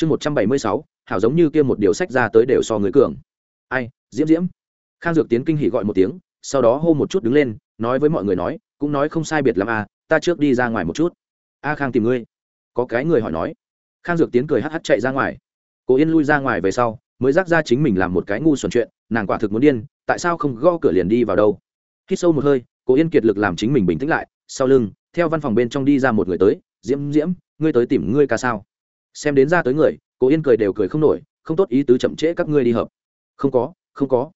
chương một trăm bảy mươi sáu, hảo giống như kia một điều sách ra tới đều so người cường. Ai, diễm diễm. Khang dược tiến kinh hỉ gọi một tiếng, sau đó hô một chút đứng lên, nói với mọi người nói, cũng nói không sai biệt l à ta trước đi ra ngoài một chút. A khang tìm ngươi. Có cái người hỏi nói. Khang dược tiến cười hắc hắc chạy ra ngoài. Cố yên lui ra ngoài về sau, mới rác ra chính mình làm một cái ngu xuẩn chuyện, nàng quả thực muốn điên, tại sao không gõ cửa liền đi vào đâu. Khi sâu một hơi, cố yên kiệt lực làm chính mình bình tĩnh lại, sau lưng, theo văn phòng bên trong đi ra một người tới, diễm diễm, ngươi tới tìm ngươi ca sao? Xem đến ra tới người cố yên cười đều cười không nổi không tốt ý tứ chậm trễ các ngươi đi hợp. Không có không có.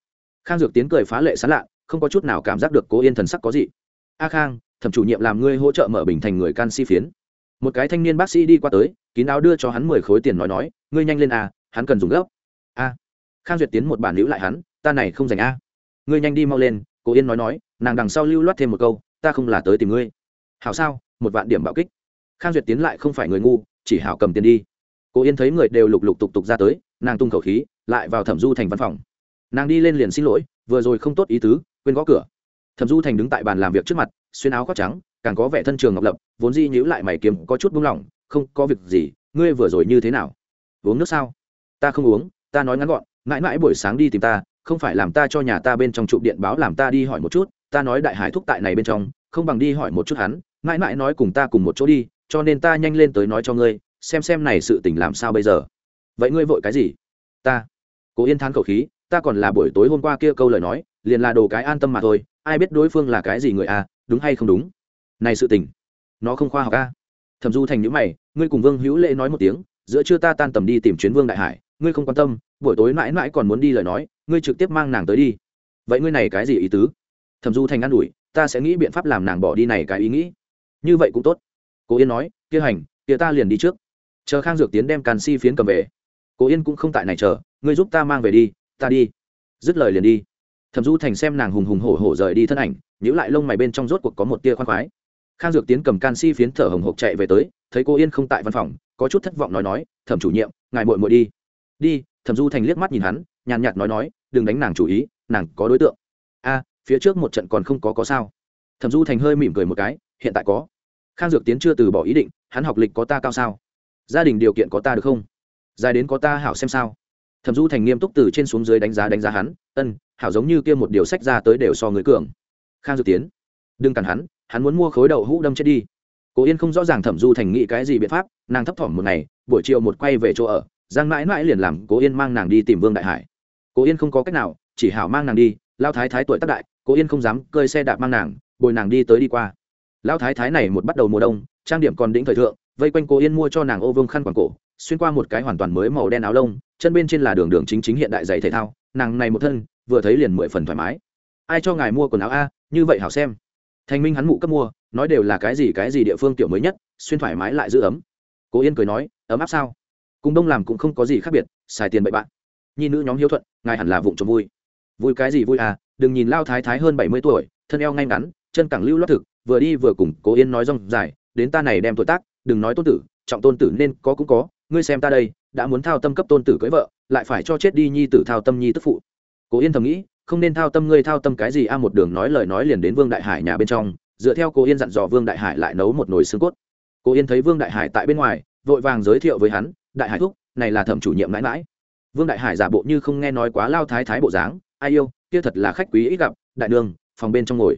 Khang dược tiến cười phá lệ sán lạ không có chút nào cảm giác được cố yên thần sắc có gì. A khang thẩm chủ nhiệm làm ngươi hỗ trợ mở bình thành người canxi phiến. Một cái thanh niên bác sĩ đi qua tới kín áo đưa cho hắn mười khối tiền nói nói ngươi nhanh lên à, hắn cần dùng gấp a. Khang duyệt tiến một bản lưu lại hắn ta này không dành a. Ngươi nhanh đi mau lên cố yên nói nói nàng đằng sau lưu loát thêm một câu ta không là tới tìm ngươi. Hảo sao một vạn điểm bạo kích. Khang duyệt tiến lại không phải người ngu chỉ hảo cầm tiền đi. Cô yên thấy người đều lục lục tục tục ra tới, nàng tung khẩu khí, lại vào thẩm du thành văn phòng. Nàng đi lên liền xin lỗi, vừa rồi không tốt ý tứ, quên gõ cửa. Thẩm du thành đứng tại bàn làm việc trước mặt, xuyên áo khoác trắng, càng có vẻ thân trường ngọc lập, vốn di nhữ lại mày kiếm, có chút buông lỏng, không có việc gì, ngươi vừa rồi như thế nào? Uống nước sao? Ta không uống, ta nói ngắn gọn, mãi mãi buổi sáng đi tìm ta, không phải làm ta cho nhà ta bên trong trụ điện báo làm ta đi hỏi một chút, ta nói đại hải thúc tại này bên trong, không bằng đi hỏi một chút hắn, mãi mãi nói cùng ta cùng một chỗ đi, cho nên ta nhanh lên tới nói cho ngươi xem xem này sự tình làm sao bây giờ. Vậy ngươi vội cái gì? Ta. Cố yên thán khẩu khí, ta còn là buổi tối hôm qua kia câu lời nói, liền là đồ cái an tâm mà thôi, ai biết đối phương là cái gì người à đúng hay không đúng? Này sự tình, nó không khoa học a à? thẩm du thành nhữ mày, ngươi cùng vương hữu lễ nói một tiếng, giữa trưa ta tan tầm đi tìm chuyến vương đại hải, ngươi không quan tâm, buổi tối mãi mãi còn muốn đi lời nói, ngươi trực tiếp mang nàng tới đi. Vậy ngươi này cái gì ý tứ? Thẩm du thành an ủi, ta sẽ nghĩ biện pháp làm nàng bỏ đi này cái ý nghĩ. Như vậy cũng tốt. Cố yên nói, kia hành, kia ta liền đi trước chờ khang dược tiến đem canxi phiến cầm về. Cố yên cũng không tại này chờ, ngươi giúp ta mang về đi, ta đi. Dứt lời liền đi. Thẩm du thành xem nàng hùng hùng hổ hổ rời đi thân ảnh nhữ lại lông mày bên trong rốt cuộc có một tia khoan khoái. Khang dược tiến cầm canxi phiến thở hồng hộc chạy về tới, thấy cô yên không tại văn phòng, có chút thất vọng nói nói, thẩm chủ nhiệm, ngài muội muội đi. Đi. Thẩm du thành liếc mắt nhìn hắn, nhàn nhạt nói nói, đừng đánh nàng chủ ý, nàng có đối tượng. A, phía trước một trận còn không có có sao. Thẩm du thành hơi mỉm cười một cái, hiện tại có. Khang dược tiến chưa từ bỏ ý định, hắn học lịch có ta cao sao? Gia đình điều kiện có ta được không? Dài đến có ta hảo xem sao. Thẩm du thành nghiêm túc từ trên xuống dưới đánh giá đánh giá hắn, ân, hảo giống như kia một điều sách ra tới đều so người cường. Khang dự tiến, đừng cản hắn hắn muốn mua khối đậu hũ đâm chết đi. Cố yên không rõ ràng thẩm du thành nghĩ cái gì biện pháp, nàng thấp thỏm một ngày, buổi chiều một quay về chỗ ở, giang mãi mãi liền làm cố yên mang nàng đi tìm vương đại hải. Cố yên không có cách nào, chỉ hảo mang nàng đi lao thái thái tuổi tác đại, cố yên không dám cơi xe đạp mang nàng, bồi nàng đi tới đi qua. Lao thái thái này một bắt đầu mùa đông, trang điểm còn đĩnh thời thượng vây quanh cô yên mua cho nàng ô vương khăn quàng cổ, xuyên qua một cái hoàn toàn mới màu đen áo lông, chân bên trên là đường đường chính chính hiện đại giày thể thao, nàng này một thân, vừa thấy liền mười phần thoải mái. Ai cho ngài mua quần áo a, như vậy hảo xem. Thành minh hắn mụ cấp mua, nói đều là cái gì cái gì địa phương tiểu mới nhất, xuyên thoải mái lại giữ ấm. Cố yên cười nói, ấm áp sao? Cùng đông làm cũng không có gì khác biệt, xài tiền bậy bạn. Nhi nữ nhóm hiếu thuận, ngài hẳn là vụng trộm vui. Vui cái gì vui à đừng nhìn lao thái thái hơn bảy mươi tuổi, thân eo ngay ngắn, chân cẳng lưu lót thực, vừa đi vừa cùng cố yên nói rong dài, đến ta này đem tuổi tác đừng nói tôn tử, trọng tôn tử nên có cũng có, ngươi xem ta đây, đã muốn thao tâm cấp tôn tử cưới vợ, lại phải cho chết đi nhi tử thao tâm nhi tức phụ. Cố yên thầm nghĩ, không nên thao tâm ngươi thao tâm cái gì a, một đường nói lời nói liền đến vương đại hải nhà bên trong, dựa theo cô yên dặn dò vương đại hải lại nấu một nồi xương cốt. Cô yên thấy vương đại hải tại bên ngoài, vội vàng giới thiệu với hắn, đại hải thúc, này là thẩm chủ nhiệm mãi mãi. Vương đại hải giả bộ như không nghe nói quá lao thái thái bộ dáng, ai yêu, kia thật là khách quý ít gặp, đại đường phòng bên trong ngồi.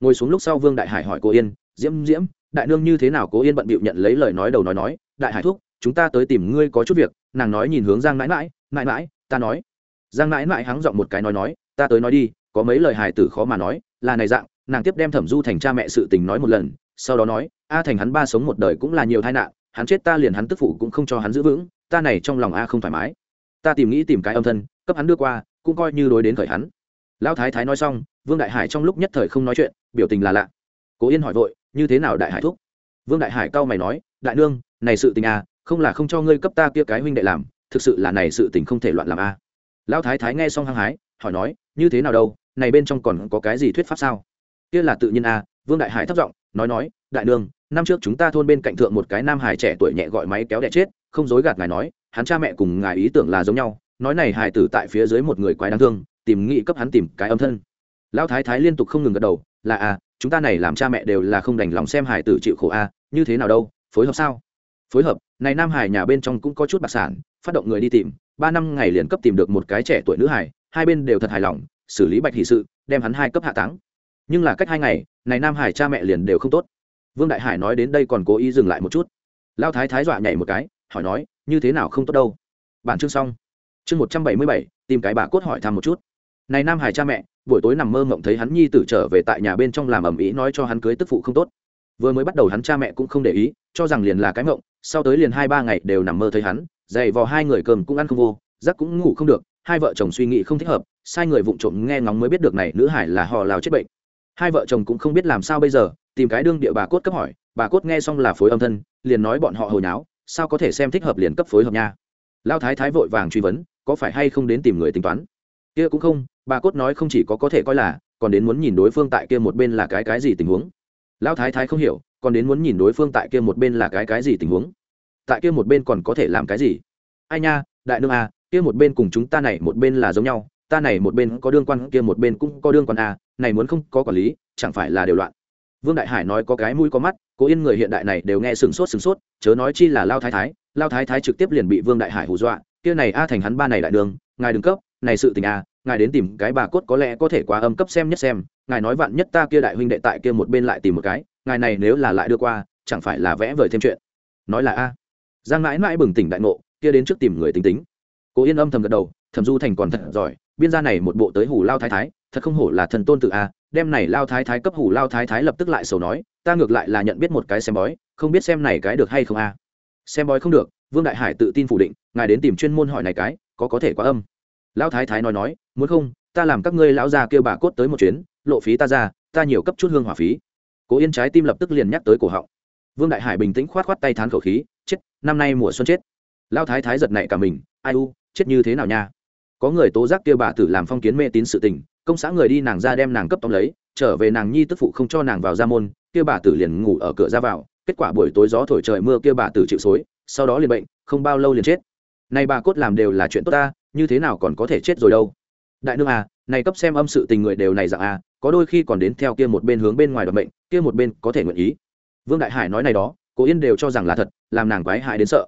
Ngồi xuống lúc sau vương đại hải hỏi cô yên, diễm diễm đại nương như thế nào Cố yên bận bịu nhận lấy lời nói đầu nói nói, đại hải thúc, chúng ta tới tìm ngươi có chút việc. Nàng nói nhìn hướng giang mãi mãi mãi mãi ta nói. Giang mãi mãi hắng giọng một cái nói nói, ta tới nói đi, có mấy lời hài tử khó mà nói, là này dạng, nàng tiếp đem thẩm du thành cha mẹ sự tình nói một lần, sau đó nói, a thành hắn ba sống một đời cũng là nhiều tai nạn, hắn chết ta liền hắn tức phụ cũng không cho hắn giữ vững, ta này trong lòng a không thoải mái. Ta tìm nghĩ tìm cái âm thân, cấp hắn đưa qua, cũng coi như đối đến khởi hắn. Lão thái thái nói xong, vương đại hải trong lúc nhất thời không nói chuyện, biểu tình là lạ. Cố yên hỏi vội như thế nào đại hải thúc? Vương đại hải cao mày nói, đại nương, này sự tình a không là không cho ngươi cấp ta kia cái huynh đệ làm, thực sự là này sự tình không thể loạn làm a lão thái thái nghe xong hăng hái, hỏi nói, như thế nào đâu, này bên trong còn có cái gì thuyết pháp sao? Kia là tự nhiên a vương đại hải thất giọng, nói nói, đại nương, năm trước chúng ta thôn bên cạnh thượng một cái nam hải trẻ tuổi nhẹ gọi máy kéo đẻ chết, không dối gạt ngài nói, hắn cha mẹ cùng ngài ý tưởng là giống nhau, nói này hải tử tại phía dưới một người quái đáng thương, tìm nghị cấp hắn tìm cái âm thân. Lão thái thái liên tục không ngừng gật đầu, là a chúng ta này làm cha mẹ đều là không đành lòng xem hải tử chịu khổ a, như thế nào đâu, phối hợp sao? Phối hợp, này nam hải nhà bên trong cũng có chút bạc sản, phát động người đi tìm, ba năm ngày liền cấp tìm được một cái trẻ tuổi nữ hải, hai bên đều thật hài lòng, xử lý bạch hỷ sự, đem hắn hai cấp hạ táng. Nhưng là cách hai ngày, này nam hải cha mẹ liền đều không tốt. Vương đại hải nói đến đây còn cố ý dừng lại một chút. Lao thái thái dọa nhảy một cái, hỏi nói, như thế nào không tốt đâu? Bản chương xong. Chương một trăm bảy mươi bảy, tìm cái bà cốt hỏi thăm một chút. Này nam hải cha mẹ buổi tối nằm mơ mộng thấy hắn nhi tử trở về tại nhà bên trong làm ầm ĩ nói cho hắn cưới tức phụ không tốt. Vừa mới bắt đầu hắn cha mẹ cũng không để ý, cho rằng liền là cái mộng, sau tới liền hai ba ngày đều nằm mơ thấy hắn, dày vò hai người cơm cũng ăn không vô, giấc cũng ngủ không được, hai vợ chồng suy nghĩ không thích hợp, sai người vụng trộm nghe ngóng mới biết được này nữ hải là họ lào chết bệnh. Hai vợ chồng cũng không biết làm sao bây giờ, tìm cái đương địa bà cốt cấp hỏi, bà cốt nghe xong là phối âm thân, liền nói bọn họ hồi nháo sao có thể xem thích hợp liền cấp phối hợp nha. Lao thái thái vội vàng truy vấn, có phải hay không đến tìm người tính toán? Kia cũng không, bà cốt nói không chỉ có có thể coi là, còn đến muốn nhìn đối phương tại kia một bên là cái cái gì tình huống. Lao thái thái không hiểu, còn đến muốn nhìn đối phương tại kia một bên là cái cái gì tình huống. Tại kia một bên còn có thể làm cái gì? Ai nha, đại nương à kia một bên cùng chúng ta này một bên là giống nhau, ta này một bên có đương quan, kia một bên cũng có đương quan à này muốn không có quản lý, chẳng phải là đều loạn. Vương đại hải nói có cái mũi có mắt, cố yên người hiện đại này đều nghe sừng sốt sừng sốt, chớ nói chi là lao thái thái, lao thái thái trực tiếp liền bị vương đại hải hù dọa, kia này a thành hắn ba này đại đường, ngài đừng cấp này sự tình a ngài đến tìm cái bà cốt có lẽ có thể quá âm cấp xem nhất xem, ngài nói vạn nhất ta kia đại huynh đệ tại kia một bên lại tìm một cái, ngài này nếu là lại đưa qua, chẳng phải là vẽ vời thêm chuyện. Nói là a. Giang mãi mãi bừng tỉnh đại ngộ, kia đến trước tìm người tính tính. Cố yên âm thầm gật đầu, thẩm du thành còn thật giỏi, biên gia này một bộ tới hủ lao thái thái, thật không hổ là thần tôn tự a, đem này lao thái thái cấp hủ lao thái thái lập tức lại sầu nói, ta ngược lại là nhận biết một cái xem bói, không biết xem này cái được hay không a. Xem bói không được, vương đại hải tự tin phủ định, ngài đến tìm chuyên môn hỏi này cái, có có thể quá âm lão thái thái nói nói, muốn không, ta làm các ngươi lão già kêu bà cốt tới một chuyến, lộ phí ta ra, ta nhiều cấp chút hương hỏa phí. Cố yên trái tim lập tức liền nhắc tới cổ họng. Vương đại hải bình tĩnh khoát khoát tay thán khẩu khí, chết, năm nay mùa xuân chết. Lão thái thái giật nảy cả mình, ai u, chết như thế nào nha? Có người tố giác kêu bà tử làm phong kiến mê tín sự tình, công xã người đi nàng ra đem nàng cấp tóm lấy, trở về nàng nhi tức phụ không cho nàng vào ra môn kêu bà tử liền ngủ ở cửa ra vào, kết quả buổi tối gió thổi trời mưa kêu bà tử chịu xối, sau đó liền bệnh, không bao lâu liền chết. Nay bà cốt làm đều là chuyện tốt ta như thế nào còn có thể chết rồi đâu? Đại nương à này cấp xem âm sự tình người đều này dạng à có đôi khi còn đến theo kia một bên hướng bên ngoài đoạn bệnh kia một bên có thể nguyện ý. Vương đại hải nói này đó cố yên đều cho rằng là thật, làm nàng quái hại đến sợ.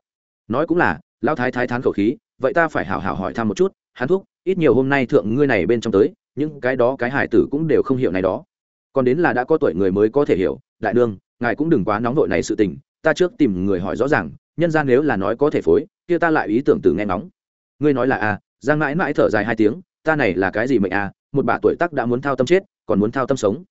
Nói cũng là, lão thái thái thán khẩu khí, vậy ta phải hảo hảo hỏi thăm một chút, hắn thúc, ít nhiều hôm nay thượng ngươi này bên trong tới, những cái đó cái hải tử cũng đều không hiểu này đó. Còn đến là đã có tuổi người mới có thể hiểu, đại nương, ngài cũng đừng quá nóng vội này sự tình, ta trước tìm người hỏi rõ ràng, nhân ra nếu là nói có thể phối, kia ta lại ý tưởng từ nghe nóng ngươi nói là a à, giang mãi mãi thở dài hai tiếng ta này là cái gì mệnh a à, một bà tuổi tắc đã muốn thao tâm chết còn muốn thao tâm sống.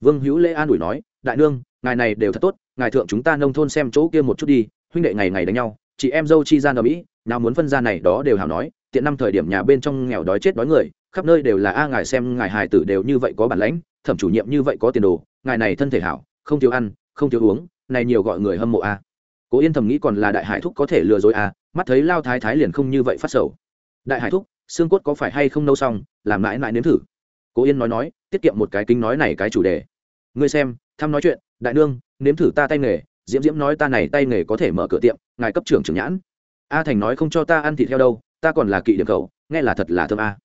Vương hữu lễ an ủi nói đại nương ngài này đều thật tốt ngài thượng chúng ta nông thôn xem chỗ kia một chút đi huynh đệ ngày ngày đánh nhau chị em dâu chi gian ở mỹ nào muốn phân ra này đó đều hảo nói tiện năm thời điểm nhà bên trong nghèo đói chết đói người khắp nơi đều là a ngài xem ngài hài tử đều như vậy có bản lãnh thẩm chủ nhiệm như vậy có tiền đồ ngài này thân thể hảo không thiếu ăn không thiếu uống này nhiều gọi người hâm mộ a cố yên thầm nghĩ còn là đại hải thúc có thể lừa dối à, mắt thấy lao thái thái liền không như vậy phát sầu. Đại hải thúc xương cốt có phải hay không nâu xong làm mãi mãi nếm thử. Cố yên nói nói tiết kiệm một cái kính nói này cái chủ đề. Ngươi xem thăm nói chuyện đại nương nếm thử ta tay nghề diễm diễm nói ta này tay nghề có thể mở cửa tiệm ngài cấp trưởng trưởng nhãn. A thành nói không cho ta ăn thịt theo đâu ta còn là kỵ điểm khẩu nghe là thật là thơm a.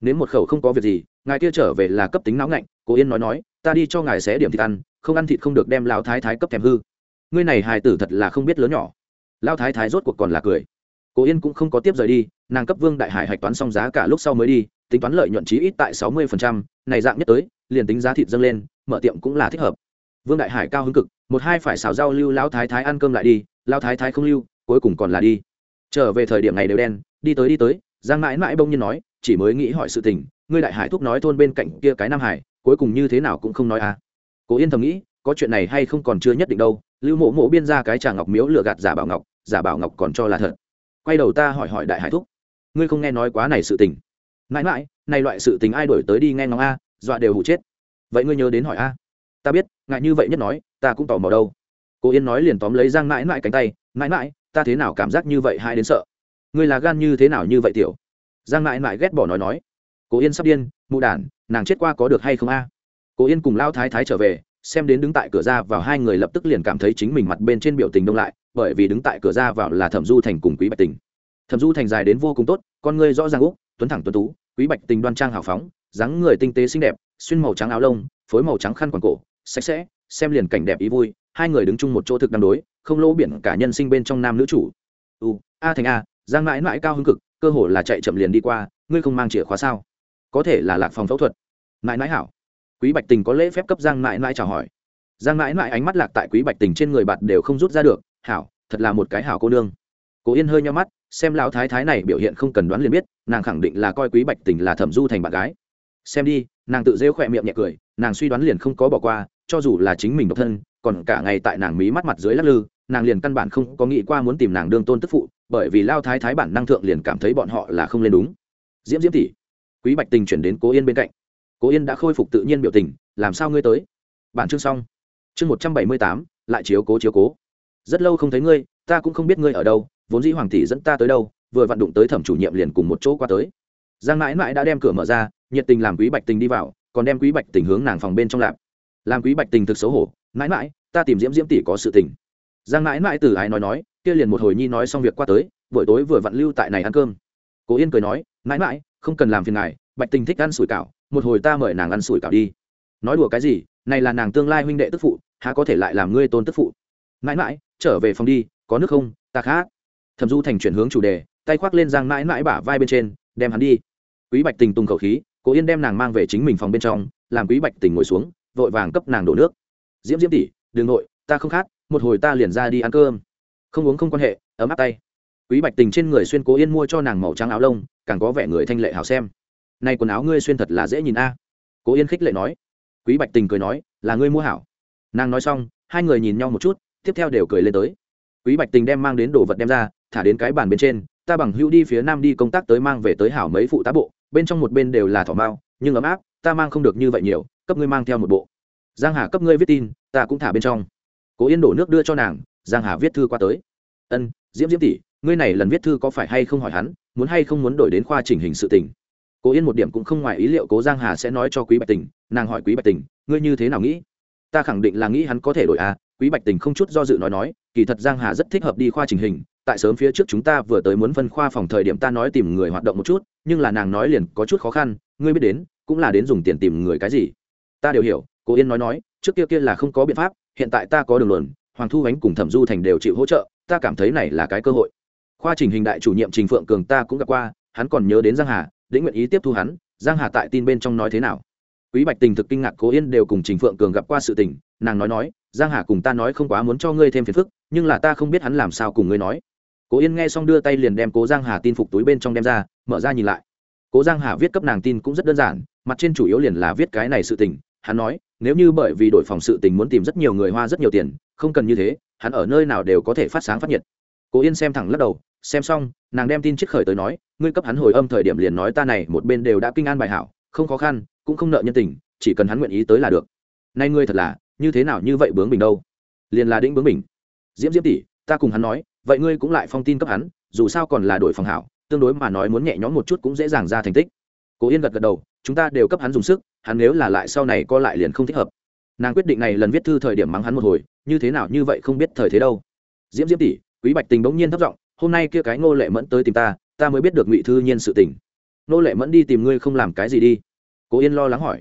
Nếu một khẩu không có việc gì ngài kia trở về là cấp tính não ngạnh cố yên nói nói ta đi cho ngài xé điểm thịt ăn không ăn thịt không được đem lao thái thái cấp thèm hư ngươi này hài tử thật là không biết lớn nhỏ. Lao thái thái rốt cuộc còn là cười. Cố yên cũng không có tiếp rời đi, nàng cấp vương đại hải hạch toán xong giá cả lúc sau mới đi, tính toán lợi nhuận trí ít tại sáu mươi này dạng nhất tới, liền tính giá thịt dâng lên, mở tiệm cũng là thích hợp. Vương đại hải cao hứng cực, một hai phải xào rau lưu lao thái thái ăn cơm lại đi lao thái thái không lưu, cuối cùng còn là đi. Trở về thời điểm này đều đen, đi tới đi tới, giang mãi mãi bông nhiên nói, chỉ mới nghĩ hỏi sự tình, ngươi đại hải thúc nói thôn bên cạnh kia cái nam hải, cuối cùng như thế nào cũng không nói à. Cố yên thầm nghĩ có chuyện này hay không còn chưa nhất định đâu, lưu mộ mộ biên ra cái trà ngọc miếu lừa gạt giả bảo ngọc, giả bảo ngọc còn cho là thật. Quay đầu ta hỏi hỏi đại hải thúc, ngươi không nghe nói quá này sự tình. Mãi mãi, này loại sự tình ai đổi tới đi nghe ngóng a, dọa đều hụ chết. Vậy ngươi nhớ đến hỏi a. Ta biết, ngại như vậy nhất nói, ta cũng tò mò đâu. Cô yên nói liền tóm lấy giang mãi mãi cánh tay, mãi mãi, ta thế nào cảm giác như vậy hai đến sợ? Ngươi là gan như thế nào như vậy tiểu? Giang mãi mãi ghét bỏ nói nói. Cô yên sắp điên, mụ đản, nàng chết qua có được hay không a? Cô yên cùng lao thái thái trở về xem đến đứng tại cửa ra vào, hai người lập tức liền cảm thấy chính mình mặt bên trên biểu tình đông lại, bởi vì đứng tại cửa ra vào là thẩm du thành cùng quý bạch tình. Thẩm du thành dài đến vô cùng tốt, con người rõ ràng úc, tuấn thẳng tuấn tú, quý bạch tình đoan trang hào phóng, dáng người tinh tế xinh đẹp, xuyên màu trắng áo lông, phối màu trắng khăn quàng cổ, sạch sẽ, xem liền cảnh đẹp ý vui, hai người đứng chung một chỗ thực đ đối, không lỗ biển cả nhân sinh bên trong nam nữ chủ. U a thành a, giang mãi mãi cao hứng cực, cơ hồ là chạy chậm liền đi qua, ngươi không mang chìa khóa sao? Có thể là lạc phòng phẫu thuật. Mãi mãi hảo quý bạch tình có lễ phép cấp giang mãi mãi chào hỏi. Giang mãi mãi ánh mắt lạc tại quý bạch tình trên người bạn đều không rút ra được. Hảo, thật là một cái hảo cô nương. Cố yên hơi nhau mắt, xem lão thái thái này biểu hiện không cần đoán liền biết, nàng khẳng định là coi quý bạch tình là thẩm du thành bạn gái. Xem đi, nàng tự rêu khỏe miệng nhẹ cười, nàng suy đoán liền không có bỏ qua, cho dù là chính mình độc thân, còn cả ngày tại nàng mí mắt mặt dưới lắc lư, nàng liền căn bản không có nghĩ qua muốn tìm nàng đương tôn tức phụ, bởi vì lao thái thái bản năng thượng liền cảm thấy bọn họ là không lên đúng. Diễm diễm tỷ. Quý bạch tình chuyển đến cố yên bên cạnh cố yên đã khôi phục tự nhiên biểu tình, làm sao ngươi tới? Bản chương xong. Chương một trăm bảy mươi tám, lại chiếu cố chiếu cố. Rất lâu không thấy ngươi, ta cũng không biết ngươi ở đâu, vốn dĩ hoàng tỷ dẫn ta tới đâu, vừa vặn đụng tới thẩm chủ nhiệm liền cùng một chỗ qua tới. Giang mãi mãi đã đem cửa mở ra, nhiệt tình làm quý bạch tình đi vào, còn đem quý bạch tình hướng nàng phòng bên trong lạp. Làm quý bạch tình thực xấu hổ, mãi mãi, ta tìm diễm diễm tỷ có sự tình. Giang mãi mãi từ ái nói nói, kia liền một hồi nhi nói xong việc qua tới, buổi tối vừa vặn lưu tại này ăn cơm. Cố yên cười nói, mãi mãi, không cần làm phiền ngài, bạch tình thích ăn sủi cảo một hồi ta mời nàng ăn sủi cảo đi. Nói đùa cái gì, này là nàng tương lai huynh đệ tức phụ, há có thể lại làm ngươi tôn tức phụ. Mãi mãi, trở về phòng đi, có nước không, ta khác thẩm du thành chuyển hướng chủ đề, tay khoác lên giang mãi mãi bả vai bên trên, đem hắn đi. Quý bạch tình tung khẩu khí, cố yên đem nàng mang về chính mình phòng bên trong, làm quý bạch tình ngồi xuống, vội vàng cấp nàng đổ nước. Diễm diễm tỷ đường nội, ta không khát, một hồi ta liền ra đi ăn cơm. Không uống không quan hệ, ấm áp tay. Quý bạch tình trên người xuyên cố yên mua cho nàng màu trắng áo lông, càng có vẻ người thanh lệ hào xem nay quần áo ngươi xuyên thật là dễ nhìn a. Cố yên khích lệ nói. Quý bạch tình cười nói, là ngươi mua hảo. Nàng nói xong, hai người nhìn nhau một chút, tiếp theo đều cười lên tới. Quý bạch tình đem mang đến đồ vật đem ra, thả đến cái bàn bên trên, ta bằng hữu đi phía nam đi công tác tới mang về tới hảo mấy phụ tá bộ, bên trong một bên đều là thỏ mao nhưng ấm áp, ta mang không được như vậy nhiều, cấp ngươi mang theo một bộ. Giang hà cấp ngươi viết tin, ta cũng thả bên trong. Cố yên đổ nước đưa cho nàng, giang hà viết thư qua tới. Ân, diễm diễm tỷ, ngươi này lần viết thư có phải hay không hỏi hắn, muốn hay không muốn đổi đến khoa chỉnh hình sự tình? Cố yên một điểm cũng không ngoài ý liệu cố giang hà sẽ nói cho quý bạch tình, nàng hỏi quý bạch tình, ngươi như thế nào nghĩ? Ta khẳng định là nghĩ hắn có thể đổi à. Quý bạch tình không chút do dự nói nói, kỳ thật giang hà rất thích hợp đi khoa chỉnh hình, tại sớm phía trước chúng ta vừa tới muốn phân khoa phòng thời điểm ta nói tìm người hoạt động một chút, nhưng là nàng nói liền có chút khó khăn, ngươi biết đến, cũng là đến dùng tiền tìm người cái gì? Ta đều hiểu, cố yên nói nói, trước kia kia là không có biện pháp, hiện tại ta có đường luận, hoàng thu ánh cùng thẩm du thành đều chịu hỗ trợ, ta cảm thấy này là cái cơ hội. Khoa trình hình đại chủ nhiệm trình phượng cường ta cũng gặp qua, hắn còn nhớ đến giang hà đĩnh nguyện ý tiếp thu hắn, giang hà tại tin bên trong nói thế nào? Quý bạch tình thực kinh ngạc cố yên đều cùng trình phượng cường gặp qua sự tình, nàng nói nói, giang hà cùng ta nói không quá muốn cho ngươi thêm phiền phức, nhưng là ta không biết hắn làm sao cùng ngươi nói. Cố yên nghe xong đưa tay liền đem cố giang hà tin phục túi bên trong đem ra, mở ra nhìn lại. Cố giang hà viết cấp nàng tin cũng rất đơn giản, mặt trên chủ yếu liền là viết cái này sự tình. Hắn nói, nếu như bởi vì đổi phòng sự tình muốn tìm rất nhiều người hoa rất nhiều tiền, không cần như thế, hắn ở nơi nào đều có thể phát sáng phát nhiệt cố yên xem thẳng lắc đầu, xem xong, nàng đem tin chiếc khởi tới nói, ngươi cấp hắn hồi âm thời điểm liền nói ta này một bên đều đã kinh an bài hảo, không khó khăn, cũng không nợ nhân tình, chỉ cần hắn nguyện ý tới là được. Nay ngươi thật là, như thế nào như vậy bướng bình đâu? Liền là đĩnh bướng bình diễm diễm tỷ, ta cùng hắn nói, vậy ngươi cũng lại phong tin cấp hắn, dù sao còn là đổi phòng hảo, tương đối mà nói muốn nhẹ nhõm một chút cũng dễ dàng ra thành tích. Cố yên gật gật đầu, chúng ta đều cấp hắn dùng sức, hắn nếu là lại sau này co lại liền không thích hợp. Nàng quyết định này lần viết thư thời điểm mắng hắn một hồi, như thế nào như vậy không biết thời thế đâu. Diễm diễm tỷ quý bạch tình bỗng nhiên thất giọng, hôm nay kia cái ngô lệ mẫn tới tìm ta ta mới biết được ngụy thư nhiên sự tình. Ngô lệ mẫn đi tìm ngươi không làm cái gì đi? Cố yên lo lắng hỏi.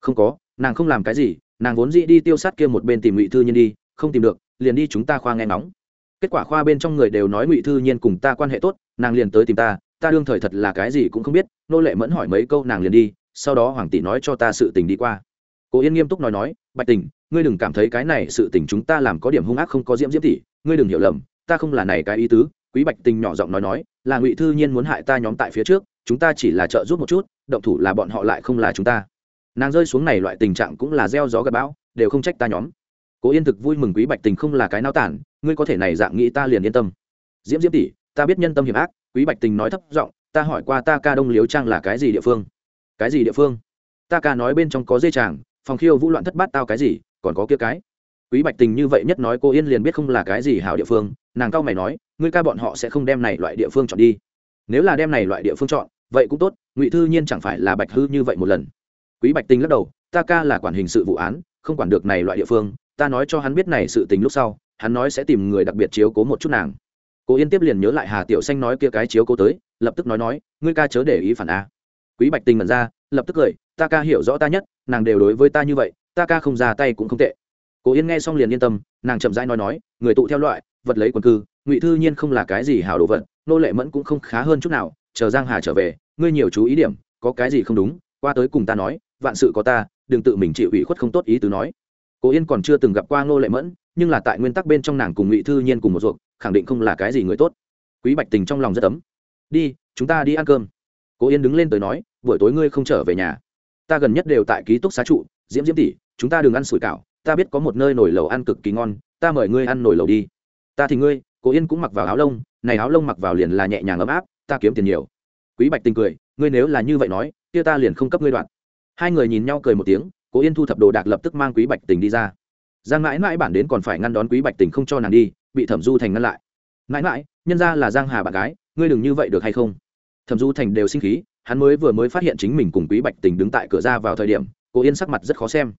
Không có, nàng không làm cái gì, nàng vốn dĩ đi tiêu sát kia một bên tìm ngụy thư nhiên đi, không tìm được, liền đi chúng ta khoa nghe nóng kết quả khoa bên trong người đều nói ngụy thư nhiên cùng ta quan hệ tốt, nàng liền tới tìm ta ta đương thời thật là cái gì cũng không biết nô lệ mẫn hỏi mấy câu nàng liền đi, sau đó hoàng tỷ nói cho ta sự tình đi qua. Cố yên nghiêm túc nói nói, bạch tình, ngươi đừng cảm thấy cái này sự tình chúng ta làm có điểm hung ác không có diễm diễm tỷ ngươi đừng hiểu lầm ta không là này cái ý tứ, quý bạch tình nhỏ giọng nói nói, là ngụy thư nhiên muốn hại ta nhóm tại phía trước, chúng ta chỉ là trợ giúp một chút, động thủ là bọn họ lại không là chúng ta. Nàng rơi xuống này loại tình trạng cũng là gieo gió gặp bão, đều không trách ta nhóm. Cố yên thực vui mừng quý bạch tình không là cái nao tản, ngươi có thể này dạng nghĩ ta liền yên tâm. Diễm diễm tỷ, ta biết nhân tâm hiểm ác, quý bạch tình nói thấp giọng, ta hỏi qua ta ca đông liếu trang là cái gì địa phương? Cái gì địa phương? Ta ca nói bên trong có dây tràng, phòng khiêu vũ loạn thất bát tao cái gì, còn có kia cái quý bạch tình như vậy nhất nói cô yên liền biết không là cái gì hảo địa phương, nàng cao mày nói, ngươi ca bọn họ sẽ không đem này loại địa phương chọn đi. Nếu là đem này loại địa phương chọn, vậy cũng tốt, ngụy thư nhiên chẳng phải là bạch hư như vậy một lần? Quý bạch tình lắc đầu, ta ca là quản hình sự vụ án, không quản được này loại địa phương, ta nói cho hắn biết này sự tình lúc sau, hắn nói sẽ tìm người đặc biệt chiếu cố một chút nàng. Cô yên tiếp liền nhớ lại hà tiểu xanh nói kia cái chiếu cố tới, lập tức nói nói, ngươi ca chớ để ý phản a. Quý bạch tình mật ra, lập tức cười, ta ca hiểu rõ ta nhất, nàng đều đối với ta như vậy, ta ca không ra tay cũng không tệ cố yên nghe xong liền yên tâm, nàng chậm rãi nói nói, người tụ theo loại, vật lấy quần cư, ngụy thư nhiên không là cái gì hảo đồ vật, nô lệ mẫn cũng không khá hơn chút nào, chờ giang hà trở về, ngươi nhiều chú ý điểm, có cái gì không đúng, qua tới cùng ta nói, vạn sự có ta, đừng tự mình chịu ủy khuất không tốt ý tứ nói. Cố yên còn chưa từng gặp qua ngô lệ mẫn, nhưng là tại nguyên tắc bên trong nàng cùng ngụy thư nhiên cùng một ruộng khẳng định không là cái gì người tốt. Quý bạch tình trong lòng rất ấm. Đi, chúng ta đi ăn cơm. Cố yên đứng lên tới nói, buổi tối ngươi không trở về nhà. Ta gần nhất đều tại ký túc xá trụ, diễm diễm tỷ, chúng ta đừng ăn sủi cảo ta biết có một nơi nổi lầu ăn cực kỳ ngon, ta mời ngươi ăn nổi lầu đi. Ta thì ngươi, cố yên cũng mặc vào áo lông, này áo lông mặc vào liền là nhẹ nhàng ấm áp, ta kiếm tiền nhiều. Quý bạch tình cười, ngươi nếu là như vậy nói, kia ta liền không cấp ngươi đoạn. Hai người nhìn nhau cười một tiếng, cố yên thu thập đồ đạc lập tức mang quý bạch tình đi ra. Giang mãi mãi bản đến còn phải ngăn đón quý bạch tình không cho nàng đi, bị thẩm du thành ngăn lại. Mãi mãi, nhân ra là giang hà bạn gái, ngươi đừng như vậy được hay không? Thẩm du thành đều sinh khí, hắn mới vừa mới phát hiện chính mình cùng quý bạch tình đứng tại cửa ra vào thời điểm cô yên sắc mặt rất khó xem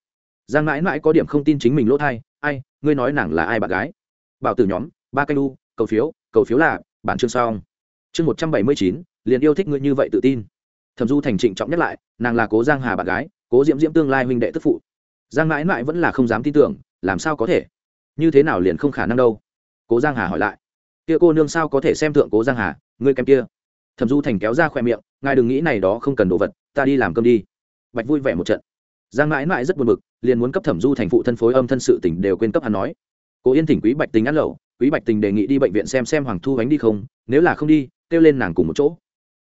giang mãi mãi có điểm không tin chính mình lỗ thai, ai, ngươi nói nàng là ai bạn gái? Bảo tử nhóm, ba canh lu cầu phiếu cầu phiếu là, bản chương xong. Chương một trăm bảy mươi chín, liền yêu thích ngươi như vậy tự tin. Thẩm du thành trịnh trọng nhắc lại, nàng là cố giang hà bạn gái, cố diễm diễm tương lai huynh đệ tức phụ. Giang mãi mãi vẫn là không dám tin tưởng, làm sao có thể? Như thế nào liền không khả năng đâu? Cố giang hà hỏi lại, kia cô nương sao có thể xem thượng cố giang hà, ngươi kèm kia. Thẩm du thành kéo ra khoe miệng, ngài đừng nghĩ này đó không cần đồ vật, ta đi làm cơm đi. Bạch vui vẻ một trận giang mãi mãi rất buồn bực, liền muốn cấp thẩm du thành phụ thân phối âm thân sự tỉnh đều quên cấp hắn nói. Cố yên thỉnh quý bạch tình ăn lẩu, quý bạch tình đề nghị đi bệnh viện xem xem hoàng thu bánh đi không, nếu là không đi, kêu lên nàng cùng một chỗ.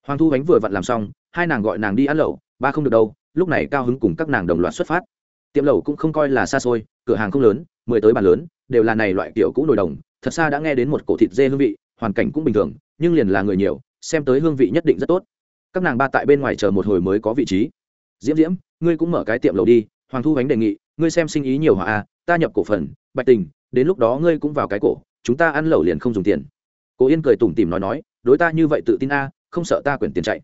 Hoàng thu bánh vừa vặn làm xong, hai nàng gọi nàng đi ăn lẩu, ba không được đâu, lúc này cao hứng cùng các nàng đồng loạt xuất phát. Tiệm lẩu cũng không coi là xa xôi, cửa hàng không lớn, mười tới bàn lớn, đều là này loại kiểu cũ nồi đồng, thật xa đã nghe đến một cổ thịt dê hương vị, hoàn cảnh cũng bình thường, nhưng liền là người nhiều, xem tới hương vị nhất định rất tốt. Các nàng ba tại bên ngoài chờ một hồi mới có vị trí diễm diễm, ngươi cũng mở cái tiệm lầu đi, hoàng thu ánh đề nghị, ngươi xem sinh ý nhiều hòa a à, ta nhập cổ phần, bạch tình, đến lúc đó ngươi cũng vào cái cổ, chúng ta ăn lẩu liền không dùng tiền. Cố yên cười tủm tỉm nói nói, đối ta như vậy tự tin a à, không sợ ta quyển tiền chạy.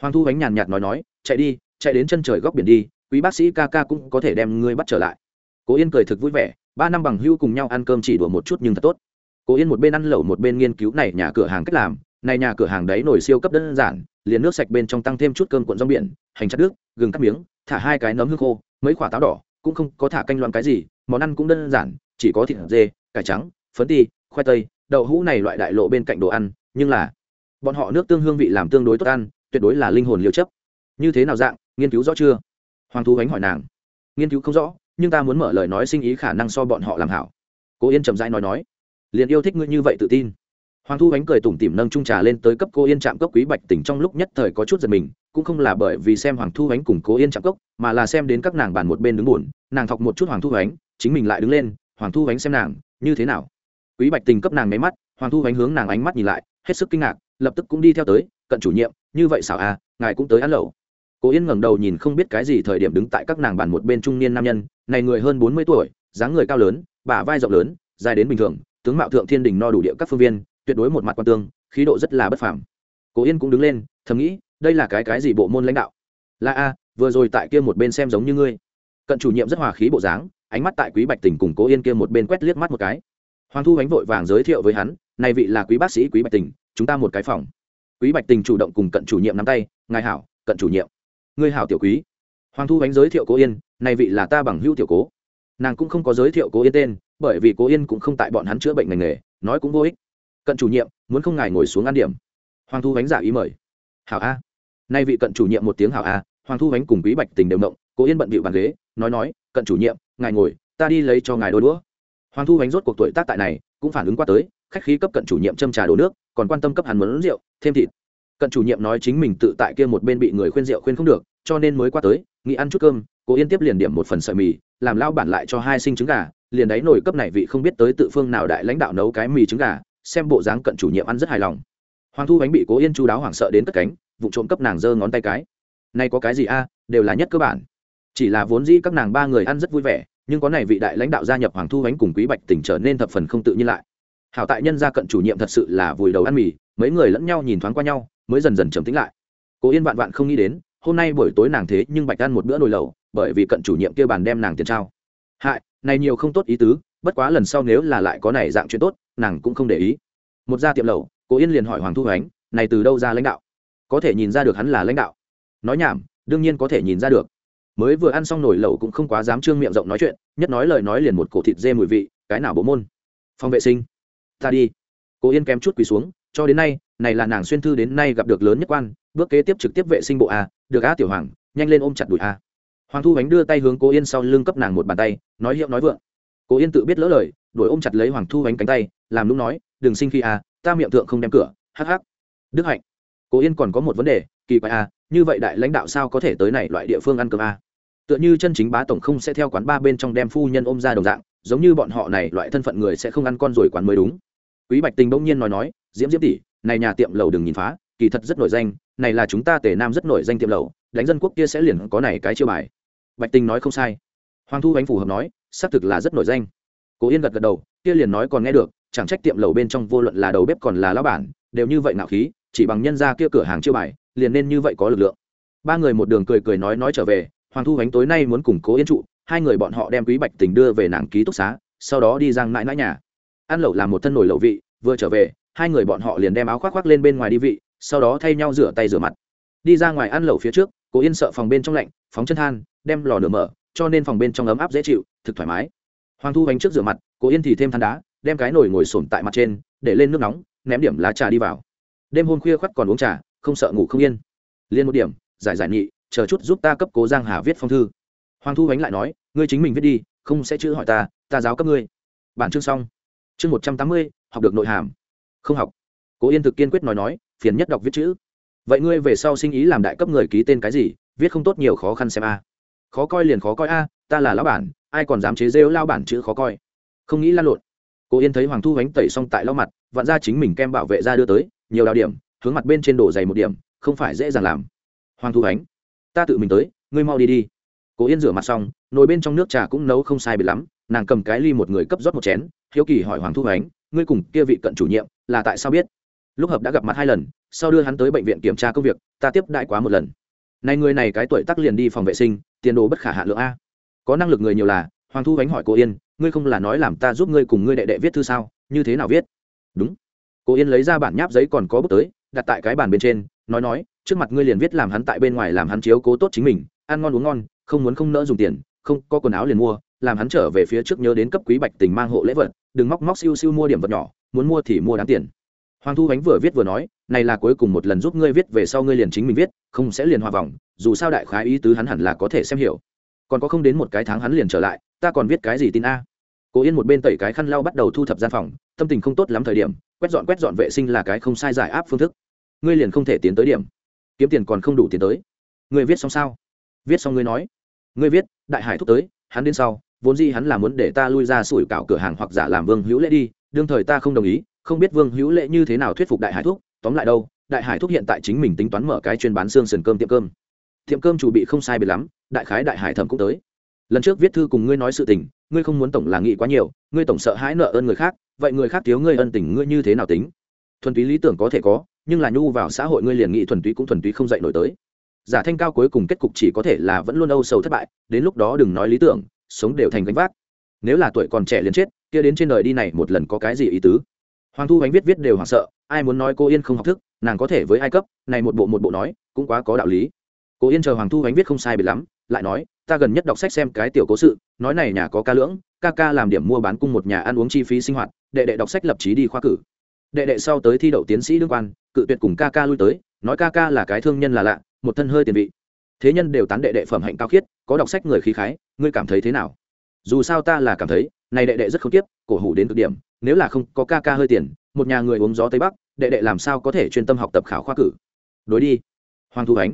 Hoàng thu ánh nhàn nhạt nói nói, chạy đi, chạy đến chân trời góc biển đi, quý bác sĩ ca ca cũng có thể đem ngươi bắt trở lại. Cố yên cười thực vui vẻ, ba năm bằng hưu cùng nhau ăn cơm chỉ đùa một chút nhưng thật tốt. Cố yên một bên ăn lẩu một bên nghiên cứu này nhà cửa hàng cách làm, này nhà cửa hàng đấy nổi siêu cấp đơn giản liền nước sạch bên trong tăng thêm chút cơm cuộn rong biển, hành chặt nước, gừng cắt miếng, thả hai cái nấm hương khô, mấy quả táo đỏ, cũng không có thả canh loạn cái gì, món ăn cũng đơn giản, chỉ có thịt dê, cải trắng, phấn ti, khoai tây, đậu hũ này loại đại lộ bên cạnh đồ ăn, nhưng là bọn họ nước tương hương vị làm tương đối tốt ăn, tuyệt đối là linh hồn liêu chấp như thế nào dạng, nghiên cứu rõ chưa? Hoàng thú ánh hỏi nàng. Nghiên cứu không rõ, nhưng ta muốn mở lời nói sinh ý khả năng so bọn họ làm hảo. Cố yên trầm rãi nói nói. Liền yêu thích ngươi như vậy tự tin hoàng thu ánh cười tủm tỉm nâng trung trà lên tới cấp cô yên trạm cốc quý bạch tỉnh trong lúc nhất thời có chút giật mình, cũng không là bởi vì xem hoàng thu ánh cùng cố yên trạm cốc, mà là xem đến các nàng bàn một bên đứng buồn, nàng thọc một chút hoàng thu ánh, chính mình lại đứng lên, hoàng thu ánh xem nàng, như thế nào? Quý bạch tình cấp nàng máy mắt, hoàng thu ánh hướng nàng ánh mắt nhìn lại, hết sức kinh ngạc, lập tức cũng đi theo tới, cận chủ nhiệm, như vậy xảo à ngài cũng tới ăn lẩu. Cố yên ngẩng đầu nhìn không biết cái gì thời điểm đứng tại các nàng bàn một bên trung niên nam nhân, này người hơn bốn mươi tuổi, dáng người cao lớn, bả vai rộng lớn, dài đến bình thường, tướng mạo thượng thiên đình no đủ địa các phương viên tuyệt đối một mặt quan tương, khí độ rất là bất phàm. Cố yên cũng đứng lên, thầm nghĩ, đây là cái cái gì bộ môn lãnh đạo? Là a, vừa rồi tại kia một bên xem giống như ngươi. Cận chủ nhiệm rất hòa khí bộ dáng, ánh mắt tại quý bạch tình cùng cố yên kia một bên quét liếc mắt một cái. Hoàng thu ánh vội vàng giới thiệu với hắn, này vị là quý bác sĩ quý bạch tình chúng ta một cái phòng. Quý bạch tình chủ động cùng cận chủ nhiệm nắm tay, ngài hảo, cận chủ nhiệm. Ngươi hảo tiểu quý. Hoàng thu ánh giới thiệu cố yên, này vị là ta bằng hữu tiểu cố. Nàng cũng không có giới thiệu cố yên tên, bởi vì cố yên cũng không tại bọn hắn chữa bệnh ngành nghề, nói cũng vô ích cận chủ nhiệm, muốn không ngài ngồi xuống ăn điểm. Hoàng thu bánh giả ý mời. Hảo a. Nay vị cận chủ nhiệm một tiếng hảo a, hoàng thu bánh cùng quý bạch tình đều động, cố yên bận bịu bàn ghế, nói nói, cận chủ nhiệm, ngài ngồi, ta đi lấy cho ngài đôi đũa. Hoàng thu bánh rốt cuộc tuổi tác tại này, cũng phản ứng qua tới, khách khí cấp cận chủ nhiệm châm trà đổ nước, còn quan tâm cấp hắn mướn rượu, thêm thịt. Cận chủ nhiệm nói chính mình tự tại kia một bên bị người khuyên rượu khuyên không được, cho nên mới qua tới, nghĩ ăn chút cơm, cố yên tiếp liền điểm một phần sợi mì, làm lao bản lại cho hai sinh trứng gà, liền đáy nổi cấp này vị không biết tới tự phương nào đại lãnh đạo nấu cái mì trứng gà xem bộ dáng cận chủ nhiệm ăn rất hài lòng. Hoàng thu bánh bị cố yên chú đáo hoảng sợ đến cất cánh vụ trộm cấp nàng giơ ngón tay cái. Nay có cái gì a, đều là nhất cơ bản. Chỉ là vốn dĩ các nàng ba người ăn rất vui vẻ, nhưng có này vị đại lãnh đạo gia nhập hoàng thu bánh cùng quý bạch tỉnh trở nên thập phần không tự nhiên lại. Hảo tại nhân gia cận chủ nhiệm thật sự là vùi đầu ăn mì, mấy người lẫn nhau nhìn thoáng qua nhau, mới dần dần trầm tính lại. Cố yên vạn vạn không nghĩ đến, hôm nay buổi tối nàng thế nhưng bạch ăn một bữa nồi lẩu, bởi vì cận chủ nhiệm kia bàn đem nàng tiền trao. Hại, này nhiều không tốt ý tứ bất quá lần sau nếu là lại có này dạng chuyện tốt, nàng cũng không để ý. Một gia tiệm lẩu, cố yên liền hỏi hoàng thu hoánh này từ đâu ra lãnh đạo? Có thể nhìn ra được hắn là lãnh đạo? Nói nhảm, đương nhiên có thể nhìn ra được. Mới vừa ăn xong nồi lẩu cũng không quá dám trương miệng rộng nói chuyện, nhất nói lời nói liền một cổ thịt dê mùi vị, cái nào bộ môn? Phòng vệ sinh. Ta đi. Cô yên kém chút quỳ xuống, cho đến nay, này là nàng xuyên thư đến nay gặp được lớn nhất quan, bước kế tiếp trực tiếp vệ sinh bộ a, được a tiểu hoàng, nhanh lên ôm chặt đùi a. Hoàng thu bánh đưa tay hướng cô yên sau lưng cấp nàng một bàn tay, nói hiệu nói vượng. Cố yên tự biết lỡ lời đuổi ôm chặt lấy hoàng thu bánh cánh tay làm lúc nói đừng sinh khi à, ta miệng thượng không đem cửa hắc hắc. Đức hạnh Cố yên còn có một vấn đề kỳ quái à, như vậy đại lãnh đạo sao có thể tới này loại địa phương ăn cơm à? tựa như chân chính bá tổng không sẽ theo quán ba bên trong đem phu nhân ôm ra đồng dạng giống như bọn họ này loại thân phận người sẽ không ăn con rồi quán mới đúng. Quý bạch tình bỗng nhiên nói nói diễm diễm tỷ này nhà tiệm lầu đừng nhìn phá kỳ thật rất nổi danh này là chúng ta tề nam rất nổi danh tiệm lầu đánh dân quốc kia sẽ liền có này cái chiêu bài. Bạch tình nói không sai. Hoàng thu ánh phù hợp nói xác thực là rất nổi danh. Cố yên gật gật đầu, kia liền nói còn nghe được, chẳng trách tiệm lầu bên trong vô luận là đầu bếp còn là lão bản, đều như vậy nạo khí, chỉ bằng nhân ra kia cửa hàng chiêu bài, liền nên như vậy có lực lượng. Ba người một đường cười cười nói nói trở về, hoàng thu ánh tối nay muốn củng cố yên trụ, hai người bọn họ đem quý bạch tình đưa về nàng ký túc xá, sau đó đi giang mãi mãi nhà. Ăn lẩu làm một thân nổi lẩu vị, vừa trở về, hai người bọn họ liền đem áo khoác khoác lên bên ngoài đi vị, sau đó thay nhau rửa tay rửa mặt. Đi ra ngoài ăn lẩu phía trước, cố yên sợ phòng bên trong lạnh, phóng chân than, đem lò lửa mở cho nên phòng bên trong ấm áp dễ chịu, thực thoải mái. Hoàng thu bánh trước rửa mặt cố yên thì thêm than đá, đem cái nồi ngồi sổm tại mặt trên, để lên nước nóng, ném điểm lá trà đi vào. Đêm hôm khuya khoắt còn uống trà, không sợ ngủ không yên. Liên một điểm, giải giải nhị, chờ chút giúp ta cấp cố giang hà viết phong thư. Hoàng thu bánh lại nói, ngươi chính mình viết đi, không sẽ chữ hỏi ta ta giáo cấp ngươi. Bản chương xong. Chương một trăm tám mươi, học được nội hàm. Không học. Cố yên thực kiên quyết nói nói, phiền nhất đọc viết chữ. Vậy ngươi về sau sinh ý làm đại cấp người ký tên cái gì, viết không tốt nhiều khó khăn xem a khó coi liền khó coi a, ta là lão bản, ai còn dám chế rêu lao bản chữ khó coi? Không nghĩ lan lộn. Cô yên thấy hoàng thu ánh tẩy xong tại lau mặt, vặn ra chính mình kem bảo vệ ra đưa tới, nhiều đào điểm, hướng mặt bên trên đổ dày một điểm, không phải dễ dàng làm. Hoàng thu ánh ta tự mình tới, ngươi mau đi đi. Cô yên rửa mặt xong, nồi bên trong nước trà cũng nấu không sai bị lắm, nàng cầm cái ly một người cấp rót một chén, hiếu kỳ hỏi hoàng thu ánh ngươi cùng kia vị cận chủ nhiệm là tại sao biết? Lúc hợp đã gặp mặt hai lần, sau đưa hắn tới bệnh viện kiểm tra công việc, ta tiếp đại quá một lần này người này cái tuổi tắc liền đi phòng vệ sinh, tiền đồ bất khả hạ lượng a. Có năng lực người nhiều là, hoàng thu vánh hỏi cô yên, ngươi không là nói làm ta giúp ngươi cùng ngươi đệ đệ viết thư sao, như thế nào viết? Đúng. Cô yên lấy ra bản nháp giấy còn có bút tới, đặt tại cái bàn bên trên, nói nói, trước mặt ngươi liền viết làm hắn tại bên ngoài làm hắn chiếu cố tốt chính mình, ăn ngon uống ngon, không muốn không nỡ dùng tiền, không có quần áo liền mua, làm hắn trở về phía trước nhớ đến cấp quý bạch tình mang hộ lễ vật, đừng móc móc siêu siêu mua điểm vật nhỏ, muốn mua thì mua đáng tiền hoàng thu ánh vừa viết vừa nói, này là cuối cùng một lần giúp ngươi viết về sau ngươi liền chính mình viết, không sẽ liền hòa vòng, dù sao đại khái ý tứ hắn hẳn là có thể xem hiểu. Còn có không đến một cái tháng hắn liền trở lại, ta còn viết cái gì tin a? Cố yên một bên tẩy cái khăn lau bắt đầu thu thập gian phòng, tâm tình không tốt lắm thời điểm, quét dọn quét dọn vệ sinh là cái không sai giải áp phương thức. Ngươi liền không thể tiến tới điểm. Kiếm tiền còn không đủ tiền tới. Ngươi viết xong sao? Viết xong ngươi nói. Ngươi viết, đại hải thúc tới, hắn đến sau, vốn gì hắn là muốn để ta lui ra sủi cảo cửa hàng hoặc giả làm vương hữu lễ đi, đương thời ta không đồng ý không biết vương hữu lệ như thế nào thuyết phục đại hải thúc, tóm lại đâu, đại hải thúc hiện tại chính mình tính toán mở cái chuyên bán xương sườn cơm tiệm cơm. Tiệm cơm chủ bị không sai biệt lắm, đại khái đại hải thẩm cũng tới. Lần trước viết thư cùng ngươi nói sự tình, ngươi không muốn tổng là nghị quá nhiều, ngươi tổng sợ hãi nợ ơn người khác, vậy người khác thiếu ngươi ân tình ngươi như thế nào tính? Thuần túy lý tưởng có thể có, nhưng là nhu vào xã hội ngươi liền nghĩ thuần túy cũng thuần túy không dạy nổi tới. Giả thanh cao cuối cùng kết cục chỉ có thể là vẫn luôn âu sầu thất bại, đến lúc đó đừng nói lý tưởng, sống đều thành gánh vác. Nếu là tuổi còn trẻ liền chết, kia đến trên đời đi này một lần có cái gì ý tứ? Hoàng thu ánh viết viết đều hoảng sợ, ai muốn nói cô yên không học thức, nàng có thể với ai cấp, này một bộ một bộ nói, cũng quá có đạo lý. Cô yên chờ hoàng thu ánh viết không sai biệt lắm, lại nói, ta gần nhất đọc sách xem cái tiểu cố sự, nói này nhà có ca lưỡng, ca ca làm điểm mua bán cung một nhà ăn uống chi phí sinh hoạt, đệ đệ đọc sách lập trí đi khoa cử. Đệ đệ sau tới thi đậu tiến sĩ đương quan, cự tuyệt cùng ca ca lui tới, nói ca ca là cái thương nhân là lạ, một thân hơi tiền vị. Thế nhân đều tán đệ đệ phẩm hạnh cao khiết, có đọc sách người khí khái, ngươi cảm thấy thế nào? Dù sao ta là cảm thấy này đệ đệ rất không tiếp cổ hủ đến cực điểm, nếu là không có ca ca hơi tiền, một nhà người uống gió tây bắc, đệ đệ làm sao có thể chuyên tâm học tập khảo khoa cử? Đối đi, hoàng thu ánh.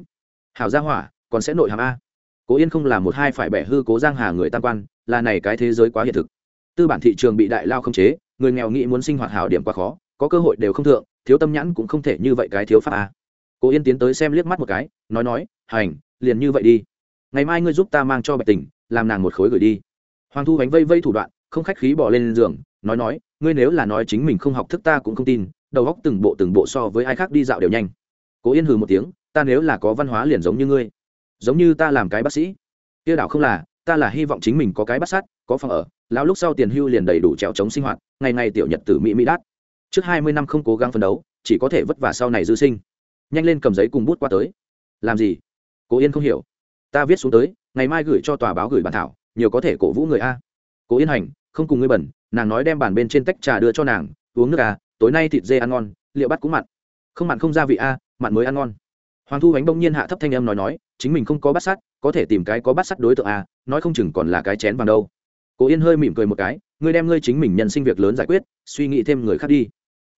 Hảo gia hỏa, còn sẽ nội hàm a. Cố yên không là một hai phải bẻ hư cố giang hà người tam quan, là này cái thế giới quá hiện thực. Tư bản thị trường bị đại lao không chế, người nghèo nghĩ muốn sinh hoạt hảo điểm quá khó, có cơ hội đều không thượng, thiếu tâm nhãn cũng không thể như vậy cái thiếu pháp a. Cố yên tiến tới xem liếc mắt một cái, nói nói, hành, liền như vậy đi. Ngày mai ngươi giúp ta mang cho bạch tình làm nàng một khối gửi đi. Hoàng thu ánh vây vây thủ đoạn không khách khí bỏ lên giường, nói nói, ngươi nếu là nói chính mình không học thức ta cũng không tin, đầu góc từng bộ từng bộ so với ai khác đi dạo đều nhanh. Cố yên hừ một tiếng, ta nếu là có văn hóa liền giống như ngươi. Giống như ta làm cái bác sĩ. Kia đảo không là, ta là hy vọng chính mình có cái bắt sát, có phòng ở, lão lúc sau tiền hưu liền đầy đủ trèo chống sinh hoạt, ngày ngày tiểu nhật tử mỹ mỹ đát. Trước hai mươi năm không cố gắng phấn đấu, chỉ có thể vất vả sau này dư sinh. Nhanh lên cầm giấy cùng bút qua tới. Làm gì? Cố yên không hiểu. Ta viết xuống tới, ngày mai gửi cho tòa báo gửi bản thảo, nhiều có thể cổ vũ người a. Cố yên hành không cùng ngươi bẩn, nàng nói đem bàn bên trên tách trà đưa cho nàng, uống nước à tối nay thịt dê ăn ngon, liệu bắt cũng mặn. Không mặn không gia vị a mặn mới ăn ngon. Hoàng thu Ánh bỗng nhiên hạ thấp thanh em nói nói, chính mình không có bát sắt, có thể tìm cái có bát sắt đối tượng a nói không chừng còn là cái chén vàng đâu. Cố yên hơi mỉm cười một cái, ngươi đem ngươi chính mình nhân sinh việc lớn giải quyết, suy nghĩ thêm người khác đi.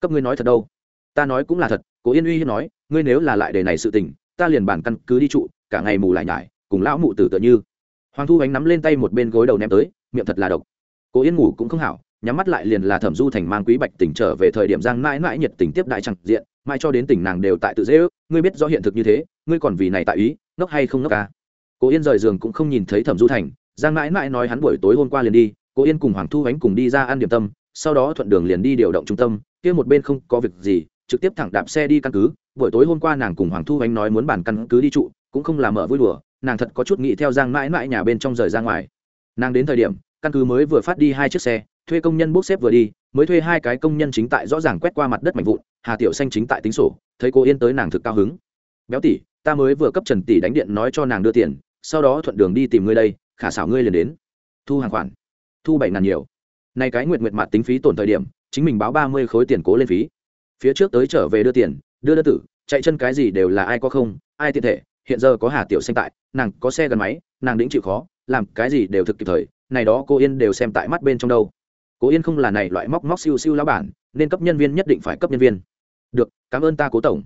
Cấp ngươi nói thật đâu. Ta nói cũng là thật, cố yên uy hiếp nói, ngươi nếu là lại đề này sự tình, ta liền bản căn cứ đi trụ, cả ngày mù lại nhải, cùng lão mụ tử tựa như. Hoàng thu ánh nắm lên tay một bên gối đầu ném tới, miệng thật là độc cố yên ngủ cũng không hảo, nhắm mắt lại liền là thẩm du thành mang quý bạch tỉnh trở về thời điểm giang mãi mãi nhiệt tình tiếp đại chẳng diện mãi cho đến tỉnh nàng đều tại tự dễ ước, ngươi biết rõ hiện thực như thế, ngươi còn vì này tại ý, ngốc hay không ngốc ca cố yên rời giường cũng không nhìn thấy thẩm du thành, giang mãi mãi nói hắn buổi tối hôm qua liền đi, cố yên cùng hoàng thu ánh cùng đi ra ăn điểm tâm, sau đó thuận đường liền đi điều động trung tâm, kia một bên không có việc gì, trực tiếp thẳng đạp xe đi căn cứ, buổi tối hôm qua nàng cùng hoàng thu ánh nói muốn bàn căn cứ đi trụ, cũng không làm mở vui đùa, nàng thật có chút nghĩ theo giang mãi mãi nhà bên trong rời ra ngoài. Nàng đến thời điểm căn cứ mới vừa phát đi hai chiếc xe, thuê công nhân bốc xếp vừa đi, mới thuê hai cái công nhân chính tại rõ ràng quét qua mặt đất mạnh vụn, hà tiểu xanh chính tại tính sổ, thấy cô yên tới nàng thực cao hứng. Béo tỷ, ta mới vừa cấp trần tỷ đánh điện nói cho nàng đưa tiền, sau đó thuận đường đi tìm ngươi đây, khả xảo ngươi liền đến. Thu hàng khoản. Thu bảy ngàn nhiều. Nay cái nguyện nguyện mặt tính phí tổn thời điểm, chính mình báo ba mươi khối tiền cố lên phí. Phía trước tới trở về đưa tiền, đưa đơn tử, chạy chân cái gì đều là ai có không, ai tiện thể, hiện giờ có hà tiểu xanh tại, nàng có xe gắn máy, nàng đĩnh chịu khó, làm cái gì đều thực kịp thời này đó cô yên đều xem tại mắt bên trong đâu. Cố yên không là này loại móc móc siêu siêu lao bản, nên cấp nhân viên nhất định phải cấp nhân viên. Được, cảm ơn ta, cố tổng.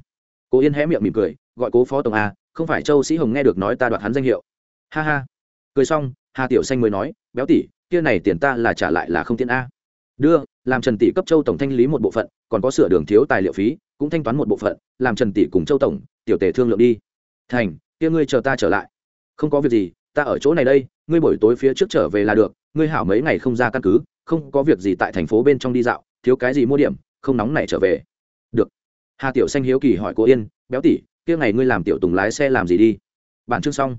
Cố yên hé miệng mỉm cười, gọi cố phó tổng a, không phải châu sĩ hồng nghe được nói ta đoạt hắn danh hiệu. Ha ha. Cười xong, hà tiểu xanh mới nói, béo tỷ, kia này tiền ta là trả lại là không tiền a. Đưa, làm trần tỷ cấp châu tổng thanh lý một bộ phận, còn có sửa đường thiếu tài liệu phí, cũng thanh toán một bộ phận, làm trần tỷ cùng châu tổng, tiểu tề thương lượng đi. Thành, kia ngươi chờ ta trở lại. Không có việc gì, ta ở chỗ này đây ngươi buổi tối phía trước trở về là được, ngươi hảo mấy ngày không ra căn cứ, không có việc gì tại thành phố bên trong đi dạo, thiếu cái gì mua điểm, không nóng này trở về. Được. Hà tiểu xanh hiếu kỳ hỏi cô yên, béo tỉ kia ngày ngươi làm tiểu tùng lái xe làm gì đi? Bản chương xong.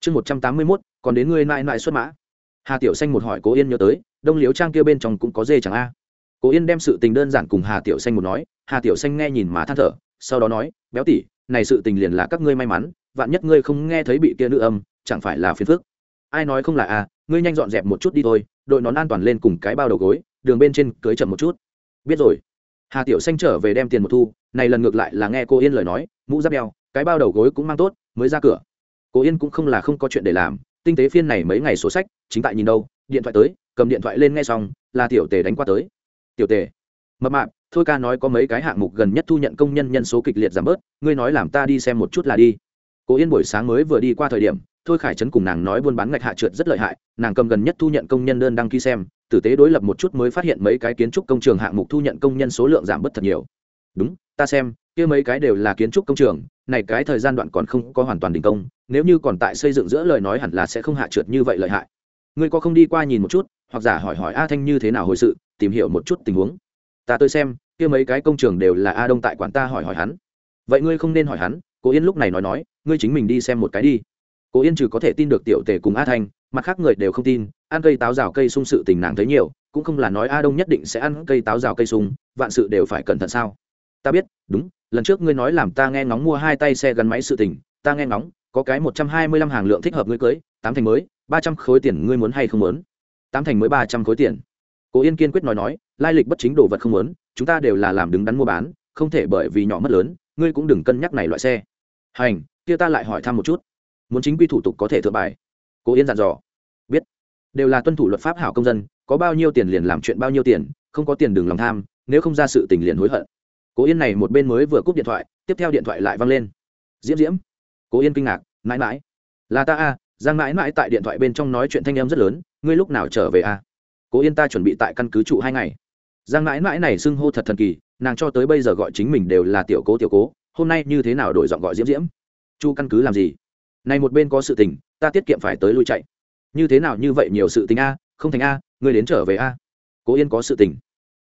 Chương một trăm tám mươi mốt, còn đến ngươi mãi mãi xuất mã. Hà tiểu xanh một hỏi cố yên nhớ tới, đông liếu trang kia bên trong cũng có dê chẳng a. Cố yên đem sự tình đơn giản cùng hà tiểu xanh một nói, hà tiểu xanh nghe nhìn mà than thở, sau đó nói, béo tỉ này sự tình liền là các ngươi may mắn, vạn nhất ngươi không nghe thấy bị kia nữ âm, chẳng phải là phiền phức? Ai nói không là a ngươi nhanh dọn dẹp một chút đi thôi, đội nón an toàn lên cùng cái bao đầu gối, đường bên trên cưới chậm một chút. Biết rồi. Hà tiểu xanh trở về đem tiền một thu, này lần ngược lại là nghe cô yên lời nói, mũ giáp đeo, cái bao đầu gối cũng mang tốt, mới ra cửa. Cô yên cũng không là không có chuyện để làm, tinh tế phiên này mấy ngày sổ sách, chính tại nhìn đâu, điện thoại tới, cầm điện thoại lên nghe xong, là tiểu tề đánh qua tới. Tiểu tề, mập mạp, thôi ca nói có mấy cái hạng mục gần nhất thu nhận công nhân nhân số kịch liệt giảm bớt, ngươi nói làm ta đi xem một chút là đi. Cô yên buổi sáng mới vừa đi qua thời điểm thôi khải trấn cùng nàng nói buôn bán ngạch hạ trượt rất lợi hại, nàng cầm gần nhất thu nhận công nhân đơn đăng ký xem, tử tế đối lập một chút mới phát hiện mấy cái kiến trúc công trường hạng mục thu nhận công nhân số lượng giảm bớt thật nhiều. Đúng, ta xem, kia mấy cái đều là kiến trúc công trường, này cái thời gian đoạn còn không có hoàn toàn đình công, nếu như còn tại xây dựng giữa lời nói hẳn là sẽ không hạ trượt như vậy lợi hại. Ngươi có không đi qua nhìn một chút, hoặc giả hỏi hỏi a thanh như thế nào hồi sự, tìm hiểu một chút tình huống. Ta tôi xem, kia mấy cái công trường đều là a đông tại quản ta hỏi hỏi hắn. Vậy ngươi không nên hỏi hắn, cố yên lúc này nói nói, ngươi chính mình đi xem một cái đi cố yên trừ có thể tin được tiểu tề cùng a thanh, mặt khác người đều không tin, ăn cây táo rào cây sung sự tình nàng thấy nhiều, cũng không là nói a đông nhất định sẽ ăn cây táo rào cây sung, vạn sự đều phải cẩn thận sao? Ta biết, đúng, lần trước ngươi nói làm ta nghe ngóng mua hai tay xe gắn máy sự tình, ta nghe ngóng, có cái một trăm hai mươi lăm hàng lượng thích hợp ngươi cưới, tám thành mới, ba trăm khối tiền ngươi muốn hay không muốn? Tám thành mới ba trăm khối tiền. Cố yên kiên quyết nói nói, lai lịch bất chính đồ vật không muốn, chúng ta đều là làm đứng đắn mua bán, không thể bởi vì nhỏ mất lớn, ngươi cũng đừng cân nhắc này loại xe. Hành, kia ta lại hỏi thăm một chút muốn chính quy thủ tục có thể thượng bài. Cố yên dặn dò. Biết. Đều là tuân thủ luật pháp hảo công dân, có bao nhiêu tiền liền làm chuyện bao nhiêu tiền, không có tiền đừng lòng tham, nếu không ra sự tình liền hối hận. Cố yên này một bên mới vừa cúp điện thoại, tiếp theo điện thoại lại văng lên. Diễm diễm. Cố yên kinh ngạc. Mãi mãi. Là ta a giang mãi mãi tại điện thoại bên trong nói chuyện thanh em rất lớn, ngươi lúc nào trở về a cố yên ta chuẩn bị tại căn cứ trụ hai ngày. Giang mãi mãi này xưng hô thật thần kỳ, nàng cho tới bây giờ gọi chính mình đều là tiểu cố tiểu cố, hôm nay như thế nào đổi giọng gọi diễm diễm? Chu căn cứ làm gì? Này một bên có sự tình, ta tiết kiệm phải tới lui chạy. Như thế nào như vậy nhiều sự tình a, không thành a, ngươi đến trở về a. Cố yên có sự tình.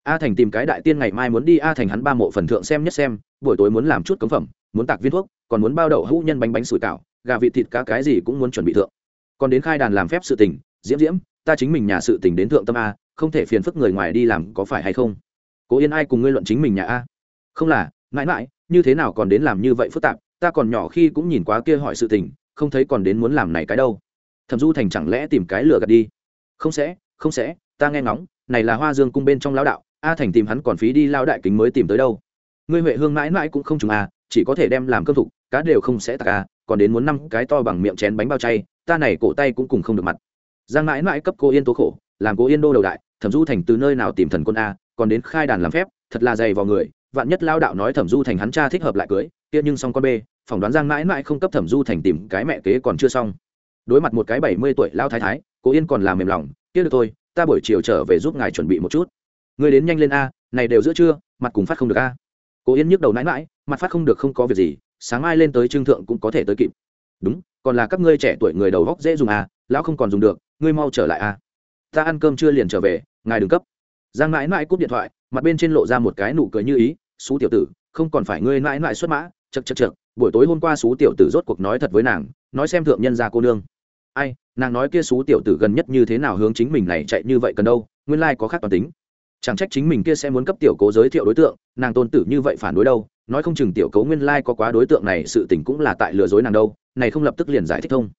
A thành tìm cái đại tiên ngày mai muốn đi, a thành hắn ba mộ phần thượng xem nhất xem, buổi tối muốn làm chút cống phẩm, muốn tạc viên thuốc, còn muốn bao đậu hũ nhân bánh bánh sủi cảo, gà vịt thịt cá cái gì cũng muốn chuẩn bị thượng. Còn đến khai đàn làm phép sự tình, diễm diễm, ta chính mình nhà sự tình đến thượng tâm a, không thể phiền phức người ngoài đi làm có phải hay không? Cố yên ai cùng ngươi luận chính mình nhà a? Không là, mãi mãi, như thế nào còn đến làm như vậy phức tạp, ta còn nhỏ khi cũng nhìn quá kia hỏi sự tình không thấy còn đến muốn làm này cái đâu. Thẩm du thành chẳng lẽ tìm cái lừa gạt đi? Không sẽ không sẽ, ta nghe ngóng, này là hoa dương cung bên trong lão đạo, a thành tìm hắn còn phí đi lao đại kính mới tìm tới đâu. Ngươi huệ hương mãi mãi cũng không trùng à chỉ có thể đem làm cơm thục, cá đều không sẽ tạc à còn đến muốn năm cái to bằng miệng chén bánh bao chay, ta này cổ tay cũng cùng không được mặt. Giang mãi mãi cấp cô yên tố khổ, làm cô yên đô đầu đại, thẩm du thành từ nơi nào tìm thần quân a, còn đến khai đàn làm phép, thật là dày vào người, vạn nhất lao đạo nói thẩm du thành hắn cha thích hợp lại cưới, kia nhưng xong con b phỏng đoán giang mãi mãi không cấp thẩm du thành tìm cái mẹ kế còn chưa xong. Đối mặt một cái bảy mươi tuổi lao thái thái, cô yên còn làm mềm lòng, kia được thôi, ta buổi chiều trở về giúp ngài chuẩn bị một chút. Người đến nhanh lên a, này đều giữa trưa, mặt cùng phát không được a. Cô yên nhức đầu nãi mãi, mặt phát không được không có việc gì, sáng mai lên tới trương thượng cũng có thể tới kịp. Đúng, còn là các ngươi trẻ tuổi người đầu góc dễ dùng a, lão không còn dùng được, ngươi mau trở lại a. Ta ăn cơm chưa liền trở về, ngài đừng cấp. Giang mãi mãi cúp điện thoại, mặt bên trên lộ ra một cái nụ cười như ý, xú tiểu tử, không còn phải ngươi mãi mãi xuất mã chật chật chật buổi tối hôm qua xú tiểu tử rốt cuộc nói thật với nàng, nói xem thượng nhân ra cô nương. Ai, nàng nói kia xú tiểu tử gần nhất như thế nào hướng chính mình này chạy như vậy cần đâu, nguyên lai có khác toàn tính. Chẳng trách chính mình kia sẽ muốn cấp tiểu cố giới thiệu đối tượng, nàng tôn tử như vậy phản đối đâu, nói không chừng tiểu cố nguyên lai có quá đối tượng này, sự tình cũng là tại lừa dối nàng đâu, này không lập tức liền giải thích thông.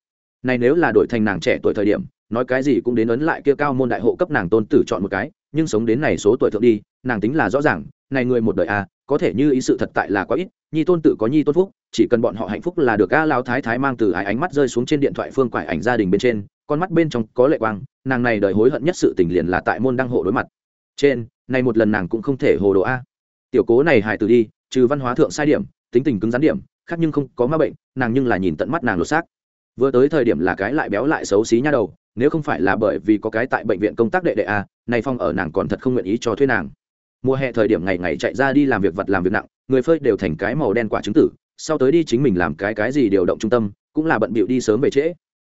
Này nếu là đổi thành nàng trẻ tuổi thời điểm, nói cái gì cũng đến ấn lại kia cao môn đại hộ cấp nàng tôn tử chọn một cái, nhưng sống đến này số tuổi thượng đi, nàng tính là rõ ràng này người một đời a à, có thể như ý sự thật tại là quá ít nhi tôn tự có nhi tôn phúc chỉ cần bọn họ hạnh phúc là được a lao thái thái mang từ ái ánh mắt rơi xuống trên điện thoại phương quải ảnh gia đình bên trên con mắt bên trong có lệ quang nàng này đời hối hận nhất sự tình liền là tại môn đăng hộ đối mặt. Trên này một lần nàng cũng không thể hồ đồ a. Tiểu cố này hài từ đi trừ văn hóa thượng sai điểm tính tình cứng rắn điểm khác nhưng không có ma bệnh nàng nhưng là nhìn tận mắt nàng lột xác. Vừa tới thời điểm là cái lại béo lại xấu xí nha đầu nếu không phải là bởi vì có cái tại bệnh viện công tác đệ đệ a này phong ở nàng còn thật không nguyện ý cho thuê nàng mùa hè thời điểm ngày ngày chạy ra đi làm việc vật làm việc nặng, người phơi đều thành cái màu đen quả trứng tử, sau tới đi chính mình làm cái cái gì điều động trung tâm, cũng là bận bịu đi sớm về trễ.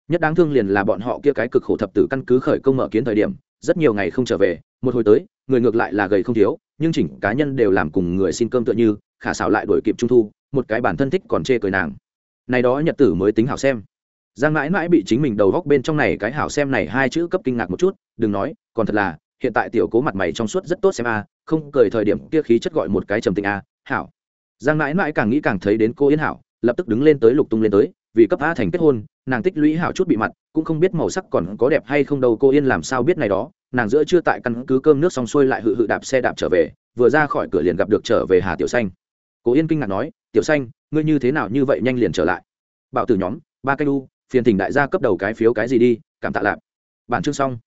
Nhất đáng thương liền là bọn họ kia cái cực khổ thập tử căn cứ khởi công mở kiến thời điểm, rất nhiều ngày không trở về, một hồi tới, người ngược lại là gầy không thiếu, nhưng chỉnh cá nhân đều làm cùng người xin cơm tựa như, khả xảo lại đổi kịp trung thu, một cái bản thân thích còn chê cười nàng. Này đó nhật tử mới tính hảo xem. Giang mãi mãi bị chính mình đầu góc bên trong này cái hảo xem này hai chữ cấp kinh ngạc một chút, đừng nói, còn thật là hiện tại tiểu cố mặt mày trong suốt rất tốt xem a, không cười thời điểm kia khí chất gọi một cái trầm tình a, hảo. Giang mãi mãi càng nghĩ càng thấy đến cô yên hảo, lập tức đứng lên tới lục tung lên tới, vì cấp a thành kết hôn, nàng tích lũy hảo chút bị mặt, cũng không biết màu sắc còn có đẹp hay không đâu, cô yên làm sao biết này đó, nàng giữa chưa tại căn cứ cơm nước xong xuôi lại hự hự đạp xe đạp trở về, vừa ra khỏi cửa liền gặp được trở về hà tiểu xanh. Cô yên kinh ngạc nói, tiểu xanh, ngươi như thế nào như vậy nhanh liền trở lại? Bảo tử nhóm, ba cây đu, phiền thỉnh đại gia cấp đầu cái phiếu cái gì đi, cảm tạ lạp bản chương xong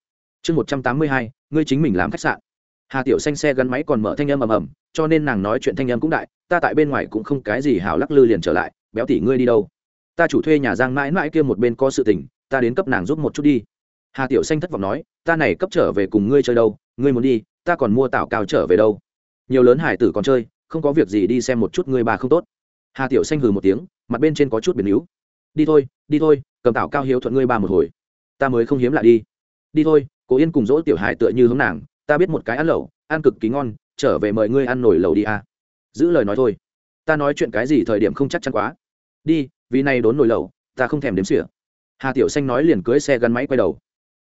chương một trăm tám mươi hai, ngươi chính mình làm khách sạn. Hà tiểu xanh xe gắn máy còn mở thanh âm ầm ầm, cho nên nàng nói chuyện thanh âm cũng đại, ta tại bên ngoài cũng không cái gì hào lắc lư liền trở lại, béo tỉ ngươi đi đâu? Ta chủ thuê nhà giang mãi mãi kia một bên có sự tình, ta đến cấp nàng giúp một chút đi. Hà tiểu xanh thất vọng nói, ta này cấp trở về cùng ngươi chơi đâu, ngươi muốn đi, ta còn mua tảo cao trở về đâu. Nhiều lớn hải tử còn chơi, không có việc gì đi xem một chút ngươi bà không tốt. Hà tiểu xanh hừ một tiếng, mặt bên trên có chút biến yếu đi thôi đi thôi, cầm tảo cao hiếu thuận ngươi ba một hồi. Ta mới không hiếm lại đi. Đi thôi cố yên cùng dỗ tiểu hải tựa như hướng nàng, ta biết một cái ăn lẩu, ăn cực kỳ ngon, trở về mời ngươi ăn nổi lẩu đi à. giữ lời nói thôi. Ta nói chuyện cái gì thời điểm không chắc chắn quá. Đi, vì này đốn nổi lẩu, ta không thèm đếm xỉa. Hà tiểu xanh nói liền cưới xe gắn máy quay đầu.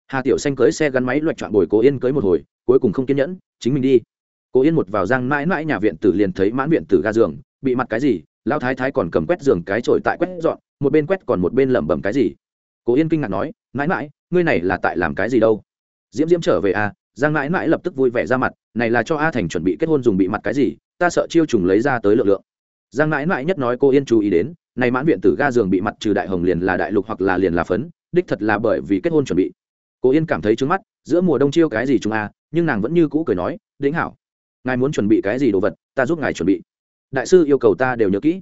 Hà tiểu xanh cưới xe gắn máy loạch trọn bồi cố yên cưới một hồi, cuối cùng không kiên nhẫn, chính mình đi. Cố yên một vào giang mãi mãi nhà viện tử liền thấy mãn viện tử ga giường, bị mặt cái gì lao thái thái còn cầm quét giường cái trội tại quét dọn, một bên quét còn một bên lẩm bẩm cái gì. Cố yên kinh ngạc nói, mãi mãi, ngươi này là tại làm cái gì đâu? Diễm diễm trở về à giang mãi mãi lập tức vui vẻ ra mặt, này là cho a thành chuẩn bị kết hôn dùng bị mặt cái gì, ta sợ chiêu trùng lấy ra tới lượng lượng. Giang mãi mãi nhất nói cô yên chú ý đến, này mãn viện tử ga giường bị mặt trừ đại hồng liền là đại lục hoặc là liền là phấn, đích thật là bởi vì kết hôn chuẩn bị. Cô yên cảm thấy trướng mắt, giữa mùa đông chiêu cái gì chúng a, nhưng nàng vẫn như cũ cười nói, đĩnh hảo, ngài muốn chuẩn bị cái gì đồ vật, ta giúp ngài chuẩn bị. Đại sư yêu cầu ta đều nhớ kỹ.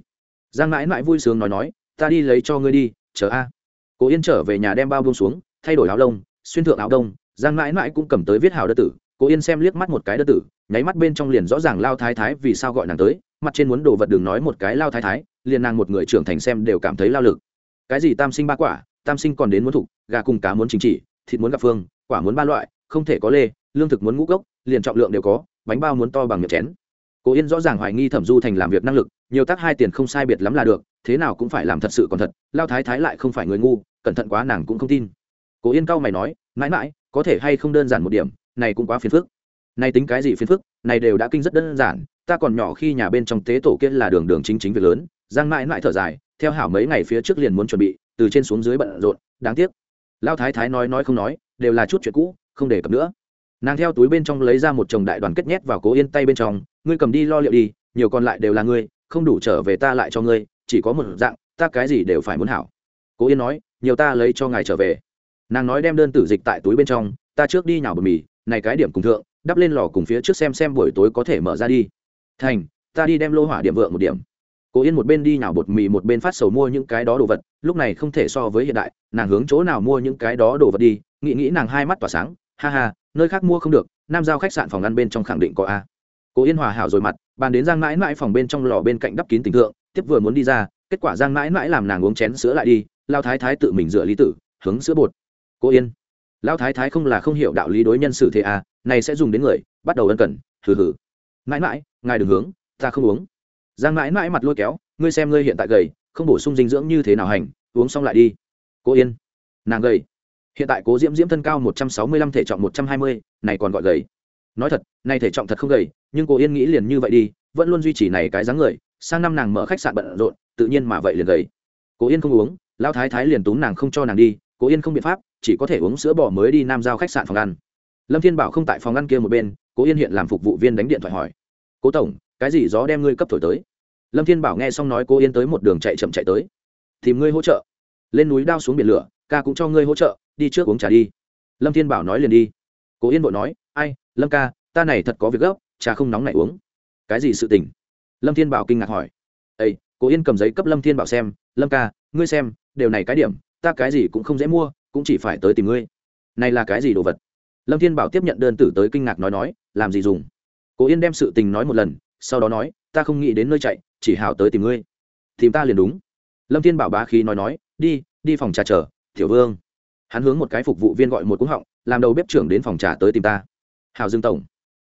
Giang mãi mãi vui sướng nói nói, ta đi lấy cho ngươi đi, chờ a. Cô yên trở về nhà đem bao bông xuống, thay đổi áo lông, xuyên thượng áo đông giang mãi mãi cũng cầm tới viết hào đơn tử, cô yên xem liếc mắt một cái đơn tử, nháy mắt bên trong liền rõ ràng lao thái thái vì sao gọi nàng tới, mặt trên muốn đồ vật đừng nói một cái lao thái thái, liền nàng một người trưởng thành xem đều cảm thấy lao lực. Cái gì tam sinh ba quả, tam sinh còn đến muốn thục gà cùng cá muốn chính trị thịt muốn gặp phương, quả muốn ba loại, không thể có lê, lương thực muốn ngũ cốc, liền trọng lượng đều có, bánh bao muốn to bằng miệng chén. Cố yên rõ ràng hoài nghi thẩm du thành làm việc năng lực, nhiều tác hai tiền không sai biệt lắm là được, thế nào cũng phải làm thật sự còn thật, lao thái thái lại không phải người ngu, cẩn thận quá nàng cũng không tin. Cố yên cau mày nói, mãi mãi có thể hay không đơn giản một điểm, này cũng quá phiền phức. Này tính cái gì phiền phức, này đều đã kinh rất đơn giản, ta còn nhỏ khi nhà bên trong tế tổ kia là đường đường chính chính việc lớn, giang mãi mãi thở dài, theo hảo mấy ngày phía trước liền muốn chuẩn bị, từ trên xuống dưới bận rộn, đáng tiếc. Lao thái thái nói nói không nói, đều là chút chuyện cũ, không để cập nữa. Nàng theo túi bên trong lấy ra một chồng đại đoàn kết nhét vào cố yên tay bên trong, ngươi cầm đi lo liệu đi, nhiều còn lại đều là ngươi, không đủ trở về ta lại cho ngươi, chỉ có một dạng, ta cái gì đều phải muốn hảo. Cố yên nói, nhiều ta lấy cho ngài trở về nàng nói đem đơn tử dịch tại túi bên trong, ta trước đi nhào bờ mì, này cái điểm cùng thượng, đắp lên lò cùng phía trước xem xem buổi tối có thể mở ra đi. Thành, ta đi đem lô hỏa điểm vượng một điểm. Cố yên một bên đi nhào bột mì, một bên phát sầu mua những cái đó đồ vật, lúc này không thể so với hiện đại, nàng hướng chỗ nào mua những cái đó đồ vật đi, nghĩ nghĩ nàng hai mắt tỏa sáng, ha ha, nơi khác mua không được, nam giao khách sạn phòng ăn bên trong khẳng định có a. Cố yên hòa hảo rồi mặt, bàn đến giang mãi mãi phòng bên trong lò bên cạnh đắp kín tình thượng, tiếp vừa muốn đi ra, kết quả giang mãi mãi làm nàng uống chén sữa lại đi, lao thái thái tự mình rửa lý tử, hướng sữa bột cố yên. Lão thái thái không là không hiểu đạo lý đối nhân xử thế à này sẽ dùng đến người, bắt đầu ân cần, hừ hừ. Mãi mãi, ngài đừng hướng, ta không uống. Giang mãi mãi mặt lôi kéo, ngươi xem ngươi hiện tại gầy, không bổ sung dinh dưỡng như thế nào hành, uống xong lại đi. Cố yên. Nàng gầy. Hiện tại cố diễm diễm thân cao một trăm sáu mươi lăm, thể trọng một trăm hai mươi, này còn gọi gầy. Nói thật, này thể trọng thật không gầy, nhưng cô yên nghĩ liền như vậy đi, vẫn luôn duy trì này cái dáng người, sang năm nàng mở khách sạn bận rộn, tự nhiên mà vậy liền gầy. Cố yên không uống, lão thái thái liền túm nàng không cho nàng đi cố yên không biện pháp, chỉ có thể uống sữa bò mới đi nam giao khách sạn phòng ăn. Lâm thiên bảo không tại phòng ăn kia một bên, cố yên hiện làm phục vụ viên đánh điện thoại hỏi. Cố tổng, cái gì gió đem ngươi cấp thổi tới? Lâm thiên bảo nghe xong nói cố yên tới một đường chạy chậm chạy tới. Tìm ngươi hỗ trợ. Lên núi đao xuống biển lửa, ca cũng cho ngươi hỗ trợ, đi trước uống trà đi. Lâm thiên bảo nói liền đi. Cố yên vội nói, ai, lâm ca, ta này thật có việc gấp, trà không nóng này uống. Cái gì sự tình? Lâm thiên bảo kinh ngạc hỏi. Ây cố yên cầm giấy cấp lâm thiên bảo xem, lâm ca, ngươi xem, đều này cái điểm ta cái gì cũng không dễ mua, cũng chỉ phải tới tìm ngươi. Này là cái gì đồ vật? Lâm thiên bảo tiếp nhận đơn tử tới kinh ngạc nói nói, làm gì dùng? Cố yên đem sự tình nói một lần, sau đó nói, ta không nghĩ đến nơi chạy, chỉ hào tới tìm ngươi. Tìm ta liền đúng. Lâm thiên bảo bá khí nói nói, đi đi phòng trà chờ, tiểu vương. Hắn hướng một cái phục vụ viên gọi một cúng họng, làm đầu bếp trưởng đến phòng trà tới tìm ta. Hào dương tổng.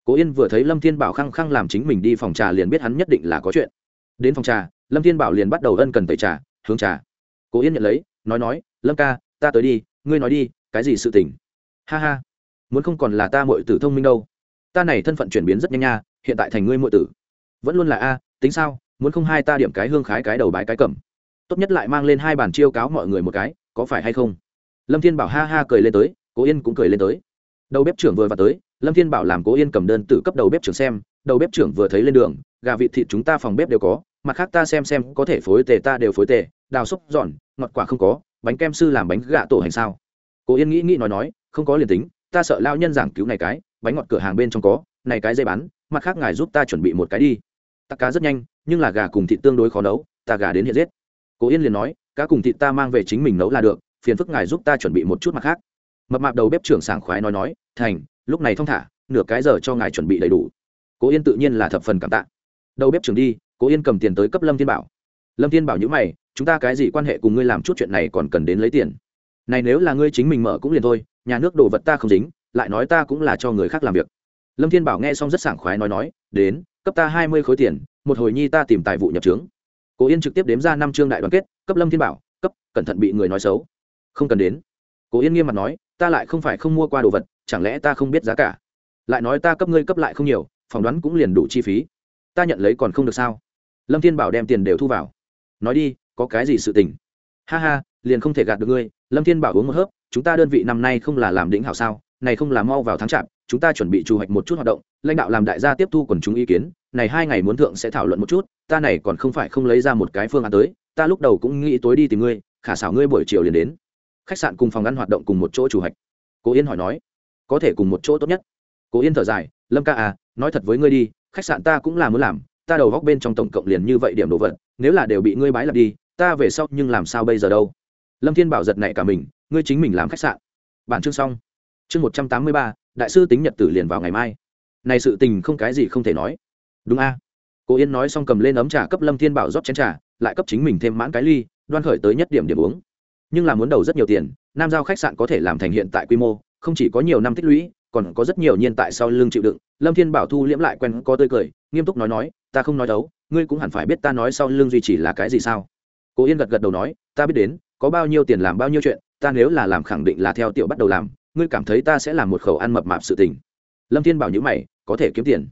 Cố yên vừa thấy lâm thiên bảo khăng khăng làm chính mình đi phòng trà liền biết hắn nhất định là có chuyện. Đến phòng trà, lâm thiên bảo liền bắt đầu ân cần tẩy trà, hướng trà. Cố yên nhận lấy nói nói, lâm ca, ta tới đi, ngươi nói đi, cái gì sự tình? Ha ha, muốn không còn là ta muội tử thông minh đâu. Ta này thân phận chuyển biến rất nhanh nha, hiện tại thành ngươi muội tử. Vẫn luôn là a, tính sao, muốn không hai ta điểm cái hương khái cái đầu bái cái cầm. Tốt nhất lại mang lên hai bàn chiêu cáo mọi người một cái, có phải hay không? Lâm thiên bảo ha ha cười lên tới, cố yên cũng cười lên tới. Đầu bếp trưởng vừa vào tới, lâm thiên bảo làm cố yên cầm đơn từ cấp đầu bếp trưởng xem, đầu bếp trưởng vừa thấy lên đường, gà vịt thịt chúng ta phòng bếp đều có, mặt khác ta xem xem có thể phối tề ta đều phối tề đào xúc giòn, ngọt quả không có, bánh kem sư làm bánh gạ tổ hành sao? Cố yên nghĩ nghĩ nói nói, không có liền tính, ta sợ lao nhân giảng cứu này cái, bánh ngọt cửa hàng bên trong có, này cái dây bán, mặt khác ngài giúp ta chuẩn bị một cái đi. Tắc cá rất nhanh, nhưng là gà cùng thịt tương đối khó nấu, ta gà đến hiện giết. Cố yên liền nói, cá cùng thịt ta mang về chính mình nấu là được, phiền phức ngài giúp ta chuẩn bị một chút mặt khác. Mập mạp đầu bếp trưởng sảng khoái nói nói, thành, lúc này thong thả, nửa cái giờ cho ngài chuẩn bị đầy đủ. Cố yên tự nhiên là thập phần cảm tạ. Đầu bếp trưởng đi, cố yên cầm tiền tới cấp lâm thiên bảo lâm thiên bảo nhữ mày, chúng ta cái gì quan hệ cùng ngươi làm chút chuyện này còn cần đến lấy tiền? Này nếu là ngươi chính mình mở cũng liền thôi, nhà nước đồ vật ta không dính, lại nói ta cũng là cho người khác làm việc. Lâm thiên bảo nghe xong rất sảng khoái nói nói, đến, cấp ta hai mươi khối tiền, một hồi nhi ta tìm tài vụ nhập trướng. Cố yên trực tiếp đếm ra năm chương đại đoàn kết, cấp lâm thiên bảo, cấp, cẩn thận bị người nói xấu. Không cần đến. Cố yên nghiêm mặt nói, ta lại không phải không mua qua đồ vật, chẳng lẽ ta không biết giá cả? Lại nói ta cấp ngươi cấp lại không nhiều, phỏng đoán cũng liền đủ chi phí. Ta nhận lấy còn không được sao? Lâm thiên bảo đem tiền đều thu vào nói đi, có cái gì sự tình? Ha ha, liền không thể gạt được ngươi. Lâm thiên bảo uống một hớp, chúng ta đơn vị năm nay không là làm đỉnh hảo sao? Này không là mau vào tháng chạp, chúng ta chuẩn bị trù hoạch một chút hoạt động, lãnh đạo làm đại gia tiếp thu quần chúng ý kiến. Này hai ngày muốn thượng sẽ thảo luận một chút, ta này còn không phải không lấy ra một cái phương án tới, ta lúc đầu cũng nghĩ tối đi tìm ngươi, khả xảo ngươi buổi chiều liền đến. Khách sạn cùng phòng ăn hoạt động cùng một chỗ chủ hạch cố yên hỏi nói. Có thể cùng một chỗ tốt nhất. Cố yên thở dài, lâm ca à nói thật với ngươi đi, khách sạn ta cũng là muốn làm ta đầu góc bên trong tổng cộng liền như vậy điểm đồ vật, nếu là đều bị ngươi bái lặp đi, ta về sau nhưng làm sao bây giờ đâu? Lâm thiên bảo giật này cả mình, ngươi chính mình làm khách sạn. Bản chương xong. Chương một trăm tám mươi ba, đại sư tính nhật tử liền vào ngày mai. Này sự tình không cái gì không thể nói. Đúng a. À? cô yên nói xong cầm lên ấm trà cấp lâm thiên bảo rót chén trà, lại cấp chính mình thêm mãn cái ly, đoan khởi tới nhất điểm điểm uống. Nhưng là muốn đầu rất nhiều tiền, nam giao khách sạn có thể làm thành hiện tại quy mô, không chỉ có nhiều năm tích lũy, còn có rất nhiều nhiên tại sau lưng chịu đựng. Lâm thiên bảo thu liễm lại quen có tươi cười, nghiêm túc nói nói ta không nói đấu, ngươi cũng hẳn phải biết ta nói sau lưng duy trì là cái gì sao? Cố yên gật gật đầu nói, ta biết đến, có bao nhiêu tiền làm bao nhiêu chuyện, ta nếu là làm khẳng định là theo tiểu bắt đầu làm, ngươi cảm thấy ta sẽ làm một khẩu ăn mập mạp sự tình. Lâm thiên bảo nhữ mày, có thể kiếm tiền.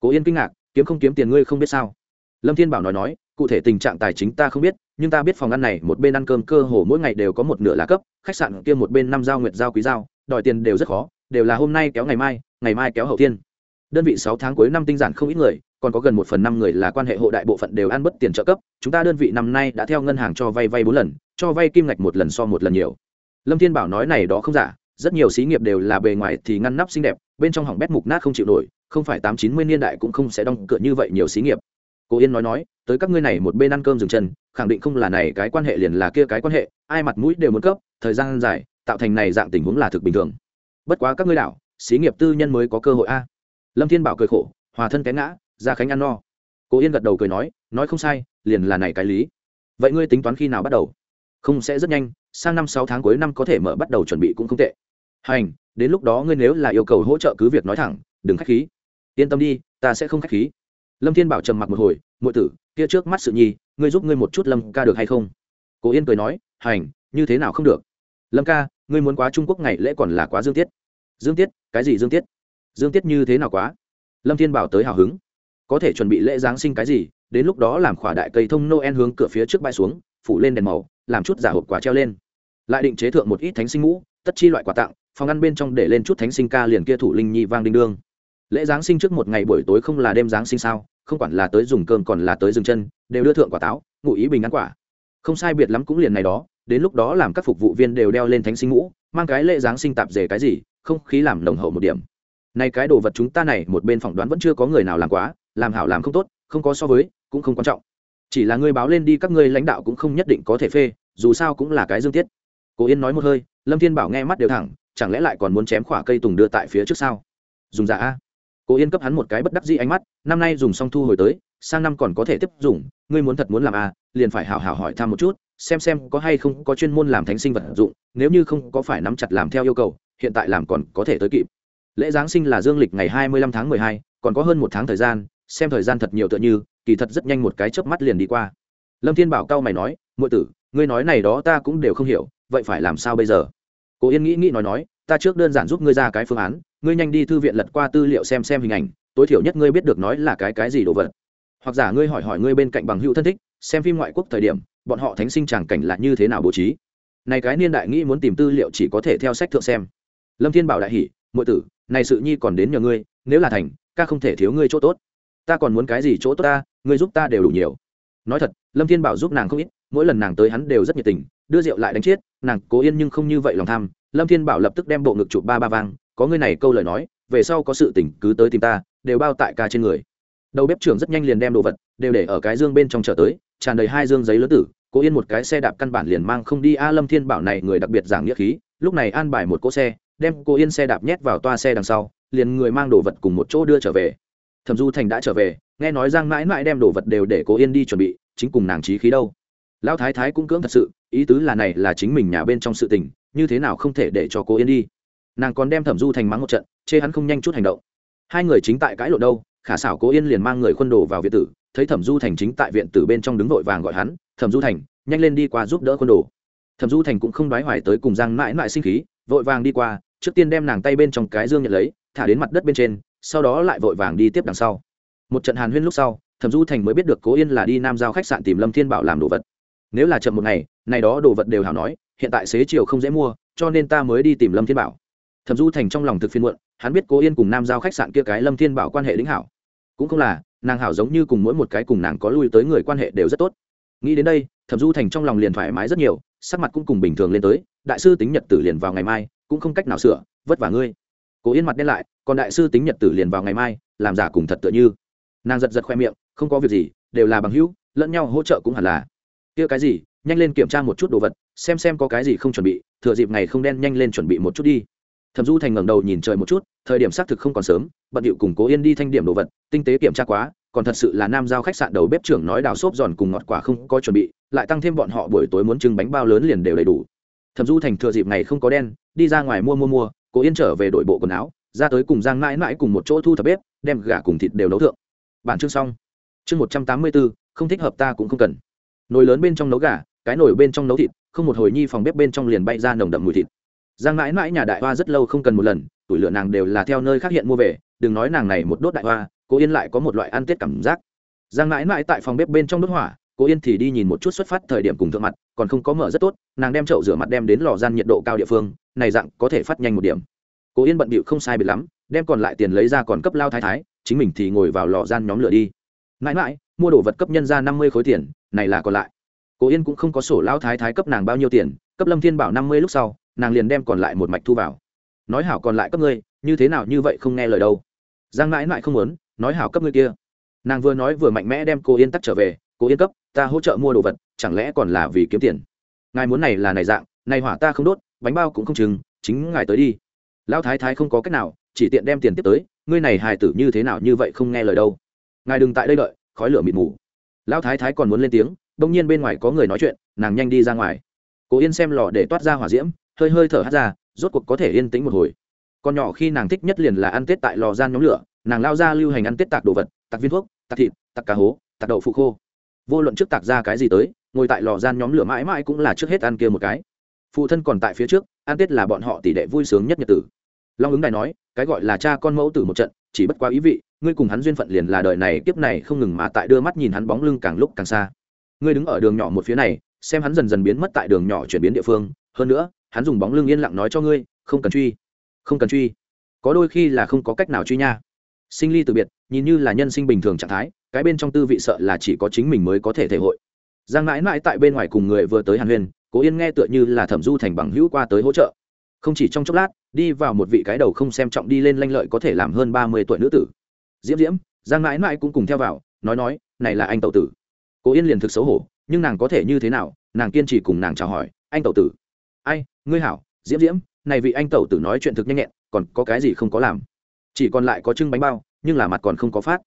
Cố yên kinh ngạc, kiếm không kiếm tiền ngươi không biết sao? Lâm thiên bảo nói nói, cụ thể tình trạng tài chính ta không biết, nhưng ta biết phòng ăn này, một bên ăn cơm cơ hồ mỗi ngày đều có một nửa là cấp, khách sạn kia một bên năm giao, nguyệt giao, quý giao, đòi tiền đều rất khó, đều là hôm nay kéo ngày mai ngày mai kéo hậu thiên. Đơn vị sáu tháng cuối năm tinh giản không ít người còn có gần một phần năm người là quan hệ hộ đại bộ phận đều ăn bất tiền trợ cấp, chúng ta đơn vị năm nay đã theo ngân hàng cho vay vay bốn lần, cho vay kim ngạch một lần so một lần nhiều. Lâm thiên bảo nói này đó không giả, rất nhiều xí nghiệp đều là bề ngoài thì ngăn nắp xinh đẹp, bên trong hỏng bét mục nát không chịu nổi, không phải tám chín mươi niên đại cũng không sẽ đóng cửa như vậy nhiều xí nghiệp. Cô yên nói nói, tới các ngươi này một bên ăn cơm dừng chân, khẳng định không là này cái quan hệ liền là kia cái quan hệ, ai mặt mũi đều muốn cấp, thời gian dài, tạo thành này dạng tình huống là thực bình thường. Bất quá các ngươi đảo, xí nghiệp tư nhân mới có cơ hội a. Lâm thiên bảo cười khổ, hòa thân cái ngã gia khánh ăn no. Cố yên gật đầu cười nói nói không sai, liền là này cái lý. Vậy ngươi tính toán khi nào bắt đầu? Không sẽ rất nhanh, sang năm sáu tháng cuối năm có thể mở bắt đầu chuẩn bị cũng không tệ. Hành, đến lúc đó ngươi nếu là yêu cầu hỗ trợ cứ việc nói thẳng, đừng khách khí. Yên tâm đi, ta sẽ không khách khí. Lâm thiên bảo trầm mặc một hồi, muội tử, kia trước mắt sự nhi, ngươi giúp ngươi một chút lâm ca được hay không? Cố yên cười nói, hành, như thế nào không được? Lâm ca, ngươi muốn quá trung quốc ngày lễ còn là quá dương tiết? Dương tiết? Cái gì dương tiết? Dương tiết như thế nào quá? Lâm thiên bảo tới hào hứng có thể chuẩn bị lễ giáng sinh cái gì, đến lúc đó làm khỏa đại cây thông noel hướng cửa phía trước bãi xuống, phủ lên đèn màu, làm chút giả hộp quả treo lên. Lại định chế thượng một ít thánh sinh ngũ, tất chi loại quà tặng, phòng ăn bên trong để lên chút thánh sinh ca liền kia thủ linh nhi vang đinh đương. Lễ giáng sinh trước một ngày buổi tối không là đêm giáng sinh sao, không quản là tới dùng cơm còn là tới dừng chân, đều đưa thượng quả táo, ngụ ý bình ăn quả. Không sai biệt lắm cũng liền này đó, đến lúc đó làm các phục vụ viên đều đeo lên thánh sinh ngũ, mang cái lễ giáng sinh tạp dề cái gì, không khí làm nồng hậu một điểm. Này cái đồ vật chúng ta này, một bên phỏng đoán vẫn chưa có người nào làm quá làm hảo làm không tốt, không có so với, cũng không quan trọng. Chỉ là ngươi báo lên đi các ngươi lãnh đạo cũng không nhất định có thể phê, dù sao cũng là cái dương tiết. Cố yên nói một hơi, lâm thiên bảo nghe mắt đều thẳng, chẳng lẽ lại còn muốn chém khỏa cây tùng đưa tại phía trước sao? Dùng giả a. Cố yên cấp hắn một cái bất đắc dĩ ánh mắt, năm nay dùng xong thu hồi tới, sang năm còn có thể tiếp dùng, ngươi muốn thật muốn làm a, liền phải hảo hảo hỏi thăm một chút, xem xem có hay không có chuyên môn làm thánh sinh vật dụng, nếu như không có phải nắm chặt làm theo yêu cầu, hiện tại làm còn có thể tới kịp. Lễ giáng sinh là dương lịch ngày hai mươi lăm tháng mười hai, còn có hơn một tháng thời gian xem thời gian thật nhiều tựa như, kỳ thật rất nhanh một cái chớp mắt liền đi qua. Lâm thiên bảo cao mày nói, muội tử, ngươi nói này đó ta cũng đều không hiểu, vậy phải làm sao bây giờ? Cố yên nghĩ nghĩ nói nói, ta trước đơn giản giúp ngươi ra cái phương án, ngươi nhanh đi thư viện lật qua tư liệu xem xem hình ảnh, tối thiểu nhất ngươi biết được nói là cái cái gì đồ vật. Hoặc giả ngươi hỏi hỏi ngươi bên cạnh bằng hữu thân thích, xem phim ngoại quốc thời điểm, bọn họ thánh sinh tràng cảnh là như thế nào bố trí. Này cái niên đại nghĩ muốn tìm tư liệu chỉ có thể theo sách thượng xem. Lâm thiên bảo đại hỉ, muội tử, này sự nhi còn đến nhờ ngươi, nếu là thành, ca không thể thiếu ngươi chỗ tốt ta còn muốn cái gì chỗ tốt ta người giúp ta đều đủ nhiều. Nói thật, lâm thiên bảo giúp nàng không ít, mỗi lần nàng tới hắn đều rất nhiệt tình, đưa rượu lại đánh chết, nàng cố yên nhưng không như vậy lòng tham. Lâm thiên bảo lập tức đem bộ ngực chụp ba ba vang, có người này câu lời nói, về sau có sự tỉnh cứ tới tìm ta, đều bao tại ca trên người. Đầu bếp trưởng rất nhanh liền đem đồ vật, đều để ở cái dương bên trong chợ tới, tràn đầy hai dương giấy lớn tử, cố yên một cái xe đạp căn bản liền mang không đi. A, lâm thiên bảo này người đặc biệt giảng nghĩa khí, lúc này an bài một cỗ xe, đem cô yên xe đạp nhét vào toa xe đằng sau, liền người mang đồ vật cùng một chỗ đưa trở về thẩm du thành đã trở về, nghe nói giang mãi mãi đem đồ vật đều để Cố yên đi chuẩn bị, chính cùng nàng trí khí đâu. Lão thái thái cũng cưỡng thật sự, ý tứ là này là chính mình nhà bên trong sự tình, như thế nào không thể để cho cô yên đi. Nàng còn đem thẩm du thành mắng một trận, chê hắn không nhanh chút hành động. Hai người chính tại cãi lộ đâu, khả xảo cố yên liền mang người khuân đồ vào viện tử, thấy thẩm du thành chính tại viện tử bên trong đứng vội vàng gọi hắn, thẩm du thành, nhanh lên đi qua giúp đỡ khuân đồ. Thẩm du thành cũng không đoái hoài tới cùng giang mãi mãi sinh khí, vội vàng đi qua, trước tiên đem nàng tay bên trong cái dương nhận lấy, thả đến mặt đất bên trên sau đó lại vội vàng đi tiếp đằng sau. Một trận hàn huyên lúc sau, thẩm du thành mới biết được cố yên là đi nam giao khách sạn tìm lâm thiên bảo làm đồ vật. Nếu là chậm một ngày, này đó đồ vật đều hảo nói, hiện tại xế chiều không dễ mua, cho nên ta mới đi tìm lâm thiên bảo. Thẩm du thành trong lòng thực phiên muộn, hắn biết cố yên cùng nam giao khách sạn kia cái lâm thiên bảo quan hệ lĩnh hảo. Cũng không là, nàng hảo giống như cùng mỗi một cái cùng nàng có lui tới người quan hệ đều rất tốt. Nghĩ đến đây, thẩm du thành trong lòng liền thoải mái rất nhiều, sắc mặt cũng cùng bình thường lên tới, đại sư tính nhật tử liền vào ngày mai, cũng không cách nào sửa, vất vả ngươi cố yên mặt đen lại, còn đại sư tính nhật tử liền vào ngày mai, làm giả cùng thật tựa như. Nàng giật giật khoe miệng, không có việc gì, đều là bằng hữu, lẫn nhau hỗ trợ cũng hẳn là. Kia cái gì, nhanh lên kiểm tra một chút đồ vật, xem xem có cái gì không chuẩn bị, thừa dịp ngày không đen nhanh lên chuẩn bị một chút đi. Thẩm du thành ngẩng đầu nhìn trời một chút, thời điểm xác thực không còn sớm, bận điệu cùng cố yên đi thanh điểm đồ vật, tinh tế kiểm tra quá, còn thật sự là nam giao khách sạn đầu bếp trưởng nói đào xốp giòn cùng ngọt quả không có chuẩn bị, lại tăng thêm bọn họ buổi tối muốn trưng bánh bao lớn liền đều đầy đủ. Thẩm du thành thừa dịp ngày không có đen, đi ra ngoài mua mua mua cố yên trở về đội bộ quần áo, ra tới cùng giang mãi mãi cùng một chỗ thu thập bếp, đem gà cùng thịt đều nấu thượng. Bản chương xong. Chương một trăm tám mươi bốn, không thích hợp ta cũng không cần. Nồi lớn bên trong nấu gà, cái nồi bên trong nấu thịt, không một hồi nhi phòng bếp bên trong liền bay ra nồng đậm mùi thịt. Giang mãi mãi nhà đại hoa rất lâu không cần một lần, tuổi lửa nàng đều là theo nơi khác hiện mua về, đừng nói nàng này một đốt đại hoa, cố yên lại có một loại ăn tết cảm giác. Giang mãi mãi tại phòng bếp bên trong đốt hỏa, cố yên thì đi nhìn một chút xuất phát thời điểm cùng thượng mặt, còn không có mở rất tốt, nàng đem chậu rửa mặt đem đến lò gian nhiệt độ cao địa phương này dạng có thể phát nhanh một điểm. Cố yên bận bịu không sai biệt lắm, đem còn lại tiền lấy ra còn cấp lao thái thái, chính mình thì ngồi vào lò gian nhóm lửa đi. Mãi mãi, mua đồ vật cấp nhân ra năm mươi khối tiền, này là còn lại. Cố yên cũng không có sổ lao thái thái cấp nàng bao nhiêu tiền, cấp lâm thiên bảo năm mươi lúc sau, nàng liền đem còn lại một mạch thu vào. Nói hảo còn lại cấp ngươi, như thế nào như vậy không nghe lời đâu. Giang mãi mãi không muốn, nói hảo cấp ngươi kia. Nàng vừa nói vừa mạnh mẽ đem cô yên tắt trở về cô yên cấp, ta hỗ trợ mua đồ vật, chẳng lẽ còn là vì kiếm tiền? Ngài muốn này là này dạng, này hỏa ta không đốt bánh bao cũng không chừng, chính ngài tới đi. Lão thái thái không có cách nào, chỉ tiện đem tiền tiếp tới, ngươi này hài tử như thế nào như vậy không nghe lời đâu. Ngài đừng tại đây đợi, khói lửa mịt mù. Lão thái thái còn muốn lên tiếng, đông nhiên bên ngoài có người nói chuyện, nàng nhanh đi ra ngoài. Cố yên xem lò để toát ra hỏa diễm, hơi hơi thở hát ra, rốt cuộc có thể yên tĩnh một hồi. Còn nhỏ khi nàng thích nhất liền là ăn tết tại lò gian nhóm lửa, nàng lao ra lưu hành ăn tết tạc đồ vật, tạc viên thuốc, tạc thịt, tạc cá hố, tạc đậu phụ khô. Vô luận trước tạc ra cái gì tới, ngồi tại lò gian nhóm lửa mãi mãi cũng là trước hết ăn kia một cái phụ thân còn tại phía trước an tết là bọn họ tỷ đệ vui sướng nhất nhật tử. Long ứng đài nói, cái gọi là cha con mẫu tử một trận, chỉ bất quá ý vị, ngươi cùng hắn duyên phận liền là đời này, kiếp này không ngừng mà tại đưa mắt nhìn hắn bóng lưng càng lúc càng xa. Ngươi đứng ở đường nhỏ một phía này, xem hắn dần dần biến mất tại đường nhỏ chuyển biến địa phương, hơn nữa, hắn dùng bóng lưng yên lặng nói cho ngươi, không cần truy, không cần truy. Có đôi khi là không có cách nào truy nha. Sinh ly từ biệt, nhìn như là nhân sinh bình thường trạng thái, cái bên trong tư vị sợ là chỉ có chính mình mới có thể thể hội. Giang mãi mãi tại bên ngoài cùng người vừa tới hàn huyền cố yên nghe tựa như là thẩm du thành bằng hữu qua tới hỗ trợ. Không chỉ trong chốc lát, đi vào một vị cái đầu không xem trọng đi lên lanh lợi có thể làm hơn ba mươi tuổi nữ tử. Diễm diễm, giang mãi mãi cũng cùng theo vào, nói nói, này là anh tậu tử. Cố yên liền thực xấu hổ, nhưng nàng có thể như thế nào? Nàng kiên trì cùng nàng chào hỏi, anh tậu tử. Ai, ngươi hảo, diễm diễm. Này vị anh tẩu tử nói chuyện thực nhanh nhẹn, còn có cái gì không có làm? Chỉ còn lại có trưng bánh bao, nhưng là mặt còn không có phát.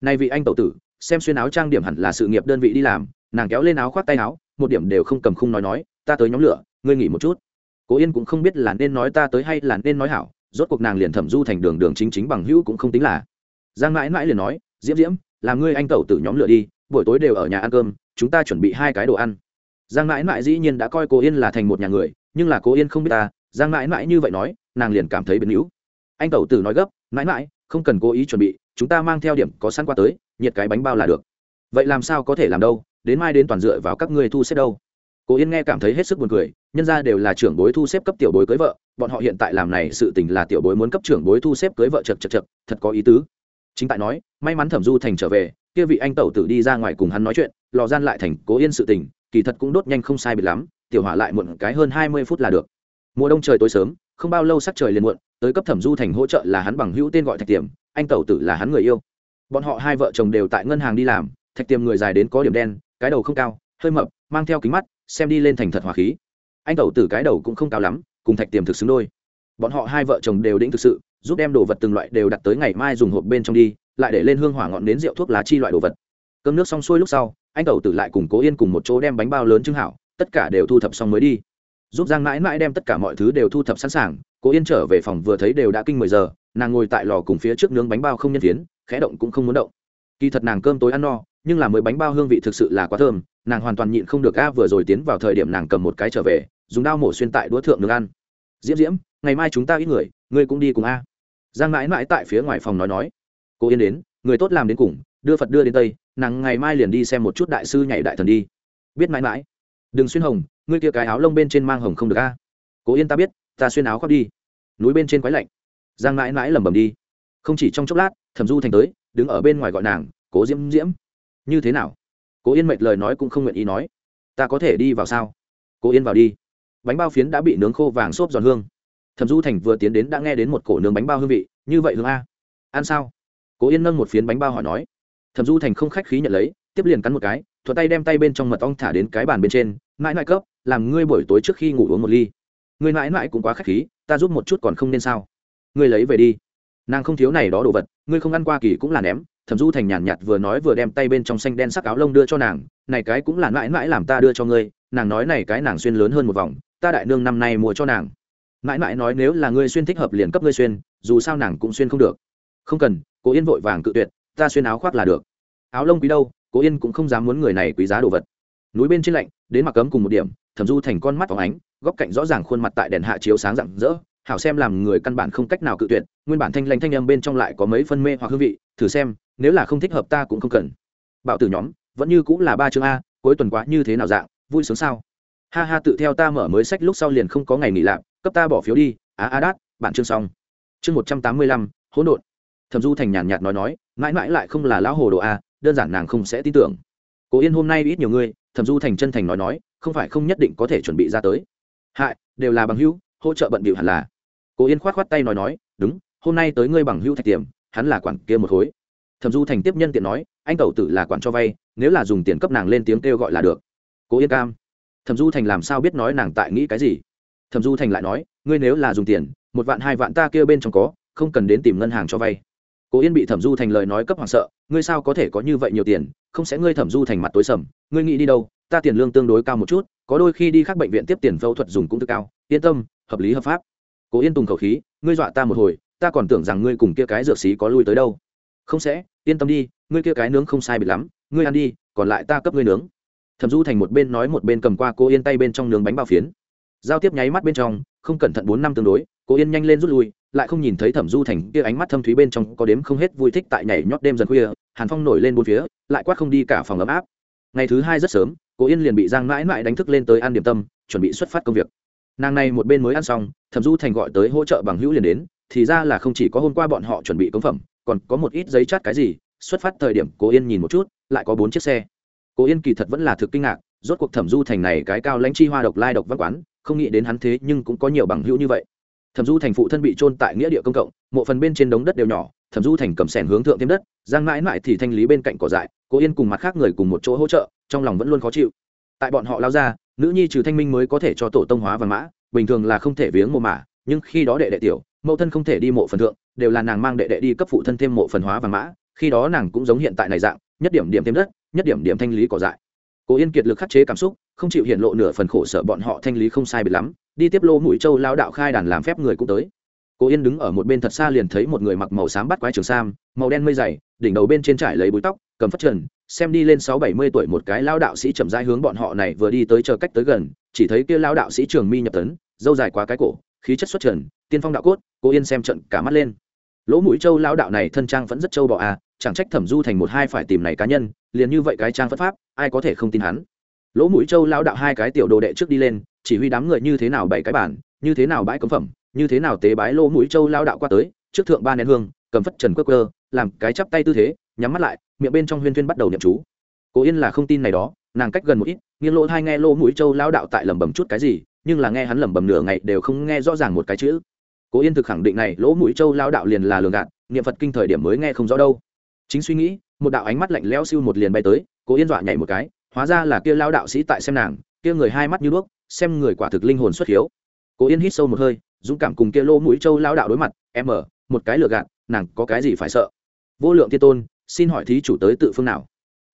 Này vị anh tẩu tử, xem xuyên áo trang điểm hẳn là sự nghiệp đơn vị đi làm, nàng kéo lên áo khoác tay áo, một điểm đều không cầm khung nói nói ta tới nhóm lửa, ngươi nghỉ một chút. Cố yên cũng không biết là nên nói ta tới hay là nên nói hảo, rốt cuộc nàng liền thẩm du thành đường đường chính chính bằng hữu cũng không tính là. Giang mãi mãi liền nói, diễm diễm, làm ngươi anh tẩu từ nhóm lửa đi, buổi tối đều ở nhà ăn cơm, chúng ta chuẩn bị hai cái đồ ăn. Giang mãi mãi dĩ nhiên đã coi cố yên là thành một nhà người, nhưng là cố yên không biết ta, giang mãi mãi như vậy nói, nàng liền cảm thấy biến hữu anh tẩu tử nói gấp, mãi mãi, không cần cố ý chuẩn bị, chúng ta mang theo điểm có sẵn qua tới, nhiệt cái bánh bao là được. Vậy làm sao có thể làm đâu, đến mai đến toàn dựa vào các ngươi thu xếp đâu cố yên nghe cảm thấy hết sức buồn cười, nhân ra đều là trưởng bối thu xếp cấp tiểu bối cưới vợ, bọn họ hiện tại làm này sự tình là tiểu bối muốn cấp trưởng bối thu xếp cưới vợ chật chật chật, thật có ý tứ. Chính tại nói, may mắn thẩm du thành trở về, kia vị anh tẩu tử đi ra ngoài cùng hắn nói chuyện, lò gian lại thành cố yên sự tình, kỳ thật cũng đốt nhanh không sai biệt lắm, tiểu hỏa lại muộn cái hơn hai mươi phút là được. Mùa đông trời tối sớm, không bao lâu sắc trời liền muộn, tới cấp thẩm du thành hỗ trợ là hắn bằng hữu tên gọi thạch tiềm, anh tẩu tử là hắn người yêu. Bọn họ hai vợ chồng đều tại ngân hàng đi làm, thạch tiềm người dài đến có điểm đen, cái đầu không cao, hơi mập, mang theo kính mắt xem đi lên thành thật hòa khí. Anh tẩu tử cái đầu cũng không cao lắm, cùng thạch tiềm thực xứng đôi. Bọn họ hai vợ chồng đều đĩnh thực sự, giúp đem đồ vật từng loại đều đặt tới ngày mai dùng hộp bên trong đi, lại để lên hương hỏa ngọn đến rượu thuốc lá chi loại đồ vật. Cơm nước xong xuôi lúc sau, anh tẩu tử lại cùng cố yên cùng một chỗ đem bánh bao lớn trưng hảo, tất cả đều thu thập xong mới đi. Giúp giang mãi mãi đem tất cả mọi thứ đều thu thập sẵn sàng, cố yên trở về phòng vừa thấy đều đã kinh mười giờ, nàng ngồi tại lò cùng phía trước nướng bánh bao không nhân tiến, khẽ động cũng không muốn động. Kỳ thật nàng cơm tối ăn no nhưng là mới bánh bao hương vị thực sự là quá thơm, nàng hoàn toàn nhịn không được a, vừa rồi tiến vào thời điểm nàng cầm một cái trở về, dùng dao mổ xuyên tại đũa thượng nướng ăn. Diễm diễm, ngày mai chúng ta ít người, ngươi cũng đi cùng a. Giang mãi mãi tại phía ngoài phòng nói nói. Cô yên đến, người tốt làm đến cùng, đưa phật đưa đến tây, nàng ngày mai liền đi xem một chút đại sư nhảy đại thần đi. Biết mãi mãi. Đừng xuyên hồng, ngươi kia cái áo lông bên trên mang hồng không được a. Cố yên ta biết, ta xuyên áo khoác đi. Núi bên trên quái lạnh. Giang mãi mãi lẩm bẩm đi. Không chỉ trong chốc lát, thẩm du thành tới, đứng ở bên ngoài gọi nàng, cố diễm diễm như thế nào? Cố yên mệt lời nói cũng không nguyện ý nói. Ta có thể đi vào sao? Cố yên vào đi. Bánh bao phiến đã bị nướng khô vàng xốp giòn hương. Thẩm du thành vừa tiến đến đã nghe đến một cổ nướng bánh bao hương vị. Như vậy hương a. Ăn sao? Cố yên nâng một phiến bánh bao hỏi nói. Thẩm du thành không khách khí nhận lấy, tiếp liền cắn một cái thuật tay đem tay bên trong mật ong thả đến cái bàn bên trên. Mãi mãi cấp, làm ngươi buổi tối trước khi ngủ uống một ly. Ngươi mãi mãi cũng quá khách khí, ta giúp một chút còn không nên sao? Ngươi lấy về đi. Nàng không thiếu này đó đồ vật, ngươi không ăn qua kỳ cũng là ném thẩm du thành nhàn nhạt vừa nói vừa đem tay bên trong xanh đen sắc áo lông đưa cho nàng, này cái cũng là mãi mãi làm ta đưa cho ngươi, nàng nói này cái nàng xuyên lớn hơn một vòng, ta đại nương năm nay mua cho nàng. Mãi mãi nói nếu là ngươi xuyên thích hợp liền cấp ngươi xuyên, dù sao nàng cũng xuyên không được. Không cần, cố yên vội vàng cự tuyệt, ta xuyên áo khoác là được. Áo lông quý đâu, cố yên cũng không dám muốn người này quý giá đồ vật. Núi bên trên lạnh, đến mặc cấm cùng một điểm, thẩm du thành con mắt phóng ánh, góc cạnh rõ ràng khuôn mặt tại đèn hạ chiếu sáng rạng rỡ hảo xem làm người căn bản không cách nào cự tuyệt, nguyên bản thanh lanh thanh âm bên trong lại có mấy phân mê hoặc hương vị, thử xem, nếu là không thích hợp ta cũng không cần. Bạo tử nhóm, vẫn như cũng là ba chương a, cuối tuần quá như thế nào dạng, vui sướng sao? Ha ha, tự theo ta mở mới sách lúc sau liền không có ngày nghỉ lạp cấp ta bỏ phiếu đi, á á đát, bạn chương xong. Chương một trăm tám mươi lăm, hỗn độn. Thẩm du thành nhàn nhạt nói nói, mãi mãi lại không là lão hồ đồ a, đơn giản nàng không sẽ tin tưởng. Cố yên hôm nay ít nhiều ngươi thẩm du thành chân thành nói nói, không phải không nhất định có thể chuẩn bị ra tới. Hại, đều là bằng hữu, hỗ trợ bận bịu hẳn là cố yên k h o á t k h o á t tay nói nói, đúng, hôm nay tới ngươi bằng hưu thạch tiềm, hắn là quản kia một khối. Thẩm du thành tiếp nhân tiện nói, anh tẩu tử là quản cho vay, nếu là dùng tiền cấp nàng lên tiếng kêu gọi là được. Cố yên cam. Thẩm du thành làm sao biết nói nàng tại nghĩ cái gì? Thẩm du thành lại nói, ngươi nếu là dùng tiền, một vạn hai vạn ta kêu bên trong có, không cần đến tìm ngân hàng cho vay. Cố yên bị thẩm du thành lời nói cấp hoảng sợ, ngươi sao có thể có như vậy nhiều tiền, không sẽ ngươi thẩm du thành mặt tối sầm, ngươi nghĩ đi đâu, ta tiền lương tương đối cao một chút, có đôi khi đi khác bệnh viện tiếp tiền phẫu thuật dùng cũng tương cao, yên tâm, hợp lý hợp pháp cố yên tùng khẩu khí, ngươi dọa ta một hồi, ta còn tưởng rằng ngươi cùng kia cái dược xí có lui tới đâu. Không sẽ, yên tâm đi, ngươi kia cái nướng không sai biệt lắm, ngươi ăn đi, còn lại ta cấp ngươi nướng. Thẩm du thành một bên nói một bên cầm qua cô yên tay bên trong nướng bánh bao phiến. Giao tiếp nháy mắt bên trong, không cẩn thận bốn năm tương đối cô yên nhanh lên rút lui, lại không nhìn thấy thẩm du thành kia ánh mắt thâm thúy bên trong có đếm không hết vui thích tại nhảy nhót đêm dần khuya, hàn phong nổi lên bốn phía, lại quát không đi cả phòng ấm áp. Ngày thứ hai rất sớm cô yên liền bị giang mãi mãi đánh thức lên tới ăn điểm tâm, chuẩn bị xuất phát công việc nàng này một bên mới ăn xong, thẩm du thành gọi tới hỗ trợ bằng hữu liền đến, thì ra là không chỉ có hôm qua bọn họ chuẩn bị công phẩm, còn có một ít giấy chát cái gì, xuất phát thời điểm cố yên nhìn một chút, lại có bốn chiếc xe. Cố yên kỳ thật vẫn là thực kinh ngạc, rốt cuộc thẩm du thành này cái cao lãnh chi hoa độc lai độc văn quán, không nghĩ đến hắn thế nhưng cũng có nhiều bằng hữu như vậy. Thẩm du thành phụ thân bị trôn tại nghĩa địa công cộng, mộ phần bên trên đống đất đều nhỏ, thẩm du thành cầm sẻn hướng thượng thêm đất, giang mãi mãi thì thanh lý bên cạnh cỏ dại, cố yên cùng mặt khác người cùng một chỗ hỗ trợ, trong lòng vẫn luôn khó chịu. Tại bọn họ lao ra nữ nhi trừ thanh minh mới có thể cho tổ tông hóa văn mã, bình thường là không thể viếng mộ mả nhưng khi đó đệ đệ tiểu, mẫu thân không thể đi mộ phần thượng, đều là nàng mang đệ đệ đi cấp phụ thân thêm mộ phần hóa văn mã, khi đó nàng cũng giống hiện tại này dạng, nhất điểm điểm thêm đất, nhất điểm điểm thanh lý cỏ dại. Cố yên kiệt lực khắc chế cảm xúc, không chịu hiện lộ nửa phần khổ sở bọn họ thanh lý không sai biệt lắm, đi tiếp lô mũi châu lao đạo khai đàn làm phép người cũng tới cố yên đứng ở một bên thật xa liền thấy một người mặc màu xám bắt quái trường sam, màu đen mây dày, đỉnh đầu bên trên trải lấy búi tóc, cầm phát trần, xem đi lên sáu bảy mươi tuổi một cái lao đạo sĩ chậm rãi hướng bọn họ này vừa đi tới chờ cách tới gần, chỉ thấy kia lao đạo sĩ trường mi nhập tấn, dâu dài quá cái cổ, khí chất xuất trần, tiên phong đạo cốt, cố yên xem trận cả mắt lên. Lỗ mũi châu lao đạo này thân trang vẫn rất châu bọ à chẳng trách thẩm du thành một hai phải tìm này cá nhân, liền như vậy cái trang phất pháp, ai có thể không tin hắn. Lỗ mũi châu lao đạo hai cái tiểu đồ đệ trước đi lên, chỉ huy đám người như thế nào bảy cái bản như thế nào bãi cấm phẩm như thế nào tế bái lỗ mũi châu lao đạo qua tới, trước thượng ba nén hương, cầm phất trần quơ cơ làm cái chắp tay tư thế, nhắm mắt lại, miệng bên trong huyên thuyên bắt đầu niệm chú. Cố yên là không tin này đó, nàng cách gần một ít, nghiêng lỗ hai nghe lỗ mũi châu lao đạo tại lẩm bẩm chút cái gì, nhưng là nghe hắn lẩm bẩm nửa ngày đều không nghe rõ ràng một cái chữ. Cố yên thực khẳng định này, lỗ mũi châu lao đạo liền là lường gạt, niệm phật kinh thời điểm mới nghe không rõ đâu. Chính suy nghĩ, một đạo ánh mắt lạnh lẽo siêu một liền bay tới, cố yên dọa nhảy một cái, hóa ra là kia lao đạo sĩ tại xem nàng, kia người hai mắt như đuốc, xem người quả thực linh hồn xuất hiếu. Cố yên hít sâu một hơi dũng cảm cùng kia lỗ mũi châu lao đạo đối mặt, em ở, một cái lừa gạt, nàng có cái gì phải sợ? Vô lượng thiên tôn, xin hỏi thí chủ tới tự phương nào?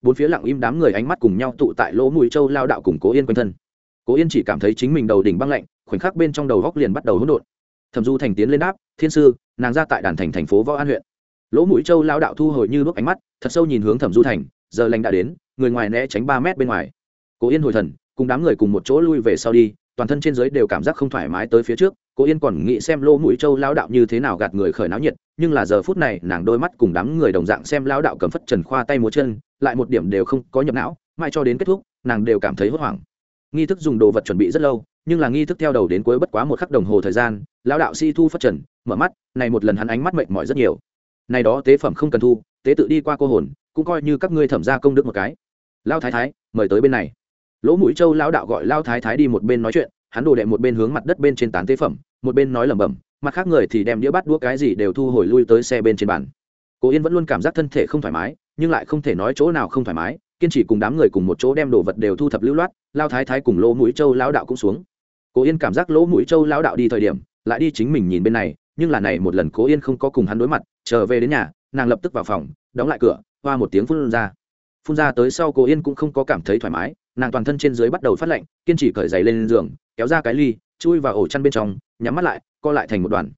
Bốn phía lặng im đám người ánh mắt cùng nhau tụ tại lỗ mũi châu lao đạo cùng cố yên quanh thân. Cố yên chỉ cảm thấy chính mình đầu đỉnh băng lạnh, khoảnh khắc bên trong đầu góc liền bắt đầu hỗn độn. Thẩm du thành tiến lên đáp, thiên sư, nàng ra tại đàn thành thành phố võ an huyện. Lỗ mũi châu lao đạo thu hồi như bước ánh mắt, thật sâu nhìn hướng thẩm du thành, giờ lành đã đến, người ngoài né tránh ba mét bên ngoài. Cố yên hồi thần, cùng đám người cùng một chỗ lui về sau đi toàn thân trên giới đều cảm giác không thoải mái tới phía trước cố yên còn nghĩ xem lỗ mũi châu lao đạo như thế nào gạt người khởi náo nhiệt, nhưng là giờ phút này, nàng đôi mắt cùng đám người đồng dạng xem lao đạo cầm phất trần khoa tay múa chân, lại một điểm đều không có nhập não, mãi cho đến kết thúc, nàng đều cảm thấy hốt hoảng. Nghi thức dùng đồ vật chuẩn bị rất lâu, nhưng là nghi thức theo đầu đến cuối bất quá một khắc đồng hồ thời gian lao đạo si thu phất trần, mở mắt, này một lần hắn ánh mắt mệt mỏi rất nhiều. Này đó tế phẩm không cần thu, tế tự đi qua cô hồn, cũng coi như các ngươi thẩm ra công đức một cái. Lao thái thái, mời tới bên này lỗ mũi châu lao đạo gọi lao thái thái đi một bên nói chuyện, hắn đồ đệ một bên hướng mặt đất bên trên tán tế phẩm, một bên nói lẩm bẩm, mặt khác người thì đem đĩa bắt đũa cái gì đều thu hồi lui tới xe bên trên bàn. Cố yên vẫn luôn cảm giác thân thể không thoải mái, nhưng lại không thể nói chỗ nào không thoải mái, kiên trì cùng đám người cùng một chỗ đem đồ vật đều thu thập lưu loát, lao thái thái cùng lỗ mũi châu lao đạo cũng xuống. Cố yên cảm giác lỗ mũi châu lao đạo đi thời điểm, lại đi chính mình nhìn bên này, nhưng là này một lần cố yên không có cùng hắn đối mặt, trở về đến nhà, nàng lập tức vào phòng, đóng lại cửa, hoa một tiếng phun ra. Phun ra tới sau cố yên cũng không có cảm thấy thoải mái nàng toàn thân trên dưới bắt đầu phát lạnh, kiên trì cởi giày lên giường, kéo ra cái ly, chui vào ổ chăn bên trong, nhắm mắt lại, co lại thành một đoàn.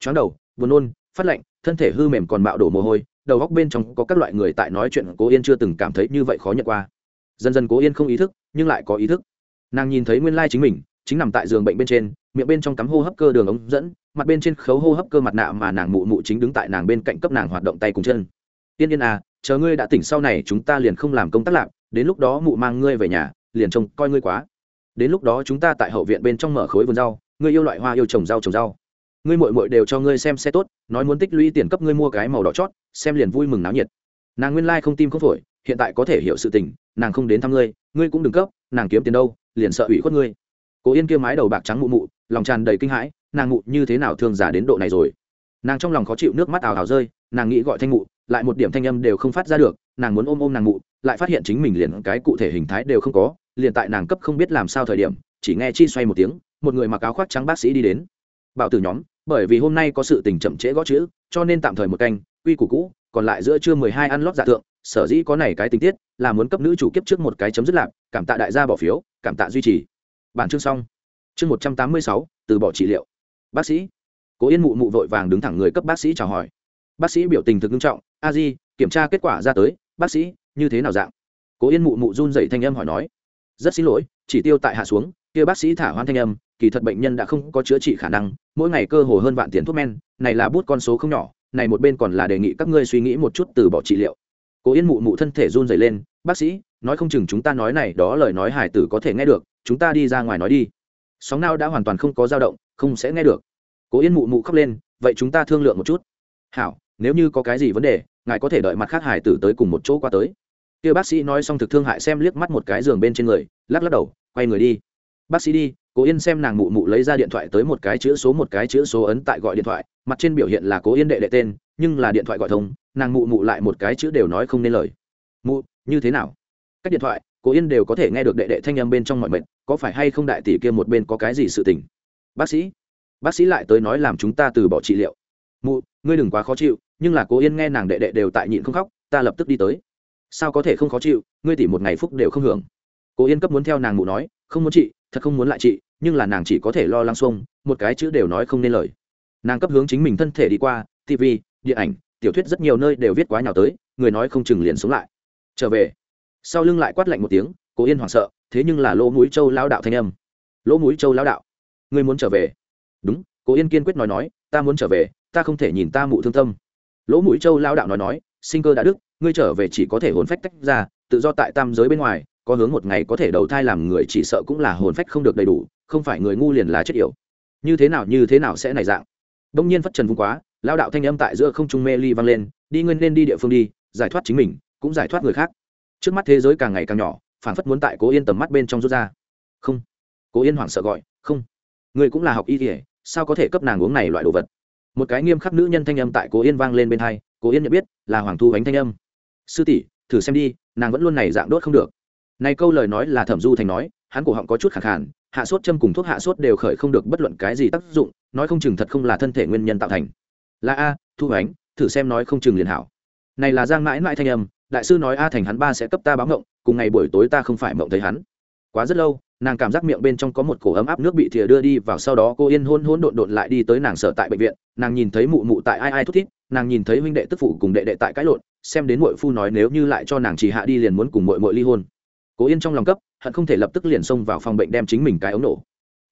Chóng đầu, buồn nôn, phát lạnh, thân thể hư mềm còn mạo đổ mồ hôi, đầu góc bên trong có các loại người tại nói chuyện, cố yên chưa từng cảm thấy như vậy khó nhận qua. Dần dần cố yên không ý thức, nhưng lại có ý thức. Nàng nhìn thấy nguyên lai chính mình, chính nằm tại giường bệnh bên trên, miệng bên trong cắm hô hấp cơ đường ống dẫn, mặt bên trên khấu hô hấp cơ mặt nạ mà nàng mụ mụ chính đứng tại nàng bên cạnh cấp nàng hoạt động tay cùng chân. Tiên yên à chờ ngươi đã tỉnh sau này chúng ta liền không làm công tác lạc đến lúc đó mụ mang ngươi về nhà, liền trông coi ngươi quá. Đến lúc đó chúng ta tại hậu viện bên trong mở khối vườn rau, ngươi yêu loại hoa yêu trồng rau trồng rau. Ngươi mội mội đều cho ngươi xem xe tốt, nói muốn tích lũy tiền cấp ngươi mua cái màu đỏ chót, xem liền vui mừng náo nhiệt. Nàng nguyên lai、like、không tim không phổi, hiện tại có thể hiểu sự tình, nàng không đến thăm ngươi ngươi cũng đừng cấp, nàng kiếm tiền đâu, liền sợ ủy khuất ngươi. Cố yên kia mái đầu bạc trắng mụ mụ, lòng tràn đầy kinh hãi, nàng mụ như thế nào thương giả đến độ này rồi? Nàng trong lòng khó chịu nước mắt ào ào rơi, nàng nghĩ gọi thanh mụ lại một điểm thanh âm đều không phát ra được, nàng muốn ôm ôm nàng mụ, lại phát hiện chính mình liền cái cụ thể hình thái đều không có, liền tại nàng cấp không biết làm sao thời điểm, chỉ nghe chi xoay một tiếng, một người mặc áo khoác trắng bác sĩ đi đến. Bảo tử nhóm, bởi vì hôm nay có sự tình chậm trễ gõ chữ, cho nên tạm thời một canh, quy củ cũ, còn lại giữa trưa mười hai ăn lót dạ thượng, sở dĩ có này cái tình tiết, là muốn cấp nữ chủ kiếp trước một cái chấm dứt lạc, cảm tạ đại gia bỏ phiếu, cảm tạ duy trì. Bản chương xong. Chương một trăm tám mươi sáu, từ bỏ trị liệu. Bác sĩ. Cố yên mụ mụ vội vàng đứng thẳng người cấp bác sĩ chào hỏi. Bác sĩ biểu tình thực nghiêm trọng a di, kiểm tra kết quả ra tới, bác sĩ, như thế nào dạng? Cố yên mụ mụ run dậy thanh âm hỏi nói, rất xin lỗi, chỉ tiêu tại hạ xuống, kia bác sĩ thả hoan thanh âm, kỳ thật bệnh nhân đã không có chữa trị khả năng, mỗi ngày cơ hồ hơn vạn tiền thuốc men, này là bút con số không nhỏ, này một bên còn là đề nghị các ngươi suy nghĩ một chút từ bỏ trị liệu. Cố yên mụ mụ thân thể run dày lên, bác sĩ, nói không chừng chúng ta nói này đó lời nói hải tử có thể nghe được, chúng ta đi ra ngoài nói đi. Sóng nào đã hoàn toàn không có dao động, không sẽ nghe được. Cố yên mụ mụ khóc lên, vậy chúng ta thương lượng một chút. Hảo, nếu như có cái gì vấn đề ngài có thể đợi mặt khác hải tử tới cùng một chỗ qua tới. Kia bác sĩ nói xong thực thương hại xem liếc mắt một cái giường bên trên người, lắc lắc đầu, quay người đi. Bác sĩ đi, cố yên xem nàng mụ mụ lấy ra điện thoại tới một cái chữ số một cái chữ số ấn tại gọi điện thoại, mặt trên biểu hiện là cố yên đệ đệ tên, nhưng là điện thoại gọi thông, nàng mụ mụ lại một cái chữ đều nói không nên lời. Mụ, như thế nào? Cách điện thoại, cố yên đều có thể nghe được đệ đệ thanh âm bên trong mọi mệnh, có phải hay không đại tỷ kia một bên có cái gì sự tình? Bác sĩ bác sĩ lại tới nói làm chúng ta từ bỏ trị liệu. Mụ, ngươi đừng quá khó chịu nhưng là cố yên nghe nàng đệ đệ đều tại nhịn không khóc ta lập tức đi tới. Sao có thể không khó chịu ngươi tỉ một ngày phúc đều không hưởng. Cố yên cấp muốn theo nàng mụ nói không muốn chị, thật không muốn lại chị, nhưng là nàng chỉ có thể lo lắng xuông một cái chữ đều nói không nên lời. Nàng cấp hướng chính mình thân thể đi qua tv điện ảnh tiểu thuyết rất nhiều nơi đều viết quá nhào tới người nói không chừng liền sống lại. Trở về. Sau lưng lại quát lạnh một tiếng cố yên hoảng sợ thế nhưng là lỗ mũi châu lao đạo thanh âm. Lỗ mũi châu lao đạo. Ngươi muốn trở về. Đúng cố yên kiên quyết nói nói ta muốn trở về ta không thể nhìn ta mụ thương tâm lỗ mũi châu lao đạo nói nói, sinh cơ đã đức, ngươi trở về chỉ có thể hồn phách tách ra, tự do tại tam giới bên ngoài, có hướng một ngày có thể đầu thai làm người chỉ sợ cũng là hồn phách không được đầy đủ, không phải người ngu liền là chết yểu. Như thế nào, như thế nào sẽ này dạng? Đông nhiên phất trần vung quá lao đạo thanh âm tại giữa không trung mê ly vang lên, đi nguyên nên đi địa phương đi, giải thoát chính mình, cũng giải thoát người khác. Trước mắt thế giới càng ngày càng nhỏ phản phất muốn tại cố yên tầm mắt bên trong rút ra. Không. Cố yên hoảng sợ gọi, không. Người cũng là học y kỉa sao có thể cấp nàng uống này loại đồ vật? Một cái nghiêm khắc nữ nhân thanh âm tại cố yên vang lên bên hai, cố yên nhận biết là hoàng thu bánh thanh âm. Sư tỷ, thử xem đi, nàng vẫn luôn này dạng đốt không được. Này câu lời nói là thẩm du thành nói, hắn cổ họng có chút khẳng khản hạ sốt châm cùng thuốc hạ sốt đều khởi không được bất luận cái gì tác dụng, nói không chừng thật không là thân thể nguyên nhân tạo thành. Là a, thu ánh, thử xem nói không chừng liền hảo. Này là giang mãi mãi thanh âm, đại sư nói a thành hắn ba sẽ cấp ta báo ngộng, cùng ngày buổi tối ta không phải mộng thấy hắn. Quá rất lâu nàng cảm giác miệng bên trong có một cổ ấm áp nước bị thìa đưa đi vào sau đó cô yên hôn hôn đột đột lại đi tới nàng sở tại bệnh viện nàng nhìn thấy mụ mụ tại ai ai thút thít nàng nhìn thấy huynh đệ tức phụ cùng đệ đệ tại cãi lộn xem đến mội phu nói nếu như lại cho nàng chỉ hạ đi liền muốn cùng mội mội ly hôn cố yên trong lòng cấp hận không thể lập tức liền xông vào phòng bệnh đem chính mình cái ống nổ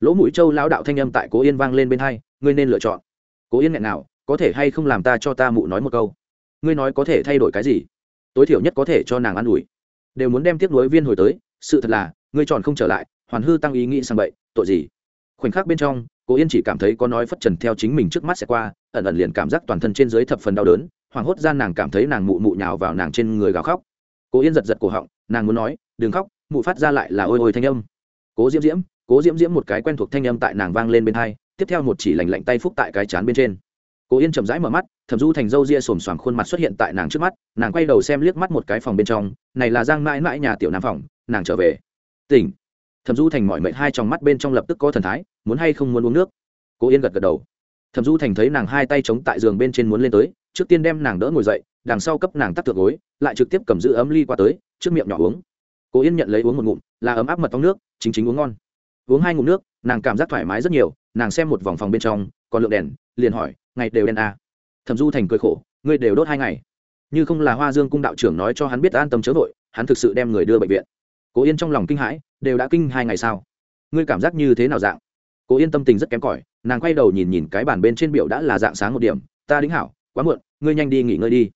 lỗ mũi châu lão đạo thanh âm tại cố yên vang lên bên hai ngươi nên lựa chọn cố yên nghẹn nào có thể hay không làm ta cho ta mụ nói một câu ngươi nói có thể thay đổi cái gì tối thiểu nhất có thể cho nàng an ủi đều muốn đem tiếp nối viên hồi tới sự thật là ngươi chọn không trở lại hoàn hư tăng ý nghĩ sang bậy, tội gì? Khoảnh khắc bên trong, cố yên chỉ cảm thấy có nói phất trần theo chính mình trước mắt sẽ qua, ẩn ẩn liền cảm giác toàn thân trên dưới thập phần đau đớn, hoảng hốt gian nàng cảm thấy nàng mụ mụ nhào vào nàng trên người gào khóc. Cố yên giật giật cổ họng, nàng muốn nói, đừng khóc, mụ phát ra lại là ôi ôi thanh âm. Cố diễm diễm, cố diễm diễm một cái quen thuộc thanh âm tại nàng vang lên bên hai, tiếp theo một chỉ lành lạnh tay phúc tại cái chán bên trên. Cố yên chậm rãi mở mắt, thẩm du thành râu ria xồm xoàm khuôn mặt xuất hiện tại nàng trước mắt, nàng quay đầu xem liếc mắt một cái phòng bên trong, này là giang mãi mãi nhà tiểu nam phòng, nàng trở về. Tỉnh thẩm du thành mọi mệnh hai trong mắt bên trong lập tức có thần thái, muốn hay không muốn uống nước. Cố yên gật gật đầu. Thẩm du thành thấy nàng hai tay chống tại giường bên trên muốn lên tới, trước tiên đem nàng đỡ ngồi dậy, đằng sau cấp nàng tắt thượng gối, lại trực tiếp cầm giữ ấm ly qua tới, trước miệng nhỏ uống. Cố yên nhận lấy uống một ngụm, là ấm áp mật trong nước, chính chính uống ngon. Uống hai ngụm nước, nàng cảm giác thoải mái rất nhiều, nàng xem một vòng phòng bên trong, còn lượng đèn, liền hỏi, ngày đều đen à. thẩm du thành cười khổ, ngươi đều đốt hai ngày. Như không là hoa dương cung đạo trưởng nói cho hắn biết an tâm chớ vội, hắn thực sự đem người đưa bệnh viện cố yên trong lòng kinh hãi, đều đã kinh hai ngày sao? Ngươi cảm giác như thế nào dạng? Cố yên tâm tình rất kém cỏi, nàng quay đầu nhìn nhìn cái bàn bên trên biểu đã là dạng sáng một điểm, ta đính hảo, quá muộn, ngươi nhanh đi nghỉ ngơi đi.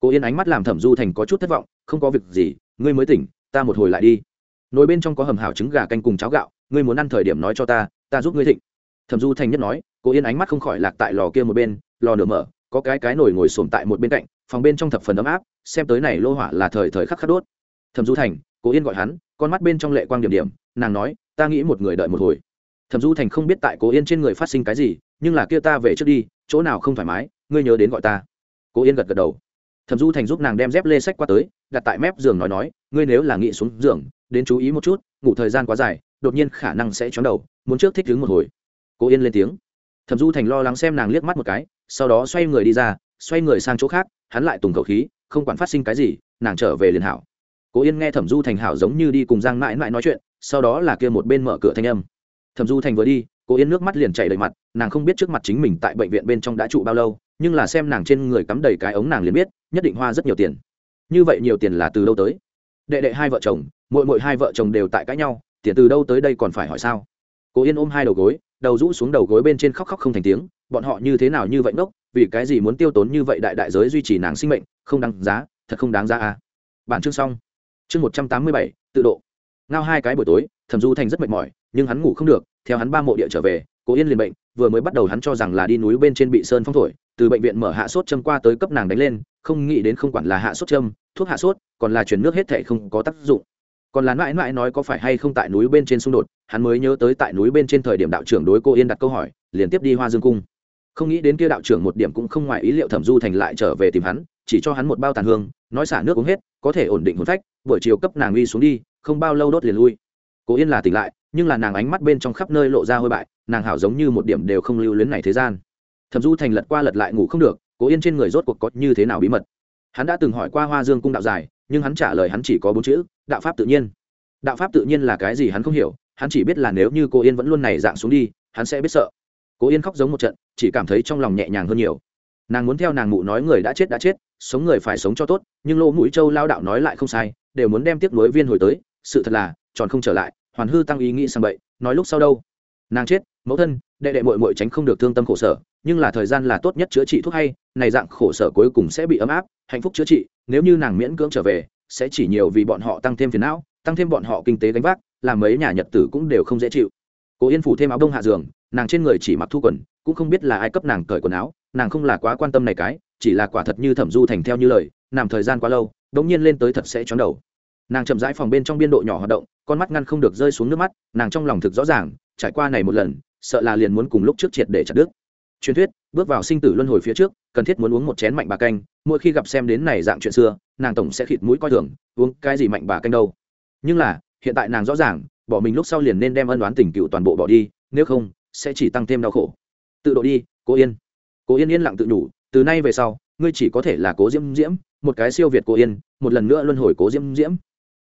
Cố yên ánh mắt làm thẩm du thành có chút thất vọng, không có việc gì, ngươi mới tỉnh, ta một hồi lại đi. Nồi bên trong có hầm hảo trứng gà canh cùng cháo gạo, ngươi muốn ăn thời điểm nói cho ta ta giúp ngươi thịnh. Thẩm du thành nhất nói, cố yên ánh mắt không khỏi lạc tại lò kia một bên, lò nửa mở, có cái cái nồi ngồi xổm tại một bên cạnh, phòng bên trong thập phần ấm áp, xem tới này lô hỏa là thời thời khắc khắc đốt. Thẩm du thành cố yên gọi hắn, con mắt bên trong lệ quang điểm điểm, nàng nói, ta nghĩ một người đợi một hồi. Thẩm du thành không biết tại cố yên trên người phát sinh cái gì, nhưng là kia ta về trước đi, chỗ nào không thoải mái, ngươi nhớ đến gọi ta. Cố yên gật gật đầu. Thẩm du thành giúp nàng đem dép lê sách qua tới, đặt tại mép giường nói nói, ngươi nếu là nghĩ xuống giường, đến chú ý một chút, ngủ thời gian quá dài, đột nhiên khả năng sẽ chóng đầu, muốn trước thích đứng một hồi. Cố yên lên tiếng. Thẩm du thành lo lắng xem nàng liếc mắt một cái, sau đó xoay người đi ra, xoay người sang chỗ khác, hắn lại tùng khẩu khí, không quản phát sinh cái gì, nàng trở về liền hảo cố yên nghe thẩm du thành hảo giống như đi cùng giang mãi mãi nói chuyện, sau đó là kia một bên mở cửa thanh âm. Thẩm du thành vừa đi, cố yên nước mắt liền chảy đầy mặt, nàng không biết trước mặt chính mình tại bệnh viện bên trong đã trụ bao lâu, nhưng là xem nàng trên người cắm đầy cái ống nàng liền biết, nhất định hoa rất nhiều tiền. Như vậy nhiều tiền là từ đâu tới? Đệ đệ hai vợ chồng mỗi mỗi hai vợ chồng đều tại cãi nhau, tiền từ đâu tới đây còn phải hỏi sao? Cố yên ôm hai đầu gối, đầu rũ xuống đầu gối bên trên khóc khóc không thành tiếng, bọn họ như thế nào như vậy ngốc, vì cái gì muốn tiêu tốn như vậy đại đại giới duy trì nàng sinh mệnh, không đáng giá, thật không đáng giá à. Bản chương xong chương một trăm tám mươi bảy, tự độ. Ngao hai cái buổi tối, thẩm du thành rất mệt mỏi, nhưng hắn ngủ không được, theo hắn ba mộ địa trở về, cố yên liền bệnh, vừa mới bắt đầu hắn cho rằng là đi núi bên trên bị sơn phong thổi, từ bệnh viện mở hạ sốt châm qua tới cấp nàng đánh lên, không nghĩ đến không quản là hạ sốt châm, thuốc hạ sốt, còn là chuyển nước hết thể không có tác dụng. Còn là mãi mãi nói có phải hay không tại núi bên trên xung đột, hắn mới nhớ tới tại núi bên trên thời điểm đạo trưởng đối cô yên đặt câu hỏi, liền tiếp đi hoa dương cung. Không nghĩ đến kia đạo trưởng một điểm cũng không ngoài ý liệu thẩm du thành lại trở về tìm hắn, chỉ cho hắn một bao tàn hương, nói xả nước uống hết, có thể ổn định hồn phách buổi chiều cấp nàng uy xuống đi, không bao lâu đốt liền lui. Cố yên là tỉnh lại, nhưng là nàng ánh mắt bên trong khắp nơi lộ ra hôi bại, nàng hảo giống như một điểm đều không lưu luyến này thế gian. Thẩm du thành lật qua lật lại ngủ không được, cố yên trên người rốt cuộc có như thế nào bí mật? Hắn đã từng hỏi qua hoa dương cung đạo dài nhưng hắn trả lời hắn chỉ có bốn chữ, đạo pháp tự nhiên. Đạo pháp tự nhiên là cái gì hắn không hiểu, hắn chỉ biết là nếu như cô yên vẫn luôn này dạng xuống đi, hắn sẽ biết sợ. Cố yên khóc giống một trận, chỉ cảm thấy trong lòng nhẹ nhàng hơn nhiều. Nàng muốn theo nàng mụ nói người đã chết đã chết, sống người phải sống cho tốt, nhưng lỗ mũi châu lao đạo nói lại không sai đều muốn đem tiếp nối viên hồi tới, sự thật là, tròn không trở lại, hoàn hư tăng ý nghĩ sang bậy, nói lúc sau đâu? Nàng chết, mẫu thân, đệ đệ mội mội tránh không được thương tâm khổ sở, nhưng là thời gian là tốt nhất chữa trị thuốc hay, này dạng khổ sở cuối cùng sẽ bị ấm áp, hạnh phúc chữa trị, nếu như nàng miễn cưỡng trở về, sẽ chỉ nhiều vì bọn họ tăng thêm phiền não, tăng thêm bọn họ kinh tế gánh vác, làm mấy nhà nhật tử cũng đều không dễ chịu. Cố yên phủ thêm áo đông hạ giường, nàng trên người chỉ mặc thu quần, cũng không biết là ai cấp nàng cởi quần áo, nàng không là quá quan tâm này cái, chỉ là quả thật như thẩm du thành theo như lời, nằm thời gian quá lâu đống nhiên lên tới thật sẽ chóng đầu. Nàng chậm rãi phòng bên trong biên độ nhỏ hoạt động, con mắt ngăn không được rơi xuống nước mắt, nàng trong lòng thực rõ ràng, trải qua này một lần, sợ là liền muốn cùng lúc trước triệt để chặt đứt. Truyền thuyết, bước vào sinh tử luân hồi phía trước, cần thiết muốn uống một chén mạnh bà canh, mỗi khi gặp xem đến này dạng chuyện xưa, nàng tổng sẽ khịt mũi coi thường, uống cái gì mạnh bà canh đâu? Nhưng là, hiện tại nàng rõ ràng, bỏ mình lúc sau liền nên đem ân đoán tình cựu toàn bộ bỏ đi, nếu không, sẽ chỉ tăng thêm đau khổ. Tự độ đi, cố yên. Cố yên yên lặng tự đủ, từ nay về sau, ngươi chỉ có thể là cố diễm diễm một cái siêu việt cô yên, một lần nữa luân hồi cố diễm diễm.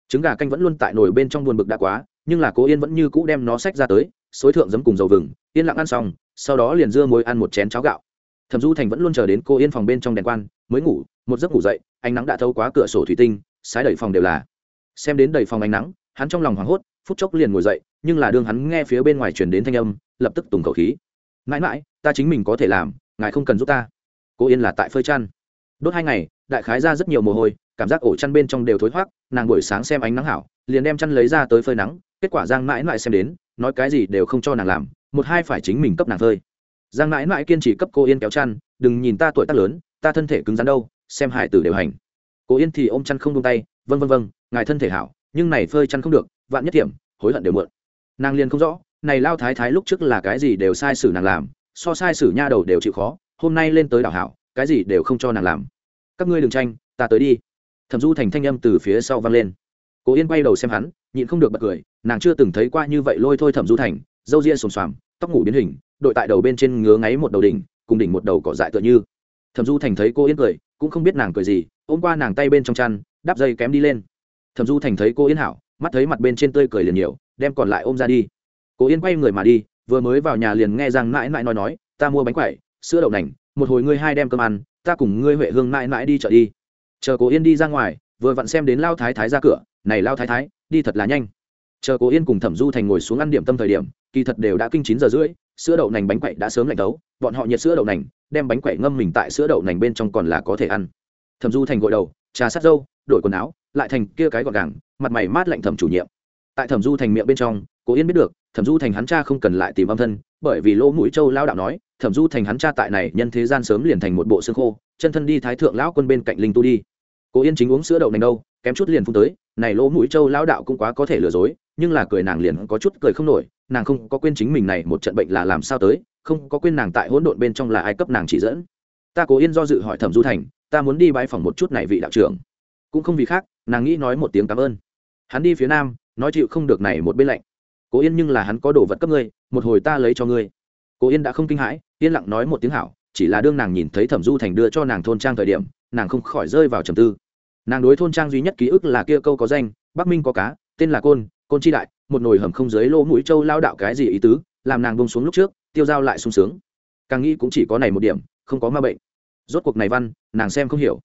Trứng gà canh vẫn luôn tại nồi bên trong buồn bực đã quá, nhưng là cô yên vẫn như cũ đem nó xách ra tới, xối thượng giấm cùng dầu vừng, yên lặng ăn xong, sau đó liền dưa môi ăn một chén cháo gạo. Thẩm du thành vẫn luôn chờ đến cô yên phòng bên trong đèn quan, mới ngủ, một giấc ngủ dậy, ánh nắng đã thâu quá cửa sổ thủy tinh, sái đẩy phòng đều là. Xem đến đầy phòng ánh nắng, hắn trong lòng hoảng hốt, phút chốc liền ngồi dậy, nhưng là đương hắn nghe phía bên ngoài truyền đến thanh âm, lập tức tùng khẩu khí. Mãi mãi, ta chính mình có thể làm, ngài không cần giúp ta. Cô yên là tại phơi chăn đốt hai ngày, đại khái ra rất nhiều mồ hôi, cảm giác ổ chăn bên trong đều thối thoát nàng buổi sáng xem ánh nắng hảo, liền đem chăn lấy ra tới phơi nắng, kết quả giang mãi mãi xem đến, nói cái gì đều không cho nàng làm, một hai phải chính mình cấp nàng phơi. Giang mãi mãi kiên trì cấp cô yên kéo chăn, đừng nhìn ta tuổi tác lớn, ta thân thể cứng rắn đâu, xem hải tử đều hành. Cô yên thì ôm chăn không tung tay vân vân vân ngài thân thể hảo, nhưng này phơi chăn không được, vạn nhất điểm hối hận đều mượn nàng liền không rõ, này lao thái thái lúc trước là cái gì đều sai sử nàng làm, so sai sử nha đầu đều chịu khó, hôm nay lên tới đảo hảo cái gì đều không cho nàng làm. Các ngươi đừng tranh, ta tới đi. Thẩm du thành thanh âm từ phía sau vang lên. Cố yên quay đầu xem hắn, nhịn không được bật cười, nàng chưa từng thấy qua như vậy lôi thôi thẩm du thành dâu ria xồm xoàm, tóc ngủ biến hình, đội tại đầu bên trên ngứa ngáy một đầu đỉnh, cùng đỉnh một đầu cỏ dại tựa như. Thẩm du thành thấy cô yên cười, cũng không biết nàng cười gì, ôm qua nàng tay bên trong chăn, đắp dây kém đi lên. Thẩm du thành thấy cô yên hảo, mắt thấy mặt bên trên tươi cười liền nhiều, đem còn lại ôm ra đi. Cô yên quay người mà đi, vừa mới vào nhà liền nghe rằng mãi mãi nói nói, ta mua bánh quẩy, sữa đậu nành một hồi ngươi hai đem cơm ăn, ta cùng ngươi huệ hương mãi mãi đi chợ đi. Chờ cô yên đi ra ngoài, vừa vặn xem đến lao thái thái ra cửa, này lao thái thái, đi thật là nhanh. Chờ cô yên cùng thẩm du thành ngồi xuống ăn điểm tâm thời điểm, kỳ thật đều đã kinh chín giờ rưỡi, sữa đậu nành bánh quậy đã sớm lạnh tấu bọn họ nhiệt sữa đậu nành, đem bánh quậy ngâm mình tại sữa đậu nành bên trong còn là có thể ăn. Thẩm du thành gội đầu, trà sát dâu, đổi quần áo, lại thành kia cái gọn gàng, mặt mày mát lạnh thẩm chủ nhiệm tại thẩm du thành miệng bên trong cố yên biết được, thẩm du thành hắn cha không cần lại tìm âm thân, bởi vì lỗ mũi châu lao đạo nói, thẩm du thành hắn cha tại này, nhân thế gian sớm liền thành một bộ xương khô, chân thân đi thái thượng lão quân bên cạnh linh tu đi. Cố yên chính uống sữa đậu nành đâu, kém chút liền phun tới, này lỗ mũi châu lao đạo cũng quá có thể lừa dối, nhưng là cười nàng liền có chút cười không nổi, nàng không có quên chính mình này một trận bệnh là làm sao tới, không có quên nàng tại hỗn độn bên trong là ai cấp nàng chỉ dẫn. Ta cố yên do dự hỏi thẩm du thành, ta muốn đi bãi phòng một chút này vị đạo trưởng. Cũng không vì khác, nàng nghĩ nói một tiếng cảm ơn. Hắn đi phía nam nói chịu không được này một bên lạnh. Cố yên nhưng là hắn có đồ vật cấp ngươi, một hồi ta lấy cho ngươi. Cố yên đã không kinh hãi, yên lặng nói một tiếng hảo, chỉ là đương nàng nhìn thấy thẩm du thành đưa cho nàng thôn trang thời điểm, nàng không khỏi rơi vào trầm tư. Nàng đối thôn trang duy nhất ký ức là kia câu có danh, bắc minh có cá, tên là côn côn chi đại, một nồi hầm không dưới lỗ mũi trâu lao đạo cái gì ý tứ, làm nàng bông xuống lúc trước, tiêu dao lại sung sướng. Càng nghĩ cũng chỉ có này một điểm, không có ma bệnh. Rốt cuộc này văn, nàng xem không hiểu.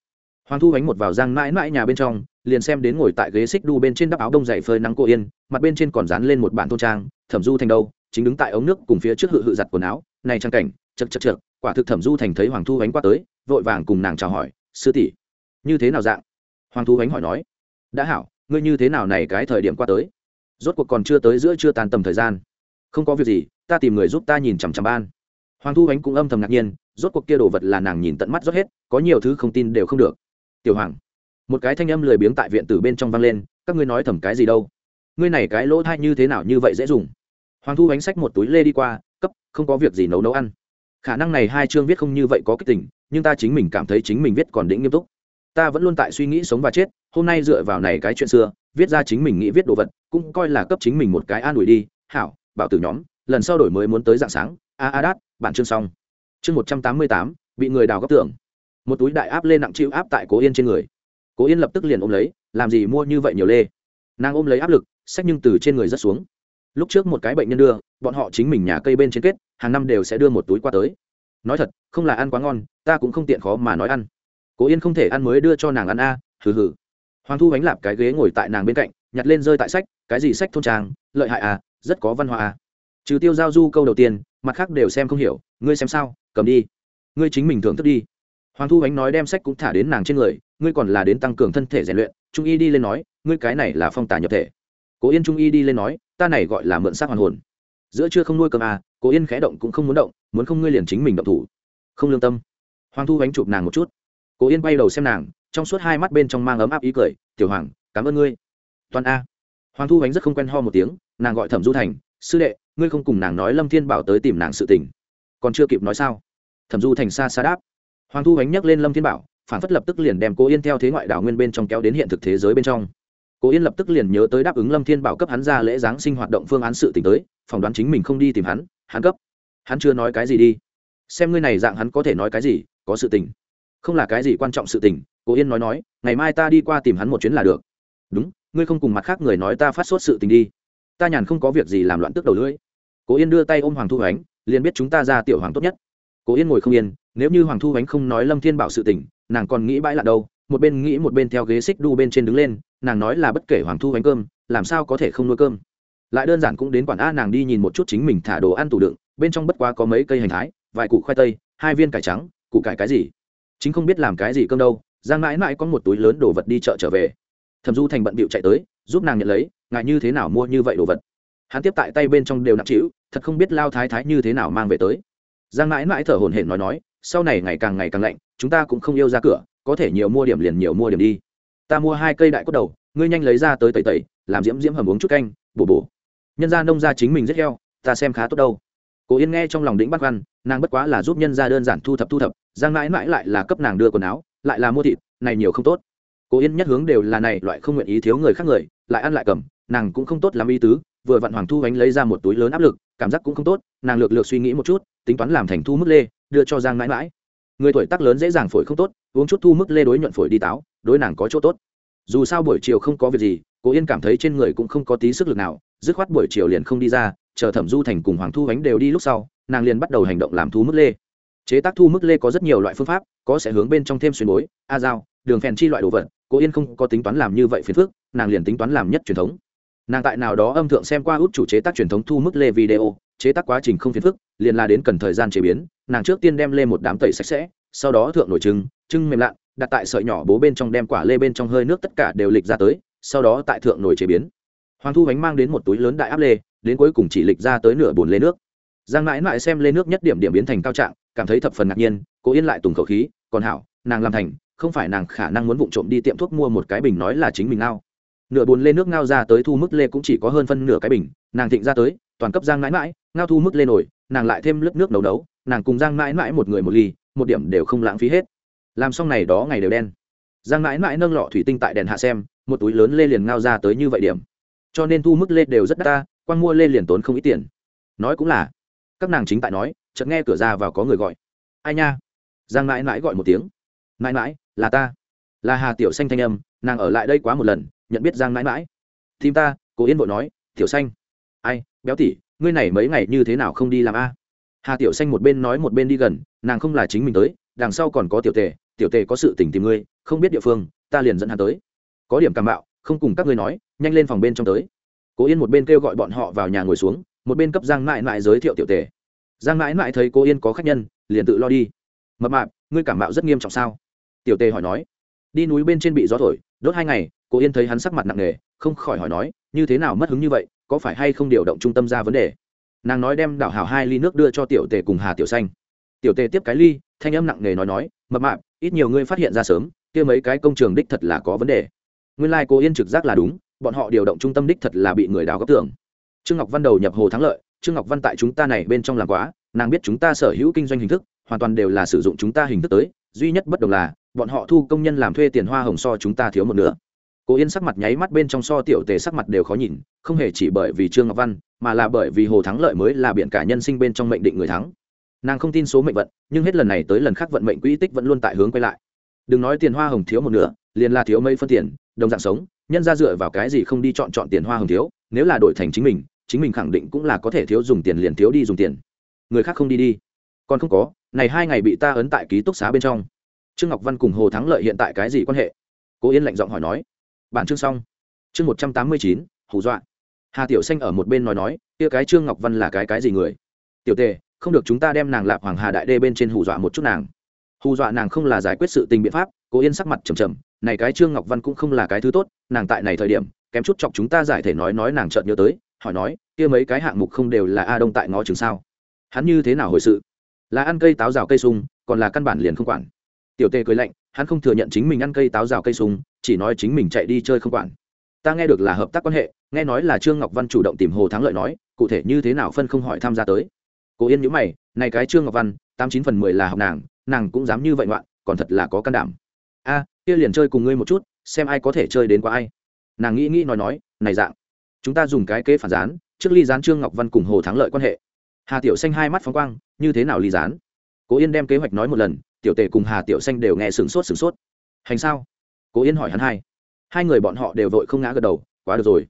Hoàng thu bánh một vào giang mãi mãi nhà bên trong liền xem đến ngồi tại ghế xích đu bên trên đắp áo đông dày phơi nắng cô yên, mặt bên trên còn dán lên một bản thôn trang, thẩm du thành đâu, chính đứng tại ống nước cùng phía trước hự hự giặt quần áo, này trang cảnh, chật chật chật quả thực thẩm du thành thấy hoàng thu ánh qua tới, vội vàng cùng nàng chào hỏi, sư tỷ, như thế nào dạng? Hoàng thu ánh hỏi nói, đã hảo, ngươi như thế nào này cái thời điểm qua tới? Rốt cuộc còn chưa tới giữa chưa tàn tầm thời gian. Không có việc gì, ta tìm người giúp ta nhìn chằm chằm ban. Hoàng thu ánh cũng âm thầm ngạc nhiên, rốt cuộc kia đồ vật là nàng nhìn tận mắt rót hết, có nhiều thứ không tin đều không được. Tiểu hoàng một cái thanh âm lười biếng tại viện tử bên trong vang lên, các ngươi nói thầm cái gì đâu? Ngươi này cái lỗ thai như thế nào như vậy dễ dùng? Hoàng thu bánh sách một túi lê đi qua, cấp, không có việc gì nấu nấu ăn. Khả năng này hai chương viết không như vậy có kích tình, nhưng ta chính mình cảm thấy chính mình viết còn đĩnh nghiêm túc. Ta vẫn luôn tại suy nghĩ sống và chết, hôm nay dựa vào này cái chuyện xưa, viết ra chính mình nghĩ viết đồ vật, cũng coi là cấp chính mình một cái an ủi đi. Hảo, bảo tử nhóm, lần sau đổi mới muốn tới dạng sáng. A a, đát, bản chương xong. Chương một trăm tám mươi tám, bị người đào góc tưởng một túi đại áp lên nặng chịu áp tại cố yên trên người cố yên lập tức liền ôm lấy, làm gì mua như vậy nhiều lê? Nàng ôm lấy áp lực, sách nhưng từ trên người rất xuống. Lúc trước một cái bệnh nhân đưa, bọn họ chính mình nhà cây bên trên kết, hàng năm đều sẽ đưa một túi qua tới. Nói thật, không là ăn quá ngon, ta cũng không tiện khó mà nói ăn. Cố yên không thể ăn mới đưa cho nàng ăn a, hừ hừ. Hoàng thu bánh lạp cái ghế ngồi tại nàng bên cạnh, nhặt lên rơi tại sách, cái gì sách thôn trang, lợi hại à rất có văn hóa à trừ tiêu giao du câu đầu tiên, mặt khác đều xem không hiểu, ngươi xem sao, cầm đi. Ngươi chính mình thưởng thức đi hoàng thu ánh nói đem sách cũng thả đến nàng trên người, ngươi còn là đến tăng cường thân thể rèn luyện, trung y đi lên nói, ngươi cái này là phong tả nhập thể. Cố yên trung y đi lên nói, ta này gọi là mượn xác hoàn hồn. Giữa chưa không nuôi cơm à cố yên khẽ động cũng không muốn động, muốn không ngươi liền chính mình động thủ. Không lương tâm. Hoàng thu ánh chụp nàng một chút. Cố yên bay đầu xem nàng, trong suốt hai mắt bên trong mang ấm áp ý cười, tiểu hoàng, cảm ơn ngươi. Toàn a. Hoàng thu ánh rất không quen ho một tiếng, nàng gọi thẩm du thành, sư đệ, ngươi không cùng nàng nói lâm thiên bảo tới tìm nàng sự tình. Còn chưa kịp nói sao? Thẩm du thành xa xa đáp hoàng thu ánh nhắc lên lâm thiên bảo, phản phất lập tức liền đem cố yên theo thế ngoại đảo nguyên bên trong kéo đến hiện thực thế giới bên trong. Cố yên lập tức liền nhớ tới đáp ứng lâm thiên bảo cấp hắn ra lễ giáng sinh hoạt động phương án sự t tới, phỏng đoán chính mình không đi tìm hắn hắn cấp. Hắn chưa nói cái gì đi. Xem ngươi này dạng hắn có thể nói cái gì, có sự tình. Không là cái gì quan trọng sự tình, cố yên nói nói, ngày mai ta đi qua tìm hắn một chuyến là được. Đúng, ngươi không cùng mặt khác người nói ta phát sốt sự tình đi. Ta nhàn không có việc gì làm loạn tức đầu lưỡi. Cố yên đưa tay ôm hoàng thu ánh liền biết chúng ta ra tiểu hoàng tốt nhất. Cố yên ngồi không yên nếu như hoàng thu ánh không nói lâm thiên bảo sự tình, nàng còn nghĩ bãi lạ đâu, một bên nghĩ một bên theo ghế xích đu bên trên đứng lên, nàng nói là bất kể hoàng thu ánh cơm, làm sao có thể không nuôi cơm. Lại đơn giản cũng đến quản a nàng đi nhìn một chút chính mình thả đồ ăn tủ đựng, bên trong bất quá có mấy cây hành thái, vài củ khoai tây, hai viên cải trắng, củ cải cái gì? Chính không biết làm cái gì cơm đâu, giang mãi mãi có một túi lớn đồ vật đi chợ trở về. Thẩm du thành bận bịu chạy tới, giúp nàng nhận lấy ngại như thế nào mua như vậy đồ vật? Hắn tiếp tại tay bên trong đều nặng trĩu, thật không biết lao thái thái như thế nào mang về tới. Giang mãi mãi thở hổn hển nói nói sau này ngày càng ngày càng lạnh, chúng ta cũng không yêu ra cửa, có thể nhiều mua điểm liền nhiều mua điểm đi. Ta mua hai cây đại cốt đầu, ngươi nhanh lấy ra tới tẩy tẩy, làm diễm diễm hầm uống chút canh, bổ bổ. Nhân gia nông gia chính mình rất heo, ta xem khá tốt đâu. Cố yên nghe trong lòng đĩnh bắt văn nàng bất quá là giúp nhân gia đơn giản thu thập thu thập, giang mãi mãi lại là cấp nàng đưa quần áo, lại là mua thịt, này nhiều không tốt. Cố yên nhất hướng đều là này loại không nguyện ý thiếu người khác người, lại ăn lại cầm, nàng cũng không tốt làm y tứ, vừa vặn hoàng thu ánh lấy ra một túi lớn áp lực, cảm giác cũng không tốt, nàng lược lược suy nghĩ một chút, tính toán làm thành thu mức lê đưa cho giang mãi mãi. Người tuổi tác lớn dễ dàng phổi không tốt, uống chút thu mức lê đối nhuận phổi đi táo, đối nàng có chỗ tốt. Dù sao buổi chiều không có việc gì cố yên cảm thấy trên người cũng không có tí sức lực nào, dứt khoát buổi chiều liền không đi ra, chờ thẩm du thành cùng hoàng thu ánh đều đi lúc sau, nàng liền bắt đầu hành động làm thu mức lê. Chế tác thu mức lê có rất nhiều loại phương pháp, có sẽ hướng bên trong thêm xuyên bối, a dao, đường phèn chi loại đồ vật cố yên không có tính toán làm như vậy phiền phước nàng liền tính toán làm nhất truyền thống. Nàng tại nào đó âm thượng xem qua út chủ chế tác truyền thống thu mức lê video chế tác quá trình không phiền phức, liền là đến cần thời gian chế biến, nàng trước tiên đem lê một đám tẩy sạch sẽ, sau đó thượng nổi trứng trưng mềm lặn đặt tại sợi nhỏ bố bên trong đem quả lê bên trong hơi nước tất cả đều lịch ra tới, sau đó tại thượng nồi chế biến. Hoàng thu bánh mang đến một túi lớn đại áp lê, đến cuối cùng chỉ lịch ra tới nửa bồn lê nước. Giang mãi mãi xem lê nước nhất điểm điểm biến thành cao trạng, cảm thấy thập phần ngạc nhiên, cô yên lại tùng khẩu khí, còn hảo, nàng làm thành, không phải nàng khả năng muốn vụng trộm đi tiệm thuốc mua một cái bình nói là chính mình ngao. Nửa bồn lê nước ngao ra tới thu mức lê cũng chỉ có hơn phân nửa cái bình, nàng thịnh ra tới toàn cấp giang mãi mãi ngao thu mức lên nổi, nàng lại thêm lớp nước nấu nấu, nàng cùng giang mãi mãi một người một ly, một điểm đều không lãng phí hết. Làm xong này đó ngày đều đen. Giang mãi mãi nâng lọ thủy tinh tại đèn hạ xem, một túi lớn lê liền ngao ra tới như vậy điểm. Cho nên thu mức lê đều rất đắt ta quan mua lê liền tốn không ít tiền. Nói cũng là, các nàng chính tại nói, chợt nghe cửa ra vào có người gọi. Ai nha? Giang mãi mãi gọi một tiếng. Mãi mãi là ta. Là hà tiểu xanh thanh âm, nàng ở lại đây quá một lần, nhận biết giang mãi mãi Thím ta, cố yên vội nói, tiểu xanh ai, béo tỉ, ngươi này mấy ngày như thế nào không đi làm a? Hà tiểu xanh một bên nói một bên đi gần, nàng không là chính mình tới, đằng sau còn có tiểu tề tiểu tề có sự tình tìm ngươi, không biết địa phương, ta liền dẫn hắn tới. Có điểm cảm bạo, không cùng các ngươi nói, nhanh lên phòng bên trong tới. Cố yên một bên kêu gọi bọn họ vào nhà ngồi xuống, một bên cấp giang mãi mãi giới thiệu tiểu tề. Giang mãi mãi thấy cố yên có khách nhân, liền tự lo đi. Mập mạp, ngươi cảm bạo rất nghiêm trọng sao? Tiểu tề hỏi nói. Đi núi bên trên bị gió thổi, đốt hai ngày, cố yên thấy hắn sắc mặt nặng nề, không khỏi hỏi nói, như thế nào mất hứng như vậy có phải hay không điều động trung tâm ra vấn đề? Nàng nói đem đảo hào hai ly nước đưa cho tiểu tề cùng hà tiểu xanh. Tiểu tề tiếp cái ly, thanh âm nặng nề nói nói, mập mạp, ít nhiều ngươi phát hiện ra sớm, kia mấy cái công trường đích thật là có vấn đề. Nguyên lai、like、cô yên trực giác là đúng, bọn họ điều động trung tâm đích thật là bị người đào góc tưởng trương ngọc văn đầu nhập hồ thắng lợi, trương ngọc văn tại chúng ta này bên trong làm quá, nàng biết chúng ta sở hữu kinh doanh hình thức, hoàn toàn đều là sử dụng chúng ta hình thức tới, duy nhất bất đồng là, bọn họ thu công nhân làm thuê tiền hoa hồng so chúng ta thiếu một nửa cố yên sắc mặt nháy mắt bên trong so tiểu tề sắc mặt đều khó nhìn, không hề chỉ bởi vì trương ngọc văn, mà là bởi vì hồ thắng lợi mới là biện cả nhân sinh bên trong mệnh định người thắng. Nàng không tin số mệnh vận, nhưng hết lần này tới lần khác vận mệnh quỹ tích vẫn luôn tại hướng quay lại. Đừng nói tiền hoa hồng thiếu một nửa, liền là thiếu mấy phân tiền, đồng dạng sống, nhân ra dựa vào cái gì không đi chọn chọn tiền hoa hồng thiếu, nếu là đổi thành chính mình chính mình khẳng định cũng là có thể thiếu dùng tiền liền thiếu đi dùng tiền. Người khác không đi đi. Còn không có, này hai ngày bị ta ấn tại ký túc xá bên trong. Trương ngọc văn cùng hồ thắng lợi hiện tại cái gì quan hệ? Cố yên lạnh giọng hỏi nói bản chương xong. Chương một trăm tám mươi chín, hù dọa. Hà tiểu xanh ở một bên nói nói, kia cái trương ngọc văn là cái cái gì người? Tiểu tề, không được chúng ta đem nàng lạp hoàng hà đại đê bên trên hù dọa một chút nàng. Hù dọa nàng không là giải quyết sự tình biện pháp. Cố yên sắc mặt trầm trầm, này cái trương ngọc văn cũng không là cái thứ tốt, nàng tại này thời điểm, kém chút chọc chúng ta giải thể nói nói nàng chợt nhớ tới, hỏi nói, kia mấy cái hạng mục không đều là a đông tại ngõ trường sao? Hắn như thế nào hồi sự? Là ăn cây táo rào cây sung, còn là căn bản liền không quản. Tiểu tề cười lạnh, hắn không thừa nhận chính mình ăn cây táo rào cây sung chỉ nói chính mình chạy đi chơi không quản. Ta nghe được là hợp tác quan hệ, nghe nói là trương ngọc văn chủ động tìm hồ thắng lợi nói, cụ thể như thế nào phân không hỏi tham gia tới. Cố yên nhữ mày, này cái trương ngọc văn, tám chín phần mười là học nàng nàng cũng dám như vậy ngoạn còn thật là có can đảm. A, kia liền chơi cùng ngươi một chút, xem ai có thể chơi đến qua ai. Nàng nghĩ nghĩ nói nói, này dạng, chúng ta dùng cái kế phản gián, trước ly gián trương ngọc văn cùng hồ thắng lợi quan hệ. Hà tiểu xanh hai mắt phóng quang, như thế nào ly gián? Cố yên đem kế hoạch nói một lần, tiểu tề cùng hà tiểu xanh đều nghe sửng sốt sửng sốt. Hành sao? Cố yên hỏi hắn hai. Hai người bọn họ đều vội không ngã gật đầu, quá được rồi.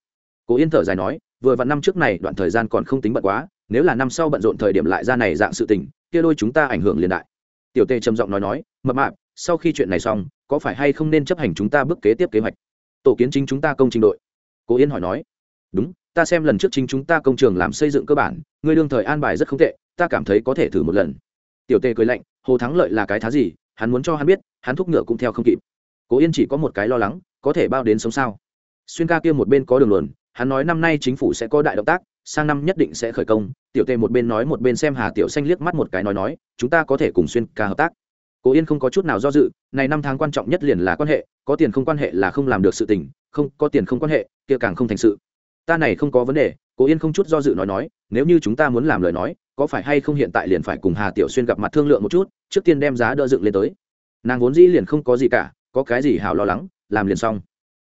Cố yên thở dài nói, vừa vặn năm trước này, đoạn thời gian còn không tính bận quá, nếu là năm sau bận rộn thời điểm lại ra này dạng sự tình, kia đôi chúng ta ảnh hưởng liền đại. Tiểu tề trầm giọng nói nói, mập mạp, sau khi chuyện này xong, có phải hay không nên chấp hành chúng ta bước kế tiếp kế hoạch? Tổ kiến chính chúng ta công trình đội. Cố yên hỏi nói, đúng, ta xem lần trước chính chúng ta công trường làm xây dựng cơ bản, ngươi đương thời an bài rất không tệ, ta cảm thấy có thể thử một lần. Tiểu tề cười lạnh, hồ thắng lợi là cái thá gì? Hắn muốn cho hắn biết, hắn thúc ngựa cũng theo không kịp cố yên chỉ có một cái lo lắng, có thể bao đến sống sao? Xuyên ca kia một bên có đường luồn, hắn nói năm nay chính phủ sẽ có đại động tác, sang năm nhất định sẽ khởi công. Tiểu tề một bên nói một bên xem hà tiểu xanh liếc mắt một cái nói nói, chúng ta có thể cùng xuyên ca hợp tác. Cố yên không có chút nào do dự, này năm tháng quan trọng nhất liền là quan hệ, có tiền không quan hệ là không làm được sự tình, không, có tiền không quan hệ, kia càng không thành sự. Ta này không có vấn đề, cố yên không chút do dự nói nói, nếu như chúng ta muốn làm lời nói, có phải hay không hiện tại liền phải cùng hà tiểu xuyên gặp mặt thương lượng một chút, trước tiên đem giá đỡ dựng lên tới. Nàng vốn dĩ liền không có gì cả có cái gì hảo lo lắng, làm liền xong.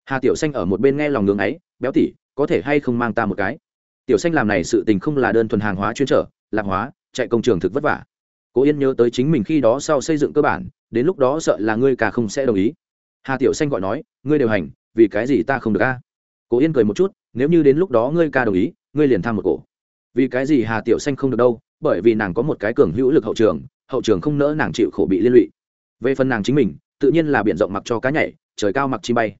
Hà tiểu xanh ở một bên nghe lòng ngưng ấy, béo tỉ có thể hay không mang ta một cái? Tiểu xanh làm này sự tình không là đơn thuần hàng hóa chuyên trở lạc hóa, chạy công trường thực vất vả. Cố yên nhớ tới chính mình khi đó sau xây dựng cơ bản, đến lúc đó sợ là ngươi cả không sẽ đồng ý. Hà tiểu xanh gọi nói, ngươi đều hành, vì cái gì ta không được a? Cố yên cười một chút, nếu như đến lúc đó ngươi ca đồng ý, ngươi liền tham một cổ. Vì cái gì hà tiểu xanh không được đâu, bởi vì nàng có một cái cường hữu lực hậu trường hậu trường không nỡ nàng chịu khổ bị liên lụy. Về phần nàng chính mình tự nhiên là biển rộng mặc cho cá nhảy, trời cao mặc chi bay.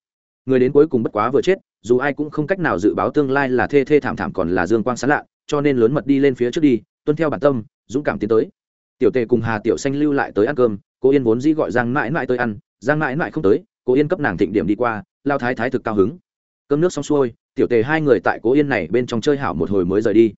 Người đến cuối cùng bất quá vừa chết, dù ai cũng không cách nào dự báo tương lai là thê thê thảm thảm còn là dương quang sán lạ, cho nên lớn mật đi lên phía trước đi, tuân theo bản tâm, dũng cảm tiến tới. Tiểu tề cùng hà tiểu xanh lưu lại tới ăn cơm, cô yên vốn dĩ gọi giang mãi mãi tới ăn, giang mãi mãi không tới, cô yên cấp nàng thịnh điểm đi qua, lao thái thái thực cao hứng. Cơm nước xong xuôi, tiểu tề hai người tại cố yên này bên trong chơi hảo một hồi mới rời đi.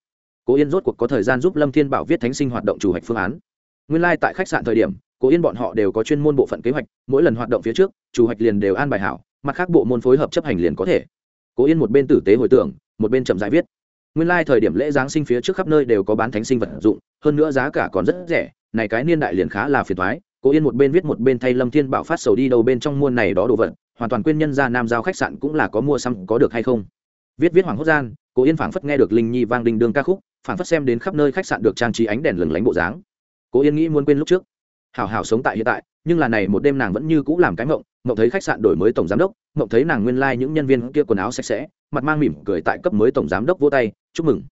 Cố yên rốt cuộc có thời gian giúp lâm thiên bảo viết thánh sinh hoạt động chủ hoạch phương án. Nguyên lai、like、tại khách sạn thời điểm cố yên bọn họ đều có chuyên môn bộ phận kế hoạch, mỗi lần hoạt động phía trước, chủ hoạch liền đều an bài hảo, mặt khác bộ môn phối hợp chấp hành liền có thể. Cố yên một bên tử tế hồi tưởng, một bên chậm giải viết. Nguyên lai、like、thời điểm lễ giáng sinh phía trước khắp nơi đều có bán thánh sinh vật dụng, hơn nữa giá cả còn rất rẻ, này cái niên đại liền khá là phiền thoái cố yên một bên viết một bên thay lâm thiên bảo phát sầu đi đầu bên trong mua này đó đồ vật, hoàn toàn quên nhân ra nam giao khách sạn cũng là có mua xăm có được hay không. Viết viết hoàng hốt gian, cố yên phảng phất nghe được linh nhi vang đình đương ca khúc, phảng phất xem đến khắp nơi khách sạn được trang trí ánh đèn lừng lánh bộ dáng. Cố yên nghĩ muốn quên lúc trước hảo hảo sống tại hiện tại, nhưng là này một đêm nàng vẫn như cũ làm cái mộng mộng thấy khách sạn đổi mới tổng giám đốc, mộng thấy nàng nguyên lai、like、những nhân viên kia quần áo sạch sẽ, mặt mang mỉm cười tại cấp mới tổng giám đốc vô tay, chúc mừng.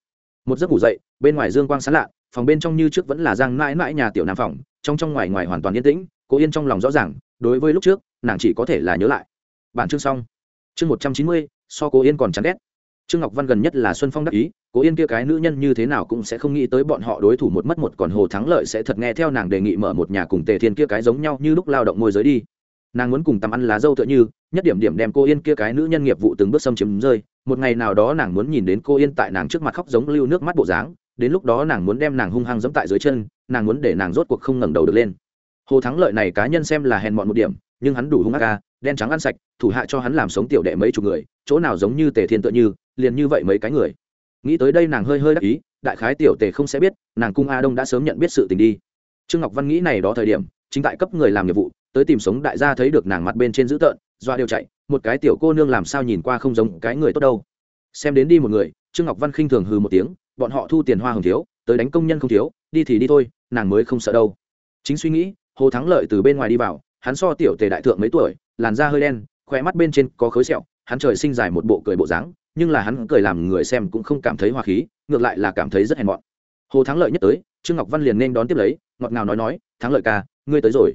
Một giấc ngủ dậy, bên ngoài dương quang sán lạ, phòng bên trong như trước vẫn là giang mãi mãi nhà tiểu nam phòng, trong trong ngoài ngoài hoàn toàn yên tĩnh cố yên trong lòng rõ ràng, đối với lúc trước, nàng chỉ có thể là nhớ lại. Bản chương xong. Chương một trăm chín mươi, so cố yên còn chán ghét. Trương ngọc văn gần nhất là xuân phong đắc ý cố yên kia cái nữ nhân như thế nào cũng sẽ không nghĩ tới bọn họ đối thủ một mất một, còn hồ thắng lợi sẽ thật nghe theo nàng đề nghị mở một nhà cùng tề thiên kia cái giống nhau như lúc lao động môi giới đi. Nàng muốn cùng tầm ăn lá dâu tựa như, nhất điểm điểm đem cô yên kia cái nữ nhân nghiệp vụ từng bước xâm chiếm rơi. Một ngày nào đó nàng muốn nhìn đến cô yên tại nàng trước mặt khóc giống lưu nước mắt bộ dáng, đến lúc đó nàng muốn đem nàng hung hăng dẫm tại dưới chân, nàng muốn để nàng rốt cuộc không ngẩng đầu được lên. Hồ thắng lợi này cá nhân xem là hèn mọn một điểm, nhưng hắn đủ hung ác ca, đen trắng ăn sạch, thủ hạ cho hắn làm sống tiểu đệ mấy chục người, chỗ nào giống như tề thiên tựa như, liền như vậy mấy cái người nghĩ tới đây nàng hơi hơi đắc ý, đại khái tiểu tề không sẽ biết, nàng cung a đông đã sớm nhận biết sự tình đi. Trương ngọc văn nghĩ này đó thời điểm, chính tại cấp người làm nhiệm vụ, tới tìm sống đại gia thấy được nàng mặt bên trên dữ tợn doa đều chạy, một cái tiểu cô nương làm sao nhìn qua không giống cái người tốt đâu. Xem đến đi một người, trương ngọc văn khinh thường hừ một tiếng, bọn họ thu tiền hoa hồng thiếu, tới đánh công nhân không thiếu, đi thì đi thôi, nàng mới không sợ đâu. Chính suy nghĩ, hồ thắng lợi từ bên ngoài đi vào, hắn so tiểu tề đại thượng mấy tuổi, làn da hơi đen khỏe mắt bên trên có khối sẹo, hắn trời sinh dài một bộ cười bộ dáng nhưng là hắn cười làm người xem cũng không cảm thấy hoa khí, ngược lại là cảm thấy rất hèn mọn. Hồ thắng lợi nhất tới, trương ngọc văn liền nên đón tiếp lấy, ngọt ngào nói nói, thắng lợi ca, ngươi tới rồi.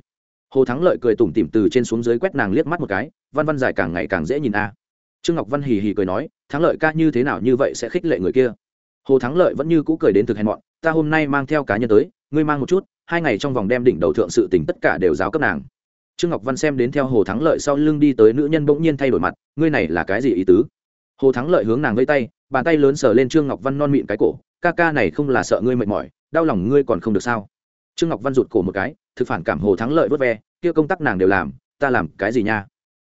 Hồ thắng lợi cười tủm tỉm từ trên xuống dưới quét nàng liếc mắt một cái, văn văn dài càng ngày càng dễ nhìn a. Trương ngọc văn hì hì cười nói, thắng lợi ca như thế nào như vậy sẽ khích lệ người kia? Hồ thắng lợi vẫn như cũ cười đến thực hèn mọn, ta hôm nay mang theo cá nhân tới, ngươi mang một chút, hai ngày trong vòng đem đỉnh đầu thượng sự tỉnh tất cả đều giáo cấp nàng. Trương ngọc văn xem đến theo hồ thắng lợi sau lưng đi tới nữ nhân bỗng nhiên thay đổi mặt, ngươi này là cái gì ý tứ? Hồ thắng lợi hướng nàng vây tay, bàn tay lớn sờ lên trương ngọc văn non mịn cái cổ, ca ca này không là sợ ngươi mệt mỏi, đau lòng ngươi còn không được sao? Trương ngọc văn rụt cổ một cái, thực phản cảm hồ thắng lợi vớt ve, kia công tác nàng đều làm, ta làm cái gì nha?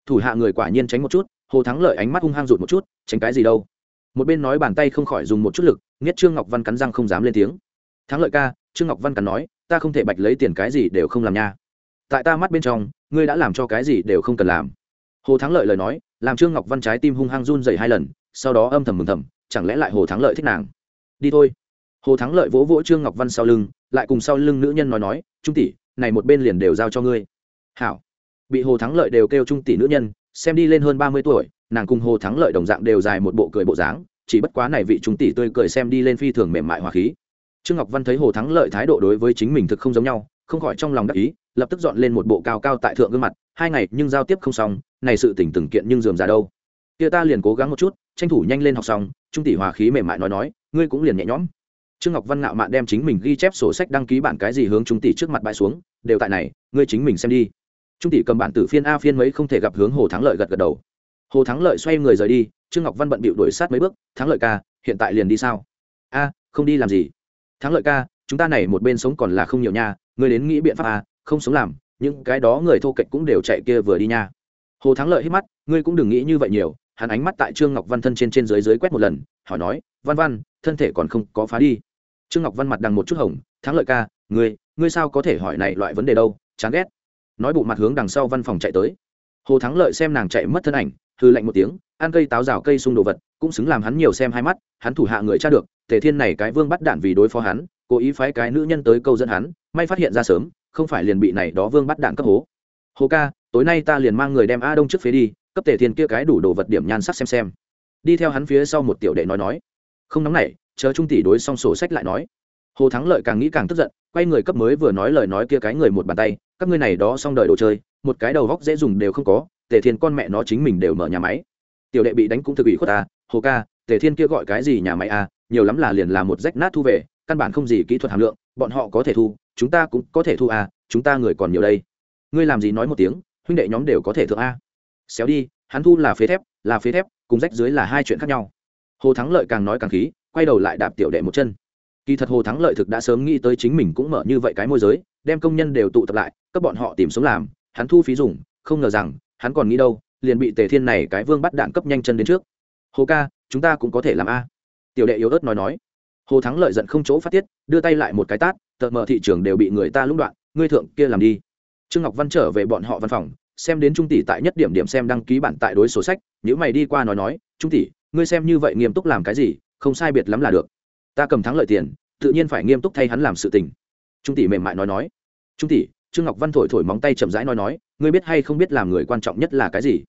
Thủ hạ người quả nhiên tránh một chút, hồ thắng lợi ánh mắt hung hăng rụt một chút, tránh cái gì đâu? Một bên nói bàn tay không khỏi dùng một chút lực, nghiết trương ngọc văn cắn răng không dám lên tiếng. Thắng lợi ca, trương ngọc văn cắn nói, ta không thể bạch lấy tiền cái gì đều không làm nha. Tại ta mắt bên trong, ngươi đã làm cho cái gì đều không cần làm. Hồ thắng lợi lời nói làm trương ngọc văn trái tim hung hăng run dày hai lần, sau đó âm thầm mừng thầm, chẳng lẽ lại hồ thắng lợi thích nàng? Đi thôi. Hồ thắng lợi vỗ vỗ trương ngọc văn sau lưng, lại cùng sau lưng nữ nhân nói nói, trung tỷ, này một bên liền đều giao cho ngươi. Hảo. Bị hồ thắng lợi đều kêu trung tỷ nữ nhân, xem đi lên hơn ba mươi tuổi, nàng cùng hồ thắng lợi đồng dạng đều dài một bộ cười bộ dáng, chỉ bất quá này vị trung tỷ tươi cười xem đi lên phi thường mềm mại hòa khí. Trương ngọc văn thấy hồ thắng lợi thái độ đối với chính mình thực không giống nhau, không khỏi trong lòng đắc ý lập tức dọn lên một bộ cao cao tại thượng gương mặt, hai ngày nhưng giao tiếp không xong, này sự tỉnh từng kiện nhưng dườm ra đâu. Kia ta liền cố gắng một chút, tranh thủ nhanh lên học xong, trung tỷ hòa khí mềm mại nói nói, ngươi cũng liền nhẹ nhõm. Trương ngọc văn ngạo mạn đem chính mình ghi chép sổ sách đăng ký bản cái gì hướng trung tỷ trước mặt bãi xuống, đều tại này, ngươi chính mình xem đi. Trung tỷ cầm bản tử phiên a phiên mấy không thể gặp hướng hồ thắng lợi gật gật đầu. Hồ thắng lợi xoay người rời đi, trương ngọc văn bận bịu đuổi sát mấy bước, thắng lợi ca, hiện tại liền đi sao? A, không đi làm gì. Thắng lợi ca, chúng ta này một bên sống còn là không nhiều nha, ngươi đến nghĩ biện pháp a không sống làm, những cái đó người thô kệch cũng đều chạy kia vừa đi nha. Hồ thắng lợi hít mắt, ngươi cũng đừng nghĩ như vậy nhiều, hắn ánh mắt tại trương ngọc văn thân trên trên dưới dưới quét một lần, hỏi nói, văn văn, thân thể còn không có phá đi? Trương ngọc văn mặt đằng một chút hồng, thắng lợi ca, ngươi ngươi sao có thể hỏi này loại vấn đề đâu, chán ghét. Nói bụng mặt hướng đằng sau văn phòng chạy tới. Hồ thắng lợi xem nàng chạy mất thân ảnh hư lạnh một tiếng, ăn cây táo rào cây sung đồ vật, cũng xứng làm hắn nhiều xem hai mắt, hắn thủ hạ người cha được, tề thiên này cái vương bắt đạn vì đối phó hắn, cố ý phái cái nữ nhân tới câu dẫn hắn, may phát hiện ra sớm không phải liền bị này đó vương bắt đạn cấp hố. Hồ ca, tối nay ta liền mang người đem a đông trước phía đi, cấp tề thiên kia cái đủ đồ vật điểm nhan sắc xem xem. Đi theo hắn phía sau một tiểu đệ nói nói. Không nóng nảy, chờ trung tỷ đối xong sổ sách lại nói. Hồ thắng lợi càng nghĩ càng tức giận, quay người cấp mới vừa nói lời nói kia cái người một bàn tay, các ngươi này đó xong đời đồ chơi, một cái đầu góc dễ dùng đều không có, tề thiên con mẹ nó chính mình đều mở nhà máy. Tiểu đệ bị đánh cũng thực ủy khuất ta, hồ ca, tề thiên kia gọi cái gì nhà máy à nhiều lắm là liền là một rách nát thu về, căn bản không gì kỹ thuật hàm lượng bọn họ có thể thu, chúng ta cũng có thể thu à chúng ta người còn nhiều đây. Ngươi làm gì nói một tiếng, huynh đệ nhóm đều có thể thượng a. Xéo đi, hắn thu là phế thép, là phế thép, cùng rách dưới là hai chuyện khác nhau. Hồ thắng lợi càng nói càng khí, quay đầu lại đạp tiểu đệ một chân. Kỳ thật hồ thắng lợi thực đã sớm nghĩ tới chính mình cũng mở như vậy cái môi giới, đem công nhân đều tụ tập lại các bọn họ tìm sống làm, hắn thu phí dùng, không ngờ rằng, hắn còn nghĩ đâu, liền bị tề thiên này cái vương bắt đạn cấp nhanh chân đến trước. Hồ ca, chúng ta cũng có thể làm a. Tiểu đệ yếu ớt nói nói hồ thắng lợi giận không chỗ phát tiết, đưa tay lại một cái tát tợt mở thị trường đều bị người ta lũng đoạn, ngươi thượng kia làm đi. Trương ngọc văn trở về bọn họ văn phòng, xem đến trung tỷ tại nhất điểm điểm xem đăng ký bản tại đối sổ sách nếu mày đi qua nói nói, trung tỷ, ngươi xem như vậy nghiêm túc làm cái gì, không sai biệt lắm là được. Ta cầm thắng lợi tiền, tự nhiên phải nghiêm túc thay hắn làm sự tình. Trung tỷ mềm mại nói nói. Trung tỷ, trương ngọc văn thổi thổi móng tay chậm rãi nói nói, ngươi biết hay không biết làm người quan trọng nhất là cái gì?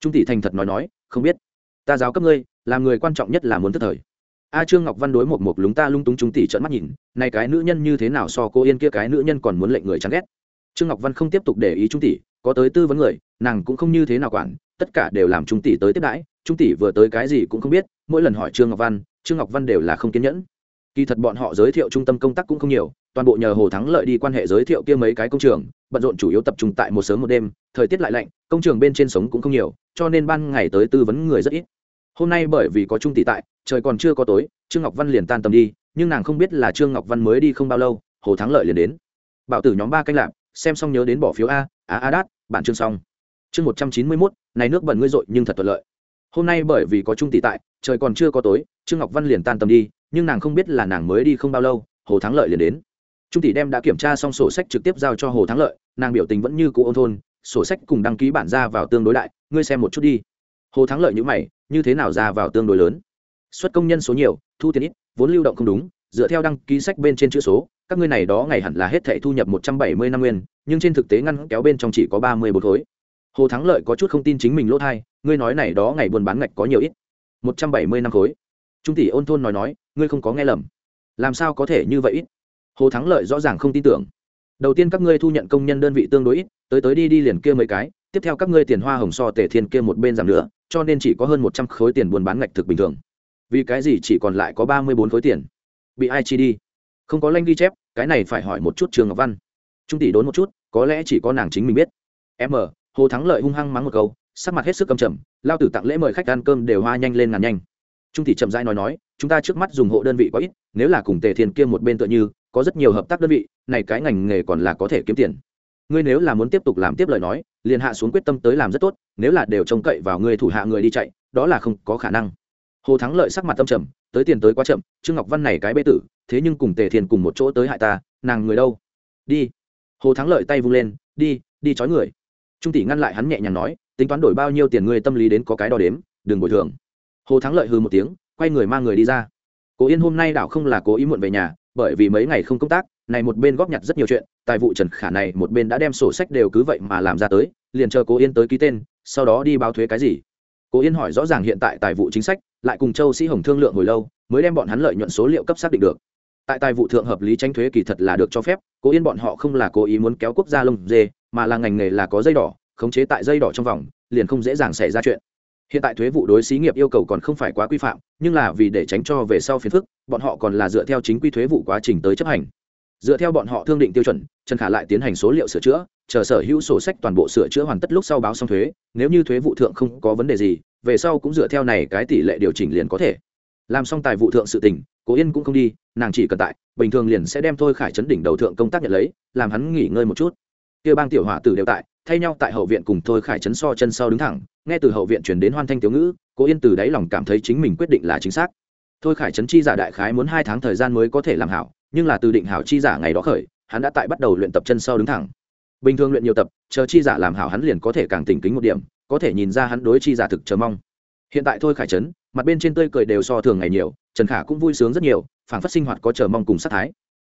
Trung tỷ thành thật nói nói, không biết. Ta giáo cấp ngươi, làm người quan trọng nhất là muốn tức thời a trương ngọc văn đối một một lúng ta lung túng trung tỷ trợn mắt nhìn, này cái nữ nhân như thế nào so cô yên kia cái nữ nhân còn muốn lệnh người chán ghét. Trương ngọc văn không tiếp tục để ý trung tỷ có tới tư vấn người, nàng cũng không như thế nào quản, tất cả đều làm trung tỷ tới tiếp đãi trung tỷ vừa tới cái gì cũng không biết, mỗi lần hỏi trương ngọc văn, trương ngọc văn đều là không kiên nhẫn. Kỳ thật bọn họ giới thiệu trung tâm công tác cũng không nhiều, toàn bộ nhờ hồ thắng lợi đi quan hệ giới thiệu kia mấy cái công trường, bận rộn chủ yếu tập trung tại một sớm một đêm, thời tiết lại lạnh, công trường bên trên sống cũng không nhiều, cho nên ban ngày tới tư vấn người rất ít hôm nay bởi vì có trung tỷ tại, trời còn chưa có tối, trương ngọc văn liền tan tầm đi, nhưng nàng không biết là trương ngọc văn mới đi không bao lâu, hồ thắng lợi liền đến. Bảo tử nhóm ba canh lạp, xem xong nhớ đến bỏ phiếu a á a đát, bản chương xong. Chương một trăm chín mươi mốt, này nước bẩn ngươi dội nhưng thật thuận lợi. Hôm nay bởi vì có trung tỷ tại, trời còn chưa có tối, trương ngọc văn liền tan tầm đi, nhưng nàng không biết là nàng mới đi không bao lâu, hồ thắng lợi liền đến. Trung tỷ đem đã kiểm tra xong sổ sách trực tiếp giao cho hồ thắng lợi, nàng biểu tình vẫn như cũ ôn thôn, sổ sách cùng đăng ký bản ra vào tương đối đại, ngươi xem một chút đi. Hồ thắng lợi nhữ mày như thế nào ra vào tương đối lớn? Xuất công nhân số nhiều, thu tiền ít, vốn lưu động không đúng, dựa theo đăng ký sách bên trên chữ số, các ngươi này đó ngày hẳn là hết thệ thu nhập một trăm bảy mươi năm nguyên, nhưng trên thực tế ngăn kéo bên trong chỉ có ba mươi bốn khối. Hồ thắng lợi có chút không tin chính mình lỗ thai, ngươi nói này đó ngày buôn bán ngạch có nhiều ít? một trăm bảy mươi năm khối. Trung tỷ ôn thôn nói nói, ngươi không có nghe lầm. Làm sao có thể như vậy ít? Hồ thắng lợi rõ ràng không tin tưởng. Đầu tiên các ngươi thu nhận công nhân đơn vị tương đối ít, tới tới đi đi liền kia mấy cái tiếp theo các ngươi tiền hoa hồng so tề thiên kia một bên giảm nữa cho nên chỉ có hơn một trăm khối tiền buôn bán ngạch thực bình thường. Vì cái gì chỉ còn lại có ba mươi bốn khối tiền? Bị ai chi đi? Không có lanh ghi chép cái này phải hỏi một chút trường ngọc văn. Trung tỷ đốn một chút có lẽ chỉ có nàng chính mình biết. M hồ thắng lợi hung hăng mắng một câu sắc mặt hết sức cầm chầm, lao tử tặng lễ mời khách ăn cơm đều hoa nhanh lên ngàn nhanh. Trung tỷ chậm rãi nói nói chúng ta trước mắt dùng hộ đơn vị có ít nếu là cùng tề thiên kia một bên tựa như có rất nhiều hợp tác đơn vị này cái ngành nghề còn là có thể kiếm tiền ngươi nếu là muốn tiếp tục làm tiếp lời nói, liền hạ xuống quyết tâm tới làm rất tốt, nếu là đều trông cậy vào ngươi thủ hạ người đi chạy, đó là không có khả năng. Hồ thắng lợi sắc mặt tâm trầm, tới tiền tới quá chậm, trương ngọc văn này cái bê tử, thế nhưng cùng tề thiền cùng một chỗ tới hại ta, nàng người đâu? Đi. Hồ thắng lợi tay vung lên, đi đi chói người. Trung tỷ ngăn lại hắn nhẹ nhàng nói, tính toán đổi bao nhiêu tiền ngươi tâm lý đến có cái đo đếm, đừng bồi thường. Hồ thắng lợi hư một tiếng, quay người mang người đi ra. Cố yên hôm nay đảo không là cố ý muộn về nhà, bởi vì mấy ngày không công tác này một bên góp nhặt rất nhiều chuyện, tài vụ trần khả này một bên đã đem sổ sách đều cứ vậy mà làm ra tới, liền chờ cố yên tới ký tên, sau đó đi báo thuế cái gì. Cố yên hỏi rõ ràng hiện tại tài vụ chính sách, lại cùng châu sĩ hồng thương lượng hồi lâu, mới đem bọn hắn lợi nhuận số liệu cấp xác định được. Tại tài vụ thượng hợp lý tranh thuế kỳ thật là được cho phép, cố yên bọn họ không là cố ý muốn kéo quốc gia lông dê, mà là ngành nghề là có dây đỏ, khống chế tại dây đỏ trong vòng, liền không dễ dàng xảy ra chuyện. Hiện tại thuế vụ đối xí nghiệp yêu cầu còn không phải quá quy phạm, nhưng là vì để tránh cho về sau phiền phức, bọn họ còn là dựa theo chính quy thuế vụ quá trình tới chấp hành dựa theo bọn họ thương định tiêu chuẩn, trần khả lại tiến hành số liệu sửa chữa, chờ sở hữu sổ sách toàn bộ sửa chữa hoàn tất lúc sau báo xong thuế. Nếu như thuế vụ thượng không có vấn đề gì, về sau cũng dựa theo này cái tỷ lệ điều chỉnh liền có thể. Làm xong tài vụ thượng sự tình, cố yên cũng không đi, nàng chỉ cần tại, bình thường liền sẽ đem thôi khải chấn đỉnh đầu thượng công tác nhận lấy, làm hắn nghỉ ngơi một chút. Kia bang tiểu hỏa tử đều tại, thay nhau tại hậu viện cùng thôi khải chấn so chân sau đứng thẳng, nghe từ hậu viện chuyển đến hoan thanh tiểu ngữ, cố yên từ đáy lòng cảm thấy chính mình quyết định là chính xác. Thôi khải chấn chi giả đại khái muốn hai tháng thời gian mới có thể làm hảo nhưng là từ định hảo chi giả ngày đó khởi, hắn đã tại bắt đầu luyện tập chân sau đứng thẳng. Bình thường luyện nhiều tập, chờ chi giả làm hảo hắn liền có thể càng tỉnh kính một điểm, có thể nhìn ra hắn đối chi giả thực chờ mong. Hiện tại thôi khải chấn mặt bên trên tươi cười đều so thường ngày nhiều, trần khả cũng vui sướng rất nhiều phản phát sinh hoạt có chờ mong cùng sát thái.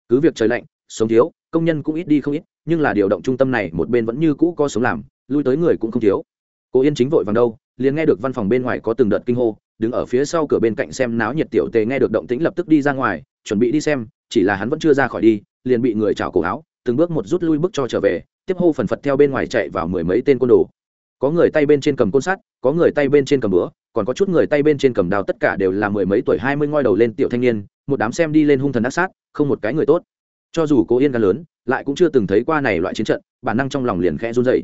Cứ việc trời lạnh, sống thiếu, công nhân cũng ít đi không ít, nhưng là điều động trung tâm này một bên vẫn như cũ có sống làm, lui tới người cũng không thiếu. Cô yên chính vội vàng đâu, liền nghe được văn phòng bên ngoài có từng đợt kinh hô, đứng ở phía sau cửa bên cạnh xem náo nhiệt tiểu tề nghe được động tĩnh lập tức đi ra ngoài chuẩn bị đi xem chỉ là hắn vẫn chưa ra khỏi đi liền bị người chào cổ áo từng bước một rút lui bước cho trở về tiếp hô phần phật theo bên ngoài chạy vào mười mấy tên côn đồ. Có người tay bên trên cầm côn sắt có người tay bên trên cầm bữa, còn có chút người tay bên trên cầm đào tất cả đều là mười mấy tuổi hai mươi ngoi đầu lên tiểu thanh niên một đám xem đi lên hung thần ác sát không một cái người tốt. Cho dù cố yên gan lớn lại cũng chưa từng thấy qua này loại chiến trận bản năng trong lòng liền khẽ run dậy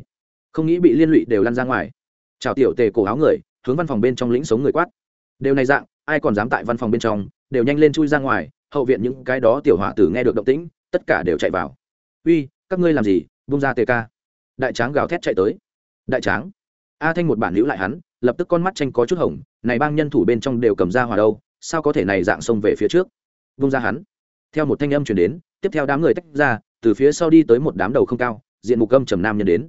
không nghĩ bị liên lụy đều lăn ra ngoài. Chào tiểu tề cổ áo người hướng văn phòng bên trong lĩnh sống người quát. Đều này dạng ai còn dám tại văn phòng bên trong đều nhanh lên chui ra ngoài hậu viện những cái đó tiểu họa tử nghe được động tĩnh, tất cả đều chạy vào. Uy, các ngươi làm gì? Vung ra tề ca. Đại tráng gào thét chạy tới. Đại tráng. A thanh một bản hữu lại hắn, lập tức con mắt tranh có chút hồng, này bang nhân thủ bên trong đều cầm ra hòa đâu, sao có thể này dạng xông về phía trước? Vung ra hắn. Theo một thanh âm chuyển đến, tiếp theo đám người tách ra, từ phía sau đi tới một đám đầu không cao, diện mục âm trầm nam nhân đến.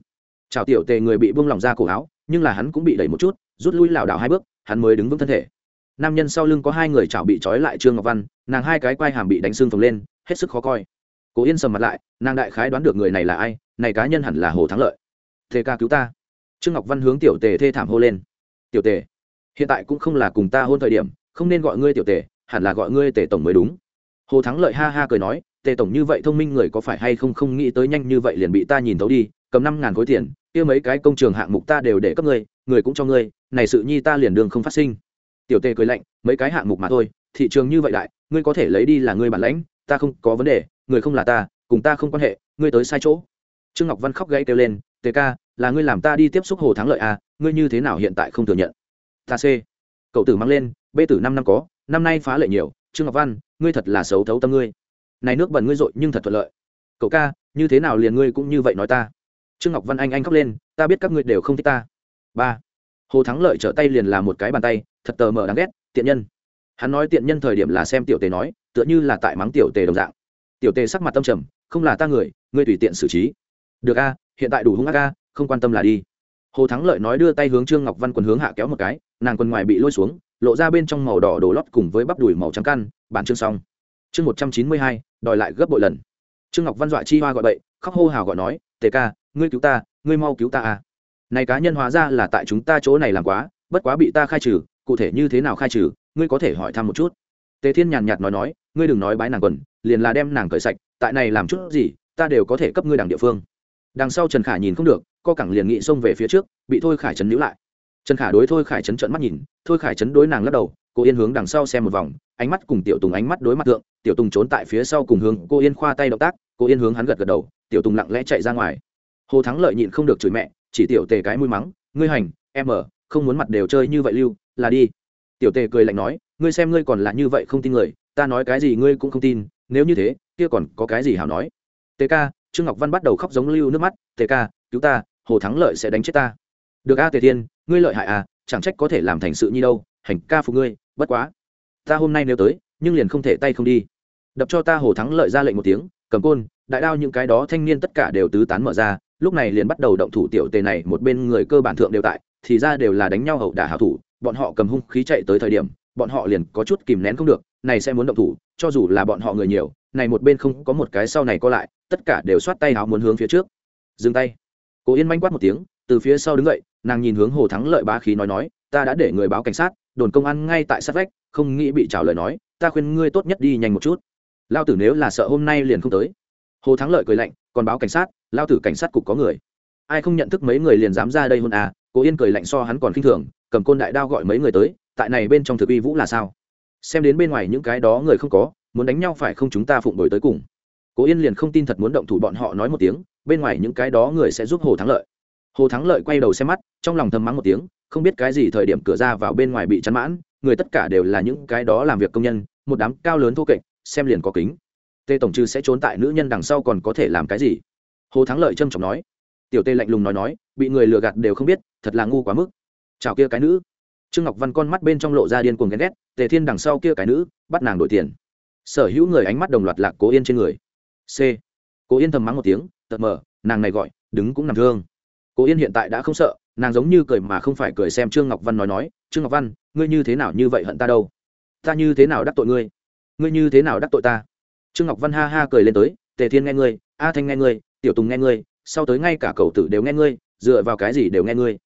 Chào tiểu tề người bị buông lỏng ra cổ áo, nhưng là hắn cũng bị đẩy một chút, rút lui lảo đảo hai bước, hắn mới đứng vững thân thể nam nhân sau lưng có hai người chảo bị trói lại trương ngọc văn nàng hai cái quai hàm bị đánh xương phồng lên hết sức khó coi cố yên sầm mặt lại nàng đại khái đoán được người này là ai này cá nhân hẳn là hồ thắng lợi thề ca cứu ta trương ngọc văn hướng tiểu tề thê thảm hô lên tiểu tề hiện tại cũng không là cùng ta hôn thời điểm không nên gọi ngươi tiểu tề hẳn là gọi ngươi tề tổng mới đúng hồ thắng lợi ha ha cười nói tề tổng như vậy thông minh người có phải hay không không nghĩ tới nhanh như vậy liền bị ta nhìn thấu đi cầm năm ngàn khối tiền kia mấy cái công trường hạng mục ta đều để cấp ngươi người cũng cho ngươi này sự nhi ta liền đường không phát sinh tiểu tề cười lạnh, mấy cái hạng mục mà thôi, thị trường như vậy đại, ngươi có thể lấy đi là ngươi bản lãnh, ta không có vấn đề, người không là ta, cùng ta không quan hệ, ngươi tới sai chỗ. Trương ngọc văn khóc gãy kêu lên, tề ca, là ngươi làm ta đi tiếp xúc hồ thắng lợi à ngươi như thế nào hiện tại không thừa nhận? Ta c. Cậu tử mang lên, bê tử năm năm có, năm nay phá lệ nhiều, trương ngọc văn, ngươi thật là xấu thấu tâm ngươi. Này nước bẩn ngươi dội nhưng thật thuận lợi. Cậu ca, như thế nào liền ngươi cũng như vậy nói ta? Trương ngọc văn anh anh khóc lên, ta biết các ngươi đều không thích ta. Ba hồ thắng lợi trở tay liền là một cái bàn tay, thật tờ mờ đáng ghét, tiện nhân. Hắn nói tiện nhân thời điểm là xem tiểu tề nói, tựa như là tại mắng tiểu tề đồng dạng. Tiểu tề sắc mặt tâm trầm, không là ta người, ngươi tùy tiện xử trí. Được a, hiện tại đủ hung ác a, không quan tâm là đi. Hồ thắng lợi nói đưa tay hướng trương ngọc văn quần hướng hạ kéo một cái, nàng quần ngoài bị lôi xuống, lộ ra bên trong màu đỏ đổ lót cùng với bắp đùi màu trắng căn, bản chương xong. Chương một trăm chín mươi hai, đòi lại gấp bội lần. Trương ngọc văn dọa chi hoa gọi bậy, khóc hô hào gọi nói, tề ca, ngươi cứu ta, ngươi mau cứu ta a này cá nhân hóa ra là tại chúng ta chỗ này làm quá, bất quá bị ta khai trừ, cụ thể như thế nào khai trừ, ngươi có thể hỏi thăm một chút. Tề thiên nhàn nhạt nói nói, ngươi đừng nói bái nàng quần, liền là đem nàng cởi sạch, tại này làm chút gì, ta đều có thể cấp ngươi đằng địa phương. Đằng sau trần khả nhìn không được, co cẳng liền nghị xông về phía trước, bị thôi khải trấn níu lại. Trần khả đối thôi khải trấn trợn mắt nhìn, thôi khải trấn đối nàng lắc đầu, cô yên hướng đằng sau xem một vòng, ánh mắt cùng tiểu tùng ánh mắt đối mặt tượng tiểu tùng trốn tại phía sau cùng hướng cô yên khoa tay động tác, cô yên hướng hắn gật gật đầu, tiểu tùng lặng lẽ chạy ra ngoài. Hồ thắng lợi nhịn không được chửi mẹ chỉ tiểu tề cái mũi mắng, ngươi hành, em ở, không muốn mặt đều chơi như vậy lưu, là đi. Tiểu tề cười lạnh nói, ngươi xem ngươi còn là như vậy không tin người, ta nói cái gì ngươi cũng không tin, nếu như thế, kia còn có cái gì hảo nói? Tề ca, trương ngọc văn bắt đầu khóc giống lưu nước mắt, tề ca, cứu ta, hồ thắng lợi sẽ đánh chết ta. Được a, tề thiên ngươi lợi hại à chẳng trách có thể làm thành sự như đâu, hành ca phục ngươi, bất quá, ta hôm nay nếu tới, nhưng liền không thể tay không đi. Đập cho ta hồ thắng lợi ra lệnh một tiếng, cầm côn, đại đao những cái đó thanh niên tất cả đều tứ tán mở ra lúc này liền bắt đầu động thủ tiểu tề này, một bên người cơ bản thượng đều tại, thì ra đều là đánh nhau hậu đả hảo thủ, bọn họ cầm hung khí chạy tới thời điểm, bọn họ liền có chút kìm nén không được, này sẽ muốn động thủ, cho dù là bọn họ người nhiều, này một bên không có một cái sau này có lại, tất cả đều xoát tay háo muốn hướng phía trước. Dừng tay. Cố yên manh quát một tiếng, từ phía sau đứng dậy, nàng nhìn hướng hồ thắng lợi bá khí nói nói, ta đã để người báo cảnh sát, đồn công an ngay tại sát vách, không nghĩ bị trả lời nói, ta khuyên ngươi tốt nhất đi nhanh một chút. Lao tử nếu là sợ hôm nay liền không tới. Hồ thắng lợi cười lạnh, còn báo cảnh sát lao tử cảnh sát cục có người. Ai không nhận thức mấy người liền dám ra đây hôn à? Cố yên cười lạnh so hắn còn khinh thường, cầm côn đại đao gọi mấy người tới, tại này bên trong thực uy vũ là sao? Xem đến bên ngoài những cái đó người không có, muốn đánh nhau phải không chúng ta phụng đổi tới cùng. Cố yên liền không tin thật muốn động thủ bọn họ nói một tiếng, bên ngoài những cái đó người sẽ giúp hồ thắng lợi. Hồ thắng lợi quay đầu xem mắt, trong lòng thầm mắng một tiếng, không biết cái gì thời điểm cửa ra vào bên ngoài bị chắn mãn, người tất cả đều là những cái đó làm việc công nhân, một đám cao lớn thô kệch, xem liền có kính. Tê tổng trừ sẽ trốn tại nữ nhân đằng sau còn có thể làm cái gì? Hồ thắng lợi trâm trọng nói. Tiểu tê lạnh lùng nói nói, bị người lừa gạt đều không biết, thật là ngu quá mức. Chào kia cái nữ. Trương ngọc văn con mắt bên trong lộ ra điên cuồng ghen ghét, tề thiên đằng sau kia cái nữ, bắt nàng đổi tiền. Sở hữu người ánh mắt đồng loạt lạc cố yên trên người. C. Cố yên thầm mắng một tiếng tật mờ, nàng này gọi, đứng cũng nằm thương. Cố yên hiện tại đã không sợ, nàng giống như cười mà không phải cười xem trương ngọc văn nói nói, trương ngọc văn, ngươi như thế nào như vậy hận ta đâu? Ta như thế nào đắc tội ngươi? Ngươi như thế nào đắc tội ta? Trương ngọc văn ha ha cười lên tới, tề thiên nghe ngươi, a thanh nghe ngươi tiểu tùng nghe ngươi, sau tới ngay cả cậu tử đều nghe ngươi, dựa vào cái gì đều nghe ngươi.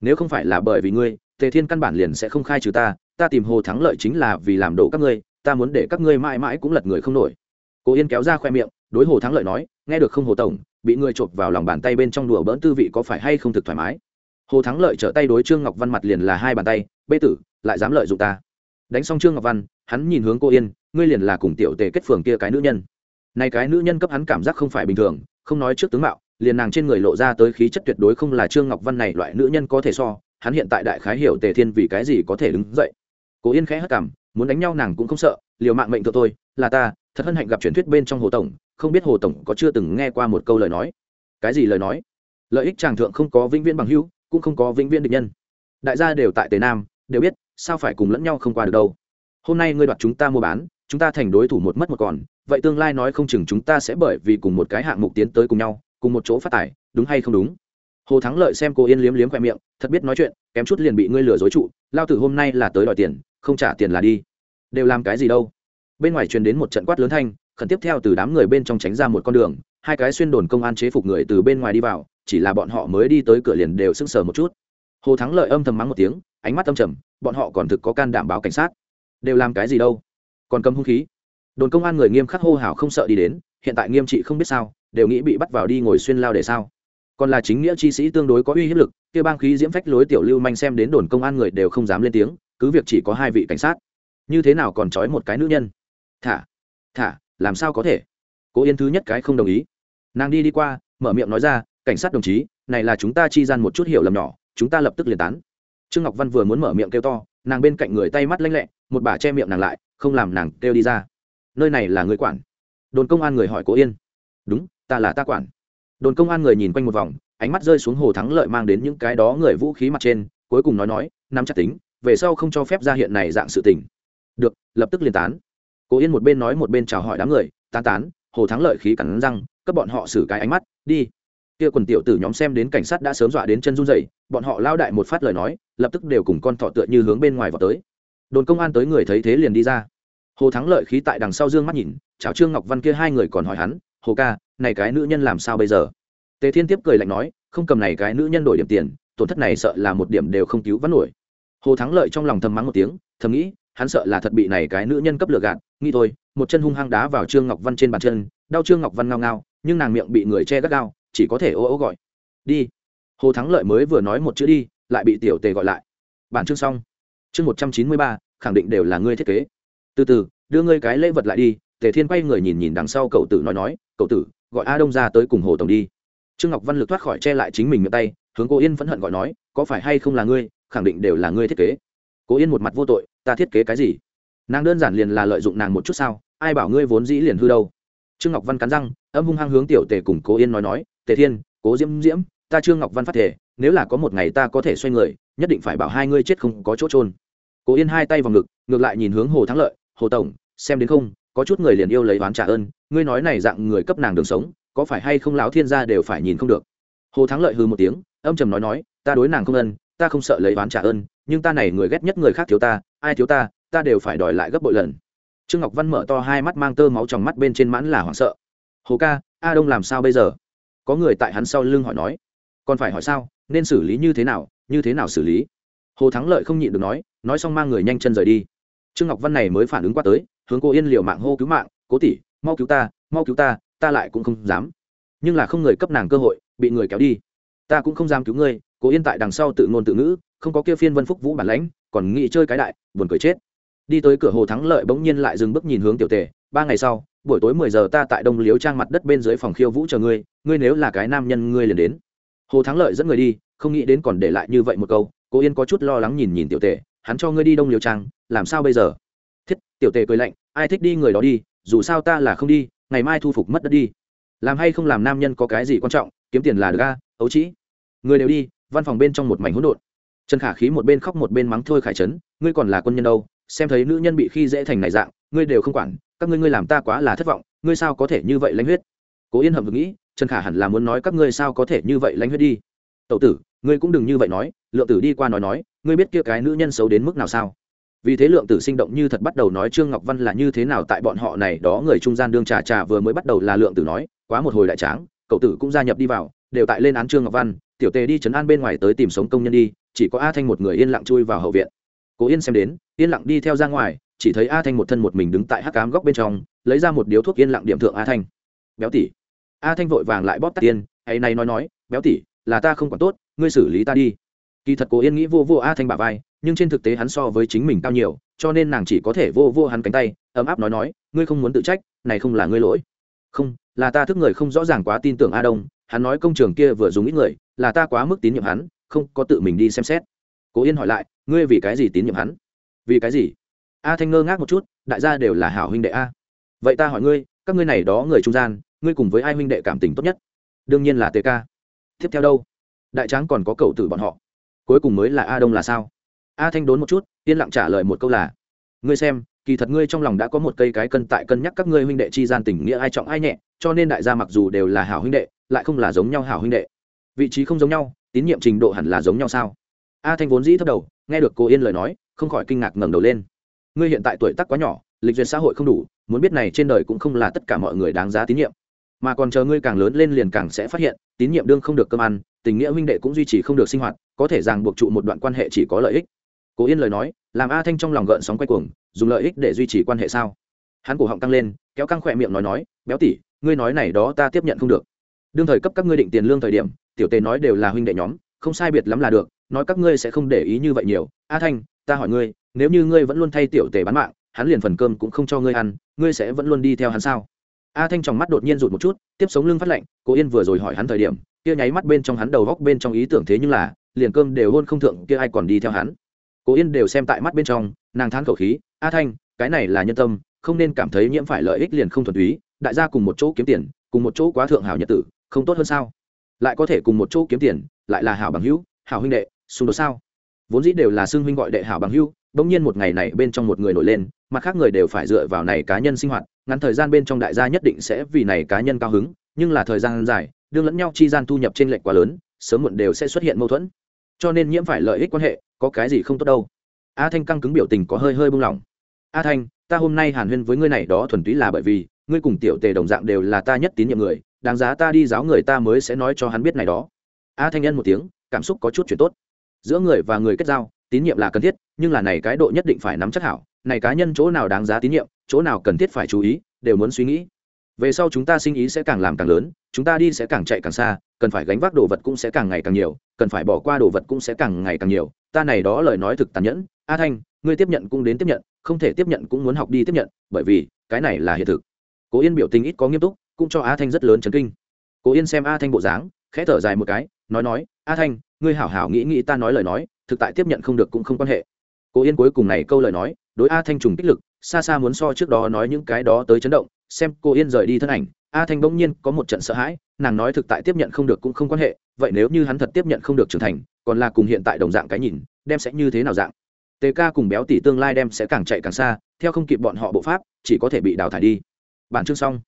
Nếu không phải là bởi vì ngươi, tề thiên căn bản liền sẽ không khai trừ ta ta tìm hồ thắng lợi chính là vì làm đổ các ngươi, ta muốn để các ngươi mãi mãi cũng lật người không nổi. Cố yên kéo ra khoe miệng, đối hồ thắng lợi nói, nghe được không hồ tổng, bị ngươi chộp vào lòng bàn tay bên trong đùa bỡn tư vị có phải hay không thực thoải mái? Hồ thắng lợi trở tay đối trương ngọc văn mặt liền là hai bàn tay bê tử, lại dám lợi dụng ta. Đánh xong trương ngọc văn, hắn nhìn hướng cô yên, ngươi liền là cùng tiểu tề kết phường kia cái nữ nhân. Nay cái nữ nhân cấp hắn cảm giác không phải bình thường không nói trước tướng mạo, liền nàng trên người lộ ra tới khí chất tuyệt đối không là trương ngọc văn này loại nữ nhân có thể so, hắn hiện tại đại khái hiểu tề thiên vì cái gì có thể đứng dậy. Cố yên khẽ hất cảm muốn đánh nhau nàng cũng không sợ, liều mạng mệnh thợ tôi, là ta, thật hân hạnh gặp truyền thuyết bên trong hồ tổng, không biết hồ tổng có chưa từng nghe qua một câu lời nói. Cái gì lời nói? Lợi ích tràng thượng không có vĩnh viễn bằng hữu, cũng không có vĩnh viễn địch nhân. Đại gia đều tại tề nam, đều biết, sao phải cùng lẫn nhau không qua được đâu. Hôm nay ngươi đoạt chúng ta mua bán, chúng ta thành đối thủ một mất một còn vậy tương lai nói không chừng chúng ta sẽ bởi vì cùng một cái hạng mục tiến tới cùng nhau, cùng một chỗ phát tài, đúng hay không đúng? Hồ thắng lợi xem cô yên liếm liếm khoe miệng, thật biết nói chuyện, kém chút liền bị ngươi lừa dối trụ, lao tử hôm nay là tới đòi tiền, không trả tiền là đi. Đều làm cái gì đâu? Bên ngoài truyền đến một trận quát lớn thanh, khẩn tiếp theo từ đám người bên trong tránh ra một con đường, hai cái xuyên đồn công an chế phục người từ bên ngoài đi vào, chỉ là bọn họ mới đi tới cửa liền đều sững sờ một chút. Hồ thắng lợi âm thầm mắng một tiếng, ánh mắt âm trầm, bọn họ còn thực có can đảm báo cảnh sát. Đều làm cái gì đâu? Còn cầm hung khí? Đồn công an người nghiêm khắc hô hào không sợ đi đến, hiện tại nghiêm trị không biết sao, đều nghĩ bị bắt vào đi ngồi xuyên lao để sao. Còn là chính nghĩa chi sĩ tương đối có uy hiếp lực, kia bang khí diễm phách lối tiểu lưu manh xem đến đồn công an người đều không dám lên tiếng, cứ việc chỉ có hai vị cảnh sát. Như thế nào còn trói một cái nữ nhân? Thả thả, làm sao có thể? Cố yên thứ nhất cái không đồng ý. Nàng đi đi qua, mở miệng nói ra, cảnh sát đồng chí, này là chúng ta chi gian một chút hiểu lầm nhỏ, chúng ta lập tức liền tán. Trương ngọc văn vừa muốn mở miệng kêu to, nàng bên cạnh người tay mắt lanh lẹ, một bà che miệng nàng lại, không làm nàng kêu đi ra nơi này là người quản. Đồn công an người hỏi cố yên. Đúng, ta là ta quản. Đồn công an người nhìn quanh một vòng, ánh mắt rơi xuống hồ thắng lợi mang đến những cái đó người vũ khí mặt trên, cuối cùng nói nói, nắm chắc tính, về sau không cho phép ra hiện này dạng sự tình. Được, lập tức liền tán. Cố yên một bên nói một bên chào hỏi đám người, tán tán, hồ thắng lợi khí cắn răng, cấp bọn họ xử cái ánh mắt, đi. Kia quần tiểu tử nhóm xem đến cảnh sát đã sớm dọa đến chân run rẩy, bọn họ lao đại một phát lời nói, lập tức đều cùng con thọ tựa như hướng bên ngoài vào tới. Đồn công an tới người thấy thế liền đi ra hồ thắng lợi khí tại đằng sau dương mắt nhìn, chào trương ngọc văn kia hai người còn hỏi hắn, hồ ca, này cái nữ nhân làm sao bây giờ? Tề thiên tiếp cười lạnh nói, không cầm này cái nữ nhân đổi điểm tiền, tổn thất này sợ là một điểm đều không cứu vãn nổi. Hồ thắng lợi trong lòng thầm mắng một tiếng, thầm nghĩ, hắn sợ là thật bị này cái nữ nhân cấp lừa gạt, nghĩ thôi, một chân hung hăng đá vào trương ngọc văn trên bàn chân, đau trương ngọc văn ngao ngao, nhưng nàng miệng bị người che gắt gao, chỉ có thể ô ô gọi, đi. Hồ thắng lợi mới vừa nói một chữ đi, lại bị tiểu tề gọi lại. Bản chương xong. Chương một trăm chín mươi ba, khẳng định đều là ngươi thiết kế từ từ, đưa ngươi cái lễ vật lại đi, tề thiên quay người nhìn nhìn đằng sau cậu tử nói nói, cậu tử, gọi a đông ra tới cùng hồ tổng đi. Trương ngọc văn lực thoát khỏi che lại chính mình miệng tay, hướng cô yên phẫn hận gọi nói, có phải hay không là ngươi, khẳng định đều là ngươi thiết kế. Cô yên một mặt vô tội, ta thiết kế cái gì? Nàng đơn giản liền là lợi dụng nàng một chút sao, ai bảo ngươi vốn dĩ liền hư đâu? Trương ngọc văn cắn răng, âm hung hăng hướng tiểu tề cùng cố yên nói nói, tề thiên, cố diễm diễm, ta trương ngọc văn phát thể, nếu là có một ngày ta có thể xoay người, nhất định phải bảo hai ngươi chết không có chỗ trôn cố yên hai tay vào ngực, ngược lại nhìn hướng hồ thắng lợi hồ tổng, xem đến không, có chút người liền yêu lấy oán trả ơn, ngươi nói này dạng người cấp nàng đường sống, có phải hay không lão thiên gia đều phải nhìn không được? Hồ thắng lợi hư một tiếng, âm trầm nói nói, ta đối nàng không ân, ta không sợ lấy oán trả ơn, nhưng ta này người ghét nhất người khác thiếu ta, ai thiếu ta ta đều phải đòi lại gấp bội lần. Trương ngọc văn mở to hai mắt mang tơ máu trong mắt bên trên mãn là hoảng sợ. Hồ ca, a đông làm sao bây giờ? Có người tại hắn sau lưng hỏi nói. Còn phải hỏi sao, nên xử lý như thế nào, như thế nào xử lý? Hồ thắng lợi không nhịn được nói nói xong mang người nhanh chân rời đi trương ngọc văn này mới phản ứng qua tới, hướng cô yên liều mạng hô cứu mạng, cố tỷ, mau cứu ta, mau cứu ta ta lại cũng không dám. Nhưng là không người cấp nàng cơ hội, bị người kéo đi. Ta cũng không dám cứu ngươi cố yên tại đằng sau tự ngôn tự ngữ, không có kia phiên vân phúc vũ bản lãnh, còn nghĩ chơi cái đại, buồn cười chết. Đi tới cửa hồ thắng lợi bỗng nhiên lại dừng bước nhìn hướng tiểu tề, ba ngày sau, buổi tối mười giờ ta tại đông liếu trang mặt đất bên dưới phòng khiêu vũ chờ ngươi ngươi nếu là cái nam nhân ngươi liền đến. Hồ thắng lợi dẫn người đi, không nghĩ đến còn để lại như vậy một câu, cô yên có chút lo lắng nhìn nhìn tiểu tề hắn cho ngươi đi đông liều trang, làm sao bây giờ? Thiết, tiểu tề cười lạnh, ai thích đi người đó đi, dù sao ta là không đi, ngày mai thu phục mất đất đi. Làm hay không làm nam nhân có cái gì quan trọng, kiếm tiền là được ga ấu trĩ. Người đều đi, văn phòng bên trong một mảnh hỗn độn. Trần khả khí một bên khóc một bên mắng thôi khải trấn, ngươi còn là quân nhân đâu, xem thấy nữ nhân bị khi dễ thành này dạng, ngươi đều không quản, các ngươi ngươi làm ta quá là thất vọng, ngươi sao có thể như vậy lãnh huyết? Cố yên hậm vừa nghĩ, trần khả hẳn là muốn nói các ngươi sao có thể như vậy lãnh huyết đi. Tậu tử, ngươi cũng đừng như vậy nói, lượng tử đi qua nói nói ngươi biết kia cái nữ nhân xấu đến mức nào sao? Vì thế lượng tử sinh động như thật bắt đầu nói trương ngọc văn là như thế nào tại bọn họ này đó người trung gian đương trà trà vừa mới bắt đầu là lượng tử nói, quá một hồi đại tráng, cậu tử cũng gia nhập đi vào, đều tại lên án trương ngọc văn, tiểu tề đi chấn an bên ngoài tới tìm sống công nhân đi, chỉ có a thanh một người yên lặng chui vào hậu viện. Cố yên xem đến, yên lặng đi theo ra ngoài, chỉ thấy a thanh một thân một mình đứng tại hắc cám góc bên trong, lấy ra một điếu thuốc yên lặng điểm thượng a thanh. Béo tỉ a thanh vội vàng lại bóp tắt tiên hay này nói nói, béo tỉ là ta không còn tốt, ngươi xử lý ta đi kỳ thật cố yên nghĩ vô vô a thanh bà vai, nhưng trên thực tế hắn so với chính mình cao nhiều, cho nên nàng chỉ có thể vô vô hắn cánh tay, ấm áp nói nói, ngươi không muốn tự trách, này không là ngươi lỗi. Không, là ta thức người không rõ ràng quá tin tưởng a đông, hắn nói công trường kia vừa dùng ít người, là ta quá mức tín nhiệm hắn, không có tự mình đi xem xét. Cố yên hỏi lại, ngươi vì cái gì tín nhiệm hắn? Vì cái gì? A thanh ngơ ngác một chút, đại gia đều là hảo huynh đệ a. Vậy ta hỏi ngươi, các ngươi này đó người trung gian, ngươi cùng với ai huynh đệ cảm tình tốt nhất? Đương nhiên là tk tiếp theo đâu? Đại tráng còn có cầu tử bọn họ cuối cùng mới là a đông là sao? A thanh đốn một chút, yên lặng trả lời một câu là, ngươi xem, kỳ thật ngươi trong lòng đã có một cây cái cân tại cân nhắc các ngươi huynh đệ chi gian tình nghĩa ai trọng ai nhẹ, cho nên đại gia mặc dù đều là hảo huynh đệ, lại không là giống nhau hảo huynh đệ. Vị trí không giống nhau, tín nhiệm trình độ hẳn là giống nhau sao? A thanh vốn dĩ thấp đầu, nghe được cô yên lời nói, không khỏi kinh ngạc ngẩng đầu lên. Ngươi hiện tại tuổi tác quá nhỏ, lịch duyệt xã hội không đủ, muốn biết này trên đời cũng không là tất cả mọi người đáng giá tín nhiệm mà còn chờ ngươi càng lớn lên liền càng sẽ phát hiện, tín nhiệm đương không được cơm ăn, tình nghĩa huynh đệ cũng duy trì không được sinh hoạt, có thể ràng buộc trụ một đoạn quan hệ chỉ có lợi ích. Cố yên lời nói, làm a thanh trong lòng gợn sóng quay cuồng, dùng lợi ích để duy trì quan hệ sao? Hắn cổ họng tăng lên, kéo căng khỏe miệng nói nói, béo tỉ ngươi nói này đó ta tiếp nhận không được. Đương thời cấp các ngươi định tiền lương thời điểm, tiểu tề nói đều là huynh đệ nhóm, không sai biệt lắm là được, nói các ngươi sẽ không để ý như vậy nhiều. A thanh, ta hỏi ngươi, nếu như ngươi vẫn luôn thay tiểu tề bán mạng, hắn liền phần cơm cũng không cho ngươi ăn, ngươi sẽ vẫn luôn đi theo hắn sao? A thanh trong mắt đột nhiên rụt một chút, tiếp sống lưng phát lạnh, cố yên vừa rồi hỏi hắn thời điểm, kia nháy mắt bên trong hắn đầu góc bên trong ý tưởng thế nhưng là, liền cơm đều hôn không thượng, kia ai còn đi theo hắn. Cố yên đều xem tại mắt bên trong, nàng thán khẩu khí, a thanh, cái này là nhân tâm, không nên cảm thấy nhiễm phải lợi ích liền không thuần túy, đại gia cùng một chỗ kiếm tiền, cùng một chỗ quá thượng hảo nhật tử, không tốt hơn sao? Lại có thể cùng một chỗ kiếm tiền, lại là hảo bằng hữu, hảo huynh đệ, xung đột sao? Vốn dĩ đều là xưng huynh gọi đệ hảo bằng hữu, bỗng nhiên một ngày này bên trong một người nổi lên mặt khác người đều phải dựa vào này cá nhân sinh hoạt, ngắn thời gian bên trong đại gia nhất định sẽ vì này cá nhân cao hứng, nhưng là thời gian dài, đương lẫn nhau chi gian thu nhập trên lệnh quá lớn, sớm muộn đều sẽ xuất hiện mâu thuẫn. Cho nên nhiễm phải lợi ích quan hệ, có cái gì không tốt đâu. A thanh căng cứng biểu tình có hơi hơi buông lỏng. A thanh, ta hôm nay hàn huyên với ngươi này đó thuần túy là bởi vì, ngươi cùng tiểu tề đồng dạng đều là ta nhất tín nhiệm người, đáng giá ta đi giáo người ta mới sẽ nói cho hắn biết này đó. A thanh nhân một tiếng, cảm xúc có chút chuyển tốt. Giữa người và người kết giao tín nhiệm là cần thiết, nhưng là này cái độ nhất định phải nắm chắc hảo, này cá nhân chỗ nào đáng giá tín nhiệm, chỗ nào cần thiết phải chú ý, đều muốn suy nghĩ. Về sau chúng ta sinh ý sẽ càng làm càng lớn, chúng ta đi sẽ càng chạy càng xa, cần phải gánh vác đồ vật cũng sẽ càng ngày càng nhiều, cần phải bỏ qua đồ vật cũng sẽ càng ngày càng nhiều. Ta này đó lời nói thực tàn nhẫn, a thanh, ngươi tiếp nhận cũng đến tiếp nhận, không thể tiếp nhận cũng muốn học đi tiếp nhận, bởi vì, cái này là hiện thực. Cố yên biểu tình ít có nghiêm túc, cũng cho a thanh rất lớn chấn kinh. Cố yên xem a thanh bộ dáng, khẽ thở dài một cái, nói nói, a thanh, ngươi hảo hảo nghĩ nghĩ ta nói lời nói thực tại tiếp nhận không được cũng không quan hệ. Cố yên cuối cùng này câu lời nói, đối a thanh trùng kích lực, xa xa muốn so trước đó nói những cái đó tới chấn động, xem cô yên rời đi thân ảnh, a thanh bỗng nhiên có một trận sợ hãi, nàng nói thực tại tiếp nhận không được cũng không quan hệ, vậy nếu như hắn thật tiếp nhận không được trưởng thành, còn là cùng hiện tại đồng dạng cái nhìn, đem sẽ như thế nào dạng? Tề ca cùng béo tỷ tương lai đem sẽ càng chạy càng xa, theo không kịp bọn họ bộ pháp, chỉ có thể bị đào thải đi. Bản chương xong.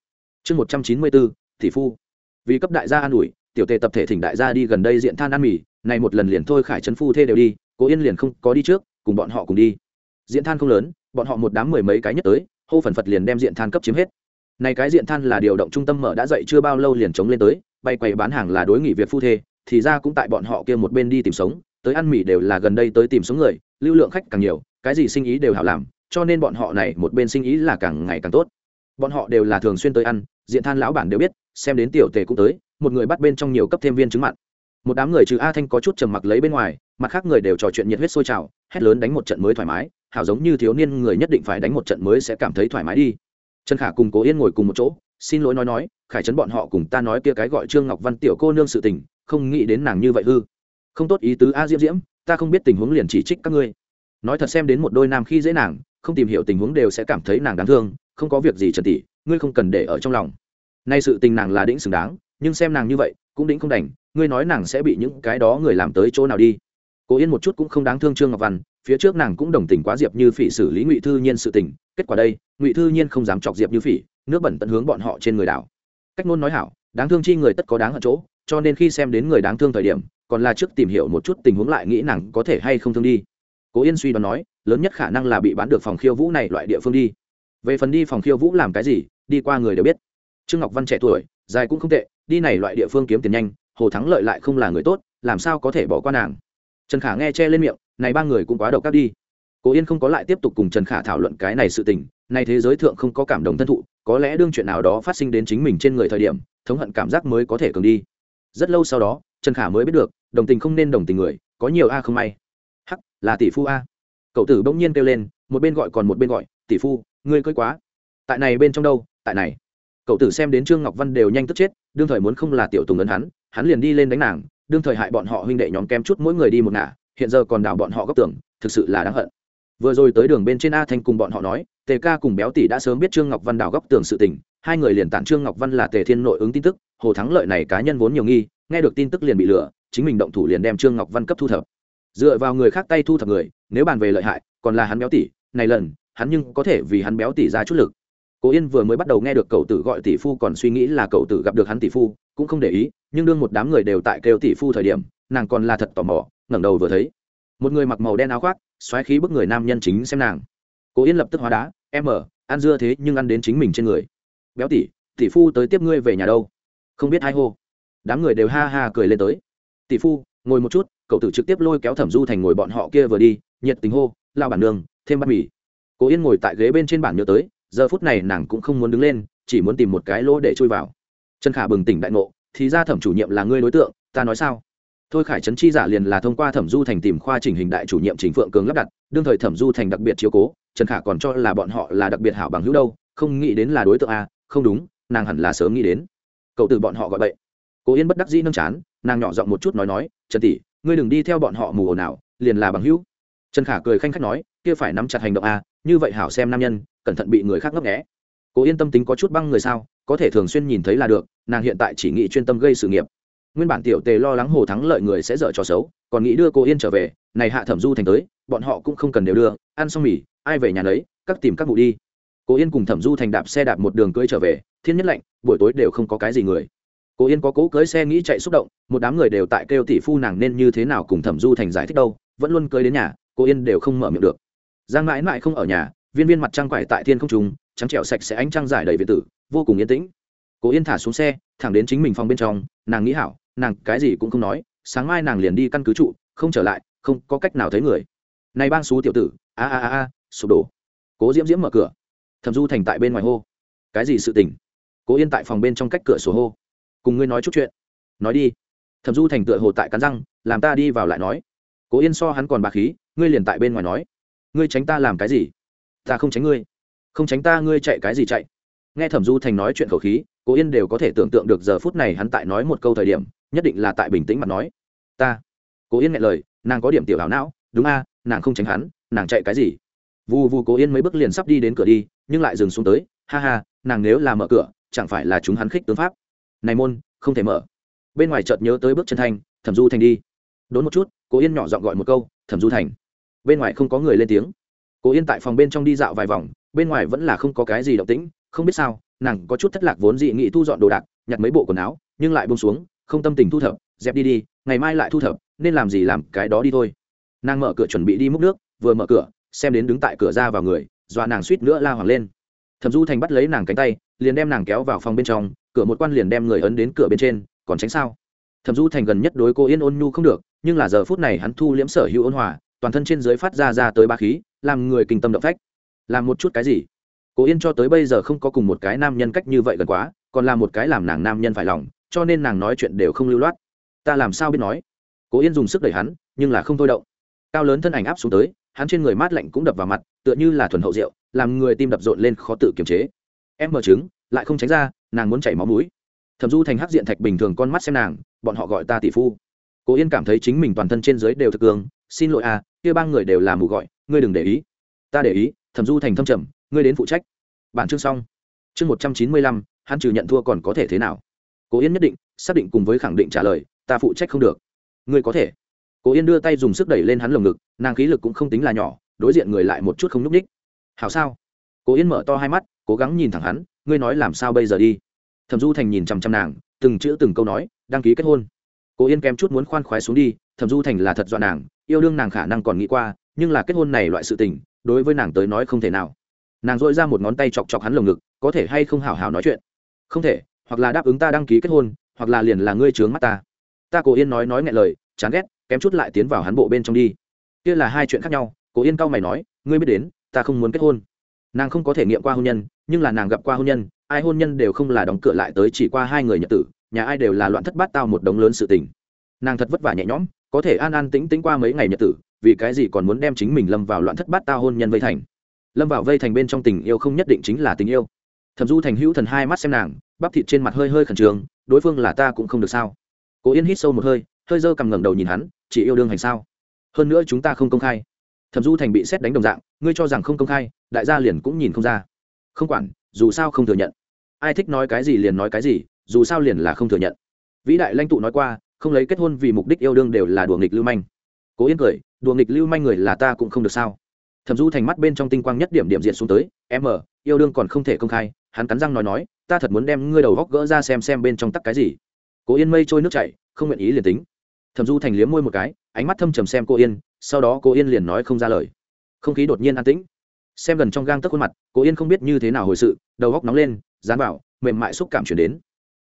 Chương một trăm chín mươi bốn, tỷ phu. Vì cấp đại gia an ủi, tiểu tề tập thể thỉnh đại gia đi gần đây diện than ăn mì này một lần liền thôi khải trấn phu thê đều đi, cố yên liền không có đi trước, cùng bọn họ cùng đi. Diện than không lớn, bọn họ một đám mười mấy cái nhất tới, hô phần phật liền đem diện than cấp chiếm hết. Này cái diện than là điều động trung tâm mở đã dậy chưa bao lâu liền chống lên tới, bay quầy bán hàng là đối nghỉ việc phu thê, thì ra cũng tại bọn họ kia một bên đi tìm sống, tới ăn mì đều là gần đây tới tìm sống người, lưu lượng khách càng nhiều, cái gì sinh ý đều hảo làm, cho nên bọn họ này một bên sinh ý là càng ngày càng tốt. Bọn họ đều là thường xuyên tới ăn diện than lão bản đều biết, xem đến tiểu tề cũng tới, một người bắt bên trong nhiều cấp thêm viên trứng mặn một đám người trừ a thanh có chút trầm mặc lấy bên ngoài, mặt khác người đều trò chuyện nhiệt huyết sôi trào, hét lớn đánh một trận mới thoải mái, hảo giống như thiếu niên người nhất định phải đánh một trận mới sẽ cảm thấy thoải mái đi. Trần khả cùng cố yên ngồi cùng một chỗ, xin lỗi nói nói, khải trấn bọn họ cùng ta nói kia cái gọi trương ngọc văn tiểu cô nương sự tình, không nghĩ đến nàng như vậy hư. Không tốt ý tứ a diễm diễm, ta không biết tình huống liền chỉ trích các ngươi. Nói thật xem đến một đôi nam khi dễ nàng, không tìm hiểu tình huống đều sẽ cảm thấy nàng đáng thương, không có việc gì trần tỷ, ngươi không cần để ở trong lòng. Nay sự tình nàng là đĩnh xứng đáng, nhưng xem nàng như vậy, cũng đĩnh không đành ngươi nói nàng sẽ bị những cái đó người làm tới chỗ nào đi. Cố yên một chút cũng không đáng thương trương ngọc văn, phía trước nàng cũng đồng tình quá diệp như phỉ xử lý ngụy thư nhiên sự tình, kết quả đây, ngụy thư nhiên không dám chọc diệp như phỉ, nước bẩn tận hướng bọn họ trên người đảo. Cách ngôn nói hảo, đáng thương chi người tất có đáng ở chỗ, cho nên khi xem đến người đáng thương thời điểm, còn là trước tìm hiểu một chút tình huống lại nghĩ nàng có thể hay không thương đi. Cố yên suy đoán nói, lớn nhất khả năng là bị bán được phòng khiêu vũ này loại địa phương đi. Về phần đi phòng khiêu vũ làm cái gì, đi qua người đều biết. Trương ngọc văn trẻ tuổi, dài cũng không tệ, đi này loại địa phương kiếm tiền nhanh hồ thắng lợi lại không là người tốt, làm sao có thể bỏ qua nàng? Trần khả nghe che lên miệng, này ba người cũng quá độc ác đi. Cố yên không có lại tiếp tục cùng trần khả thảo luận cái này sự tình này thế giới thượng không có cảm động thân thụ, có lẽ đương chuyện nào đó phát sinh đến chính mình trên người thời điểm, thống hận cảm giác mới có thể cường đi. Rất lâu sau đó, trần khả mới biết được, đồng tình không nên đồng tình người, có nhiều a không may. Hắc, là tỷ phu a. Cậu tử bỗng nhiên kêu lên, một bên gọi còn một bên gọi, tỷ phu, ngươi cơi quá. Tại này bên trong đâu? Tại này. Cậu tử xem đến trương ngọc văn đều nhanh tức chết, đương thời muốn không là tiểu tùng ấn hắn hắn liền đi lên đánh nàng, đương thời hại bọn họ huynh đệ nhóm kém chút mỗi người đi một ngả, hiện giờ còn đào bọn họ góc tưởng thực sự là đáng hận. Vừa rồi tới đường bên trên a thanh cùng bọn họ nói tề ca cùng béo tỷ đã sớm biết trương ngọc văn đào góc tường sự tình, hai người liền tản trương ngọc văn là tề thiên nội ứng tin tức, hồ thắng lợi này cá nhân vốn nhiều nghi, nghe được tin tức liền bị lừa, chính mình động thủ liền đem trương ngọc văn cấp thu thập. Dựa vào người khác tay thu thập người, nếu bàn về lợi hại, còn là hắn béo tỷ, này lần, hắn nhưng có thể vì hắn béo tỷ ra chút lực. Cố yên vừa mới bắt đầu nghe được cậu tử gọi tỷ phu còn suy nghĩ là cậu tử gặp được hắn tỷ phu cũng không để ý, nhưng đương một đám người đều tại kêu tỷ phu thời điểm, nàng còn là thật tò mò, ngẩng đầu vừa thấy. Một người mặc màu đen áo khoác, xoáy khí bức người nam nhân chính xem nàng. Cố yên lập tức hóa đá, em ở, ăn dưa thế nhưng ăn đến chính mình trên người. Béo tỷ tỷ phu tới tiếp ngươi về nhà đâu? Không biết hai hô. Đám người đều ha ha cười lên tới. Tỷ phu, ngồi một chút, cậu tử trực tiếp lôi kéo thẩm du thành ngồi bọn họ kia vừa đi, nhiệt tình hô lao bản đường thêm bát mì. Cố yên ngồi tại ghế bên trên bản nhớ tới, giờ phút này nàng cũng không muốn đứng lên, chỉ muốn tìm một cái lỗ để chui vào trần khả bừng tỉnh đại ngộ thì ra thẩm chủ nhiệm là ngươi đối tượng ta nói sao? Thôi khải trấn chi giả liền là thông qua thẩm du thành tìm khoa trình hình đại chủ nhiệm trình phượng cường lắp đặt đương thời thẩm du thành đặc biệt chiếu cố trần khả còn cho là bọn họ là đặc biệt hảo bằng hữu đâu không nghĩ đến là đối tượng a không đúng nàng hẳn là sớm nghĩ đến. Cậu từ bọn họ gọi vậy cố yên bất đắc dĩ nâng chán nàng nhỏ giọng một chút nói nói trần tỷ ngươi đừng đi theo bọn họ mù ồn nào, liền là bằng hữu. Trần khả cười khanh khách nói kia phải nắm chặt hành động a như vậy hảo xem nam nhân cẩn thận bị người khác ngấp nghẽ cố yên tâm tính có chút băng người sao, có thể thường xuyên nhìn thấy là được, nàng hiện tại chỉ nghĩ chuyên tâm gây sự nghiệp. Nguyên bản tiểu tề lo lắng hồ thắng lợi người sẽ dở trò xấu, còn nghĩ đưa cô yên trở về, này hạ thẩm du thành tới, bọn họ cũng không cần đều đưa, ăn xong mì, ai về nhà lấy các tìm các vụ đi. Cô yên cùng thẩm du thành đạp xe đạp một đường cưỡi trở về, thiên nhất lạnh, buổi tối đều không có cái gì người. Cô yên có cố cưỡi xe nghĩ chạy xúc động, một đám người đều tại kêu tỷ phu nàng nên như thế nào cùng thẩm du thành giải thích đâu, vẫn luôn cưỡi đến nhà cô yên đều không mở miệng được. Giang mãi mãi không ở nhà, viên viên mặt trăng quải tại thiên không trùng trắng trẻo sạch sẽ ánh trăng giải đầy viện tử, vô cùng yên tĩnh. Cố yên thả xuống xe, thẳng đến chính mình phòng bên trong, nàng nghĩ hảo, nàng cái gì cũng không nói, sáng mai nàng liền đi căn cứ trụ, không trở lại, không có cách nào thấy người. Này bang xú tiểu tử, a a a a, sụp đổ. Cố diễm diễm mở cửa. Thẩm du thành tại bên ngoài hô. Cái gì sự tình? Cố yên tại phòng bên trong cách cửa sổ hô. Cùng ngươi nói chút chuyện. Nói đi. Thẩm du thành tựa hồ tại cắn răng, làm ta đi vào lại nói. Cố yên so hắn còn bà khí, ngươi liền tại bên ngoài nói. Ngươi tránh ta làm cái gì? Ta không tránh ngươi không tránh ta, ngươi chạy cái gì chạy? Nghe thẩm du thành nói chuyện khẩu khí, cố yên đều có thể tưởng tượng được giờ phút này hắn tại nói một câu thời điểm, nhất định là tại bình tĩnh mặt nói. Ta. Cố yên nghe lời, nàng có điểm tiểu hảo não, đúng a, nàng không tránh hắn, nàng chạy cái gì? Vù vù cố yên mấy bước liền sắp đi đến cửa đi, nhưng lại dừng xuống tới, ha ha, nàng nếu là mở cửa, chẳng phải là chúng hắn khích tướng pháp? Này môn, không thể mở. Bên ngoài chợt nhớ tới bước chân thanh thẩm du thành đi. Đốn một chút, cố yên nhỏ giọng gọi một câu, thẩm du thành. Bên ngoài không có người lên tiếng. Cố yên tại phòng bên trong đi dạo vài vòng bên ngoài vẫn là không có cái gì động tĩnh, không biết sao, nàng có chút thất lạc vốn dị nghị thu dọn đồ đạc, nhặt mấy bộ quần áo, nhưng lại bông xuống, không tâm tình thu thập, dẹp đi đi, ngày mai lại thu thập, nên làm gì làm cái đó đi thôi. Nàng mở cửa chuẩn bị đi múc nước, vừa mở cửa, xem đến đứng tại cửa ra vào người, dọa nàng suýt nữa la hoàng lên. Thẩm du thành bắt lấy nàng cánh tay, liền đem nàng kéo vào phòng bên trong, cửa một quan liền đem người ấn đến cửa bên trên, còn tránh sao? Thẩm du thành gần nhất đối cô yên ôn nhu không được, nhưng là giờ phút này hắn thu liễm sở hữu ôn hòa, toàn thân trên dưới phát ra ra tới ba khí, làm người kinh tâm động phách làm một chút cái gì? Cố yên cho tới bây giờ không có cùng một cái nam nhân cách như vậy gần quá, còn là một cái làm nàng nam nhân phải lòng, cho nên nàng nói chuyện đều không lưu loát. Ta làm sao biết nói? Cố yên dùng sức đẩy hắn, nhưng là không thôi động. Cao lớn thân ảnh áp xuống tới, hắn trên người mát lạnh cũng đập vào mặt, tựa như là thuần hậu rượu, làm người tim đập rộn lên khó tự kiềm chế. Em mở trứng, lại không tránh ra, nàng muốn chảy máu mũi. Thẩm du thành hắc diện thạch bình thường con mắt xem nàng, bọn họ gọi ta tỷ phu. Cố yên cảm thấy chính mình toàn thân trên dưới đều thực cường, xin lỗi à kia ba người đều là mù gọi, ngươi đừng để ý. Ta để ý thẩm du thành thâm trầm, ngươi đến phụ trách. Bản chương xong. Chương một trăm chín mươi lăm, hắn trừ nhận thua còn có thể thế nào? Cố yên nhất định, xác định cùng với khẳng định trả lời, ta phụ trách không được. Ngươi có thể. Cố yên đưa tay dùng sức đẩy lên hắn lồng ngực, nàng khí lực cũng không tính là nhỏ, đối diện người lại một chút không n ú c ních hảo sao? Cố yên mở to hai mắt, cố gắng nhìn thẳng hắn, ngươi nói làm sao bây giờ đi? Thẩm du thành nhìn chằm chằm nàng, từng chữ từng câu nói, đăng ký kết hôn. Cố yên kém chút muốn khoan khoái xuống đi, thẩm du thành là thật dọa nàng, yêu đương nàng khả năng còn nghĩ qua, nhưng là kết hôn này loại sự tình đối với nàng tới nói không thể nào. Nàng dội ra một ngón tay chọc chọc hắn lồng ngực, có thể hay không hảo hảo nói chuyện? Không thể, hoặc là đáp ứng ta đăng ký kết hôn, hoặc là liền là ngươi trướng mắt ta. Ta cố yên nói nói ngại lời, chán ghét, kém chút lại tiến vào hắn bộ bên trong đi. Kia là hai chuyện khác nhau, cố yên cau mày nói, ngươi biết đến, ta không muốn kết hôn. Nàng không có thể nghiệm qua hôn nhân, nhưng là nàng gặp qua hôn nhân, ai hôn nhân đều không là đóng cửa lại tới chỉ qua hai người nhật tử, nhà ai đều là loạn thất bát tao một đống lớn sự tình. Nàng thật vất vả nhẹ nhõm, có thể an an tĩnh tĩnh qua mấy ngày nhật tử vì cái gì còn muốn đem chính mình lâm vào loạn thất bát tao hôn nhân vây thành? Lâm vào vây thành bên trong tình yêu không nhất định chính là tình yêu. Thẩm du thành hữu thần hai mắt xem nàng, bắp thịt trên mặt hơi hơi khẩn trương, đối phương là ta cũng không được sao? Cố yên hít sâu một hơi hơi dơ cầm ngẩng đầu nhìn hắn, chỉ yêu đương hành sao? Hơn nữa chúng ta không công khai. Thẩm du thành bị xét đánh đồng dạng, ngươi cho rằng không công khai, đại gia liền cũng nhìn không ra. Không quản, dù sao không thừa nhận. Ai thích nói cái gì liền nói cái gì, dù sao liền là không thừa nhận. Vĩ đại lãnh tụ nói qua, không lấy kết hôn vì mục đích yêu đương đều là đùa nghịch lưu manh. Cố yên cười đùa nghịch lưu manh người là ta cũng không được sao? Thẩm du thành mắt bên trong tinh quang nhất điểm điểm diện xuống tới, em ở, yêu đương còn không thể công khai. Hắn cắn răng nói nói, ta thật muốn đem ngươi đầu góc gỡ ra xem xem bên trong tắc cái gì. Cố yên mây trôi nước chảy, không nguyện ý liền tính. Thẩm du thành liếm môi một cái, ánh mắt thâm trầm xem cô yên, sau đó cô yên liền nói không ra lời. Không khí đột nhiên an tĩnh. Xem gần trong gang tấc khuôn mặt cô yên không biết như thế nào hồi sự, đầu góc nóng lên, dán vào, mềm mại xúc cảm chuyển đến.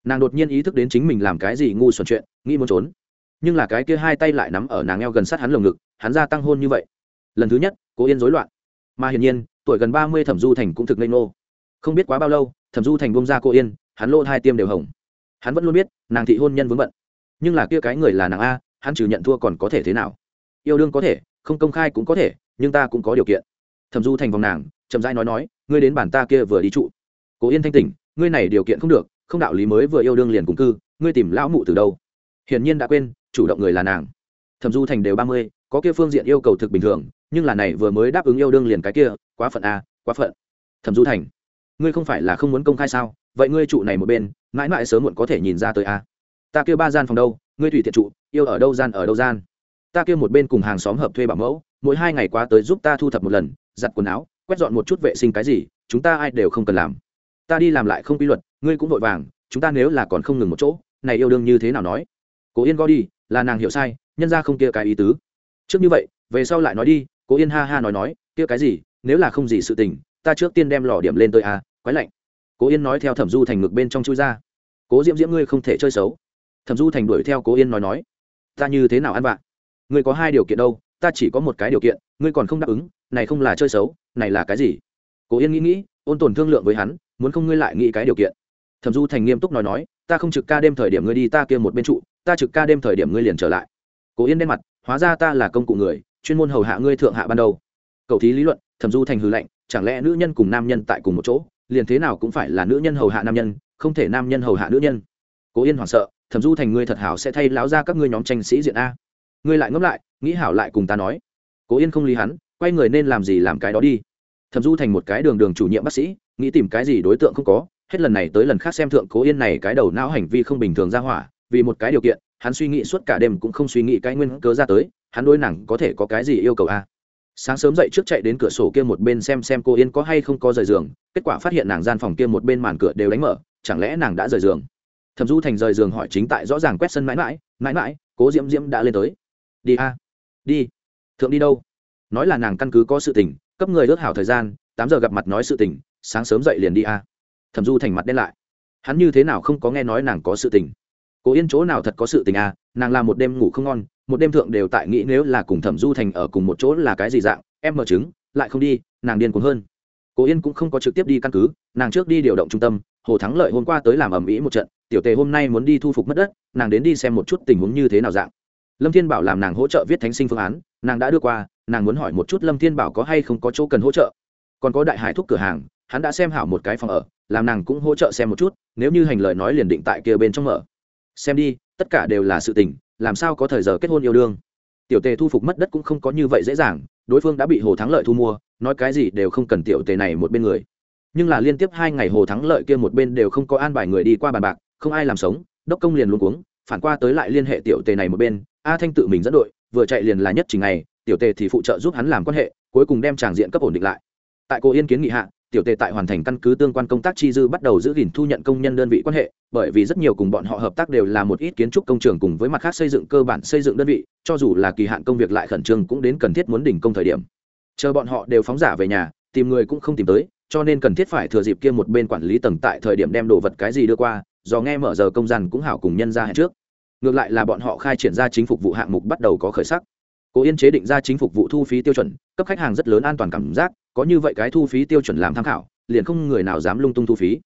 Nàng đột nhiên ý thức đến chính mình làm cái gì ngu xuẩn chuyện, nghĩ muốn trốn nhưng là cái kia hai tay lại nắm ở nàng eo gần sát hắn lồng ngực, hắn ra tăng hôn như vậy. Lần thứ nhất cô yên rối loạn. Mà hiển nhiên, tuổi gần ba mươi thẩm du thành cũng thực nên nô không biết quá bao lâu, thẩm du thành bông ra cô yên, hắn lô hai tiêm đều hồng hắn vẫn luôn biết, nàng thị hôn nhân vướng bận. Nhưng là kia cái người là nàng a, hắn trừ nhận thua còn có thể thế nào? Yêu đương có thể, không công khai cũng có thể, nhưng ta cũng có điều kiện. Thẩm du thành vòng nàng, chậm rãi nói nói, ngươi đến bản ta kia vừa đi trụ. Cố yên thanh tỉnh, ngươi này điều kiện không được, không đạo lý mới vừa yêu đương liền cùng cư, ngươi tìm lão mụ từ đâu? Hiển nhiên đã quên, chủ động người là nàng. Thẩm du thành đều ba mươi, có kia phương diện yêu cầu thực bình thường, nhưng là này vừa mới đáp ứng yêu đương liền cái kia, quá phận a, quá phận. Thẩm du thành, ngươi không phải là không muốn công khai sao? Vậy ngươi trụ này một bên, mãi mãi sớm muộn có thể nhìn ra tới a. Ta kêu ba gian phòng đâu, ngươi tùy tiện trụ, yêu ở đâu gian ở đâu gian. Ta kêu một bên cùng hàng xóm hợp thuê bảo mẫu, mỗi hai ngày qua tới giúp ta thu thập một lần, giặt quần áo, quét dọn một chút vệ sinh cái gì, chúng ta ai đều không cần làm. Ta đi làm lại không quy luật, ngươi cũng vội vàng, chúng ta nếu là còn không ngừng một chỗ, này yêu đương như thế nào nói? Cố yên go đi, là nàng hiểu sai, nhân ra không kia cái ý tứ. Trước như vậy, về sau lại nói đi, cố yên ha ha nói nói, kia cái gì, nếu là không gì sự tình, ta trước tiên đem lò điểm lên tôi à quái lạnh. Cố yên nói theo thẩm du thành ngực bên trong chui ra. Cố diễm diễm ngươi không thể chơi xấu. Thẩm du thành đuổi theo cố yên nói nói, ta như thế nào ăn bạn ngươi có hai điều kiện đâu, ta chỉ có một cái điều kiện, ngươi còn không đáp ứng, này không là chơi xấu, này là cái gì? Cố yên nghĩ nghĩ, ôn tồn thương lượng với hắn, muốn không ngươi lại nghĩ cái điều kiện. Thẩm du thành nghiêm túc nói nói ta không trực ca đêm thời điểm ngươi đi, ta kia một bên trụ, ta trực ca đêm thời điểm ngươi liền trở lại. Cố yên đen mặt, hóa ra ta là công cụ người, chuyên môn hầu hạ ngươi thượng hạ ban đầu. Cầu thí lý luận, thẩm du thành hư lệnh, chẳng lẽ nữ nhân cùng nam nhân tại cùng một chỗ? Liền thế nào cũng phải là nữ nhân hầu hạ nam nhân, không thể nam nhân hầu hạ nữ nhân. Cố yên hoảng sợ, thẩm du thành ngươi thật hảo sẽ thay láo ra các ngươi nhóm tranh sĩ diện a. Ngươi lại ngẫm lại, nghĩ hảo lại cùng ta nói. Cố yên không lý hắn, quay người nên làm gì làm cái đó đi. Thẩm du thành một cái đường đường chủ nhiệm bác sĩ, nghĩ tìm cái gì đối tượng không có hết lần này tới lần khác xem thượng cố yên này cái đầu não hành vi không bình thường ra hỏa, vì một cái điều kiện, hắn suy nghĩ suốt cả đêm cũng không suy nghĩ cái nguyên cớ ra tới, hắn đôi nàng có thể có cái gì yêu cầu a? Sáng sớm dậy trước chạy đến cửa sổ kia một bên xem xem cô yên có hay không có rời giường, kết quả phát hiện nàng gian phòng kia một bên màn cửa đều đánh mở, chẳng lẽ nàng đã rời giường? Thẩm du thành rời giường hỏi chính tại rõ ràng quét sân mãi mãi mãi mãi, cố diễm diễm đã lên tới. Đi a, đi. Thượng đi đâu? Nói là nàng căn cứ có sự tình, cấp người ước hảo thời gian, tám giờ gặp mặt nói sự tình, sáng sớm dậy liền đi a thẩm du thành mặt đen lại. Hắn như thế nào không có nghe nói nàng có sự tình? Cố yên chỗ nào thật có sự tình à? nàng làm một đêm ngủ không ngon, một đêm thượng đều tại nghĩ nếu là cùng thẩm du thành ở cùng một chỗ là cái gì dạng, em mở chứng lại không đi, nàng điên cuồng hơn. Cố yên cũng không có trực tiếp đi căn cứ, nàng trước đi điều động trung tâm, hồ thắng lợi hôm qua tới làm ầm ĩ một trận, tiểu tề hôm nay muốn đi thu phục mất đất, nàng đến đi xem một chút tình huống như thế nào dạng. Lâm thiên bảo làm nàng hỗ trợ viết thánh sinh phương án, nàng đã đưa qua, nàng muốn hỏi một chút lâm thiên bảo có hay không có chỗ cần hỗ trợ. Còn có đại hải thuốc cửa hàng, hắn đã xem hảo một cái phòng ở làm nàng cũng hỗ trợ xem một chút, nếu như hành lời nói liền định tại kia bên trong mở. Xem đi, tất cả đều là sự tình, làm sao có thời giờ kết hôn yêu đương? Tiểu tề thu phục mất đất cũng không có như vậy dễ dàng, đối phương đã bị hồ thắng lợi thu mua, nói cái gì đều không cần tiểu tề này một bên người. Nhưng là liên tiếp hai ngày hồ thắng lợi kia một bên đều không có an bài người đi qua bàn bạc, không ai làm sống, đốc công liền luôn cuống, phản qua tới lại liên hệ tiểu tề này một bên, a thanh tự mình dẫn đội, vừa chạy liền là nhất trình này tiểu tề thì phụ trợ giúp hắn làm quan hệ, cuối cùng đem tràng diện cấp ổn định lại. Tại cô yên kiến nghị hạ tiểu tề tại hoàn thành căn cứ tương quan công tác chi dư bắt đầu giữ gìn thu nhận công nhân đơn vị quan hệ, bởi vì rất nhiều cùng bọn họ hợp tác đều là một ít kiến trúc công trường cùng với mặt khác xây dựng cơ bản xây dựng đơn vị, cho dù là kỳ hạn công việc lại khẩn trương cũng đến cần thiết muốn đỉnh công thời điểm. Chờ bọn họ đều phóng giả về nhà, tìm người cũng không tìm tới, cho nên cần thiết phải thừa dịp kia một bên quản lý tầng tại thời điểm đem đồ vật cái gì đưa qua, do nghe mở giờ công gian cũng hảo cùng nhân ra hẹn trước. Ngược lại là bọn họ khai triển ra chính phục vụ hạng mục bắt đầu có khởi sắc. Cố yên chế định ra chính phục vụ thu phí tiêu chuẩn, cấp khách hàng rất lớn an toàn cảm giác có như vậy cái thu phí tiêu chuẩn làm tham khảo, liền không người nào dám lung tung thu phí.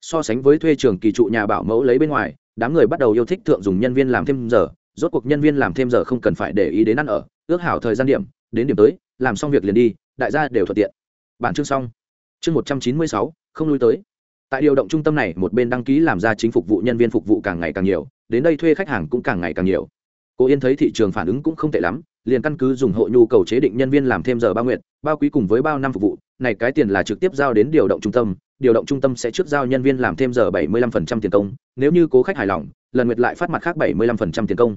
So sánh với thuê trường kỳ trụ nhà bảo mẫu lấy bên ngoài, đám người bắt đầu yêu thích thượng dùng nhân viên làm thêm giờ, rốt cuộc nhân viên làm thêm giờ không cần phải để ý đến ăn ở, ước hảo thời gian điểm, đến điểm tới, làm xong việc liền đi, đại gia đều thuận tiện. Bản chương xong. Chương một trăm chín mươi sáu, không lui tới. Tại điều động trung tâm này, một bên đăng ký làm ra chính phục vụ nhân viên phục vụ càng ngày càng nhiều, đến đây thuê khách hàng cũng càng ngày càng nhiều. Cô yên thấy thị trường phản ứng cũng không tệ lắm, liền căn cứ dùng hộ nhu cầu chế định nhân viên làm thêm giờ ba nguyện bao quý cùng với bao năm phục vụ này cái tiền là trực tiếp giao đến điều động trung tâm điều động trung tâm sẽ trước giao nhân viên làm thêm giờ 75% tiền công nếu như cố khách hài lòng lần nguyệt lại phát mặt khác 75% tiền công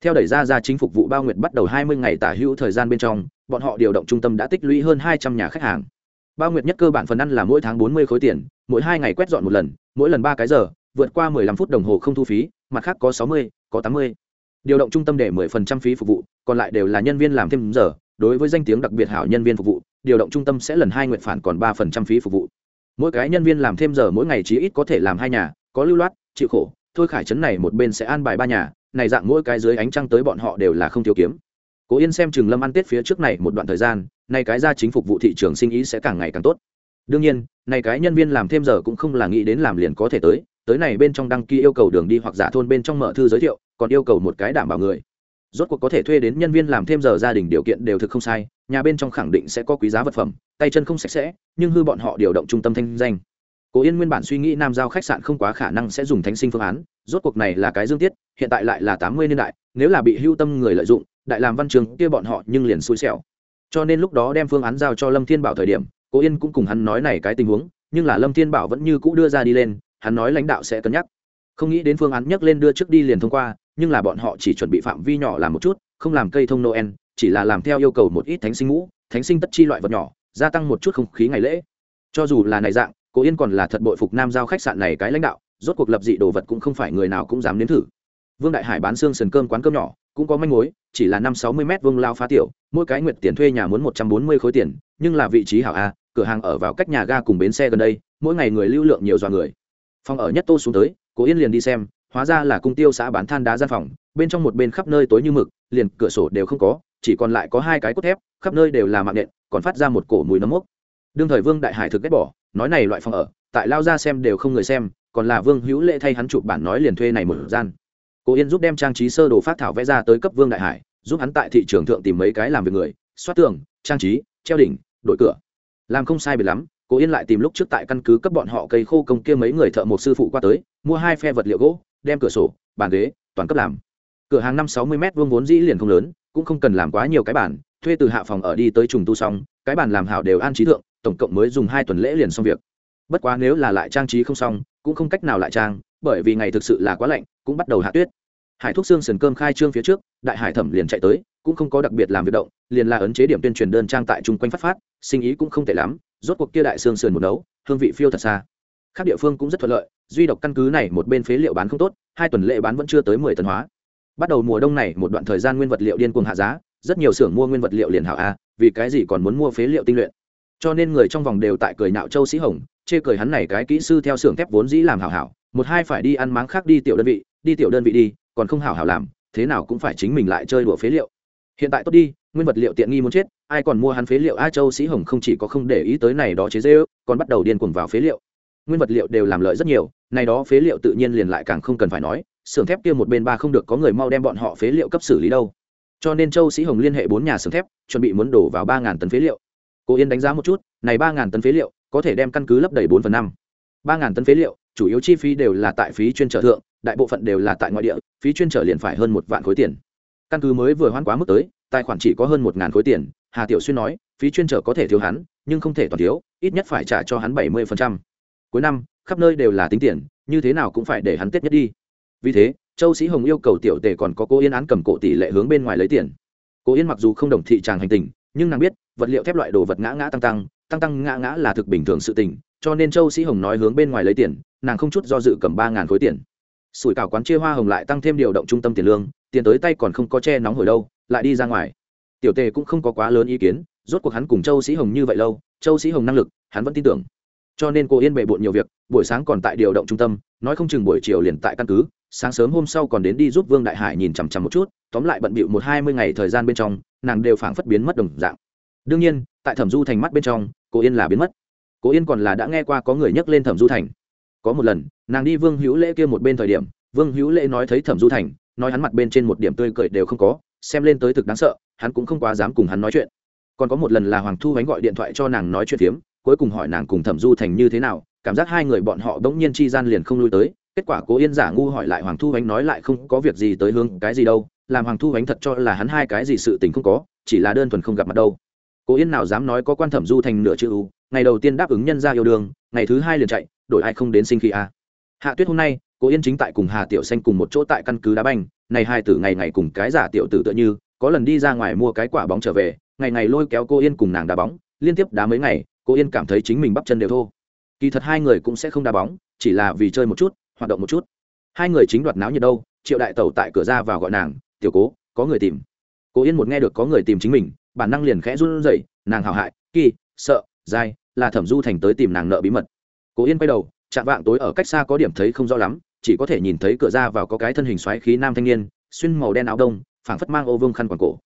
theo đẩy ra ra chính phục vụ bao nguyệt bắt đầu 20 ngày tả hữu thời gian bên trong bọn họ điều động trung tâm đã tích lũy hơn 200 nhà khách hàng bao nguyệt nhất cơ bản phần ăn là mỗi tháng 40 khối tiền mỗi hai ngày quét dọn một lần mỗi lần ba cái giờ vượt qua 15 phút đồng hồ không thu phí mặt khác có 60, có 80. điều động trung tâm để 10% phí phục vụ còn lại đều là nhân viên làm thêm giờ đối với danh tiếng đặc biệt hảo nhân viên phục vụ, điều động trung tâm sẽ lần hai nguyện phản còn 3% phí phục vụ. Mỗi cái nhân viên làm thêm giờ mỗi ngày chí ít có thể làm hai nhà, có lưu loát, chịu khổ, thôi khải trấn này một bên sẽ an bài ba nhà, này dạng mỗi cái dưới ánh trăng tới bọn họ đều là không thiếu kiếm. Cố yên xem trường lâm ăn tết phía trước này một đoạn thời gian nay cái ra chính phục vụ thị trường sinh ý sẽ càng ngày càng tốt. Đương nhiên, này cái nhân viên làm thêm giờ cũng không là nghĩ đến làm liền có thể tới tới này bên trong đăng ký yêu cầu đường đi hoặc giả thôn bên trong mở thư giới thiệu, còn yêu cầu một cái đảm bảo người rốt cuộc có thể thuê đến nhân viên làm thêm giờ gia đình điều kiện đều thực không sai, nhà bên trong khẳng định sẽ có quý giá vật phẩm, tay chân không sạch sẽ, nhưng hư bọn họ điều động trung tâm thanh danh. Cố yên nguyên bản suy nghĩ nam giao khách sạn không quá khả năng sẽ dùng thánh sinh phương án, rốt cuộc này là cái dương tiết, hiện tại lại là tám mươi niên đại, nếu là bị hưu tâm người lợi dụng, đại làm văn trường kia bọn họ nhưng liền xui xẻo. Cho nên lúc đó đem phương án giao cho lâm thiên bảo thời điểm, cố yên cũng cùng hắn nói này cái tình huống, nhưng là lâm thiên bảo vẫn như cũ đưa ra đi lên, hắn nói lãnh đạo sẽ cân nhắc. Không nghĩ đến phương án nhắc lên đưa trước đi liền thông qua nhưng là bọn họ chỉ chuẩn bị phạm vi nhỏ làm một chút, không làm cây thông noel, chỉ là làm theo yêu cầu một ít thánh sinh ngũ, thánh sinh tất chi loại vật nhỏ, gia tăng một chút không khí ngày lễ. Cho dù là này dạng, cố yên còn là thật bội phục nam giao khách sạn này cái lãnh đạo, rốt cuộc lập dị đồ vật cũng không phải người nào cũng dám nếm thử. Vương đại hải bán xương sườn cơm quán cơm nhỏ, cũng có manh mối, chỉ là năm sáu mươi m vương lao phá tiểu, mỗi cái nguyệt tiền thuê nhà muốn một trăm bốn mươi khối tiền, nhưng là vị trí hảo a, cửa hàng ở vào cách nhà ga cùng bến xe gần đây, mỗi ngày người lưu lượng nhiều dọa người. Phòng ở nhất tô xuống tới, cố yên liền đi xem hóa ra là cung tiêu xã bán than đá gian phòng, bên trong một bên khắp nơi tối như mực, liền cửa sổ đều không có, chỉ còn lại có hai cái cốt thép, khắp nơi đều là mạng nện, còn phát ra một cổ mùi nấm mốc. Đương thời vương đại hải thực ghét bỏ, nói này loại phòng ở, tại lao ra xem đều không người xem, còn là vương hữu lệ thay hắn chụp bản nói liền thuê này một gian. Cô yên giúp đem trang trí sơ đồ phát thảo vẽ ra tới cấp vương đại hải, giúp hắn tại thị trường thượng tìm mấy cái làm việc người xoát tường, trang trí, treo đỉnh đội cửa. Làm không sai biệt lắm cô yên lại tìm lúc trước tại căn cứ cấp bọn họ cây khô công kia mấy người thợ một sư phụ qua tới, mua hai phe vật liệu gỗ đem cửa sổ, bàn ghế, toàn cấp làm. Cửa hàng năm sáu mươi m vuông vốn dĩ liền không lớn, cũng không cần làm quá nhiều cái bản thuê từ hạ phòng ở đi tới trùng tu xong, cái bản làm hảo đều an trí thượng, tổng cộng mới dùng hai tuần lễ liền xong việc. Bất quá nếu là lại trang trí không xong, cũng không cách nào lại trang, bởi vì ngày thực sự là quá lạnh, cũng bắt đầu hạ tuyết. Hải thuốc xương sườn cơm khai trương phía trước, đại hải thẩm liền chạy tới, cũng không có đặc biệt làm việc động, liền là ấn chế điểm tuyên truyền đơn trang tại chung quanh phát phát, sinh ý cũng không tệ lắm, rốt cuộc kia đại xương sườn một nấu, hương vị phiêu thật xa các địa phương cũng rất thuận lợi, duy độc căn cứ này một bên phế liệu bán không tốt, hai tuần lễ bán vẫn chưa tới mười tấn hóa. Bắt đầu mùa đông này, một đoạn thời gian nguyên vật liệu điên cuồng hạ giá, rất nhiều xưởng mua nguyên vật liệu liền hảo a, vì cái gì còn muốn mua phế liệu tinh luyện? Cho nên người trong vòng đều tại cười nạo châu sĩ hồng, chê cười hắn này cái kỹ sư theo xưởng thép vốn dĩ làm hảo hảo, một hai phải đi ăn máng khác đi tiểu đơn vị, đi tiểu đơn vị đi, còn không hảo hảo làm, thế nào cũng phải chính mình lại chơi đùa phế liệu. Hiện tại tốt đi, nguyên vật liệu tiện nghi muốn chết, ai còn mua hắn phế liệu? A, châu sĩ hồng không chỉ có không để ý tới này đó chế dễ ước còn bắt đầu điên cuồng vào phế liệu nguyên vật liệu đều làm lợi rất nhiều, này đó phế liệu tự nhiên liền lại càng không cần phải nói, xưởng thép kia một bên ba không được có người mau đem bọn họ phế liệu cấp xử lý đâu. Cho nên châu sĩ hồng liên hệ bốn nhà xưởng thép, chuẩn bị muốn đổ vào ba tấn phế liệu. Cô yên đánh giá một chút, này ba tấn phế liệu, có thể đem căn cứ lấp đầy bốn phần năm. Ba tấn phế liệu, chủ yếu chi phí đều là tại phí chuyên trở thượng, đại bộ phận đều là tại ngoại địa, phí chuyên trở liền phải hơn một vạn khối tiền. Căn cứ mới vừa hoán quá mức tới, tài khoản chỉ có hơn một ngàn khối tiền, hà tiểu xuyên nói, phí chuyên trở có thể thiếu hắn, nhưng không thể toàn thiếu, ít nhất phải trả cho hắn bảy mươi phần trăm cuối năm, khắp nơi đều là tính tiền, như thế nào cũng phải để hắn tết nhất đi. Vì thế, châu sĩ hồng yêu cầu tiểu tề còn có cô yên án cầm cổ tỷ lệ hướng bên ngoài lấy tiền. Cô yên mặc dù không đồng thị tràng hành tình, nhưng nàng biết, vật liệu thép loại đồ vật ngã ngã tăng tăng tăng tăng ngã ngã là thực bình thường sự tình, cho nên châu sĩ hồng nói hướng bên ngoài lấy tiền, nàng không chút do dự cầm ba ngàn khối tiền. Sủi cảo quán chia hoa hồng lại tăng thêm điều động trung tâm tiền lương, tiền tới tay còn không có che nóng hồi đâu, lại đi ra ngoài. Tiểu tề cũng không có quá lớn ý kiến, rốt cuộc hắn cùng châu sĩ hồng như vậy lâu, châu sĩ hồng năng lực, hắn vẫn tin tưởng cho nên cô yên bề bộn nhiều việc, buổi sáng còn tại điều động trung tâm, nói không chừng buổi chiều liền tại căn cứ, sáng sớm hôm sau còn đến đi giúp vương đại hải nhìn chằm chằm một chút, tóm lại bận bịu một hai mươi ngày thời gian bên trong, nàng đều phảng phất biến mất đồng dạng. Đương nhiên, tại thẩm du thành mắt bên trong, cô yên là biến mất. Cô yên còn là đã nghe qua có người nhắc lên thẩm du thành. Có một lần, nàng đi vương hữu lễ kia một bên thời điểm, vương hữu lễ nói thấy thẩm du thành, nói hắn mặt bên trên một điểm tươi cười đều không có, xem lên tới thực đáng sợ, hắn cũng không quá dám cùng hắn nói chuyện. Còn có một lần là hoàng thu ánh gọi điện thoại cho nàng nói chuyện phiếm cuối cùng hỏi nàng cùng thẩm du thành như thế nào, cảm giác hai người bọn họ bỗng nhiên chi gian liền không lui tới, kết quả cố yên giả ngu hỏi lại hoàng thu ánh nói lại không có việc gì tới hướng cái gì đâu, làm hoàng thu ánh thật cho là hắn hai cái gì sự tình không có, chỉ là đơn thuần không gặp mặt đâu cố yên nào dám nói có quan thẩm du thành nửa chữ u, ngày đầu tiên đáp ứng nhân ra yêu đương, ngày thứ hai liền chạy, đổi ai không đến sinh khi a à. hạ tuyết hôm nay, cố yên chính tại cùng hà tiểu xanh cùng một chỗ tại căn cứ đá banh, này hai tử ngày ngày cùng cái giả tiểu tử tựa như, có lần đi ra ngoài mua cái quả bóng trở về, ngày ngày lôi kéo cô yên cùng nàng đá bóng, liên tiếp đá mấy ngày cô yên cảm thấy chính mình bắp chân đều thô. Kỳ thật hai người cũng sẽ không đá bóng, chỉ là vì chơi một chút, hoạt động một chút. Hai người chính đoạt náo nhiệt đâu, triệu đại tẩu tại cửa ra vào gọi nàng, tiểu cố, có người tìm. Cô yên một nghe được có người tìm chính mình, bản năng liền khẽ run rẩy, nàng hào hại, kỳ, sợ, dai, là thẩm du thành tới tìm nàng nợ bí mật. Cô yên quay đầu, chạm vạng tối ở cách xa có điểm thấy không rõ lắm, chỉ có thể nhìn thấy cửa ra vào có cái thân hình xoáy khí nam thanh niên, xuyên màu đen áo đông, phảng phất mang ô vương khăn quàng cổ.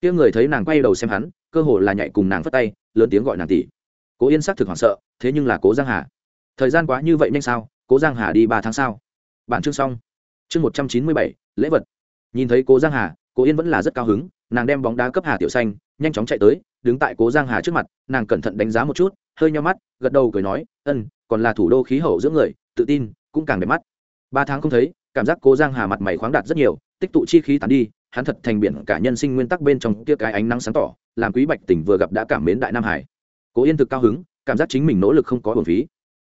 Kia người thấy nàng quay đầu xem hắn, cơ hồ là nhảy cùng nàng phất tay, lớn tiếng gọi nàng tỷ cố yên sắc thực hoảng sợ, thế nhưng là cố giang hà. Thời gian quá như vậy nhanh sao? Cố giang hà đi ba tháng sau bản chương xong. Chương một trăm chín mươi bảy, lễ vật. Nhìn thấy cố giang hà, cố yên vẫn là rất cao hứng, nàng đem bóng đá cấp hà tiểu xanh, nhanh chóng chạy tới, đứng tại cố giang hà trước mặt, nàng cẩn thận đánh giá một chút, hơi nhau mắt, gật đầu cười nói, ân, còn là thủ đô khí hậu giữa người, tự tin, cũng càng đẹp mắt. Ba tháng không thấy, cảm giác cố giang hà mặt mày khoáng đạt rất nhiều, tích tụ chi khí tàn đi, hắn thật thành biển cả nhân sinh nguyên tắc bên trong kia cái ánh nắng sáng tỏ, làm quý bạch tỉnh vừa gặp đã cảm mến đại nam hải cố yên thực cao hứng, cảm giác chính mình nỗ lực không có bổn phí.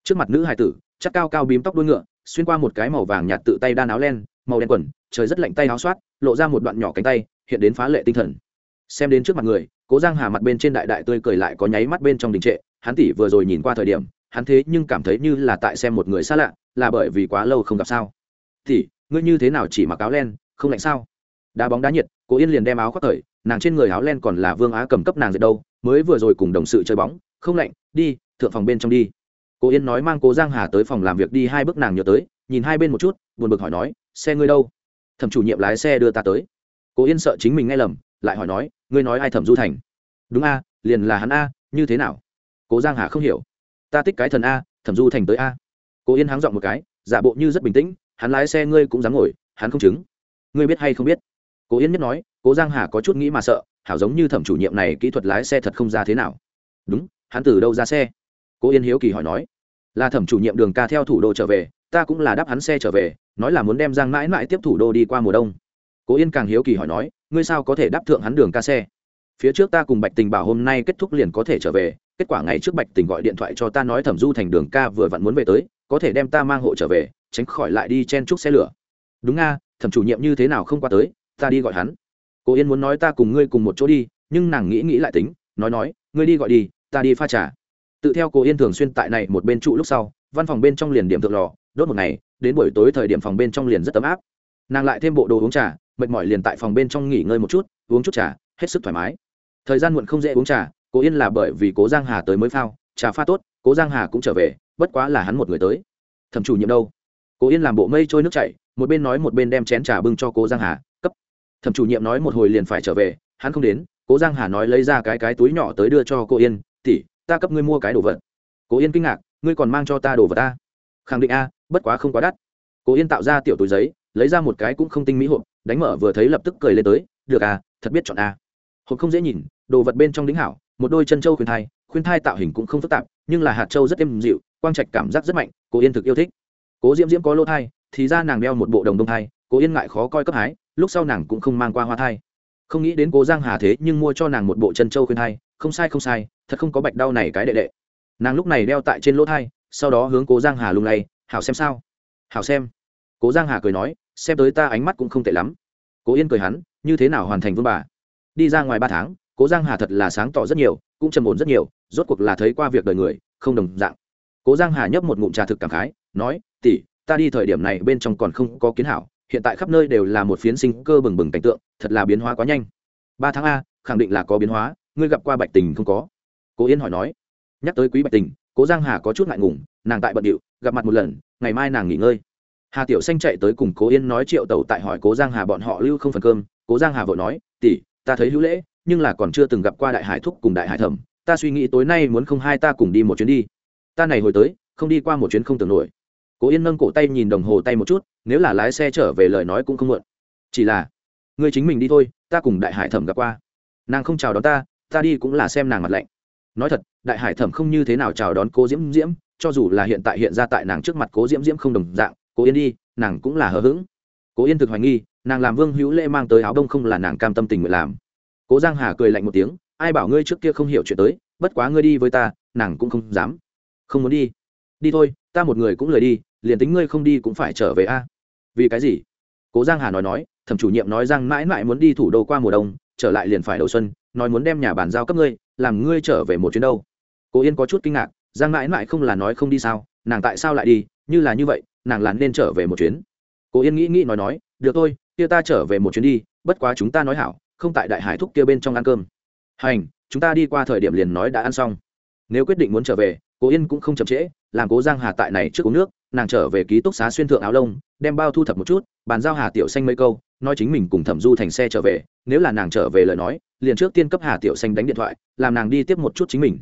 Trước mặt nữ hải tử, chắc cao cao bím tóc đuôi ngựa, xuyên qua một cái màu vàng nhạt tự tay đan áo len, màu đen quần, trời rất lạnh tay áo soát, lộ ra một đoạn nhỏ cánh tay, hiện đến phá lệ tinh thần. Xem đến trước mặt người, cố giang hà mặt bên trên đại đại tươi cười lại có nháy mắt bên trong đình trệ, hắn tỷ vừa rồi nhìn qua thời điểm, hắn thế nhưng cảm thấy như là tại xem một người xa lạ, là bởi vì quá lâu không gặp sao. Tỷ ngươi như thế nào chỉ mặc áo len, không lạnh sao? Đá bóng đá nhiệt, cố yên liền đem áo khoác thời, nàng trên người áo len còn là vương á cầm cấp nàng dệt đâu mới vừa rồi cùng đồng sự chơi bóng, không lạnh, đi, thượng phòng bên trong đi. Cố yên nói mang cố giang hà tới phòng làm việc đi, hai bước nàng nhớ tới, nhìn hai bên một chút, buồn bực hỏi nói, xe ngươi đâu? Thẩm chủ nhiệm lái xe đưa ta tới. Cố yên sợ chính mình nghe lầm, lại hỏi nói, ngươi nói ai thẩm du thành? Đúng a, liền là hắn a, như thế nào? Cố giang hà không hiểu. Ta thích cái thần a, thẩm du thành tới a. Cố yên háng dọn một cái, giả bộ như rất bình tĩnh, hắn lái xe ngươi cũng dám ngồi, hắn không chứng. Ngươi biết hay không biết? Cố yên nhất nói, cố giang hà có chút nghĩ mà sợ hảo giống như thẩm chủ nhiệm này kỹ thuật lái xe thật không ra thế nào. Đúng, hắn từ đâu ra xe? Cố yên hiếu kỳ hỏi nói. Là thẩm chủ nhiệm đường ca theo thủ đô trở về, ta cũng là đáp hắn xe trở về, nói là muốn đem giang mãi mãi tiếp thủ đô đi qua mùa đông. Cố yên càng hiếu kỳ hỏi nói, ngươi sao có thể đáp thượng hắn đường ca xe? Phía trước ta cùng bạch tình bảo hôm nay kết thúc liền có thể trở về, kết quả ngày trước bạch tình gọi điện thoại cho ta nói thẩm du thành đường ca vừa vặn muốn về tới, có thể đem ta mang hộ trở về, tránh khỏi lại đi chen chúc xe lửa. Đúng nga thẩm chủ nhiệm như thế nào không qua tới, ta đi gọi hắn cô yên muốn nói ta cùng ngươi cùng một chỗ đi, nhưng nàng nghĩ nghĩ lại tính, nói nói, ngươi đi gọi đi, ta đi pha trà. Tự theo cô yên thường xuyên tại này một bên trụ lúc sau, văn phòng bên trong liền điểm thượng lò, đốt một ngày, đến buổi tối thời điểm phòng bên trong liền rất ấm áp. Nàng lại thêm bộ đồ uống trà, mệt mỏi liền tại phòng bên trong nghỉ ngơi một chút, uống chút trà, hết sức thoải mái. Thời gian muộn không dễ uống trà, cố yên là bởi vì cố giang hà tới mới phao, trà pha tốt, cố giang hà cũng trở về, bất quá là hắn một người tới. Thẩm chủ nhiệm đâu? Cố yên làm bộ mây trôi nước chảy, một bên nói một bên đem chén trà bưng cho cố giang hà thẩm chủ nhiệm nói một hồi liền phải trở về, hắn không đến, cố giang hà nói lấy ra cái cái túi nhỏ tới đưa cho cô yên tỉ ta cấp ngươi mua cái đồ vật. Cố yên kinh ngạc, ngươi còn mang cho ta đồ vật ta? Khẳng định a, bất quá không quá đắt. Cố yên tạo ra tiểu túi giấy, lấy ra một cái cũng không tinh mỹ hộp, đánh mở vừa thấy lập tức cười lên tới, được à thật biết chọn a. Hộp không dễ nhìn, đồ vật bên trong đính hảo, một đôi chân trâu khuyên thai khuyên thai tạo hình cũng không phức tạp, nhưng là hạt trâu rất êm dịu, quang trạch cảm giác rất mạnh cố yên thực yêu thích. Cố diễm diễm có lô thai, thì ra nàng đeo một bộ đồng đông thai cố yên ngại khó coi cấp hái lúc sau nàng cũng không mang qua hoa thai. Không nghĩ đến cố giang hà thế nhưng mua cho nàng một bộ chân châu khuyên thai, không sai không sai, thật không có bạch đau này cái đệ đệ. Nàng lúc này đeo tại trên lỗ thai, sau đó hướng cố giang hà lung lay, hảo xem sao. Hảo xem. Cố giang hà cười nói, xem tới ta ánh mắt cũng không tệ lắm. Cố yên cười hắn, như thế nào hoàn thành vương bà? Đi ra ngoài ba tháng, cố giang hà thật là sáng tỏ rất nhiều, cũng trầm ổn rất nhiều, rốt cuộc là thấy qua việc đời người, không đồng dạng. Cố giang hà nhấp một ngụm trà thực cảm khái, nói, tỷ, ta đi thời điểm này bên trong còn không có kiến hảo hiện tại khắp nơi đều là một phiến sinh cơ bừng bừng cảnh tượng, thật là biến hóa quá nhanh. Ba tháng a, khẳng định là có biến hóa, ngươi gặp qua bạch tình không có? Cố yên hỏi nói. Nhắc tới quý bạch tình, cố giang hà có chút ngại ngùng, nàng tại bận điệu, gặp mặt một lần, ngày mai nàng nghỉ ngơi. Hà tiểu xanh chạy tới cùng cố yên nói triệu tẩu tại hỏi cố giang hà bọn họ lưu không phần cơm. Cố giang hà vội nói, tỷ, ta thấy hữu lễ, nhưng là còn chưa từng gặp qua đại hải thúc cùng đại hải thẩm. Ta suy nghĩ tối nay muốn không hai ta cùng đi một chuyến đi. Ta này hồi tới, không đi qua một chuyến không tưởng nổi. Cố yên nâng cổ tay nhìn đồng hồ tay một chút nếu là lái xe trở về lời nói cũng không muộn. Chỉ là, ngươi chính mình đi thôi, ta cùng đại hải thẩm gặp qua. Nàng không chào đón ta ta đi cũng là xem nàng mặt lạnh. Nói thật, đại hải thẩm không như thế nào chào đón cố diễm diễm, cho dù là hiện tại hiện ra tại nàng trước mặt cố diễm diễm không đồng dạng, cố yên đi, nàng cũng là hờ hững. Cố yên thực hoài nghi, nàng làm vương hữu lễ mang tới áo đông không là nàng cam tâm tình nguyện làm. Cố giang hà cười lạnh một tiếng, ai bảo ngươi trước kia không hiểu chuyện tới, bất quá ngươi đi với ta, nàng cũng không dám. Không muốn đi. Đi thôi, ta một người cũng lười đi liền tính ngươi không đi cũng phải trở về a. Vì cái gì? Cố giang hà nói nói, thẩm chủ nhiệm nói rằng mãi mãi muốn đi thủ đô qua mùa đông, trở lại liền phải đầu xuân, nói muốn đem nhà bàn giao cấp ngươi, làm ngươi trở về một chuyến đâu. Cố yên có chút kinh ngạc, giang mãi mãi không là nói không đi sao, nàng tại sao lại đi, như là như vậy, nàng là nên trở về một chuyến. Cố yên nghĩ nghĩ nói nói, được thôi, kia ta trở về một chuyến đi, bất quá chúng ta nói hảo, không tại đại hải thúc kia bên trong ăn cơm. Hành, chúng ta đi qua thời điểm liền nói đã ăn xong. Nếu quyết định muốn trở về, cố yên cũng không chậm trễ, làm cố giang hà tại này trước uống nước nàng trở về ký túc xá xuyên thượng áo lông, đem bao thu thập một chút, bàn giao hà tiểu xanh mấy câu, nói chính mình cùng thẩm du thành xe trở về, nếu là nàng trở về lời nói, liền trước tiên cấp hà tiểu xanh đánh điện thoại, làm nàng đi tiếp một chút chính mình.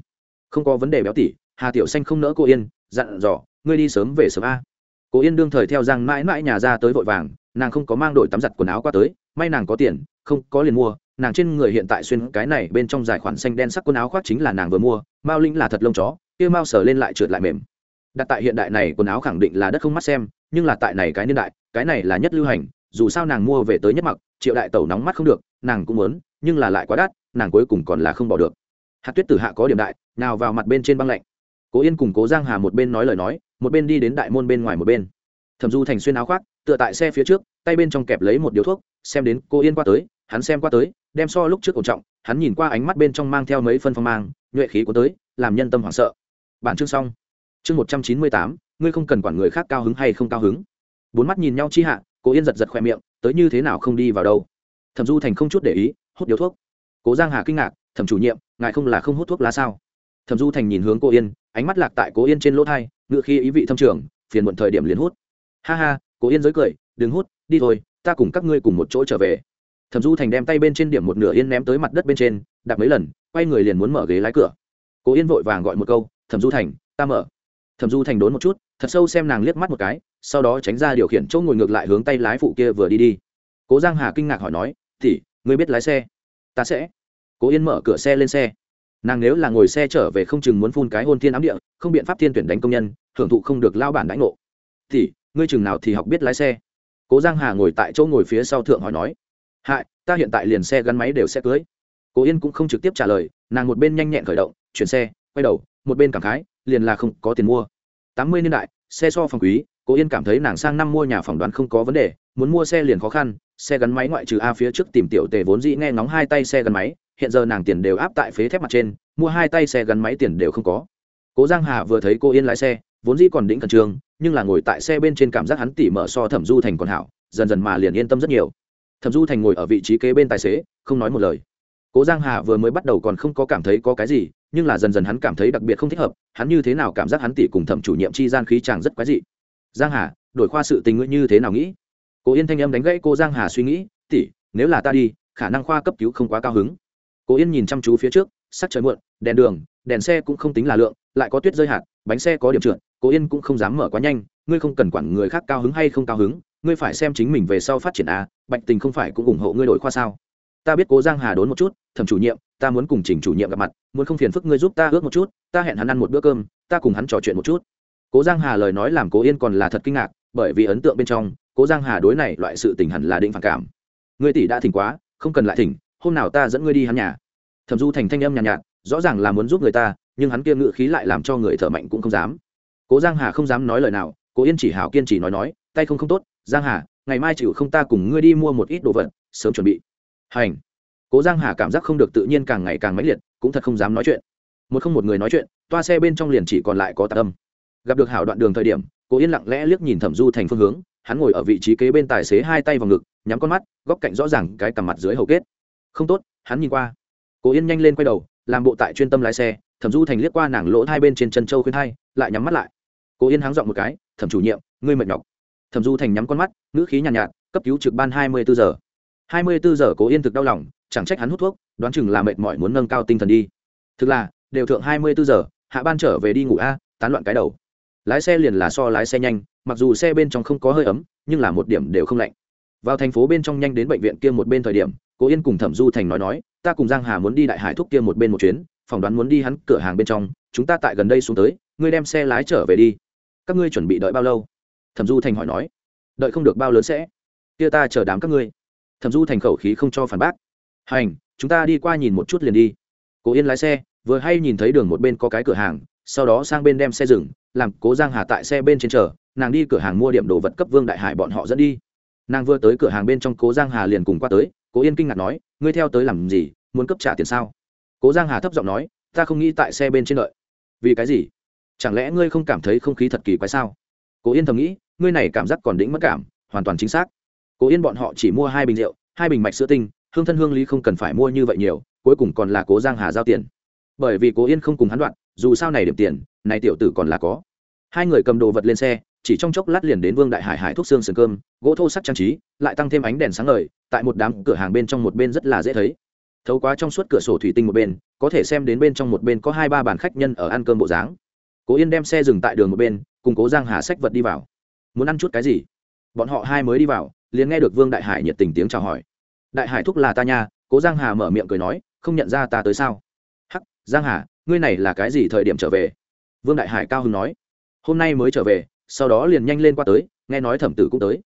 Không có vấn đề béo tỉ, hà tiểu xanh không nỡ cô yên, dặn dò, ngươi đi sớm về sớm a. Cô yên đương thời theo giang mãi mãi nhà ra tới vội vàng, nàng không có mang đội tắm giặt quần áo qua tới, may nàng có tiền, không có liền mua, nàng trên người hiện tại xuyên cái này bên trong dài khoản xanh đen sắc quần áo khoác chính là nàng vừa mua, mao linh là thật lông chó, kia mao sờ lên lại trượt lại mềm đặt tại hiện đại này quần áo khẳng định là đất không mắt xem, nhưng là tại này cái niên đại, cái này là nhất lưu hành, dù sao nàng mua về tới nhất mặc, triệu đại tẩu nóng mắt không được, nàng cũng muốn, nhưng là lại quá đắt, nàng cuối cùng còn là không bỏ được. Hạt tuyết tử hạ có điểm đại, nào vào mặt bên trên băng lạnh. Cố yên cùng cố giang hà một bên nói lời nói, một bên đi đến đại môn bên ngoài một bên. Thẩm du thành xuyên áo khoác, tựa tại xe phía trước, tay bên trong kẹp lấy một điếu thuốc, xem đến cô yên qua tới, hắn xem qua tới, đem so lúc trước ổn trọng, hắn nhìn qua ánh mắt bên trong mang theo mấy phân phong mang, nhuệ khí của tới, làm nhân tâm hoảng sợ. Bản chương xong chương một trăm chín mươi tám, ngươi không cần quản người khác cao hứng hay không cao hứng. Bốn mắt nhìn nhau chi hạ, cố yên giật giật khoe miệng, tới như thế nào không đi vào đâu. Thẩm du thành không chút để ý, hút điếu thuốc. Cố giang hà kinh ngạc, thẩm chủ nhiệm, ngài không là không hút thuốc lá sao? Thẩm du thành nhìn hướng cô yên, ánh mắt lạc tại cố yên trên lỗ thai, ngựa khi ý vị thâm trường, phiền muộn thời điểm liền hút. Ha ha, cố yên giới cười, đừng hút, đi thôi, ta cùng các ngươi cùng một chỗ trở về. Thẩm du thành đem tay bên trên điểm một nửa yên ném tới mặt đất bên trên, đạp mấy lần, quay người liền muốn mở ghế lái cửa. Cố yên vội vàng gọi một câu, thẩm du thành, ta mở thẩm du thành đốn một chút, thật sâu xem nàng liếc mắt một cái, sau đó tránh ra điều khiển chỗ ngồi ngược lại hướng tay lái phụ kia vừa đi đi. Cố giang hà kinh ngạc hỏi nói thì ngươi biết lái xe? Ta sẽ. Cố yên mở cửa xe lên xe. Nàng nếu là ngồi xe trở về không chừng muốn phun cái hôn thiên ám địa, không biện pháp thiên tuyển đánh công nhân, hưởng thụ không được lao bản đánh ngộ. Thì ngươi chừng nào thì học biết lái xe? Cố giang hà ngồi tại chỗ ngồi phía sau thượng hỏi nói. Hại, ta hiện tại liền xe gắn máy đều sẽ cưới. Cố yên cũng không trực tiếp trả lời, nàng một bên nhanh nhẹn khởi động, chuyển xe, quay đầu, một bên cảm khái liền là không có tiền mua. Tám mươi niên đại, xe so phòng quý, cố yên cảm thấy nàng sang năm mua nhà phỏng đoán không có vấn đề, muốn mua xe liền khó khăn, xe gắn máy ngoại trừ a phía trước tìm tiểu tề vốn dĩ nghe ngóng hai tay xe gắn máy, hiện giờ nàng tiền đều áp tại phế thép mặt trên, mua hai tay xe gắn máy tiền đều không có. Cố giang hà vừa thấy cô yên lái xe, vốn dĩ còn đĩnh cần trường nhưng là ngồi tại xe bên trên cảm giác hắn tỉ mở so thẩm du thành còn hảo, dần dần mà liền yên tâm rất nhiều. Thẩm du thành ngồi ở vị trí kế bên tài xế, không nói một lời cố giang hà vừa mới bắt đầu còn không có cảm thấy có cái gì, nhưng là dần dần hắn cảm thấy đặc biệt không thích hợp, hắn như thế nào cảm giác hắn tỷ cùng thẩm chủ nhiệm chi gian khí chàng rất quái dị. Giang hà, đổi khoa sự tình ngươi như thế nào nghĩ? Cố yên thanh âm đánh gãy cô giang hà suy nghĩ, tỷ, nếu là ta đi, khả năng khoa cấp cứu không quá cao hứng. Cố yên nhìn chăm chú phía trước, sắc trời muộn, đèn đường, đèn xe cũng không tính là lượng, lại có tuyết rơi hạt, bánh xe có điểm trượt, cố yên cũng không dám mở quá nhanh, ngươi không cần quản người khác cao hứng hay không cao hứng, ngươi phải xem chính mình về sau phát triển à bạch tình không phải cũng ủng hộ ngươi đổi khoa sao? Ta biết cố giang hà đốn một chút thẩm chủ nhiệm ta muốn cùng trình chủ nhiệm gặp mặt muốn không phiền phức ngươi giúp ta ước một chút ta hẹn hắn ăn một bữa cơm ta cùng hắn trò chuyện một chút. Cố giang hà lời nói làm cố yên còn là thật kinh ngạc bởi vì ấn tượng bên trong cố giang hà đối này loại sự tình hẳn là định phản cảm. Ngươi tỷ đã thỉnh quá không cần lại thỉnh hôm nào ta dẫn ngươi đi hắn nhà. Thẩm du thành thanh âm nhàn nhạt, nhạt rõ ràng là muốn giúp người ta nhưng hắn kia ngự khí lại làm cho người thở mạnh cũng không dám. Cố giang hà không dám nói lời nào cố yên chỉ hảo kiên trì nói nói tay không không tốt giang hà ngày mai chịu không ta cùng ngươi đi mua một ít đồ vật sớm chuẩn bị hành. Cố giang hà cảm giác không được tự nhiên càng ngày càng mãnh liệt cũng thật không dám nói chuyện. Một không một người nói chuyện toa xe bên trong liền chỉ còn lại có tạc âm. Gặp được hảo đoạn đường thời điểm cố yên lặng lẽ liếc nhìn thẩm du thành phương hướng hắn ngồi ở vị trí kế bên tài xế hai tay vào ngực nhắm con mắt góc cạnh rõ ràng cái cằm mặt dưới hầu kết. Không tốt hắn nhìn qua. Cố yên nhanh lên quay đầu làm bộ tại chuyên tâm lái xe thẩm du thành liếc qua nàng lỗ hai bên trên chân châu khuyên hai lại nhắm mắt lại. Cố yên háng dọn một cái thẩm chủ nhiệm ngươi mệt nhọc. Thẩm du thành nhắm con mắt ngữ khí nhàn nhạt, nhạt cấp cứu trực ban hai mươi bốn giờ hai mươi bốn giờ cố yên thực đau lòng, chẳng trách hắn hút thuốc, đoán chừng là mệt mỏi muốn nâng cao tinh thần đi. Thực là, đều thượng hai mươi bốn giờ, hạ ban trở về đi ngủ a, tán loạn cái đầu. Lái xe liền là so lái xe nhanh, mặc dù xe bên trong không có hơi ấm, nhưng là một điểm đều không lạnh. Vào thành phố bên trong nhanh đến bệnh viện kia một bên thời điểm, cố yên cùng thẩm du thành nói nói, ta cùng giang hà muốn đi đại hải thuốc kia một bên một chuyến, phỏng đoán muốn đi hắn cửa hàng bên trong, chúng ta tại gần đây xuống tới, ngươi đem xe lái trở về đi. Các ngươi chuẩn bị đợi bao lâu? Thẩm du thành hỏi nói. Đợi không được bao lớn sẽ. Kia ta chờ đám các ngươi thẩm du thành khẩu khí không cho phản bác. Hành, chúng ta đi qua nhìn một chút liền đi. Cố yên lái xe, vừa hay nhìn thấy đường một bên có cái cửa hàng, sau đó sang bên đem xe dừng, làm cố giang hà tại xe bên trên chờ, nàng đi cửa hàng mua điểm đồ vật cấp vương đại hải bọn họ dẫn đi. Nàng vừa tới cửa hàng bên trong cố giang hà liền cùng qua tới, cố yên kinh ngạc nói, ngươi theo tới làm gì, muốn cấp trả tiền sao? Cố giang hà thấp giọng nói, ta không nghĩ tại xe bên trên lợi. vì cái gì? Chẳng lẽ ngươi không cảm thấy không khí thật kỳ quái sao? Cố yên thầm nghĩ, ngươi này cảm giác còn đĩnh mất cảm, hoàn toàn chính xác cố yên bọn họ chỉ mua hai bình rượu, hai bình mạch sữa tinh, hương thân hương lý không cần phải mua như vậy nhiều, cuối cùng còn là cố giang hà giao tiền. Bởi vì cố yên không cùng hắn đoạn, dù sao này điểm tiền, này tiểu tử còn là có. Hai người cầm đồ vật lên xe, chỉ trong chốc lát liền đến vương đại hải hải thuốc xương sườn cơm, gỗ thô sắc trang trí, lại tăng thêm ánh đèn sáng ngời, tại một đám cửa hàng bên trong một bên rất là dễ thấy. Thấu quá trong suốt cửa sổ thủy tinh một bên, có thể xem đến bên trong một bên có hai ba bàn khách nhân ở ăn cơm bộ dáng. Cố yên đem xe dừng tại đường một bên, cùng cố giang hà sách vật đi vào. Muốn ăn chút cái gì? Bọn họ hai mới đi vào liền nghe được vương đại hải nhiệt tình tiếng chào hỏi. Đại hải thúc là ta nha. Cố giang hà mở miệng cười nói, không nhận ra ta tới sao? Hắc, giang hà, ngươi này là cái gì thời điểm trở về? Vương đại hải cao hưng nói, hôm nay mới trở về, sau đó liền nhanh lên qua tới, nghe nói thẩm tử cũng tới.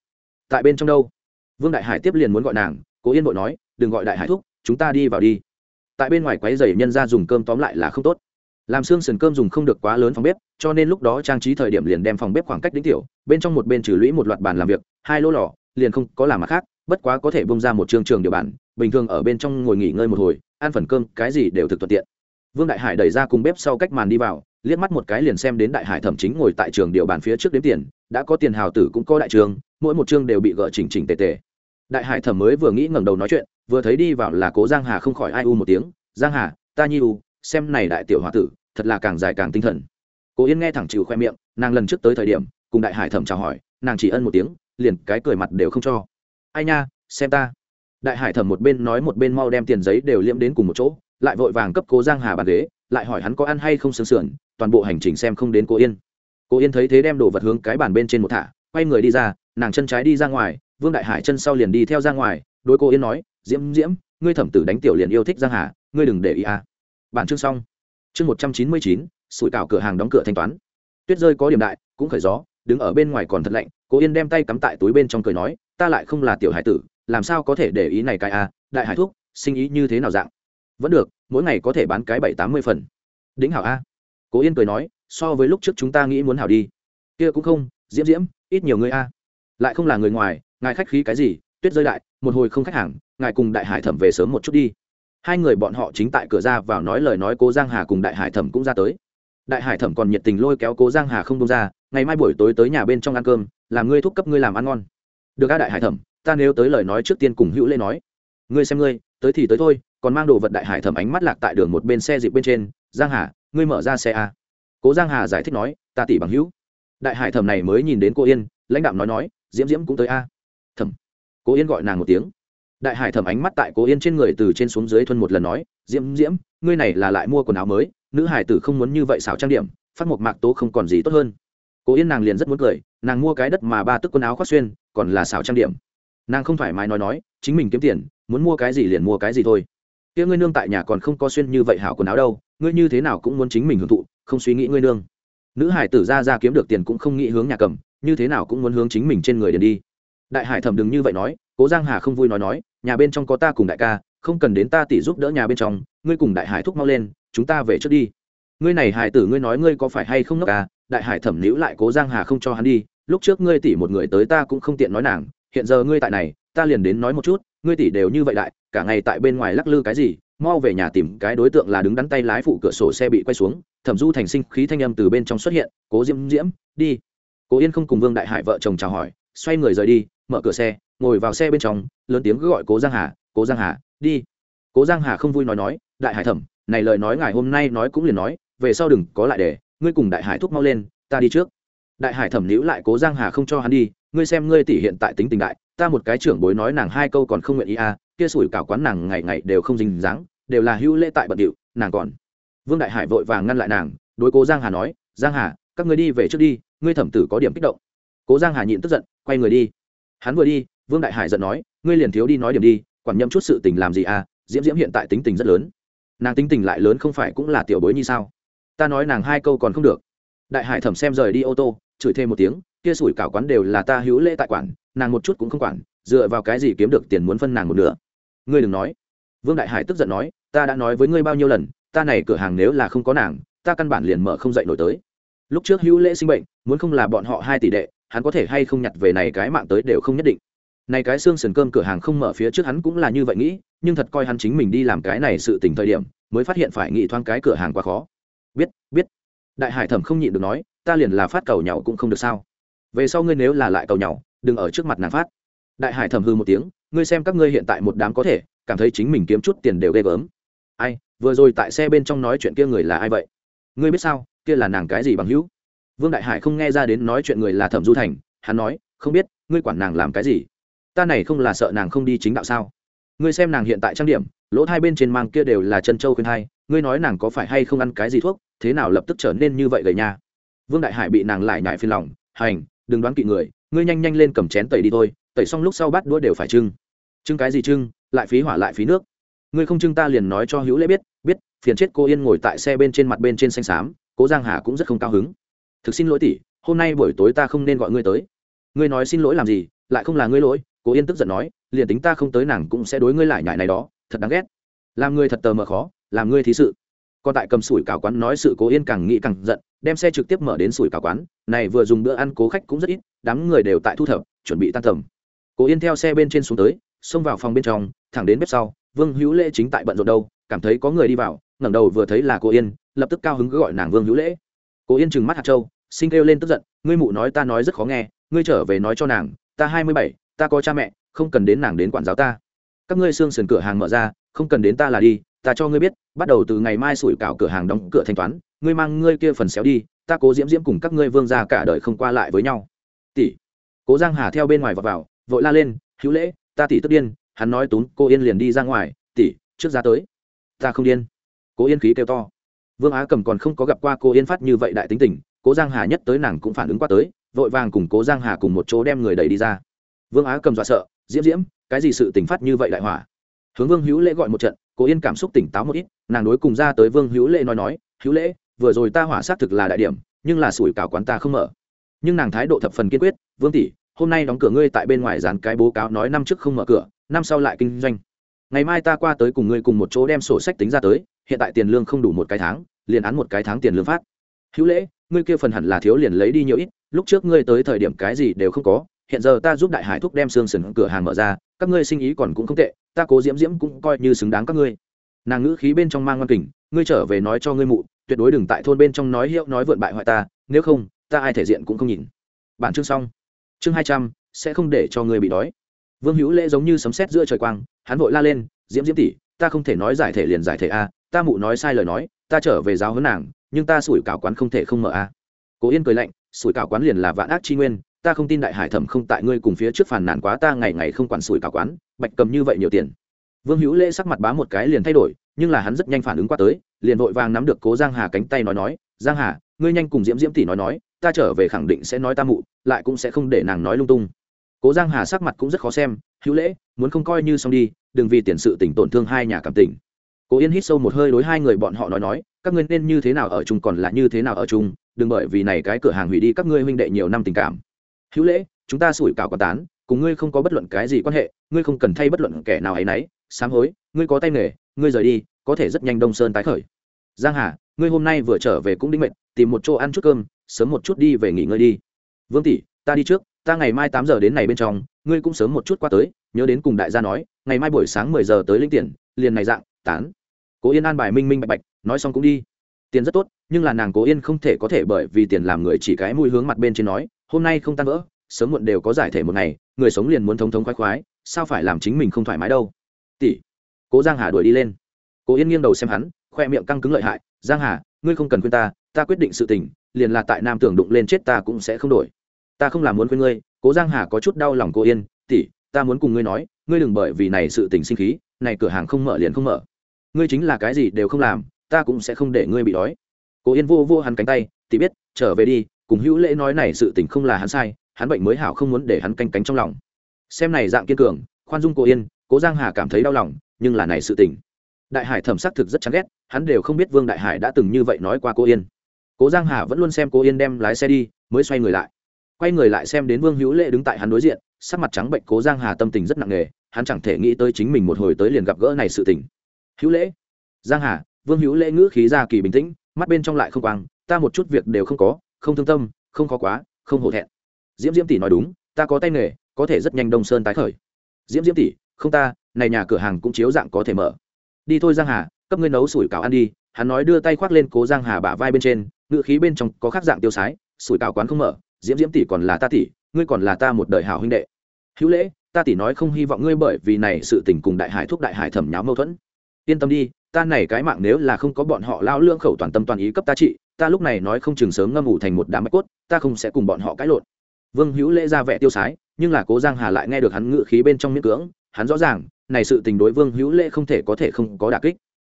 Tại bên trong đâu? Vương đại hải tiếp liền muốn gọi nàng, cố yên bội nói, đừng gọi đại hải thúc, chúng ta đi vào đi. Tại bên ngoài quái dày nhân ra dùng cơm tóm lại là không tốt. Làm xương sườn cơm dùng không được quá lớn phòng bếp, cho nên lúc đó trang trí thời điểm liền đem phòng bếp khoảng cách đính tiểu, bên trong một bên trừ lũy một loạt bàn làm việc, hai lô lò liền không có làm mặt khác, bất quá có thể bông ra một trường trường điều bản bình thường ở bên trong ngồi nghỉ ngơi một hồi, ăn phần cơm, cái gì đều thực thuận tiện. Vương đại hải đẩy ra cùng bếp sau cách màn đi vào, liếc mắt một cái liền xem đến đại hải thẩm chính ngồi tại trường điều bàn phía trước đếm tiền, đã có tiền hào tử cũng có đại trường, mỗi một chương đều bị gỡ chỉnh chỉnh tề tề. Đại hải thẩm mới vừa nghĩ ngẩng đầu nói chuyện, vừa thấy đi vào là cố giang hà không khỏi ai u một tiếng, giang hà, ta nhi u, xem này đại tiểu hòa tử, thật là càng dài càng tinh thần. Cố yên nghe thẳng chịu khoe miệng, nàng lần trước tới thời điểm, cùng đại hải thẩm chào hỏi, nàng chỉ ân một tiếng liền cái cười mặt đều không cho. Ai nha, xem ta. Đại hải thẩm một bên nói một bên mau đem tiền giấy đều liễm đến cùng một chỗ, lại vội vàng cấp cố giang hà bàn ghế, lại hỏi hắn có ăn hay không sương sườn, toàn bộ hành trình xem không đến cô yên. Cô yên thấy thế đem đồ vật hướng cái bàn bên trên một thả, quay người đi ra, nàng chân trái đi ra ngoài, vương đại hải chân sau liền đi theo ra ngoài, Đối cô yên nói, diễm diễm, ngươi thẩm tử đánh tiểu liền yêu thích giang hà, ngươi đừng để ý à. bản chương xong. Chương một trăm chín mươi chín, sủi cảo cửa hàng đóng cửa thanh toán. Tuyết rơi có điểm đại, cũng khởi gió, đứng ở bên ngoài còn thật lạnh cố yên đem tay cắm tại túi bên trong cười nói, ta lại không là tiểu hải tử, làm sao có thể để ý này cái à đại hải thuốc sinh ý như thế nào dạng? Vẫn được, mỗi ngày có thể bán cái bảy tám mươi phần. Đĩnh hảo a. Cố yên cười nói, so với lúc trước chúng ta nghĩ muốn hảo đi. Kia cũng không, diễm diễm, ít nhiều người a. Lại không là người ngoài, ngài khách khí cái gì, tuyết rơi đại, một hồi không khách hàng, ngài cùng đại hải thẩm về sớm một chút đi. Hai người bọn họ chính tại cửa ra vào nói lời nói cố giang hà cùng đại hải thẩm cũng ra tới. Đại hải thẩm còn nhiệt tình lôi kéo cố giang hà không đông ra, ngày mai buổi tối tới nhà bên trong ăn cơm làm ngươi thúc cấp ngươi làm ăn ngon. Được a đại hải thẩm, ta nếu tới lời nói trước tiên cùng hữu lê nói. Ngươi xem ngươi, tới thì tới thôi, còn mang đồ vật đại hải thẩm ánh mắt lạc tại đường một bên xe dịp bên trên. Giang hà, ngươi mở ra xe a. Cố giang hà giải thích nói, ta tỷ bằng hữu. Đại hải thẩm này mới nhìn đến cô yên, lãnh đạo nói nói, diễm diễm cũng tới a. Thẩm. Cố yên gọi nàng một tiếng. Đại hải thẩm ánh mắt tại cố yên trên người từ trên xuống dưới thuần một lần nói, diễm diễm, ngươi này là lại mua quần áo mới, nữ hải tử không muốn như vậy xảo trang điểm, phát một mạc tố không còn gì tốt hơn cố yên nàng liền rất muốn cười, nàng mua cái đất mà ba tức quần áo khoác xuyên, còn là xảo trang điểm. Nàng không thoải mái nói nói, chính mình kiếm tiền, muốn mua cái gì liền mua cái gì thôi. Kia ngươi nương tại nhà còn không có xuyên như vậy hảo quần áo đâu, ngươi như thế nào cũng muốn chính mình hưởng thụ, không suy nghĩ ngươi nương. Nữ hải tử ra ra kiếm được tiền cũng không nghĩ hướng nhà cầm, như thế nào cũng muốn hướng chính mình trên người điền đi. Đại hải thẩm đừng như vậy nói, cố giang hà không vui nói nói, nhà bên trong có ta cùng đại ca, không cần đến ta tỷ giúp đỡ nhà bên trong, ngươi cùng đại hải thúc mau lên, chúng ta về trước đi. Ngươi này hải tử ngươi nói ngươi có phải hay không nốc à đại hải thẩm níu lại cố giang hà không cho hắn đi, lúc trước ngươi tỷ một người tới ta cũng không tiện nói nàng, hiện giờ ngươi tại này, ta liền đến nói một chút, ngươi tỷ đều như vậy đại, cả ngày tại bên ngoài lắc lư cái gì, mau về nhà tìm cái đối tượng là đứng đắn tay lái phụ cửa sổ xe bị quay xuống, thẩm du thành sinh khí thanh âm từ bên trong xuất hiện, cố diễm diễm, đi. Cố yên không cùng vương đại hải vợ chồng chào hỏi, xoay người rời đi, mở cửa xe, ngồi vào xe bên trong, lớn tiếng gọi cố giang hà, cố giang hà, đi. Cố giang hà không vui nói nói, đại hải thẩm, này lời nói ngài hôm nay nói cũng liền nói, về sau đừng có lại để ngươi cùng đại hải thúc mau lên, ta đi trước. Đại hải thẩm níu lại cố giang hà không cho hắn đi, ngươi xem ngươi tỷ hiện tại tính tình đại, ta một cái trưởng bối nói nàng hai câu còn không nguyện ý à kia sủi cảo quán nàng ngày ngày đều không dính dáng, đều là hữu lễ tại bận điệu, nàng còn. Vương đại hải vội vàng ngăn lại nàng, đối cố giang hà nói, giang hà, các ngươi đi về trước đi, ngươi thẩm tử có điểm kích động. Cố giang hà nhịn tức giận, quay người đi. Hắn vừa đi, vương đại hải giận nói, ngươi liền thiếu đi nói điểm đi, quản nhâm chút sự tình làm gì à diễm diễm hiện tại tính tình rất lớn. Nàng tính tình lại lớn không phải cũng là tiểu bối như sao? Ta nói nàng hai câu còn không được. Đại hải thẩm xem rời đi ô tô, chửi thêm một tiếng, kia sủi cảo quán đều là ta hữu lễ tại quản, nàng một chút cũng không quản, dựa vào cái gì kiếm được tiền muốn phân nàng một nửa. Ngươi đừng nói. Vương đại hải tức giận nói, ta đã nói với ngươi bao nhiêu lần, ta này cửa hàng nếu là không có nàng, ta căn bản liền mở không dậy nổi tới. Lúc trước hữu lễ sinh bệnh, muốn không là bọn họ hai tỷ đệ, hắn có thể hay không nhặt về này cái mạng tới đều không nhất định. Này cái xương sườn cơm cửa hàng không mở phía trước hắn cũng là như vậy nghĩ, nhưng thật coi hắn chính mình đi làm cái này sự tình thời điểm, mới phát hiện phải nghĩ thoáng cái cửa hàng quá khó biết biết. Đại hải thẩm không nhịn được nói, ta liền là phát cầu nhau cũng không được sao? Về sau ngươi nếu là lại cầu nhau đừng ở trước mặt nàng phát. Đại hải thẩm hư một tiếng, ngươi xem các ngươi hiện tại một đám có thể, cảm thấy chính mình kiếm chút tiền đều ghê gớm. Ai, vừa rồi tại xe bên trong nói chuyện kia người là ai vậy? Ngươi biết sao, kia là nàng cái gì bằng hữu? Vương đại hải không nghe ra đến nói chuyện người là thẩm du thành, hắn nói, không biết, ngươi quản nàng làm cái gì? Ta này không là sợ nàng không đi chính đạo sao? Ngươi xem nàng hiện tại trang điểm, lỗ hai bên trên mang kia đều là chân châu khuyên hai ngươi nói nàng có phải hay không ăn cái gì thuốc, thế nào lập tức trở nên như vậy gầy nha? Vương đại hải bị nàng lại nhại phiền lòng, hành, đừng đoán kỵ người, ngươi nhanh nhanh lên cầm chén tẩy đi thôi, tẩy xong lúc sau bắt đũa đều phải trưng. Trưng cái gì trưng? Lại phí hỏa lại phí nước. Ngươi không trưng ta liền nói cho hữu lễ biết biết, phiền chết cô yên ngồi tại xe bên trên mặt bên trên xanh xám, cố giang hà cũng rất không cao hứng. Thực xin lỗi tỷ, hôm nay buổi tối ta không nên gọi ngươi tới. Ngươi nói xin lỗi làm gì, lại không là ngươi lỗi cố yên tức giận nói liền tính ta không tới nàng cũng sẽ đối ngươi lại nhại này đó, thật đáng ghét. Làm ngươi thật tờ mờ khó, làm ngươi thí sự. Còn tại cầm sủi cảo quán nói sự cố yên càng nghĩ càng giận, đem xe trực tiếp mở đến sủi cảo quán, này vừa dùng bữa ăn cố khách cũng rất ít, đám người đều tại thu thập, chuẩn bị tan tầm. Cố yên theo xe bên trên xuống tới, xông vào phòng bên trong, thẳng đến bếp sau, vương hữu lễ chính tại bận rộn đâu, cảm thấy có người đi vào, ngẩng đầu vừa thấy là cô yên, lập tức cao hứng gọi nàng vương hữu lễ. Cô yên trừng mắt hạt châu, sinh kêu lên tức giận, ngươi mụ nói ta nói rất khó nghe, ngươi trở về nói cho nàng, ta hai mươi bảy, ta có cha mẹ không cần đến nàng đến quản giáo ta. Các ngươi xương sườn cửa hàng mở ra không cần đến ta là đi ta cho ngươi biết bắt đầu từ ngày mai sủi cảo cửa hàng đóng cửa thanh toán ngươi mang ngươi kia phần xéo đi ta cố diễm diễm cùng các ngươi vương ra cả đời không qua lại với nhau. Tỷ. Cố giang hà theo bên ngoài vào, vào vội la lên hữu lễ ta tỷ tức điên hắn nói tốn cô yên liền đi ra ngoài tỷ trước ra tới. Ta không điên. Cố yên khí kêu to. Vương á cầm còn không có gặp qua cô yên phát như vậy đại tính tình cố giang hà nhất tới nàng cũng phản ứng qua tới vội vàng cùng cố giang hà cùng một chỗ đem người đẩy đi ra. Vương á cầm dọa sợ diễm diễm, cái gì sự tình phát như vậy đại hỏa? Hướng vương hữu lễ gọi một trận cố yên cảm xúc tỉnh táo một ít, nàng đối cùng ra tới vương hữu lễ nói nói, hữu lễ, vừa rồi ta hỏa xác thực là đại điểm, nhưng là sủi cảo quán ta không mở. Nhưng nàng thái độ thập phần kiên quyết, vương tỷ, hôm nay đóng cửa ngươi tại bên ngoài dán cái bố cáo nói năm trước không mở cửa, năm sau lại kinh doanh. Ngày mai ta qua tới cùng ngươi cùng một chỗ đem sổ sách tính ra tới, hiện tại tiền lương không đủ một cái tháng, liền án một cái tháng tiền lương phát. Hữu lễ, ngươi kia phần hẳn là thiếu liền lấy đi nhiều ít, lúc trước ngươi tới thời điểm cái gì đều không có hiện giờ ta giúp đại hải thúc đem xương sừng cửa hàng mở ra, các ngươi sinh ý còn cũng không tệ, ta cố diễm diễm cũng coi như xứng đáng các ngươi. Nàng ngữ khí bên trong mang ngoan kình, ngươi trở về nói cho ngươi mụ, tuyệt đối đừng tại thôn bên trong nói hiệu nói vượn bại hoại ta, nếu không, ta ai thể diện cũng không nhìn. Bản chương xong. Chương hai trăm, sẽ không để cho ngươi bị đói. Vương hữu lễ giống như sấm sét giữa trời quang, hắn vội la lên, diễm diễm tỷ, ta không thể nói giải thể liền giải thể a, ta mụ nói sai lời nói, ta trở về giáo huấn nàng, nhưng ta sủi cảo quán không thể không mở a. Cố yên cười lạnh, sủi cảo quán liền là vạn ác chi nguyên ta không tin đại hải thẩm không tại ngươi cùng phía trước phàn nàn quá ta ngày ngày không quản sủi cả quán, bạch cầm như vậy nhiều tiền. Vương hữu lễ sắc mặt bá một cái liền thay đổi, nhưng là hắn rất nhanh phản ứng qua tới, liền vội vàng nắm được cố giang hà cánh tay nói nói, giang hà, ngươi nhanh cùng diễm diễm tỷ nói nói, ta trở về khẳng định sẽ nói ta mụ, lại cũng sẽ không để nàng nói lung tung. Cố giang hà sắc mặt cũng rất khó xem, hữu lễ, muốn không coi như xong đi, đừng vì tiền sự tỉnh tổn thương hai nhà cảm tình. Cố yên hít sâu một hơi đối hai người bọn họ nói nói, các ngươi nên như thế nào ở chung còn là như thế nào ở chung, đừng bởi vì này cái cửa hàng hủy đi các ngươi huynh đệ nhiều năm tình cảm hữu lễ chúng ta sủi cảo quả tán cùng ngươi không có bất luận cái gì quan hệ ngươi không cần thay bất luận kẻ nào ấy nấy. Sám hối ngươi có tay nghề ngươi rời đi có thể rất nhanh đông sơn tái khởi. Giang hà ngươi hôm nay vừa trở về cũng đinh mệnh, tìm một chỗ ăn chút cơm sớm một chút đi về nghỉ ngơi đi. Vương tỷ ta đi trước ta ngày mai tám giờ đến này bên trong ngươi cũng sớm một chút qua tới nhớ đến cùng đại gia nói ngày mai buổi sáng mười giờ tới linh tiền liền này dạng tán. Cố yên an bài minh minh bạch bạch nói xong cũng đi. Tiền rất tốt nhưng là nàng cố yên không thể có thể bởi vì tiền làm người chỉ cái mũi hướng mặt bên trên nói hôm nay không tan vỡ, sớm muộn đều có giải thể một ngày, người sống liền muốn thống thống khoái khoái, sao phải làm chính mình không thoải mái đâu? Tỷ, cố giang hà đuổi đi lên. Cố yên nghiêng đầu xem hắn, khoe miệng căng cứng lợi hại, giang hà, ngươi không cần khuyên ta ta quyết định sự tình, liền là tại nam tưởng đụng lên chết ta cũng sẽ không đổi. Ta không làm muốn khuyên ngươi. Cố giang hà có chút đau lòng cô yên, tỷ, ta muốn cùng ngươi nói, ngươi đừng bởi vì này sự tình sinh khí, này cửa hàng không mở liền không mở. Ngươi chính là cái gì đều không làm, ta cũng sẽ không để ngươi bị đói. Cố yên vô vô hắn cánh tay, tỷ biết, trở về đi cùng hữu lễ nói này sự tình không là hắn sai, hắn bệnh mới hảo không muốn để hắn canh cánh trong lòng. Xem này dạng kiên cường, khoan dung cô yên, cố giang hà cảm thấy đau lòng, nhưng là này sự tình. Đại hải thẩm xác thực rất chán ghét, hắn đều không biết vương đại hải đã từng như vậy nói qua cô yên. Cố giang hà vẫn luôn xem cô yên đem lái xe đi, mới xoay người lại. Quay người lại xem đến vương hữu lễ đứng tại hắn đối diện, sắc mặt trắng bệnh, cố giang hà tâm tình rất nặng nề, hắn chẳng thể nghĩ tới chính mình một hồi tới liền gặp gỡ này sự tình. Hữu lễ. Giang hà, vương hữu lễ ngữ khí ra kỳ bình tĩnh, mắt bên trong lại không quang, ta một chút việc đều không có không thương tâm, không khó quá, không hổ thẹn. Diễm diễm tỷ nói đúng, ta có tay nghề, có thể rất nhanh đông sơn tái khởi. Diễm diễm tỷ, không ta, này nhà cửa hàng cũng chiếu dạng có thể mở. Đi thôi giang hà, cấp ngươi nấu sủi cảo ăn đi. Hắn nói đưa tay khoác lên cố giang hà bả vai bên trên ngự khí bên trong có khác dạng tiêu sái, sủi cảo quán không mở, diễm diễm tỷ còn là ta tỷ, ngươi còn là ta một đời hảo huynh đệ. Hữu lễ, ta tỷ nói không hy vọng ngươi bởi vì này sự tình cùng đại hải thúc đại hải thẩm nháo mâu thuẫn. Yên tâm đi, ta này cái mạng nếu là không có bọn họ lao lương khẩu toàn tâm toàn ý cấp ta trị ta lúc này nói không chừng sớm ngâm ngủ thành một đám bạch cốt, ta không sẽ cùng bọn họ cãi lộn. Vương hữu lễ ra vẻ tiêu sái, nhưng là cố giang hà lại nghe được hắn ngự khí bên trong miễn cưỡng, hắn rõ ràng, này sự tình đối vương hữu lễ không thể có thể không có đả kích.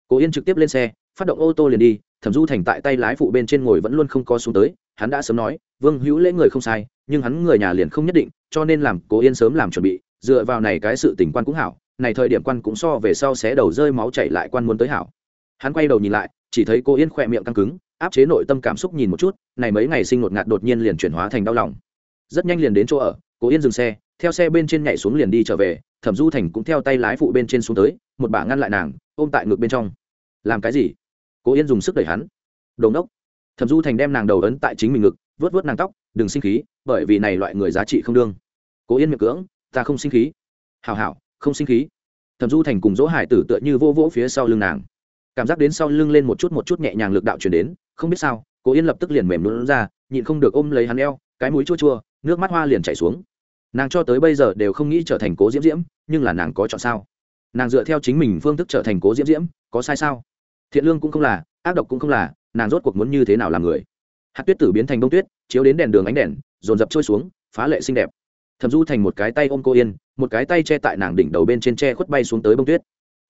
Cố yên trực tiếp lên xe, phát động ô tô liền đi, thẩm du thành tại tay lái phụ bên trên ngồi vẫn luôn không có xuống tới, hắn đã sớm nói, vương hữu lễ người không sai, nhưng hắn người nhà liền không nhất định, cho nên làm cố yên sớm làm chuẩn bị, dựa vào này cái sự tình quan cũng hảo, này thời điểm quan cũng so về sau xé đầu rơi máu chảy lại quan muốn tới hảo hắn quay đầu nhìn lại, chỉ thấy cô yên khỏe miệng căng cứng, áp chế nội tâm cảm xúc nhìn một chút, này mấy ngày sinh ngột ngạt đột nhiên liền chuyển hóa thành đau lòng. Rất nhanh liền đến chỗ ở, cô yên dừng xe, theo xe bên trên nhảy xuống liền đi trở về, thẩm du thành cũng theo tay lái phụ bên trên xuống tới, một bà ngăn lại nàng, ôm tại ngực bên trong. Làm cái gì? Cô yên dùng sức đẩy hắn. Đồn đốc thẩm du thành đem nàng đầu ấn tại chính mình ngực vớt vớt nàng tóc, đừng sinh khí, bởi vì này loại người giá trị không đương. Cố yên miệng cưỡng, ta không sinh khí. Hào hảo, không sinh khí. Thẩm du thành cùng dỗ hải tử tựa như vô vỗ phía sau lưng nàng cảm giác đến sau lưng lên một chút một chút nhẹ nhàng lực đạo chuyển đến, không biết sao cố yên lập tức liền mềm lún ra, nhịn không được ôm lấy hắn eo, cái mũi chua chua, nước mắt hoa liền chảy xuống. Nàng cho tới bây giờ đều không nghĩ trở thành cố diễm diễm, nhưng là nàng có chọn sao? Nàng dựa theo chính mình phương thức trở thành cố diễm diễm, có sai sao? Thiện lương cũng không là, ác độc cũng không là, nàng rốt cuộc muốn như thế nào làm người? Hạt tuyết tử biến thành bông tuyết, chiếu đến đèn đường ánh đèn, dồn dập trôi xuống, phá lệ xinh đẹp. Thẩm du thành một cái tay ôm cô yên, một cái tay che tại nàng đỉnh đầu bên trên tre khuất bay xuống tới bông tuyết.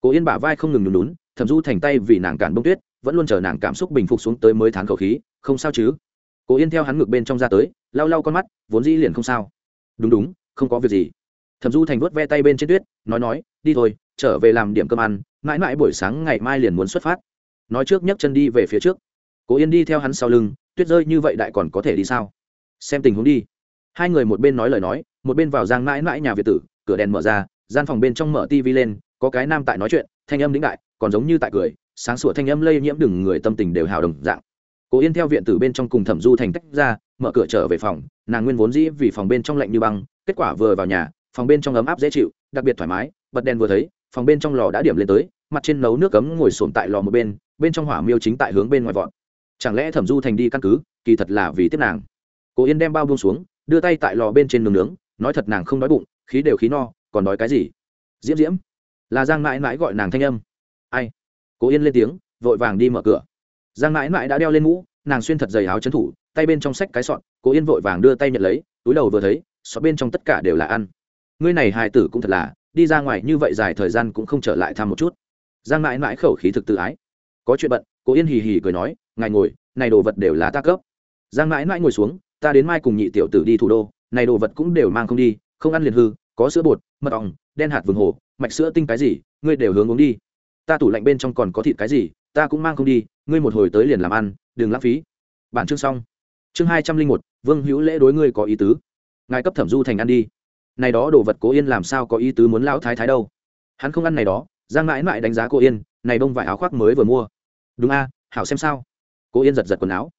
Cố yên bả vai không ngừng nhún nhún, thẩm du thành tay vì nàng cản bông tuyết, vẫn luôn chờ nàng cảm xúc bình phục xuống tới mới thán khẩu khí, không sao chứ? Cố yên theo hắn ngược bên trong ra tới, lau lau con mắt, vốn dĩ liền không sao. Đúng đúng, không có việc gì. Thẩm du thành vuốt ve tay bên trên tuyết, nói nói, đi thôi, trở về làm điểm cơm ăn, mãi mãi buổi sáng ngày mai liền muốn xuất phát. Nói trước nhấc chân đi về phía trước. Cố yên đi theo hắn sau lưng, tuyết rơi như vậy đại còn có thể đi sao? Xem tình huống đi. Hai người một bên nói lời nói, một bên vào giang mãi mãi nhà việt tử, cửa đèn mở ra, gian phòng bên trong mở tv lên có cái nam tại nói chuyện, thanh âm lĩnh đại, còn giống như tại cười, sáng sủa thanh âm lây nhiễm đừng người tâm tình đều hào đồng dạng. Cố yên theo viện tử bên trong cùng thẩm du thành tách ra, mở cửa trở về phòng, nàng nguyên vốn dĩ vì phòng bên trong lạnh như băng, kết quả vừa vào nhà, phòng bên trong ấm áp dễ chịu, đặc biệt thoải mái, bật đèn vừa thấy, phòng bên trong lò đã điểm lên tới, mặt trên nấu nước cấm ngồi sồn tại lò một bên bên trong hỏa miêu chính tại hướng bên ngoài vọt. Chẳng lẽ thẩm du thành đi căn cứ, kỳ thật là vì tiếp nàng. Cố yên đem bao buông xuống, đưa tay tại lò bên trên nướng nướng, nói thật nàng không đói bụng, khí đều khí no, còn đói cái gì? Diễm diễm là giang mãi mãi gọi nàng thanh âm. Ai? Cố yên lên tiếng, vội vàng đi mở cửa. Giang mãi mãi đã đeo lên mũ, nàng xuyên thật dày áo chấn thủ, tay bên trong sách cái sọn cố yên vội vàng đưa tay nhận lấy, túi đầu vừa thấy, sọt bên trong tất cả đều là ăn. Ngươi này hài tử cũng thật là, đi ra ngoài như vậy dài thời gian cũng không trở lại thăm một chút. Giang mãi mãi khẩu khí thực tự ái. Có chuyện bận, cố yên hì hì cười nói, ngài ngồi, này đồ vật đều là ta cấp. Giang mãi mãi ngồi xuống, ta đến mai cùng nhị tiểu tử đi thủ đô, này đồ vật cũng đều mang không đi, không ăn liền hư, có sữa bột, mật ong, đen hạt vườn hồ mạch sữa tinh cái gì, ngươi đều hướng uống đi. Ta tủ lạnh bên trong còn có thịt cái gì, ta cũng mang không đi, ngươi một hồi tới liền làm ăn, đừng lãng phí. Bản chương xong. Chương hai trăm linh một, vương hữu lễ đối ngươi có ý tứ. Ngài cấp thẩm du thành ăn đi. Này đó đồ vật cố yên làm sao có ý tứ muốn lão thái thái đâu. Hắn không ăn này đó, giang mãi mãi đánh giá cô yên, này bông vải áo khoác mới vừa mua. Đúng a, hảo xem sao. Cô yên giật giật quần áo.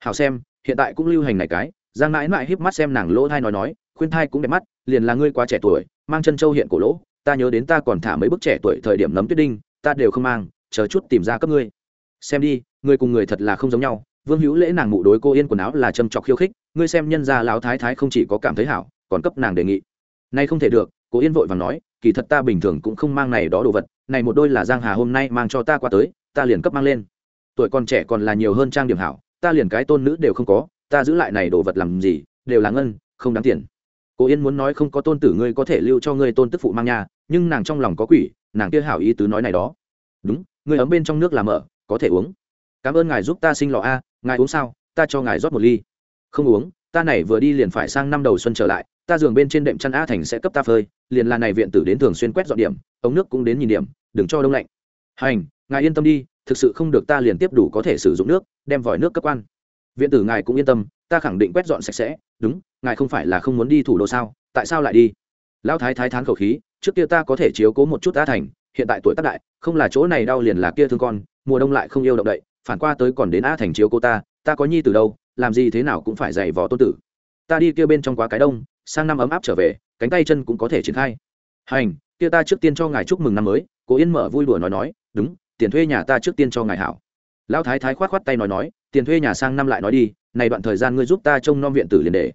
Hảo xem, hiện tại cũng lưu hành này cái. Giang mãi mãi híp mắt xem nàng lỗ thai nói nói, khuyên thai cũng đẹp mắt, liền là ngươi quá trẻ tuổi, mang chân châu hiện cổ lỗ ta nhớ đến ta còn thả mấy bức trẻ tuổi thời điểm nấm tuyết đinh, ta đều không mang, chờ chút tìm ra cấp ngươi. Xem đi, ngươi cùng người thật là không giống nhau. Vương hữu lễ nàng mụ đối cô yên quần áo là châm trọc khiêu khích, ngươi xem nhân gia lão thái thái không chỉ có cảm thấy hảo, còn cấp nàng đề nghị. Nay không thể được, cô yên vội vàng nói, kỳ thật ta bình thường cũng không mang này đó đồ vật, này một đôi là giang hà hôm nay mang cho ta qua tới, ta liền cấp mang lên. Tuổi còn trẻ còn là nhiều hơn trang điểm hảo, ta liền cái tôn nữ đều không có, ta giữ lại này đồ vật làm gì, đều là ngân, không đáng tiền cô yên muốn nói không có tôn tử ngươi có thể lưu cho ngươi tôn tức phụ mang nhà nhưng nàng trong lòng có quỷ, nàng kia hảo ý tứ nói này đó. Đúng, ngươi ấm bên trong nước làm mở, có thể uống. Cảm ơn ngài giúp ta sinh lọ a, ngài uống sao, ta cho ngài rót một ly. Không uống, ta này vừa đi liền phải sang năm đầu xuân trở lại, ta giường bên trên đệm chăn a thành sẽ cấp ta phơi, liền là này viện tử đến thường xuyên quét dọn điểm, ống nước cũng đến nhìn điểm, đừng cho đông lạnh. Hành, ngài yên tâm đi, thực sự không được ta liền tiếp đủ có thể sử dụng nước, đem vòi nước cấp quan viện tử ngài cũng yên tâm, ta khẳng định quét dọn sạch sẽ. Đúng, ngài không phải là không muốn đi thủ đô sao? Tại sao lại đi? Lão thái thái thán khẩu khí, trước kia ta có thể chiếu cố một chút đã thành, hiện tại tuổi tác đại, không là chỗ này đau liền là kia thương con, mùa đông lại không yêu động đậy, phản qua tới còn đến a thành chiếu cô ta ta có nhi từ đâu, làm gì thế nào cũng phải dày vò tôn tử. Ta đi kia bên trong quá cái đông, sang năm ấm áp trở về, cánh tay chân cũng có thể triển khai. Hành, kia ta trước tiên cho ngài chúc mừng năm mới, cố yên mở vui đùa nói nói, đúng, tiền thuê nhà ta trước tiên cho ngài hảo lão thái thái khoát khoát tay nói nói, tiền thuê nhà sang năm lại nói đi, này đoạn thời gian ngươi giúp ta trông nom viện tử liền để.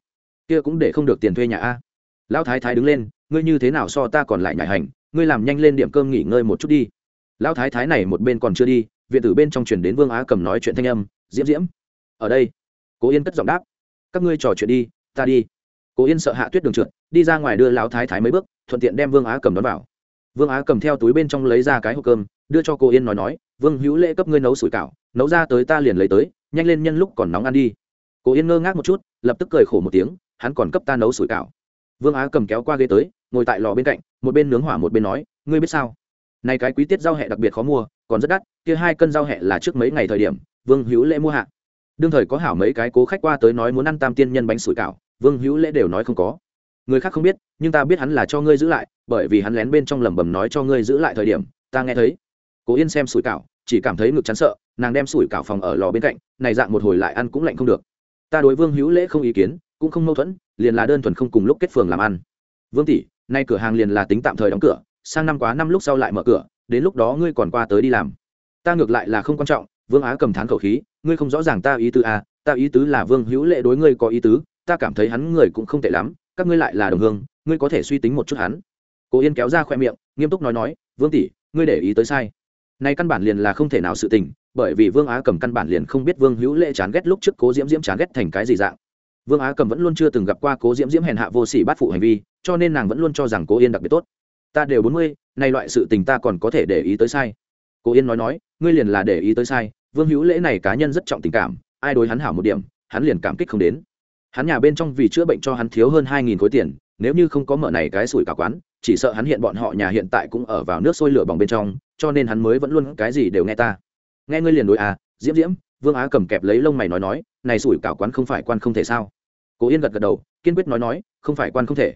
Kia cũng để không được tiền thuê nhà a. Lão thái thái đứng lên, ngươi như thế nào so ta còn lại nhảy hành, ngươi làm nhanh lên điểm cơm nghỉ ngơi một chút đi. Lão thái thái này một bên còn chưa đi, viện tử bên trong truyền đến vương á cầm nói chuyện thanh âm, diễm diễm, ở đây. Cố yên cất giọng đáp, các ngươi trò chuyện đi, ta đi. Cố yên sợ hạ tuyết đường trượt, đi ra ngoài đưa lão thái thái mấy bước, thuận tiện đem vương á cầm đón vào. Vương á cầm theo túi bên trong lấy ra cái hộp cơm, đưa cho cô yên nói nói, vương hữu lễ cấp ngươi nấu sủi cảo nấu ra tới ta liền lấy tới, nhanh lên nhân lúc còn nóng ăn đi. Cô yên ngơ ngác một chút, lập tức cười khổ một tiếng, hắn còn cấp ta nấu sủi cảo. Vương á cầm kéo qua ghế tới, ngồi tại lò bên cạnh, một bên nướng hỏa một bên nói, ngươi biết sao? Nay cái quý tiết rau hẹ đặc biệt khó mua, còn rất đắt, kia hai cân rau hẹ là trước mấy ngày thời điểm, vương hữu lễ mua hạ. Đương thời có hảo mấy cái cố khách qua tới nói muốn ăn tam tiên nhân bánh sủi cảo, vương hữu lễ đều nói không có. Người khác không biết, nhưng ta biết hắn là cho ngươi giữ lại, bởi vì hắn lén bên trong lẩm bẩm nói cho ngươi giữ lại thời điểm, ta nghe thấy. Cố yên xem sủi cảo chỉ cảm thấy ngực chán sợ nàng đem sủi cảo phòng ở lò bên cạnh này dạng một hồi lại ăn cũng lạnh không được. Ta đối vương hữu lễ không ý kiến cũng không mâu thuẫn liền là đơn thuần không cùng lúc kết phường làm ăn. Vương tỷ nay cửa hàng liền là tính tạm thời đóng cửa sang năm quá năm lúc sau lại mở cửa đến lúc đó ngươi còn qua tới đi làm. Ta ngược lại là không quan trọng vương á cầm thán khẩu khí ngươi không rõ ràng ta ý tứ à, ta ý tứ là vương hữu lệ đối ngươi có ý tứ ta cảm thấy hắn người cũng không tệ lắm các ngươi lại là đồng hương ngươi có thể suy tính một chút hắn. Cố yên kéo ra khoe miệng nghiêm túc nói nói vương tỷ ngươi để ý tới sai nay căn bản liền là không thể nào sự tình, bởi vì vương á cầm căn bản liền không biết vương hữu lệ chán ghét lúc trước cố diễm diễm chán ghét thành cái gì dạng. Vương á cầm vẫn luôn chưa từng gặp qua cố diễm diễm hèn hạ vô sỉ bát phụ hành vi, cho nên nàng vẫn luôn cho rằng cố yên đặc biệt tốt. Ta đều bốn mươi nay loại sự tình ta còn có thể để ý tới sai. Cố yên nói nói, ngươi liền là để ý tới sai, vương hữu lễ này cá nhân rất trọng tình cảm, ai đối hắn hảo một điểm, hắn liền cảm kích không đến. Hắn nhà bên trong vì chữa bệnh cho hắn thiếu hơn hai nghìn khối tiền nếu như không có mở này cái sủi cả quán, chỉ sợ hắn hiện bọn họ nhà hiện tại cũng ở vào nước sôi lửa bỏng bên trong, cho nên hắn mới vẫn luôn cái gì đều nghe ta. Nghe ngươi liền đối à diễm diễm, vương á cầm kẹp lấy lông mày nói nói, này sủi cảo quán không phải quan không thể sao? Cố yên gật gật đầu, kiên quyết nói nói, không phải quan không thể.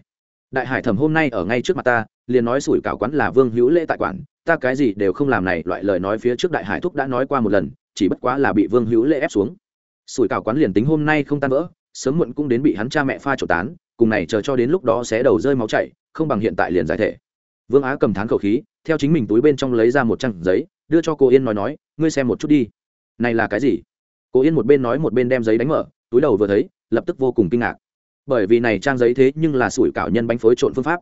Đại hải thẩm hôm nay ở ngay trước mặt ta, liền nói sủi cảo quán là vương hữu lễ tại quản, ta cái gì đều không làm này, loại lời nói phía trước đại hải thúc đã nói qua một lần, chỉ bất quá là bị vương hữu lễ ép xuống. Sủi cảo quán liền tính hôm nay không tan vỡ sớm muộn cũng đến bị hắn cha mẹ pha trổ tán, cùng này chờ cho đến lúc đó sẽ đầu rơi máu chảy, không bằng hiện tại liền giải thể. Vương á cầm thán khẩu khí, theo chính mình túi bên trong lấy ra một trang giấy, đưa cho cô yên nói nói, ngươi xem một chút đi. Này là cái gì? Cô yên một bên nói một bên đem giấy đánh mở, túi đầu vừa thấy, lập tức vô cùng kinh ngạc. Bởi vì này trang giấy thế nhưng là sủi cảo nhân bánh phối trộn phương pháp.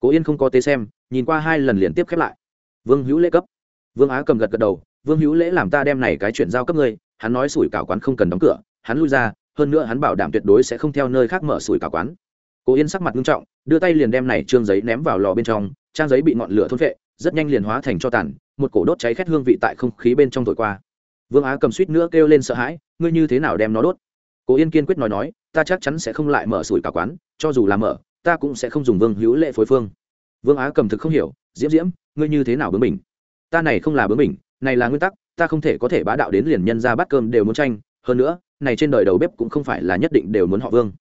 Cố yên không có tế xem, nhìn qua hai lần liên tiếp khép lại. Vương hữu lễ cấp. Vương á cầm gật gật đầu, vương hữu lễ làm ta đem này cái chuyện giao cấp ngươi, hắn nói sủi cảo quán không cần đóng cửa, hắn lui ra hơn nữa hắn bảo đảm tuyệt đối sẽ không theo nơi khác mở sủi cả quán. Cố yên sắc mặt nghiêm trọng, đưa tay liền đem này trương giấy ném vào lò bên trong, trang giấy bị ngọn lửa thôn vệ rất nhanh liền hóa thành cho tàn, một cổ đốt cháy khét hương vị tại không khí bên trong thổi qua. Vương á cầm suýt nữa kêu lên sợ hãi, ngươi như thế nào đem nó đốt? Cố yên kiên quyết nói nói, ta chắc chắn sẽ không lại mở sủi cả quán, cho dù là mở, ta cũng sẽ không dùng vương hữu lệ phối phương. Vương á cầm thực không hiểu, diễm diễm, ngươi như thế nào bướng mình ta này không là bướng mình này là nguyên tắc, ta không thể có thể bá đạo đến liền nhân ra bát cơm đều muốn tranh, hơn nữa này trên đời đầu bếp cũng không phải là nhất định đều muốn họ vương.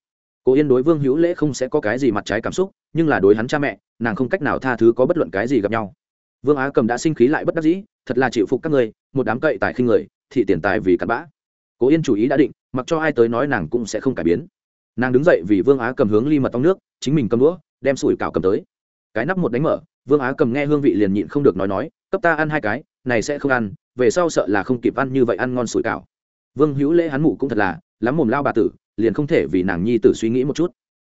Cố yên đối vương hữu lễ không sẽ có cái gì mặt trái cảm xúc, nhưng là đối hắn cha mẹ, nàng không cách nào tha thứ có bất luận cái gì gặp nhau. Vương á cầm đã sinh khí lại bất đắc dĩ, thật là chịu phục các người, một đám cậy tài khinh người, thị tiền tài vì cặn bã. Cố yên chủ ý đã định, mặc cho ai tới nói nàng cũng sẽ không cải biến. Nàng đứng dậy vì vương á cầm hướng ly mật tông nước, chính mình cầm đũa, đem sủi cảo cầm tới. Cái nắp một đánh mở, vương á cầm nghe hương vị liền nhịn không được nói nói, cấp ta ăn hai cái, này sẽ không ăn, về sau sợ là không kịp ăn như vậy ăn ngon sủi cảo vương hữu lễ hắn mụ cũng thật là, lắm mồm lao bà tử, liền không thể vì nàng nhi tử suy nghĩ một chút.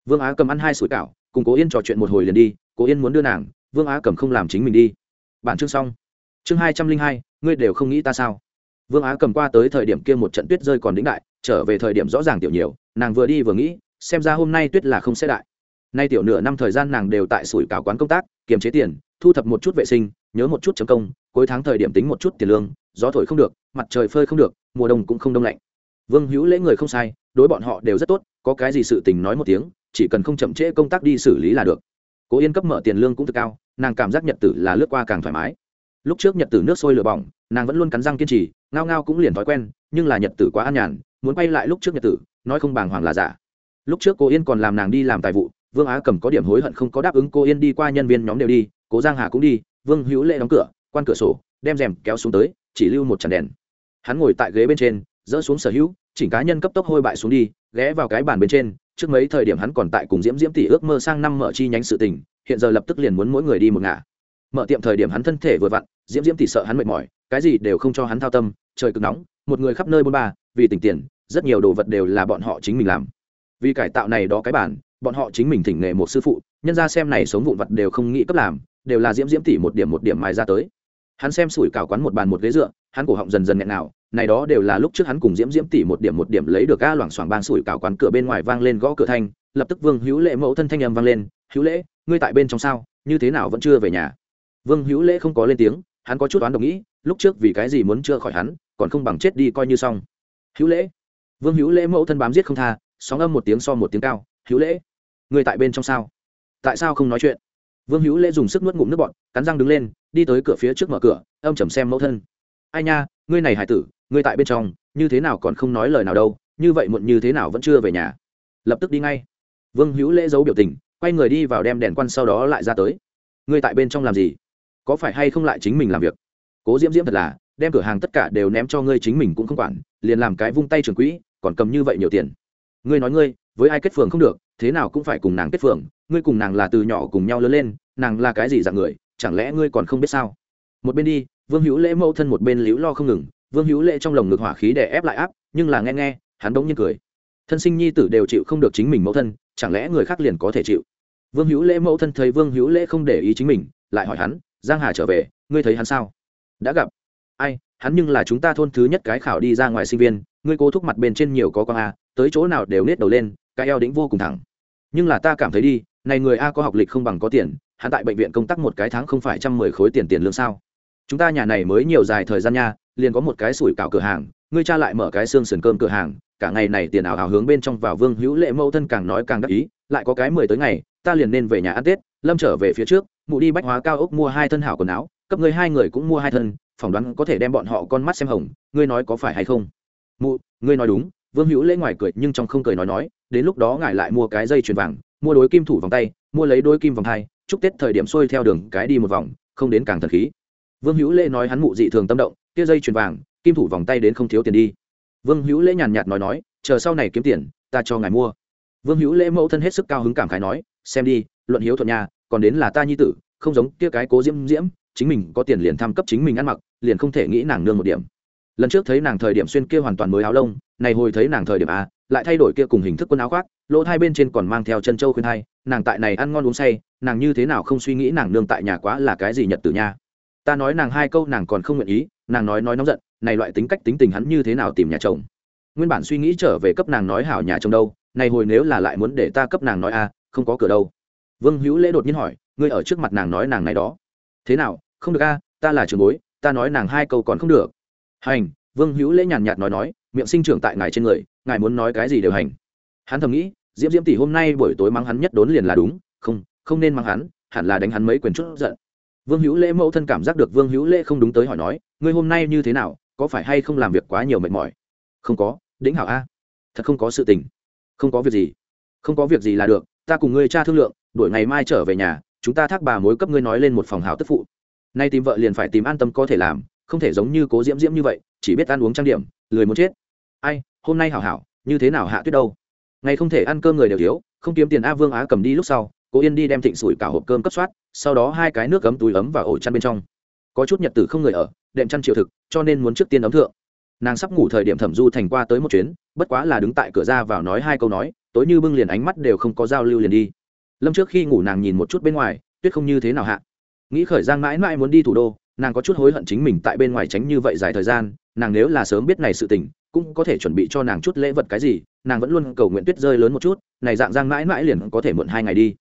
Vương á cầm ăn hai sủi cảo, cùng cố yên trò chuyện một hồi liền đi, cố yên muốn đưa nàng, vương á cầm không làm chính mình đi. Bản chương xong. Chương hai trăm linh hai, ngươi đều không nghĩ ta sao? Vương á cầm qua tới thời điểm kia một trận tuyết rơi còn đĩnh đại, trở về thời điểm rõ ràng tiểu nhiều, nàng vừa đi vừa nghĩ, xem ra hôm nay tuyết là không sẽ đại. Nay tiểu nửa năm thời gian nàng đều tại sủi cảo quán công tác, kiềm chế tiền, thu thập một chút vệ sinh nhớ một chút chấm công, cuối tháng thời điểm tính một chút tiền lương, gió thổi không được, mặt trời phơi không được, mùa đông cũng không đông lạnh. Vương hữu lễ người không sai, đối bọn họ đều rất tốt, có cái gì sự tình nói một tiếng, chỉ cần không chậm trễ công tác đi xử lý là được. Cố yên cấp mở tiền lương cũng thực cao, nàng cảm giác nhật tử là lướt qua càng thoải mái. Lúc trước nhật tử nước sôi lửa bỏng, nàng vẫn luôn cắn răng kiên trì, ngao ngao cũng liền thói quen, nhưng là nhật tử quá an nhàn, muốn quay lại lúc trước nhật tử, nói không bàng hoàng là giả. Lúc trước cô yên còn làm nàng đi làm tài vụ, vương á cầm có điểm hối hận không có đáp ứng cô yên đi qua nhân viên nhóm đều đi, cố giang hà cũng đi vương hữu lệ đóng cửa, quan cửa sổ, đem rèm kéo xuống tới, chỉ lưu một chản đèn. Hắn ngồi tại ghế bên trên, dỡ xuống sở hữu, chỉnh cá nhân cấp tốc hôi bại xuống đi, ghé vào cái bàn bên trên, trước mấy thời điểm hắn còn tại cùng diễm diễm tỷ ước mơ sang năm mở chi nhánh sự tình, hiện giờ lập tức liền muốn mỗi người đi một ngả. Mở tiệm thời điểm hắn thân thể vừa vặn, diễm diễm tỷ sợ hắn mệt mỏi, cái gì đều không cho hắn thao tâm, trời cực nóng, một người khắp nơi bôn ba, vì tỉnh tiền, rất nhiều đồ vật đều là bọn họ chính mình làm. Vì cải tạo này đó cái bản bọn họ chính mình thỉnh nghề một sư phụ, nhân ra xem này sống vụn vật đều không nghĩ cấp làm đều là diễm diễm tỷ một điểm một điểm mài ra tới. Hắn xem sủi cảo quán một bàn một ghế dựa, hắn cổ họng dần dần nghẹn nào này đó đều là lúc trước hắn cùng diễm diễm tỷ một điểm một điểm lấy được ga loảng xoảng bang sủi cảo quán cửa bên ngoài vang lên gõ cửa thanh, lập tức vương hữu lễ mẫu thân thanh âm vang lên, hữu lễ, ngươi tại bên trong sao? Như thế nào vẫn chưa về nhà? Vương hữu lễ không có lên tiếng, hắn có chút oán đồng ý lúc trước vì cái gì muốn chữa khỏi hắn, còn không bằng chết đi coi như xong. Hữu lễ. Vương hữu lễ mẫu thân bám giết không tha, sóng âm một tiếng so một tiếng cao, hữu lễ người tại bên trong sao? Tại sao không nói chuyện? Vương hữu lễ dùng sức nuốt ngụm nước bọt, cắn răng đứng lên, đi tới cửa phía trước mở cửa, âm chầm xem mẫu thân. Ai nha, ngươi này hải tử, ngươi tại bên trong, như thế nào còn không nói lời nào đâu, như vậy muộn như thế nào vẫn chưa về nhà. Lập tức đi ngay. Vương hữu lễ giấu biểu tình, quay người đi vào đem đèn quan sau đó lại ra tới. Ngươi tại bên trong làm gì? Có phải hay không lại chính mình làm việc? Cố diễm diễm thật là, đem cửa hàng tất cả đều ném cho ngươi chính mình cũng không quản, liền làm cái vung tay trường quỹ, còn cầm như vậy nhiều tiền. Ngươi nói ngươi, với ai kết phường không được, thế nào cũng phải cùng nàng kết phường ngươi cùng nàng là từ nhỏ cùng nhau lớn lên, nàng là cái gì dạng người, chẳng lẽ ngươi còn không biết sao? Một bên đi, vương hữu lễ mâu thân một bên liễu lo không ngừng, vương hữu lễ trong lồng ngực hỏa khí để ép lại áp, nhưng là nghe nghe, hắn đống nhiên cười. Thân sinh nhi tử đều chịu không được chính mình mẫu thân, chẳng lẽ người khác liền có thể chịu? Vương hữu lễ mẫu thân thấy vương hữu lễ không để ý chính mình, lại hỏi hắn, giang hà trở về, ngươi thấy hắn sao? Đã gặp. Ai, hắn nhưng là chúng ta thôn thứ nhất cái khảo đi ra ngoài sinh viên, ngươi cố thúc mặt bên trên nhiều có con a, tới chỗ nào đều nết đầu lên, cái eo đĩnh vô cùng thẳng. Nhưng là ta cảm thấy đi này người a có học lịch không bằng có tiền, hắn tại bệnh viện công tác một cái tháng không phải trăm mười khối tiền tiền lương sao? Chúng ta nhà này mới nhiều dài thời gian nha, liền có một cái sủi cảo cửa hàng, ngươi cha lại mở cái xương sườn cơm cửa hàng, cả ngày này tiền ảo hào hướng bên trong vào vương hữu lệ mẫu thân càng nói càng đắc ý, lại có cái mười tới ngày, ta liền nên về nhà ăn tết, lâm trở về phía trước, mụ đi bách hóa cao ốc mua hai thân hảo quần áo, cấp ngươi hai người cũng mua hai thân, phỏng đoán có thể đem bọn họ con mắt xem hồng, ngươi nói có phải hay không? Mụ, ngươi nói đúng, vương hữu lễ ngoài cười nhưng trong không cười nói nói, đến lúc đó ngài lại mua cái dây chuyền vàng mua đối kim thủ vòng tay, mua lấy đôi kim vòng thai, chúc tết thời điểm xuôi theo đường cái đi một vòng, không đến càng thần khí. Vương hữu lễ nói hắn mụ dị thường tâm động, kia dây chuyền vàng, kim thủ vòng tay đến không thiếu tiền đi. Vương hữu lễ nhàn nhạt nói nói, chờ sau này kiếm tiền, ta cho ngài mua. Vương hữu lễ mẫu thân hết sức cao hứng cảm khái nói, xem đi, luận hiếu thuận nhà còn đến là ta nhi tử, không giống kia cái cố diễm diễm, chính mình có tiền liền thăm cấp chính mình ăn mặc, liền không thể nghĩ nàng nương một điểm lần trước thấy nàng thời điểm xuyên kia hoàn toàn mới áo lông, này hồi thấy nàng thời điểm a, lại thay đổi kia cùng hình thức quần áo khoác lỗ hai bên trên còn mang theo chân châu khuyên hai nàng tại này ăn ngon uống say, nàng như thế nào không suy nghĩ nàng nương tại nhà quá là cái gì nhật tử nha. Ta nói nàng hai câu nàng còn không nguyện ý, nàng nói nói nóng giận, này loại tính cách tính tình hắn như thế nào tìm nhà chồng. Nguyên bản suy nghĩ trở về cấp nàng nói hảo nhà chồng đâu, này hồi nếu là lại muốn để ta cấp nàng nói a, không có cửa đâu. Vương hữu lễ đột nhiên hỏi, ngươi ở trước mặt nàng nói nàng này đó. Thế nào, không được a, ta là trường bối, ta nói nàng hai câu còn không được hành, vương hữu lễ nhàn nhạt nói nói, miệng sinh trưởng tại ngài trên người, ngài muốn nói cái gì đều hành. Hắn thầm nghĩ, diễm diễm tỷ hôm nay buổi tối mắng hắn nhất đốn liền là đúng, không không nên mắng hắn, hẳn là đánh hắn mấy quyền chút giận. Vương hữu lễ mẫu thân cảm giác được vương hữu lễ không đúng tới hỏi nói, ngươi hôm nay như thế nào, có phải hay không làm việc quá nhiều mệt mỏi? Không có, đĩnh hảo a. Thật không có sự tình. Không có việc gì. Không có việc gì là được, ta cùng ngươi cha thương lượng đuổi ngày mai trở về nhà, chúng ta thác bà mối cấp ngươi nói lên một phòng hào tức phụ. Nay tìm vợ liền phải tìm an tâm có thể làm không thể giống như cố diễm diễm như vậy, chỉ biết ăn uống trang điểm, lười muốn chết. Ai, hôm nay hảo hảo, như thế nào hạ tuyết đâu? Ngày không thể ăn cơm người đều thiếu, không kiếm tiền a vương á cầm đi lúc sau cố yên đi đem thịnh sủi cả hộp cơm cấp soát, sau đó hai cái nước cấm túi ấm và ổ chăn bên trong. Có chút nhật tử không người ở, đệm chăn triệu thực, cho nên muốn trước tiên ấm thượng. Nàng sắp ngủ thời điểm thẩm du thành qua tới một chuyến, bất quá là đứng tại cửa ra vào nói hai câu nói, tối như bưng liền ánh mắt đều không có giao lưu liền đi. Lâm trước khi ngủ nàng nhìn một chút bên ngoài, tuyết không như thế nào hạ. Nghĩ khởi giang mãi mãi muốn đi thủ đô nàng có chút hối hận chính mình tại bên ngoài tránh như vậy dài thời gian, nàng nếu là sớm biết này sự tình, cũng có thể chuẩn bị cho nàng chút lễ vật cái gì, nàng vẫn luôn cầu nguyện tuyết rơi lớn một chút, này dạng giang mãi mãi liền có thể muộn hai ngày đi.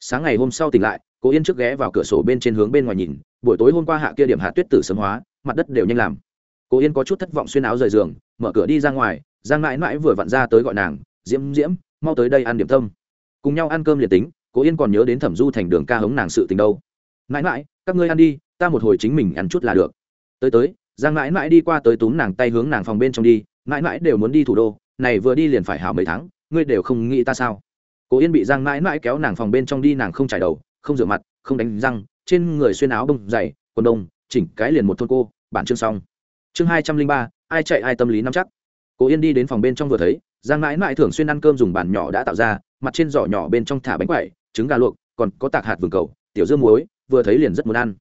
Sáng ngày hôm sau tỉnh lại, cố yên trước ghé vào cửa sổ bên trên hướng bên ngoài nhìn, buổi tối hôm qua hạ kia điểm hạ tuyết tử sớm hóa, mặt đất đều nhanh làm. Cố yên có chút thất vọng xuyên áo rời giường, mở cửa đi ra ngoài, giang mãi mãi vừa vặn ra tới gọi nàng, diễm diễm, mau tới đây ăn điểm tâm. Cùng nhau ăn cơm liền tính, cố yên còn nhớ đến thẩm du thành đường ca hống nàng sự tình đâu. Mãi mãi, các ngươi ăn đi ta một hồi chính mình ăn chút là được. Tới tới, giang mãi mãi đi qua tới túm nàng tay hướng nàng phòng bên trong đi, mãi mãi đều muốn đi thủ đô, này vừa đi liền phải hảo mấy tháng, ngươi đều không nghĩ ta sao? Cố yên bị giang mãi mãi kéo nàng phòng bên trong đi, nàng không trải đầu, không rửa mặt, không đánh răng, trên người xuyên áo bông dày, quần đông, chỉnh cái liền một thôn cô, bản chương xong. Chương hai trăm linh ba, ai chạy ai tâm lý nắm chắc. Cố yên đi đến phòng bên trong vừa thấy, giang mãi mãi thường xuyên ăn cơm dùng bàn nhỏ đã tạo ra, mặt trên giỏ nhỏ bên trong thả bánh quậy trứng gà luộc, còn có tạc hạt vườn cầu, tiểu dương muối, vừa thấy liền rất muốn ăn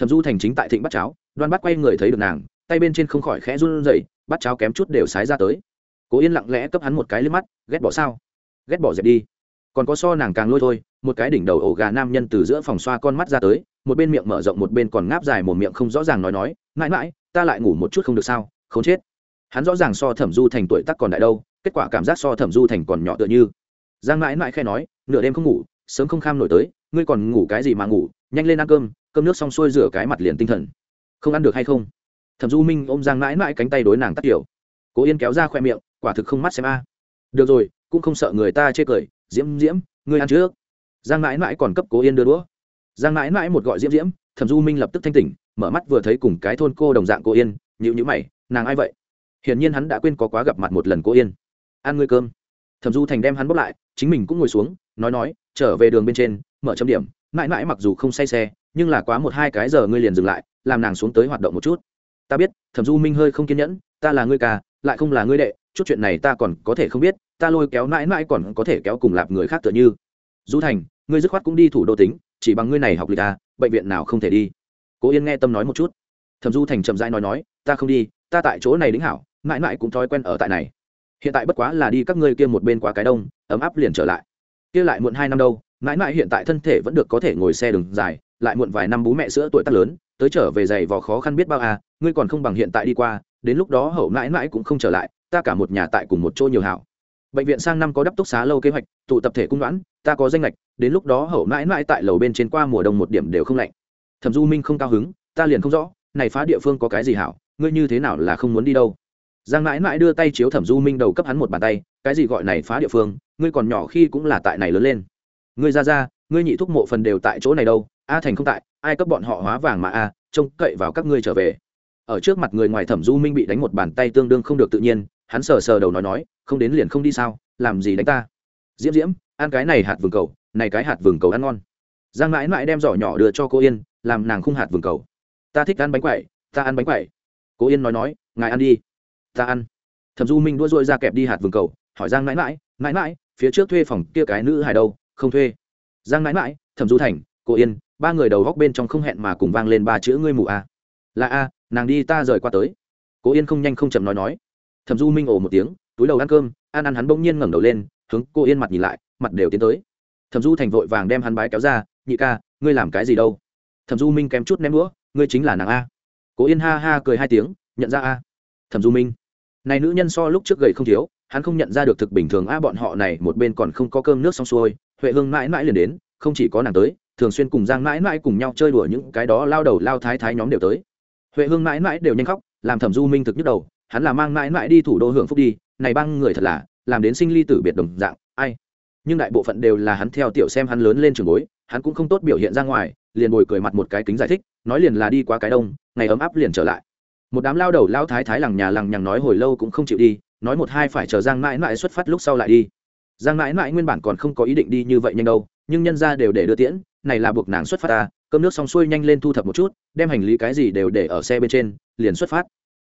thẩm du thành chính tại thịnh bắt cháo, đoan bắt quay người thấy được nàng, tay bên trên không khỏi khẽ run rẩy, bắt cháo kém chút đều sái ra tới. Cố yên lặng lẽ cấp hắn một cái lên mắt, ghét bỏ sao? Ghét bỏ dẹp đi. Còn có so nàng càng lôi thôi, một cái đỉnh đầu ổ gà nam nhân từ giữa phòng xoa con mắt ra tới, một bên miệng mở rộng một bên còn ngáp dài một miệng không rõ ràng nói nói, mãi mãi, ta lại ngủ một chút không được sao? Không chết. Hắn rõ ràng so thẩm du thành tuổi tắc còn đại đâu, kết quả cảm giác so thẩm du thành còn nhỏ tựa như. Giang mãi mãi khe nói, nửa đêm không ngủ, sớm không kham nổi tới, ngươi còn ngủ cái gì mà ngủ, nhanh lên ăn cơm cơm nước xong xuôi rửa cái mặt liền tinh thần. Không ăn được hay không? Thẩm du minh ôm giang mãi mãi cánh tay đối nàng tắt kiểu cố yên kéo ra khoe miệng, quả thực không mắt xem a. Được rồi, cũng không sợ người ta chê cười, diễm diễm, ngươi ăn trước. Giang mãi mãi còn cấp cố yên đưa đũa. Giang mãi mãi một gọi diễm diễm, thẩm du minh lập tức thanh tỉnh, mở mắt vừa thấy cùng cái thôn cô đồng dạng cô yên nhịu nhữ mày, nàng ai vậy? Hiển nhiên hắn đã quên có quá gặp mặt một lần cô yên. Ăn ngươi cơm. Thẩm du thành đem hắn bốc lại, chính mình cũng ngồi xuống, nói nói, trở về đường bên trên, mở chấm điểm mãi mãi mặc dù không say xe, nhưng là quá một hai cái giờ ngươi liền dừng lại, làm nàng xuống tới hoạt động một chút. Ta biết, thẩm du minh hơi không kiên nhẫn, ta là ngươi ca, lại không là ngươi đệ, chút chuyện này ta còn có thể không biết, ta lôi kéo mãi mãi còn có thể kéo cùng lạp người khác tựa như. Du thành, ngươi dứt khoát cũng đi thủ đô tính, chỉ bằng ngươi này học lịch à bệnh viện nào không thể đi. Cố yên nghe tâm nói một chút. Thẩm du thành chậm rãi nói nói, ta không đi, ta tại chỗ này đính hảo, mãi mãi cũng thói quen ở tại này. Hiện tại bất quá là đi các ngươi kia một bên qua cái đông, ấm áp liền trở lại. Kia lại muộn hai năm đâu mãi mãi hiện tại thân thể vẫn được có thể ngồi xe đường dài, lại muộn vài năm bú mẹ sữa tuổi tác lớn, tới trở về giày vò khó khăn biết bao à ngươi còn không bằng hiện tại đi qua, đến lúc đó hậu mãi mãi cũng không trở lại, ta cả một nhà tại cùng một chỗ nhiều hảo. Bệnh viện sang năm có đắp túc xá lâu kế hoạch, tụ tập thể cung đoán, ta có danh lệch đến lúc đó hậu mãi mãi tại lầu bên trên qua mùa đông một điểm đều không lạnh. Thẩm du minh không cao hứng, ta liền không rõ, này phá địa phương có cái gì hảo, ngươi như thế nào là không muốn đi đâu. Giang mãi mãi đưa tay chiếu thẩm du minh đầu cấp hắn một bàn tay, cái gì gọi này phá địa phương, ngươi còn nhỏ khi cũng là tại này lớn lên ngươi ra ra, ngươi nhị thúc mộ phần đều tại chỗ này đâu, a thành không tại, ai cấp bọn họ hóa vàng mà a, trông cậy vào các ngươi trở về. Ở trước mặt người ngoài thẩm du minh bị đánh một bàn tay tương đương không được tự nhiên, hắn sờ sờ đầu nói nói, không đến liền không đi sao, làm gì đánh ta? Diễm diễm, ăn cái này hạt vừng cầu, này cái hạt vừng cầu ăn ngon. Giang mãi mãi đem giỏ nhỏ đưa cho cô yên, làm nàng khung hạt vừng cầu. Ta thích ăn bánh quậy ta ăn bánh quậy cô yên nói nói, ngài ăn đi. Ta ăn. Thẩm du minh đua dội ra kẹp đi hạt vừng cầu, hỏi giang mãi mãi mãi mãi, phía trước thuê phòng kia cái nữ hài đâu? Không thuê. Giang mãi mãi, thẩm du thành, cô yên, ba người đầu góc bên trong không hẹn mà cùng vang lên ba chữ ngươi mù a. Là a, nàng đi ta rời qua tới. Cố yên không nhanh không chậm nói nói. Thẩm du minh ồ một tiếng, túi đầu ăn cơm ăn ăn hắn bỗng nhiên ngẩng đầu lên, hướng cô yên mặt nhìn lại, mặt đều tiến tới. Thẩm du thành vội vàng đem hắn bái kéo ra, nhị ca, ngươi làm cái gì đâu? Thẩm du minh kém chút ném đũa, ngươi chính là nàng a. Cố yên ha ha cười hai tiếng, nhận ra a. Thẩm du minh, này nữ nhân so lúc trước gầy không thiếu, hắn không nhận ra được thực bình thường a, bọn họ này một bên còn không có cơm nước xong xuôi huệ hương mãi mãi liền đến, không chỉ có nàng tới, thường xuyên cùng giang mãi mãi cùng nhau chơi đùa những cái đó lao đầu lao thái thái nhóm đều tới. Huệ hương mãi mãi đều nhanh khóc, làm thẩm du minh thực nhức đầu, hắn là mang mãi mãi đi thủ đô hưởng phúc đi, này băng người thật là, làm đến sinh ly tử biệt đồng dạng, ai. Nhưng đại bộ phận đều là hắn theo tiểu xem hắn lớn lên trường bối, hắn cũng không tốt biểu hiện ra ngoài, liền bồi cười mặt một cái kính giải thích, nói liền là đi qua cái đông, ngày ấm áp liền trở lại. Một đám lao đầu lao thái thái lằng nhà lằng nhằng nói hồi lâu cũng không chịu đi, nói một hai phải chờ giang mãi mãi xuất phát lúc sau lại đi giang mãi mãi nguyên bản còn không có ý định đi như vậy nhanh đâu, nhưng nhân ra đều để đưa tiễn, này là buộc nàng xuất phát ta, cơm nước xong xuôi nhanh lên thu thập một chút, đem hành lý cái gì đều để ở xe bên trên, liền xuất phát.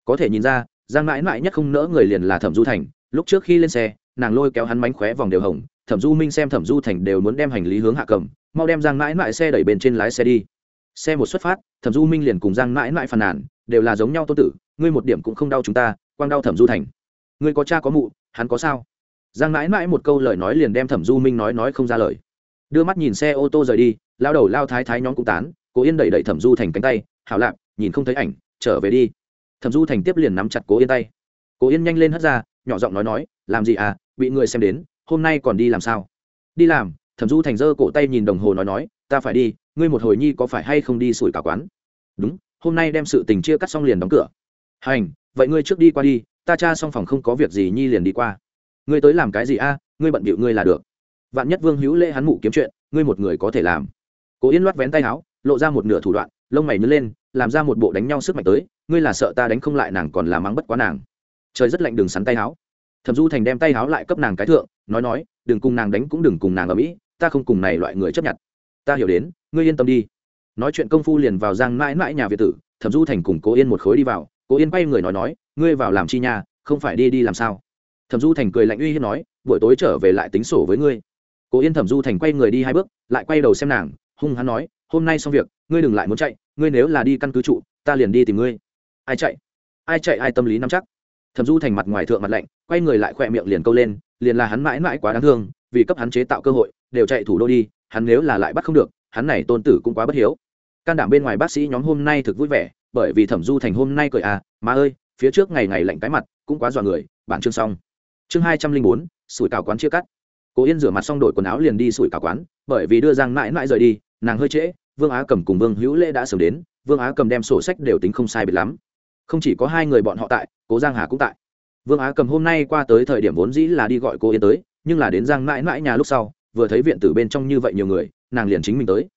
Có thể nhìn ra, giang mãi mãi nhất không nỡ người liền là thẩm du thành, lúc trước khi lên xe, nàng lôi kéo hắn mánh khóe vòng đều hồng thẩm du minh xem thẩm du thành đều muốn đem hành lý hướng hạ cầm, mau đem giang mãi mãi xe đẩy bên trên lái xe đi. Xe một xuất phát, thẩm du minh liền cùng giang mãi mãi phàn nàn, đều là giống nhau tô tử, ngươi một điểm cũng không đau chúng ta, quang đau thẩm du thành. Ngươi có cha có mụ, hắn có sao? Giang mãi mãi một câu lời nói liền đem thẩm du minh nói nói không ra lời. Đưa mắt nhìn xe ô tô rời đi, lao đầu lao thái thái nhóm cũng tán, cố yên đẩy đẩy thẩm du thành cánh tay, hảo lạp, nhìn không thấy ảnh, trở về đi. Thẩm du thành tiếp liền nắm chặt cố yên tay. Cố yên nhanh lên hất ra, nhỏ giọng nói nói, làm gì à bị người xem đến, hôm nay còn đi làm sao? Đi làm. Thẩm du thành giơ cổ tay nhìn đồng hồ nói nói, ta phải đi, ngươi một hồi nhi có phải hay không đi sủi cả quán? Đúng, hôm nay đem sự tình chia cắt xong liền đóng cửa. Hành, vậy ngươi trước đi qua đi, ta cha xong phòng không có việc gì nhi liền đi qua ngươi tới làm cái gì a? Ngươi bận bịu ngươi là được. Vạn nhất vương hữu lễ hắn mụ kiếm chuyện, ngươi một người có thể làm. Cố yên loắt vén tay áo, lộ ra một nửa thủ đoạn, lông mày nhớ lên, làm ra một bộ đánh nhau sức mạnh tới, ngươi là sợ ta đánh không lại nàng còn là mắng bất quá nàng. Trời rất lạnh đừng sắn tay áo. Thẩm du thành đem tay áo lại cấp nàng cái thượng, nói nói, đừng cùng nàng đánh cũng đừng cùng nàng ở mỹ, ta không cùng này loại người chấp nhận. Ta hiểu đến, ngươi yên tâm đi. Nói chuyện công phu liền vào giang mãi mãi nhà việt tử, thẩm du thành cùng cố yên một khối đi vào, cố yên bay người nói nói, ngươi vào làm chi nhà không phải đi đi làm sao? Thẩm du thành cười lạnh uy hiếp nói, buổi tối trở về lại tính sổ với ngươi. Cố yên thẩm du thành quay người đi hai bước, lại quay đầu xem nàng, hung hắn nói, hôm nay xong việc, ngươi đừng lại muốn chạy, ngươi nếu là đi căn cứ trụ, ta liền đi tìm ngươi. Ai chạy? Ai chạy? Ai tâm lý nắm chắc? Thẩm du thành mặt ngoài thượng mặt lạnh, quay người lại khỏe miệng liền câu lên, liền là hắn mãi mãi quá đáng thương, vì cấp hắn chế tạo cơ hội, đều chạy thủ đô đi, hắn nếu là lại bắt không được, hắn này tôn tử cũng quá bất hiếu. Can đảm bên ngoài bác sĩ nhóm hôm nay thực vui vẻ, bởi vì thẩm du thành hôm nay cười à mà ơi, phía trước ngày ngày lạnh cái mặt, cũng quá dọa người, bản chương xong chương hai trăm linh bốn, sủi cảo quán chia cắt. Cố yên rửa mặt xong đổi quần áo liền đi sủi cảo quán, bởi vì đưa giang mãi mãi rời đi, nàng hơi trễ, vương á cầm cùng vương hữu lễ đã sớm đến, vương á cầm đem sổ sách đều tính không sai biệt lắm. Không chỉ có hai người bọn họ tại, cố giang hà cũng tại. Vương á cầm hôm nay qua tới thời điểm vốn dĩ là đi gọi cô yên tới, nhưng là đến giang mãi mãi nhà lúc sau, vừa thấy viện tử bên trong như vậy nhiều người, nàng liền chính mình tới.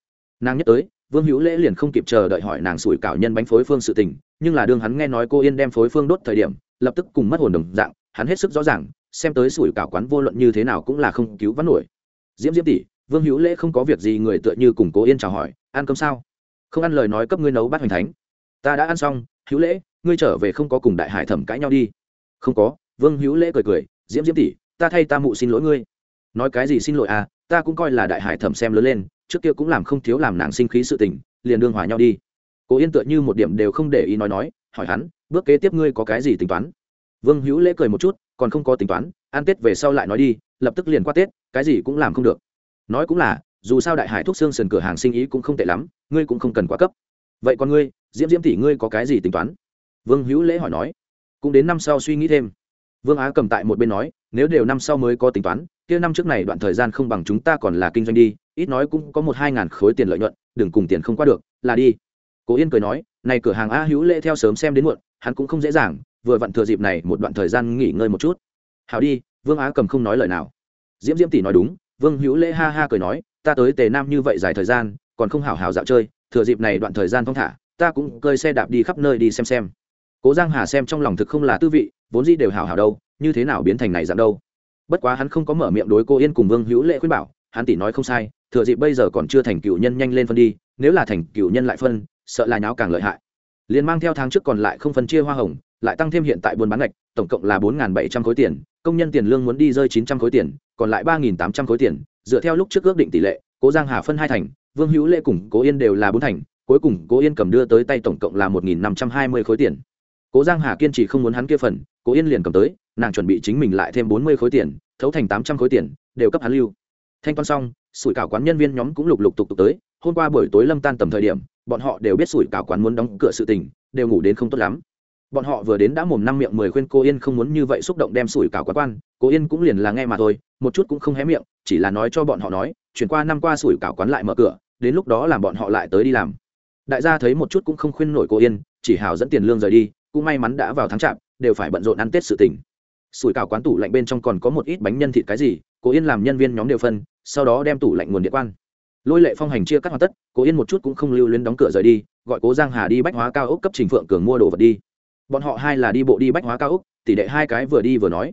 Nàng nhất tới, vương hữu lễ liền không kịp chờ đợi hỏi nàng sủi cảo nhân bánh phối phương sự tình, nhưng là đương hắn nghe nói cô yên đem phối phương đốt thời điểm, lập tức cùng mất hồn đồng dạng, hắn hết sức rõ ràng xem tới sủi cảo quán vô luận như thế nào cũng là không cứu vãn nổi. Diễm diễm tỷ, vương hữu lễ không có việc gì, người tựa như cùng cố yên chào hỏi, ăn cơm sao? Không ăn lời nói cấp ngươi nấu bát hoành thánh. Ta đã ăn xong, hữu lễ, ngươi trở về không có cùng đại hải thẩm cãi nhau đi. Không có, vương hữu lễ cười cười, diễm diễm tỷ, ta thay ta mụ xin lỗi ngươi. Nói cái gì xin lỗi à ta cũng coi là đại hải thẩm xem lớn lên, trước kia cũng làm không thiếu làm nàng sinh khí sự tình, liền đương hòa nhau đi. Cố yên tựa như một điểm đều không để ý nói nói, hỏi hắn, bước kế tiếp ngươi có cái gì tính toán? Vương hữu lễ cười một chút, còn không có tính toán, ăn tết về sau lại nói đi, lập tức liền qua tết, cái gì cũng làm không được. Nói cũng là, dù sao đại hải thuốc xương sườn cửa hàng sinh ý cũng không tệ lắm, ngươi cũng không cần quá cấp. Vậy còn ngươi, diễm diễm tỷ ngươi có cái gì tính toán? Vương hữu lễ hỏi nói. Cũng đến năm sau suy nghĩ thêm. Vương á cầm tại một bên nói, nếu đều năm sau mới có tính toán, kia năm trước này đoạn thời gian không bằng chúng ta còn là kinh doanh đi, ít nói cũng có một hai ngàn khối tiền lợi nhuận, đừng cùng tiền không qua được, là đi. Cố yên cười nói, này cửa hàng a hữu lễ theo sớm xem đến muộn, hắn cũng không dễ dàng vừa vặn thừa dịp này một đoạn thời gian nghỉ ngơi một chút. Hào đi, vương á cầm không nói lời nào. Diễm diễm tỷ nói đúng, vương hữu lễ ha ha cười nói, ta tới tề nam như vậy dài thời gian, còn không hào hào dạo chơi, thừa dịp này đoạn thời gian thong thả, ta cũng cơi xe đạp đi khắp nơi đi xem xem. Cố giang hà xem trong lòng thực không là tư vị, vốn dĩ đều hào hào đâu, như thế nào biến thành này dạng đâu. Bất quá hắn không có mở miệng đối cô yên cùng vương hữu lễ khuyên bảo, hắn tỷ nói không sai, thừa dịp bây giờ còn chưa thành cựu nhân nhanh lên phân đi, nếu là thành cựu nhân lại phân, sợ là nháo càng lợi hại. Liền mang theo tháng trước còn lại không phân chia hoa hồng lại tăng thêm hiện tại buôn bán ngạch, tổng cộng là bốn bảy trăm khối tiền, công nhân tiền lương muốn đi rơi chín trăm khối tiền, còn lại ba tám trăm khối tiền. Dựa theo lúc trước ước định tỷ lệ, cố giang hà phân hai thành, vương hữu lễ cùng cố yên đều là bốn thành, cuối cùng cố yên cầm đưa tới tay tổng cộng là một năm trăm hai mươi khối tiền. Cố giang hà kiên trì không muốn hắn kia phần, cố yên liền cầm tới, nàng chuẩn bị chính mình lại thêm bốn mươi khối tiền, thấu thành tám trăm khối tiền, đều cấp hắn lưu. Thanh toán xong, sủi cảo quán nhân viên nhóm cũng lục lục tục tục tới. Hôm qua buổi tối lâm tan tầm thời điểm, bọn họ đều biết sủi cảo quán muốn đóng cửa sự tình, đều ngủ đến không tốt lắm bọn họ vừa đến đã mồm năm miệng mười khuyên cô yên không muốn như vậy xúc động đem sủi cảo quán quan. Cô yên cũng liền là nghe mà thôi, một chút cũng không hé miệng, chỉ là nói cho bọn họ nói, chuyển qua năm qua sủi cảo quán lại mở cửa, đến lúc đó làm bọn họ lại tới đi làm. Đại gia thấy một chút cũng không khuyên nổi cô yên, chỉ hào dẫn tiền lương rời đi, cũng may mắn đã vào tháng chạp, đều phải bận rộn ăn tết sự tình. Sủi cảo quán tủ lạnh bên trong còn có một ít bánh nhân thịt cái gì, cô yên làm nhân viên nhóm đều phân, sau đó đem tủ lạnh nguồn điện quan. Lôi lệ phong hành chia cắt hoàn tất, cô yên một chút cũng không lưu luyến đóng cửa rời đi, gọi cố giang hà đi bách hóa cao ốc cấp trình phượng cường mua đồ vật đi bọn họ hai là đi bộ đi bách hóa cao úc tỷ đệ hai cái vừa đi vừa nói.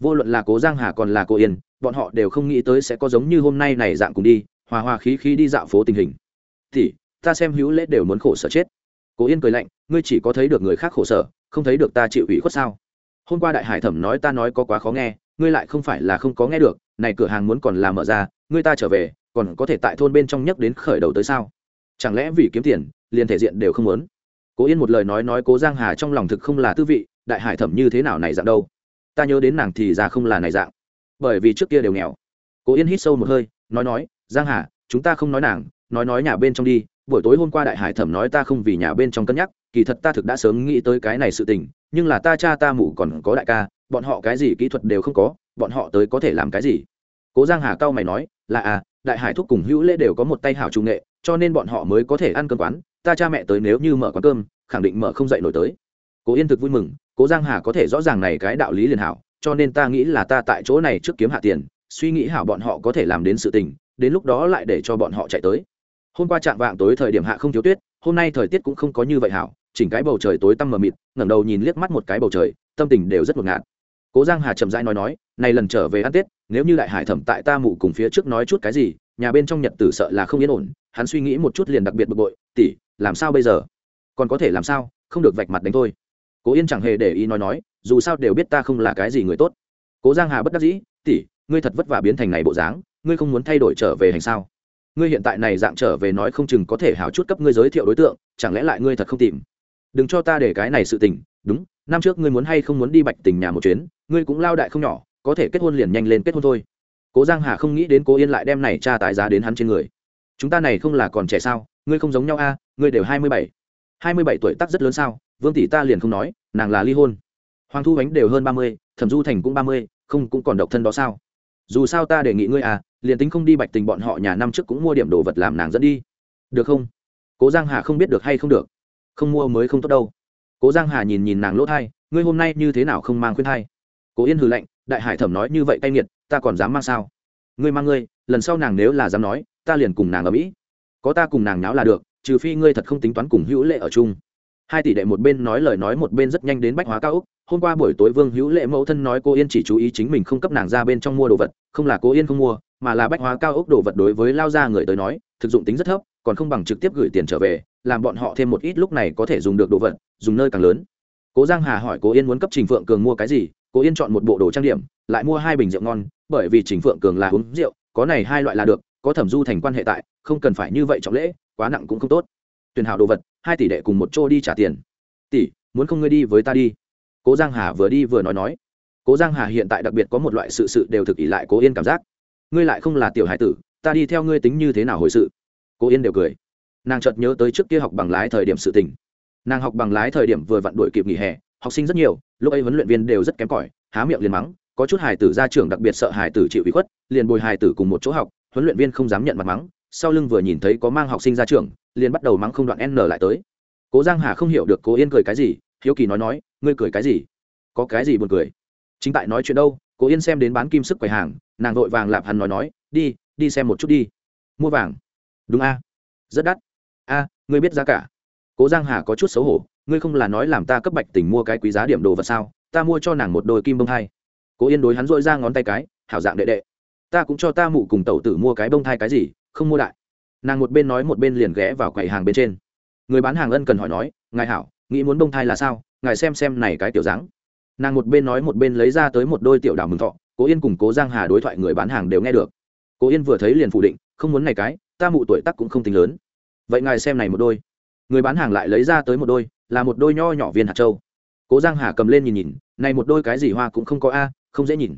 Vô luận là cố giang hà còn là cố yên, bọn họ đều không nghĩ tới sẽ có giống như hôm nay này dạng cùng đi, hòa hòa khí khí đi dạo phố tình hình. Thì ta xem hữu lễ đều muốn khổ sở chết. Cố yên cười lạnh, ngươi chỉ có thấy được người khác khổ sở, không thấy được ta chịu ủy khuất sao? Hôm qua đại hải thẩm nói ta nói có quá khó nghe, ngươi lại không phải là không có nghe được, này cửa hàng muốn còn làm mở ra, ngươi ta trở về, còn có thể tại thôn bên trong nhấc đến khởi đầu tới sao? Chẳng lẽ vì kiếm tiền, liền thể diện đều không muốn? Cố yên một lời nói nói cố giang hà trong lòng thực không là tư vị, đại hải thẩm như thế nào này dạng đâu? Ta nhớ đến nàng thì ra không là này dạng. Bởi vì trước kia đều nghèo. Cố yên hít sâu một hơi, nói nói, giang hà, chúng ta không nói nàng, nói nói nhà bên trong đi, buổi tối hôm qua đại hải thẩm nói ta không vì nhà bên trong cân nhắc, kỳ thật ta thực đã sớm nghĩ tới cái này sự tình, nhưng là ta cha ta mụ còn có đại ca, bọn họ cái gì kỹ thuật đều không có, bọn họ tới có thể làm cái gì? Cố giang hà cao mày nói, là à đại hải thúc cùng hữu lễ đều có một tay hảo trung nghệ, cho nên bọn họ mới có thể ăn cơm quán ta cha mẹ tới nếu như mở quán cơm, khẳng định mở không dậy nổi tới. Cố yên thực vui mừng, cố giang hà có thể rõ ràng này cái đạo lý liền hảo, cho nên ta nghĩ là ta tại chỗ này trước kiếm hạ tiền, suy nghĩ hảo bọn họ có thể làm đến sự tình, đến lúc đó lại để cho bọn họ chạy tới. Hôm qua trạng vạng tối thời điểm hạ không thiếu tuyết, hôm nay thời tiết cũng không có như vậy hảo, chỉnh cái bầu trời tối tăm mờ mịt, ngẩng đầu nhìn liếc mắt một cái bầu trời, tâm tình đều rất ngột ngạt. Cố giang hà chậm rãi nói nói, này lần trở về ăn tết, nếu như đại hải thẩm tại ta mụ cùng phía trước nói chút cái gì, nhà bên trong nhật tử sợ là không yên ổn, hắn suy nghĩ một chút liền đặc biệt bực bội, tỷ làm sao bây giờ? Còn có thể làm sao? Không được vạch mặt đánh thôi. Cố yên chẳng hề để ý nói nói, dù sao đều biết ta không là cái gì người tốt. Cố giang hà bất đắc dĩ, tỷ, ngươi thật vất vả biến thành này bộ dáng, ngươi không muốn thay đổi trở về hành sao? Ngươi hiện tại này dạng trở về nói không chừng có thể hảo chút cấp ngươi giới thiệu đối tượng, chẳng lẽ lại ngươi thật không tìm? Đừng cho ta để cái này sự tình, đúng, năm trước ngươi muốn hay không muốn đi bạch tình nhà một chuyến, ngươi cũng lao đại không nhỏ, có thể kết hôn liền nhanh lên kết hôn thôi. Cố giang hà không nghĩ đến cố yên lại đem này tra tái giá đến hắn trên người. Chúng ta này không là còn trẻ sao? Ngươi không giống nhau a, ngươi đều hai mươi bảy. hai mươi bảy tuổi tác rất lớn sao? Vương tỷ ta liền không nói, nàng là ly hôn. Hoàng thu ánh đều hơn ba mươi, thẩm du thành cũng ba mươi, không cũng còn độc thân đó sao? Dù sao ta đề nghị ngươi à liền tính không đi bạch tình bọn họ nhà năm trước cũng mua điểm đồ vật làm nàng dẫn đi. Được không? Cố giang hà không biết được hay không được. Không mua mới không tốt đâu. Cố giang hà nhìn nhìn nàng lỗ thai, ngươi hôm nay như thế nào không mang khuyên thai? Cố yên hừ lạnh, đại hải thẩm nói như vậy cay nghiệt, ta còn dám mang sao? Ngươi mang ngươi, lần sau nàng nếu là dám nói, ta liền cùng nàng ở mỹ có ta cùng nàng náo là được, trừ phi ngươi thật không tính toán cùng hữu lệ ở chung. Hai tỷ đệ một bên nói lời nói một bên rất nhanh đến bách hóa cao úc, hôm qua buổi tối vương hữu lệ mẫu thân nói cô yên chỉ chú ý chính mình không cấp nàng ra bên trong mua đồ vật, không là cô yên không mua, mà là bách hóa cao úc đồ vật đối với lao ra người tới nói, thực dụng tính rất thấp, còn không bằng trực tiếp gửi tiền trở về, làm bọn họ thêm một ít lúc này có thể dùng được đồ vật, dùng nơi càng lớn. Cố giang hà hỏi cô yên muốn cấp trình phượng cường mua cái gì, cô yên chọn một bộ đồ trang điểm, lại mua hai bình rượu ngon, bởi vì trình phượng cường là uống rượu, có này hai loại là được có thẩm du thành quan hệ tại, không cần phải như vậy trọng lễ, quá nặng cũng không tốt. Tuyển hảo đồ vật, hai tỷ đệ cùng một chỗ đi trả tiền. Tỷ, muốn không ngươi đi với ta đi. Cố giang hà vừa đi vừa nói nói. Cố giang hà hiện tại đặc biệt có một loại sự sự đều thực ý lại cố yên cảm giác. Ngươi lại không là tiểu hải tử, ta đi theo ngươi tính như thế nào hồi sự? Cố yên đều cười. Nàng chợt nhớ tới trước kia học bằng lái thời điểm sự tình. Nàng học bằng lái thời điểm vừa vặn đuổi kịp nghỉ hè, học sinh rất nhiều, lúc ấy huấn luyện viên đều rất kém cỏi, há miệng liền mắng, có chút hải tử ra trường đặc biệt sợ hải tử chịu ủy khuất, liền bồi hải tử cùng một chỗ học huấn luyện viên không dám nhận mặt mắng, sau lưng vừa nhìn thấy có mang học sinh ra trường, liền bắt đầu mắng không đoạn n lại tới. Cố giang hà không hiểu được cố yên cười cái gì, hiếu kỳ nói nói, ngươi cười cái gì? Có cái gì buồn cười? Chính tại nói chuyện đâu, cố yên xem đến bán kim sức quầy hàng, nàng vội vàng lạp hắn nói nói, đi đi xem một chút đi. Mua vàng. Đúng a. Rất đắt. A, ngươi biết giá cả. Cố giang hà có chút xấu hổ, ngươi không là nói làm ta cấp bạch tình mua cái quý giá điểm đồ vật sao? Ta mua cho nàng một đôi kim bông hai. cố yên đối hắn dội ra ngón tay cái, hảo dạng đệ đệ ta cũng cho ta mụ cùng tẩu tử mua cái bông thai cái gì, không mua đại nàng một bên nói một bên liền ghé vào quầy hàng bên trên. Người bán hàng ân cần hỏi nói, ngài hảo, nghĩ muốn bông thai là sao? Ngài xem xem này cái tiểu dáng. Nàng một bên nói một bên lấy ra tới một đôi tiểu đào mừng thọ, cố yên cùng cố giang hà đối thoại người bán hàng đều nghe được. Cố yên vừa thấy liền phủ định, không muốn này cái, ta mụ tuổi tắc cũng không tính lớn. Vậy ngài xem này một đôi. Người bán hàng lại lấy ra tới một đôi, là một đôi nho nhỏ viên hạt châu. Cố giang hà cầm lên nhìn nhìn, này một đôi cái gì hoa cũng không có a, không dễ nhìn.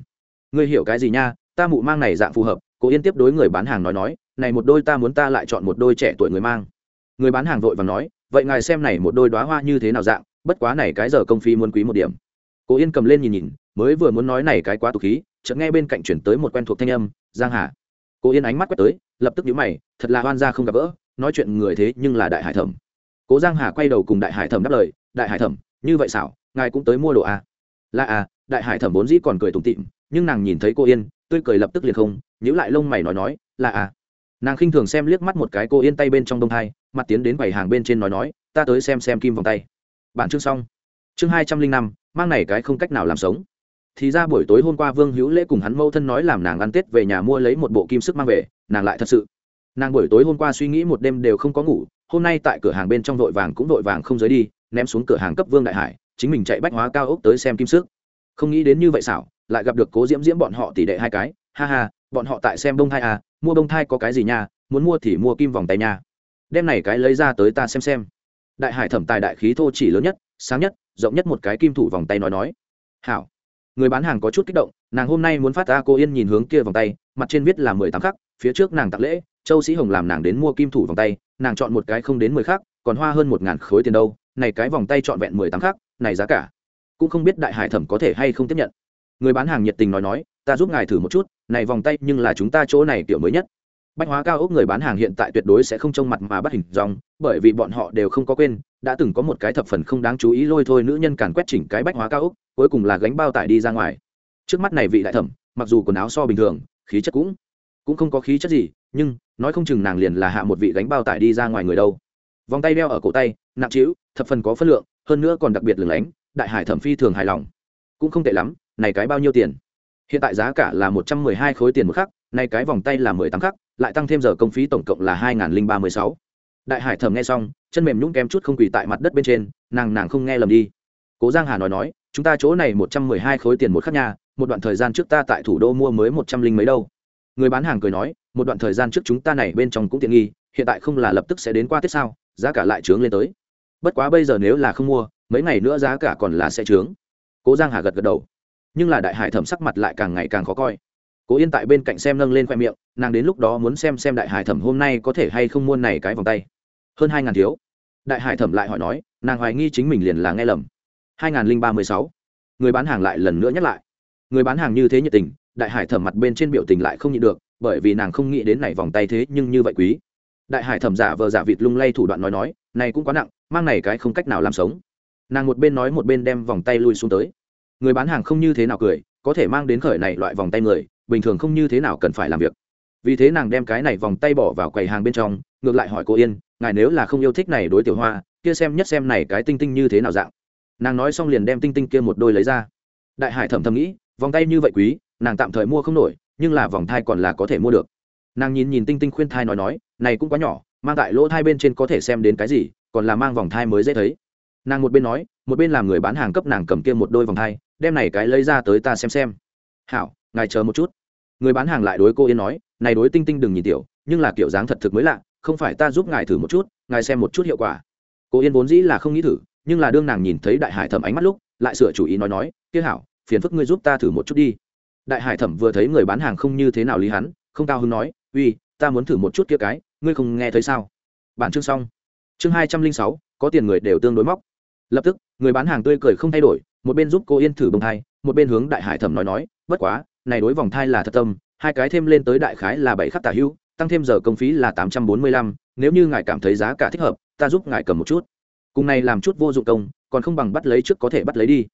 Ngươi hiểu cái gì nha ta mụ mang này dạng phù hợp cố yên tiếp đối người bán hàng nói nói, này một đôi ta muốn ta lại chọn một đôi trẻ tuổi người mang. Người bán hàng vội và nói, vậy ngài xem này một đôi đoá hoa như thế nào dạng, bất quá này cái giờ công phi muốn quý một điểm. Cố yên cầm lên nhìn nhìn, mới vừa muốn nói này cái quá tục khí, chợt nghe bên cạnh chuyển tới một quen thuộc thanh âm, giang hà. Cố yên ánh mắt quét tới, lập tức nhíu mày, thật là hoan gia không gặp gỡ, nói chuyện người thế nhưng là đại hải thẩm. Cố giang hà quay đầu cùng đại hải thẩm đáp lời, đại hải thẩm, như vậy xảo, ngài cũng tới mua đồ à? là à đại hải thẩm vốn dĩ còn cười tủm tịm nhưng nàng nhìn thấy cô yên tươi cười lập tức liền không nhữ lại lông mày nói nói, là à? Nàng khinh thường xem liếc mắt một cái cô yên tay bên trong đông thai mặt tiến đến quầy hàng bên trên nói nói, ta tới xem xem kim vòng tay. Bản chương xong. Chương hai trăm linh năm, mang này cái không cách nào làm sống. Thì ra buổi tối hôm qua vương hữu lễ cùng hắn mâu thân nói làm nàng ăn tết về nhà mua lấy một bộ kim sức mang về, nàng lại thật sự. Nàng buổi tối hôm qua suy nghĩ một đêm đều không có ngủ, hôm nay tại cửa hàng bên trong vội vàng cũng vội vàng không rời đi, ném xuống cửa hàng cấp vương đại hải, chính mình chạy bách hóa cao ốc tới xem kim sức. Không nghĩ đến như vậy xảo lại gặp được cố diễm diễm bọn họ tỷ đệ hai cái, ha ha, bọn họ tại xem bông thai à mua bông thai có cái gì nha, muốn mua thì mua kim vòng tay nha. Đem này cái lấy ra tới ta xem xem. Đại hải thẩm tài đại khí thô chỉ lớn nhất, sáng nhất, rộng nhất một cái kim thủ vòng tay nói nói. Hảo. Người bán hàng có chút kích động, nàng hôm nay muốn phát ra cô yên nhìn hướng kia vòng tay, mặt trên viết là mười tám khắc, phía trước nàng tặng lễ, châu sĩ hồng làm nàng đến mua kim thủ vòng tay, nàng chọn một cái không đến mười khắc, còn hoa hơn một ngàn khối tiền đâu, này cái vòng tay trọn vẹn mười tám khắc, này giá cả. Cũng không biết đại hải thẩm có thể hay không tiếp nhận người bán hàng nhiệt tình nói nói, ta giúp ngài thử một chút, này vòng tay nhưng là chúng ta chỗ này kiểu mới nhất. Bách hóa cao ốc người bán hàng hiện tại tuyệt đối sẽ không trông mặt mà bắt hình dòng bởi vì bọn họ đều không có quên, đã từng có một cái thập phần không đáng chú ý lôi thôi nữ nhân càn quét chỉnh cái bách hóa cao ốc, cuối cùng là gánh bao tải đi ra ngoài. Trước mắt này vị đại thẩm, mặc dù quần áo so bình thường, khí chất cũng cũng không có khí chất gì, nhưng, nói không chừng nàng liền là hạ một vị gánh bao tải đi ra ngoài người đâu. Vòng tay đeo ở cổ tay, nặng trĩu, thập phần có phân lượng, hơn nữa còn đặc biệt lừng lánh, đại hải thẩm phi thường hài lòng. Cũng không tệ lắm này cái bao nhiêu tiền? Hiện tại giá cả là một trăm mười hai khối tiền một khắc này cái vòng tay là mười tám khắc, lại tăng thêm giờ công phí tổng cộng là hai nghìn ba mươi sáu. Đại hải thẩm nghe xong, chân mềm nhũng kém chút không quỳ tại mặt đất bên trên, nàng nàng không nghe lầm đi. Cố giang hà nói nói, chúng ta chỗ này một trăm mười hai khối tiền một khắc nhà một đoạn thời gian trước ta tại thủ đô mua mới một trăm linh mấy đâu. Người bán hàng cười nói, một đoạn thời gian trước chúng ta này bên trong cũng tiện nghi, hiện tại không là lập tức sẽ đến qua tết sao, giá cả lại trướng lên tới. Bất quá bây giờ nếu là không mua, mấy ngày nữa giá cả còn là sẽ trướng. Cố giang hà gật gật đầu nhưng là đại hải thẩm sắc mặt lại càng ngày càng khó coi. Cố yên tại bên cạnh xem nâng lên khoe miệng, nàng đến lúc đó muốn xem xem đại hải thẩm hôm nay có thể hay không mua này cái vòng tay. Hơn hai ngàn thiếu. Đại hải thẩm lại hỏi nói, nàng hoài nghi chính mình liền là nghe lầm. Hai ngàn linh ba mươi sáu. Người bán hàng lại lần nữa nhắc lại. Người bán hàng như thế nhiệt tình, đại hải thẩm mặt bên trên biểu tình lại không nhịn được, bởi vì nàng không nghĩ đến này vòng tay thế nhưng như vậy quý. Đại hải thẩm giả vờ giả vịt lung lay thủ đoạn nói nói, này cũng quá nặng, mang này cái không cách nào làm sống. Nàng một bên nói một bên đem vòng tay lui xuống tới người bán hàng không như thế nào cười, có thể mang đến khởi này loại vòng tay người, bình thường không như thế nào cần phải làm việc. Vì thế nàng đem cái này vòng tay bỏ vào quầy hàng bên trong, ngược lại hỏi cô yên, ngài nếu là không yêu thích này đối tiểu hoa, kia xem nhất xem này cái tinh tinh như thế nào dạng? Nàng nói xong liền đem tinh tinh kia một đôi lấy ra. Đại hải thẩm thầm nghĩ, vòng tay như vậy quý, nàng tạm thời mua không nổi, nhưng là vòng thai còn là có thể mua được. Nàng nhìn nhìn tinh tinh khuyên thai nói nói, này cũng quá nhỏ, mang tại lỗ thai bên trên có thể xem đến cái gì, còn là mang vòng thai mới dễ thấy. Nàng một bên nói một bên làm người bán hàng cấp nàng cầm kia một đôi vòng thai, đem này cái lấy ra tới ta xem xem. Hảo, ngài chờ một chút. Người bán hàng lại đối cô yên nói, này đối tinh tinh đừng nhìn tiểu, nhưng là kiểu dáng thật thực mới lạ, không phải ta giúp ngài thử một chút, ngài xem một chút hiệu quả. Cô yên vốn dĩ là không nghĩ thử, nhưng là đương nàng nhìn thấy đại hải thẩm ánh mắt lúc, lại sửa chủ ý nói nói, kia hảo, phiền phức ngươi giúp ta thử một chút đi. Đại hải thẩm vừa thấy người bán hàng không như thế nào lý hắn, không cao hứng nói, uy, ta muốn thử một chút kia cái, ngươi không nghe thấy sao? Bản chương xong. Chương hai trăm linh sáu, có tiền người đều tương đối móc. Lập tức người bán hàng tươi cười không thay đổi, một bên giúp cô yên thử bông thai, một bên hướng đại hải thẩm nói nói, bất quá, này đối vòng thai là thật tâm, hai cái thêm lên tới đại khái là bảy khắc tả hữu, tăng thêm giờ công phí là tám trăm bốn mươi lăm, nếu như ngài cảm thấy giá cả thích hợp, ta giúp ngài cầm một chút. Cùng này làm chút vô dụng công, còn không bằng bắt lấy trước có thể bắt lấy đi.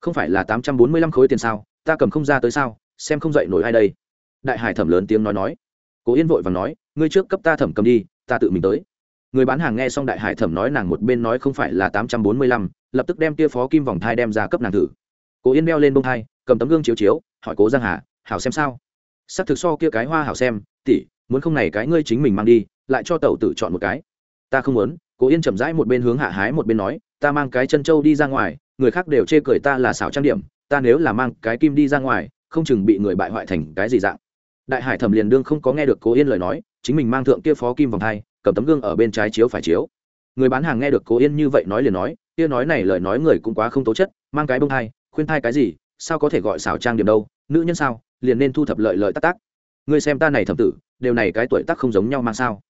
Không phải là tám trăm bốn mươi lăm khối tiền sao, ta cầm không ra tới sao, xem không dậy nổi ai đây. Đại hải thẩm lớn tiếng nói nói. Cố yên vội và nói, ngươi trước cấp ta thẩm cầm đi, ta tự mình tới. Người bán hàng nghe xong đại hải thẩm nói nàng một bên nói không phải là tám trăm bốn mươi lăm lập tức đem tia phó kim vòng thai đem ra cấp nàng thử. Cố yên đeo lên bông thai, cầm tấm gương chiếu chiếu, hỏi cố giang hà, hảo xem sao? Sắc thực so kia cái hoa hảo xem tỉ muốn không này cái ngươi chính mình mang đi, lại cho tẩu tử chọn một cái. Ta không muốn. Cố yên chậm rãi một bên hướng hạ hái một bên nói, ta mang cái chân trâu đi ra ngoài, người khác đều chê cười ta là xảo trang điểm, ta nếu là mang cái kim đi ra ngoài, không chừng bị người bại hoại thành cái gì dạng. Đại hải thẩm liền đương không có nghe được cố yên lời nói, chính mình mang thượng kia phó kim vòng thai, cầm tấm gương ở bên trái chiếu phải chiếu. Người bán hàng nghe được cố yên như vậy nói liền nói kia nói này lời nói người cũng quá không tố chất, mang cái bông thai, khuyên thai cái gì, sao có thể gọi xảo trang điểm đâu, nữ nhân sao, liền nên thu thập lợi lợi tắc tác ngươi xem ta này thẩm tử, đều này cái tuổi tác không giống nhau mang sao.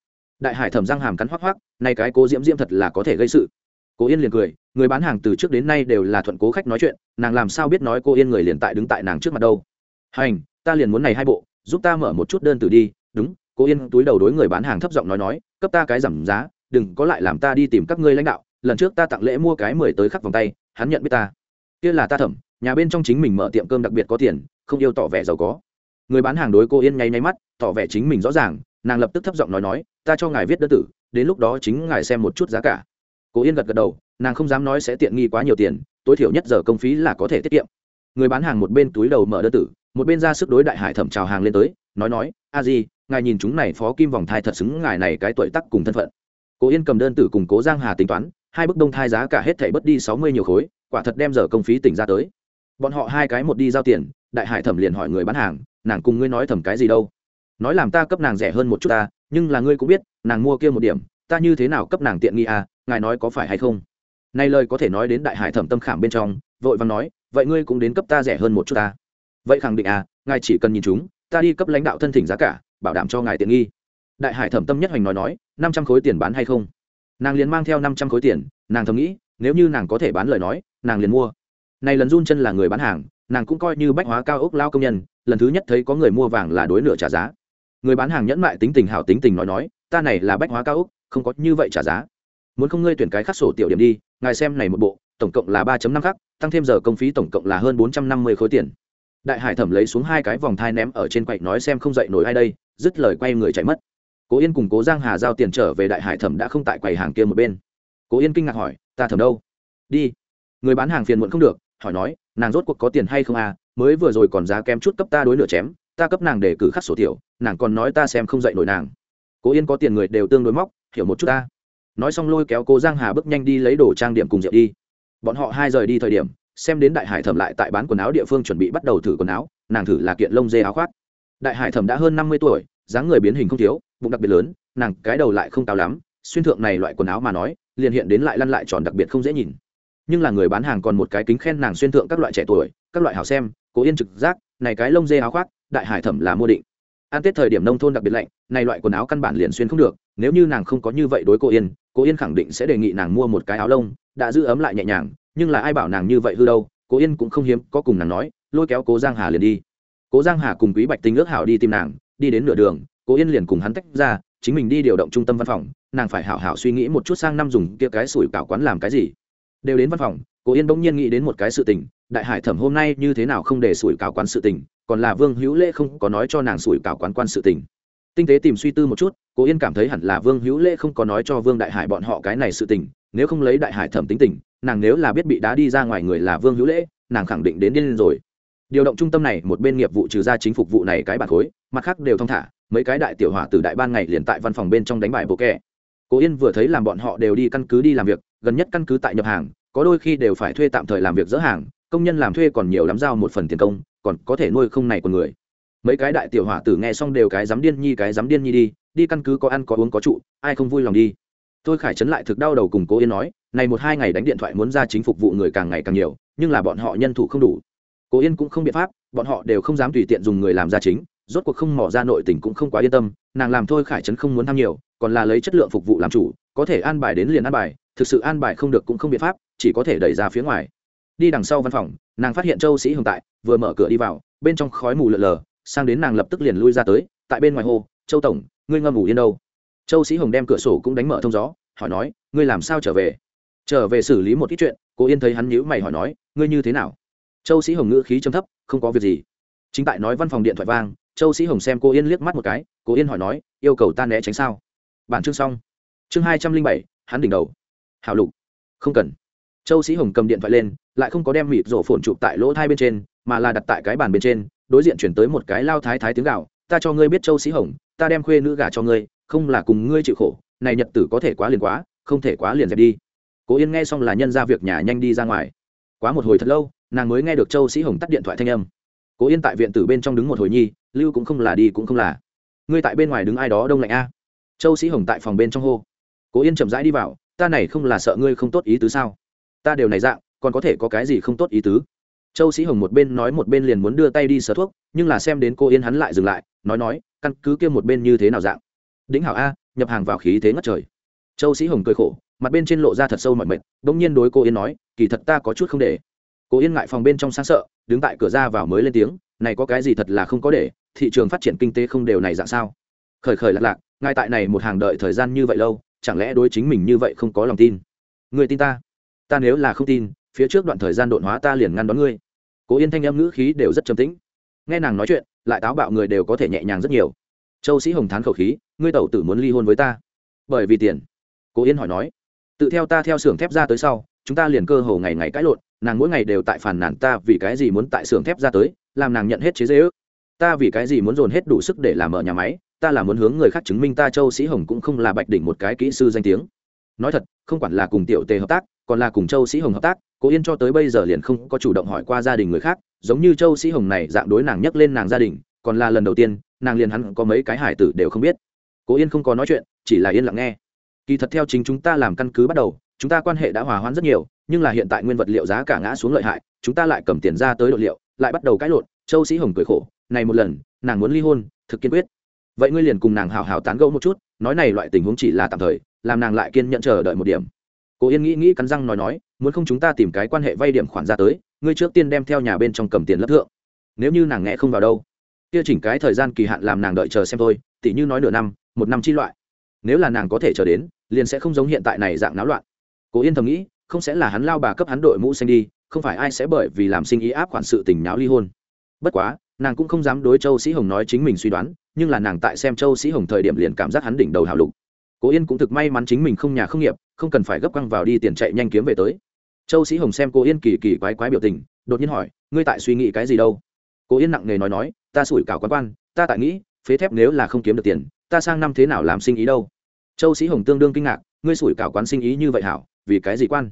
Đại hải thẩm răng hàm cắn hoắc hoắc, này cái cố diễm diễm thật là có thể gây sự. Cố yên liền cười, người bán hàng từ trước đến nay đều là thuận cố khách nói chuyện, nàng làm sao biết nói cô yên người liền tại đứng tại nàng trước mặt đâu. Hành, ta liền muốn này hai bộ, giúp ta mở một chút đơn từ đi, đúng cô yên túi đầu đối người bán hàng thấp giọng nói nói, cấp ta cái giảm giá, đừng có lại làm ta đi tìm các ngươi lãnh đạo lần trước ta tặng lễ mua cái mười tới khắc vòng tay, hắn nhận biết ta. Kia là ta thẩm, nhà bên trong chính mình mở tiệm cơm đặc biệt có tiền, không yêu tỏ vẻ giàu có. Người bán hàng đối cô yên nháy nháy mắt, tỏ vẻ chính mình rõ ràng, nàng lập tức thấp giọng nói nói, ta cho ngài viết đơn tử, đến lúc đó chính ngài xem một chút giá cả. Cô yên gật gật đầu, nàng không dám nói sẽ tiện nghi quá nhiều tiền, tối thiểu nhất giờ công phí là có thể tiết kiệm. Người bán hàng một bên túi đầu mở đơn tử, một bên ra sức đối đại hải thẩm chào hàng lên tới, nói nói, a di, ngài nhìn chúng này phó kim vòng thai thật xứng ngài này cái tuổi tắc cùng thân phận. Cố yên cầm đơn tử cùng cố giang hà tính toán hai bức đông thai giá cả hết thảy bất đi sáu mươi nhiều khối, quả thật đem giờ công phí tỉnh ra tới. Bọn họ hai cái một đi giao tiền, đại hải thẩm liền hỏi người bán hàng, nàng cùng ngươi nói thầm cái gì đâu? Nói làm ta cấp nàng rẻ hơn một chút ta, nhưng là ngươi cũng biết, nàng mua kia một điểm, ta như thế nào cấp nàng tiện nghi à ngài nói có phải hay không? Nay lời có thể nói đến đại hải thẩm tâm khảm bên trong, vội vàng nói, vậy ngươi cũng đến cấp ta rẻ hơn một chút ta. Vậy khẳng định à ngài chỉ cần nhìn chúng, ta đi cấp lãnh đạo thân thỉnh giá cả, bảo đảm cho ngài tiện nghi. Đại hải thẩm tâm nhất hoành nói nói, năm trăm khối tiền bán hay không? Nàng liền mang theo năm trăm khối tiền, nàng thầm nghĩ, nếu như nàng có thể bán lời nói, nàng liền mua. Này lần run chân là người bán hàng, nàng cũng coi như bách hóa cao ốc lao công nhân, lần thứ nhất thấy có người mua vàng là đối nửa trả giá. Người bán hàng nhẫn mại tính tình hảo tính tình nói nói, ta này là bách hóa cao ốc, không có như vậy trả giá. Muốn không ngươi tuyển cái khắc sổ tiểu điểm đi, ngài xem này một bộ, tổng cộng là ba năm khắc, tăng thêm giờ công phí tổng cộng là hơn bốn trăm năm mươi khối tiền. Đại hải thẩm lấy xuống hai cái vòng thai ném ở trên quậy nói xem không dậy nổi ai đây, dứt lời quay người chạy mất cố yên cùng cố giang hà giao tiền trở về đại hải thẩm đã không tại quầy hàng kia một bên. Cố yên kinh ngạc hỏi, ta thẩm đâu? Đi. Người bán hàng phiền muộn không được, hỏi nói, nàng rốt cuộc có tiền hay không à? Mới vừa rồi còn giá kém chút cấp ta đối nửa chém, ta cấp nàng để cử khắc sổ tiểu, nàng còn nói ta xem không dạy nổi nàng. Cố yên có tiền người đều tương đối móc, hiểu một chút ta. Nói xong lôi kéo cô giang hà bước nhanh đi lấy đồ trang điểm cùng rượu đi. Bọn họ hai rời đi thời điểm, xem đến đại hải thẩm lại tại bán quần áo địa phương chuẩn bị bắt đầu thử quần áo, nàng thử là kiện lông dê áo khoác. Đại hải thẩm đã hơn năm mươi tuổi, dáng người biến hình không thiếu bụng đặc biệt lớn, nàng cái đầu lại không cao lắm, xuyên thượng này loại quần áo mà nói, liền hiện đến lại lăn lại tròn đặc biệt không dễ nhìn. Nhưng là người bán hàng còn một cái kính khen nàng xuyên thượng các loại trẻ tuổi, các loại hảo xem, cố yên trực giác, này cái lông dê áo khoác, đại hải thẩm là mua định. Ăn tết thời điểm nông thôn đặc biệt lạnh, này loại quần áo căn bản liền xuyên không được, nếu như nàng không có như vậy đối cô yên cô yên khẳng định sẽ đề nghị nàng mua một cái áo lông, đã giữ ấm lại nhẹ nhàng, nhưng là ai bảo nàng như vậy hư đâu, cố yên cũng không hiếm, có cùng nàng nói, lôi kéo cố giang hà liền đi. Cố giang hà cùng quý bạch tinh ước hảo đi tìm nàng, đi đến nửa đường cố yên liền cùng hắn tách ra, chính mình đi điều động trung tâm văn phòng, nàng phải hảo hảo suy nghĩ một chút sang năm dùng kia cái sủi cảo quán làm cái gì. Đều đến văn phòng, cố yên bỗng nhiên nghĩ đến một cái sự tình, đại hải thẩm hôm nay như thế nào không để sủi cảo quán sự tình, còn là vương hữu lễ không có nói cho nàng sủi cảo quán quan sự tình. Tinh tế tìm suy tư một chút, cố yên cảm thấy hẳn là vương hữu lễ không có nói cho vương đại hải bọn họ cái này sự tình, nếu không lấy đại hải thẩm tính tình, nàng nếu là biết bị đá đi ra ngoài người là vương hữu lễ, nàng khẳng định đến điên rồi. Điều động trung tâm này, một bên nghiệp vụ trừ ra chính phục vụ này cái bản khối, mặt khác đều thong thả mấy cái đại tiểu hỏa từ đại ban ngày liền tại văn phòng bên trong đánh bài bộ kẹ. Cố yên vừa thấy làm bọn họ đều đi căn cứ đi làm việc, gần nhất căn cứ tại nhập hàng, có đôi khi đều phải thuê tạm thời làm việc dỡ hàng, công nhân làm thuê còn nhiều lắm giao một phần tiền công, còn có thể nuôi không này của người. Mấy cái đại tiểu hỏa tử nghe xong đều cái dám điên nhi, cái dám điên nhi đi đi căn cứ có ăn có uống có trụ, ai không vui lòng đi. Tôi khải chấn lại thực đau đầu cùng cố yên nói, này một hai ngày đánh điện thoại muốn ra chính phục vụ người càng ngày càng nhiều, nhưng là bọn họ nhân thủ không đủ. Cố yên cũng không biện pháp, bọn họ đều không dám tùy tiện dùng người làm ra chính rốt cuộc không mỏ ra nội tình cũng không quá yên tâm, nàng làm thôi khải trấn không muốn tham nhiều, còn là lấy chất lượng phục vụ làm chủ, có thể an bài đến liền an bài, thực sự an bài không được cũng không biện pháp, chỉ có thể đẩy ra phía ngoài. Đi đằng sau văn phòng, nàng phát hiện châu sĩ hồng tại, vừa mở cửa đi vào, bên trong khói mù lợn lờ sang đến nàng lập tức liền lui ra tới, tại bên ngoài hồ châu tổng, ngươi ngâm ngủ yên đâu? Châu sĩ hồng đem cửa sổ cũng đánh mở thông gió, hỏi nói, ngươi làm sao trở về? Trở về xử lý một ít chuyện. Cô yên thấy hắn nhíu mày hỏi nói, ngươi như thế nào? Châu sĩ hồng ngữ khí chấm thấp, không có việc gì. Chính tại nói văn phòng điện thoại vang châu sĩ hồng xem cô yên liếc mắt một cái, cô yên hỏi nói, yêu cầu ta né tránh sao? Bản chương xong. Chương hai trăm linh bảy, hắn đỉnh đầu. Hảo lục. Không cần. Châu sĩ hồng cầm điện thoại lên, lại không có đem mịt rổ phồn chụp tại lỗ thai bên trên, mà là đặt tại cái bàn bên trên, đối diện chuyển tới một cái lao thái thái tiếng gạo ta cho ngươi biết châu sĩ hồng, ta đem khuê nữ gà cho ngươi, không là cùng ngươi chịu khổ, này nhật tử có thể quá liền quá, không thể quá liền dẹp đi. Cố yên nghe xong là nhân ra việc nhà nhanh đi ra ngoài. Quá một hồi thật lâu, nàng mới nghe được châu sĩ hồng tắt điện thoại thanh âm cố yên tại viện tử bên trong đứng một hồi nhi, lưu cũng không là đi cũng không là. Ngươi tại bên ngoài đứng ai đó đông lạnh a? Châu sĩ hồng tại phòng bên trong hô. Cố yên chậm rãi đi vào, ta này không là sợ ngươi không tốt ý tứ sao? Ta đều này dạng, còn có thể có cái gì không tốt ý tứ? Châu sĩ hồng một bên nói một bên liền muốn đưa tay đi sờ thuốc, nhưng là xem đến cô yên hắn lại dừng lại, nói nói, căn cứ kia một bên như thế nào dạng? Đĩnh hảo a, nhập hàng vào khí thế ngất trời. Châu sĩ hồng cười khổ, mặt bên trên lộ ra thật sâu mọi mệt đ ỗ n g nhiên đối cô yên nói, kỳ thật ta có chút không để. Cô yên ngại phòng bên trong sáng sợ đứng tại cửa ra vào mới lên tiếng, này có cái gì thật là không có để, thị trường phát triển kinh tế không đều này dạng sao? Khởi khởi lạc lạc, ngay tại này một hàng đợi thời gian như vậy lâu, chẳng lẽ đối chính mình như vậy không có lòng tin? Người tin ta ta nếu là không tin, phía trước đoạn thời gian đột hóa ta liền ngăn đón ngươi. Cố yên thanh em ngữ khí đều rất trầm tĩnh. Nghe nàng nói chuyện, lại táo bạo người đều có thể nhẹ nhàng rất nhiều. Châu sĩ hồng thán khẩu khí, ngươi tẩu tử muốn ly hôn với ta, bởi vì tiền. Cố yên hỏi nói. Tự theo ta theo xưởng thép ra tới sau, chúng ta liền cơ hồ ngày ngày cãi lộn nàng mỗi ngày đều tại phản nàn ta vì cái gì muốn tại xưởng thép ra tới, làm nàng nhận hết chế dễ ước. Ta vì cái gì muốn dồn hết đủ sức để làm mở nhà máy, ta là muốn hướng người khác chứng minh ta châu sĩ hồng cũng không là bạch đỉnh một cái kỹ sư danh tiếng. Nói thật, không quản là cùng tiểu tề hợp tác, còn là cùng châu sĩ hồng hợp tác, cố yên cho tới bây giờ liền không có chủ động hỏi qua gia đình người khác, giống như châu sĩ hồng này dạng đối nàng nhắc lên nàng gia đình, còn là lần đầu tiên, nàng liền hắn có mấy cái hải tử đều không biết. Cố yên không có nói chuyện, chỉ là yên lặng nghe. Kỳ thật theo chính chúng ta làm căn cứ bắt đầu, chúng ta quan hệ đã hòa hoãn rất nhiều nhưng là hiện tại nguyên vật liệu giá cả ngã xuống lợi hại, chúng ta lại cầm tiền ra tới độ liệu, lại bắt đầu cãi lộn, châu sĩ hồng cười khổ, này một lần, nàng muốn ly hôn, thực kiên quyết. Vậy ngươi liền cùng nàng hào hào tán gẫu một chút, nói này loại tình huống chỉ là tạm thời, làm nàng lại kiên nhận chờ đợi một điểm. Cố yên nghĩ nghĩ cắn răng nói nói, muốn không chúng ta tìm cái quan hệ vay điểm khoản ra tới, ngươi trước tiên đem theo nhà bên trong cầm tiền lấp thượng. Nếu như nàng nghe không vào đâu, kia chỉnh cái thời gian kỳ hạn làm nàng đợi chờ xem thôi, tỉ như nói nửa năm, một năm chi loại. Nếu là nàng có thể chờ đến, liền sẽ không giống hiện tại này dạng náo loạn. Cố yên thầm nghĩ không sẽ là hắn lao bà cấp hắn đội mũ xanh đi, không phải ai sẽ bởi vì làm sinh ý áp khoản sự tình nháo ly hôn. Bất quá, nàng cũng không dám đối châu sĩ hồng nói chính mình suy đoán, nhưng là nàng tại xem châu sĩ hồng thời điểm liền cảm giác hắn đỉnh đầu hào lục. Cố yên cũng thực may mắn chính mình không nhà không nghiệp, không cần phải gấp quăng vào đi tiền chạy nhanh kiếm về tới. Châu sĩ hồng xem cô yên kỳ kỳ quái quái biểu tình, đột nhiên hỏi, ngươi tại suy nghĩ cái gì đâu? Cô yên nặng nề nói nói, ta sủi cảo quán quan, ta tại nghĩ, phế thép nếu là không kiếm được tiền, ta sang năm thế nào làm sinh ý đâu? Châu sĩ hồng tương đương kinh ngạc, ngươi sủi cảo quán sinh ý như vậy hảo vì cái gì quan?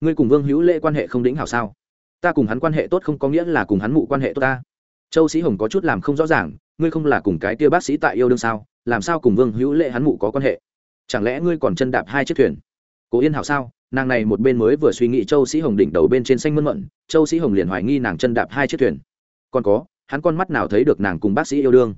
Ngươi cùng vương hữu lễ quan hệ không đĩnh hảo sao? Ta cùng hắn quan hệ tốt không có nghĩa là cùng hắn mụ quan hệ tốt ta. Châu sĩ hồng có chút làm không rõ ràng, ngươi không là cùng cái tia bác sĩ tại yêu đương sao? Làm sao cùng vương hữu lễ hắn mụ có quan hệ? Chẳng lẽ ngươi còn chân đạp hai chiếc thuyền? Cố yên hảo sao? Nàng này một bên mới vừa suy nghĩ châu sĩ hồng đỉnh đầu bên trên xanh mơn mận, châu sĩ hồng liền hoài nghi nàng chân đạp hai chiếc thuyền. Còn có, hắn con mắt nào thấy được nàng cùng bác sĩ yêu đương?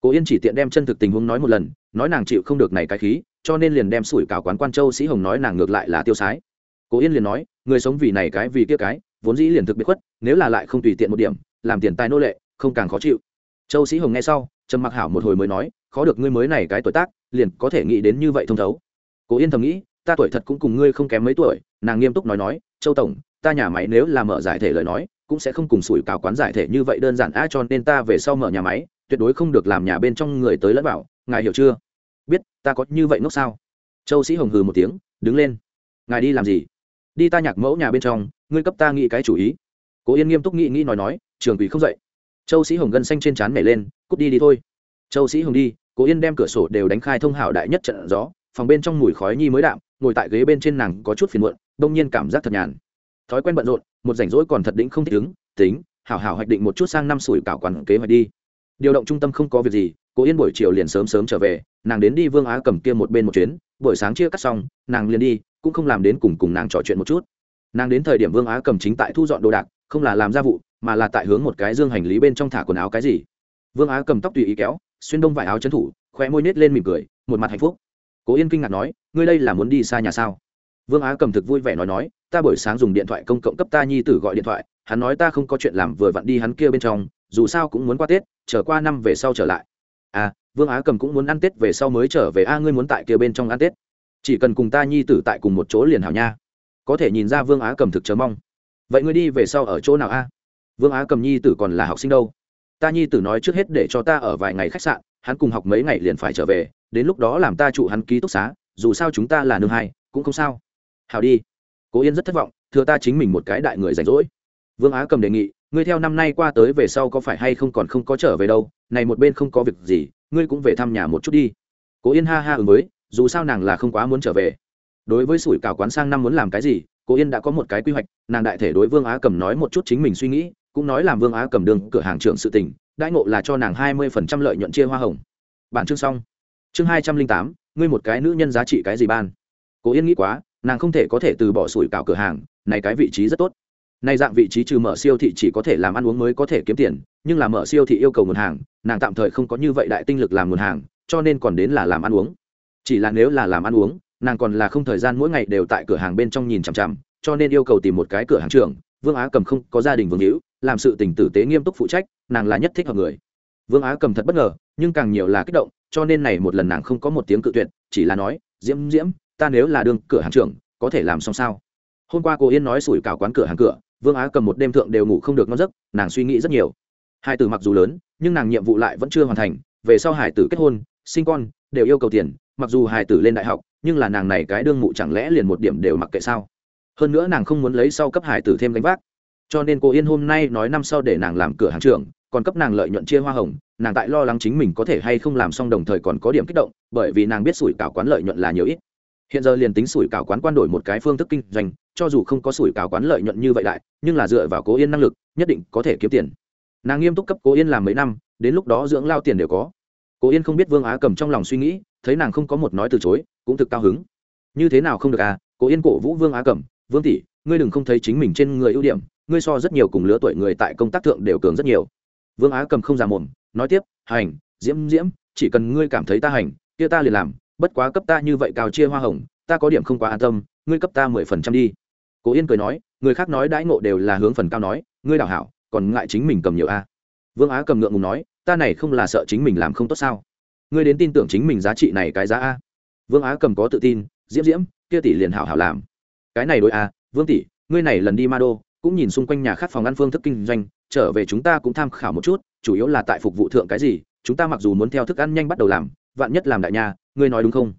Cố yên chỉ tiện đem chân thực tình huống nói một lần, nói nàng chịu không được này cái khí cho nên liền đem sủi cảo quán quan châu sĩ hồng nói nàng ngược lại là tiêu sái. Cố yên liền nói người sống vì này cái vì kia cái vốn dĩ liền thực biệt khuất nếu là lại không tùy tiện một điểm làm tiền tài nô lệ không càng khó chịu. Châu sĩ hồng nghe sau trầm mặc hảo một hồi mới nói khó được ngươi mới này cái tuổi tác liền có thể nghĩ đến như vậy thông thấu. Cố yên thầm nghĩ ta tuổi thật cũng cùng ngươi không kém mấy tuổi nàng nghiêm túc nói nói châu tổng ta nhà máy nếu là mở giải thể lời nói cũng sẽ không cùng sủi cảo quán giải thể như vậy đơn giản a cho nên ta về sau mở nhà máy tuyệt đối không được làm nhà bên trong người tới lẫn bảo, ngài hiểu chưa? Biết, ta có như vậy ngốc sao? Châu sĩ hồng hừ một tiếng, đứng lên. Ngài đi làm gì? Đi ta nhạc mẫu nhà bên trong, ngươi cấp ta nghĩ cái chủ ý. Cố yên nghiêm túc nghĩ nghĩ nói nói, trường quỷ không dậy. Châu sĩ hồng gân xanh trên trán nhảy lên, cút đi đi thôi. Châu sĩ hồng đi, cố yên đem cửa sổ đều đánh khai thông hảo đại nhất trận gió, phòng bên trong mùi khói nhi mới đạm, ngồi tại ghế bên trên nàng có chút phiền muộn, đông nhiên cảm giác thật nhàn. Thói quen bận rộn, một rảnh rỗi còn thật định không thích ứng, tính, hảo hảo hoạch định một chút sang năm sủi cảo quản kế hoạch đi điều động trung tâm không có việc gì, cố yên buổi chiều liền sớm sớm trở về, nàng đến đi vương á cầm kia một bên một chuyến, buổi sáng chia cắt xong, nàng liền đi, cũng không làm đến cùng cùng nàng trò chuyện một chút. Nàng đến thời điểm vương á cầm chính tại thu dọn đồ đạc, không là làm gia vụ, mà là tại hướng một cái dương hành lý bên trong thả quần áo cái gì. Vương á cầm tóc tùy ý kéo, xuyên đông vải áo trấn thủ khoe môi nết lên mỉm cười, một mặt hạnh phúc. Cố yên kinh ngạc nói, ngươi đây là muốn đi xa nhà sao? Vương á cầm thực vui vẻ nói nói, ta buổi sáng dùng điện thoại công cộng cấp ta nhi tử gọi điện thoại, hắn nói ta không có chuyện làm vừa vặn đi hắn kia bên trong dù sao cũng muốn qua tết trở qua năm về sau trở lại. À vương á cầm cũng muốn ăn tết về sau mới trở về. A ngươi muốn tại kia bên trong ăn tết. Chỉ cần cùng ta nhi tử tại cùng một chỗ liền hảo nha. Có thể nhìn ra vương á cầm thực chờ mong. Vậy ngươi đi về sau ở chỗ nào a? Vương á cầm nhi tử còn là học sinh đâu? Ta nhi tử nói trước hết để cho ta ở vài ngày khách sạn, hắn cùng học mấy ngày liền phải trở về, đến lúc đó làm ta trụ hắn ký túc xá, dù sao chúng ta là nương hai, cũng không sao. Hào đi. Cố yên rất thất vọng thưa ta chính mình một cái đại người rảnh rỗi. Vương á cầm đề nghị ngươi theo năm nay qua tới về sau có phải hay không còn không có trở về đâu, này một bên không có việc gì, ngươi cũng về thăm nhà một chút đi. Cố yên ha ha ứng với, dù sao nàng là không quá muốn trở về. Đối với sủi cảo quán sang năm muốn làm cái gì, cố yên đã có một cái quy hoạch, nàng đại thể đối vương á cầm nói một chút chính mình suy nghĩ, cũng nói làm vương á cầm đường cửa hàng trưởng sự tình đãi ngộ là cho nàng hai mươi phần trăm lợi nhuận chia hoa hồng. Bản chương xong. Chương hai trăm linh tám, ngươi một cái nữ nhân giá trị cái gì ban? Cố yên nghĩ quá, nàng không thể có thể từ bỏ sủi cảo cửa hàng, này cái vị trí rất tốt này dạng vị trí trừ mở siêu thị chỉ có thể làm ăn uống mới có thể kiếm tiền, nhưng là mở siêu thị yêu cầu nguồn hàng, nàng tạm thời không có như vậy đại tinh lực làm nguồn hàng, cho nên còn đến là làm ăn uống. Chỉ là nếu là làm ăn uống, nàng còn là không thời gian mỗi ngày đều tại cửa hàng bên trong nhìn chằm chằm, cho nên yêu cầu tìm một cái cửa hàng trưởng, vương á cầm không có gia đình vương hữu, làm sự tình tử tế nghiêm túc phụ trách, nàng là nhất thích hợp người. Vương á cầm thật bất ngờ, nhưng càng nhiều là kích động, cho nên này một lần nàng không có một tiếng cự tuyệt, chỉ là nói, diễm diễm, ta nếu là đương cửa hàng trưởng, có thể làm xong sao? Hôm qua cô yên nói sủi cảo quán cửa hàng cửa vương á cầm một đêm thượng đều ngủ không được ngon giấc, nàng suy nghĩ rất nhiều. Hải tử mặc dù lớn, nhưng nàng nhiệm vụ lại vẫn chưa hoàn thành, về sau hải tử kết hôn, sinh con, đều yêu cầu tiền, mặc dù hải tử lên đại học, nhưng là nàng này cái đương mụ chẳng lẽ liền một điểm đều mặc kệ sao? Hơn nữa nàng không muốn lấy sau cấp hải tử thêm gánh vác. Cho nên cô yên hôm nay nói năm sau để nàng làm cửa hàng trưởng, còn cấp nàng lợi nhuận chia hoa hồng, nàng tại lo lắng chính mình có thể hay không làm xong đồng thời còn có điểm kích động, bởi vì nàng biết sủi cảo quán lợi nhuận là nhiều ít hiện giờ liền tính sủi cảo quán quan đổi một cái phương thức kinh doanh, cho dù không có sủi cảo quán lợi nhuận như vậy đại, nhưng là dựa vào cố yên năng lực, nhất định có thể kiếm tiền. Nàng nghiêm túc cấp cố yên làm mấy năm, đến lúc đó dưỡng lao tiền đều có. Cố yên không biết vương á cầm trong lòng suy nghĩ, thấy nàng không có một nói từ chối, cũng thực cao hứng. Như thế nào không được à cố yên cổ vũ vương á cầm, vương tỷ, ngươi đừng không thấy chính mình trên người ưu điểm, ngươi so rất nhiều cùng lứa tuổi người tại công tác thượng đều cường rất nhiều. Vương á cầm không già mồm, nói tiếp, hành, diễm diễm, chỉ cần ngươi cảm thấy ta hành, kia ta liền làm bất quá cấp ta như vậy cao chia hoa hồng, ta có điểm không quá an tâm, ngươi cấp ta mười phần trăm đi. Cố yên cười nói, người khác nói đãi ngộ đều là hướng phần cao nói, ngươi đào hảo, còn ngại chính mình cầm nhiều a. Vương á cầm ngượng ngùng nói, ta này không là sợ chính mình làm không tốt sao? Ngươi đến tin tưởng chính mình giá trị này cái giá a? Vương á cầm có tự tin, diễm diễm, kia tỷ liền hảo hảo làm. Cái này đối a, vương tỷ, ngươi này lần đi ma đô, cũng nhìn xung quanh nhà khác phòng ăn phương thức kinh doanh, trở về chúng ta cũng tham khảo một chút, chủ yếu là tại phục vụ thượng cái gì, chúng ta mặc dù muốn theo thức ăn nhanh bắt đầu làm, vạn nhất làm đại nhà ngươi nói đúng không?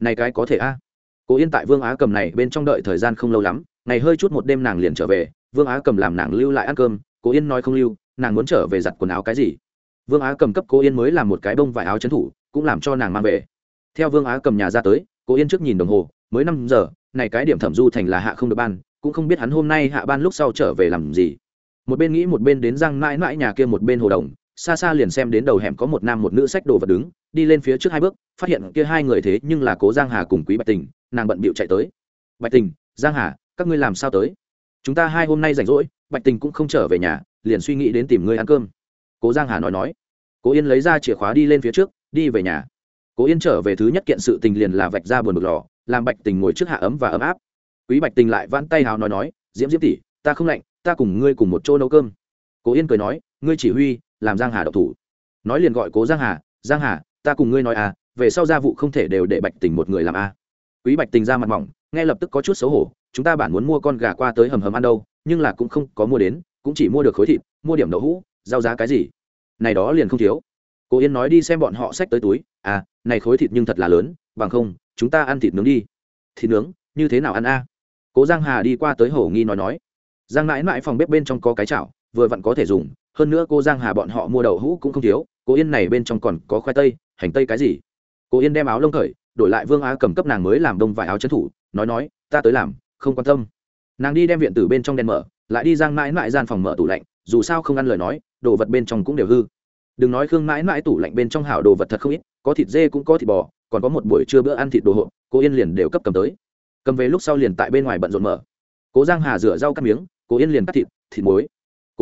Này cái có thể a. Cố yên tại vương á cầm này bên trong đợi thời gian không lâu lắm, ngày hơi chút một đêm nàng liền trở về, vương á cầm làm nàng lưu lại ăn cơm, cố yên nói không lưu, nàng muốn trở về giặt quần áo cái gì? Vương á cầm cấp cố yên mới làm một cái bông vải áo trấn thủ, cũng làm cho nàng mang về. Theo vương á cầm nhà ra tới, cố yên trước nhìn đồng hồ, mới năm giờ, này cái điểm thẩm du thành là hạ không được ban, cũng không biết hắn hôm nay hạ ban lúc sau trở về làm gì. Một bên nghĩ, một bên đến răng mãi mãi nhà kia một bên hồ đồng xa xa liền xem đến đầu hẻm có một nam một nữ sách đồ vật đứng, đi lên phía trước hai bước, phát hiện kia hai người thế nhưng là cố giang hà cùng quý bạch tình, nàng bận bịu chạy tới. Bạch tình, giang hà, các ngươi làm sao tới? Chúng ta hai hôm nay rảnh rỗi, bạch tình cũng không trở về nhà, liền suy nghĩ đến tìm ngươi ăn cơm. Cố giang hà nói nói. Cố yên lấy ra chìa khóa đi lên phía trước, đi về nhà. Cố yên trở về thứ nhất kiện sự tình liền là vạch ra buồn bực lò, làm bạch tình ngồi trước hạ ấm và ấm áp. Quý bạch tình lại vãn tay hào nói nói, diễm diễm tỷ, ta không lạnh, ta cùng ngươi cùng một chỗ nấu cơm. Cố yên cười nói, ngươi chỉ huy làm giang hà độc thủ. Nói liền gọi cố giang hà giang hà, ta cùng ngươi nói à về sau gia vụ không thể đều để bạch tình một người làm à. quý bạch tình ra mặt mỏng, nghe lập tức có chút xấu hổ, chúng ta bản muốn mua con gà qua tới hầm hầm ăn đâu, nhưng là cũng không có mua đến, cũng chỉ mua được khối thịt, mua điểm đậu hũ giao giá cái gì. Này đó liền không thiếu. Cố yên nói đi xem bọn họ xách tới túi à này khối thịt nhưng thật là lớn, bằng không, chúng ta ăn thịt nướng đi. Thịt nướng, như thế nào ăn a cố giang hà đi qua tới hổ nghi nói nói. Giang mãi mãi phòng bếp bên trong có cái chảo, vừa vặn có thể dùng hơn nữa cô giang hà bọn họ mua đậu hũ cũng không thiếu, cô yên này bên trong còn có khoai tây, hành tây cái gì? Cô yên đem áo lông khởi đổi lại vương á cầm cấp nàng mới làm đông vài áo trấn thủ, nói nói, ta tới làm, không quan tâm. Nàng đi đem viện từ bên trong đèn mở, lại đi giang mãi mãi gian phòng mở tủ lạnh, dù sao không ăn lời nói, đồ vật bên trong cũng đều hư. Đừng nói khương mãi mãi tủ lạnh bên trong hảo đồ vật thật không ít, có thịt dê cũng có thịt bò, còn có một buổi trưa bữa ăn thịt đồ hộp, cô yên liền đều cấp cầm tới. Cầm về lúc sau liền tại bên ngoài bận rộn mở. Cố giang hà rửa rau cắt miếng cố yên liền cắt thịt thịt muối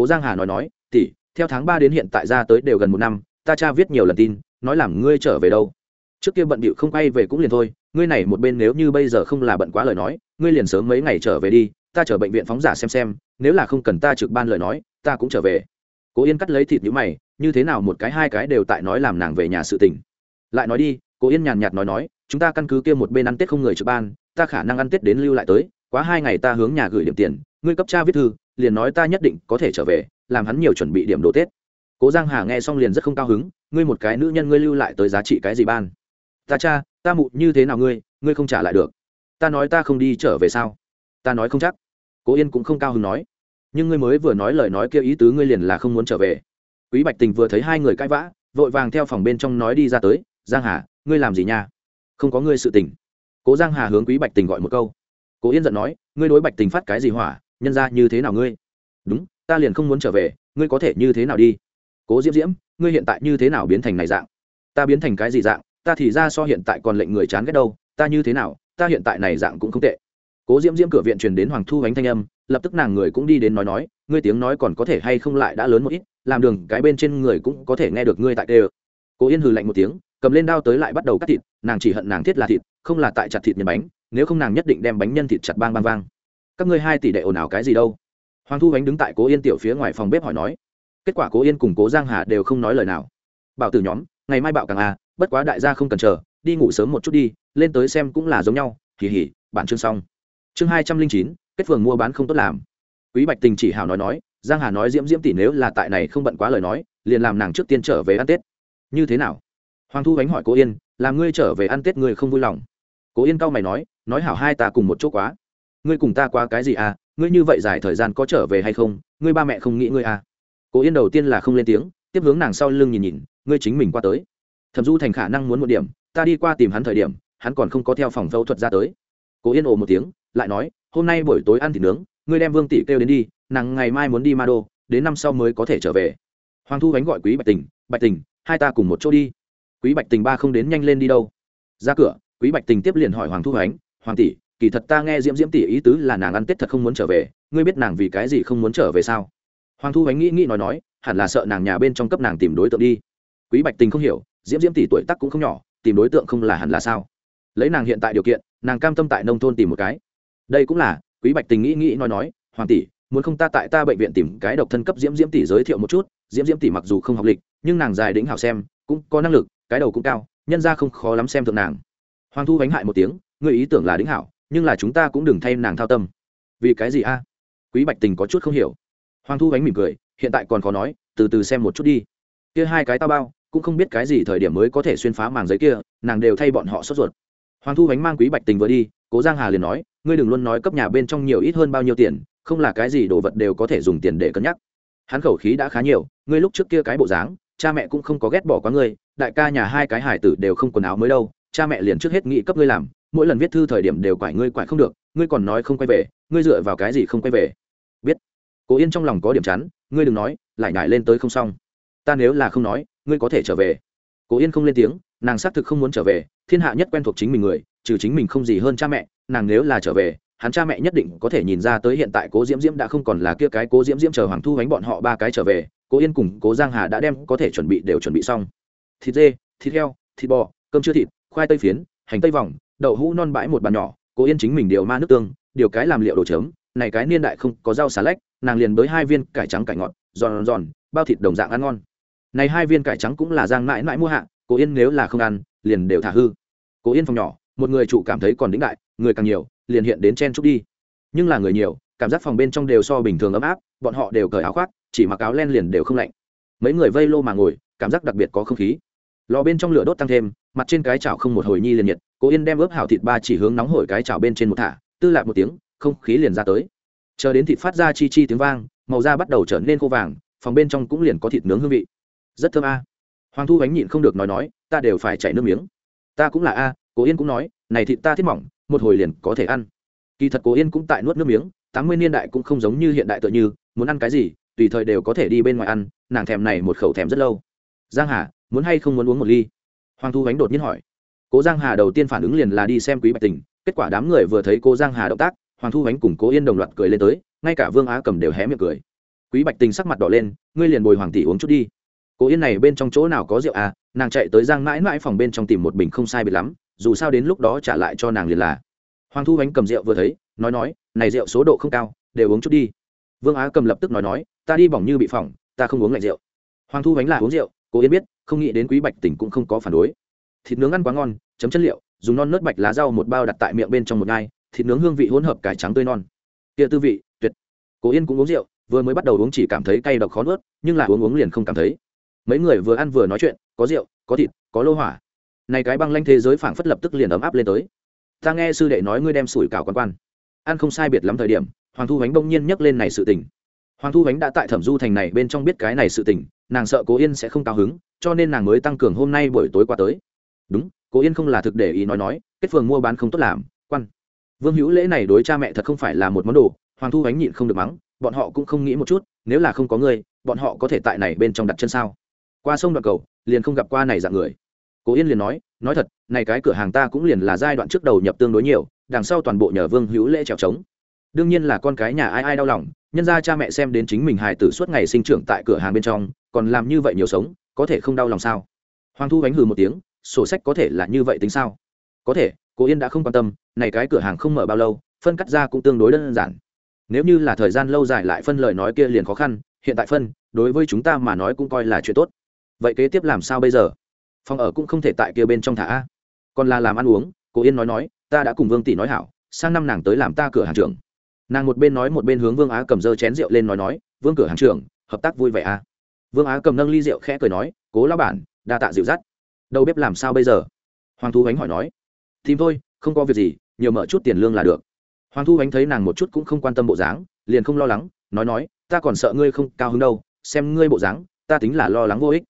cố giang hà nói nói tỉ theo tháng ba đến hiện tại ra tới đều gần một năm, ta cha viết nhiều lần tin, nói làm ngươi trở về đâu. Trước kia bận bịu không quay về cũng liền thôi, ngươi này một bên nếu như bây giờ không là bận quá lời nói, ngươi liền sớm mấy ngày trở về đi, ta chở bệnh viện phóng giả xem xem, nếu là không cần ta trực ban lời nói, ta cũng trở về. Cố yên cắt lấy thịt nhũ mày, như thế nào một cái hai cái đều tại nói làm nàng về nhà sự tình? Lại nói đi, cố yên nhàn nhạt nói nói, chúng ta căn cứ kia một bên ăn tết không người trực ban, ta khả năng ăn tết đến lưu lại tới, quá hai ngày ta hướng nhà gửi điểm tiền, ngươi cấp cha viết thư liền nói ta nhất định có thể trở về, làm hắn nhiều chuẩn bị điểm đồ tết. Cố giang hà nghe xong liền rất không cao hứng, ngươi một cái nữ nhân ngươi lưu lại tới giá trị cái gì ban? Ta cha, ta mụ như thế nào ngươi ngươi không trả lại được. Ta nói ta không đi trở về sao? Ta nói không chắc. Cố yên cũng không cao hứng nói. Nhưng ngươi mới vừa nói lời nói kia ý tứ ngươi liền là không muốn trở về. Quý bạch tình vừa thấy hai người cãi vã, vội vàng theo phòng bên trong nói đi ra tới, giang hà, ngươi làm gì nha? Không có ngươi sự tình. Cố giang hà hướng quý bạch tình gọi một câu. Cố yên giận nói, ngươi đối bạch tình phát cái gì hỏa? Nhân ra như thế nào ngươi? Đúng, ta liền không muốn trở về, ngươi có thể như thế nào đi? Cố diễm diễm, ngươi hiện tại như thế nào biến thành này dạng? Ta biến thành cái gì dạng? Ta thì ra so hiện tại còn lệnh người chán ghét đâu, ta như thế nào? Ta hiện tại này dạng cũng không tệ. Cố diễm diễm cửa viện truyền đến hoàng thu bánh thanh âm, lập tức nàng người cũng đi đến nói nói, ngươi tiếng nói còn có thể hay không lại đã lớn một ít, làm đường cái bên trên người cũng có thể nghe được ngươi tại tê cố yên hừ lạnh một tiếng, cầm lên đao tới lại bắt đầu cắt thịt, nàng chỉ hận nàng thiết là thịt, không là tại chặt thịt nhân bánh, nếu không nàng nhất định đem bánh nhân thịt chặt bang bang vang các ngươi hai tỷ đệ ồn ào cái gì đâu? Hoàng thu ánh đứng tại cố yên tiểu phía ngoài phòng bếp hỏi nói. Kết quả cố yên cùng cố giang hà đều không nói lời nào. Bảo tử nhóm, ngày mai bảo càng à bất quá đại gia không cần chờ, đi ngủ sớm một chút đi, lên tới xem cũng là giống nhau. Kỳ hỉ bản chương xong. Chương hai trăm linh chín, kết phường mua bán không tốt làm. Quý bạch tình chỉ hào nói nói, giang hà nói diễm diễm tỷ nếu là tại này không bận quá lời nói, liền làm nàng trước tiên trở về ăn tết. Như thế nào? Hoàng thu ánh hỏi cố yên, làm ngươi trở về ăn tết ngươi không vui lòng? Cố yên cau mày nói nói hảo hai ta cùng một chỗ quá ngươi cùng ta qua cái gì à ngươi như vậy dài thời gian có trở về hay không, ngươi ba mẹ không nghĩ ngươi à. Cố yên đầu tiên là không lên tiếng, tiếp hướng nàng sau lưng nhìn nhìn, ngươi chính mình qua tới. Thẩm du thành khả năng muốn một điểm, ta đi qua tìm hắn thời điểm, hắn còn không có theo phòng phẫu thuật ra tới. Cố yên ồ một tiếng, lại nói, hôm nay buổi tối ăn thịt nướng, ngươi đem vương tỷ kêu đến đi, nàng ngày mai muốn đi ma đô, đến năm sau mới có thể trở về. Hoàng thu bánh gọi quý bạch tình bạch tình, hai ta cùng một chỗ đi. Quý bạch tình ba không đến nhanh lên đi đâu. Ra cửa, quý bạch tình tiếp liền hỏi hoàng thu bánh hoàng tỷ kỳ thật ta nghe diễm diễm tỷ ý tứ là nàng ăn tết thật không muốn trở về, ngươi biết nàng vì cái gì không muốn trở về sao? Hoàng thu bánh nghĩ nghĩ nói nói, hẳn là sợ nàng nhà bên trong cấp nàng tìm đối tượng đi. Quý bạch tình không hiểu, diễm diễm tỷ tuổi tắc cũng không nhỏ, tìm đối tượng không là hẳn là sao? Lấy nàng hiện tại điều kiện, nàng cam tâm tại nông thôn tìm một cái. Đây cũng là, quý bạch tình nghĩ nghĩ nói nói, hoàng tỷ, muốn không ta tại ta bệnh viện tìm cái độc thân cấp diễm diễm tỷ giới thiệu một chút, diễm diễm tỷ mặc dù không học lịch, nhưng nàng dài đĩnh hảo xem, cũng có năng lực, cái đầu cũng cao, nhân ra không khó lắm xem thượng nàng. Hoàng thu bánh hại một tiếng người ý tưởng là đĩnh hảo nhưng là chúng ta cũng đừng thay nàng thao tâm. Vì cái gì a? Quý bạch tình có chút không hiểu. Hoàng thu bánh mỉm cười, hiện tại còn khó nói, từ từ xem một chút đi. Kia hai cái tao bao, cũng không biết cái gì thời điểm mới có thể xuyên phá màng giấy kia, nàng đều thay bọn họ sốt ruột. Hoàng thu bánh mang quý bạch tình vừa đi, cố giang hà liền nói, ngươi đừng luôn nói cấp nhà bên trong nhiều ít hơn bao nhiêu tiền, không là cái gì đồ vật đều có thể dùng tiền để cân nhắc. Hắn khẩu khí đã khá nhiều, ngươi lúc trước kia cái bộ dáng, cha mẹ cũng không có ghét bỏ quá ngươi, đại ca nhà hai cái hải tử đều không quần áo mới đâu, cha mẹ liền trước hết nghĩ cấp ngươi làm mỗi lần viết thư thời điểm đều quải ngươi quải không được, ngươi còn nói không quay về, ngươi dựa vào cái gì không quay về? Biết. Cố yên trong lòng có điểm chắn ngươi đừng nói, lại nhải lên tới không xong. Ta nếu là không nói, ngươi có thể trở về. Cố yên không lên tiếng, nàng xác thực không muốn trở về, thiên hạ nhất quen thuộc chính mình người, trừ chính mình không gì hơn cha mẹ, nàng nếu là trở về, hắn cha mẹ nhất định có thể nhìn ra tới hiện tại cố diễm diễm đã không còn là kia cái cố diễm diễm chờ hoàng thu bánh bọn họ ba cái trở về, cố yên cùng cố giang hà đã đem có thể chuẩn bị đều chuẩn bị xong. Thịt dê, thịt heo, thịt bò, cơm chưa thịt, khoai tây phiến, hành tây vòng đậu hũ non bãi một bàn nhỏ, cố yên chính mình điều ma nước tương, điều cái làm liệu đồ chớm này cái niên đại không có rau xà lách, nàng liền bới hai viên cải trắng cải ngọt, giòn giòn, bao thịt đồng dạng ăn ngon. Này hai viên cải trắng cũng là giang mãi mãi mua hạ, cố yên nếu là không ăn, liền đều thả hư. Cố yên phòng nhỏ, một người trụ cảm thấy còn đĩnh đại, người càng nhiều, liền hiện đến chen chúc đi. Nhưng là người nhiều, cảm giác phòng bên trong đều so bình thường ấm áp, bọn họ đều cởi áo khoác, chỉ mặc áo len liền đều không lạnh. Mấy người vây lô mà ngồi, cảm giác đặc biệt có không khí. Lò bên trong lửa đốt tăng thêm, mặt trên cái chảo không một hồi nhi liền nhiệt cố yên đem ướp hảo thịt ba chỉ hướng nóng hổi cái chảo bên trên một thả, tư lạc một tiếng, không khí liền ra tới. Chờ đến thịt phát ra chi chi tiếng vang, màu da bắt đầu trở nên khô vàng, phòng bên trong cũng liền có thịt nướng hương vị. Rất thơm a. Hoàng thu bánh nhịn không được nói nói, ta đều phải chảy nước miếng. Ta cũng là a, cố yên cũng nói, này thịt ta thiết mỏng, một hồi liền có thể ăn. Kỳ thật cố yên cũng tại nuốt nước miếng, tám mươi niên đại cũng không giống như hiện đại tựa như, muốn ăn cái gì, tùy thời đều có thể đi bên ngoài ăn, nàng thèm này một khẩu thèm rất lâu. Giang hà, muốn hay không muốn uống một ly? Hoàng thu bánh đột nhiên hỏi cố giang hà đầu tiên phản ứng liền là đi xem quý bạch tình, kết quả đám người vừa thấy cố giang hà động tác, hoàng thu ánh cùng cố yên đồng loạt cười lên tới, ngay cả vương á cầm đều hé miệng cười. Quý bạch tình sắc mặt đỏ lên, ngươi liền bồi hoàng tỷ uống chút đi. Cố yên này bên trong chỗ nào có rượu à nàng chạy tới giang mãi mãi phòng bên trong tìm một bình không sai biệt lắm, dù sao đến lúc đó trả lại cho nàng liền là. Hoàng thu ánh cầm rượu vừa thấy, nói nói, này rượu số độ không cao, đều uống chút đi. Vương á cầm lập tức nói nói, ta đi bỏng như bị phỏng, ta không uống lạnh rượu. Hoàng thu ánh là uống rượu, cố yên biết, không nghĩ đến quý bạch tỉnh cũng không có phản đối thịt nướng ăn quá ngon, chấm chất liệu, dùng non nớt bạch lá rau một bao đặt tại miệng bên trong một ngai, thịt nướng hương vị hỗn hợp cải trắng tươi non. Kia tư vị, tuyệt. Cố yên cũng uống rượu, vừa mới bắt đầu uống chỉ cảm thấy cay độc khó nuốt, nhưng là uống uống liền không cảm thấy. Mấy người vừa ăn vừa nói chuyện, có rượu, có thịt, có lô hỏa. Này cái băng lanh thế giới phảng phất lập tức liền ấm áp lên tới. Ta nghe sư đệ nói ngươi đem sủi cảo quan quan ăn không sai biệt lắm thời điểm, hoàng thu bánh bỗng nhiên nhắc lên này sự tình. Hoàng thu bánh đã tại thẩm du thành này bên trong biết cái này sự tình, nàng sợ cố yên sẽ không cao hứng, cho nên nàng mới tăng cường hôm nay buổi tối qua tới đúng cố yên không là thực để ý nói nói, kết phường mua bán không tốt làm, quan. Vương hữu lễ này đối cha mẹ thật không phải là một món đồ, hoàng thu ánh nhịn không được mắng, bọn họ cũng không nghĩ một chút, nếu là không có người bọn họ có thể tại này bên trong đặt chân sao? Qua sông đoạn cầu, liền không gặp qua này dạng người. Cố yên liền nói nói thật, này cái cửa hàng ta cũng liền là giai đoạn trước đầu nhập tương đối nhiều, đằng sau toàn bộ nhờ vương hữu lễ trèo trống. Đương nhiên là con cái nhà ai ai đau lòng, nhân ra cha mẹ xem đến chính mình hài tử suốt ngày sinh trưởng tại cửa hàng bên trong, còn làm như vậy nhiều sống, có thể không đau lòng sao? Hoàng thu bánh hừ một tiếng sổ sách có thể là như vậy tính sao? Có thể, cô yên đã không quan tâm, này cái cửa hàng không mở bao lâu, phân cắt ra cũng tương đối đơn giản. Nếu như là thời gian lâu dài lại phân lời nói kia liền khó khăn, hiện tại phân, đối với chúng ta mà nói cũng coi là chuyện tốt. Vậy kế tiếp làm sao bây giờ? Phòng ở cũng không thể tại kia bên trong thả a. Còn là làm ăn uống, cô yên nói nói, ta đã cùng vương tỷ nói hảo, sang năm nàng tới làm ta cửa hàng trưởng. Nàng một bên nói một bên hướng vương á cầm dơ chén rượu lên nói nói, vương cửa hàng trưởng, hợp tác vui vẻ a. Vương á cầm nâng ly rượu khẽ cười nói, cố lao bản, đa tạ dịu dắt đầu bếp làm sao bây giờ? Hoàng thu ánh hỏi nói, tìm thôi, không có việc gì, nhiều mở chút tiền lương là được. Hoàng thu ánh thấy nàng một chút cũng không quan tâm bộ dáng, liền không lo lắng, nói nói, ta còn sợ ngươi không cao hứng đâu, xem ngươi bộ dáng, ta tính là lo lắng vô ích.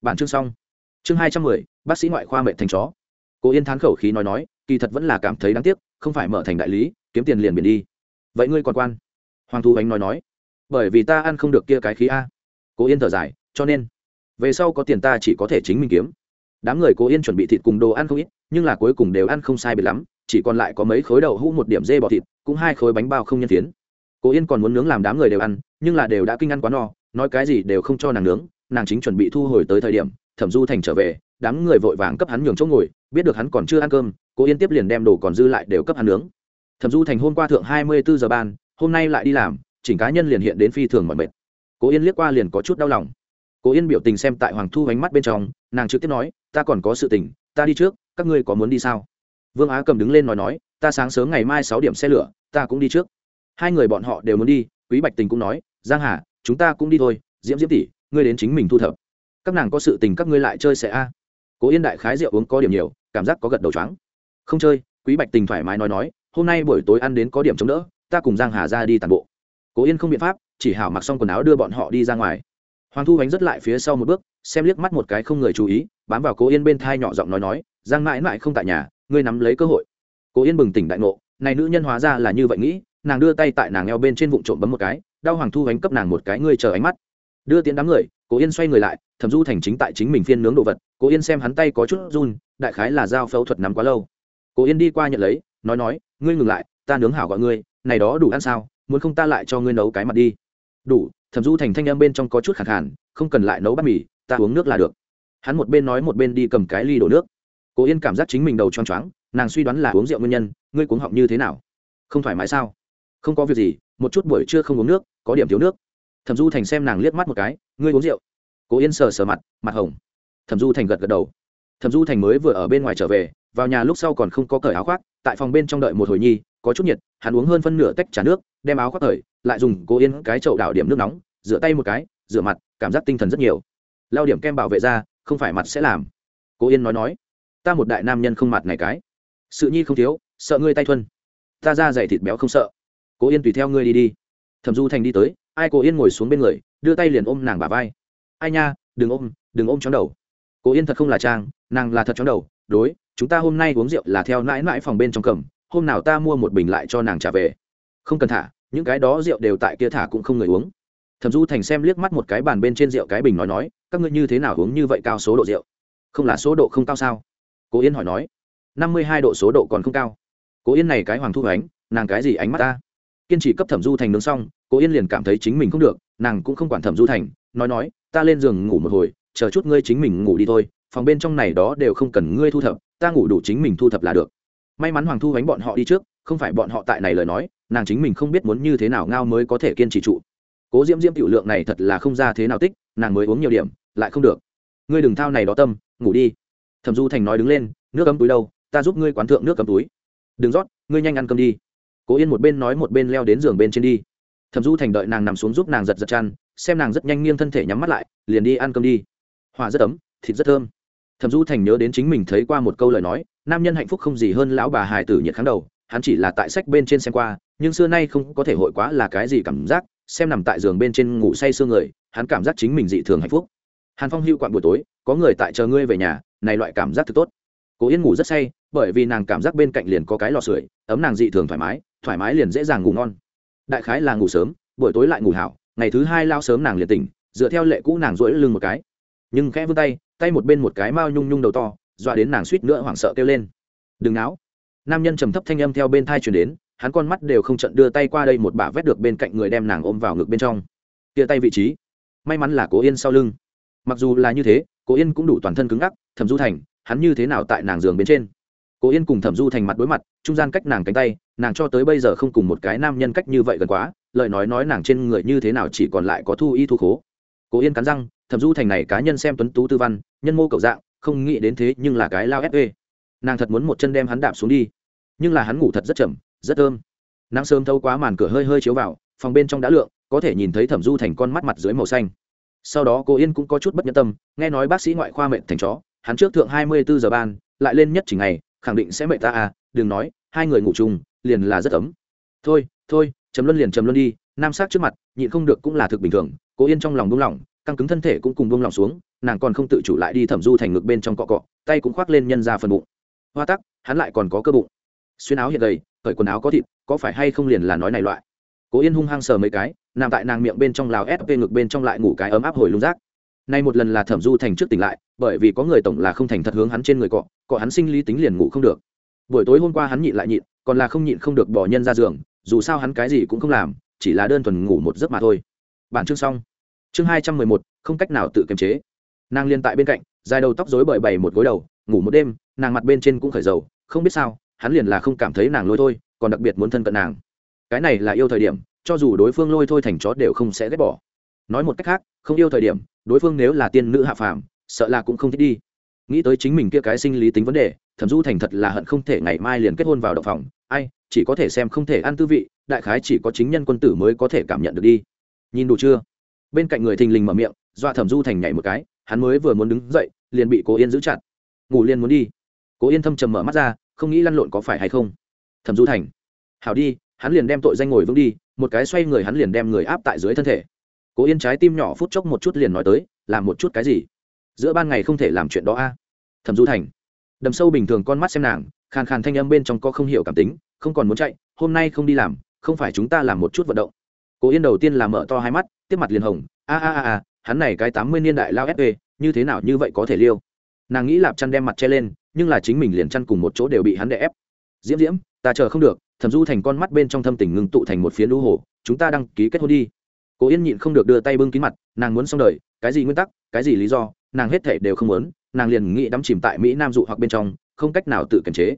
Bản chương xong. Chương hai trăm mười, bác sĩ ngoại khoa mệnh thành chó. Cố yên thán khẩu khí nói nói, kỳ thật vẫn là cảm thấy đáng tiếc, không phải mở thành đại lý, kiếm tiền liền biển đi. Vậy ngươi còn quan? Hoàng thu ánh nói nói, bởi vì ta ăn không được kia cái khí a. Cố yên thở dài, cho nên, về sau có tiền ta chỉ có thể chính mình kiếm đám người cố yên chuẩn bị thịt cùng đồ ăn không ít, nhưng là cuối cùng đều ăn không sai biệt lắm, chỉ còn lại có mấy khối đậu hũ một điểm dê bọ thịt, cũng hai khối bánh bao không nhân phiến cố yên còn muốn nướng làm đám người đều ăn, nhưng là đều đã kinh ăn quá no, nói cái gì đều không cho nàng nướng, nàng chính chuẩn bị thu hồi tới thời điểm, thẩm du thành trở về, đám người vội vàng cấp hắn nhường chỗ ngồi, biết được hắn còn chưa ăn cơm, cố yên tiếp liền đem đồ còn dư lại đều cấp hắn nướng. Thẩm du thành hôm qua thượng hai mươi bốn giờ ban, hôm nay lại đi làm, chỉnh cá nhân liền hiện đến phi thường mọi mệt. Cố yên liếc qua liền có chút đau lòng. Cố yên biểu tình xem tại hoàng thu ánh mắt bên trong, nàng trực tiếp nói ta còn có sự tình, ta đi trước, các ngươi có muốn đi sao? Vương á cầm đứng lên nói nói, ta sáng sớm ngày mai sáu điểm xe lửa, ta cũng đi trước. Hai người bọn họ đều muốn đi, quý bạch tình cũng nói, giang hà, chúng ta cũng đi thôi, diễm diễm tỷ, ngươi đến chính mình thu thập. Các nàng có sự tình các ngươi lại chơi sẽ a. Cố yên đại khái rượu uống có điểm nhiều, cảm giác có gật đầu choáng. Không chơi, quý bạch tình thoải mái nói nói, hôm nay buổi tối ăn đến có điểm chống đỡ, ta cùng giang hà ra đi tàn bộ. Cố yên không biện pháp, chỉ hảo mặc xong quần áo đưa bọn họ đi ra ngoài hoàng thu ánh rất lại phía sau một bước, xem liếc mắt một cái không người chú ý, bám vào cố yên bên thai nhỏ giọng nói nói, giang mãi mãi không tại nhà, ngươi nắm lấy cơ hội. Cố yên bừng tỉnh đại ngộ, này nữ nhân hóa ra là như vậy nghĩ, nàng đưa tay tại nàng eo bên trên vụn trộm bấm một cái, đau hoàng thu ánh cấp nàng một cái, ngươi chờ ánh mắt. Đưa tiến đám người, cố yên xoay người lại, thẩm du thành chính tại chính mình phiên nướng đồ vật, cố yên xem hắn tay có chút run, đại khái là dao phẫu thuật nắm quá lâu. Cố yên đi qua nhận lấy, nói nói, ngươi ngừng lại, ta nướng hảo gọi ngươi, này đó đủ ăn sao, muốn không ta lại cho ngươi nấu cái mặt đi. Đủ thẩm du thành thanh em bên trong có chút khẳng khản, không cần lại nấu bát mì, ta uống nước là được. Hắn một bên nói một bên đi cầm cái ly đổ nước. Cố yên cảm giác chính mình đầu choáng choáng, nàng suy đoán là uống rượu nguyên nhân, ngươi cuống họng như thế nào? Không thoải mái sao? Không có việc gì, một chút buổi trưa không uống nước, có điểm thiếu nước. Thẩm du thành xem nàng liếc mắt một cái, ngươi uống rượu. Cố yên sờ sờ mặt mặt hồng. Thẩm du thành gật gật đầu. Thẩm du thành mới vừa ở bên ngoài trở về, vào nhà lúc sau còn không có cởi áo khoác, tại phòng bên trong đợi một hồi nhi, có chút nhiệt, hắn uống hơn phân nửa tách trà nước, đem áo khoác cởi lại dùng cố yên cái chậu đảo điểm nước nóng, rửa tay một cái, rửa mặt, cảm giác tinh thần rất nhiều. Lao điểm kem bảo vệ ra không phải mặt sẽ làm. Cố yên nói nói, ta một đại nam nhân không mặt này cái. Sự nhi không thiếu, sợ ngươi tay thuần. Ta ra dày thịt béo không sợ. Cố yên tùy theo ngươi đi đi. Thẩm du thành đi tới, ai cố yên ngồi xuống bên người, đưa tay liền ôm nàng bà vai. Ai nha, đừng ôm đừng ôm chóng đầu. Cố yên thật không là trang, nàng là thật chóng đầu, đối, chúng ta hôm nay uống rượu là theo mãi mãi phòng bên trong cầm, hôm nào ta mua một bình lại cho nàng trả về. Không cần thả những cái đó rượu đều tại kia thả cũng không người uống. Thẩm du thành xem liếc mắt một cái bàn bên trên rượu cái bình nói nói, các ngươi như thế nào uống như vậy cao số độ rượu? Không là số độ không cao sao? Cố yên hỏi nói. Năm mươi hai độ số độ còn không cao. Cố yên này cái hoàng thu ánh, nàng cái gì ánh mắt ta? Kiên trì cấp thẩm du thành nướng xong, cố yên liền cảm thấy chính mình không được, nàng cũng không quản thẩm du thành, nói nói, ta lên giường ngủ một hồi, chờ chút ngươi chính mình ngủ đi thôi, phòng bên trong này đó đều không cần ngươi thu thập, ta ngủ đủ chính mình thu thập là được. May mắn hoàng thu ánh bọn họ đi trước không phải bọn họ tại này lời nói, nàng chính mình không biết muốn như thế nào ngao mới có thể kiên trì trụ. Cố diễm diễm tiểu lượng này thật là không ra thế nào tích, nàng mới uống nhiều điểm, lại không được. Ngươi đừng thao này đó tâm, ngủ đi. Thẩm du thành nói đứng lên, nước cấm túi đâu, ta giúp ngươi quán thượng nước cấm túi. Đừng rót, ngươi nhanh ăn cơm đi. Cố yên một bên nói một bên leo đến giường bên trên đi. Thẩm du thành đợi nàng nằm xuống giúp nàng giật giật chăn, xem nàng rất nhanh nghiêng thân thể nhắm mắt lại, liền đi ăn cơm đi. Hòa rất ấm, thịt rất thơm. Thẩm du thành nhớ đến chính mình thấy qua một câu lời nói, nam nhân hạnh phúc không gì hơn lão bà hài tử nhiệt kháng đầu hắn chỉ là tại sách bên trên xem qua, nhưng xưa nay không có thể hội quá là cái gì cảm giác, xem nằm tại giường bên trên ngủ say sương người, hắn cảm giác chính mình dị thường hạnh phúc. Hàn phong hưu quặn buổi tối, có người tại chờ ngươi về nhà, này loại cảm giác thật tốt. Cố yên ngủ rất say, bởi vì nàng cảm giác bên cạnh liền có cái lò sưởi, ấm nàng dị thường thoải mái thoải mái liền dễ dàng ngủ ngon. Đại khái là ngủ sớm, buổi tối lại ngủ hảo, ngày thứ hai lao sớm nàng liền tỉnh, dựa theo lệ cũ nàng rỗi lưng một cái. Nhưng khẽ vươn tay tay một bên một cái mao nhung nhung đầu to, dọa đến nàng suýt nữa hoảng sợ kêu lên. Đừng náo nam nhân trầm thấp thanh âm theo bên thai chuyển đến, hắn con mắt đều không trận đưa tay qua đây một bà vét được bên cạnh người đem nàng ôm vào ngực bên trong. Tia tay vị trí, may mắn là cố yên sau lưng. Mặc dù là như thế, cố yên cũng đủ toàn thân cứng ngắc, thẩm du thành, hắn như thế nào tại nàng giường bên trên? Cố yên cùng thẩm du thành mặt đối mặt, trung gian cách nàng cánh tay, nàng cho tới bây giờ không cùng một cái nam nhân cách như vậy gần quá, lời nói nói nàng trên người như thế nào chỉ còn lại có thu y thu khố. Cố yên cắn răng, thẩm du thành này cá nhân xem tuấn tú tư văn, nhân mô cầu dạng, không nghĩ đến thế nhưng là cái lao fv nàng thật muốn một chân đem hắn đạp xuống đi nhưng là hắn ngủ thật rất chậm, rất thơm. Nắng sớm thâu quá màn cửa hơi hơi chiếu vào, phòng bên trong đã lượng, có thể nhìn thấy thẩm du thành con mắt mặt dưới màu xanh. Sau đó cô yên cũng có chút bất nhân tâm, nghe nói bác sĩ ngoại khoa mệnh thành chó, hắn trước thượng hai mươi bốn giờ ban, lại lên nhất chỉ ngày, khẳng định sẽ mệnh ta à đừng nói, hai người ngủ chung, liền là rất ấm. Thôi thôi, chấm luân liền chấm luân đi, nam sát trước mặt, nhịn không được cũng là thực bình thường, cô yên trong lòng buông lỏng, căng cứng thân thể cũng cùng buông lỏng xuống, nàng còn không tự chủ lại đi thẩm du thành ngực bên trong cọ cọ, tay cũng khoác lên nhân ra phần bụng. Hoa tắc, hắn lại còn có cơ bụng xuyên áo hiện gầy khởi quần áo có thịt, có phải hay không liền là nói này loại. Cố yên hung hăng sờ mấy cái, nằm tại nàng miệng bên trong lào ép ngực bên trong lại ngủ cái ấm áp hồi lung rác. Nay một lần là thẩm du thành trước tỉnh lại, bởi vì có người tổng là không thành thật hướng hắn trên người cọ cọ hắn sinh lý tính liền ngủ không được. Buổi tối hôm qua hắn nhịn lại nhịn, còn là không nhịn không được bỏ nhân ra giường, dù sao hắn cái gì cũng không làm, chỉ là đơn thuần ngủ một giấc mà thôi. Bản chương xong. Chương hai trăm mười một, không cách nào tự kiềm chế. Nàng liên tại bên cạnh, dài đầu tóc dối bởi bày một gối đầu, ngủ một đêm, nàng mặt bên trên cũng khởi dầu, không biết sao hắn liền là không cảm thấy nàng lôi thôi, còn đặc biệt muốn thân cận nàng. Cái này là yêu thời điểm, cho dù đối phương lôi thôi thành chó đều không sẽ ghét bỏ. Nói một cách khác, không yêu thời điểm, đối phương nếu là tiên nữ hạ phàm, sợ là cũng không thích đi. Nghĩ tới chính mình kia cái sinh lý tính vấn đề, thẩm du thành thật là hận không thể ngày mai liền kết hôn vào động phòng. Ai, chỉ có thể xem không thể ăn tư vị, đại khái chỉ có chính nhân quân tử mới có thể cảm nhận được đi. Nhìn đủ chưa? Bên cạnh người thình lình mở miệng, dọa thẩm du thành nhảy một cái, hắn mới vừa muốn đứng dậy, liền bị cố yên giữ chặt. Ngủ liền muốn đi. Cố yên thâm trầm mở mắt ra không nghĩ lăn lộn có phải hay không? Thẩm du thành, hảo đi, hắn liền đem tội danh ngồi vững đi, một cái xoay người hắn liền đem người áp tại dưới thân thể. Cố yên trái tim nhỏ phút chốc một chút liền nói tới, làm một chút cái gì? Giữa ban ngày không thể làm chuyện đó a. Thẩm du thành, đầm sâu bình thường con mắt xem nàng, khàn khàn thanh âm bên trong có không hiểu cảm tính, không còn muốn chạy, hôm nay không đi làm, không phải chúng ta làm một chút vận động. Cố yên đầu tiên là mở to hai mắt, tiếp mặt liền hồng, a a a a, hắn này cái tám mươi niên đại lao fp như thế nào như vậy có thể liêu? Nàng nghĩ lạp chăn đem mặt che lên nhưng là chính mình liền chăn cùng một chỗ đều bị hắn đè ép. Diễm diễm, ta chờ không được, thẩm du thành con mắt bên trong thâm tình ngưng tụ thành một phía lũ hồ, chúng ta đăng ký kết hôn đi. Cố yên nhịn không được đưa tay bưng kín mặt, nàng muốn xong đời, cái gì nguyên tắc, cái gì lý do, nàng hết thể đều không muốn, nàng liền nghĩ đắm chìm tại mỹ nam dụ hoặc bên trong, không cách nào tự kiềm chế.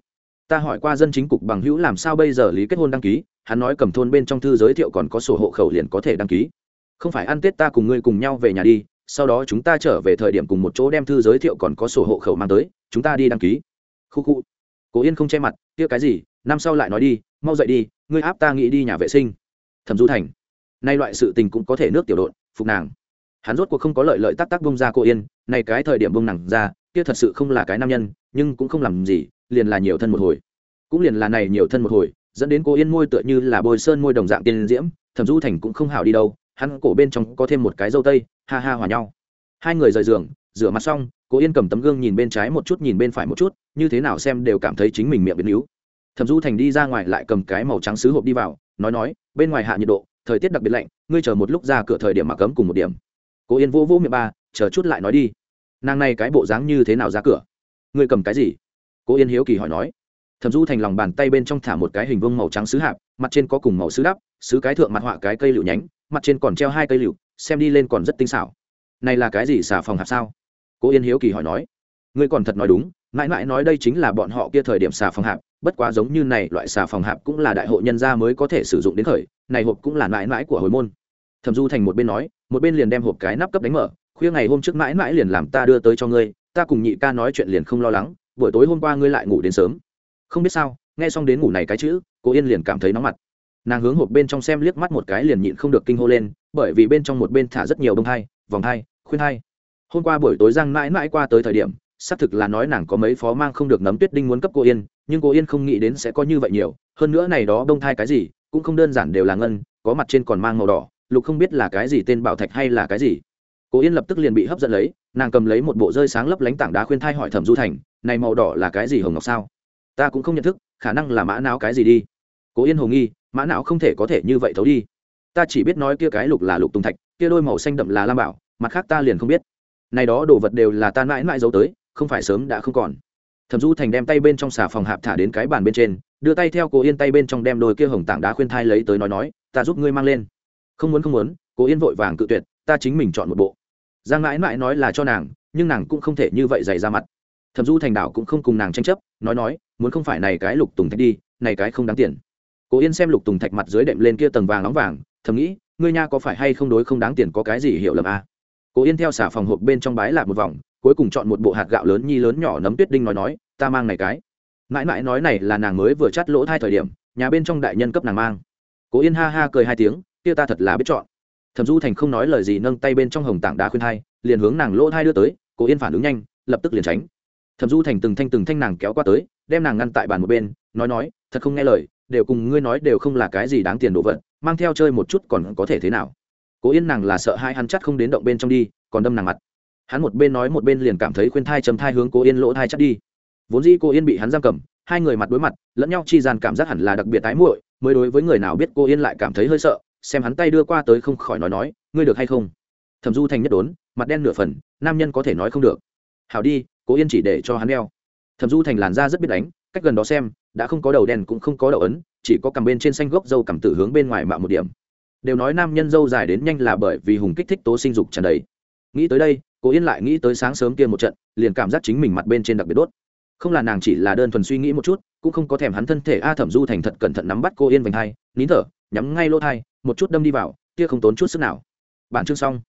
Ta hỏi qua dân chính cục bằng hữu làm sao bây giờ lý kết hôn đăng ký, hắn nói cầm thôn bên trong thư giới thiệu còn có sổ hộ khẩu liền có thể đăng ký. Không phải ăn tết ta cùng ngươi cùng nhau về nhà đi, sau đó chúng ta trở về thời điểm cùng một chỗ đem thư giới thiệu còn có sổ hộ khẩu mang tới chúng ta đi đăng ký. Khu khu. Cố yên không che mặt, kia cái gì, năm sau lại nói đi, mau dậy đi, ngươi áp ta nghĩ đi nhà vệ sinh. Thẩm du thành. Nay loại sự tình cũng có thể nước tiểu độn, phục nàng. Hắn rốt cuộc không có lợi lợi tắc tắc bông ra cô yên này cái thời điểm bông nàng ra, kia thật sự không là cái nam nhân, nhưng cũng không làm gì, liền là nhiều thân một hồi. Cũng liền là này nhiều thân một hồi, dẫn đến cô yên môi tựa như là bôi sơn môi đồng dạng tiên diễm, thẩm du thành cũng không hảo đi đâu, hắn cổ bên trong có thêm một cái dâu tây, ha ha hòa nhau. Hai người rời giường, rửa mặt xong cô yên cầm tấm gương nhìn bên trái một chút, nhìn bên phải một chút, như thế nào xem đều cảm thấy chính mình miệng biến yếu. Thẩm du thành đi ra ngoài lại cầm cái màu trắng sứ hộp đi vào, nói nói, bên ngoài hạ nhiệt độ, thời tiết đặc biệt lạnh, ngươi chờ một lúc ra cửa thời điểm mặc cấm cùng một điểm. Cô yên vô vỗ miệng ba, chờ chút lại nói đi. Nàng này cái bộ dáng như thế nào ra cửa? Ngươi cầm cái gì? Cô yên hiếu kỳ hỏi nói. Thẩm du thành lòng bàn tay bên trong thả một cái hình vương màu trắng sứ hạp, mặt trên có cùng màu sứ đắp, sứ cái thượng mặt họa cái cây lựu nhánh, mặt trên còn treo hai cây lựu, xem đi lên còn rất tinh xảo. Này là cái gì xà phòng hạp sao? Cố yên hiếu kỳ hỏi nói, ngươi còn thật nói đúng, mãi mãi nói đây chính là bọn họ kia thời điểm xà phòng hạp, bất quá giống như này loại xà phòng hạp cũng là đại hội nhân gia mới có thể sử dụng đến khởi, này hộp cũng là mãi mãi của hồi môn. Thẩm du thành một bên nói, một bên liền đem hộp cái nắp cấp đánh mở, khuya ngày hôm trước mãi mãi liền làm ta đưa tới cho ngươi, ta cùng nhị ca nói chuyện liền không lo lắng, buổi tối hôm qua ngươi lại ngủ đến sớm. Không biết sao, nghe xong đến ngủ này cái chữ cô yên liền cảm thấy nóng mặt. Nàng hướng hộp bên trong xem liếc mắt một cái liền nhịn không được kinh hô lên, bởi vì bên trong một bên thả rất nhiều bông hai vòng hai khuyên hai hôm qua buổi tối giang mãi mãi qua tới thời điểm, xác thực là nói nàng có mấy phó mang không được nấm tuyết đinh muốn cấp cô yên, nhưng cô yên không nghĩ đến sẽ có như vậy nhiều, hơn nữa này đó Đông thai cái gì, cũng không đơn giản đều là ngân, có mặt trên còn mang màu đỏ, lục không biết là cái gì tên bảo thạch hay là cái gì. Cô yên lập tức liền bị hấp dẫn lấy, nàng cầm lấy một bộ rơi sáng lấp lánh tảng đá khuyên thai hỏi thẩm du thành, này màu đỏ là cái gì hồng ngọc sao? Ta cũng không nhận thức, khả năng là mã não cái gì đi. Cô yên hồ nghi, mã não không thể có thể như vậy thấu đi. Ta chỉ biết nói kia cái lục là lục tùng thạch, kia đôi màu xanh đậm là lam bảo, mặt khác ta liền không biết này đó đồ vật đều là ta mãi mãi giấu tới, không phải sớm đã không còn. Thẩm du thành đem tay bên trong xà phòng hạp thả đến cái bàn bên trên, đưa tay theo cố yên tay bên trong đem đôi kia hồng tảng đá khuyên thai lấy tới nói nói, ta giúp ngươi mang lên. Không muốn không muốn, cố yên vội vàng cự tuyệt, ta chính mình chọn một bộ. Giang mãi mãi nói là cho nàng, nhưng nàng cũng không thể như vậy dày ra mặt. Thẩm du thành đạo cũng không cùng nàng tranh chấp, nói nói, muốn không phải này cái lục tùng thạch đi, này cái không đáng tiền. Cố yên xem lục tùng thạch mặt dưới đệm lên kia tầng vàng nóng vàng, thầm nghĩ, ngươi nha có phải hay không đối không đáng tiền có cái gì hiểu lầm à? Cố yên theo xả phòng hộp bên trong bái lạc một vòng, cuối cùng chọn một bộ hạt gạo lớn nhi lớn nhỏ nấm tuyết đinh nói nói, ta mang này cái. Mãi mãi nói này là nàng mới vừa chắt lỗ thai thời điểm, nhà bên trong đại nhân cấp nàng mang. Cố yên ha ha cười hai tiếng, kia ta thật là biết chọn. Thẩm du thành không nói lời gì nâng tay bên trong hồng tảng đá khuyên hai, liền hướng nàng lỗ thai đưa tới, cố yên phản ứng nhanh, lập tức liền tránh. Thẩm du thành từng thanh từng thanh nàng kéo qua tới, đem nàng ngăn tại bàn một bên, nói nói, thật không nghe lời, đều cùng ngươi nói đều không là cái gì đáng tiền đồ vật, mang theo chơi một chút còn có thể thế nào? Cố yên nàng là sợ hai hắn chắc không đến động bên trong đi, còn đâm nàng mặt. Hắn một bên nói một bên liền cảm thấy khuyên thai chấm thai hướng cố yên lỗ thai chắc đi. Vốn dĩ cô yên bị hắn giam cầm, hai người mặt đối mặt, lẫn nhau chi gian cảm giác hẳn là đặc biệt tái muội, mới đối với người nào biết cô yên lại cảm thấy hơi sợ, xem hắn tay đưa qua tới không khỏi nói nói, ngươi được hay không? Thẩm du thành nhất đốn, mặt đen nửa phần, nam nhân có thể nói không được. Hảo đi cô yên chỉ để cho hắn đeo. Thẩm du thành làn da rất biết đánh, cách gần đó xem, đã không có đầu đen cũng không có đầu ấn, chỉ có cầm bên trên xanh gốc dâu cầm tử hướng bên ngoài mạo một điểm đều nói nam nhân dâu dài đến nhanh là bởi vì hùng kích thích tố sinh dục tràn đầy. Nghĩ tới đây, cô yên lại nghĩ tới sáng sớm kia một trận, liền cảm giác chính mình mặt bên trên đặc biệt đốt. Không là nàng chỉ là đơn thuần suy nghĩ một chút, cũng không có thèm hắn thân thể a thẩm du thành thật cẩn thận nắm bắt cô yên vành hai, nín thở, nhắm ngay lỗ thai, một chút đâm đi vào, kia không tốn chút sức nào. Bản chương xong.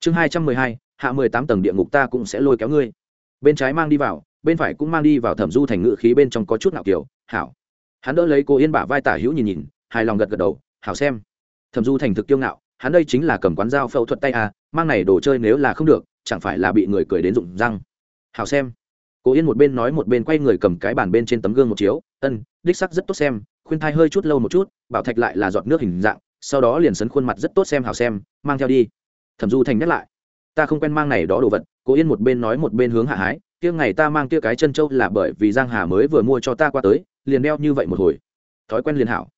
Chương hai trăm mười hai, hạ mười tám tầng địa ngục ta cũng sẽ lôi kéo ngươi. Bên trái mang đi vào, bên phải cũng mang đi vào thẩm du thành ngự khí bên trong có chút nào kiểu hảo. Hắn đỡ lấy cô yên bả vai tả hữu nhìn nhìn, hài lòng gật gật đầu, hảo xem thẩm du thành thực kiêu ngạo, hắn đây chính là cầm quán dao phẫu thuật tay à mang này đồ chơi nếu là không được, chẳng phải là bị người cười đến rụng răng. Hảo xem. Cố yên một bên nói một bên quay người cầm cái bàn bên trên tấm gương một chiếu, ân, đích sắc rất tốt xem, khuyên thai hơi chút lâu một chút, bảo thạch lại là giọt nước hình dạng, sau đó liền sấn khuôn mặt rất tốt xem, hảo xem, mang theo đi. Thẩm du thành nhắc lại, ta không quen mang này đó đồ vật. Cố yên một bên nói một bên hướng hạ hái, kia ngày ta mang kia cái chân trâu là bởi vì giang hà mới vừa mua cho ta qua tới, liền đeo như vậy một hồi. Thói quen liền hảo.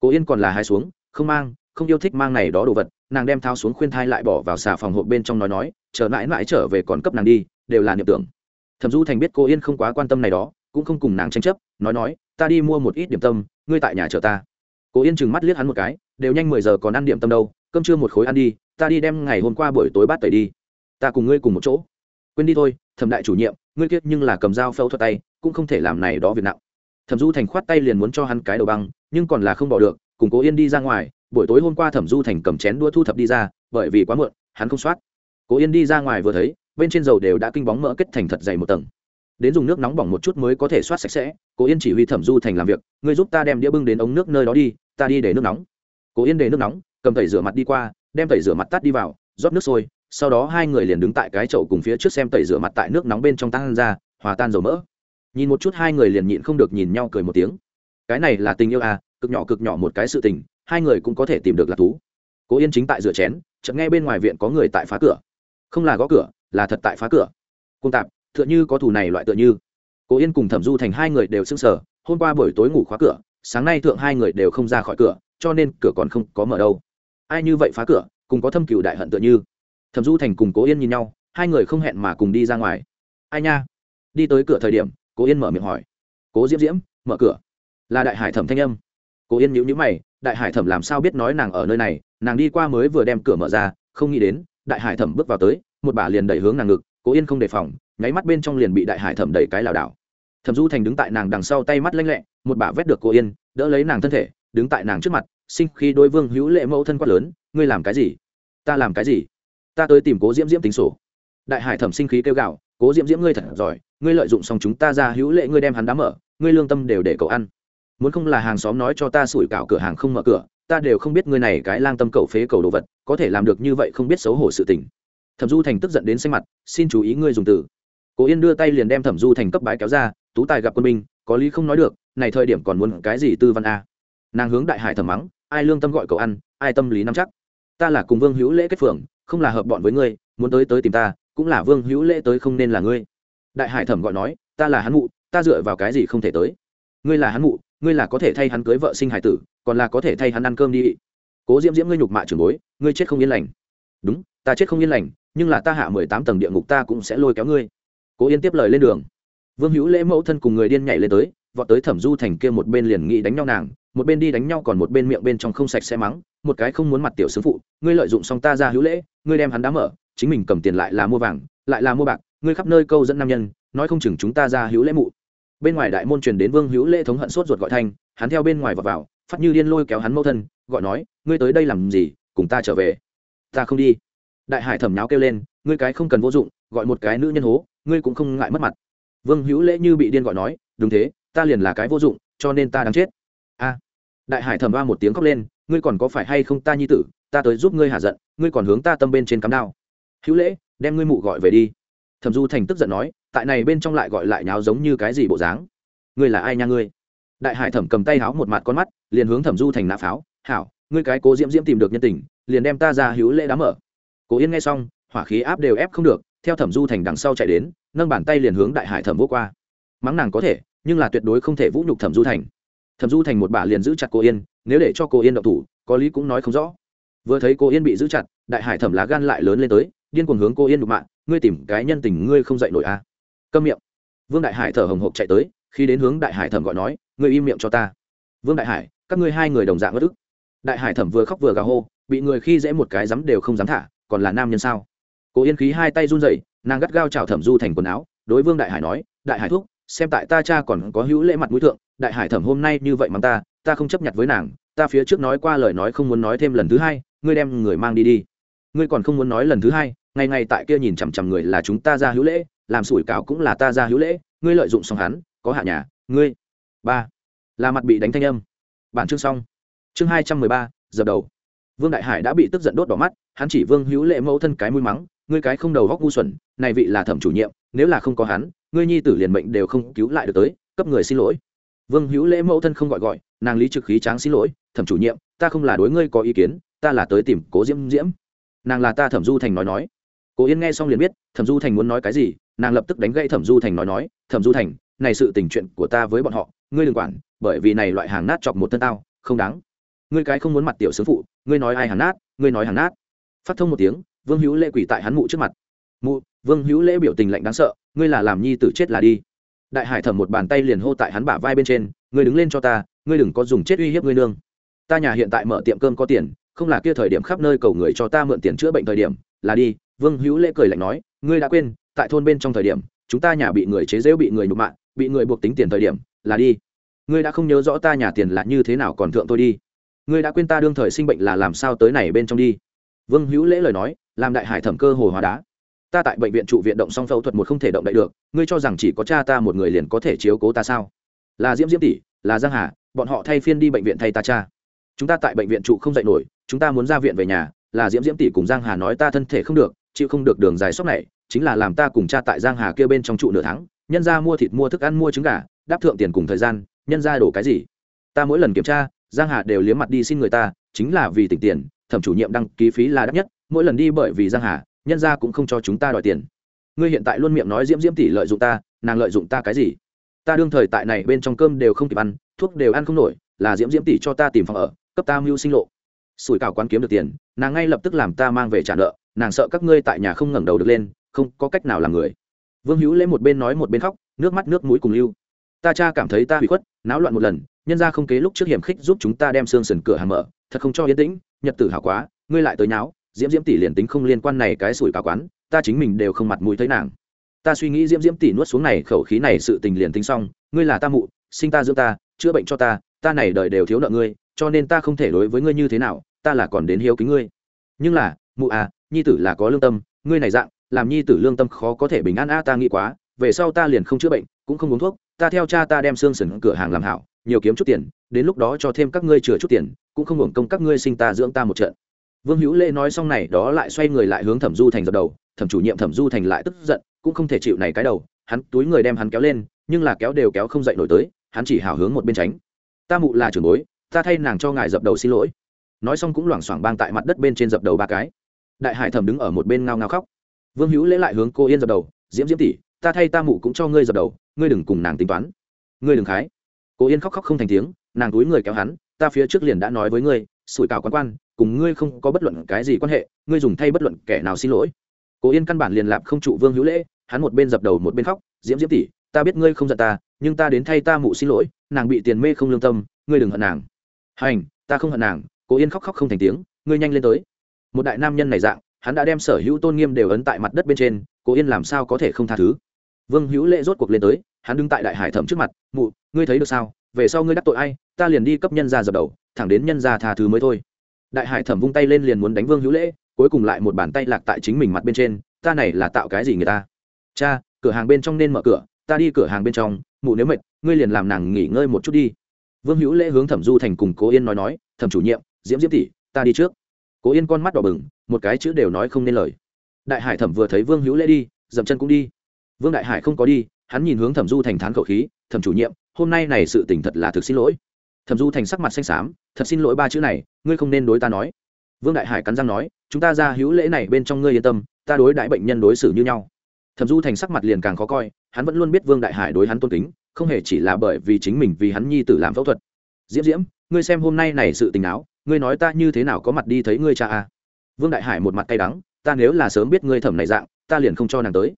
Cố yên còn là hai xuống, không mang không yêu thích mang này đó đồ vật, nàng đem thao xuống khuyên thai lại bỏ vào xà phòng hộp bên trong nói nói, chờ mãi mãi trở về còn cấp nàng đi, đều là niệm tưởng. Thẩm du thành biết cô yên không quá quan tâm này đó, cũng không cùng nàng tranh chấp, nói nói, ta đi mua một ít điểm tâm, ngươi tại nhà chờ ta. Cô yên chừng mắt liếc hắn một cái, đều nhanh mười giờ còn ăn điểm tâm đâu, cơm trưa một khối ăn đi, ta đi đem ngày hôm qua buổi tối bát tẩy đi. Ta cùng ngươi cùng một chỗ. Quên đi thôi, thẩm đại chủ nhiệm, ngươi kiết nhưng là cầm dao phẫu thuật tay, cũng không thể làm này đó việc nặng. Thẩm du thành khoát tay liền muốn cho hắn cái đầu băng, nhưng còn là không bỏ được, cùng cố yên đi ra ngoài buổi tối hôm qua thẩm du thành cầm chén đua thu thập đi ra, bởi vì quá muộn, hắn không soát. Cố yên đi ra ngoài vừa thấy, bên trên dầu đều đã kinh bóng mỡ kết thành thật dày một tầng. Đến dùng nước nóng bỏng một chút mới có thể soát sạch sẽ. Cố yên chỉ huy thẩm du thành làm việc, ngươi giúp ta đem đĩa bưng đến ống nước nơi đó đi, ta đi để nước nóng. Cố yên để nước nóng, cầm tẩy rửa mặt đi qua, đem tẩy rửa mặt tắt đi vào, rót nước sôi, sau đó hai người liền đứng tại cái chậu cùng phía trước xem tẩy rửa mặt tại nước nóng bên trong tan ra, hòa tan dầu mỡ. Nhìn một chút hai người liền nhịn không được nhìn nhau cười một tiếng. Cái này là tình yêu à cực nhỏ cực nhỏ một cái sự tình hai người cũng có thể tìm được lạc thú. Cố yên chính tại rửa chén, chợt nghe bên ngoài viện có người tại phá cửa. Không là gõ cửa, là thật tại phá cửa. Cung tạp, tựa như có thù này loại tựa như. Cố yên cùng thẩm du thành hai người đều s ư n g sở hôm qua buổi tối ngủ khóa cửa, sáng nay thượng hai người đều không ra khỏi cửa, cho nên cửa còn không có mở đâu. Ai như vậy phá cửa, cùng có thâm cựu đại hận tựa như. Thẩm du thành cùng cố yên nhìn nhau, hai người không hẹn mà cùng đi ra ngoài. Ai nha? Đi tới cửa thời điểm, cố yên mở miệng hỏi. Cố diễm diễm, mở cửa. Là đại hải thẩm thanh âm. Cố yên nhữ nhữ mày đại hải thẩm làm sao biết nói nàng ở nơi này, nàng đi qua mới vừa đem cửa mở ra, không nghĩ đến, đại hải thẩm bước vào tới, một bà liền đẩy hướng nàng ngực, cố yên không đề phòng, nháy mắt bên trong liền bị đại hải thẩm đẩy cái lảo đảo. Thẩm du thành đứng tại nàng đằng sau tay mắt lanh lẹ, một bà vét được cô yên, đỡ lấy nàng thân thể, đứng tại nàng trước mặt, sinh khi đôi vương hữu lệ mẫu thân quát lớn, ngươi làm cái gì? Ta làm cái gì? Ta tới tìm cố diễm diễm tính sổ. Đại hải thẩm sinh khí kêu gạo cố diễm diễm ngươi thật giỏi, ngươi lợi dụng xong chúng ta ra hữu lệ ngươi đem hắn đá mở, ngươi lương tâm đều để cậu ăn muốn không là hàng xóm nói cho ta sủi cảo cửa hàng không mở cửa, ta đều không biết ngươi này cái lang tâm cầu phế cầu đồ vật, có thể làm được như vậy không biết xấu hổ sự tình. Thẩm du thành tức giận đến xanh mặt, xin chú ý ngươi dùng từ. Cố yên đưa tay liền đem thẩm du thành cấp bái kéo ra, tú tài gặp quân binh, có lý không nói được, này thời điểm còn muốn cái gì tư văn a? Nàng hướng đại hải thẩm mắng, ai lương tâm gọi cậu ăn, ai tâm lý nắm chắc. Ta là cùng vương hữu lễ kết phường, không là hợp bọn với ngươi, muốn tới tới tìm ta, cũng là vương hữu lễ tới không nên là ngươi. Đại hải thẩm gọi nói, ta là hắn mụ, ta dựa vào cái gì không thể tới? Ngươi là hắn mụ ngươi là có thể thay hắn cưới vợ sinh hải tử, còn là có thể thay hắn ăn cơm đi. Cố diễm diễm ngươi nhục mạ trường bối, ngươi chết không yên lành. Đúng, ta chết không yên lành, nhưng là ta hạ mười tám tầng địa ngục ta cũng sẽ lôi kéo ngươi. Cố yên tiếp lời lên đường. Vương hữu lễ mẫu thân cùng người điên nhảy lên tới, vọt tới thẩm du thành kia một bên liền nghĩ đánh nhau nàng, một bên đi đánh nhau còn một bên miệng bên trong không sạch sẽ mắng, một cái không muốn mặt tiểu sướng phụ, ngươi lợi dụng xong ta ra hữu lễ, ngươi đem hắn đá mở, chính mình cầm tiền lại là mua vàng, lại là mua bạc, ngươi khắp nơi câu dẫn nam nhân, nói không chừng chúng ta ra hữu lễ mụ bên ngoài đại môn truyền đến vương hữu lễ thống hận sốt ruột gọi thanh hắn theo bên ngoài vào, vào phát như điên lôi kéo hắn mâu thân gọi nói ngươi tới đây làm gì cùng ta trở về. Ta không đi. Đại hải thẩm nháo kêu lên ngươi cái không cần vô dụng gọi một cái nữ nhân hố ngươi cũng không ngại mất mặt. Vương hữu lễ như bị điên gọi nói đúng thế ta liền là cái vô dụng cho nên ta đáng chết. A. Đại hải thẩm ba một tiếng khóc lên ngươi còn có phải hay không ta nhi tử ta tới giúp ngươi hạ giận ngươi còn hướng ta tâm bên trên cắm đao. Hữu lễ đem ngươi mụ gọi về đi thẩm du thành tức giận nói, tại này bên trong lại gọi lại nháo giống như cái gì bộ dáng. Ngươi là ai nha ngươi? Đại hải thẩm cầm tay háo một mặt con mắt, liền hướng thẩm du thành nã pháo, hảo, ngươi cái cố diễm diễm tìm được nhân tình, liền đem ta ra hữu lễ đám mở. Cố yên nghe xong, hỏa khí áp đều ép không được, theo thẩm du thành đằng sau chạy đến, nâng bàn tay liền hướng đại hải thẩm vô qua. Mắng nàng có thể, nhưng là tuyệt đối không thể vũ nhục thẩm du thành. Thẩm du thành một bà liền giữ chặt cô yên, nếu để cho cô yên độc thủ, có lý cũng nói không rõ. Vừa thấy cô yên bị giữ chặt, đại hải thẩm lá gan lại lớn lên tới điên cuồng hướng cô yên đục mạng ngươi tìm cái nhân tình ngươi không dạy nổi a à. câm miệng. Vương đại hải thở hồng hộc chạy tới khi đến hướng đại hải thẩm gọi nói ngươi im miệng cho ta. Vương đại hải các ngươi hai người đồng dạng bất ức. Đại hải thẩm vừa khóc vừa gào hô bị người khi dễ một cái dám đều không dám thả còn là nam nhân sao? Cô yên khí hai tay run rẩy nàng gắt gao chào thẩm du thành quần áo đối vương đại hải nói đại hải thúc, xem tại ta cha còn có hữu lễ mặt mũi thượng đại hải thẩm hôm nay như vậy mắng ta ta không chấp nhận với nàng ta phía trước nói qua lời nói không muốn nói thêm lần thứ hai ngươi đem người mang đi đi. Ngươi còn không muốn nói lần thứ hai ngày ngày tại kia nhìn chằm chằm người là chúng ta ra hữu lễ, làm sủi cáo cũng là ta ra hữu lễ, ngươi lợi dụng xong hắn, có hạ nhà, ngươi. Ba. Là mặt bị đánh thanh âm. Bản chương xong. Chương hai trăm mười ba giờ đầu. Vương đại hải đã bị tức giận đốt đỏ mắt, hắn chỉ vương hữu lệ mẫu thân cái mũi mắng, ngươi cái không đầu góc ngu xuẩn, này vị là thẩm chủ nhiệm, nếu là không có hắn, ngươi nhi tử liền mệnh đều không cứu lại được tới, cấp người xin lỗi. Vương hữu lễ mẫu thân không gọi gọi, nàng lý trực khí tráng xin lỗi, thẩm chủ nhiệm, ta không là đối ngươi có ý kiến, ta là tới tìm cố diễm diễm. Nàng là ta thẩm du thành nói nói cố yên nghe xong liền biết, thẩm du thành muốn nói cái gì, nàng lập tức đánh gãy thẩm du thành nói nói, thẩm du thành, này sự tình chuyện của ta với bọn họ, ngươi đừng quản, bởi vì này loại hàng nát chọc một thân tao, không đáng. Ngươi cái không muốn mặt tiểu sướng phụ, ngươi nói ai hàng nát, ngươi nói hàng nát. Phát thông một tiếng, vương hữu lễ quỷ tại hắn mụ trước mặt. Mụ, vương hữu lễ biểu tình lạnh đáng sợ, ngươi là làm nhi tử chết là đi. Đại hải thẩm một bàn tay liền hô tại hắn bả vai bên trên, ngươi đứng lên cho ta, ngươi đừng có dùng chết uy hiếp ngươi nương. Ta nhà hiện tại mở tiệm cơm có tiền, không là kia thời điểm khắp nơi cầu người cho ta mượn tiền chữa bệnh thời điểm, là đi vương hữu lễ cười lạnh nói, ngươi đã quên, tại thôn bên trong thời điểm, chúng ta nhà bị người chế giễu, bị người nhục mạ, bị người buộc tính tiền thời điểm, là đi. Ngươi đã không nhớ rõ ta nhà tiền là như thế nào còn thượng tôi đi. Ngươi đã quên ta đương thời sinh bệnh là làm sao tới này bên trong đi. Vương hữu lễ lời nói, làm đại hải thẩm cơ hồ hóa đá. Ta tại bệnh viện trụ viện động xong phẫu thuật một không thể động đậy được, ngươi cho rằng chỉ có cha ta một người liền có thể chiếu cố ta sao? Là diễm diễm tỷ, là giang hà, bọn họ thay phiên đi bệnh viện thay ta cha. Chúng ta tại bệnh viện trụ không dậy nổi, chúng ta muốn ra viện về nhà, là diễm diễm tỷ cùng giang hà nói ta thân thể không được chịu không được đường dài sốc này, chính là làm ta cùng cha tại giang hà kia bên trong trụ nửa tháng, nhân ra mua thịt mua thức ăn mua trứng gà, đáp thượng tiền cùng thời gian, nhân ra đổ cái gì? Ta mỗi lần kiểm tra, giang hà đều liếm mặt đi xin người ta, chính là vì tỉnh tiền, thẩm chủ nhiệm đăng ký phí là đắt nhất, mỗi lần đi bởi vì giang hà, nhân ra cũng không cho chúng ta đòi tiền. Ngươi hiện tại luôn miệng nói diễm diễm tỷ lợi dụng ta, nàng lợi dụng ta cái gì? Ta đương thời tại này bên trong cơm đều không kịp ăn, thuốc đều ăn không nổi, là diễm diễm tỷ cho ta tìm phòng ở, cấp ta mưu sinh lộ. Sủi cảo quán kiếm được tiền, nàng ngay lập tức làm ta mang về trả nợ nàng sợ các ngươi tại nhà không ngẩng đầu được lên, không có cách nào làm người. Vương hữu lễ một bên nói một bên khóc, nước mắt nước mũi cùng lưu. Ta cha cảm thấy ta bị khuất, náo loạn một lần, nhân ra không kế lúc trước hiểm khích giúp chúng ta đem xương sần cửa hàng mở, thật không cho yên tĩnh, nhật tử hảo quá, ngươi lại tới nháo, diễm diễm tỷ liền tính không liên quan này cái sủi cả quán, ta chính mình đều không mặt mũi thấy nàng. Ta suy nghĩ diễm diễm tỷ nuốt xuống này khẩu khí này sự tình liền tính xong, ngươi là ta mụ, sinh ta dưỡng ta, chữa bệnh cho ta ta này đời đều thiếu nợ ngươi, cho nên ta không thể đối với ngươi như thế nào, ta là còn đến hiếu kính ngươi. Nhưng là, mụ à nhi tử là có lương tâm, ngươi này dạng, làm nhi tử lương tâm khó có thể bình an a ta nghĩ quá, về sau ta liền không chữa bệnh, cũng không uống thuốc, ta theo cha ta đem xương sừng cửa hàng làm hảo, nhiều kiếm chút tiền, đến lúc đó cho thêm các ngươi chừa chút tiền, cũng không hưởng công các ngươi sinh ta dưỡng ta một trận. Vương hữu lễ nói xong này, đó lại xoay người lại hướng thẩm du thành dập đầu, thẩm chủ nhiệm thẩm du thành lại tức giận, cũng không thể chịu này cái đầu, hắn túi người đem hắn kéo lên, nhưng là kéo đều kéo không dậy nổi tới, hắn chỉ hào hướng một bên tránh. Ta mụ là trưởng bối, ta thay nàng cho ngài dập đầu xin lỗi. Nói xong cũng loảng xoảng bang tại mặt đất bên trên dập đầu ba cái đại hải thẩm đứng ở một bên ngao ngao khóc. Vương hữu lễ lại hướng cô yên dập đầu, diễm diễm tỷ, ta thay ta mụ cũng cho ngươi dập đầu, ngươi đừng cùng nàng tính toán. Ngươi đừng khái. Cô yên khóc khóc không thành tiếng, nàng túi người kéo hắn, ta phía trước liền đã nói với ngươi, sủi cảo quan quan, cùng ngươi không có bất luận cái gì quan hệ, ngươi dùng thay bất luận kẻ nào xin lỗi. Cố yên căn bản liền lạp không trụ vương hữu lễ, hắn một bên dập đầu một bên khóc, diễm diễm tỷ, ta biết ngươi không giận ta, nhưng ta đến thay ta mụ xin lỗi, nàng bị tiền mê không lương tâm, ngươi đừng hận nàng. Hành, ta không hận nàng. Cố yên khóc khóc không thành tiếng, ngươi nhanh lên tới một đại nam nhân này dạng, hắn đã đem sở hữu tôn nghiêm đều ấn tại mặt đất bên trên, cố yên làm sao có thể không tha thứ? Vương hữu lễ rốt cuộc lên tới, hắn đứng tại đại hải thẩm trước mặt, mụ, ngươi thấy được sao? Về sau ngươi đắc tội ai, ta liền đi cấp nhân ra dập đầu, thẳng đến nhân ra tha thứ mới thôi. Đại hải thẩm vung tay lên liền muốn đánh vương hữu lễ cuối cùng lại một bàn tay lạc tại chính mình mặt bên trên, ta này là tạo cái gì người ta? Cha, cửa hàng bên trong nên mở cửa, ta đi cửa hàng bên trong, mụ nếu mệt, ngươi liền làm nàng nghỉ ngơi một chút đi. Vương hữu lễ hướng thẩm du thành cùng cố yên nói nói, thẩm chủ nhiệm, diễm diễm tỷ, ta đi trước cố yên con mắt đỏ bừng, một cái chữ đều nói không nên lời. Đại hải thẩm vừa thấy vương hữu lễ đi, dậm chân cũng đi. Vương đại hải không có đi, hắn nhìn hướng thẩm du thành thán khẩu khí, thẩm chủ nhiệm, hôm nay này sự tình thật là thực xin lỗi. Thẩm du thành sắc mặt xanh xám, thật xin lỗi ba chữ này, ngươi không nên đối ta nói. Vương đại hải cắn răng nói, chúng ta ra hữu lễ này bên trong ngươi yên tâm, ta đối đại bệnh nhân đối xử như nhau. Thẩm du thành sắc mặt liền càng khó coi, hắn vẫn luôn biết vương đại hải đối hắn tôn kính, không hề chỉ là bởi vì chính mình vì hắn nhi tử làm phẫu thuật. Diễm diễm, ngươi xem hôm nay này sự tình áo ngươi nói ta như thế nào có mặt đi thấy ngươi cha à. vương đại hải một mặt cay đắng, ta nếu là sớm biết ngươi thẩm này dạng, ta liền không cho nàng tới.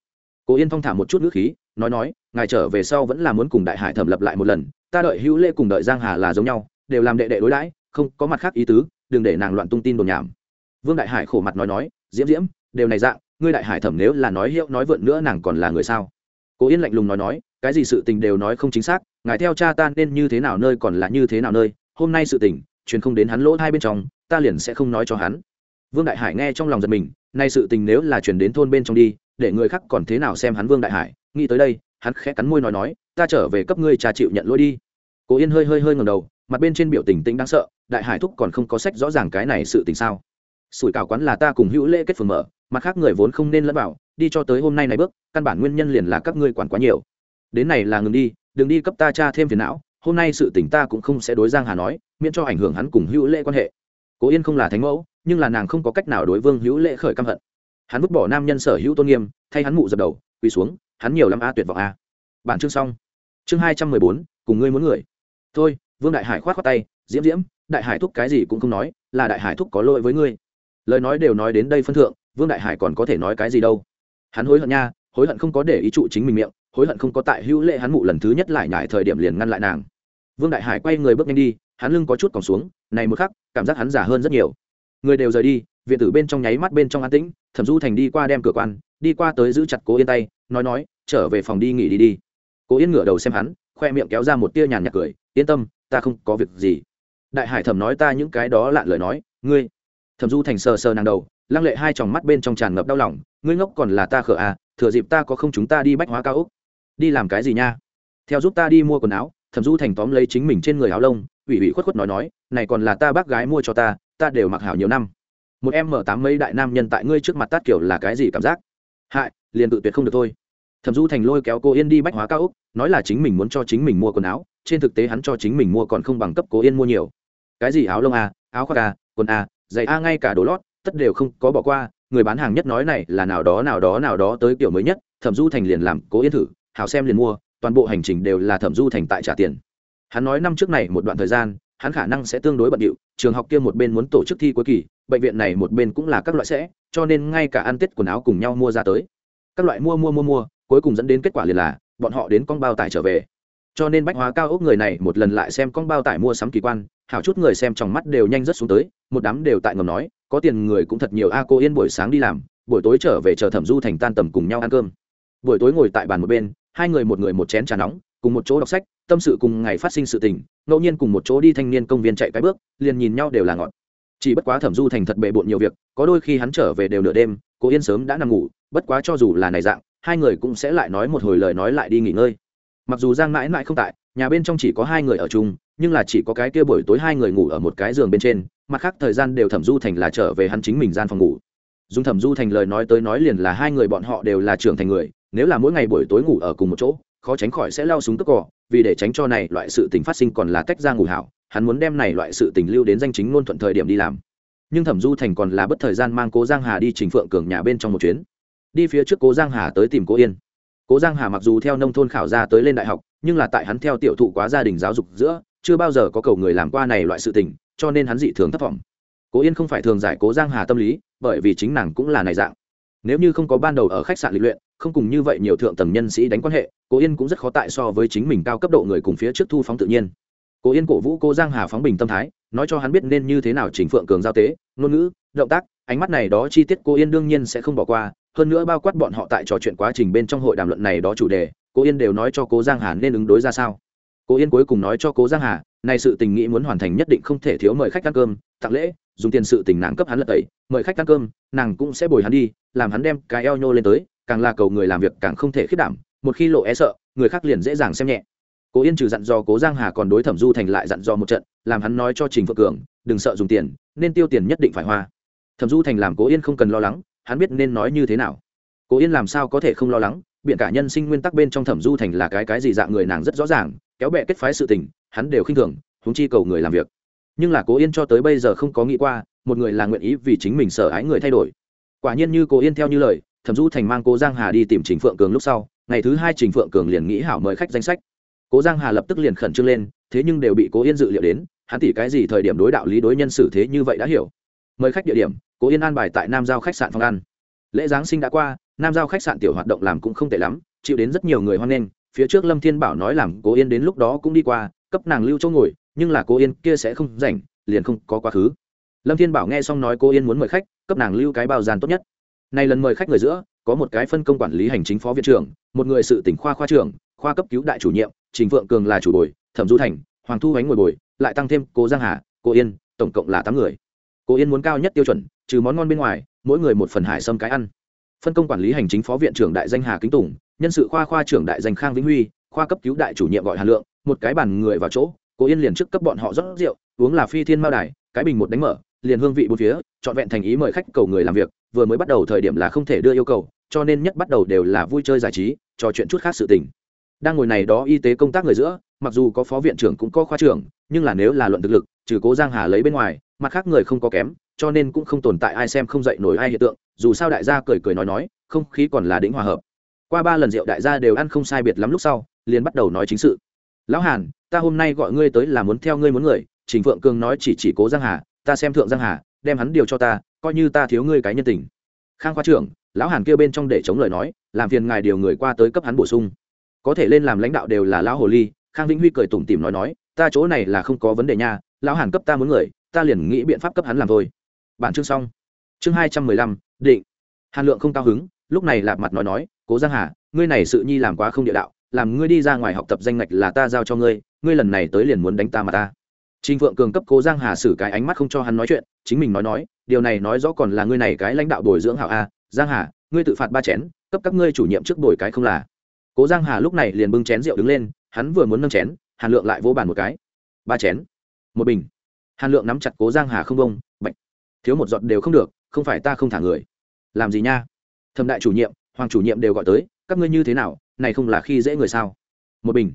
Cố yên phong thả một chút nước khí, nói nói, ngài trở về sau vẫn là muốn cùng đại hải thẩm lập lại một lần, ta đợi hữu lễ cùng đợi giang hà là giống nhau, đều làm đệ đệ đối đãi, không, có mặt khác ý tứ, đừng để nàng loạn tung tin đồn nhảm. Vương đại hải khổ mặt nói nói, diễm diễm, đều này dạng, ngươi đại hải thẩm nếu là nói hiệu nói vượn nữa nàng còn là người sao? Cố yên lạnh lùng nói nói, cái gì sự tình đều nói không chính xác, ngài theo cha ta nên như thế nào nơi còn là như thế nào nơi, hôm nay sự tình truyền không đến hắn lỗ hai bên trong, ta liền sẽ không nói cho hắn. Vương đại hải nghe trong lòng giật mình, nay sự tình nếu là truyền đến thôn bên trong đi, để người khác còn thế nào xem hắn vương đại hải, nghĩ tới đây, hắn khẽ cắn môi nói nói, ta trở về cấp ngươi trà chịu nhận lỗi đi. Cố yên hơi hơi hơi ngầm đầu, mặt bên trên biểu tình tĩnh đáng sợ, đại hải thúc còn không có sách rõ ràng cái này sự tình sao. Sủi cảo quán là ta cùng hữu lễ kết phường mở, mặt khác người vốn không nên lẫn vào, đi cho tới hôm nay này bước, căn bản nguyên nhân liền là các ngươi quản quá nhiều. Đến này là ngừng đi, đừng đi cấp ta cha thêm phiền não hôm nay sự tình ta cũng không sẽ đối giang hà nói, miễn cho ảnh hưởng hắn cùng hữu lễ quan hệ. Cố yên không là thánh mẫu, nhưng là nàng không có cách nào đối vương hữu lễ khởi căm hận. Hắn vứt bỏ nam nhân sở hữu tôn nghiêm, thay hắn mụ dập đầu, quỳ xuống, hắn nhiều lắm a tuyệt vọng a bản chương xong. Chương hai trăm mười bốn, cùng ngươi muốn người. Thôi, vương đại hải khoát khoát tay, diễm diễm, đại hải thúc cái gì cũng không nói, là đại hải thúc có lỗi với ngươi. Lời nói đều nói đến đây phân thượng, vương đại hải còn có thể nói cái gì đâu. Hắn hối hận nha, hối hận không có để ý trụ chính mình miệng, hối hận không có tại hữu lệ hắn mụ lần thứ nhất lại nhải thời điểm liền ngăn lại nàng vương đại hải quay người bước nhanh đi, hắn lưng có chút còn xuống, này một khắc, cảm giác hắn giả hơn rất nhiều. Người đều rời đi, viện tử bên trong nháy mắt bên trong an tĩnh, thẩm du thành đi qua đem cửa quan, đi qua tới giữ chặt cố yên tay, nói nói, trở về phòng đi nghỉ đi đi. Cố yên ngửa đầu xem hắn, khoe miệng kéo ra một tia nhàn nhạt cười, yên tâm, ta không có việc gì. Đại hải thẩm nói ta những cái đó lạn lời nói, ngươi. Thẩm du thành sờ sờ nàng đầu, lăng lệ hai tròng mắt bên trong tràn ngập đau lòng, ngươi ngốc còn là ta khở à thừa dịp ta có không chúng ta đi bách hóa cao úc. Đi làm cái gì nha? Theo giúp ta đi mua quần áo thẩm du thành tóm lấy chính mình trên người áo lông, ủy ủy khuất khuất nói nói, này còn là ta bác gái mua cho ta ta đều mặc hảo nhiều năm. Một em mở tám mấy đại nam nhân tại ngươi trước mặt tát kiểu là cái gì cảm giác? Hại, liền tự tuyệt không được thôi. Thẩm du thành lôi kéo cô yên đi bách hóa cao úc, nói là chính mình muốn cho chính mình mua quần áo, trên thực tế hắn cho chính mình mua còn không bằng cấp cố yên mua nhiều. Cái gì áo lông a áo khoác a quần a giày a ngay cả đồ lót, tất đều không có bỏ qua, người bán hàng nhất nói này là nào đó nào đó nào đó tới kiểu mới nhất. Thẩm du thành liền làm cố yên thử, hảo xem liền mua toàn bộ hành trình đều là thẩm du thành tại trả tiền. Hắn nói năm trước này một đoạn thời gian, hắn khả năng sẽ tương đối bận điệu, trường học kia một bên muốn tổ chức thi cuối kỳ, bệnh viện này một bên cũng là các loại sẽ, cho nên ngay cả ăn tết quần áo cùng nhau mua ra tới. Các loại mua mua mua mua, cuối cùng dẫn đến kết quả liền là, bọn họ đến con bao tải trở về. Cho nên bách hóa cao ốc người này một lần lại xem con bao tải mua sắm kỳ quan, hảo chút người xem trong mắt đều nhanh rất xuống tới, một đám đều tại ngầm nói, có tiền người cũng thật nhiều, a, cô yên buổi sáng đi làm, buổi tối trở về chờ thẩm du thành tan tầm cùng nhau ăn cơm. Buổi tối ngồi tại bàn một bên hai người một người một chén trà nóng, cùng một chỗ đọc sách, tâm sự cùng ngày phát sinh sự tình, ngẫu nhiên cùng một chỗ đi thanh niên công viên chạy cái bước, liền nhìn nhau đều là ngọt. Chỉ bất quá thẩm du thành thật bệ bộn nhiều việc, có đôi khi hắn trở về đều nửa đêm, cô yên sớm đã nằm ngủ, bất quá cho dù là này dạng, hai người cũng sẽ lại nói một hồi lời nói lại đi nghỉ ngơi. Mặc dù giang mãi mãi không tại, nhà bên trong chỉ có hai người ở chung, nhưng là chỉ có cái kia buổi tối hai người ngủ ở một cái giường bên trên, mặt khác thời gian đều thẩm du thành là trở về hắn chính mình gian phòng ngủ. Dùng thẩm du thành lời nói tới nói liền là hai người bọn họ đều là trưởng thành người nếu là mỗi ngày buổi tối ngủ ở cùng một chỗ, khó tránh khỏi sẽ lao súng tức cỏ vì để tránh cho này loại sự tình phát sinh còn là tách ra ngủ hảo, hắn muốn đem này loại sự tình lưu đến danh chính ngôn thuận thời điểm đi làm. Nhưng thẩm du thành còn là bất thời gian mang cố giang hà đi trình phượng cường nhà bên trong một chuyến. Đi phía trước cố giang hà tới tìm cố yên. Cố giang hà mặc dù theo nông thôn khảo ra tới lên đại học, nhưng là tại hắn theo tiểu thụ quá gia đình giáo dục giữa, chưa bao giờ có cầu người làm qua này loại sự tình, cho nên hắn dị thường thất vọng. Cố yên không phải thường giải cố giang hà tâm lý, bởi vì chính nàng cũng là này dạng. Nếu như không có ban đầu ở khách sạn lịch luyện không cùng như vậy nhiều thượng tầng nhân sĩ đánh quan hệ, cố yên cũng rất khó tại so với chính mình cao cấp độ người cùng phía trước thu phóng tự nhiên. Cố yên cổ vũ cô giang hà phóng bình tâm thái, nói cho hắn biết nên như thế nào chỉnh phượng cường giao tế, ngôn ngữ, động tác, ánh mắt này đó chi tiết cô yên đương nhiên sẽ không bỏ qua, hơn nữa bao quát bọn họ tại trò chuyện quá trình bên trong hội đàm luận này đó chủ đề cô yên đều nói cho cố giang hà nên ứng đối ra sao. Cô yên cuối cùng nói cho cố giang hà, này sự tình nghĩ muốn hoàn thành nhất định không thể thiếu mời khách ăn cơm, tặng lễ, dùng tiền sự tình nàng cấp hắn lật tẩy, mời khách ăn cơm, nàng cũng sẽ bồi hắn đi, làm hắn đem cái eo nhô lên tới càng là cầu người làm việc càng không thể khiết đảm, một khi lộ e sợ, người khác liền dễ dàng xem nhẹ. Cố yên trừ dặn dò cố giang hà còn đối thẩm du thành lại dặn dò một trận, làm hắn nói cho trình phượng cường, đừng sợ dùng tiền, nên tiêu tiền nhất định phải hoa. Thẩm du thành làm cố yên không cần lo lắng, hắn biết nên nói như thế nào. Cố yên làm sao có thể không lo lắng biện cả nhân sinh nguyên tắc bên trong thẩm du thành là cái cái gì dạng người nàng rất rõ ràng, kéo bẹ kết phái sự tình, hắn đều khinh thường húng chi cầu người làm việc. Nhưng là cố yên cho tới bây giờ không có nghĩ qua, một người là nguyện ý vì chính mình sợ ái người thay đổi. Quả nhiên như cố yên theo như lời thẩm du thành mang cố giang hà đi tìm trình phượng cường lúc sau, ngày thứ hai trình phượng cường liền nghĩ hảo mời khách danh sách. Cố giang hà lập tức liền khẩn trương lên, thế nhưng đều bị cố yên dự liệu đến, hắn tỷ cái gì thời điểm đối đạo lý đối nhân xử thế như vậy đã hiểu. Mời khách địa điểm, cố yên an bài tại nam giao khách sạn phòng ăn. Lễ giáng sinh đã qua, nam giao khách sạn tiểu hoạt động làm cũng không tệ lắm, chịu đến rất nhiều người hoan nghênh. Phía trước lâm thiên bảo nói làm cố yên đến lúc đó cũng đi qua, cấp nàng lưu chỗ ngồi, nhưng là cố yên kia sẽ không rảnh, liền không có quá khứ. Lâm thiên bảo nghe xong nói cô yên muốn mời khách, cấp nàng lưu cái bao gian tốt nhất nay lần mời khách người giữa, có một cái phân công quản lý hành chính phó viện trưởng, một người sự tỉnh khoa khoa trưởng, khoa cấp cứu đại chủ nhiệm, trình phượng cường là chủ bồi, thẩm du thành, hoàng thu ánh ngồi bồi, lại tăng thêm cô giang hà cô yên, tổng cộng là tám người. Cô yên muốn cao nhất tiêu chuẩn, trừ món ngon bên ngoài, mỗi người một phần hải sâm cái ăn. Phân công quản lý hành chính phó viện trưởng đại danh hà kính tùng, nhân sự khoa khoa trưởng đại danh khang vĩnh huy, khoa cấp cứu đại chủ nhiệm gọi hà lượng, một cái bàn người vào chỗ cô yên liền trước cấp bọn họ rót rượu, uống là phi thiên mao đài, cái bình một đánh mở liền hương vị bốn phía, trọn vẹn thành ý mời khách cầu người làm việc, vừa mới bắt đầu thời điểm là không thể đưa yêu cầu, cho nên nhất bắt đầu đều là vui chơi giải trí, trò chuyện chút khác sự tình. Đang ngồi này đó y tế công tác người giữa, mặc dù có phó viện trưởng cũng có khoa trưởng, nhưng là nếu là luận thực lực, trừ cố giang hà lấy bên ngoài, mặt khác người không có kém, cho nên cũng không tồn tại ai xem không dậy nổi ai hiện tượng, dù sao đại gia cười cười nói nói, không khí còn là đỉnh hòa hợp. Qua ba lần rượu đại gia đều ăn không sai biệt lắm lúc sau, liền bắt đầu nói chính sự. Lão hàn, ta hôm nay gọi ngươi tới là muốn theo ngươi muốn người, trình phượng cường nói chỉ chỉ cố giang hà ta xem thượng giang hà, đem hắn điều cho ta, coi như ta thiếu ngươi cái nhân tình. Khang khoa trưởng, lão hàn kêu bên trong để chống lời nói, làm phiền ngài điều người qua tới cấp hắn bổ sung. Có thể lên làm lãnh đạo đều là lão hồ ly, khang vĩnh huy cười tủm tỉm nói nói, ta chỗ này là không có vấn đề nha, lão hàn cấp ta muốn người, ta liền nghĩ biện pháp cấp hắn làm thôi. Bản chương xong. Chương hai trăm mười lăm, định. Hàn lượng không cao hứng, lúc này lạp mặt nói nói, cố giang hà, ngươi này sự nhi làm quá không địa đạo, làm ngươi đi ra ngoài học tập danh ngạch là ta giao cho ngươi ngươi lần này tới liền muốn đánh ta mà ta. Trình Phượng Cường cấp Cố Giang Hà xử cái ánh mắt không cho hắn nói chuyện, chính mình nói nói, điều này nói rõ còn là ngươi này cái lãnh đạo bồi dưỡng hảo a, Giang Hà, ngươi tự phạt ba chén, cấp các ngươi chủ nhiệm trước bồi cái không là. Cố Giang Hà lúc này liền bưng chén rượu đứng lên, hắn vừa muốn nâng chén, Hàn Lượng lại vỗ bàn một cái. Ba chén, một bình. Hàn Lượng nắm chặt Cố Giang Hà không bông, bạch. Thiếu một giọt đều không được, không phải ta không thả người. Làm gì nha? Thẩm đại chủ nhiệm, hoàng chủ nhiệm đều gọi tới, các ngươi như thế nào, này không là khi dễ người sao? Một bình.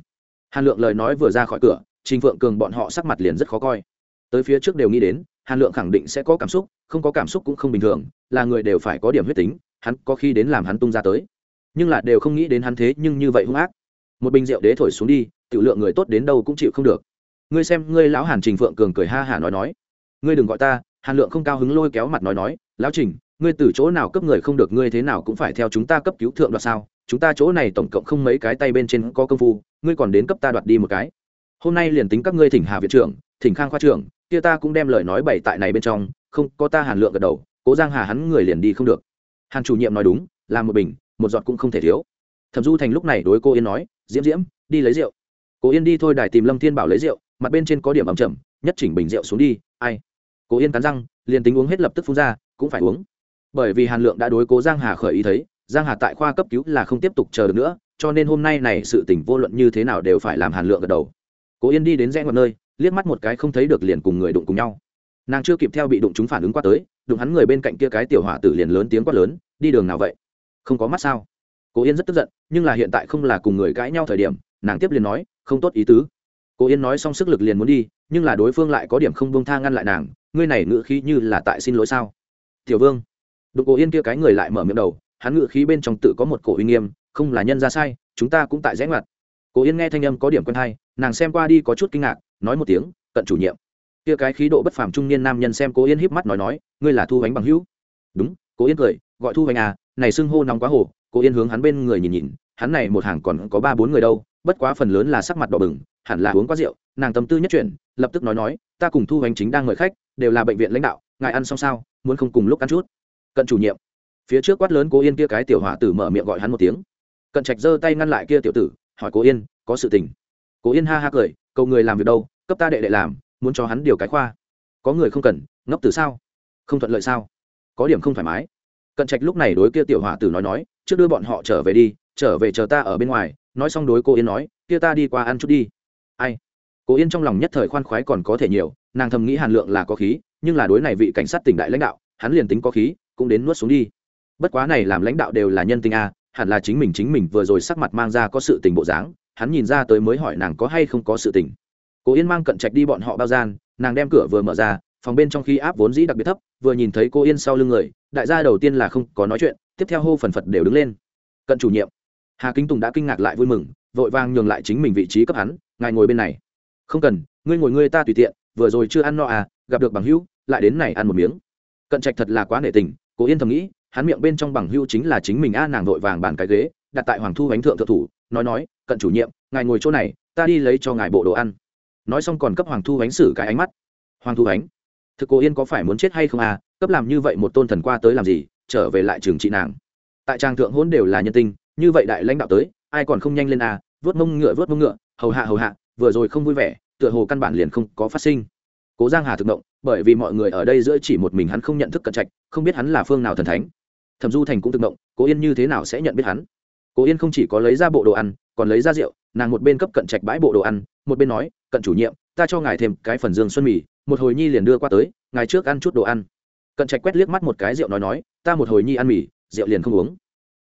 Hàn Lượng lời nói vừa ra khỏi cửa, trình phượng cường bọn họ sắc mặt liền rất khó coi. Tới phía trước đều nghĩ đến, hàn lượng khẳng định sẽ có cảm xúc, không có cảm xúc cũng không bình thường, là người đều phải có điểm huyết tính, hắn có khi đến làm hắn tung ra tới. Nhưng là đều không nghĩ đến hắn thế nhưng như vậy hung ác. Một bình rượu đế thổi xuống đi, tiểu lượng người tốt đến đâu cũng chịu không được. Ngươi xem, ngươi lão hàn trình phượng cường cười ha hả nói nói. Ngươi đừng gọi ta, hàn lượng không cao hứng lôi kéo mặt nói nói, lão trình, ngươi từ chỗ nào cấp người không được, ngươi thế nào cũng phải theo chúng ta cấp cứu thượng đoạt sao? Chúng ta chỗ này tổng cộng không mấy cái tay bên trên có công phu, ngươi còn đến cấp ta đoạt đi một cái hôm nay liền tính các ngươi thỉnh hà viện trưởng, thỉnh khang khoa trưởng, kia ta cũng đem lời nói bày tại này bên trong, không, có ta hàn lượng gật đầu, cố giang hà hắn người liền đi không được. Hàn chủ nhiệm nói đúng, làm một bình, một giọt cũng không thể thiếu. Thẩm du thành lúc này đối cô yên nói, diễm diễm, đi lấy rượu. Cố yên đi thôi đài tìm lâm thiên bảo lấy rượu, mặt bên trên có điểm ẩm chậm, nhất chỉnh bình rượu xuống đi, ai? Cố yên cắn răng, liền tính uống hết lập tức phun ra, cũng phải uống. Bởi vì hàn lượng đã đối cố giang hà khởi ý thấy, giang hà tại khoa cấp cứu là không tiếp tục chờ được nữa, cho nên hôm nay này sự tình vô luận như thế nào đều phải làm hàn lượng gật đầu cố yên đi đến rẽ ngoặt nơi, liếc mắt một cái không thấy được liền cùng người đụng cùng nhau. Nàng chưa kịp theo bị đụng chúng phản ứng qua tới, đụng hắn người bên cạnh kia cái tiểu hỏa tử liền lớn tiếng quát lớn, đi đường nào vậy? Không có mắt sao? Cố yên rất tức giận, nhưng là hiện tại không là cùng người cãi nhau thời điểm, nàng tiếp liền nói, không tốt ý tứ. Cố yên nói xong sức lực liền muốn đi, nhưng là đối phương lại có điểm không bông tha ngăn lại nàng, ngươi này ngự khí như là tại xin lỗi sao? Tiểu vương. Đụng cố yên kia cái người lại mở miệng đầu, hắn ngự khí bên trong tự có một cổ uy nghiêm, không là nhân ra sai, chúng ta cũng tại rẽ ngoặt. Cố yên nghe thanh âm có điểm quen hay nàng xem qua đi có chút kinh ngạc, nói một tiếng, cận chủ nhiệm. Kia cái khí độ bất phàm trung niên nam nhân xem cố yên híp mắt nói nói, ngươi là thu hoánh bằng hữu. Đúng. Cố yên cười, gọi thu hoánh à này xưng hô nóng quá hồ. Cố yên hướng hắn bên người nhìn nhìn, hắn này một hàng còn có ba bốn người đâu, bất quá phần lớn là sắc mặt đỏ bừng, hẳn là uống quá rượu, nàng tâm tư nhất chuyển, lập tức nói nói, ta cùng thu hoánh chính đang mời khách, đều là bệnh viện lãnh đạo, ngài ăn xong sao, muốn không cùng lúc ăn chút? Cận chủ nhiệm. Phía trước quát lớn cố yên kia cái tiểu hỏa tử mở miệng gọi hắn một tiếng. Cận trạch giơ tay ngăn lại kia tiểu tử, hỏi cố yên, có sự tình? Cố yên ha ha cười, cầu người làm việc đâu, cấp ta đệ đệ làm, muốn cho hắn điều cái khoa. Có người không cần, ngốc từ sao? Không thuận lợi sao? Có điểm không thoải mái. Cận trạch lúc này đối kia tiểu hỏa tử nói nói, trước đưa bọn họ trở về đi, trở về chờ ta ở bên ngoài. Nói xong đối cô yên nói, kia ta đi qua ăn chút đi. Ai? Cô yên trong lòng nhất thời khoan khoái còn có thể nhiều, nàng thầm nghĩ hàn lượng là có khí, nhưng là đối này vị cảnh sát tỉnh đại lãnh đạo, hắn liền tính có khí, cũng đến nuốt xuống đi. Bất quá này làm lãnh đạo đều là nhân tình a, hẳn là chính mình chính mình vừa rồi sắc mặt mang ra có sự tình bộ dáng hắn nhìn ra tới mới hỏi nàng có hay không có sự tình. Cố yên mang cận trạch đi bọn họ bao gian, nàng đem cửa vừa mở ra, phòng bên trong khi áp vốn dĩ đặc biệt thấp, vừa nhìn thấy cô yên sau lưng người, đại gia đầu tiên là không có nói chuyện, tiếp theo hô phần phật đều đứng lên. Cận chủ nhiệm, hà kính tùng đã kinh ngạc lại vui mừng, vội vàng nhường lại chính mình vị trí cấp hắn, ngài ngồi bên này. Không cần, ngươi ngồi ngươi ta tùy tiện, vừa rồi chưa ăn no à gặp được bằng hữu, lại đến này ăn một miếng. Cận trạch thật là quá nể tình, cố yên thầm nghĩ, hắn miệng bên trong bằng hữu chính là chính mình a, nàng vội vàng bàn cái ghế, đặt tại hoàng thu bánh thượng thượng thủ nói nói, cận chủ nhiệm, ngài ngồi chỗ này, ta đi lấy cho ngài bộ đồ ăn. Nói xong còn cấp hoàng thu ánh xử cái ánh mắt. Hoàng thu ánh, thực cô yên có phải muốn chết hay không à? Cấp làm như vậy một tôn thần qua tới làm gì? Trở về lại trường trị nàng. Tại trang thượng hôn đều là nhân tinh như vậy đại lãnh đạo tới, ai còn không nhanh lên à? Vớt mông ngựa, vớt mông ngựa, hầu hạ hầu hạ, vừa rồi không vui vẻ, tựa hồ căn bản liền không có phát sinh. Cố giang hà thực động bởi vì mọi người ở đây giữa chỉ một mình hắn không nhận thức cận trạch, không biết hắn là phương nào thần thánh. Thẩm du thành cũng thực động cố yên như thế nào sẽ nhận biết hắn? Cố yên không chỉ có lấy ra bộ đồ ăn, còn lấy ra rượu, nàng một bên cấp cận trạch bãi bộ đồ ăn, một bên nói, cận chủ nhiệm, ta cho ngài thêm cái phần dương xuân mì, một hồi nhi liền đưa qua tới, ngài trước ăn chút đồ ăn. Cận trạch quét liếc mắt một cái rượu nói nói, ta một hồi nhi ăn mì, rượu liền không uống.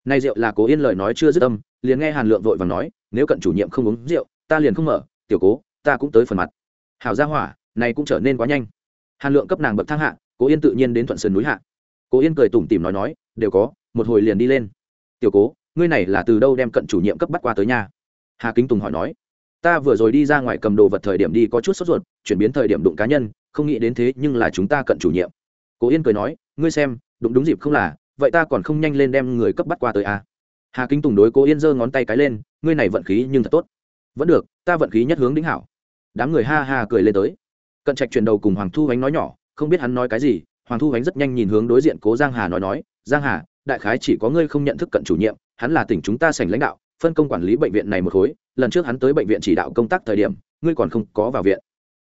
Nay rượu là cố yên lời nói chưa dứt âm, liền nghe hàn lượng vội và nói, nếu cận chủ nhiệm không uống rượu, ta liền không mở, tiểu cố, ta cũng tới phần mặt. Hảo gia hỏa, này cũng trở nên quá nhanh. Hàn lượng cấp nàng bậc thang hạ, cố yên tự nhiên đến thuận sườn núi hạ. Cố yên cười tủm tỉm nói nói, đều có, một hồi liền đi lên. Tiểu cố ngươi này là từ đâu đem cận chủ nhiệm cấp bắt qua tới nhà hà kính tùng hỏi nói. Ta vừa rồi đi ra ngoài cầm đồ vật thời điểm đi có chút sốt ruột, chuyển biến thời điểm đụng cá nhân, không nghĩ đến thế nhưng là chúng ta cận chủ nhiệm. Cố yên cười nói, ngươi xem, đụng đúng dịp không là, vậy ta còn không nhanh lên đem người cấp bắt qua tới à. hà kính tùng đối cố yên giơ ngón tay cái lên, ngươi này vận khí nhưng thật tốt. Vẫn được, ta vận khí nhất hướng đính hảo. Đám người ha ha cười lên tới. Cận trạch chuyển đầu cùng hoàng thu ánh nói nhỏ, không biết hắn nói cái gì, hoàng thu ánh rất nhanh nhìn hướng đối diện cố giang hà nói nói, giang hà, đại khái chỉ có ngươi không nhận thức cận chủ nhiệm hắn là tỉnh chúng ta sành lãnh đạo, phân công quản lý bệnh viện này một khối, lần trước hắn tới bệnh viện chỉ đạo công tác thời điểm, ngươi còn không có vào viện.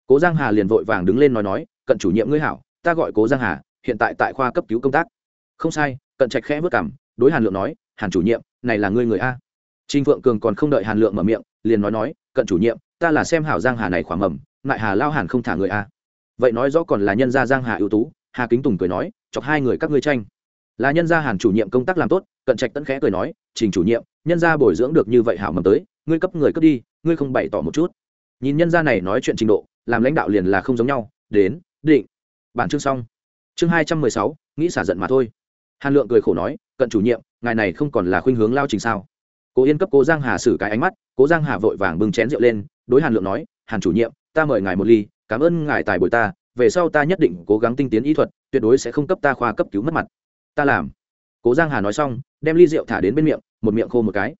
Cố giang hà liền vội vàng đứng lên nói nói, cận chủ nhiệm ngươi hảo, ta gọi cố giang hà, hiện tại tại khoa cấp cứu công tác. Không sai. Cận trạch khẽ vất cảm đối hàn lượng nói, hàn chủ nhiệm, này là ngươi người a. Trinh phượng cường còn không đợi hàn lượng mở miệng, liền nói nói, cận chủ nhiệm, ta là xem hảo giang hà này khoảng mầm, ngại hà lao hàn không thả người a. Vậy nói rõ còn là nhân gia giang hà ưu tú, hà kính tùng cười nói, chọc hai người các ngươi tranh là nhân gia hàn chủ nhiệm công tác làm tốt, cận trạch tẫn khẽ cười nói, trình chủ nhiệm, nhân gia bồi dưỡng được như vậy hảo mầm tới, ngươi cấp người cấp đi, ngươi không bày tỏ một chút. Nhìn nhân gia này nói chuyện trình độ, làm lãnh đạo liền là không giống nhau, đến, định. Bản chương xong. Chương hai trăm mười sáu, nghĩ xả giận mà thôi. Hàn lượng cười khổ nói, cận chủ nhiệm, ngài này không còn là khuynh hướng lao trình sao? Cố yên cấp cố giang hà xử cái ánh mắt, cố giang hà vội vàng bưng chén rượu lên, đối hàn lượng nói, hàn chủ nhiệm, ta mời ngài một ly, cảm ơn ngài tài bồi ta, về sau ta nhất định cố gắng tinh tiến y thuật, tuyệt đối sẽ không cấp ta khoa cấp cứu mất mặt ta làm. Cố giang hà nói xong, đem ly rượu thả đến bên miệng, một miệng khô một cái.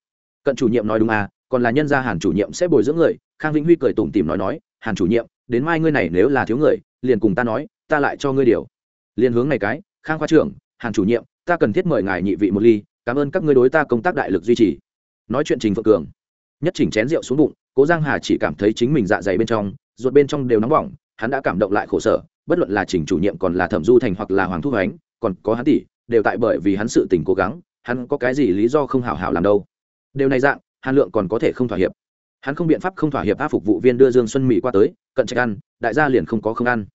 Cận chủ nhiệm nói đúng à còn là nhân gia hàn chủ nhiệm sẽ bồi dưỡng người, khang vĩnh huy cười tủm tỉm nói nói, hàn chủ nhiệm, đến mai ngươi này nếu là thiếu người, liền cùng ta nói, ta lại cho ngươi điều. Liền hướng này cái, khang khoa trưởng, hàn chủ nhiệm, ta cần thiết mời ngài nhị vị một ly, cảm ơn các ngươi đối ta công tác đại lực duy trì. Nói chuyện trình phượng cường. Nhất chỉnh chén rượu xuống bụng, cố giang hà chỉ cảm thấy chính mình dạ dày bên trong, ruột bên trong đều nóng bỏng, hắn đã cảm động lại khổ sở, bất luận là trình chủ nhiệm còn là thẩm du thành hoặc là hoàng thu ánh còn có hắn tỷ đều tại bởi vì hắn sự tình cố gắng, hắn có cái gì lý do không hảo hảo làm đâu. Điều này dạng, hàn lượng còn có thể không thỏa hiệp. Hắn không biện pháp không thỏa hiệp áp phục vụ viên đưa dương xuân mỹ qua tới, cận trạch ăn, đại gia liền không có không ăn.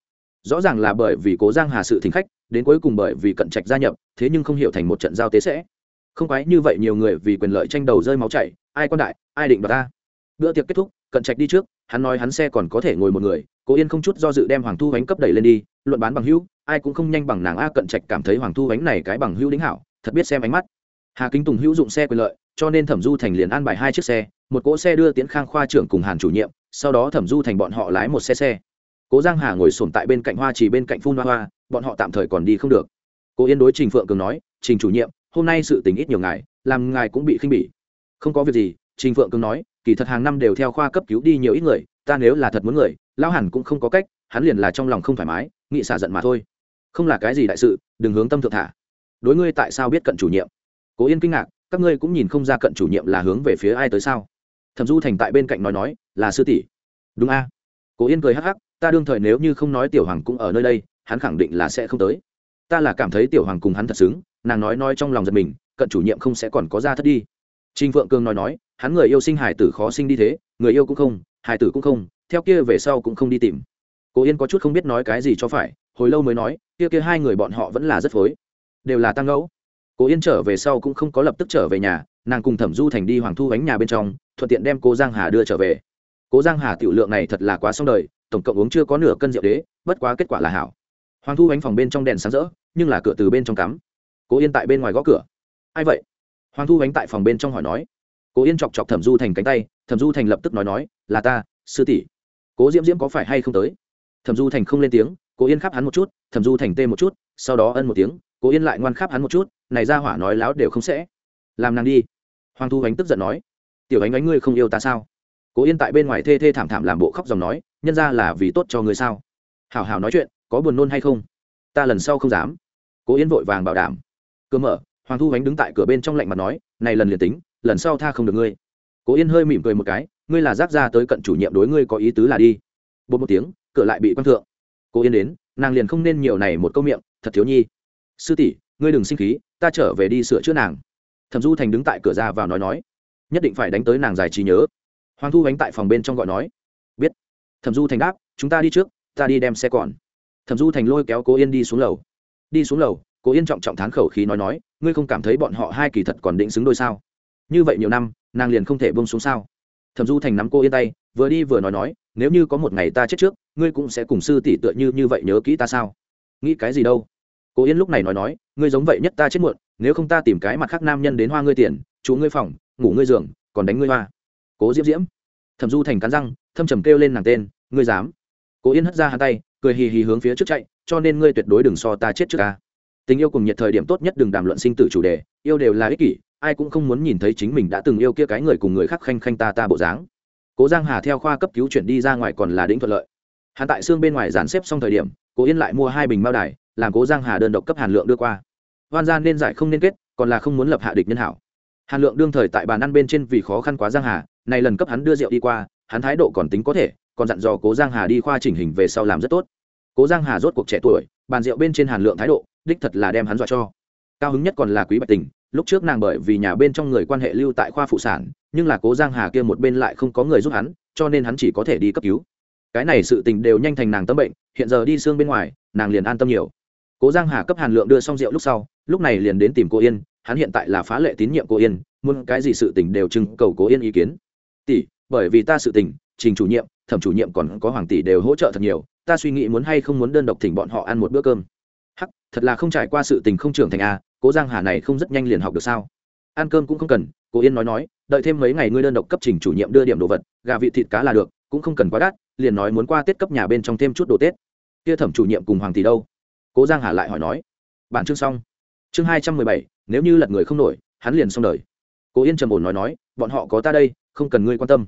Rõ ràng là bởi vì cố giang hà sự thính khách, đến cuối cùng bởi vì cận trạch gia nhập, thế nhưng không hiểu thành một trận giao tế sẽ. Không quái như vậy nhiều người vì quyền lợi tranh đầu rơi máu chảy, ai quan đại, ai định đoạt ta. Bữa tiệc kết thúc, cận trạch đi trước, hắn nói hắn xe còn có thể ngồi một người, cố yên không chút do dự đem hoàng thu Ánh cấp đẩy lên đi, luận bán bằng hữu ai cũng không nhanh bằng nàng a cận trạch cảm thấy hoàng thu bánh này cái bằng hữu đính hảo, thật biết xem ánh mắt. Hà kính tùng hữu dụng xe quyền lợi, cho nên thẩm du thành liền an bài hai chiếc xe, một cỗ xe đưa tiến khang khoa trưởng cùng hàn chủ nhiệm, sau đó thẩm du thành bọn họ lái một xe xe. Cố giang hà ngồi sồn tại bên cạnh hoa chỉ bên cạnh phun hoa hoa, bọn họ tạm thời còn đi không được. Cố yên đối trình phượng cường nói, trình chủ nhiệm, hôm nay sự tình ít nhiều ngài làm ngài cũng bị khinh bỉ. Không có việc gì, trình phượng cường nói, kỳ thật hàng năm đều theo khoa cấp cứu đi nhiều ít người, ta nếu là thật muốn người lao hẳn cũng không có cách, hắn liền là trong lòng không thoải mái, nghị xả giận mà thôi không là cái gì đại sự, đừng hướng tâm thượng thả. Đối ngươi tại sao biết cận chủ nhiệm? Cố yên kinh ngạc, các ngươi cũng nhìn không ra cận chủ nhiệm là hướng về phía ai tới sao? Thẩm du thành tại bên cạnh nói nói, là sư tỷ. Đúng a. Cố yên cười hắc hắc, ta đương thời nếu như không nói tiểu hoàng cũng ở nơi đây, hắn khẳng định là sẽ không tới. Ta là cảm thấy tiểu hoàng cùng hắn thật xứng, nàng nói nói trong lòng giật mình, cận chủ nhiệm không sẽ còn có ra thất đi. Trinh phượng cương nói nói, hắn người yêu sinh hải tử khó sinh đi thế, người yêu cũng không hải tử cũng không, theo kia về sau cũng không đi tìm. Cố yên có chút không biết nói cái gì cho phải hồi lâu mới nói, kia kia hai người bọn họ vẫn là rất phối. Đều là tăng ngẫu. Cố yên trở về sau cũng không có lập tức trở về nhà, nàng cùng thẩm du thành đi hoàng thu bánh nhà bên trong, thuận tiện đem cô giang hà đưa trở về. Cố giang hà tiểu lượng này thật là quá xong đời, tổng cộng uống chưa có nửa cân rượu đế, bất quá kết quả là hảo. Hoàng thu bánh phòng bên trong đèn sáng rỡ, nhưng là cửa từ bên trong cắm. Cố yên tại bên ngoài gõ cửa. Ai vậy? Hoàng thu bánh tại phòng bên trong hỏi nói. Cố yên chọc chọc thẩm du thành cánh tay, thẩm du thành lập tức nói nói, là ta, sư tỷ. Cố diễm diễm có phải hay không tới? Thẩm du thành không lên tiếng cố yên khắp hắn một chút, thẩm du thành tê một chút, sau đó ân một tiếng, cố yên lại ngoan khắp hắn một chút, này ra hỏa nói láo đều không sẽ. Làm nàng đi. Hoàng thu ánh tức giận nói, tiểu ánh ánh ngươi không yêu ta sao? Cố yên tại bên ngoài thê thê thảm thảm làm bộ khóc dòng nói, nhân ra là vì tốt cho ngươi sao? Hào hào nói chuyện, có buồn nôn hay không? Ta lần sau không dám. Cố yên vội vàng bảo đảm. Cơ mở. Hoàng thu ánh đứng tại cửa bên trong lạnh mặt nói, này lần liền tính, lần sau tha không được ngươi. Cố yên hơi mỉm cười một cái, ngươi là giác ra tới cận chủ nhiệm đối ngươi có ý tứ là đi. Bột một tiếng, cửa lại bị quan thượng. Cô yên đến, nàng liền không nên nhiều này một câu miệng, thật thiếu nhi. Sư tỷ, ngươi đừng sinh khí, ta trở về đi sửa chữa nàng. Thẩm du thành đứng tại cửa ra vào nói nói, nhất định phải đánh tới nàng giải trí nhớ. Hoàng thu ánh tại phòng bên trong gọi nói, biết. Thẩm du thành đáp, chúng ta đi trước, ta đi đem xe còn. Thẩm du thành lôi kéo Cô yên đi xuống lầu. Đi xuống lầu Cô yên trọng trọng thán khẩu khí nói nói, ngươi không cảm thấy bọn họ hai kỳ thật còn định xứng đôi sao? Như vậy nhiều năm, nàng liền không thể bông xuống sao? Thẩm du thành nắm cô yên tay, vừa đi vừa nói nói, nếu như có một ngày ta chết trước ngươi cũng sẽ cùng sư tỷ tựa như như vậy nhớ kỹ ta sao? Nghĩ cái gì đâu? Cố yên lúc này nói nói, ngươi giống vậy nhất ta chết muộn, nếu không ta tìm cái mặt khác nam nhân đến hoa ngươi tiền, chú ngươi phòng, ngủ ngươi giường, còn đánh ngươi hoa. Cố diễm diễm. Thẩm du thành cắn răng, thâm trầm kêu lên nàng tên, ngươi dám? Cố yên hất ra hai tay, cười hì hì hướng phía trước chạy, cho nên ngươi tuyệt đối đừng so ta chết trước ca tình yêu cùng nhiệt thời điểm tốt nhất đừng đàm luận sinh tử chủ đề, yêu đều là ích kỷ, ai cũng không muốn nhìn thấy chính mình đã từng yêu kia cái người cùng người khác khanh khanh ta ta bộ dáng. Cố giang hà theo khoa cấp cứu chuyển đi ra ngoài còn là đĩnh thuận lợi hắn tại xương bên ngoài dàn xếp xong thời điểm, cố yên lại mua hai bình mao đài, làm cố giang hà đơn độc cấp hàn lượng đưa qua. Hoan gian nên giải không nên kết, còn là không muốn lập hạ địch nhân hảo. Hàn lượng đương thời tại bàn ăn bên trên vì khó khăn quá giang hà này lần cấp hắn đưa rượu đi qua, hắn thái độ còn tính có thể, còn dặn dò cố giang hà đi khoa chỉnh hình về sau làm rất tốt. Cố giang hà rốt cuộc trẻ tuổi, bàn rượu bên trên hàn lượng thái độ, đích thật là đem hắn dọa cho. Cao hứng nhất còn là quý bạch tình, lúc trước nàng bởi vì nhà bên trong người quan hệ lưu tại khoa phụ sản, nhưng là cố giang hà kia một bên lại không có người giúp hắn, cho nên hắn chỉ có thể đi cấp cứu cái này sự tình đều nhanh thành nàng tâm bệnh, hiện giờ đi xương bên ngoài, nàng liền an tâm nhiều. Cố giang hà cấp hàn lượng đưa xong rượu lúc sau, lúc này liền đến tìm cô yên, hắn hiện tại là phá lệ tín nhiệm cô yên, muốn cái gì sự tình đều trưng cầu cố yên ý kiến. Tỷ, bởi vì ta sự tình, trình chủ nhiệm, thẩm chủ nhiệm còn có hoàng tỷ đều hỗ trợ thật nhiều, ta suy nghĩ muốn hay không muốn đơn độc thỉnh bọn họ ăn một bữa cơm. Hắc, thật là không trải qua sự tình không trưởng thành a cố giang hà này không rất nhanh liền học được sao? Ăn cơm cũng không cần cô yên nói nói, đợi thêm mấy ngày ngươi đơn độc cấp trình chủ nhiệm đưa điểm đồ vật, gà vị thịt cá là được cũng không cần quá đắt, liền nói muốn qua tết cấp nhà bên trong thêm chút đồ tết. Kia thẩm chủ nhiệm cùng hoàng tỷ đâu? Cố giang hà lại hỏi nói. Bản chương xong. Chương hai trăm mười bảy, nếu như lật người không nổi, hắn liền xong đời. Cố yên trầm ổn nói nói, bọn họ có ta đây, không cần ngươi quan tâm.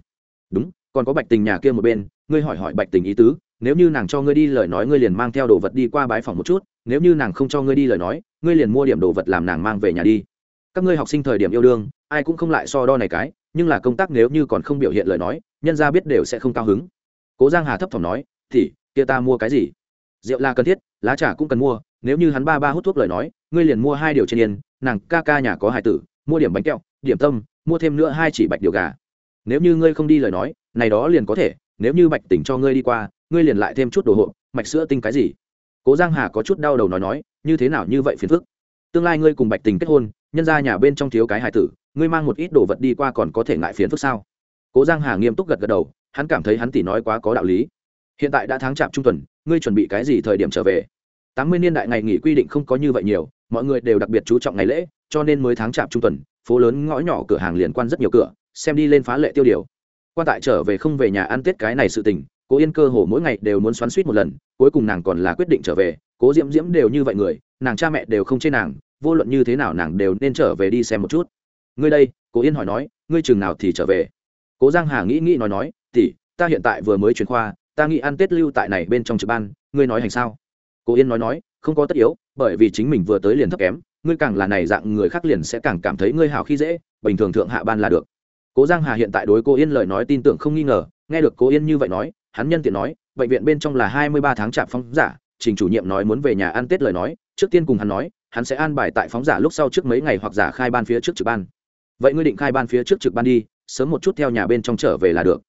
Đúng, còn có bạch tình nhà kia một bên, ngươi hỏi hỏi bạch tình ý tứ, nếu như nàng cho ngươi đi lời nói ngươi liền mang theo đồ vật đi qua bái phòng một chút, nếu như nàng không cho ngươi đi lời nói, ngươi liền mua điểm đồ vật làm nàng mang về nhà đi. Các ngươi học sinh thời điểm yêu đương, ai cũng không lại so đo này cái nhưng là công tác nếu như còn không biểu hiện lời nói, nhân ra biết đều sẽ không cao hứng. Cố giang hà thấp thỏm nói, thì, kia ta mua cái gì? Rượu là cần thiết, lá trà cũng cần mua, nếu như hắn ba ba hút thuốc lời nói, ngươi liền mua hai điều trên yên, nàng ca ca nhà có hai tử, mua điểm bánh kẹo, điểm tâm, mua thêm nữa hai chỉ bạch điều gà. Nếu như ngươi không đi lời nói, này đó liền có thể, nếu như bạch tỉnh cho ngươi đi qua, ngươi liền lại thêm chút đồ hộ, mạch sữa tinh cái gì? Cố giang hà có chút đau đầu nói nói, như thế nào như vậy phiền phức? Tương lai ngươi cùng bạch tình kết hôn, nhân ra nhà bên trong thiếu cái hài tử ngươi mang một ít đồ vật đi qua còn có thể ngại phiền phức sao? Cố giang hà nghiêm túc gật gật đầu, hắn cảm thấy hắn tỷ nói quá có đạo lý. Hiện tại đã tháng chạp trung tuần, ngươi chuẩn bị cái gì thời điểm trở về? Tám mươi niên đại ngày nghỉ quy định không có như vậy nhiều, mọi người đều đặc biệt chú trọng ngày lễ, cho nên mới tháng chạp trung tuần, phố lớn ngõ nhỏ cửa hàng liền quan rất nhiều cửa, xem đi lên phá lệ tiêu điều. Quan tại trở về không về nhà ăn tết cái này sự tình, cố yên cơ hồ mỗi ngày đều muốn xoắn suýt một lần, cuối cùng nàng còn là quyết định trở về, cố diễm diễm đều như vậy người, nàng cha mẹ đều không chê nàng, vô luận như thế nào nàng đều nên trở về đi xem một chút ngươi đây, cố yên hỏi nói, ngươi chừng nào thì trở về? Cố giang hà nghĩ nghĩ nói nói tỉ ta hiện tại vừa mới chuyển khoa, ta nghĩ ăn tết lưu tại này bên trong trực ban, ngươi nói hành sao? Cố yên nói nói, không có tất yếu, bởi vì chính mình vừa tới liền thấp kém, ngươi càng là này dạng người khác liền sẽ càng cảm thấy ngươi hào khi dễ, bình thường thượng hạ ban là được. Cố giang hà hiện tại đối cô yên lời nói tin tưởng không nghi ngờ, nghe được cô yên như vậy nói, hắn nhân tiện nói, bệnh viện bên trong là hai mươi ba tháng chạm phóng giả, trình chủ nhiệm nói muốn về nhà ăn tết lời nói, trước tiên cùng hắn nói, hắn sẽ an bài tại phóng giả lúc sau trước mấy ngày hoặc giả khai ban phía trước trực ban vậy ngươi định khai ban phía trước trực ban đi, sớm một chút theo nhà bên trong trở về là được.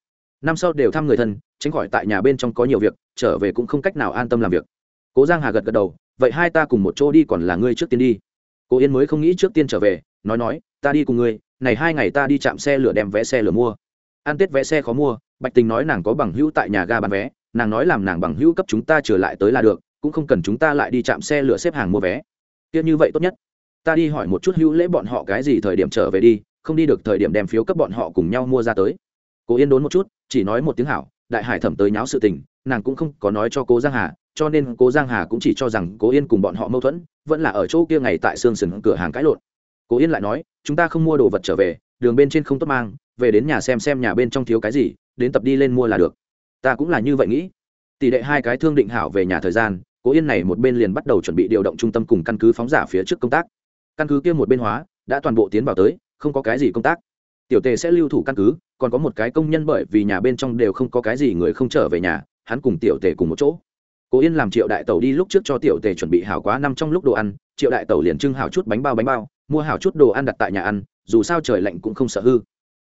Năm sau đều thăm người thân, tránh khỏi tại nhà bên trong có nhiều việc, trở về cũng không cách nào an tâm làm việc. Cố giang hà gật gật đầu, vậy hai ta cùng một chỗ đi còn là ngươi trước tiên đi. Cô yên mới không nghĩ trước tiên trở về, nói nói, ta đi cùng ngươi, này hai ngày ta đi chạm xe lửa đem vé xe lửa mua. Ăn tết vé xe khó mua, bạch tình nói nàng có bằng hữu tại nhà ga bán vé, nàng nói làm nàng bằng hữu cấp chúng ta trở lại tới là được, cũng không cần chúng ta lại đi chạm xe lửa xếp hàng mua vé. Kia như vậy tốt nhất ta đi hỏi một chút hữu lễ bọn họ cái gì thời điểm trở về đi, không đi được thời điểm đem phiếu cấp bọn họ cùng nhau mua ra tới. Cố yên đốn một chút, chỉ nói một tiếng hảo, đại hải thẩm tới nháo sự tình, nàng cũng không có nói cho cố giang hà, cho nên cố giang hà cũng chỉ cho rằng cố yên cùng bọn họ mâu thuẫn, vẫn là ở chỗ kia ngày tại sương sừng cửa hàng cãi lộn. Cố yên lại nói, chúng ta không mua đồ vật trở về, đường bên trên không tốt mang, về đến nhà xem xem nhà bên trong thiếu cái gì, đến tập đi lên mua là được. Ta cũng là như vậy nghĩ. Tỷ đệ hai cái thương định hảo về nhà thời gian, cố yên này một bên liền bắt đầu chuẩn bị điều động trung tâm cùng căn cứ phóng giả phía trước công tác căn cứ kia một bên hóa, đã toàn bộ tiến vào tới, không có cái gì công tác. Tiểu tề sẽ lưu thủ căn cứ, còn có một cái công nhân bởi vì nhà bên trong đều không có cái gì người không trở về nhà, hắn cùng tiểu tề cùng một chỗ. Cố yên làm triệu đại tẩu đi lúc trước cho tiểu tề chuẩn bị hảo quá năm trong lúc đồ ăn, triệu đại tẩu liền trưng hảo chút bánh bao bánh bao, mua hảo chút đồ ăn đặt tại nhà ăn, dù sao trời lạnh cũng không sợ hư.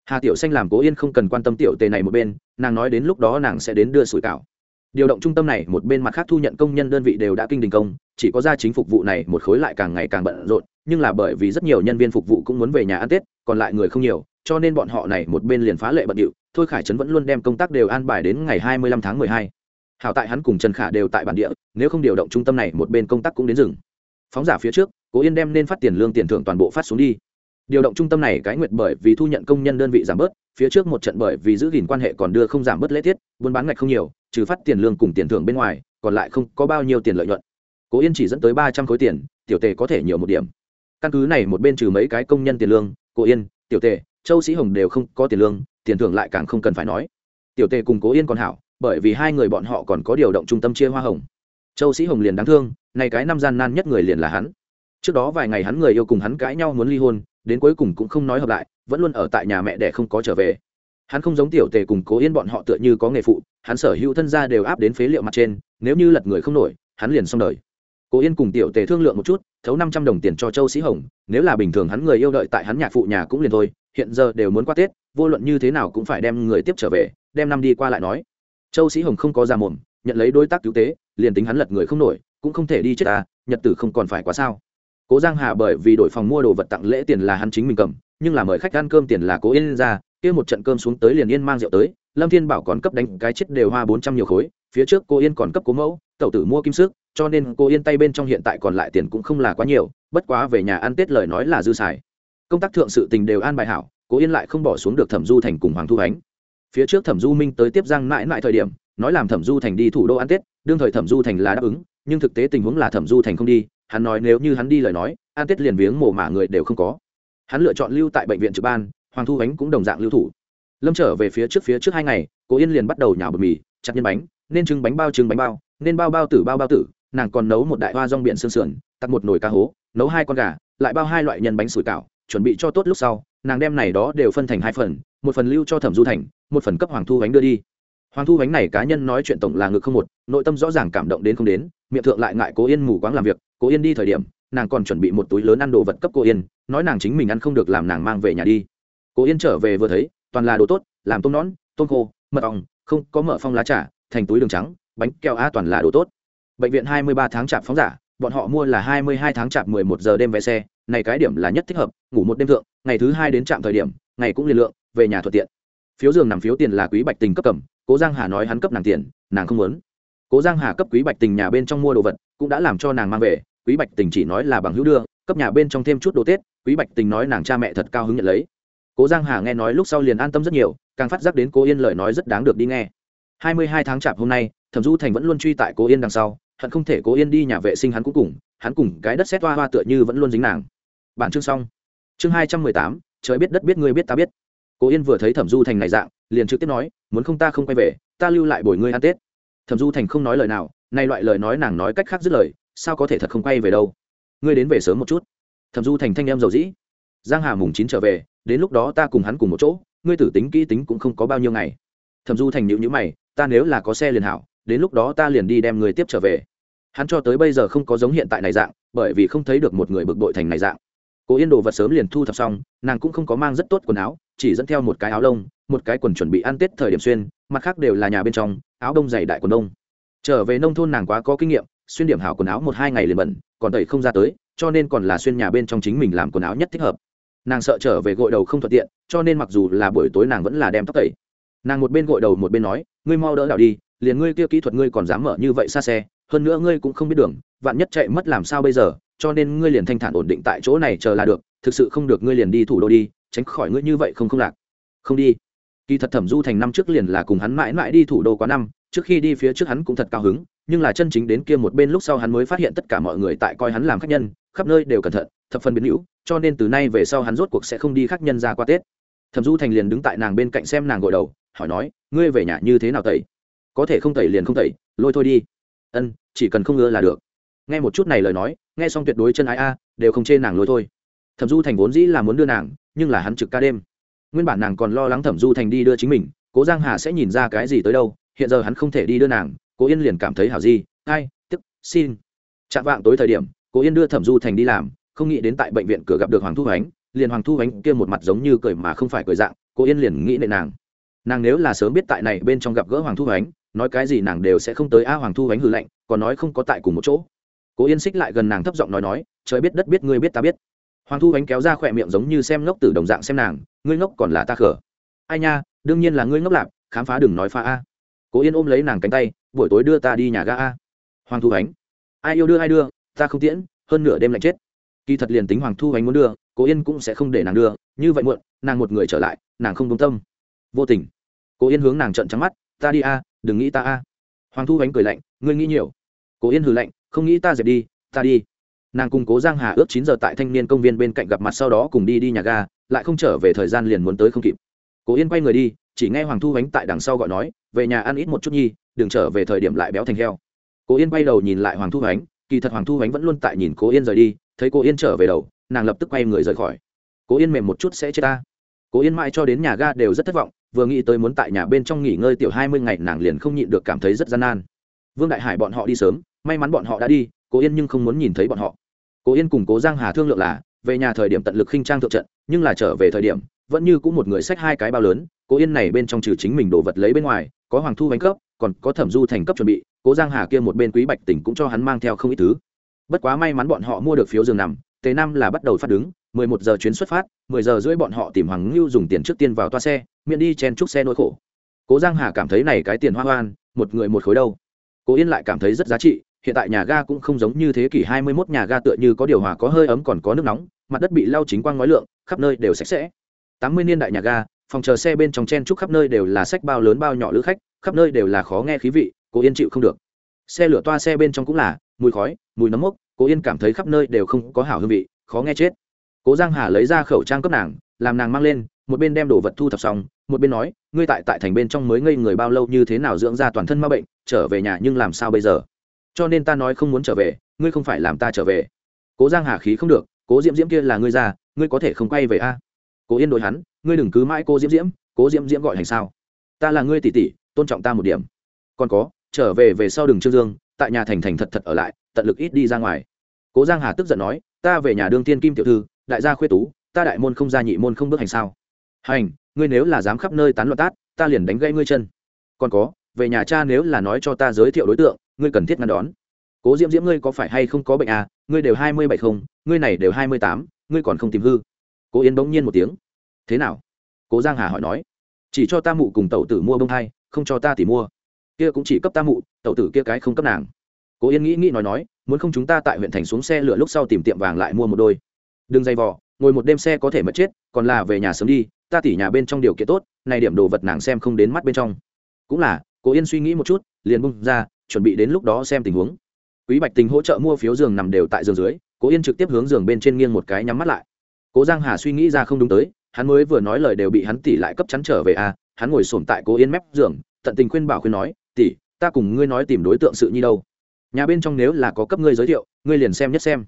Hà tiểu xanh làm cố yên không cần quan tâm tiểu tề này một bên, nàng nói đến lúc đó nàng sẽ đến đưa sủi cảo điều động trung tâm này một bên mặt khác thu nhận công nhân đơn vị đều đã kinh đình công, chỉ có gia chính phục vụ này một khối lại càng ngày càng bận rộn, nhưng là bởi vì rất nhiều nhân viên phục vụ cũng muốn về nhà ăn tết, còn lại người không nhiều, cho nên bọn họ này một bên liền phá lệ bận điệu. Thôi khải trấn vẫn luôn đem công tác đều an bài đến ngày hai mươi lăm tháng mười hai. Hảo tại hắn cùng trần khả đều tại bản địa, nếu không điều động trung tâm này một bên công tác cũng đến rừng. Phóng giả phía trước, cố yên đem nên phát tiền lương tiền thưởng toàn bộ phát xuống đi. Điều động trung tâm này cái nguyện bởi vì thu nhận công nhân đơn vị giảm bớt, phía trước một trận bởi vì giữ gìn quan hệ còn đưa không giảm bớt lễ tiết, buôn bán ngạch không nhiều trừ phát tiền lương cùng tiền thưởng bên ngoài, còn lại không có bao nhiêu tiền lợi nhuận. Cố yên chỉ dẫn tới ba trăm khối tiền, tiểu tề có thể nhiều một điểm. Căn cứ này một bên trừ mấy cái công nhân tiền lương, cố yên, tiểu tề, châu sĩ hồng đều không có tiền lương, tiền thưởng lại càng không cần phải nói. Tiểu tề cùng cố yên còn hảo, bởi vì hai người bọn họ còn có điều động trung tâm chia hoa hồng. Châu sĩ hồng liền đáng thương, này cái năm gian nan nhất người liền là hắn. Trước đó vài ngày hắn người yêu cùng hắn cãi nhau muốn ly hôn, đến cuối cùng cũng không nói hợp lại, vẫn luôn ở tại nhà mẹ để không có trở về. Hắn không giống tiểu tề cùng cố yên bọn họ tựa như có nghề phụ hắn sở hữu thân gia đều áp đến phế liệu mặt trên, nếu như lật người không nổi, hắn liền xong đời. Cố yên cùng tiểu tề thương lượng một chút, thấu năm trăm đồng tiền cho châu sĩ hồng, nếu là bình thường hắn người yêu đợi tại hắn nhạc phụ nhà cũng liền thôi, hiện giờ đều muốn qua tết, vô luận như thế nào cũng phải đem người tiếp trở về, đem năm đi qua lại nói. Châu sĩ hồng không có ra mồm, nhận lấy đối tác cứu tế, liền tính hắn lật người không nổi, cũng không thể đi chết ta, nhật tử không còn phải quá sao. Cố giang hà bởi vì đổi phòng mua đồ vật tặng lễ tiền là hắn chính mình cầm, nhưng là mời khách ăn cơm tiền là cố yên ra, kia một trận cơm xuống tới liền yên mang rượu tới lâm thiên bảo còn cấp đánh cái chết đều hoa bốn trăm nhiều khối, phía trước cô yên còn cấp cố mẫu, tẩu tử mua kim sức cho nên cô yên tay bên trong hiện tại còn lại tiền cũng không là quá nhiều, bất quá về nhà ăn tết lời nói là dư xài. Công tác thượng sự tình đều an bài hảo cố yên lại không bỏ xuống được thẩm du thành cùng hoàng thu ánh. Phía trước thẩm du minh tới tiếp giang mãi mãi thời điểm, nói làm thẩm du thành đi thủ đô ăn tết, đương thời thẩm du thành là đáp ứng, nhưng thực tế tình huống là thẩm du thành không đi, hắn nói nếu như hắn đi lời nói, ăn tết liền viếng mồ mả người đều không có. Hắn lựa chọn lưu tại bệnh viện trực ban, hoàng thu ánh cũng đồng dạng lưu thủ lâm trở về phía trước phía trước hai ngày cố yên liền bắt đầu nhào bột mì, chặt nhân bánh, nên trưng bánh bao trưng bánh bao, nên bao bao tử bao bao tử, nàng còn nấu một đại hoa rong biển sương sườn tặc một nồi cá hố, nấu hai con gà, lại bao hai loại nhân bánh sủi cảo, chuẩn bị cho tốt lúc sau, nàng đem này đó đều phân thành hai phần, một phần lưu cho thẩm du thành, một phần cấp hoàng thu ánh đưa đi. Hoàng thu ánh này cá nhân nói chuyện tổng là ngực không một, nội tâm rõ ràng cảm động đến không đến, miệng thượng lại ngại cố yên mù quáng làm việc cố yên đi thời điểm, nàng còn chuẩn bị một túi lớn ăn đồ vật cấp cô yên, nói nàng chính mình ăn không được làm nàng mang về nhà đi. Cô yên trở về vừa thấy toàn là đồ tốt, làm tôm nón, tôm khô, mật ong, không có mở phong lá trà, thành túi đường trắng, bánh kẹo a toàn là đồ tốt. Bệnh viện hai mươi ba tháng chạp phóng giả, bọn họ mua là hai mươi hai tháng chạp mười một giờ đêm vé xe, này cái điểm là nhất thích hợp, ngủ một đêm thượng, ngày thứ hai đến trạm thời điểm, ngày cũng liền lượng, về nhà thuận tiện. Phiếu giường nằm phiếu tiền là quý bạch tình cấp cầm, cố giang hà nói hắn cấp nàng tiền, nàng không muốn. Cố giang hà cấp quý bạch tình nhà bên trong mua đồ vật, cũng đã làm cho nàng mang về, quý bạch tình chỉ nói là bằng hữu đưa, cấp nhà bên trong thêm chút đồ tết, quý bạch tình nói nàng cha mẹ thật cao hứng nhận lấy cố giang hà nghe nói lúc sau liền an tâm rất nhiều, càng phát giác đến cố yên lời nói rất đáng được đi nghe. Hai mươi hai tháng chạp hôm nay, thẩm du thành vẫn luôn truy tại cố yên đằng sau, hận không thể cố yên đi nhà vệ sinh hắn cũng cùng, hắn cùng cái đất xét hoa hoa tựa như vẫn luôn dính nàng. Bản chương xong. Chương hai trăm mười tám, trời biết đất biết người biết ta biết. Cố yên vừa thấy thẩm du thành này dạng, liền trực tiếp nói, muốn không ta không quay về, ta lưu lại bồi ngươi ăn tết. Thẩm du thành không nói lời nào, nay loại lời nói nàng nói cách khác dứt lời, sao có thể thật không quay về đâu? Ngươi đến về sớm một chút. Thẩm du thành thanh em dầu dĩ. Giang hà mùng chín trở về đến lúc đó ta cùng hắn cùng một chỗ, ngươi tử tính kỹ tính cũng không có bao nhiêu ngày. Thẩm du thành nhịu nhữ mày, ta nếu là có xe liền hảo, đến lúc đó ta liền đi đem người tiếp trở về. Hắn cho tới bây giờ không có giống hiện tại này dạng, bởi vì không thấy được một người bực bội thành này dạng. Cố yên đồ vật sớm liền thu thập xong, nàng cũng không có mang rất tốt quần áo, chỉ dẫn theo một cái áo lông, một cái quần chuẩn bị ăn tết thời điểm xuyên, mặt khác đều là nhà bên trong, áo đông dày đại quần đông. Trở về nông thôn nàng quá có kinh nghiệm, xuyên điểm hảo quần áo một hai ngày liền bẩn còn tẩy không ra tới, cho nên còn là xuyên nhà bên trong chính mình làm quần áo nhất thích hợp nàng sợ trở về gội đầu không thuận tiện, cho nên mặc dù là buổi tối nàng vẫn là đem tóc tẩy. Nàng một bên gội đầu một bên nói, ngươi mau đỡ đảo đi, liền ngươi kia kỹ thuật ngươi còn dám mở như vậy xa xe, hơn nữa ngươi cũng không biết đường, vạn nhất chạy mất làm sao bây giờ, cho nên ngươi liền thanh thản ổn định tại chỗ này chờ là được, thực sự không được ngươi liền đi thủ đô đi, tránh khỏi ngươi như vậy không không lạc. Không đi. Kỳ thật thẩm du thành năm trước liền là cùng hắn mãi mãi đi thủ đô quá năm, trước khi đi phía trước hắn cũng thật cao hứng nhưng là chân chính đến kia một bên lúc sau hắn mới phát hiện tất cả mọi người tại coi hắn làm khách nhân, khắp nơi đều cẩn thận, thập phần biến hữu, cho nên từ nay về sau hắn rốt cuộc sẽ không đi khách nhân ra qua tết. Thẩm du thành liền đứng tại nàng bên cạnh xem nàng gội đầu, hỏi nói, ngươi về nhà như thế nào tẩy? Có thể không tẩy liền không tẩy, lôi thôi đi. Ân, chỉ cần không ngứa là được. Nghe một chút này lời nói, nghe xong tuyệt đối chân ái a, đều không chê nàng lôi thôi. Thẩm du thành vốn dĩ là muốn đưa nàng, nhưng là hắn trực ca đêm. Nguyên bản nàng còn lo lắng thẩm du thành đi đưa chính mình, cố giang hà sẽ nhìn ra cái gì tới đâu, hiện giờ hắn không thể đi đưa nàng cố yên liền cảm thấy hảo gì ai, tức, xin. Chạm vạng tối thời điểm, cố yên đưa thẩm du thành đi làm, không nghĩ đến tại bệnh viện cửa gặp được hoàng thu ánh, liền hoàng thu ánh kia một mặt giống như cười mà không phải cười dạng cô yên liền nghĩ nệ nàng. Nàng nếu là sớm biết tại này bên trong gặp gỡ hoàng thu ánh, nói cái gì nàng đều sẽ không tới, a, hoàng thu ánh hư lạnh, còn nói không có tại cùng một chỗ. Cố yên xích lại gần nàng thấp giọng nói nói, trời biết đất biết, ngươi biết ta biết. Hoàng thu ánh kéo ra khỏe miệng giống như xem ngốc từ đồng dạng xem nàng, ngươi ngốc còn là ta khở ai nha, đương nhiên là ngươi ngốc lạp, khám phá đừng nói phá a cố yên ôm lấy nàng cánh tay, buổi tối đưa ta đi nhà ga a. Hoàng thu ánh, ai yêu đưa, ai đưa, ta không tiễn, hơn nửa đêm lạnh chết. Kỳ thật liền tính hoàng thu ánh muốn đưa, cố yên cũng sẽ không để nàng đưa, như vậy muộn, nàng một người trở lại, nàng không công tâm. Vô tình. Cố yên hướng nàng trận trắng mắt, ta đi a, đừng nghĩ ta a. Hoàng thu ánh cười lạnh, ngươi nghĩ nhiều. Cố yên hừ lạnh, không nghĩ ta dẹp đi, ta đi. Nàng cùng cố giang hà ước chín giờ tại thanh niên công viên bên cạnh gặp mặt sau đó cùng đi đi nhà ga, lại không trở về thời gian liền muốn tới không kịp. Cố yên quay người đi, chỉ nghe hoàng thu ánh tại đằng sau gọi nói về nhà ăn ít một chút nhi, đừng trở về thời điểm lại béo thành heo. Cố yên bay đầu nhìn lại hoàng thu ánh kỳ thật hoàng thu ánh vẫn luôn tại nhìn cố yên rời đi, thấy cố yên trở về đầu, nàng lập tức quay người rời khỏi. Cố yên mềm một chút sẽ chết ta. Cố yên mãi cho đến nhà ga đều rất thất vọng, vừa nghĩ tới muốn tại nhà bên trong nghỉ ngơi tiểu hai mươi ngày, nàng liền không nhịn được cảm thấy rất gian nan. Vương đại hải bọn họ đi sớm, may mắn bọn họ đã đi, cố yên nhưng không muốn nhìn thấy bọn họ. Cố yên cùng cố giang hà thương lượng là, về nhà thời điểm tận lực khinh trang thượng trận, nhưng là trở về thời điểm, vẫn như cũng một người xách hai cái bao lớn cố yên này bên trong trừ chính mình đồ vật lấy bên ngoài, có hoàng thu bánh cấp, còn có thẩm du thành cấp chuẩn bị, cố giang hà kia một bên quý bạch tỉnh cũng cho hắn mang theo không ít thứ. Bất quá may mắn bọn họ mua được phiếu giường nằm, tề Nam là bắt đầu phát đứng, mười một giờ chuyến xuất phát, mười giờ rưỡi bọn họ tìm hoàng ngưu dùng tiền trước tiên vào toa xe, miễn đi chen chúc xe nỗi khổ. Cố giang hà cảm thấy này cái tiền hoa hoan, một người một khối đâu. Cố yên lại cảm thấy rất giá trị, hiện tại nhà ga cũng không giống như thế kỷ hai mươi 21 nhà ga tựa như có điều hòa, có hơi ấm còn có nước nóng, mặt đất bị lau chính quang ngói lượng, khắp nơi đều sạch sẽ. Tám mươi niên đại nhà ga phòng chờ xe bên trong chen chúc khắp nơi đều là sách bao lớn bao nhỏ lữ khách, khắp nơi đều là khó nghe khí vị, cố yên chịu không được. Xe lửa toa xe bên trong cũng là, mùi khói, mùi nấm mốc, cố yên cảm thấy khắp nơi đều không có hảo hương vị, khó nghe chết. Cố giang hà lấy ra khẩu trang cấp nàng, làm nàng mang lên, một bên đem đồ vật thu thập xong, một bên nói, ngươi tại tại thành bên trong mới ngây người bao lâu, như thế nào dưỡng ra toàn thân ma bệnh, trở về nhà nhưng làm sao bây giờ? Cho nên ta nói không muốn trở về, ngươi không phải làm ta trở về. Cố giang hà khí không được, cố diễm diễm kia là ngươi già ngươi có thể không quay về a? Cố yên đổi hắn, ngươi đừng cứ mãi cô diễm diễm, cố diễm diễm gọi hành sao? Ta là ngươi tỷ tỷ, tôn trọng ta một điểm. Còn có, trở về về sau đường trương dương, tại nhà thành thành thật thật ở lại, tận lực ít đi ra ngoài. Cố giang hà tức giận nói, ta về nhà đương tiên kim tiểu thư, đại gia khuê tú, ta đại môn không ra nhị môn không bước hành sao? Hành, ngươi nếu là dám khắp nơi tán loạn tát, ta liền đánh gãy ngươi chân. Còn có, về nhà cha nếu là nói cho ta giới thiệu đối tượng, ngươi cần thiết ngăn đón. Cố diễm diễm ngươi có phải hay không có bệnh à? Ngươi đều hai mươi bảy không, ngươi này đều hai mươi tám, ngươi còn không tìm hư cố yến bỗng nhiên một tiếng. Thế nào? Cố giang hà hỏi nói. Chỉ cho ta mụ cùng tẩu tử mua bông hai không cho ta thì mua. Kia cũng chỉ cấp ta mụ, tẩu tử kia cái không cấp nàng. Cố yên nghĩ nghĩ nói nói, muốn không chúng ta tại huyện thành xuống xe lửa lúc sau tìm tiệm vàng lại mua một đôi. Đừng dây vò, ngồi một đêm xe có thể mất chết, còn là về nhà sớm đi, ta tỉ nhà bên trong điều kiện tốt, này điểm đồ vật nàng xem không đến mắt bên trong. Cũng là, cố yên suy nghĩ một chút, liền bung ra, chuẩn bị đến lúc đó xem tình huống. Quý bạch tình hỗ trợ mua phiếu giường nằm đều tại giường dưới, cố yên trực tiếp hướng giường bên trên nghiêng một cái nhắm mắt lại cố giang hà suy nghĩ ra không đúng tới, hắn mới vừa nói lời đều bị hắn tỉ lại cấp chắn trở về à hắn ngồi sồn tại cố yên mép giường, tận tình khuyên bảo khuyên nói tỉ ta cùng ngươi nói tìm đối tượng sự nhi đâu. Nhà bên trong nếu là có cấp ngươi giới thiệu, ngươi liền xem nhất xem.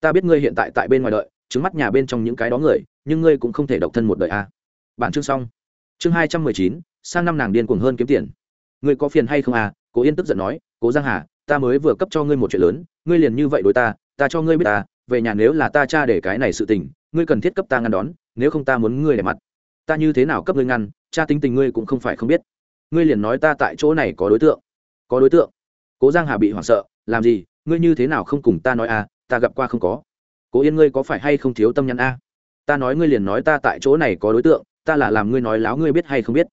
Ta biết ngươi hiện tại tại bên ngoài đợi, trứng mắt nhà bên trong những cái đó người, nhưng ngươi cũng không thể độc thân một đời a à. bản chương xong. Chương hai trăm mười chín, sang năm nàng điên cuồng hơn kiếm tiền. Ngươi có phiền hay không à? Cố yên tức giận nói, cố giang hà, ta mới vừa cấp cho ngươi một chuyện lớn, ngươi liền như vậy đối ta ta cho ngươi biết ta về nhà nếu là ta cha để cái này sự tình ngươi cần thiết cấp ta ngăn đón, nếu không ta muốn ngươi để mặt. Ta như thế nào cấp ngươi ngăn, cha tính tình ngươi cũng không phải không biết. Ngươi liền nói ta tại chỗ này có đối tượng. Có đối tượng. Cố giang hà bị hoảng sợ, làm gì, ngươi như thế nào không cùng ta nói à ta gặp qua không có. Cố yên ngươi có phải hay không thiếu tâm nhắn a ta nói ngươi liền nói ta tại chỗ này có đối tượng, ta là làm ngươi nói láo ngươi biết hay không biết.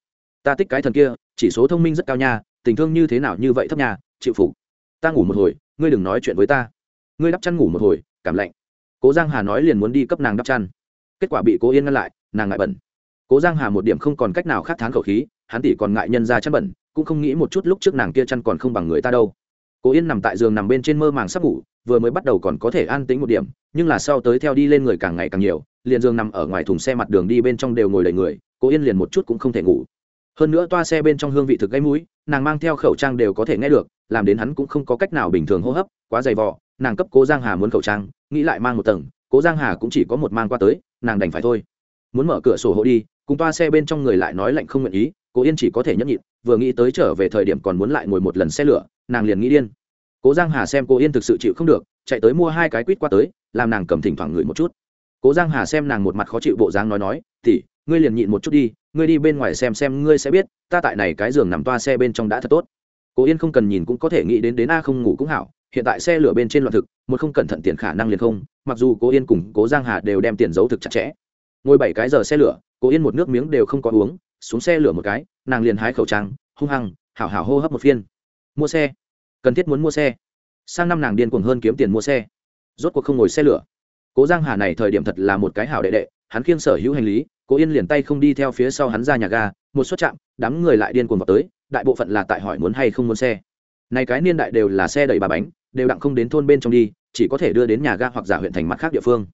Ta thích cái thần kia, chỉ số thông minh rất cao nha, tình thương như thế nào như vậy thấp nha, chịu phục. Ta ngủ một hồi, ngươi đừng nói chuyện với ta. Ngươi đắp chăn ngủ một hồi, cảm lạnh cố giang hà nói liền muốn đi cấp nàng đắp chăn kết quả bị cố yên ngăn lại nàng ngại bẩn cố giang hà một điểm không còn cách nào khác thán khẩu khí hắn tỷ còn ngại nhân ra chăn bẩn cũng không nghĩ một chút lúc trước nàng kia chăn còn không bằng người ta đâu cố yên nằm tại giường nằm bên trên mơ màng sắp ngủ vừa mới bắt đầu còn có thể an tĩnh một điểm nhưng là sau tới theo đi lên người càng ngày càng nhiều liền giường nằm ở ngoài thùng xe mặt đường đi bên trong đều ngồi đầy người cố yên liền một chút cũng không thể ngủ hơn nữa toa xe bên trong hương vị thực gây mũi nàng mang theo khẩu trang đều có thể nghe được làm đến hắn cũng không có cách nào bình thường hô hấp quá dày vò nàng cấp cố giang hà muốn khẩu trang, nghĩ lại mang một tầng, cố giang hà cũng chỉ có một mang qua tới, nàng đành phải thôi. Muốn mở cửa sổ hộ đi, cùng toa xe bên trong người lại nói lạnh không nguyện ý, cố yên chỉ có thể nhấp nhịn, vừa nghĩ tới trở về thời điểm còn muốn lại ngồi một lần xe lửa, nàng liền nghĩ điên. Cố giang hà xem cô yên thực sự chịu không được, chạy tới mua hai cái quýt qua tới, làm nàng cầm thỉnh thoảng ngửi một chút. Cố giang hà xem nàng một mặt khó chịu bộ dáng nói nói tỉ ngươi liền nhịn một chút đi, ngươi đi bên ngoài xem xem, ngươi sẽ biết, ta tại này cái giường nằm toa xe bên trong đã thật tốt. Cố yên không cần nhìn cũng có thể nghĩ đến đến a không ngủ cũng hảo hiện tại xe lửa bên trên loạn thực, một không cẩn thận tiền khả năng liền không, mặc dù cố yên cùng cố giang hà đều đem tiền giấu thực chặt chẽ. Ngồi bảy cái giờ xe lửa, cố yên một nước miếng đều không có uống, xuống xe lửa một cái, nàng liền hái khẩu trang, hung hăng, hảo hảo hô hấp một phiên. Mua xe. Cần thiết muốn mua xe. Sang năm nàng điên cuồng hơn kiếm tiền mua xe. Rốt cuộc không ngồi xe lửa. Cố giang hà này thời điểm thật là một cái hảo đệ đệ, hắn khiêng sở hữu hành lý, cố yên liền tay không đi theo phía sau hắn ra nhà ga, một suất chạm, đám người lại điên cuồng vào tới, đại bộ phận là tại hỏi muốn hay không muốn xe này cái niên đại đều là xe đẩy ba bánh đều đặng không đến thôn bên trong đi chỉ có thể đưa đến nhà ga hoặc giả huyện thành mặt khác địa phương.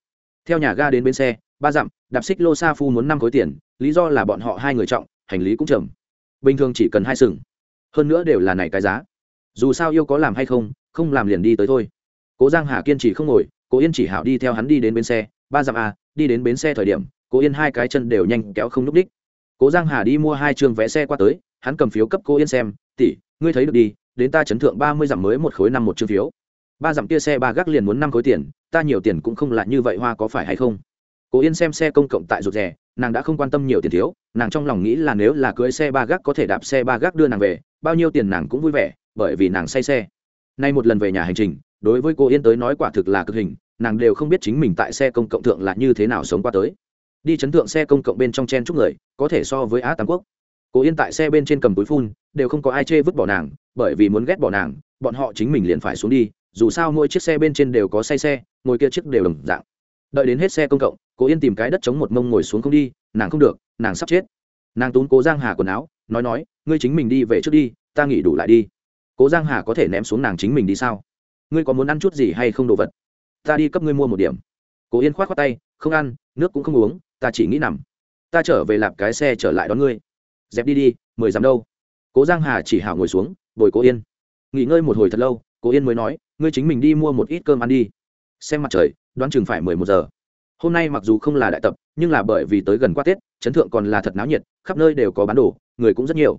Theo nhà ga đến bến xe ba dặm đạp xích lô sa phu muốn năm khối tiền lý do là bọn họ hai người trọng hành lý cũng trầm bình thường chỉ cần hai sừng. Hơn nữa đều là này cái giá. Dù sao yêu có làm hay không không làm liền đi tới thôi. Cố giang hà kiên trì không ngồi cố yên chỉ hảo đi theo hắn đi đến bến xe ba dặm à, đi đến bến xe thời điểm cố yên hai cái chân đều nhanh kéo không núp đích. Cố giang hà đi mua hai trường vé xe qua tới hắn cầm phiếu cấp cố yên xem tỷ ngươi thấy được đi đến ta chấn thượng ba mươi dặm mới một khối năm một chương phiếu. Ba dặm kia xe ba gác liền muốn năm khối tiền, ta nhiều tiền cũng không là như vậy hoa có phải hay không? Cố yên xem xe công cộng tại rụt rè, nàng đã không quan tâm nhiều tiền thiếu, nàng trong lòng nghĩ là nếu là cưới xe ba gác có thể đạp xe ba gác đưa nàng về, bao nhiêu tiền nàng cũng vui vẻ, bởi vì nàng say xe. Nay một lần về nhà hành trình, đối với cô yên tới nói quả thực là cực hình, nàng đều không biết chính mình tại xe công cộng thượng là như thế nào sống qua tới. Đi chấn thượng xe công cộng bên trong chen chúc người, có thể so với á tam quốc cố yên tại xe bên trên cầm túi phun, đều không có ai chê vứt bỏ nàng, bởi vì muốn ghét bỏ nàng, bọn họ chính mình liền phải xuống đi, dù sao mỗi chiếc xe bên trên đều có say xe, ngồi kia chiếc đều đồng dạng. Đợi đến hết xe công cộng, cố yên tìm cái đất chống một mông ngồi xuống không đi, nàng không được, nàng sắp chết. Nàng túm cố giang hà quần áo, nói nói, ngươi chính mình đi về trước đi, ta nghỉ đủ lại đi. Cố giang hà có thể ném xuống nàng chính mình đi sao? Ngươi có muốn ăn chút gì hay không đồ vật? Ta đi cấp ngươi mua một điểm. Cố yên k h o á t tay, không ăn, nước cũng không uống, ta chỉ nghĩ nằm. Ta trở về lạp cái xe trở lại đón ngươi dẹp đi đi, mười dặm đâu. Cố giang hà chỉ hảo ngồi xuống, bồi cố yên. Nghỉ ngơi một hồi thật lâu, cố yên mới nói, ngươi chính mình đi mua một ít cơm ăn đi. Xem mặt trời, đoán chừng phải mười một giờ. Hôm nay mặc dù không là đại tập, nhưng là bởi vì tới gần qua tết, chấn thượng còn là thật náo nhiệt, khắp nơi đều có bán đồ, người cũng rất nhiều.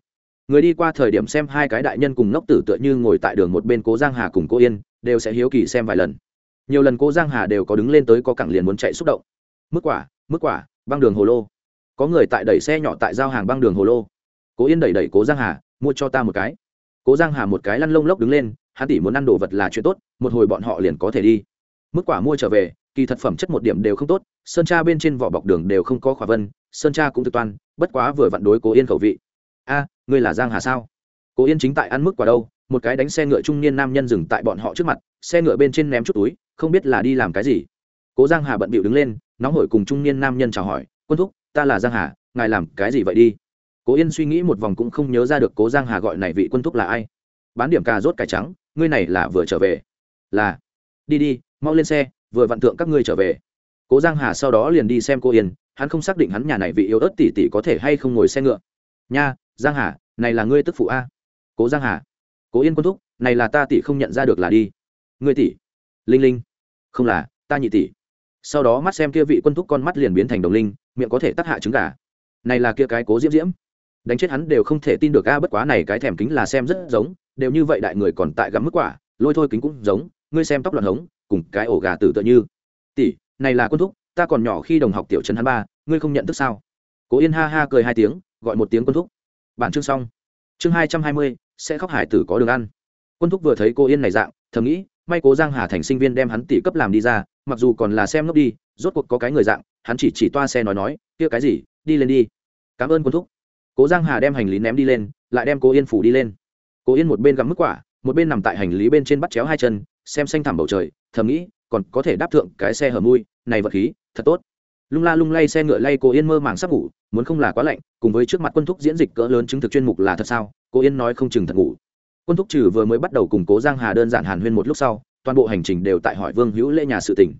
Người đi qua thời điểm xem hai cái đại nhân cùng ngốc tử tựa như ngồi tại đường một bên cố giang hà cùng cô yên, đều sẽ hiếu kỳ xem vài lần. Nhiều lần cố giang hà đều có đứng lên tới có cẳng liền muốn chạy xúc động. Mức quả mức quả, băng đường hồ lô có người tại đẩy xe nhỏ tại giao hàng băng đường hồ lô. Cố yên đẩy đẩy cố giang hà, mua cho ta một cái. Cố giang hà một cái lăn lông lốc đứng lên, hắn tỷ muốn ăn đồ vật là chuyện tốt, một hồi bọn họ liền có thể đi. Mức quả mua trở về, kỳ thật phẩm chất một điểm đều không tốt, sơn cha bên trên vỏ bọc đường đều không có khỏa vân, sơn cha cũng thực toan, bất quá vừa vặn đối cố yên khẩu vị. A, ngươi là giang hà sao? Cố yên chính tại ăn mức quả đâu, một cái đánh xe ngựa trung niên nam nhân dừng tại bọn họ trước mặt, xe ngựa bên trên ném chút túi, không biết là đi làm cái gì. Cố giang hà bận bịu đứng lên, nóng hổi cùng trung niên nam nhân chào hỏi, quân thúc ta là giang hà, ngài làm cái gì vậy đi? Cố yên suy nghĩ một vòng cũng không nhớ ra được cố giang hà gọi này vị quân thúc là ai. Bán điểm cà rốt cải trắng, ngươi này là vừa trở về. Là. Đi đi, mau lên xe, vừa vặn tượng các ngươi trở về. Cố giang hà sau đó liền đi xem cô yên, hắn không xác định hắn nhà này vị yêu ớt tỷ tỷ có thể hay không ngồi xe ngựa. Nha, giang hà, này là ngươi tức phụ a. Cố giang hà. Cố yên quân thúc, này là ta tỷ không nhận ra được là đi. Ngươi tỷ. Linh linh. Không là, ta nhị tỷ sau đó mắt xem kia vị quân thúc con mắt liền biến thành đồng linh, miệng có thể tắc hạ trứng gà. Này là kia cái cố diễm diễm. Đánh chết hắn đều không thể tin được a, bất quá này cái thèm kính là xem rất giống, đều như vậy đại người còn tại gắm mức quả, lôi thôi kính cũng giống, ngươi xem tóc loạn hống, cùng cái ổ gà tử tựa như. Tỷ, này là quân thúc, ta còn nhỏ khi đồng học tiểu trần hắn ba, ngươi không nhận thức sao? Cố yên ha ha cười hai tiếng, gọi một tiếng quân thúc. Bản chương xong. Chương hai trăm hai mươi, sẽ khóc hải tử có đường ăn. Quân thúc vừa thấy cô yên này dạng, thầm nghĩ may cố giang hà thành sinh viên đem hắn tỷ cấp làm đi ra, mặc dù còn là xem ngốc đi, rốt cuộc có cái người dạng, hắn chỉ chỉ toa xe nói nói, kia cái gì, đi lên đi. Cảm ơn quân thúc. Cố giang hà đem hành lý ném đi lên, lại đem cô yên phủ đi lên. Cố yên một bên gắm mức quả, một bên nằm tại hành lý bên trên bắt chéo hai chân, xem xanh thẳm bầu trời, thầm nghĩ, còn có thể đáp thượng cái xe hở mui, này vật khí, thật tốt. Lung la lung lay xe ngựa lay cô yên mơ màng sắp ngủ, muốn không là quá lạnh, cùng với trước mặt quân thúc diễn dịch cỡ lớn chứng thực chuyên mục là thật sao? Cô yên nói không chừng thật ngủ quân thúc trừ vừa mới bắt đầu củng cố giang hà đơn giản hàn huyên một lúc sau, toàn bộ hành trình đều tại hỏi vương hữu lễ nhà sự tỉnh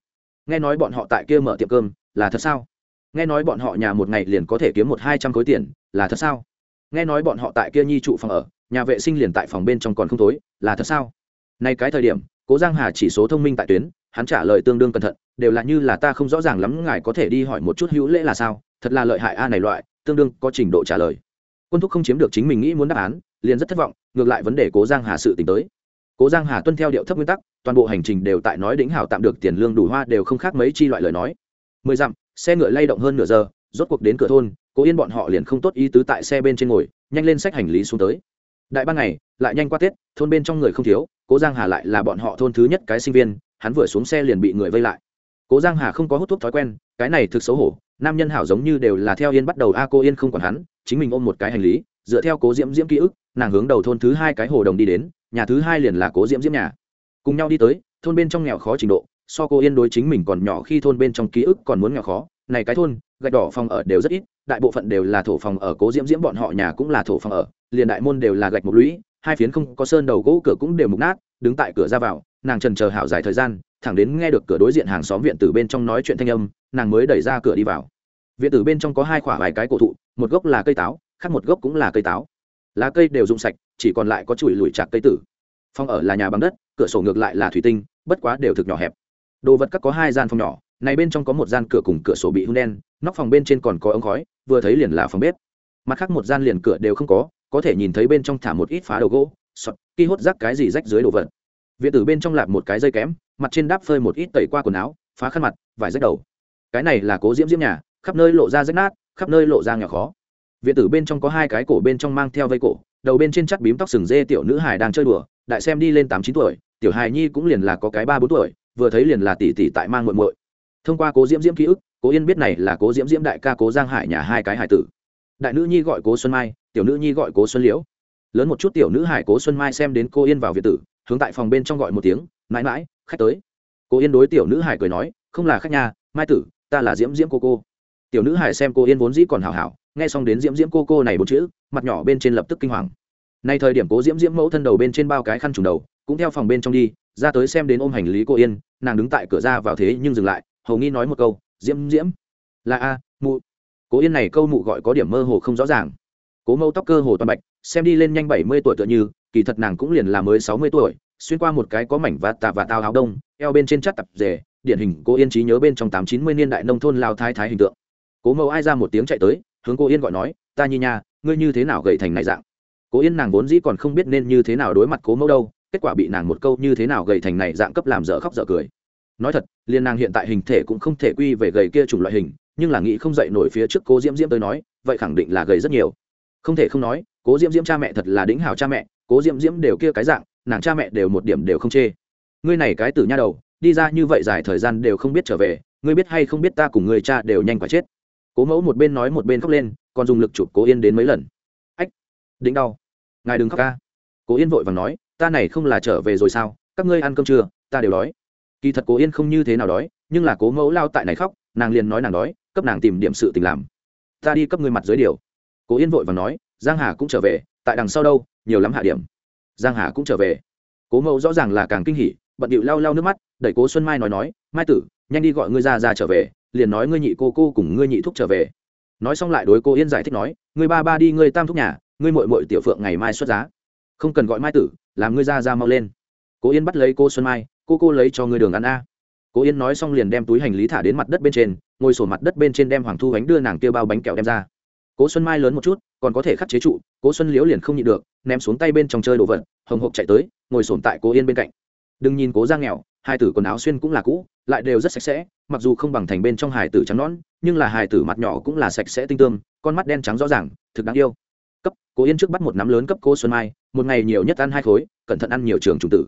nghe nói bọn họ tại kia mở tiệm cơm, là thật sao? Nghe nói bọn họ nhà một ngày liền có thể kiếm một hai trăm khối tiền, là thật sao? Nghe nói bọn họ tại kia nhi trụ phòng ở, nhà vệ sinh liền tại phòng bên trong còn không tối, là thật sao? Nay cái thời điểm, cố giang hà chỉ số thông minh tại tuyến, hắn trả lời tương đương cẩn thận, đều là như là ta không rõ ràng lắm ngài có thể đi hỏi một chút hữu lễ là sao, thật là lợi hại a này loại, tương đương có trình độ trả lời. Quân thúc không chiếm được chính mình nghĩ muốn đáp án liền rất thất vọng, ngược lại vấn đề cố giang hà sự tỉnh tới. Cố giang hà tuân theo điệu thấp nguyên tắc, toàn bộ hành trình đều tại nói đỉnh hảo tạm được tiền lương đủ hoa đều không khác mấy chi loại lời nói. Mười dặm, xe ngựa lay động hơn nửa giờ, rốt cuộc đến cửa thôn, cố yên bọn họ liền không tốt ý tứ tại xe bên trên ngồi, nhanh lên sách hành lý xuống tới. Đại ban ngày, lại nhanh qua tết, thôn bên trong người không thiếu, cố giang hà lại là bọn họ thôn thứ nhất cái sinh viên, hắn vừa xuống xe liền bị người vây lại. Cố giang hà không có hút thuốc thói quen, cái này thực xấu hổ, nam nhân hảo giống như đều là theo yên bắt đầu, a cô yên không còn hắn, chính mình ôm một cái hành lý dựa theo cố diễm diễm ký ức, nàng hướng đầu thôn thứ hai cái hồ đồng đi đến, nhà thứ hai liền là cố diễm diễm nhà. Cùng nhau đi tới, thôn bên trong nghèo khó trình độ, so cô yên đối chính mình còn nhỏ khi thôn bên trong ký ức còn muốn nghèo khó, này cái thôn, gạch đỏ phòng ở đều rất ít, đại bộ phận đều là thổ phòng ở, cố diễm diễm bọn họ nhà cũng là thổ phòng ở, liền đại môn đều là gạch một lũy, hai phiến không có sơn đầu gỗ cửa cũng đều mục nát, đứng tại cửa ra vào, nàng trần chờ hảo dài thời gian, thẳng đến nghe được cửa đối diện hàng xóm viện từ bên trong nói chuyện thanh âm, nàng mới đẩy ra cửa đi vào. Viện tử bên trong có hai khoả vài cái cổ thụ, một gốc là cây táo khác một gốc cũng là cây táo. Lá cây đều rụng sạch, chỉ còn lại có chùi lùi chạc cây tử. Phòng ở là nhà bằng đất, cửa sổ ngược lại là thủy tinh, bất quá đều thực nhỏ hẹp. Đồ vật các có hai gian phòng nhỏ, này bên trong có một gian cửa cùng cửa sổ bị hung đen, nóc phòng bên trên còn có ống khói, vừa thấy liền là phòng bếp. Mặt khác một gian liền cửa đều không có có thể nhìn thấy bên trong thả một ít phá đầu gỗ, sọt, ki hốt rác cái gì rách dưới đồ vật. Viện tử bên trong lạp một cái dây kém, mặt trên đáp phơi một ít tẩy qua quần áo, phá khăn mặt, vải rách đầu. Cái này là cố diễm diễm nhà, khắp nơi lộ ra rách nát, khắp nơi lộ ra nhỏ khó viện tử bên trong có hai cái cổ bên trong mang theo vây cổ, đầu bên trên chắt bím tóc sừng dê tiểu nữ hải đang chơi đùa, đại xem đi lên tám chín tuổi, tiểu hài nhi cũng liền là có cái ba bốn tuổi, vừa thấy liền là tỷ tỷ tại mang muội muội. Thông qua cố diễm diễm ký ức, cố yên biết này là cố diễm diễm đại ca cố giang hải nhà hai cái hải tử. Đại nữ nhi gọi cố xuân mai, tiểu nữ nhi gọi cố xuân liễu. Lớn một chút tiểu nữ hải cố xuân mai xem đến cô yên vào việt tử, hướng tại phòng bên trong gọi một tiếng, mãi mãi, khách tới. Cô yên đối tiểu nữ hải cười nói, không là khách nhà, mai tử, ta là diễm diễm cô cô. Tiểu nữ hải xem cô yên vốn dĩ còn hảo hảo nghe xong đến diễm diễm cô cô này bốn chữ, mặt nhỏ bên trên lập tức kinh hoàng. Nay thời điểm cố diễm diễm mẫu thân đầu bên trên bao cái khăn trùng đầu, cũng theo phòng bên trong đi, ra tới xem đến ôm hành lý cô yên, nàng đứng tại cửa ra vào thế nhưng dừng lại, hầu nghi nói một câu, diễm diễm, là a, mụ. Cố yên này câu mụ gọi có điểm mơ hồ không rõ ràng. Cố mẫu tóc cơ hồ toàn bạch, xem đi lên nhanh bảy mươi tuổi tựa như, kỳ thật nàng cũng liền là mới sáu mươi tuổi, xuyên qua một cái có mảnh và tà và tao áo đông, eo bên trên chắt tập rể điển hình cô yên trí nhớ bên trong tám chín mươi niên đại nông thôn lao thái thái hình tượng. Cố mẫu ai ra một tiếng chạy tới hướng cô yên gọi nói, ta nhi nha, ngươi như thế nào gậy thành này dạng? Cố yên nàng vốn dĩ còn không biết nên như thế nào đối mặt cố mẫu đâu, kết quả bị nàng một câu như thế nào gầy thành này dạng? cấp làm dở khóc dở cười. Nói thật liên nàng hiện tại hình thể cũng không thể quy về gầy kia chủng loại hình, nhưng là nghĩ không dậy nổi phía trước cố diễm diễm tới nói, vậy khẳng định là gầy rất nhiều. Không thể không nói, cố diễm diễm cha mẹ thật là đĩnh hào cha mẹ, cố diễm diễm đều kia cái dạng, nàng cha mẹ đều một điểm đều không chê. Ngươi này cái tử nha đầu, đi ra như vậy dài thời gian đều không biết trở về, ngươi biết hay không biết ta cùng người cha đều nhanh quá chết cố mẫu một bên nói một bên khóc lên, còn dùng lực chụp cố yên đến mấy lần. Ách đĩnh đau. Ngài đừng khóc ca. Cố yên vội và nói, ta này không là trở về rồi sao? Các ngươi ăn cơm trưa ta đều đói. Kỳ thật cố yên không như thế nào đói, nhưng là cố mẫu lao tại này khóc, nàng liền nói nàng đói, cấp nàng tìm điểm sự tình làm. Ta đi cấp ngươi mặt dưới điều. Cố yên vội và nói, giang hà cũng trở về, tại đằng sau đâu, nhiều lắm hạ điểm. Giang hà cũng trở về. Cố mẫu rõ ràng là càng kinh hỉ, bận điệu lau lau nước mắt, đẩy cố xuân mai nói nói, mai tử, nhanh đi gọi ngươi ra ra trở về liền nói ngươi nhị cô cô cùng ngươi nhị thúc trở về. Nói xong lại đối cô yên giải thích nói, ngươi ba ba đi ngươi tam thúc nhà, ngươi mội mội tiểu phượng ngày mai xuất giá. Không cần gọi mai tử, làm ngươi ra ra mau lên. Cô yên bắt lấy cô xuân mai, cô cô lấy cho ngươi đường ăn a. Cô yên nói xong liền đem túi hành lý thả đến mặt đất bên trên, ngồi sổ mặt đất bên trên đem hoàng thu bánh đưa nàng kia bao bánh kẹo đem ra. Cố xuân mai lớn một chút, còn có thể khắc chế trụ cố xuân liễu liền không nhịn được, ném xuống tay bên trong chơi đồ vật, hồng hộc chạy tới, ngồi sổm tại cố yên bên cạnh. Đừng nhìn cố ra nghèo hai tử quần áo xuyên cũng là cũ, lại đều rất sạch sẽ, mặc dù không bằng thành bên trong hải tử trắng nón nhưng là hải tử mặt nhỏ cũng là sạch sẽ tinh tương con mắt đen trắng rõ ràng, thực đáng yêu. Cấp, cố yên trước bắt một nắm lớn cấp cô xuân mai, một ngày nhiều nhất ăn hai khối, cẩn thận ăn nhiều trường trùng tử.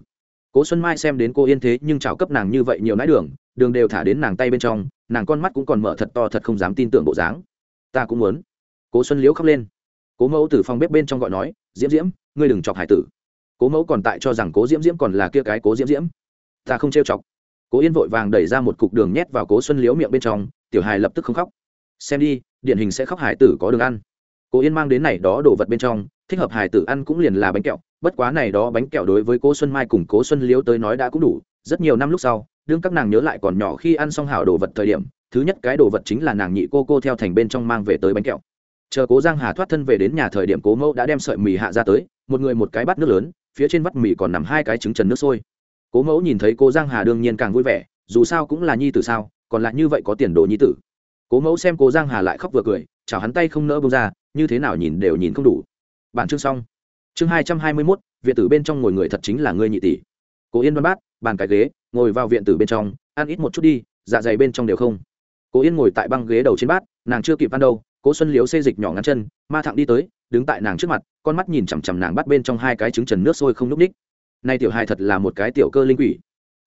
Cố xuân mai xem đến cô yên thế nhưng chào cấp nàng như vậy nhiều nãi đường đường đều thả đến nàng tay bên trong, nàng con mắt cũng còn mở thật to thật không dám tin tưởng bộ dáng. Ta cũng muốn. Cố xuân liễu khóc lên. Cố mẫu từ phòng bếp bên trong gọi nói, diễm diễm, ngươi đừng chọc hải tử. Cố mẫu còn tại cho rằng cố diễm diễm còn là kia cái cố diễm diễm ta không trêu chọc. Cố yên vội vàng đẩy ra một cục đường nhét vào cố xuân liễu miệng bên trong, tiểu hài lập tức không khóc. Xem đi, điển hình sẽ khóc hải tử có đường ăn. Cố yên mang đến này đó đồ vật bên trong, thích hợp hải tử ăn cũng liền là bánh kẹo, bất quá này đó bánh kẹo đối với cố xuân mai cùng cố xuân liễu tới nói đã cũng đủ, rất nhiều năm lúc sau, đương các nàng nhớ lại còn nhỏ khi ăn xong hảo đồ vật thời điểm, thứ nhất cái đồ vật chính là nàng nhị cô cô theo thành bên trong mang về tới bánh kẹo. Chờ cố giang hà thoát thân về đến nhà thời điểm cố mẫu đã đem sợi mì hạ ra tới, một người một cái bát nước lớn, phía trên vắt mì còn nằm hai cái trứng trần nước sôi cố mẫu nhìn thấy cô giang hà đương nhiên càng vui vẻ, dù sao cũng là nhi tử sao, còn lại như vậy có tiền đồ nhi tử. Cố mẫu xem cô giang hà lại khóc vừa cười chào hắn tay không nỡ bông ra, như thế nào nhìn đều nhìn không đủ. Bản chương xong. Chương hai trăm hai mươi mốt, viện tử bên trong ngồi người thật chính là ngươi nhị tỷ. Cố yên đoan bát, bàn cái ghế, ngồi vào viện tử bên trong, ăn ít một chút đi dạ dày bên trong đều không. Cố yên ngồi tại băng ghế đầu trên bát, nàng chưa kịp ăn đâu, cố xuân liếu xê dịch nhỏ ngắn chân, ma thẳng đi tới, đứng tại nàng trước mặt, con mắt nhìn chằm chằm nàng bắt bên trong hai cái trứng trần nước sôi không n ú c ních nay tiểu hài thật là một cái tiểu cơ linh quỷ.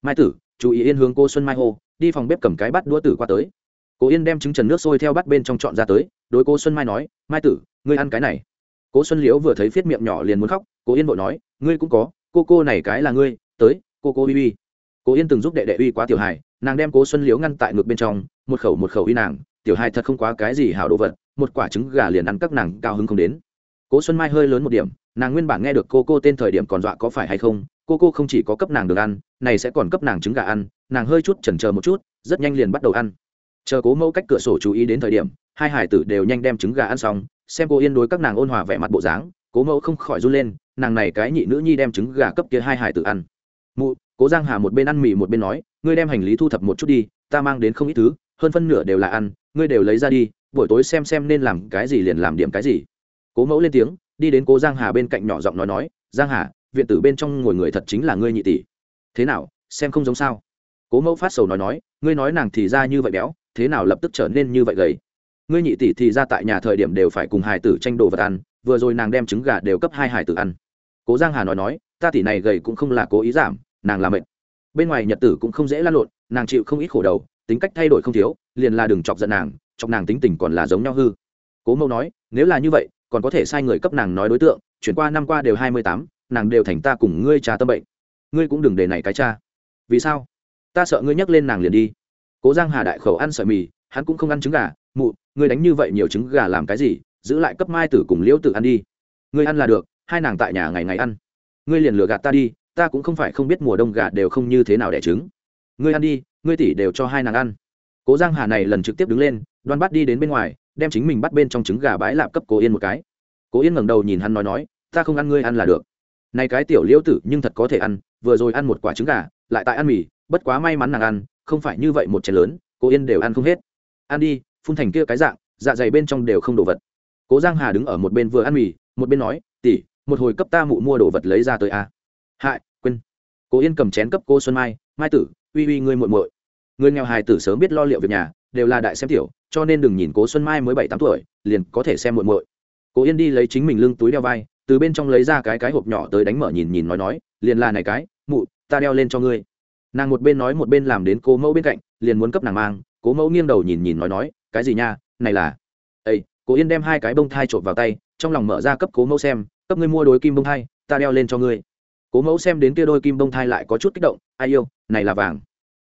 Mai tử, chú ý yên hướng cô xuân mai hô, đi phòng bếp cầm cái bắt đũa tử qua tới. Cố yên đem trứng trần nước sôi theo bắt bên trong chọn ra tới, đối cô xuân mai nói, mai tử, ngươi ăn cái này. Cố xuân liễu vừa thấy phiết miệng nhỏ liền muốn khóc cố yên vội nói, ngươi cũng có, cô cô này cái là ngươi, tới, cô cô uy uy. Cố yên từng giúp đệ đệ uy quá tiểu hài, nàng đem cố xuân liễu ngăn tại ngực bên trong, một khẩu một khẩu uy nàng, tiểu hài thật không quá cái gì hảo đồ vật, một quả trứng gà liền ăn các nàng cao hứng không đến. Cố xuân mai hơi lớn một điểm nàng nguyên bản nghe được cô cô tên thời điểm còn dọa có phải hay không, cô cô không chỉ có cấp nàng được ăn, này sẽ còn cấp nàng trứng gà ăn, nàng hơi chút chần chờ một chút, rất nhanh liền bắt đầu ăn. Chờ cố mẫu cách cửa sổ chú ý đến thời điểm, hai hải tử đều nhanh đem trứng gà ăn xong, xem cô yên đối các nàng ôn hòa vẻ mặt bộ dáng, cố mẫu không khỏi run lên, nàng này cái nhị nữ nhi đem trứng gà cấp kia hai hải tử ăn. Mụ, cố giang hà một bên ăn mì một bên nói, ngươi đem hành lý thu thập một chút đi, ta mang đến không ít thứ, hơn phân nửa đều là ăn, ngươi đều lấy ra đi, buổi tối xem xem nên làm cái gì liền làm điểm cái gì. Cố mẫu lên tiếng đi đến cố giang hà bên cạnh nhỏ giọng nói nói, giang hà, viện tử bên trong ngồi người thật chính là ngươi nhị tỷ. Thế nào, xem không giống sao? Cố mẫu phát sầu nói nói, ngươi nói nàng thì ra như vậy béo, thế nào lập tức trở nên như vậy gầy? Ngươi nhị tỷ thì ra tại nhà thời điểm đều phải cùng hải tử tranh đồ vật ăn, vừa rồi nàng đem trứng gà đều cấp hai hải tử ăn. Cố giang hà nói nói, ta tỷ này gầy cũng không là cố ý giảm, nàng làm mệt. Bên ngoài nhật tử cũng không dễ lăn lộn, nàng chịu không ít khổ đầu, tính cách thay đổi không thiếu, liền là đừng chọc giận nàng, chọc nàng tính tình còn là giống nhau hư. Cố mẫu nói, nếu là như vậy còn có thể sai người cấp nàng nói đối tượng, chuyển qua năm qua đều hai mươi tám, nàng đều thành ta cùng ngươi trà tâm bệnh. Ngươi cũng đừng để này cái cha. Vì sao? Ta sợ ngươi nhắc lên nàng liền đi. Cố giang hà đại khẩu ăn sợi mì, hắn cũng không ăn trứng gà. Mụ, ngươi đánh như vậy nhiều trứng gà làm cái gì? Giữ lại cấp mai tử cùng liễu tử ăn đi. Ngươi ăn là được, hai nàng tại nhà ngày ngày ăn. Ngươi liền lừa gạt ta đi, ta cũng không phải không biết mùa đông gà đều không như thế nào đẻ trứng. Ngươi ăn đi, ngươi tỷ đều cho hai nàng ăn. Cố giang hà này lần trực tiếp đứng lên, đoan bắt đi đến bên ngoài đem chính mình bắt bên trong trứng gà bãi lạp cấp cố yên một cái. Cố yên ngẩng đầu nhìn hắn nói nói, ta không ăn ngươi ăn là được. Này cái tiểu liễu tử nhưng thật có thể ăn, vừa rồi ăn một quả trứng gà, lại tại ăn mì, bất quá may mắn nàng ăn, không phải như vậy một chén lớn, cố yên đều ăn không hết. Ăn đi, phun thành kia cái dạng dạ dày bên trong đều không đồ vật. Cố giang hà đứng ở một bên vừa ăn mì, một bên nói tỉ một hồi cấp ta mụ mua đồ vật lấy ra tới a. À. hại, quên. Cố yên cầm chén cấp cô xuân mai mai tử, uy uy ngươi muội muội. Người nghèo hài tử sớm biết lo liệu việc nhà, đều là đại xem tiểu cho nên đừng nhìn cố xuân mai mới bảy tám tuổi, liền có thể xem muội muội. Cố yên đi lấy chính mình lưng túi đeo vai, từ bên trong lấy ra cái cái hộp nhỏ tới đánh mở nhìn nhìn nói nói, liền là này cái, mụ, ta đeo lên cho ngươi. Nàng một bên nói một bên làm đến cố mẫu bên cạnh, liền muốn cấp nàng mang, cố mẫu nghiêng đầu nhìn nhìn nói nói, cái gì nha, này là? Ây cố yên đem hai cái bông thai trộm vào tay, trong lòng mở ra cấp cố mẫu xem, cấp ngươi mua đôi kim bông thai, ta đeo lên cho ngươi. Cố mẫu xem đến kia đôi kim bông thai lại có chút kích động, ai yêu, này là vàng.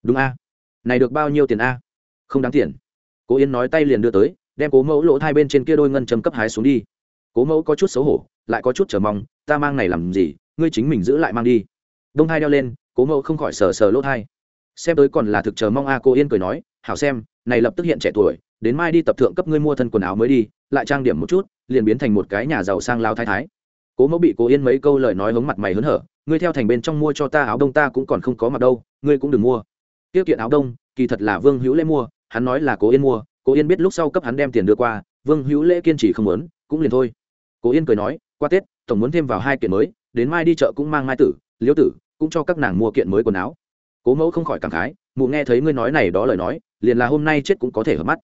Đúng a. Này được bao nhiêu tiền a? Không đáng tiền cố yên nói tay liền đưa tới, đem cố mẫu lỗ thai bên trên kia đôi ngân châm cấp hái xuống đi. Cố mẫu có chút xấu hổ, lại có chút chờ mong, ta mang này làm gì? Ngươi chính mình giữ lại mang đi. Đông thai đeo lên, cố mẫu không khỏi sờ sờ lỗ thai. Xem tới còn là thực chờ mong a cô yên cười nói, hảo xem, này lập tức hiện trẻ tuổi, đến mai đi tập thượng cấp ngươi mua thân quần áo mới đi, lại trang điểm một chút, liền biến thành một cái nhà giàu sang lao thái thái. Cố mẫu bị cố yên mấy câu lời nói hống mặt mày hớn hở, ngươi theo thành bên trong mua cho ta áo đông ta cũng còn không có mặt đâu, ngươi cũng đừng mua. Tiêu kiện áo đông, kỳ thật là vương hữu lễ mua hắn nói là cố yên mua, cố yên biết lúc sau cấp hắn đem tiền đưa qua, vương hữu lễ kiên trì không muốn, cũng liền thôi. cố yên cười nói, qua tết, tổng muốn thêm vào hai kiện mới, đến mai đi chợ cũng mang mai tử, liễu tử, cũng cho các nàng mua kiện mới quần áo. cố mẫu không khỏi cảm khái, mụ nghe thấy ngươi nói này đó lời nói, liền là hôm nay chết cũng có thể hợp mắt.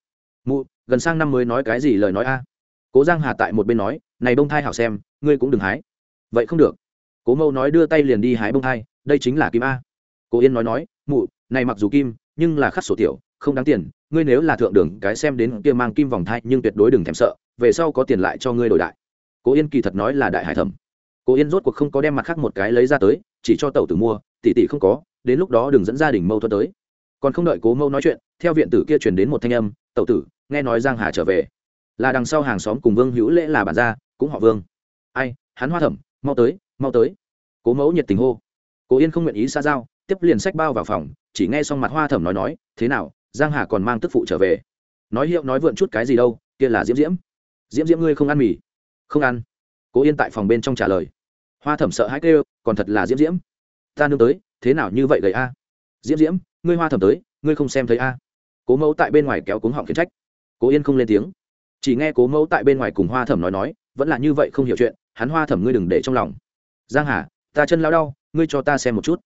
mụ, gần sang năm mới nói cái gì lời nói a? cố giang hà tại một bên nói, này bông thai hảo xem, ngươi cũng đừng hái. vậy không được. cố mẫu nói đưa tay liền đi hái bông thai, đây chính là kim a. cố yên nói nói, mụ, này mặc dù kim, nhưng là khắc sổ tiểu không đáng tiền, ngươi nếu là thượng đường cái xem đến kia mang kim vòng thai nhưng tuyệt đối đừng thèm sợ, về sau có tiền lại cho ngươi đổi đại. Cố yên kỳ thật nói là đại hải thẩm. Cố yên rốt cuộc không có đem mặt khác một cái lấy ra tới, chỉ cho tẩu tử mua, tỷ tỷ không có, đến lúc đó đừng dẫn gia đình mâu thuẫn tới. Còn không đợi cố mâu nói chuyện, theo viện tử kia chuyển đến một thanh âm, tẩu tử, nghe nói giang hà trở về. Là đằng sau hàng xóm cùng vương hữu lễ là bản gia cũng họ vương. Ai, hắn hoa thẩm, mau tới mau tới. Cố mẫu nhiệt tình hô. Cố yên không nguyện ý xa giao, tiếp liền sách bao vào phòng, chỉ nghe xong mặt hoa thẩm nói nói, thế nào giang hà còn mang tức phụ trở về. Nói hiệu nói vượn chút cái gì đâu, kia là diễm diễm. Diễm diễm ngươi không ăn mì? Không ăn. Cố yên tại phòng bên trong trả lời. Hoa thẩm sợ hãi kêu, còn thật là diễm diễm. Ta nương tới, thế nào như vậy gầy a? Diễm diễm, ngươi hoa thẩm tới, ngươi không xem thấy a? Cố mẫu tại bên ngoài kéo cuống họng khiển trách. Cố yên không lên tiếng. Chỉ nghe cố mẫu tại bên ngoài cùng hoa thẩm nói nói, vẫn là như vậy không hiểu chuyện, hắn hoa thẩm ngươi đừng để trong lòng. Giang hà, ta chân lao đau, ngươi cho ta xem một chút.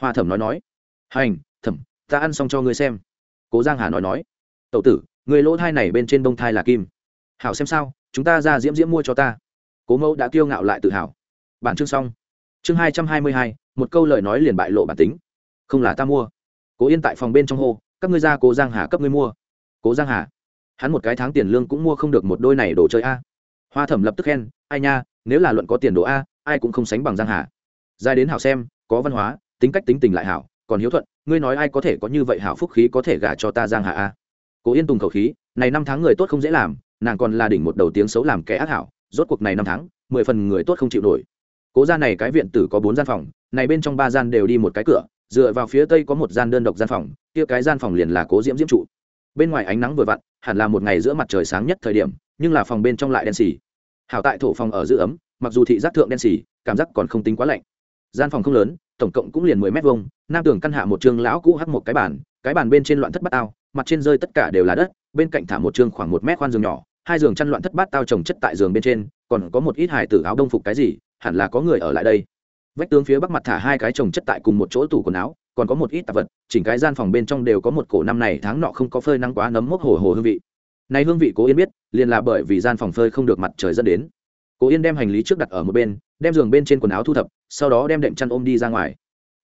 Hoa thẩm nói nói. Hành, thẩm, ta ăn xong cho ngươi xem cố giang hà nói nói tậu tử, người lỗ thai này bên trên bông thai là kim. Hảo xem sao, chúng ta ra diễm diễm mua cho ta. Cố mẫu đã kiêu ngạo lại tự hào. Bản chương xong. Chương hai trăm hai mươi hai, một câu lời nói liền bại lộ bản tính. Không là ta mua. Cố yên tại phòng bên trong hô, các ngươi ra cố giang hà cấp ngươi mua. Cố giang hà? Hắn một cái tháng tiền lương cũng mua không được một đôi này đồ chơi a. Hoa thẩm lập tức khen, ai nha, nếu là luận có tiền đồ a, ai cũng không sánh bằng giang hà. Dài đến hảo xem, có văn hóa, tính cách tính tình lại hảo, còn hiếu thuận ngươi nói ai có thể có như vậy hảo phúc khí có thể gả cho ta giang hà a? Cố yên tùng khẩu khí, này năm tháng người tốt không dễ làm, nàng còn là đỉnh một đầu tiếng xấu làm kẻ ác hảo, rốt cuộc này năm tháng, mười phần người tốt không chịu nổi. Cố ra này cái viện tử có bốn gian phòng, này bên trong ba gian đều đi một cái cửa, dựa vào phía tây có một gian đơn độc gian phòng, kia cái gian phòng liền là cố diễm diễm trụ. Bên ngoài ánh nắng vừa vặn, hẳn là một ngày giữa mặt trời sáng nhất thời điểm, nhưng là phòng bên trong lại đen xì. Hảo tại thổ phòng ở giữ ấm, mặc dù thị giác thượng đen xì, cảm giác còn không tính quá lạnh. Gian phòng không lớn tổng cộng cũng liền mười mét vuông, nam tường căn hạ một trường lão cũ hắt một cái bàn cái bàn bên trên loạn thất bát ao mặt trên rơi tất cả đều là đất, bên cạnh thả một trường khoảng một mét khoan giường nhỏ, hai giường chăn loạn thất bát tao trồng chất tại giường bên trên, còn có một ít hài tử áo đông phục cái gì, hẳn là có người ở lại đây. Vách tướng phía bắc mặt thả hai cái trồng chất tại cùng một chỗ tủ quần áo, còn có một ít tạp vật, chỉnh cái gian phòng bên trong đều có một cổ năm này tháng nọ không có phơi nắng quá nấm mốc hồ hồ hương vị. Này hương vị cố yên biết, liền là bởi vì gian phòng phơi không được mặt trời dẫn đến. Cố yên đem hành lý trước đặt ở một bên đem giường bên trên quần áo thu thập, sau đó đem đệm chăn ôm đi ra ngoài.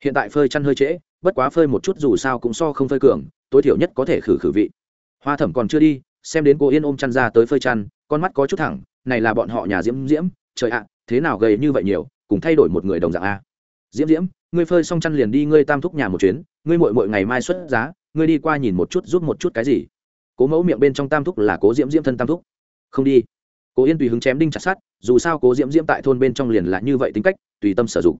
Hiện tại phơi chăn hơi trễ, bất quá phơi một chút dù sao cũng so không phơi cường, tối thiểu nhất có thể khử khử vị. Hoa thẩm còn chưa đi, xem đến cô yên ôm chăn ra tới phơi chăn, con mắt có chút thẳng, này là bọn họ nhà diễm diễm, trời ạ, thế nào gầy như vậy nhiều, cùng thay đổi một người đồng dạng a. Diễm diễm, ngươi phơi xong chăn liền đi ngươi tam thúc nhà một chuyến, ngươi mội mội ngày mai xuất giá, ngươi đi qua nhìn một chút giúp một chút cái gì. Cố mẫu miệng bên trong tam thúc là cố diễm diễm thân tam thúc. Không đi cố yên tùy hứng chém đinh chặt sát dù sao cố diễm diễm tại thôn bên trong liền là như vậy tính cách, tùy tâm sử dụng.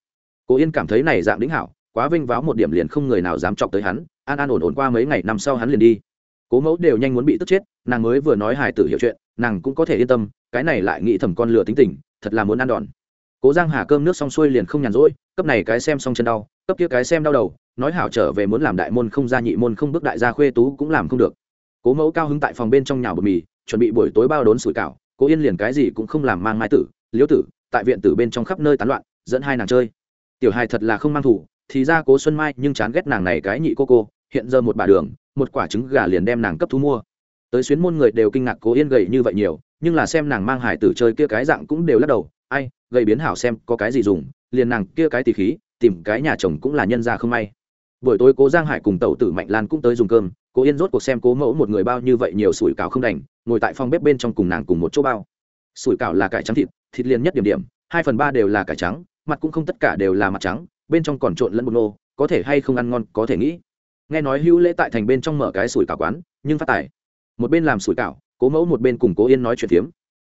Cố yên cảm thấy này dạng đĩnh hảo, quá vinh váo một điểm liền không người nào dám chọc tới hắn, an an ổn ổn qua mấy ngày năm sau hắn liền đi. Cố mẫu đều nhanh muốn bị tức chết, nàng mới vừa nói hài tử hiểu chuyện, nàng cũng có thể yên tâm, cái này lại nghĩ thầm con lừa tính tình, thật là muốn ăn đòn. Cố giang hà cơm nước xong xuôi liền không nhàn rỗi, cấp này cái xem xong chân đau, cấp kia cái xem đau đầu, nói hảo trở về muốn làm đại môn không ra nhị môn không bước đại gia khuê tú cũng làm không được. Cố mẫu cao hứng tại phòng bên trong nhào bột mì, chuẩn bị buổi tối bao đốn sủi cảo cố yên liền cái gì cũng không làm mang mai tử, liễu tử, tại viện tử bên trong khắp nơi tán loạn, dẫn hai nàng chơi. Tiểu hài thật là không mang thủ, thì ra cố xuân mai nhưng chán ghét nàng này cái nhị cô cô, hiện giờ một bà đường, một quả trứng gà liền đem nàng cấp thu mua. Tới xuyến môn người đều kinh ngạc cố yên gầy như vậy nhiều, nhưng là xem nàng mang hải tử chơi kia cái dạng cũng đều lắc đầu, ai, gầy biến hảo xem có cái gì dùng, liền nàng kia cái tỉ khí, tìm cái nhà chồng cũng là nhân ra không may. Buổi tối cố giang hải cùng tẩu tử mạnh lan cũng tới dùng cơm cố yên rốt cuộc xem cố mẫu một người bao như vậy nhiều sủi cảo không đành, ngồi tại phòng bếp bên trong cùng nàng cùng một chỗ bao. Sủi cảo là cải trắng thịt thịt liền nhất điểm điểm, hai phần ba đều là cải trắng, mặt cũng không tất cả đều là mặt trắng, bên trong còn trộn lẫn bột nô, có thể hay không ăn ngon, có thể nghĩ. Nghe nói hữu lễ tại thành bên trong mở cái sủi cảo quán, nhưng phát tài. Một bên làm sủi cảo, cố mẫu một bên cùng cố yên nói chuyện phiếm.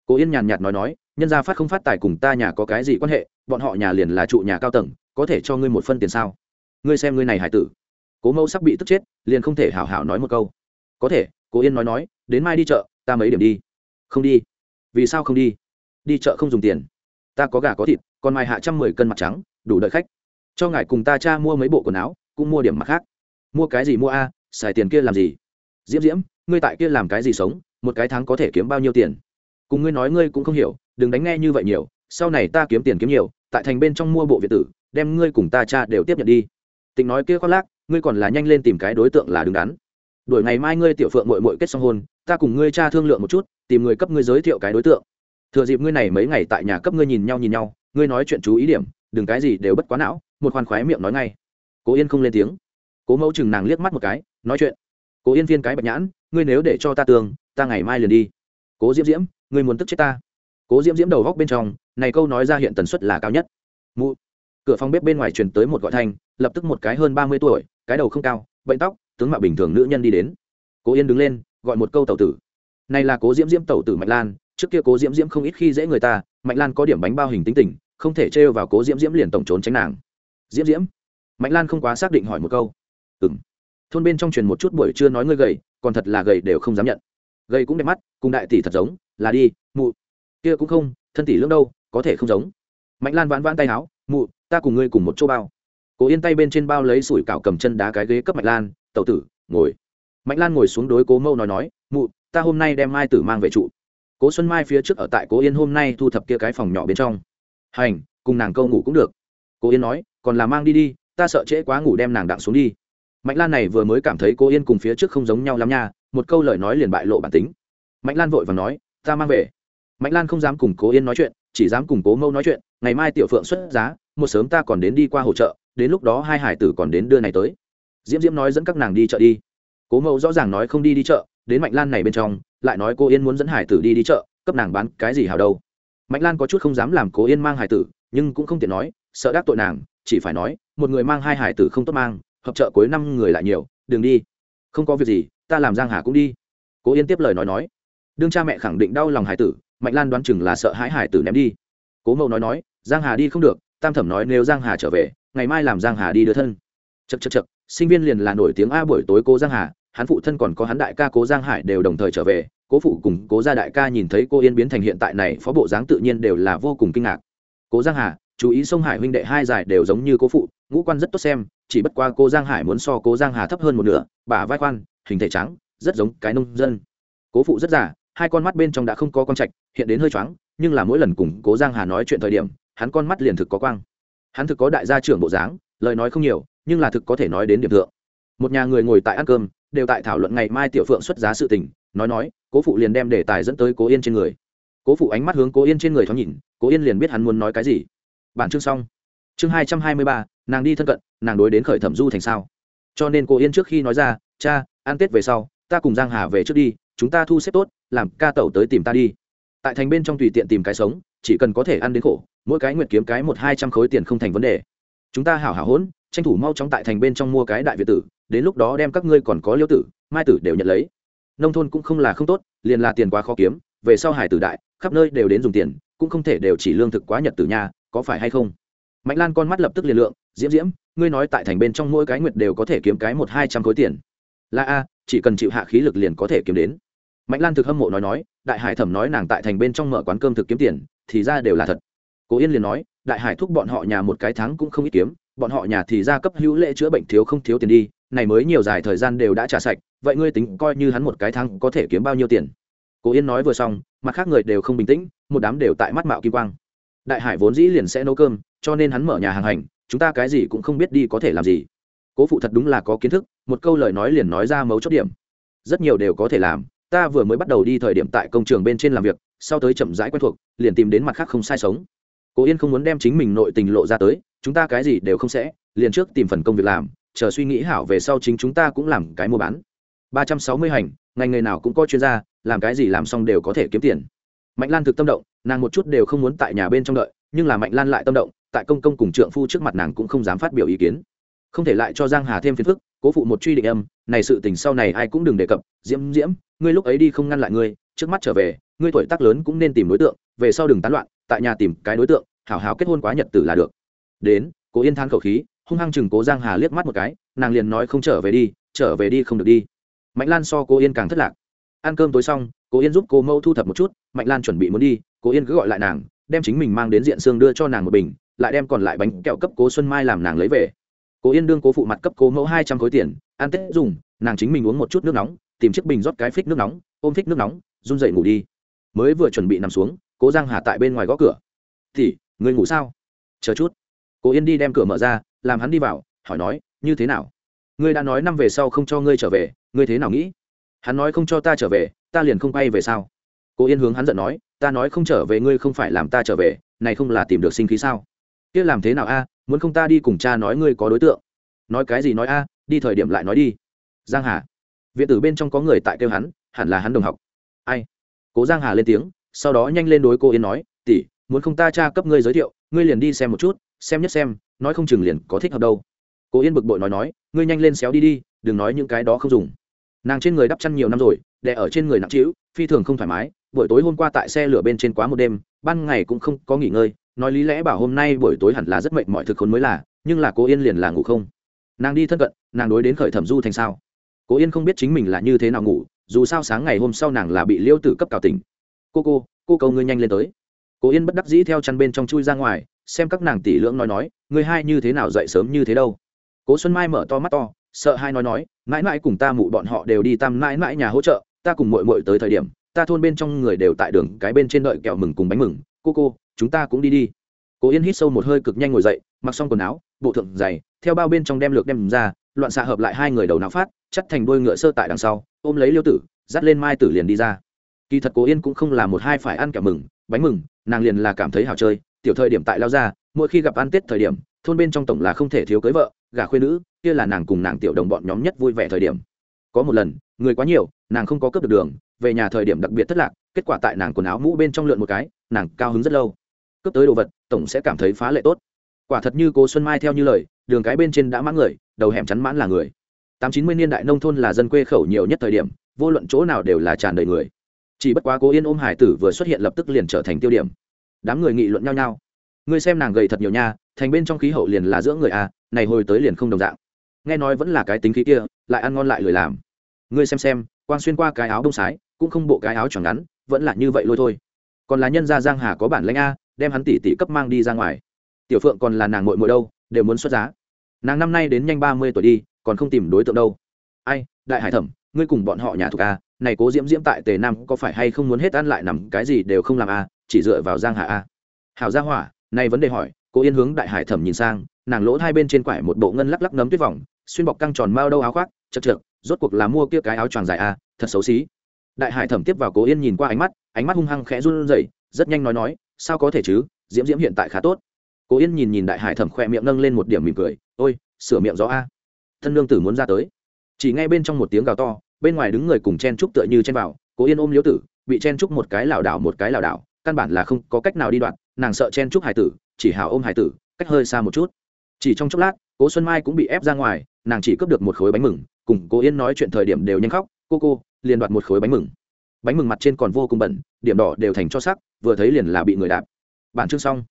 Cố yên nhàn nhạt nói nói, nhân gia phát không phát tài cùng ta nhà có cái gì quan hệ, bọn họ nhà liền là trụ nhà cao tầng, có thể cho ngươi một phân tiền sao? Ngươi xem ngươi này hải tử cố mẫu sắp bị tức chết, liền không thể hảo hảo nói một câu. Có thể, cố yên nói nói, đến mai đi chợ, ta mấy điểm đi. Không đi. Vì sao không đi? Đi chợ không dùng tiền. Ta có gà có thịt, còn mai hạ trăm mười cân mặt trắng, đủ đợi khách. Cho ngài cùng ta cha mua mấy bộ quần áo, cũng mua điểm mặt khác. Mua cái gì mua a, xài tiền kia làm gì? Diễm diễm, ngươi tại kia làm cái gì sống, một cái tháng có thể kiếm bao nhiêu tiền? Cùng ngươi nói ngươi cũng không hiểu, đừng đánh nghe như vậy nhiều, sau này ta kiếm tiền kiếm nhiều, tại thành bên trong mua bộ việt tử, đem ngươi cùng ta cha đều tiếp nhận đi. Tình nói kia khoác lác ngươi còn là nhanh lên tìm cái đối tượng là đứng đắn. Đuổi ngày mai ngươi tiểu phượng mội mội kết xong hôn, ta cùng ngươi cha thương lượng một chút, tìm người cấp ngươi giới thiệu cái đối tượng. Thừa dịp ngươi này mấy ngày tại nhà cấp ngươi nhìn nhau nhìn nhau, ngươi nói chuyện chú ý điểm, đừng cái gì đều bất quá não, một khoan khoái miệng nói ngay. Cố yên không lên tiếng. Cố mẫu chừng nàng liếc mắt một cái, nói chuyện. Cố yên viên cái bạch nhãn, ngươi nếu để cho ta tường, ta ngày mai liền đi. Cố diễm diễm, ngươi muốn tức chết ta. Cố diễm diễm đầu góc bên trong, này câu nói ra hiện tần suất là cao nhất. Mụ. Cửa phòng bếp bên ngoài truyền tới một gọi thanh, lập tức một cái hơn ba mươi tuổi cái đầu không cao, bệnh tóc, tướng mạo bình thường nữ nhân đi đến. Cố yên đứng lên, gọi một câu tẩu tử. Này là cố diễm diễm tẩu tử mạnh lan, trước kia cố diễm diễm không ít khi dễ người ta, mạnh lan có điểm bánh bao hình tính tình, không thể trêu vào cố diễm diễm liền tổng trốn tránh nàng. Diễm diễm? Mạnh lan không quá xác định hỏi một câu. Ừng thôn bên trong truyền một chút buổi chưa nói ngươi gầy, còn thật là gầy đều không dám nhận. Gầy cũng đẹp mắt, cùng đại tỷ thật giống, là đi, mụ. Kia cũng không, thân tỷ lương đâu, có thể không giống. Mạnh lan vãn vãn tay áo, mụ, ta cùng ngươi cùng một chỗ bao cố yên tay bên trên bao lấy sủi cảo cầm chân đá cái ghế cấp mạnh lan, tẩu tử, ngồi. Mạnh lan ngồi xuống đối cố mâu nói nói, mụ, ta hôm nay đem mai tử mang về trụ. Cố xuân mai phía trước ở tại cố yên hôm nay thu thập kia cái phòng nhỏ bên trong. Hành, cùng nàng câu ngủ cũng được. Cố yên nói, còn là mang đi đi, ta sợ trễ quá ngủ đem nàng đặng xuống đi. Mạnh lan này vừa mới cảm thấy cô yên cùng phía trước không giống nhau lắm nha, một câu lời nói liền bại lộ bản tính. Mạnh lan vội và nói, ta mang về. Mạnh lan không dám cùng cố yên nói chuyện, chỉ dám cùng cố mẫu nói chuyện, ngày mai tiểu phượng xuất giá, một sớm ta còn đến đi qua hỗ trợ đến lúc đó hai hải tử còn đến đưa này tới. Diễm diễm nói dẫn các nàng đi chợ đi. Cố mẫu rõ ràng nói không đi đi chợ, đến mạnh lan này bên trong, lại nói cô yên muốn dẫn hải tử đi đi chợ, cấp nàng bán cái gì hào đâu. Mạnh lan có chút không dám làm cố yên mang hải tử, nhưng cũng không tiện nói, sợ đắc tội nàng, chỉ phải nói, một người mang hai hải tử không tốt mang, hợp chợ cuối năm người lại nhiều, đừng đi. Không có việc gì, ta làm giang hà cũng đi. Cố yên tiếp lời nói nói. Đương cha mẹ khẳng định đau lòng hải tử, mạnh lan đoán chừng là sợ hãi hải tử ném đi. Cố mẫu nói nói, giang hà đi không được, tam thẩm nói nếu giang hà trở về ngày mai làm giang hà đi đưa thân. Chật chật chật sinh viên liền là nổi tiếng a buổi tối cô giang hà hắn phụ thân còn có hắn đại ca cố giang hải đều đồng thời trở về cố phụ cùng cố gia đại ca nhìn thấy cô yên biến thành hiện tại này phó bộ dáng tự nhiên đều là vô cùng kinh ngạc. Cố giang hà chú ý sông hải huynh đệ hai giải đều giống như cố phụ ngũ quan rất tốt xem chỉ bất qua cô giang hải muốn so cố giang hà thấp hơn một nửa bả vai khoan hình thể trắng rất giống cái nông dân. Cố phụ rất già, hai con mắt bên trong đã không có con trạch hiện đến hơi choáng nhưng là mỗi lần cùng cố giang hà nói chuyện thời điểm hắn con mắt liền thực có quang hắn thực có đại gia trưởng bộ dáng, lời nói không nhiều, nhưng là thực có thể nói đến điểm thượng. Một nhà người ngồi tại ăn cơm, đều tại thảo luận ngày mai tiểu phượng xuất giá sự tình, nói nói, cố phụ liền đem đề tài dẫn tới cố yên trên người. Cố phụ ánh mắt hướng cố yên trên người thoáng nhìn, cố yên liền biết hắn muốn nói cái gì. Bản chương xong. Chương hai trăm hai mươi ba, nàng đi thân cận, nàng đối đến khởi thẩm du thành sao. Cho nên cố yên trước khi nói ra, cha, ăn tết về sau, ta cùng giang hà về trước đi, chúng ta thu xếp tốt, làm ca tẩu tới tìm ta đi. Tại thành bên trong tùy tiện tìm cái sống, chỉ cần có thể ăn đến khổ mỗi cái nguyệt kiếm cái một hai trăm khối tiền không thành vấn đề. Chúng ta hảo hảo hỗn tranh thủ mau chóng tại thành bên trong mua cái đại việt tử, đến lúc đó đem các ngươi còn có liêu tử, mai tử đều nhận lấy. Nông thôn cũng không là không tốt, liền là tiền quá khó kiếm, về sau hải tử đại, khắp nơi đều đến dùng tiền, cũng không thể đều chỉ lương thực quá nhật tử nhà có phải hay không? Mạnh lan con mắt lập tức liền lượng, diễm diễm, ngươi nói tại thành bên trong mỗi cái nguyệt đều có thể kiếm cái một hai trăm khối tiền. Là a, chỉ cần chịu hạ khí lực liền có thể kiếm đến. Mạnh lan thực hâm mộ nói nói, đại hải thẩm nói nàng tại thành bên trong mở quán cơm thực kiếm tiền, thì ra đều là thật cố yên liền nói, đại hải thúc bọn họ nhà một cái tháng cũng không ít kiếm, bọn họ nhà thì ra cấp hữu lễ chữa bệnh thiếu không thiếu tiền đi, này mới nhiều dài thời gian đều đã trả sạch, vậy ngươi tính coi như hắn một cái tháng có thể kiếm bao nhiêu tiền? Cố yên nói vừa xong, mặt khác người đều không bình tĩnh, một đám đều tại mắt mạo kim quang. Đại hải vốn dĩ liền sẽ nấu cơm, cho nên hắn mở nhà hàng hành, chúng ta cái gì cũng không biết đi có thể làm gì. Cố phụ thật đúng là có kiến thức, một câu lời nói liền nói ra mấu chốt điểm. Rất nhiều đều có thể làm, ta vừa mới bắt đầu đi thời điểm tại công trường bên trên làm việc, sau tới chậm rãi quen thuộc, liền tìm đến mặt khác không sai sống cố yên không muốn đem chính mình nội tình lộ ra tới, chúng ta cái gì đều không sẽ, liền trước tìm phần công việc làm, chờ suy nghĩ hảo về sau chính chúng ta cũng làm cái mua bán. Ba trăm sáu mươi hành, ngành nghề nào cũng có chuyên gia, làm cái gì làm xong đều có thể kiếm tiền. Mạnh lan thực tâm động, nàng một chút đều không muốn tại nhà bên trong đợi, nhưng là mạnh lan lại tâm động, tại công công cùng trượng phu trước mặt nàng cũng không dám phát biểu ý kiến. Không thể lại cho giang hà thêm phiền phức, cố phụ một truy định âm, này sự tình sau này ai cũng đừng đề cập, diễm diễm, ngươi lúc ấy đi không ngăn lại ngươi, trước mắt trở về, ngươi tuổi tác lớn cũng nên tìm đối tượng, về sau đừng tán loạn tại nhà tìm cái đối tượng, hảo hảo kết hôn quá nhật tử là được. Đến, cố yên than khẩu khí, hung hăng chừng cố giang hà liếc mắt một cái, nàng liền nói không trở về đi, trở về đi không được đi. Mạnh lan so cô yên càng thất lạc. Ăn cơm tối xong, cố yên giúp cô mẫu thu thập một chút, mạnh lan chuẩn bị muốn đi, cố yên cứ gọi lại nàng, đem chính mình mang đến diện xương đưa cho nàng một bình, lại đem còn lại bánh kẹo cấp cố xuân mai làm nàng lấy về. Cố yên đương cố phụ mặt cấp cố mẫu hai trăm khối tiền, ăn tết dùng, nàng chính mình uống một chút nước nóng, tìm chiếc bình rót cái phích nước nóng, ôm phích nước nóng, run dậy ngủ đi. Mới vừa chuẩn bị nằm xuống cố giang hà tại bên ngoài gõ cửa. Thì, người ngủ sao? Chờ chút. Cố yên đi đem cửa mở ra, làm hắn đi vào, hỏi nói, như thế nào? Ngươi đã nói năm về sau không cho ngươi trở về, ngươi thế nào nghĩ? Hắn nói không cho ta trở về, ta liền không bay về sao? Cố yên hướng hắn giận nói, ta nói không trở về ngươi không phải làm ta trở về, này không là tìm được sinh khí sao? Kia làm thế nào a, muốn không ta đi cùng cha nói ngươi có đối tượng? Nói cái gì nói a, đi thời điểm lại nói đi. Giang hà. Viện tử bên trong có người tại kêu hắn, hẳn là hắn đồng học. Ai? Cố giang hà lên tiếng sau đó nhanh lên đối cô yên nói, tỷ, muốn không ta cha cấp ngươi giới thiệu, ngươi liền đi xem một chút, xem nhất xem, nói không chừng liền có thích hợp đâu. Cô yên bực bội nói nói, ngươi nhanh lên xéo đi đi, đừng nói những cái đó không dùng. Nàng trên người đắp chăn nhiều năm rồi, đè ở trên người nặng trĩu, phi thường không thoải mái, buổi tối hôm qua tại xe lửa bên trên quá một đêm, ban ngày cũng không có nghỉ ngơi, nói lý lẽ bảo hôm nay buổi tối hẳn là rất mệnh mọi thực khốn mới là, nhưng là cô yên liền là ngủ không. Nàng đi thân cận, nàng đối đến khởi thẩm du thành sao. Cô yên không biết chính mình là như thế nào ngủ, dù sao sáng ngày hôm sau nàng là bị liêu tử cấp cào tỉnh cô cô cô cầu ngươi nhanh lên tới. Cố yên bất đắc dĩ theo chăn bên trong chui ra ngoài, xem các nàng tỷ lưỡng nói nói người hai như thế nào dậy sớm như thế đâu? Cố xuân mai mở to mắt to, sợ hai nói nói, mãi mãi cùng ta mụ bọn họ đều đi tam mãi mãi nhà hỗ trợ, ta cùng mội mội tới thời điểm, ta thôn bên trong người đều tại đường, cái bên trên đợi kẹo mừng cùng bánh mừng, cô cô, chúng ta cũng đi đi. Cố yên hít sâu một hơi cực nhanh ngồi dậy, mặc xong quần áo, bộ thượng dày theo bao bên trong đem lược đem ra, loạn xạ hợp lại hai người đầu não phát, chắt thành đôi ngựa sơ tại đằng sau, ôm lấy liêu tử, dắt lên mai tử liền đi ra kỳ thật cố yên cũng không là một hai phải ăn kẹo mừng, bánh mừng, nàng liền là cảm thấy hào chơi. Tiểu thời điểm tại lao ra mỗi khi gặp ăn tết thời điểm, thôn bên trong tổng là không thể thiếu cưới vợ gà khuyên nữ, kia là nàng cùng nàng tiểu đồng bọn nhóm nhất vui vẻ thời điểm. Có một lần, người quá nhiều, nàng không có cướp được đường, về nhà thời điểm đặc biệt thất lạc, kết quả tại nàng quần áo mũ bên trong lượn một cái, nàng cao hứng rất lâu. Cướp tới đồ vật, tổng sẽ cảm thấy phá lệ tốt. Quả thật như cô xuân mai theo như lời, đường cái bên trên đã mãn người, đầu hẻm chắn mãn là người. Tám chín mươi niên đại nông thôn là dân quê khẩu nhiều nhất thời điểm, vô luận chỗ nào đều là tràn đầy người chỉ bất quá cố yên ôm hải tử vừa xuất hiện lập tức liền trở thành tiêu điểm. Đám người nghị luận nhau nhau. Ngươi xem nàng gầy thật nhiều nha, thành bên trong khí hậu liền là giữa người a, này hồi tới liền không đồng dạng. Nghe nói vẫn là cái tính khí kia, lại ăn ngon lại lười làm. Ngươi xem xem quan xuyên qua cái áo đông sái, cũng không bộ cái áo choàng ngắn, vẫn là như vậy lôi thôi. Còn là nhân gia giang hà có bản lãnh a, đem hắn tỷ tỷ cấp mang đi ra ngoài. Tiểu phượng còn là nàng muội muội đâu, đều muốn xuất giá. Nàng năm nay đến nhanh ba mươi tuổi đi, còn không tìm đối tượng đâu. Ai, đại hải thẩm, ngươi cùng bọn họ nhà thuộc a này cố diễm diễm tại tề nam có phải hay không muốn hết ăn lại nằm, cái gì đều không làm a chỉ dựa vào giang hà a hảo gia hỏa, này vấn đề hỏi cố yên hướng đại hải thẩm nhìn sang, nàng lỗ hai bên trên quải một bộ ngân lắc lắc nấm tuyết vòng, xuyên bọc căng tròn mao đâu áo khoác, chật trượt, rốt cuộc là mua kia cái áo choàng dài a thật xấu xí. Đại hải thẩm tiếp vào cố yên nhìn qua ánh mắt ánh mắt hung hăng khẽ run rẩy, rất nhanh nói nói, sao có thể chứ, diễm diễm hiện tại khá tốt. Cố yên nhìn nhìn đại hải thẩm khoe miệng nâng lên một điểm mỉm cười, ôi, sửa miệng gió a. Thân lương tử muốn ra tới. Chỉ ngay bên trong một tiếng gào to bên ngoài đứng người cùng chen trúc tựa như chen vào, cố yên ôm Liễu tử, bị chen trúc một cái lảo đảo một cái lảo đảo, căn bản là không có cách nào đi đoạn, nàng sợ chen trúc hải tử, chỉ hào ôm hải tử, cách hơi xa một chút. Chỉ trong chốc lát, cố xuân mai cũng bị ép ra ngoài, nàng chỉ cướp được một khối bánh mừng, cùng cố yên nói chuyện thời điểm đều nhanh khóc, cô cô, liền đoạt một khối bánh mừng. Bánh mừng mặt trên còn vô cùng bẩn, điểm đỏ đều thành cho sắc, vừa thấy liền là bị người đạp. Bản chương xong.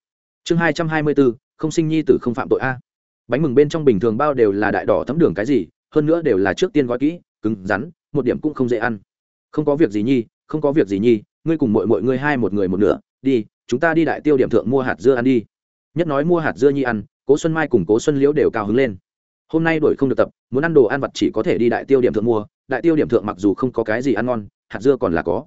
Chương hai trăm hai mươi bốn không sinh nhi tử không phạm tội a. Bánh mừng bên trong bình thường bao đều là đại đỏ thấm đường cái gì, hơn nữa đều là trước tiên gói kỹ, cứng rắn một điểm cũng không dễ ăn. Không có việc gì nhi, không có việc gì nhi, ngươi cùng mọi mọi ngươi hai một người một nửa, đi, chúng ta đi đại tiêu điểm thượng mua hạt dưa ăn đi. Nhất nói mua hạt dưa nhi ăn, cố xuân mai cùng cố xuân liễu đều cao hứng lên. Hôm nay đổi không được tập, muốn ăn đồ ăn vặt chỉ có thể đi đại tiêu điểm thượng mua, đại tiêu điểm thượng mặc dù không có cái gì ăn ngon, hạt dưa còn là có.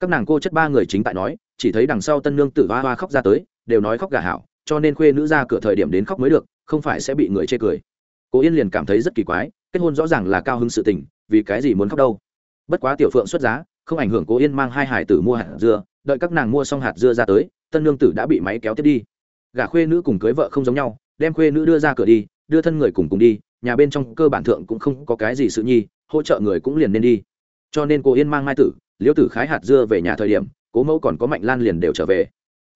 Các nàng cô chất ba người chính tại nói, chỉ thấy đằng sau tân nương tử hoa hoa khóc ra tới, đều nói khóc gà hảo, cho nên khuê nữ ra cửa thời điểm đến khóc mới được, không phải sẽ bị người chê cười. Cố yên liền cảm thấy rất kỳ quái, kết hôn rõ ràng là cao hứng sự tình vì cái gì muốn khóc đâu? Bất quá tiểu phượng xuất giá, không ảnh hưởng cố yên mang hai hải tử mua hạt dưa, đợi các nàng mua xong hạt dưa ra tới, tân lương tử đã bị máy kéo tiếp đi. Gả khuê nữ cùng cưới vợ không giống nhau, đem khuê nữ đưa ra cửa đi, đưa thân người cùng cùng đi, nhà bên trong cơ bản thượng cũng không có cái gì sự nhi, hỗ trợ người cũng liền nên đi. Cho nên cô yên mang mai tử, liễu tử khái hạt dưa về nhà thời điểm, cố mẫu còn có mạnh lan liền đều trở về.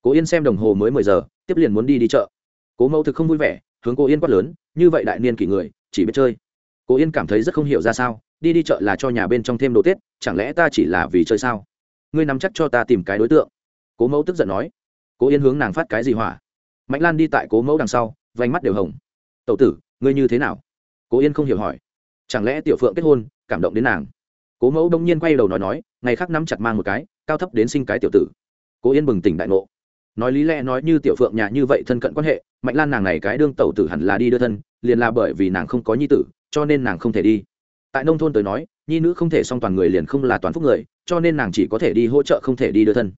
Cố yên xem đồng hồ mới mười giờ, tiếp liền muốn đi đi chợ. Cố mẫu thực không vui vẻ, hướng cô yên quát lớn, như vậy đại niên kỷ người, chỉ biết chơi. Cố yên cảm thấy rất không hiểu ra sao đi đi chợ là cho nhà bên trong thêm đồ tết, chẳng lẽ ta chỉ là vì chơi sao? Ngươi nắm chắc cho ta tìm cái đối tượng. Cố mẫu tức giận nói. Cố yên hướng nàng phát cái gì hỏa? Mạnh lan đi tại cố mẫu đằng sau, vành mắt đều hồng. Tậu tử, ngươi như thế nào? Cố yên không hiểu hỏi. Chẳng lẽ tiểu phượng kết hôn, cảm động đến nàng? Cố mẫu đông nhiên quay đầu nói nói, ngày khác nắm chặt mang một cái, cao thấp đến sinh cái tiểu tử. Cố yên bừng tỉnh đại ngộ. Nói lý lẽ nói như tiểu phượng nhà như vậy thân cận quan hệ, mạnh lan nàng này cái đương tẩu tử hẳn là đi đưa thân, liền là bởi vì nàng không có nhi tử, cho nên nàng không thể đi tại nông thôn tới nói, nhi nữ không thể song toàn người liền không là toàn phúc người, cho nên nàng chỉ có thể đi hỗ trợ không thể đi đưa thân.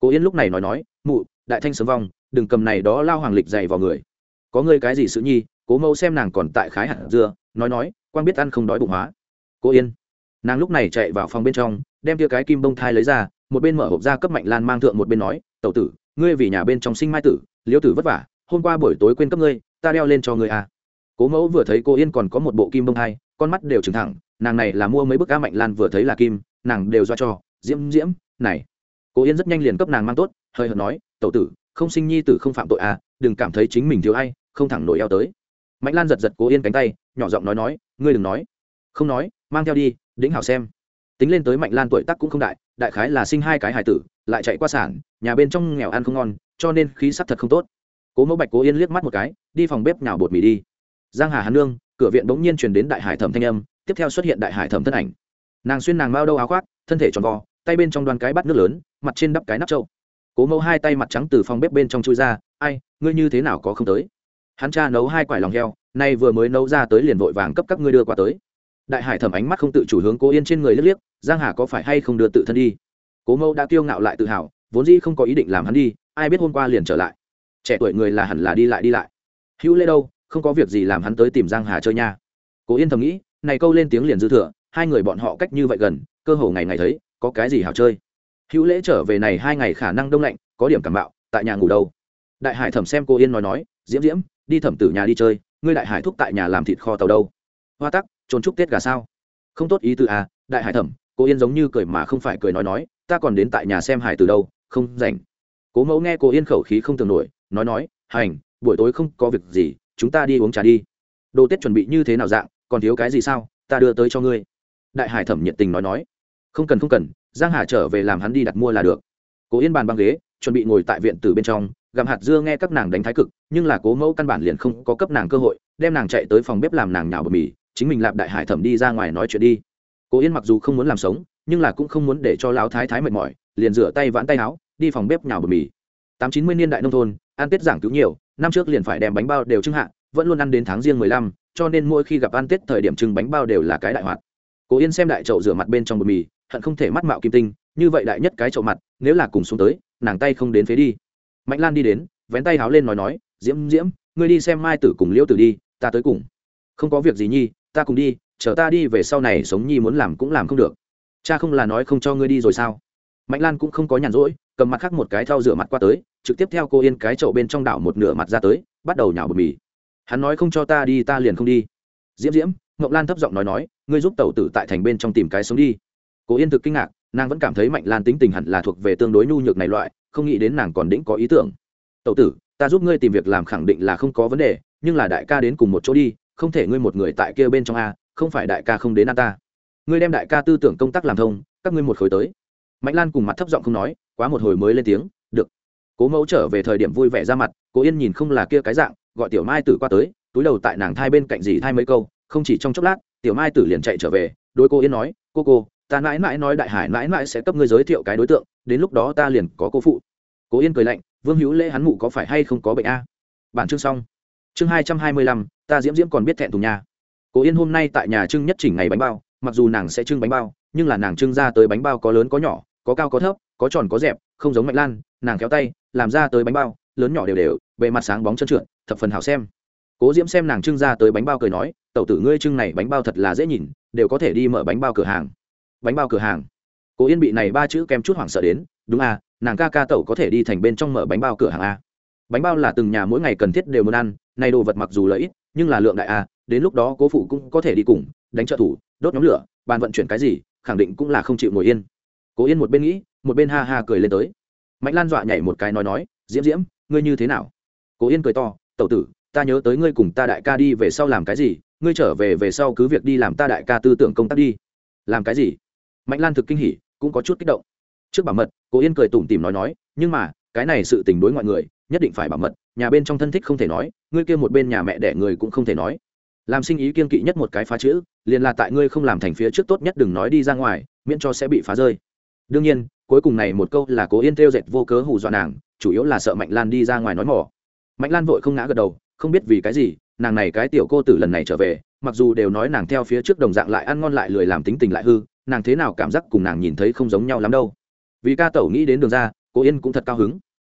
Cố yên lúc này nói nói, mụ, đại thanh sớm vong, đừng cầm này đó lao hoàng lịch dày vào người. Có ngươi cái gì sự nhi? Cố mẫu xem nàng còn tại khái hạt dưa, nói nói quan biết ăn không đói bụng hóa. Cô yên, nàng lúc này chạy vào phòng bên trong, đem tia cái kim bông thai lấy ra, một bên mở hộp ra cấp mạnh lan mang thượng một bên nói, tẩu tử, ngươi vì nhà bên trong sinh mai tử liễu tử vất vả, hôm qua buổi tối quên cấp ngươi, ta đeo lên cho ngươi à. cố mẫu vừa thấy cô yên còn có một bộ kim bông thai con mắt đều trừng thẳng, nàng này là mua mấy bức ca mạnh lan vừa thấy là kim, nàng đều do cho, diễm diễm, này. Cô yên rất nhanh liền cấp nàng mang tốt, hơi hợt nói, tẩu tử, không sinh nhi tử không phạm tội à đừng cảm thấy chính mình thiếu ai, không thẳng nổi eo tới. Mạnh lan giật giật cố yên cánh tay, nhỏ giọng nói nói, ngươi đừng nói. Không nói, mang theo đi, đĩnh hảo xem. Tính lên tới mạnh lan tuổi tác cũng không đại đại khái là sinh hai cái hải tử, lại chạy qua sản, nhà bên trong nghèo ăn không ngon, cho nên khí sắc thật không tốt. Cố mẫu bạch cố yên liếc mắt một cái, đi phòng bếp nhào bột mì đi. Giang hà hàn nương cửa viện bỗng nhiên truyền đến đại hải thẩm thanh âm, tiếp theo xuất hiện đại hải thẩm thân ảnh. Nàng xuyên nàng bao đâu áo khoác, thân thể tròn vo, tay bên trong đoan cái bát nước lớn, mặt trên đắp cái nắp trâu. Cố mẫu hai tay mặt trắng từ phòng bếp bên trong chui ra, ai, ngươi như thế nào có không tới? Hắn cha nấu hai quải lòng heo, nay vừa mới nấu ra tới liền vội vàng cấp các ngươi đưa qua tới. Đại hải thẩm ánh mắt không tự chủ hướng cố yên trên người liếc liếc, giang hà có phải hay không đưa tự thân đi? Cố mẫu đã kiêu ngạo lại tự hào, vốn dĩ không có ý định làm hắn đi, ai biết hôm qua liền trở lại. Trẻ tuổi người là hẳn là đi lại đi lại. Hữu lê đâu? Không có việc gì làm hắn tới tìm giang hà chơi nha. Cố yên thầm nghĩ, này câu lên tiếng liền dư thừa, hai người bọn họ cách như vậy gần, cơ hồ ngày ngày thấy, có cái gì hảo chơi? Hữu lễ trở về này hai ngày khả năng đông lạnh, có điểm cảm bạo, tại nhà ngủ đâu? Đại hải thẩm xem cô yên nói nói, diễm diễm, đi thẩm tử nhà đi chơi, ngươi đại hải thúc tại nhà làm thịt kho tàu đâu? Hoa tắc, trốn chúc tết gà sao? Không tốt ý từ à đại hải thẩm cô yên giống như cười mà không phải cười nói nói, ta còn đến tại nhà xem hải từ đâu, không rảnh. Cố mẫu nghe cô yên khẩu khí không tưởng nổi, nói nói, hành, buổi tối không có việc gì chúng ta đi uống trà đi. Đồ tết chuẩn bị như thế nào dạng, còn thiếu cái gì sao? Ta đưa tới cho ngươi. Đại hải thẩm nhiệt tình nói nói. Không cần không cần, giang hà trở về làm hắn đi đặt mua là được. Cố yên bàn băng ghế, chuẩn bị ngồi tại viện từ bên trong, gặm hạt dưa nghe các nàng đánh thái cực, nhưng là cố mẫu căn bản liền không có cấp nàng cơ hội, đem nàng chạy tới phòng bếp làm nàng nhào bờ mì, chính mình lạp đại hải thẩm đi ra ngoài nói chuyện đi. Cố yên mặc dù không muốn làm sống, nhưng là cũng không muốn để cho lão thái thái mệt mỏi, liền rửa tay vãn tay áo, đi phòng bếp nhào bờ mì. Tám chín mươi niên đại nông thôn, ăn tết giảng cứu nhiều năm trước liền phải đem bánh bao đều trưng hạ, vẫn luôn ăn đến tháng riêng mười lăm, cho nên mỗi khi gặp ăn tết thời điểm trưng bánh bao đều là cái đại hoạt. Cố yên xem đại chậu rửa mặt bên trong bột mì, hận không thể mắt mạo kim tinh, như vậy đại nhất cái chậu mặt, nếu là cùng xuống tới, nàng tay không đến phế đi. Mạnh lan đi đến, vén tay háo lên nói nói, diễm diễm, ngươi đi xem mai tử cùng liễu tử đi, ta tới cùng. Không có việc gì nhi, ta cùng đi, chờ ta đi về sau này sống nhi muốn làm cũng làm không được. Cha không là nói không cho ngươi đi rồi sao? Mạnh lan cũng không có nhàn rỗi, cầm mặt khác một cái thau rửa mặt qua tới, trực tiếp theo cô yên cái chậu bên trong đảo một nửa mặt ra tới, bắt đầu nhào bột mì. Hắn nói không cho ta đi, ta liền không đi. Diễm diễm, ngọc lan thấp giọng nói nói, ngươi giúp tẩu tử tại thành bên trong tìm cái sống đi. Cô yên thực kinh ngạc, nàng vẫn cảm thấy mạnh lan tính tình hẳn là thuộc về tương đối nhu nhược này loại, không nghĩ đến nàng còn đĩnh có ý tưởng. Tẩu tử, ta giúp ngươi tìm việc làm khẳng định là không có vấn đề, nhưng là đại ca đến cùng một chỗ đi, không thể ngươi một người tại kia bên trong a, không phải đại ca không đến an ta. Ngươi đem đại ca tư tưởng công tác làm thông, các ngươi một khối tới mạnh lan cùng mặt thấp giọng không nói, quá một hồi mới lên tiếng, được. Cố mẫu trở về thời điểm vui vẻ ra mặt, cố yên nhìn không là kia cái dạng, gọi tiểu mai tử qua tới, túi đầu tại nàng thai bên cạnh dì thai mấy câu, không chỉ trong chốc lát, tiểu mai tử liền chạy trở về đôi cô yên nói, cô cô, ta mãi mãi nói đại hải mãi mãi sẽ cấp ngươi giới thiệu cái đối tượng, đến lúc đó ta liền có cô phụ. Cố yên cười lạnh, vương hữu lễ hắn mụ có phải hay không có bệnh a? Bản chương xong. Chương hai trăm hai mươi lăm, ta diễm diễm còn biết thẹn thùng nhà. Cố yên hôm nay tại nhà trưng nhất chỉnh ngày bánh bao, mặc dù nàng sẽ trưng bánh bao nhưng là nàng trưng ra tới bánh bao có lớn có nhỏ, có cao có thấp, có tròn có dẹp, không giống mạnh lan, nàng kéo tay, làm ra tới bánh bao, lớn nhỏ đều đều, bề mặt sáng bóng chân trượt, thập phần hảo xem. Cố diễm xem nàng trưng ra tới bánh bao cười nói, tẩu tử ngươi trưng này bánh bao thật là dễ nhìn, đều có thể đi mở bánh bao cửa hàng. Bánh bao cửa hàng. Cố yên bị này ba chữ kem chút hoảng sợ đến, đúng à nàng ca ca tẩu có thể đi thành bên trong mở bánh bao cửa hàng a bánh bao là từng nhà mỗi ngày cần thiết đều muốn ăn, này đồ vật mặc dù lợi ích nhưng là lượng đại a đến lúc đó cố phụ cũng có thể đi cùng, đánh trợ thủ, đốt nhóm lửa, bàn vận chuyển cái gì khẳng định cũng là không chịu ngồi yên. Cố yên một bên nghĩ, một bên ha ha cười lên tới. Mạnh lan dọa nhảy một cái nói nói, diễm diễm, ngươi như thế nào? Cố yên cười to, tẩu tử, ta nhớ tới ngươi cùng ta đại ca đi về sau làm cái gì, ngươi trở về về sau cứ việc đi làm ta đại ca tư tưởng công tác đi. Làm cái gì? Mạnh lan thực kinh hỉ, cũng có chút kích động. Trước bảo mật, cố yên cười tủm tìm nói nói, nhưng mà, cái này sự tình đối ngoại người, nhất định phải bảo mật, nhà bên trong thân thích không thể nói, ngươi kia một bên nhà mẹ đẻ người cũng không thể nói làm sinh ý kiên kỵ nhất một cái phá chữ, liền là tại ngươi không làm thành phía trước tốt nhất đừng nói đi ra ngoài, miễn cho sẽ bị phá rơi. Đương nhiên, cuối cùng này một câu là cố yên theo dệt vô cớ hù dọa nàng, chủ yếu là sợ mạnh lan đi ra ngoài nói mỏ. Mạnh lan vội không ngã gật đầu, không biết vì cái gì, nàng này cái tiểu cô tử lần này trở về, mặc dù đều nói nàng theo phía trước đồng dạng lại ăn ngon lại lười làm tính tình lại hư, nàng thế nào cảm giác cùng nàng nhìn thấy không giống nhau lắm đâu. Vì ca tẩu nghĩ đến đường ra cô yên cũng thật cao hứng.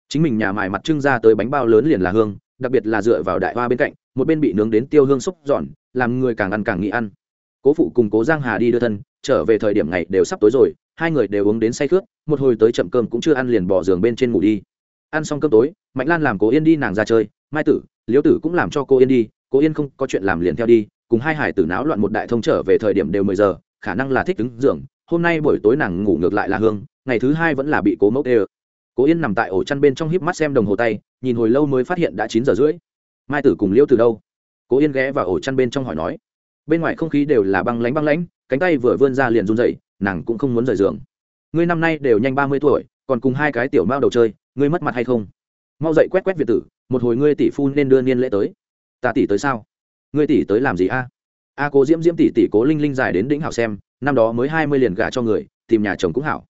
Chính mình nhà mài mặt trưng ra tới bánh bao lớn liền là hương, đặc biệt là dựa vào đại hoa bên cạnh một bên bị nướng đến tiêu hương xúc giòn làm người càng ăn càng nghĩ ăn. Cố phụ cùng cố giang hà đi đưa thân, trở về thời điểm ngày đều sắp tối rồi, hai người đều uống đến say khướt, một hồi tới chậm cơm cũng chưa ăn liền bỏ giường bên trên ngủ đi. Ăn xong cơm tối, mạnh lan làm cố yên đi nàng ra chơi, mai tử, liễu tử cũng làm cho cô yên đi cô yên không có chuyện làm liền theo đi, cùng hai hải tử náo loạn một đại thông trở về thời điểm đều mười giờ, khả năng là thích đứng giường, hôm nay buổi tối nàng ngủ ngược lại là hương, ngày thứ hai vẫn là bị cố mẫu tê cố yên nằm tại ổ chăn bên trong híp mắt xem đồng hồ tay, nhìn hồi lâu mới phát hiện đã chín giờ rưỡi mai tử cùng liễu từ đâu? Cố yên ghé vào ổ chăn bên trong hỏi nói. Bên ngoài không khí đều là băng lánh băng lánh, cánh tay vừa vươn ra liền run dậy nàng cũng không muốn rời giường. Ngươi năm nay đều nhanh ba mươi tuổi, còn cùng hai cái tiểu mao đầu chơi, ngươi mất mặt hay không? Mau dậy quét quét việt tử, một hồi ngươi tỷ phu nên đưa niên lễ tới. Ta tỷ tới sao? Ngươi tỷ tới làm gì a? A cố diễm diễm tỷ tỷ cố linh linh dài đến đỉnh hảo xem, năm đó mới hai mươi liền gả cho người, tìm nhà chồng cũng hảo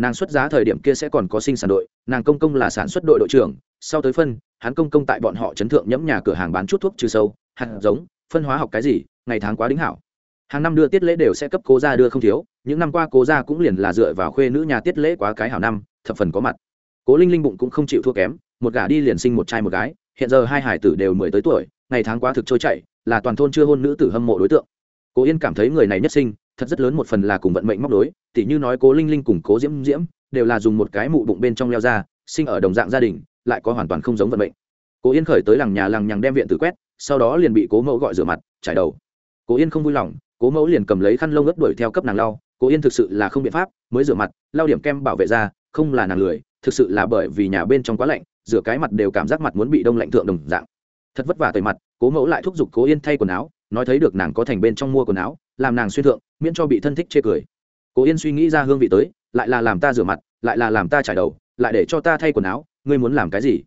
nàng xuất giá thời điểm kia sẽ còn có sinh sản đội, nàng công công là sản xuất đội đội trưởng, sau tới phân, hắn công công tại bọn họ chấn thượng nhẫm nhà cửa hàng bán chút thuốc trừ sâu, hạt giống, phân hóa học cái gì, ngày tháng quá đính hảo. Hàng năm đưa tiết lễ đều sẽ cấp cố gia đưa không thiếu, những năm qua cố gia cũng liền là dựa vào khuê nữ nhà tiết lễ quá cái hảo năm, thập phần có mặt. Cố linh linh bụng cũng không chịu thua kém, một gả đi liền sinh một trai một gái, hiện giờ hai hải tử đều mười tới tuổi, ngày tháng quá thực trôi chảy, là toàn thôn chưa hôn nữ tử hâm mộ đối tượng. Cố yên cảm thấy người này nhất sinh thật rất lớn một phần là cùng vận mệnh móc đối tỉ như nói cố linh linh cùng cố diễm diễm, đều là dùng một cái mụ bụng bên trong leo ra, sinh ở đồng dạng gia đình, lại có hoàn toàn không giống vận mệnh. Cố yên khởi tới làng nhà làng nhằng đem viện tử quét, sau đó liền bị cố mẫu gọi rửa mặt, trải đầu. Cố yên không vui lòng, cố mẫu liền cầm lấy khăn lông ướt đuổi theo cấp nàng lau, cố yên thực sự là không biện pháp, mới rửa mặt, lau điểm kem bảo vệ ra không là nàng lười, thực sự là bởi vì nhà bên trong quá lạnh, rửa cái mặt đều cảm giác mặt muốn bị đông lạnh thượng đồng dạng. Thật vất vả tời mặt, cố mẫu lại thúc giục cố yên thay quần áo, nói thấy được nàng có thành bên trong mua quần áo, làm nàng xuyên thượng miễn cho bị thân thích chê cười. Cố yên suy nghĩ ra hương vị tới, lại là làm ta rửa mặt, lại là làm ta trải đầu, lại để cho ta thay quần áo, ngươi muốn làm cái gì?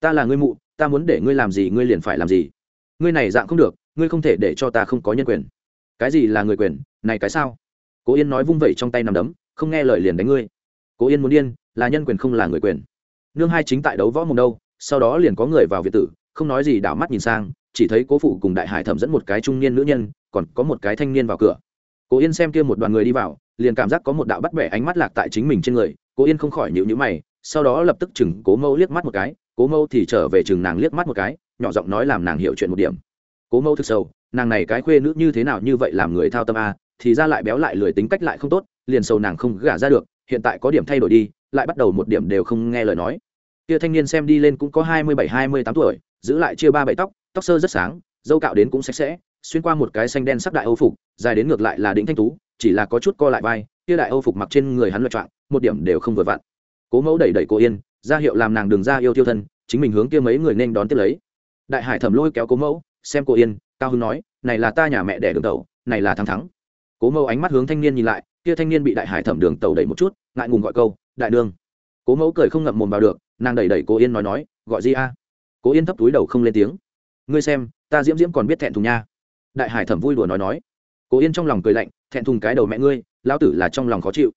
Ta là ngươi mụ, ta muốn để ngươi làm gì ngươi liền phải làm gì. Ngươi này dạng không được, ngươi không thể để cho ta không có nhân quyền. Cái gì là người quyền, này cái sao? Cố yên nói vung vẩy trong tay nằm đấm, không nghe lời liền đánh ngươi. Cố yên muốn điên, là nhân quyền không là người quyền. Nương hai chính tại đấu võ mồm đâu, sau đó liền có người vào việt tử, không nói gì đảo mắt nhìn sang, chỉ thấy cố phụ cùng đại hải thẩm dẫn một cái trung niên nữ nhân, còn có một cái thanh niên vào cửa cố yên xem kia một đoàn người đi vào, liền cảm giác có một đạo bắt bẻ ánh mắt lạc tại chính mình trên người, cố yên không khỏi nhịu nhữ mày, sau đó lập tức chừng cố mẫu liếc mắt một cái, cố mẫu thì trở về chừng nàng liếc mắt một cái, nhỏ giọng nói làm nàng hiểu chuyện một điểm. Cố mẫu thực sâu nàng này cái khuê nữ như thế nào như vậy làm người thao tâm a, thì ra lại béo lại lười tính cách lại không tốt, liền sầu nàng không gả ra được, hiện tại có điểm thay đổi đi, lại bắt đầu một điểm đều không nghe lời nói. Kia thanh niên xem đi lên cũng có hai mươi bảy, hai mươi tám tuổi, giữ lại chia ba bảy tóc tóc sơ rất sáng, dâu cạo đến cũng sạch sẽ xuyên qua một cái xanh đen sắc đại âu phục, dài đến ngược lại là đỉnh thanh tú, chỉ là có chút co lại vai, kia đại âu phục mặc trên người hắn loạn trọng, một điểm đều không vừa vặn. Cố mẫu đẩy đẩy cô yên, ra hiệu làm nàng đường ra yêu tiêu thân, chính mình hướng kia mấy người nên đón tiếp lấy. Đại hải thẩm lôi kéo cố mẫu, xem cô yên, cao hưng nói, này là ta nhà mẹ đẻ đường tàu này là thắng thắng. Cố mẫu ánh mắt hướng thanh niên nhìn lại, kia thanh niên bị đại hải thẩm đường tàu đẩy một chút, ngại ngùng gọi câu, đại đường cố mẫu cười không ngậm mồm vào được, nàng đẩy đẩy cô yên nói nói, gọi gì a? Cố yên thấp túi đầu không lên tiếng, ngươi xem, ta diễm diễm còn biết thẹn thùng nha đại hải thẩm vui đùa nói nói. Cố yên trong lòng cười lạnh, thẹn thùng cái đầu mẹ ngươi, lão tử là trong lòng khó chịu.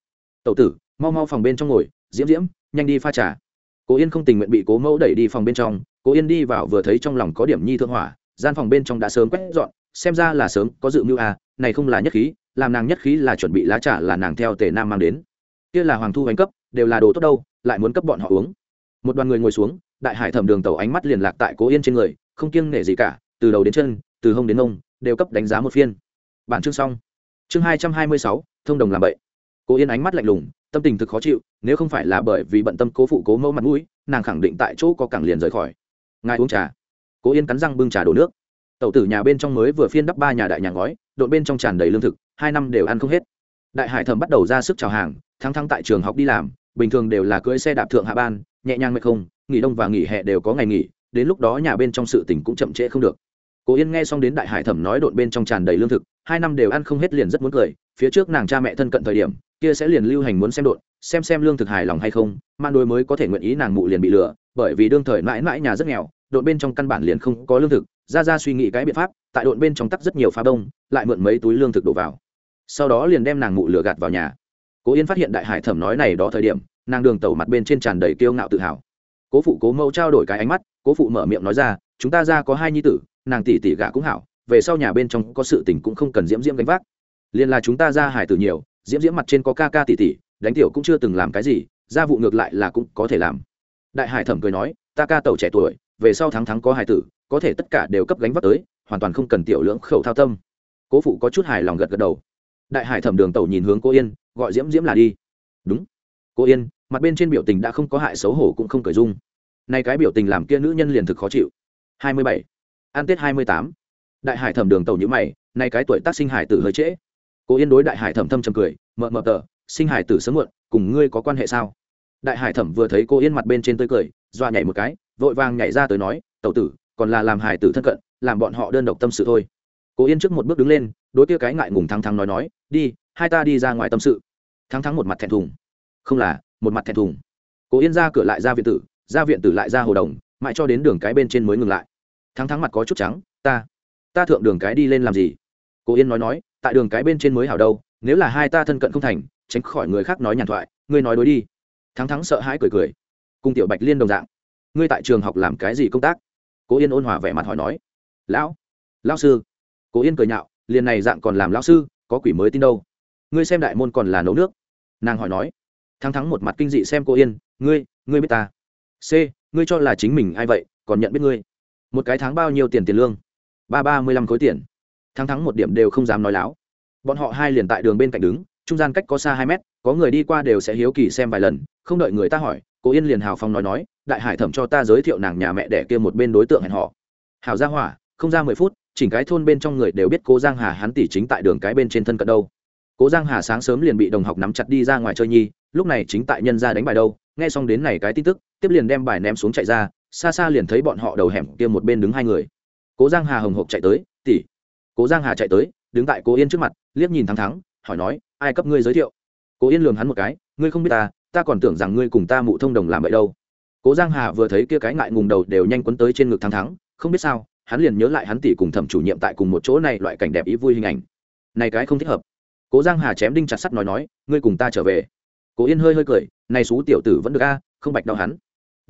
Tậu tử, mau mau phòng bên trong ngồi, diễm diễm, nhanh đi pha trà. Cố yên không tình nguyện bị cố mẫu đẩy đi phòng bên trong, cố yên đi vào vừa thấy trong lòng có điểm nhi thương hỏa, gian phòng bên trong đã sớm quét dọn, xem ra là sớm có dự mưu à này không là nhất khí, làm nàng nhất khí là chuẩn bị lá trà là nàng theo tề nam mang đến. Kia là hoàng thu hành cấp, đều là đồ tốt đâu, lại muốn cấp bọn họ uống. Một đoàn người ngồi xuống, đại hải thẩm đường tàu ánh mắt liền lạc tại cố yên trên người, không kiêng nể gì cả, từ đầu đến chân, từ hông đến ông đều cấp đánh giá một phiên. Bản chương xong. Chương hai trăm hai mươi sáu, thông đồng làm bậy. Cố yên ánh mắt lạnh lùng, tâm tình thực khó chịu, nếu không phải là bởi vì bận tâm cố phụ cố mẫu mặt mũi, nàng khẳng định tại chỗ có cảng liền rời khỏi. Ngài uống trà. Cố yên cắn răng bưng trà đổ nước. Tẩu tử nhà bên trong mới vừa phiên đắp ba nhà đại nhà ngói đội bên trong tràn đầy lương thực, hai năm đều ăn không hết. Đại hải thẩm bắt đầu ra sức chào hàng, thắng thắng tại trường học đi làm, bình thường đều là cưỡi xe đạp thượng hạ ban, nhẹ nhàng mệt không, nghỉ đông và nghỉ hè đều có ngày nghỉ, đến lúc đó nhà bên trong sự tình cũng chậm trễ không được cố yên nghe xong đến đại hải thẩm nói đột bên trong tràn đầy lương thực, hai năm đều ăn không hết liền rất muốn cười, phía trước nàng cha mẹ thân cận thời điểm, kia sẽ liền lưu hành muốn xem đột xem xem lương thực hài lòng hay không man đôi mới có thể nguyện ý nàng mụ liền bị lừa, bởi vì đương thời mãi mãi nhà rất nghèo đột bên trong căn bản liền không có lương thực, ra ra suy nghĩ cái biện pháp, tại đột bên trong tắc rất nhiều phá đông lại mượn mấy túi lương thực đổ vào. Sau đó liền đem nàng mụ lừa gạt vào nhà. Cố yên phát hiện đại hải thẩm nói này đó thời điểm, nàng đường tẩu mặt bên trên tràn đầy kiêu ngạo tự hào. Cố phụ cố mẫu trao đổi cái ánh mắt, cố phụ mở miệng nói ra, chúng ta ra có hai nhi tử nàng tỷ tỷ gả cũng hảo, về sau nhà bên trong có sự tình cũng không cần diễm diễm gánh vác. Liền là chúng ta ra hải tử nhiều, diễm diễm mặt trên có ca ca tỷ tỷ đánh tiểu cũng chưa từng làm cái gì, gia vụ ngược lại là cũng có thể làm. Đại hải thẩm cười nói, ta ca tẩu trẻ tuổi, về sau thắng thắng có hải tử, có thể tất cả đều cấp gánh vác tới, hoàn toàn không cần tiểu lưỡng khẩu thao tâm. Cố phụ có chút hài lòng gật gật đầu. Đại hải thẩm đường tẩu nhìn hướng cô yên, gọi diễm diễm là đi. Đúng. Cô yên, mặt bên trên biểu tình đã không có hại xấu hổ cũng không cởi dung nay cái biểu tình làm kia nữ nhân liền thực khó chịu. Hai mươi bảy an tết hai mươi tám. Đại hải thẩm đường tàu nhữ mày, nay cái tuổi tác sinh hải tử hơi trễ. Cố yên đối đại hải thẩm thâm trầm cười, mợ mợ tờ, sinh hải tử sớm muộn, cùng ngươi có quan hệ sao? Đại hải thẩm vừa thấy cô yên mặt bên trên tươi cười doa nhảy một cái, vội vàng nhảy ra tới nói tàu tử, còn là làm hải tử thân cận, làm bọn họ đơn độc tâm sự thôi. Cô yên trước một bước đứng lên, đối kia cái ngại ngùng thắng thắng nói nói, đi, hai ta đi ra ngoài tâm sự. Thắng thắng một mặt thẹn thùng. Không là, một mặt thẹn thùng. Cô yên ra cửa lại ra viện tử, ra viện tử lại ra hồ đồng, mãi cho đến đường cái bên trên mới ngừng lại thắng thắng mặt có chút trắng, ta ta thượng đường cái đi lên làm gì? Cô yên nói nói, tại đường cái bên trên mới hảo đâu, nếu là hai ta thân cận không thành, tránh khỏi người khác nói nhàn thoại, ngươi nói đối đi. Thắng thắng sợ hãi cười cười, cùng tiểu bạch liên đồng dạng, ngươi tại trường học làm cái gì công tác? Cố yên ôn hòa vẻ mặt hỏi nói, lão lão sư. Cố yên cười nhạo, liền này dạng còn làm lão sư, có quỷ mới tin đâu. Ngươi xem đại môn còn là nấu nước. Nàng hỏi nói, thắng thắng một mặt kinh dị xem cô yên, ngươi ngươi biết ta? C, ngươi cho là chính mình ai vậy, còn nhận biết ngươi? Một cái tháng bao nhiêu tiền tiền lương? Ba ba mươi lăm khối tiền. Thắng thắng một điểm đều không dám nói láo. Bọn họ hai liền tại đường bên cạnh đứng, trung gian cách có xa hai mét, có người đi qua đều sẽ hiếu kỳ xem vài lần, không đợi người ta hỏi cố yên liền hào phong nói nói, đại hải thẩm cho ta giới thiệu nàng nhà mẹ đẻ kia một bên đối tượng hẹn họ hào ra hỏa, không ra mười phút, chỉnh cái thôn bên trong người đều biết cố giang hà hắn tỷ chính tại đường cái bên trên thân cận đâu. Cố giang hà sáng sớm liền bị đồng học nắm chặt đi ra ngoài chơi nhi, lúc này chính tại nhân ra đánh bài đâu, nghe xong đến này cái tin tức, tiếp liền đem bài ném xuống chạy ra xa xa liền thấy bọn họ đầu hẻm kia một bên đứng hai người. Cố giang hà hồng hộc chạy tới, tỷ. Cố giang hà chạy tới, đứng tại cố yên trước mặt, liếc nhìn thắng thắng hỏi nói, ai cấp ngươi giới thiệu? Cố yên lường hắn một cái, ngươi không biết ta ta còn tưởng rằng ngươi cùng ta mụ thông đồng làm vậy đâu. Cố giang hà vừa thấy kia cái ngại ngùng đầu đều nhanh quấn tới trên ngực thắng thắng không biết sao, hắn liền nhớ lại hắn tỷ cùng thẩm chủ nhiệm tại cùng một chỗ này loại cảnh đẹp ý vui hình ảnh. Này cái không thích hợp. Cố giang hà chém đinh chặt sắt nói nói, ngươi cùng ta trở về. Cố yên hơi hơi cười, này xú tiểu tử vẫn được a, không bạch đau hắn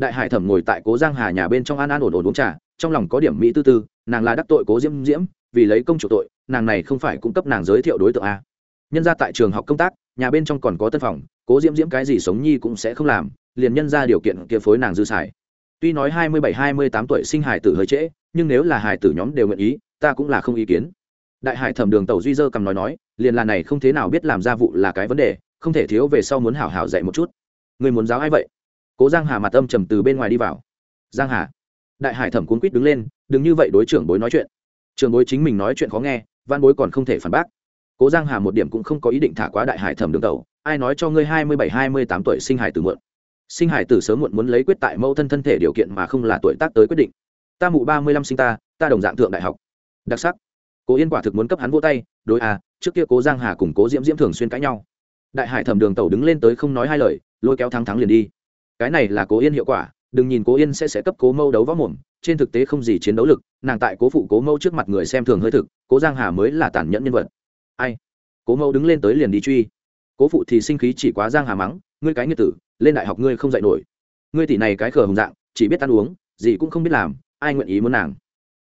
đại hải thẩm ngồi tại cố giang hà nhà bên trong an an ổn ổn uống trà, trong lòng có điểm mỹ tư tư, nàng là đắc tội cố diễm diễm, vì lấy công chủ tội, nàng này không phải cung cấp nàng giới thiệu đối tượng a. Nhân ra tại trường học công tác, nhà bên trong còn có tân phòng, cố diễm diễm cái gì sống nhi cũng sẽ không làm, liền nhân ra điều kiện kia phối nàng dư xài. Tuy nói hai mươi bảy, hai mươi tám tuổi sinh hải tử hơi trễ, nhưng nếu là hải tử nhóm đều nguyện ý, ta cũng là không ý kiến. Đại hải thẩm đường tàu duy dơ cầm nói nói, liền là này không thế nào biết làm gia vụ là cái vấn đề, không thể thiếu về sau muốn hảo hảo dạy một chút. Người muốn giáo ai vậy? Cố giang hà mặt âm trầm từ bên ngoài đi vào giang hà đại hải thẩm cuốn quýt đứng lên đừng như vậy đối trưởng bối nói chuyện trưởng bối chính mình nói chuyện khó nghe văn bối còn không thể phản bác cố giang hà một điểm cũng không có ý định thả quá đại hải thẩm đường tàu ai nói cho ngươi hai mươi bảy, hai mươi tám tuổi sinh hải tử muộn sinh hải tử sớm muộn muốn lấy quyết tại mẫu thân thân thể điều kiện mà không là tuổi tác tới quyết định ta mụ ba mươi lăm sinh ta ta đồng dạng thượng đại học đặc sắc cố yên quả thực muốn cấp hắn vô tay đối à trước kia cố giang hà cùng cố diễm diễm thường xuyên cãi nhau đại hải thẩm đường tàu đứng lên tới không nói hai lời lôi kéo thắng thắng liền đi cái này là cố yên hiệu quả, đừng nhìn cố yên sẽ sẽ cấp cố mâu đấu võ mồm, trên thực tế không gì chiến đấu lực, nàng tại cố phụ cố mâu trước mặt người xem thường hơi thực, cố giang hà mới là tàn nhẫn nhân vật. Ai? Cố mâu đứng lên tới liền đi truy. Cố phụ thì sinh khí chỉ quá giang hà mắng, ngươi cái nghiệt tử, lên đại học ngươi không dạy nổi. Ngươi tỷ này cái khờ hùng dạng, chỉ biết ăn uống, gì cũng không biết làm, ai nguyện ý muốn nàng?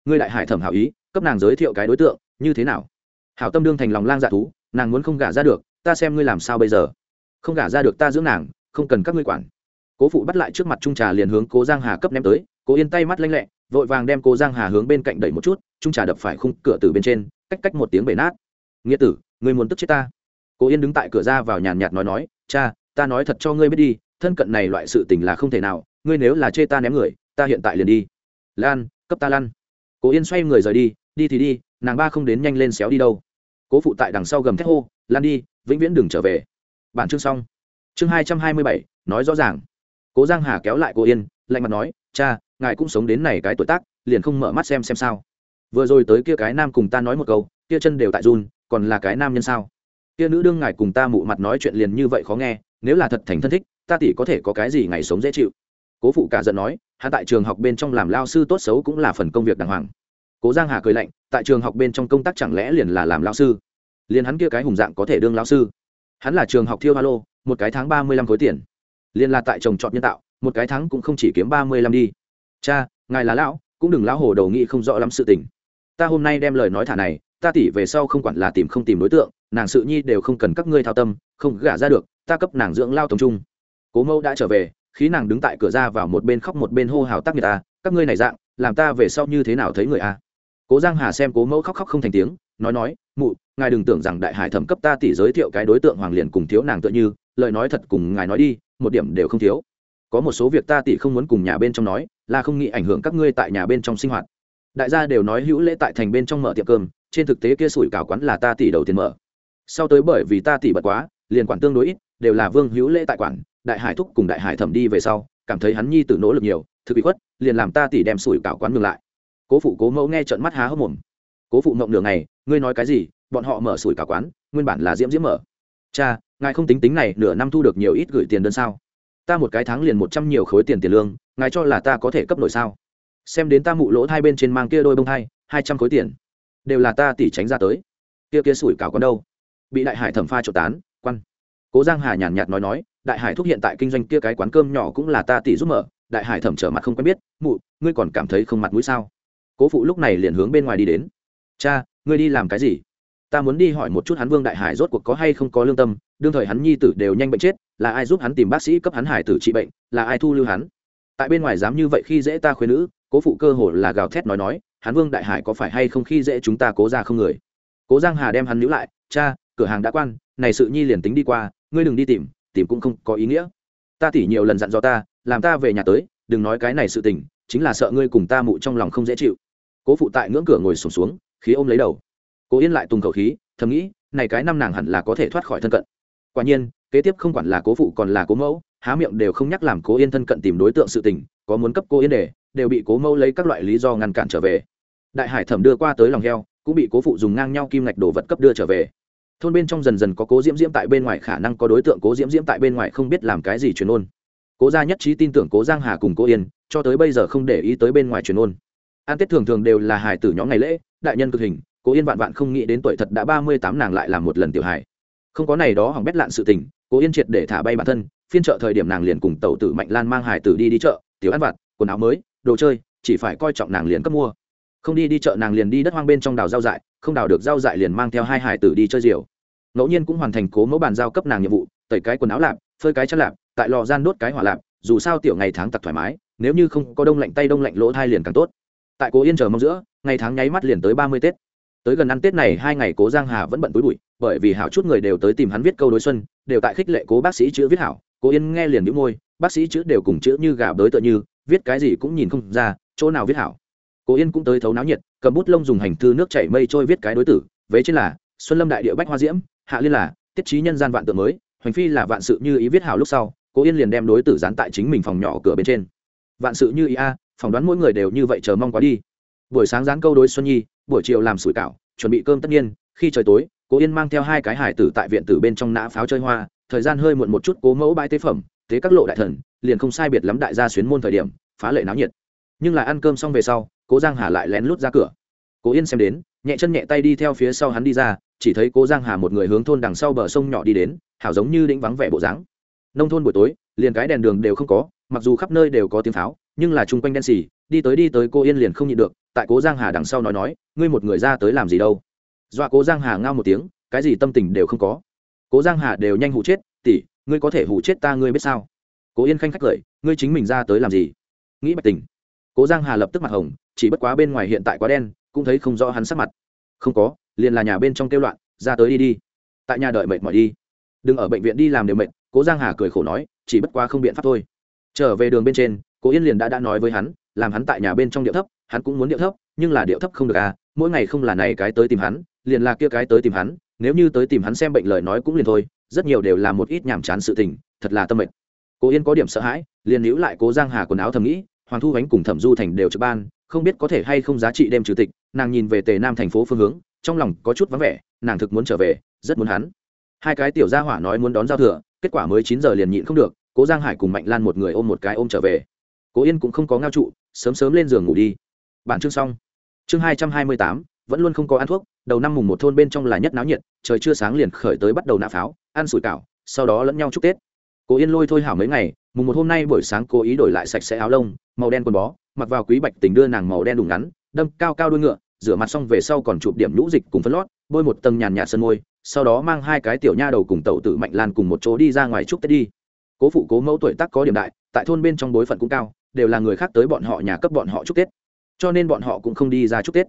Ngươi đại hải thẩm hảo ý, cấp nàng giới thiệu cái đối tượng, như thế nào? Hảo tâm đương thành lòng lang dạ thú, nàng muốn không gả ra được, ta xem ngươi làm sao bây giờ. Không gả ra được ta dưỡng nàng, không cần các ngươi quản cố phụ bắt lại trước mặt trung trà liền hướng cố giang hà cấp ném tới, cố yên tay mắt lanh lẹ, vội vàng đem cố giang hà hướng bên cạnh đẩy một chút, trung trà đập phải khung cửa từ bên trên, cách cách một tiếng bể nát. Nghĩa tử, ngươi muốn tức chết ta? Cố yên đứng tại cửa ra vào nhàn nhạt nói nói, cha, ta nói thật cho ngươi biết đi, thân cận này loại sự tình là không thể nào, ngươi nếu là chê ta ném người, ta hiện tại liền đi. Lan, cấp ta lăn. Cố yên xoay người rời đi đi thì đi, nàng ba không đến nhanh lên xéo đi đâu. Cố phụ tại đằng sau gầm thét hô, lan đi, vĩnh viễn đừng trở về. Bản chương xong. Chương hai trăm hai mươi bảy, nói rõ ràng cố giang hà kéo lại cô yên, lạnh mặt nói, cha, ngài cũng sống đến này cái tuổi tác, liền không mở mắt xem xem sao. Vừa rồi tới kia cái nam cùng ta nói một câu, kia chân đều tại run, còn là cái nam nhân sao? Kia nữ đương ngài cùng ta mụ mặt nói chuyện liền như vậy khó nghe, nếu là thật thành thân thích, ta tỷ có thể có cái gì ngày sống dễ chịu? Cố phụ cả giận nói, hạ tại trường học bên trong làm lao sư tốt xấu cũng là phần công việc đàng hoàng. Cố giang hà cười lạnh, tại trường học bên trong công tác chẳng lẽ liền là làm lao sư? Liền hắn kia cái hùng dạng có thể đương lao sư? Hắn là trường học thiêu ba lô, một cái tháng ba mươi lăm khối tiền liền là tại trồng trọt nhân tạo, một cái tháng cũng không chỉ kiếm ba mươi lăm đi. Cha, ngài là lão, cũng đừng lão hồ đầu nghị không rõ lắm sự tình. Ta hôm nay đem lời nói thả này, ta tỉ về sau không quản là tìm không tìm đối tượng, nàng sự nhi đều không cần các ngươi thao tâm, không gả ra được, ta cấp nàng dưỡng lao tổng trung. Cố mẫu đã trở về khi nàng đứng tại cửa ra vào một bên khóc một bên hô hào tác người ta, các ngươi này dạng, làm ta về sau như thế nào thấy người a? Cố giang hà xem cố mẫu khóc khóc không thành tiếng, nói nói, mụ, ngài đừng tưởng rằng đại hải thẩm cấp ta tỷ giới thiệu cái đối tượng hoàng liền cùng thiếu nàng tựa như, lời nói thật cùng ngài nói đi một điểm đều không thiếu. Có một số việc ta tỷ không muốn cùng nhà bên trong nói, là không nghĩ ảnh hưởng các ngươi tại nhà bên trong sinh hoạt. Đại gia đều nói hữu lễ tại thành bên trong mở tiệm cơm, trên thực tế kia sủi cảo quán là ta tỷ đầu tiền mở. Sau tới bởi vì ta tỷ bật quá, liền quản tương đối ít, đều là vương hữu lễ tại quản, đại hải thúc cùng đại hải thẩm đi về sau, cảm thấy hắn nhi tử nỗ lực nhiều, thực bị khuất, liền làm ta tỷ đem sủi cảo quán ngừng lại. Cố phụ cố mẫu nghe trận mắt há hốc mồm. Cố phụ mộng nửa ngày, ngươi nói cái gì, bọn họ mở sủi cảo quán, nguyên bản là diễm diễm mở. Cha ngài không tính tính này nửa năm thu được nhiều ít gửi tiền đơn sao? Ta một cái tháng liền một trăm nhiều khối tiền tiền lương, ngài cho là ta có thể cấp nổi sao? Xem đến ta mụ lỗ hai bên trên mang kia đôi bông hai hai trăm khối tiền, đều là ta tỉ tránh ra tới. Kia kia sủi cảo con đâu? Bị đại hải thẩm pha trộn tán, quan. Cố giang hà nhàn nhạt nói nói, đại hải thúc hiện tại kinh doanh kia cái quán cơm nhỏ cũng là ta tỉ giúp mở, đại hải thẩm trở mặt không quen biết, mụ, ngươi còn cảm thấy không mặt mũi sao? Cố phụ lúc này liền hướng bên ngoài đi đến. Cha, ngươi đi làm cái gì? Ta muốn đi hỏi một chút hắn vương đại hải rốt cuộc có hay không có lương tâm đương thời hắn nhi tử đều nhanh bệnh chết là ai giúp hắn tìm bác sĩ cấp hắn hải tử trị bệnh là ai thu lưu hắn? Tại bên ngoài dám như vậy khi dễ ta khuyên nữ cố phụ cơ hồ là gào thét nói nói hắn vương đại hải có phải hay không khi dễ chúng ta cố ra không người? Cố giang hà đem hắn níu lại cha cửa hàng đã quan này sự nhi liền tính đi qua ngươi đừng đi tìm tìm cũng không có ý nghĩa. Ta tỉ nhiều lần dặn dò ta làm ta về nhà tới đừng nói cái này sự tình chính là sợ ngươi cùng ta mụ trong lòng không dễ chịu. Cố phụ tại ngưỡng cửa ngồi sùng xuống, xuống khí ôm lấy đầu cố yên lại tùng khẩu khí, thầm nghĩ, này cái năm nàng hẳn là có thể thoát khỏi thân cận. Quả nhiên, kế tiếp không quản là cố phụ còn là cố mẫu, há miệng đều không nhắc làm cố yên thân cận tìm đối tượng sự tình, có muốn cấp cố yên để, đều bị cố mẫu lấy các loại lý do ngăn cản trở về. Đại hải thẩm đưa qua tới lòng heo, cũng bị cố phụ dùng ngang nhau kim ngạch đồ vật cấp đưa trở về. Thôn bên trong dần dần có cố diễm diễm tại bên ngoài, khả năng có đối tượng cố diễm diễm tại bên ngoài không biết làm cái gì truyền ôn. Cố gia nhất trí tin tưởng cố giang hà cùng cố yên, cho tới bây giờ không để ý tới bên ngoài truyền ôn. An tết thường thường đều là hài tử nhóm ngày lễ, đại nhân cực hình cố yên vạn vạn không nghĩ đến tuổi thật đã ba mươi tám nàng lại làm một lần tiểu hài. Không có này đó hỏng bét lạn sự tình, cố yên triệt để thả bay bản thân, phiên chợ thời điểm nàng liền cùng tàu tử mạnh lan mang hải tử đi đi chợ, tiểu ăn vặt, quần áo mới, đồ chơi, chỉ phải coi trọng nàng liền cấp mua. Không đi đi chợ nàng liền đi đất hoang bên trong đào rau dại, không đào được rau dại liền mang theo hai hải tử đi chơi diều ngẫu nhiên cũng hoàn thành cố mẫu bàn giao cấp nàng nhiệm vụ, tẩy cái quần áo lạp, phơi cái chất lạp, tại lò gian đốt cái hỏa lạp, dù sao tiểu ngày tháng tặc thoải mái, nếu như không có đông lạnh tay đông lạnh lỗ thai liền càng tốt. Tại cố yên chờ mong giữa, ngày tháng nháy mắt liền tới ba mươi tết tới gần ăn tết này, hai ngày cố giang hà vẫn bận túi bụi, bởi vì hảo chút người đều tới tìm hắn viết câu đối xuân, đều tại khích lệ cố bác sĩ chữ viết hảo. Cố yên nghe liền nhíu môi, bác sĩ chữ đều cùng chữ như gà đối tựa như, viết cái gì cũng nhìn không ra, chỗ nào viết hảo. Cố yên cũng tới thấu náo nhiệt, cầm bút lông dùng hành thư nước chảy mây trôi viết cái đối tử, vế trên là, xuân lâm đại địa bách hoa diễm, hạ liên là, tiết trí nhân gian vạn tượng mới, hoành phi là vạn sự như ý viết hảo lúc sau, cố yên liền đem đối tử dán tại chính mình phòng nhỏ cửa bên trên. Vạn sự như ý a, phỏng đoán mỗi người đều như vậy chờ mong quá đi. Buổi sáng dán câu đối xuân nhi buổi chiều làm sủi cảo, chuẩn bị cơm tất nhiên, khi trời tối, cố yên mang theo hai cái hải tử tại viện tử bên trong nã pháo chơi hoa, thời gian hơi muộn một chút cố mẫu bãi tế phẩm, tế các lộ đại thần, liền không sai biệt lắm đại gia xuyến môn thời điểm, phá lệ náo nhiệt. Nhưng lại ăn cơm xong về sau, cố giang hà lại lén lút ra cửa. Cố yên xem đến, nhẹ chân nhẹ tay đi theo phía sau hắn đi ra, chỉ thấy cố giang hà một người hướng thôn đằng sau bờ sông nhỏ đi đến, hảo giống như đĩnh vắng vẻ bộ dáng. Nông thôn buổi tối, liền cái đèn đường đều không có, mặc dù khắp nơi đều có tiếng pháo, nhưng là chung quanh đen xì đi tới đi tới cô yên liền không nhịn được, tại cố giang hà đằng sau nói nói, ngươi một người ra tới làm gì đâu? Dọa cố giang hà ngao một tiếng, cái gì tâm tình đều không có. Cố giang hà đều nhanh hụ chết, tỷ, ngươi có thể hụ chết ta ngươi biết sao? Cố yên khanh khách cười, ngươi chính mình ra tới làm gì? Nghĩ bạch tình cố giang hà lập tức mặt hồng, chỉ bất quá bên ngoài hiện tại quá đen, cũng thấy không rõ hắn sắc mặt. Không có, liền là nhà bên trong kêu loạn, ra tới đi đi, tại nhà đợi mệt mỏi đi. Đừng ở bệnh viện đi làm đều mệt, cố giang hà cười khổ nói, chỉ bất quá không biện pháp thôi. Trở về đường bên trên cố yên liền đã đã nói với hắn làm hắn tại nhà bên trong điệu thấp, hắn cũng muốn điệu thấp, nhưng là điệu thấp không được à mỗi ngày không là này cái tới tìm hắn, liền là kia cái tới tìm hắn, nếu như tới tìm hắn xem bệnh lời nói cũng liền thôi, rất nhiều đều là một ít nhàm chán sự tình, thật là tâm mệnh. Cố yên có điểm sợ hãi, liền níu lại cố giang hà quần áo thầm nghĩ, hoàng thu ánh cùng thẩm du thành đều trực ban, không biết có thể hay không giá trị đêm chủ tịch, nàng nhìn về tề nam thành phố phương hướng, trong lòng có chút vắng vẻ, nàng thực muốn trở về, rất muốn hắn. Hai cái tiểu gia hỏa nói muốn đón giao thừa, kết quả mới chín giờ liền nhịn không được, cố giang hải cùng mạnh lan một người ôm một cái ôm trở về. Cố yên cũng không có ngao trụ sớm sớm lên giường ngủ đi. Bản chương xong. Chương hai trăm hai mươi tám, vẫn luôn không có ăn thuốc, đầu năm mùng một thôn bên trong là nhất náo nhiệt, trời chưa sáng liền khởi tới bắt đầu nạ pháo, ăn sủi cảo, sau đó lẫn nhau chúc tết. Cố yên lôi thôi hảo mấy ngày, mùng một hôm nay buổi sáng cố ý đổi lại sạch sẽ áo lông, màu đen quần bó, mặc vào quý bạch tình đưa nàng màu đen đủ ngắn, đâm cao cao đuôi ngựa, rửa mặt xong về sau còn chụp điểm nhũ dịch cùng phân lót, bôi một tầng nhàn nhạt sơn môi, sau đó mang hai cái tiểu nha đầu cùng tẩu tử mạnh lan cùng một chỗ đi ra ngoài chúc tết đi. Cố phụ cố mẫu tuổi tác có điểm đại, tại thôn bên trong bối phận cũng cao đều là người khác tới bọn họ nhà cấp bọn họ chúc tết. Cho nên bọn họ cũng không đi ra chúc tết.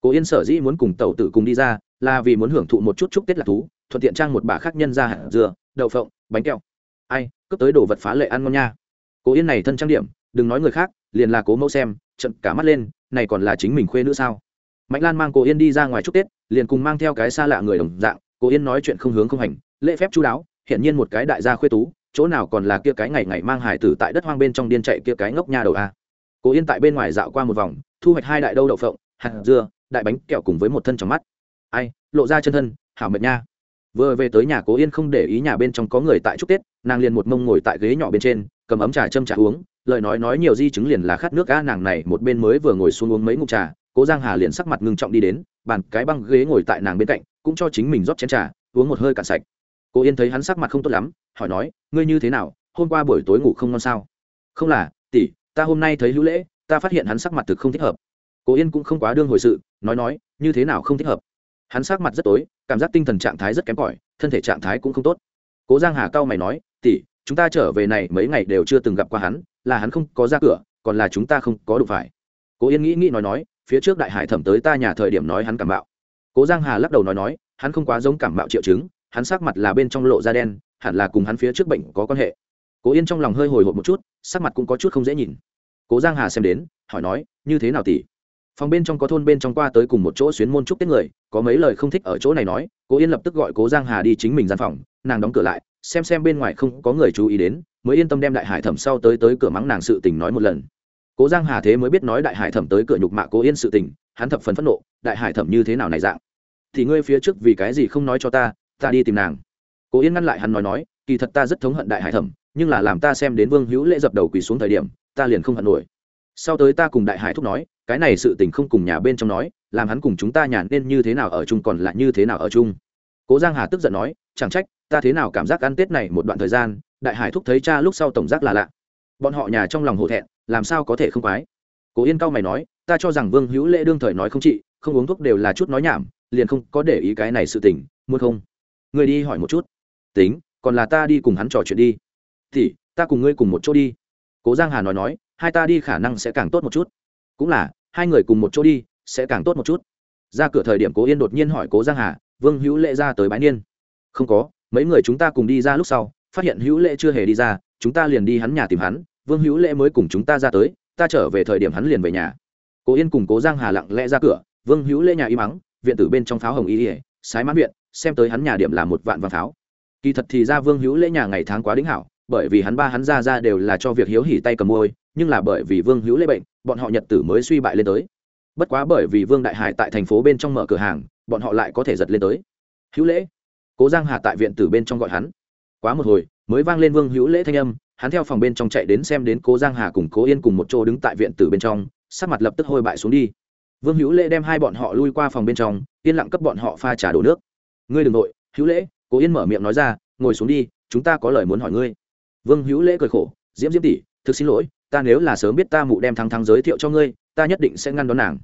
Cố yên sở dĩ muốn cùng tẩu tử cùng đi ra là vì muốn hưởng thụ một chút chúc tết lạc thú, thuận tiện trang một bà khác nhân ra hạt dừa, đậu phộng, bánh kẹo. Ai, cướp tới đồ vật phá lệ ăn ngon nha. Cố yên này thân trang điểm, đừng nói người khác, liền là cố mẫu xem, trận cả mắt lên, này còn là chính mình khuê nữa sao? Mạnh lan mang cố yên đi ra ngoài chúc tết, liền cùng mang theo cái xa lạ người đồng dạng, cố yên nói chuyện không hướng không hành, lễ phép chú đáo, hiển nhiên một cái đại gia khuê tú chỗ nào còn là kia cái ngày ngày mang hải tử tại đất hoang bên trong điên chạy kia cái ngốc nha đầu a? Cố yên tại bên ngoài dạo qua một vòng, thu hoạch hai đại đâu đậu phộng, hạt dưa, đại bánh kẹo cùng với một thân trong mắt. Ai, lộ ra chân thân, hảo mệt nha. Vừa về tới nhà cố yên không để ý nhà bên trong có người tại chúc tết, nàng liền một mông ngồi tại ghế nhỏ bên trên, cầm ấm trà châm trà uống, lời nói nói nhiều di chứng liền là khát nước a, nàng này một bên mới vừa ngồi xuống uống mấy ngụm trà, cố giang hà liền sắc mặt ngưng trọng đi đến, bàn cái băng ghế ngồi tại nàng bên cạnh, cũng cho chính mình rót chén trà, uống một hơi cạn sạch. Cô yên thấy hắn sắc mặt không tốt lắm, hỏi nói, ngươi như thế nào? Hôm qua buổi tối ngủ không ngon sao? Không là, tỷ, ta hôm nay thấy hữu lễ, ta phát hiện hắn sắc mặt thực không thích hợp. Cô yên cũng không quá đương hồi sự, nói nói, như thế nào không thích hợp? Hắn sắc mặt rất tối, cảm giác tinh thần trạng thái rất kém cỏi, thân thể trạng thái cũng không tốt. Cố giang hà cao mày nói, tỷ, chúng ta trở về này mấy ngày đều chưa từng gặp qua hắn, là hắn không có ra cửa, còn là chúng ta không có đủ phải. Cố yên nghĩ nghĩ nói nói, phía trước đại hải thẩm tới ta nhà thời điểm nói hắn cảm bạo. Cố giang hà lắc đầu nói nói, hắn không quá giống cảm bạo triệu chứng hắn sắc mặt là bên trong lộ da đen, hẳn là cùng hắn phía trước bệnh có quan hệ. Cố yên trong lòng hơi hồi hộp một chút, sắc mặt cũng có chút không dễ nhìn. Cố giang hà xem đến, hỏi nói, như thế nào tỷ? Phòng bên trong có thôn bên trong qua tới cùng một chỗ xuyến môn chúc tết người, có mấy lời không thích ở chỗ này nói, cố yên lập tức gọi cố giang hà đi chính mình gian phòng, nàng đóng cửa lại, xem xem bên ngoài không có người chú ý đến, mới yên tâm đem đại hải thẩm sau tới tới cửa mắng nàng sự tình nói một lần. Cố giang hà thế mới biết nói đại hải thẩm tới cửa nhục mạ cố yên sự tình, hắn thập phần phẫn nộ, đại hải thẩm như thế nào này dạng? Thì ngươi phía trước vì cái gì không nói cho ta ta đi tìm nàng. Cố yên ngăn lại hắn nói nói, kỳ thật ta rất thống hận đại hải thẩm, nhưng là làm ta xem đến vương hữu lễ dập đầu quỳ xuống thời điểm, ta liền không hận nổi. Sau tới ta cùng đại hải thúc nói, cái này sự tình không cùng nhà bên trong nói, làm hắn cùng chúng ta nhàn nên như thế nào ở chung còn lại như thế nào ở chung. Cố giang hà tức giận nói, chẳng trách, ta thế nào cảm giác ăn tết này một đoạn thời gian, đại hải thúc thấy cha lúc sau tổng giác là lạ. Bọn họ nhà trong lòng hổ thẹn, làm sao có thể không quái. Cố yên cao mày nói, ta cho rằng vương hữu lễ đương thời nói không trị, không uống thuốc đều là chút nói nhảm, liền không có để ý cái này sự tình, muốn không? Người đi hỏi một chút. Tính, còn là ta đi cùng hắn trò chuyện đi. Thì, ta cùng ngươi cùng một chỗ đi. Cố giang hà nói nói, hai ta đi khả năng sẽ càng tốt một chút. Cũng là, hai người cùng một chỗ đi, sẽ càng tốt một chút. Ra cửa thời điểm cố yên đột nhiên hỏi cố giang hà, vương hữu lệ ra tới bái niên? Không có, mấy người chúng ta cùng đi ra lúc sau, phát hiện hữu lệ chưa hề đi ra, chúng ta liền đi hắn nhà tìm hắn, vương hữu lệ mới cùng chúng ta ra tới, ta trở về thời điểm hắn liền về nhà. Cố yên cùng cố giang hà lặng lẽ ra cửa, vương hữu lệ nhà y mắng viện tử bên trong pháo hồng y ỉa sái mãn viện xem tới hắn nhà điểm là một vạn vàng pháo kỳ thật thì ra vương hữu lễ nhà ngày tháng quá đính hảo, bởi vì hắn ba hắn ra ra đều là cho việc hiếu hỉ tay cầm môi, nhưng là bởi vì vương hữu lễ bệnh, bọn họ nhật tử mới suy bại lên tới. Bất quá bởi vì vương đại hải tại thành phố bên trong mở cửa hàng, bọn họ lại có thể giật lên tới. Hữu lễ, cố giang hà tại viện tử bên trong gọi hắn. Quá một hồi, mới vang lên vương hữu lễ thanh âm, hắn theo phòng bên trong chạy đến xem đến cố giang hà cùng cố yên cùng một chỗ đứng tại viện tử bên trong, sắc mặt lập tức hôi bại xuống đi. Vương hữu lễ đem hai bọn họ lui qua phòng bên trong, yên lặng cấp bọn họ pha trà đổ nước ngươi đ ừ n g nội hữu lễ. Cố yên mở miệng nói ra, ngồi xuống đi, chúng ta có lời muốn hỏi ngươi. Vương hữu lễ cười khổ, diễm diễm tỷ, thực xin lỗi, ta nếu là sớm biết ta mụ đem thăng thăng giới thiệu cho ngươi, ta nhất định sẽ ngăn đón nàng.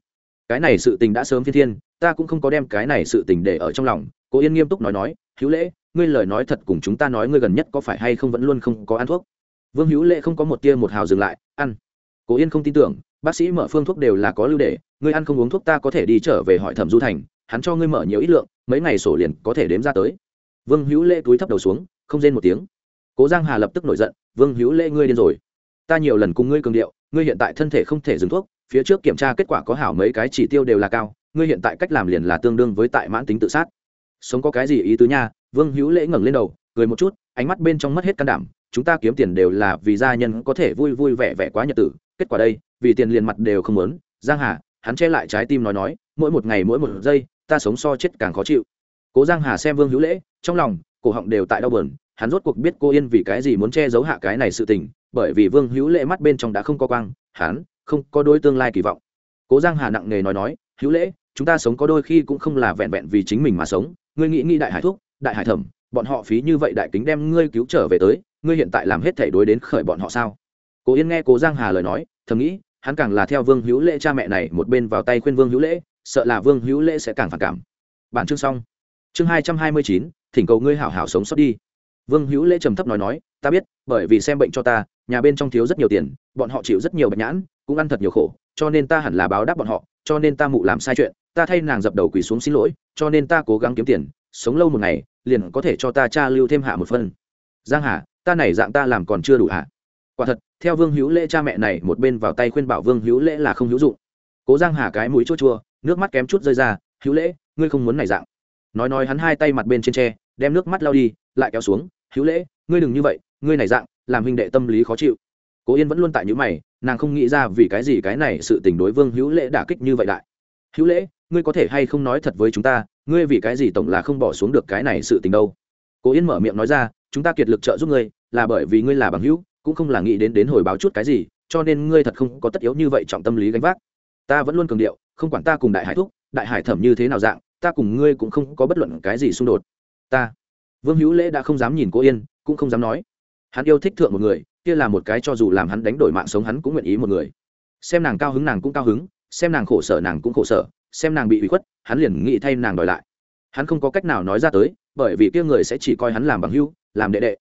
Cái này sự tình đã sớm phi thiên, ta cũng không có đem cái này sự tình để ở trong lòng. Cố yên nghiêm túc nói nói, hữu lễ, ngươi lời nói thật cùng chúng ta nói ngươi gần nhất có phải hay không vẫn luôn không có ăn thuốc? Vương hữu lễ không có một tia một hào dừng lại, ăn. Cố yên không tin tưởng, bác sĩ mở phương thuốc đều là có lưu để, ngươi ăn không uống thuốc ta có thể đi trở về hỏi thẩm du thành hắn cho ngươi mở nhiều ít lượng, mấy ngày sổ liền có thể đếm ra tới. Vương hữu lễ túi thấp đầu xuống, không rên một tiếng. Cố giang hà lập tức nổi giận, vương hữu lễ, ngươi điên rồi. Ta nhiều lần cùng ngươi cường điệu, ngươi hiện tại thân thể không thể dừng thuốc, phía trước kiểm tra kết quả có hảo mấy cái chỉ tiêu đều là cao, ngươi hiện tại cách làm liền là tương đương với tại mãn tính tự sát. Sống có cái gì ý tứ nha? Vương hữu lễ ngẩng lên đầu, cười một chút, ánh mắt bên trong mất hết can đảm, chúng ta kiếm tiền đều là vì gia nhân có thể vui vui vẻ vẻ quá nhật tử, kết quả đây, vì tiền liền mặt đều không muốn. Giang hà, hắn che lại trái tim nói nói, mỗi một ngày mỗi một giây ta sống so chết càng khó chịu. Cố giang hà xem vương hữu lễ, trong lòng, cổ họng đều tại đau bờn hắn rốt cuộc biết cô yên vì cái gì muốn che giấu hạ cái này sự tình, bởi vì vương hữu lễ mắt bên trong đã không có quang, hắn không có đôi tương lai kỳ vọng. Cố giang hà nặng nề nói nói, hữu lễ, chúng ta sống có đôi khi cũng không là vẹn vẹn vì chính mình mà sống, ngươi nghĩ nghĩ đại hải thúc, đại hải thẩm, bọn họ phí như vậy đại kính đem ngươi cứu trở về tới, ngươi hiện tại làm hết thể đối đến khởi bọn họ sao? Cố yên nghe cố giang hà lời nói, thầm nghĩ, hắn càng là theo vương hữu lễ cha mẹ này một bên vào tay khuyên vương hữu lễ sợ là vương hữu lễ sẽ càng phản cảm. Bản chương xong. Chương hai trăm hai mươi chín, thỉnh cầu ngươi hảo hảo sống sót đi. Vương hữu lễ trầm thấp nói nói, ta biết, bởi vì xem bệnh cho ta, nhà bên trong thiếu rất nhiều tiền, bọn họ chịu rất nhiều bệnh nhãn, cũng ăn thật nhiều khổ, cho nên ta hẳn là báo đáp bọn họ, cho nên ta mụ làm sai chuyện, ta thay nàng dập đầu quỳ xuống xin lỗi, cho nên ta cố gắng kiếm tiền, sống lâu một ngày, liền có thể cho ta cha lưu thêm hạ một phân giang hà, ta này dạng ta làm còn chưa đủ hạ quả thật, theo vương hữu lễ cha mẹ này một bên vào tay khuyên bảo vương hữu lễ là không hữu dụng. Cố giang hà cái mũi chua chua nước mắt kém chút rơi ra, hữu lễ, ngươi không muốn này dạng. Nói nói hắn hai tay mặt bên trên tre, đem nước mắt lao đi, lại kéo xuống, hữu lễ, ngươi đừng như vậy, ngươi này dạng, làm huynh đệ tâm lý khó chịu. Cố yên vẫn luôn tại những mày, nàng không nghĩ ra vì cái gì cái này sự tình đối vương hữu lễ đả kích như vậy đại. Hữu lễ, ngươi có thể hay không nói thật với chúng ta, ngươi vì cái gì tổng là không bỏ xuống được cái này sự tình đâu? Cố yên mở miệng nói ra, chúng ta kiệt lực trợ giúp ngươi, là bởi vì ngươi là bằng hữu, cũng không là nghĩ đến đến hồi báo chút cái gì, cho nên ngươi thật không có tất yếu như vậy trọng tâm lý gánh vác. Ta vẫn luôn cường điệu không quản ta cùng đại hải thúc, đại hải thẩm như thế nào dạng, ta cùng ngươi cũng không có bất luận cái gì xung đột. Ta, vương hữu lễ đã không dám nhìn cô yên, cũng không dám nói. Hắn yêu thích thượng một người, kia là một cái cho dù làm hắn đánh đổi mạng sống hắn cũng nguyện ý một người. Xem nàng cao hứng nàng cũng cao hứng, xem nàng khổ sở nàng cũng khổ sở, xem nàng bị hủy khuất, hắn liền nghĩ thay nàng đòi lại. Hắn không có cách nào nói ra tới, bởi vì kia người sẽ chỉ coi hắn làm bằng hữu, làm đệ đệ.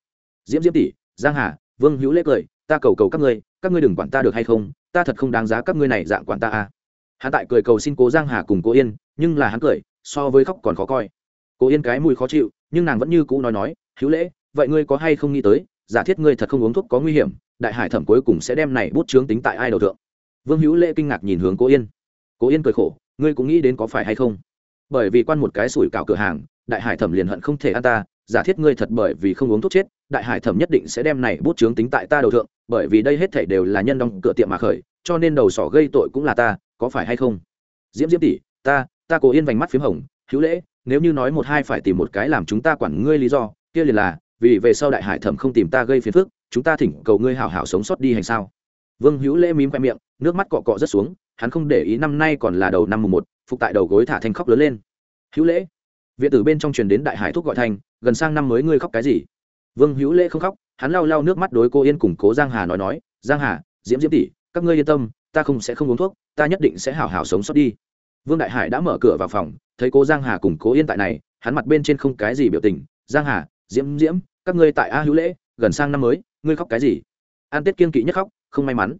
Diễm diễm tỷ, giang hà, vương hữu lễ cười, ta cầu cầu các ngươi các ngươi đừng quản ta được hay không, ta thật không đáng giá các ngươi này dạng quản ta à hắn tại cười cầu xin cố giang hà cùng cô yên, nhưng là hắn cười, so với khóc còn khó coi. Cô yên cái mùi khó chịu, nhưng nàng vẫn như cũ nói nói, hữu lễ, vậy ngươi có hay không nghĩ tới, giả thiết ngươi thật không uống thuốc có nguy hiểm, đại hải thẩm cuối cùng sẽ đem này bút chướng tính tại ai đầu thượng. Vương hữu lễ kinh ngạc nhìn hướng cô yên. Cô yên cười khổ, ngươi cũng nghĩ đến có phải hay không? Bởi vì quan một cái sủi cảo cửa hàng, đại hải thẩm liền hận không thể ăn ta, giả thiết ngươi thật bởi vì không uống thuốc chết, đại hải thẩm nhất định sẽ đem này bút chướng tính tại ta đầu thượng, bởi vì đây hết thể đều là nhân đóng cửa tiệm mà khởi, cho nên đầu sỏ gây tội cũng là ta có phải hay không? Diễm diễm tỷ, ta ta cố yên vành mắt p h í m hồng, hữu lễ, nếu như nói một hai phải tìm một cái làm chúng ta quản ngươi lý do, kia liền là, vì về sau đại hải thẩm không tìm ta gây phiền phức, chúng ta thỉnh cầu ngươi hảo hảo sống sót đi hành sao? Vương hữu lễ mím khoe miệng, nước mắt cọ cọ rất xuống, hắn không để ý năm nay còn là đầu năm mùng một, phục tại đầu gối thả thanh khóc lớn lên. Hữu lễ, viện tử bên trong truyền đến đại hải thúc gọi thanh, gần sang năm mới ngươi khóc cái gì? Vương hữu lễ không khóc, hắn lau lau nước mắt đối cô yên củng cố giang hà nói nói, giang hà, diễm diễm tỷ, các ngươi yên tâm ta không sẽ không uống thuốc, ta nhất định sẽ hảo hảo sống sót đi. Vương đại hải đã mở cửa vào phòng, thấy cố giang hà cùng cố yên tại này, hắn mặt bên trên không cái gì biểu tình. Giang hà, diễm diễm, các ngươi tại a hữu lễ, gần sang năm mới, ngươi khóc cái gì? An tết kiên kỵ nhất khóc, không may mắn.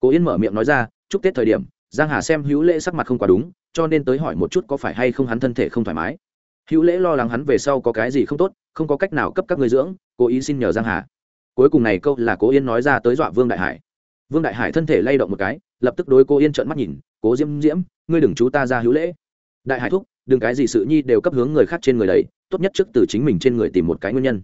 Cố yên mở miệng nói ra, chúc tết thời điểm, giang hà xem hữu lễ sắc mặt không quá đúng, cho nên tới hỏi một chút có phải hay không hắn thân thể không thoải mái. Hữu lễ lo lắng hắn về sau có cái gì không tốt, không có cách nào cấp các người dưỡng, cố ý xin nhờ giang hà. Cuối cùng này câu là cố yên nói ra tới dọa vương đại hải vương đại hải thân thể lay động một cái, lập tức đối cô yên trợn mắt nhìn, cố diễm diễm, ngươi đừng chú ta ra hữu lễ. Đại hải thúc, đừng cái gì sự nhi đều cấp hướng người khác trên người đấy tốt nhất trước từ chính mình trên người tìm một cái nguyên nhân.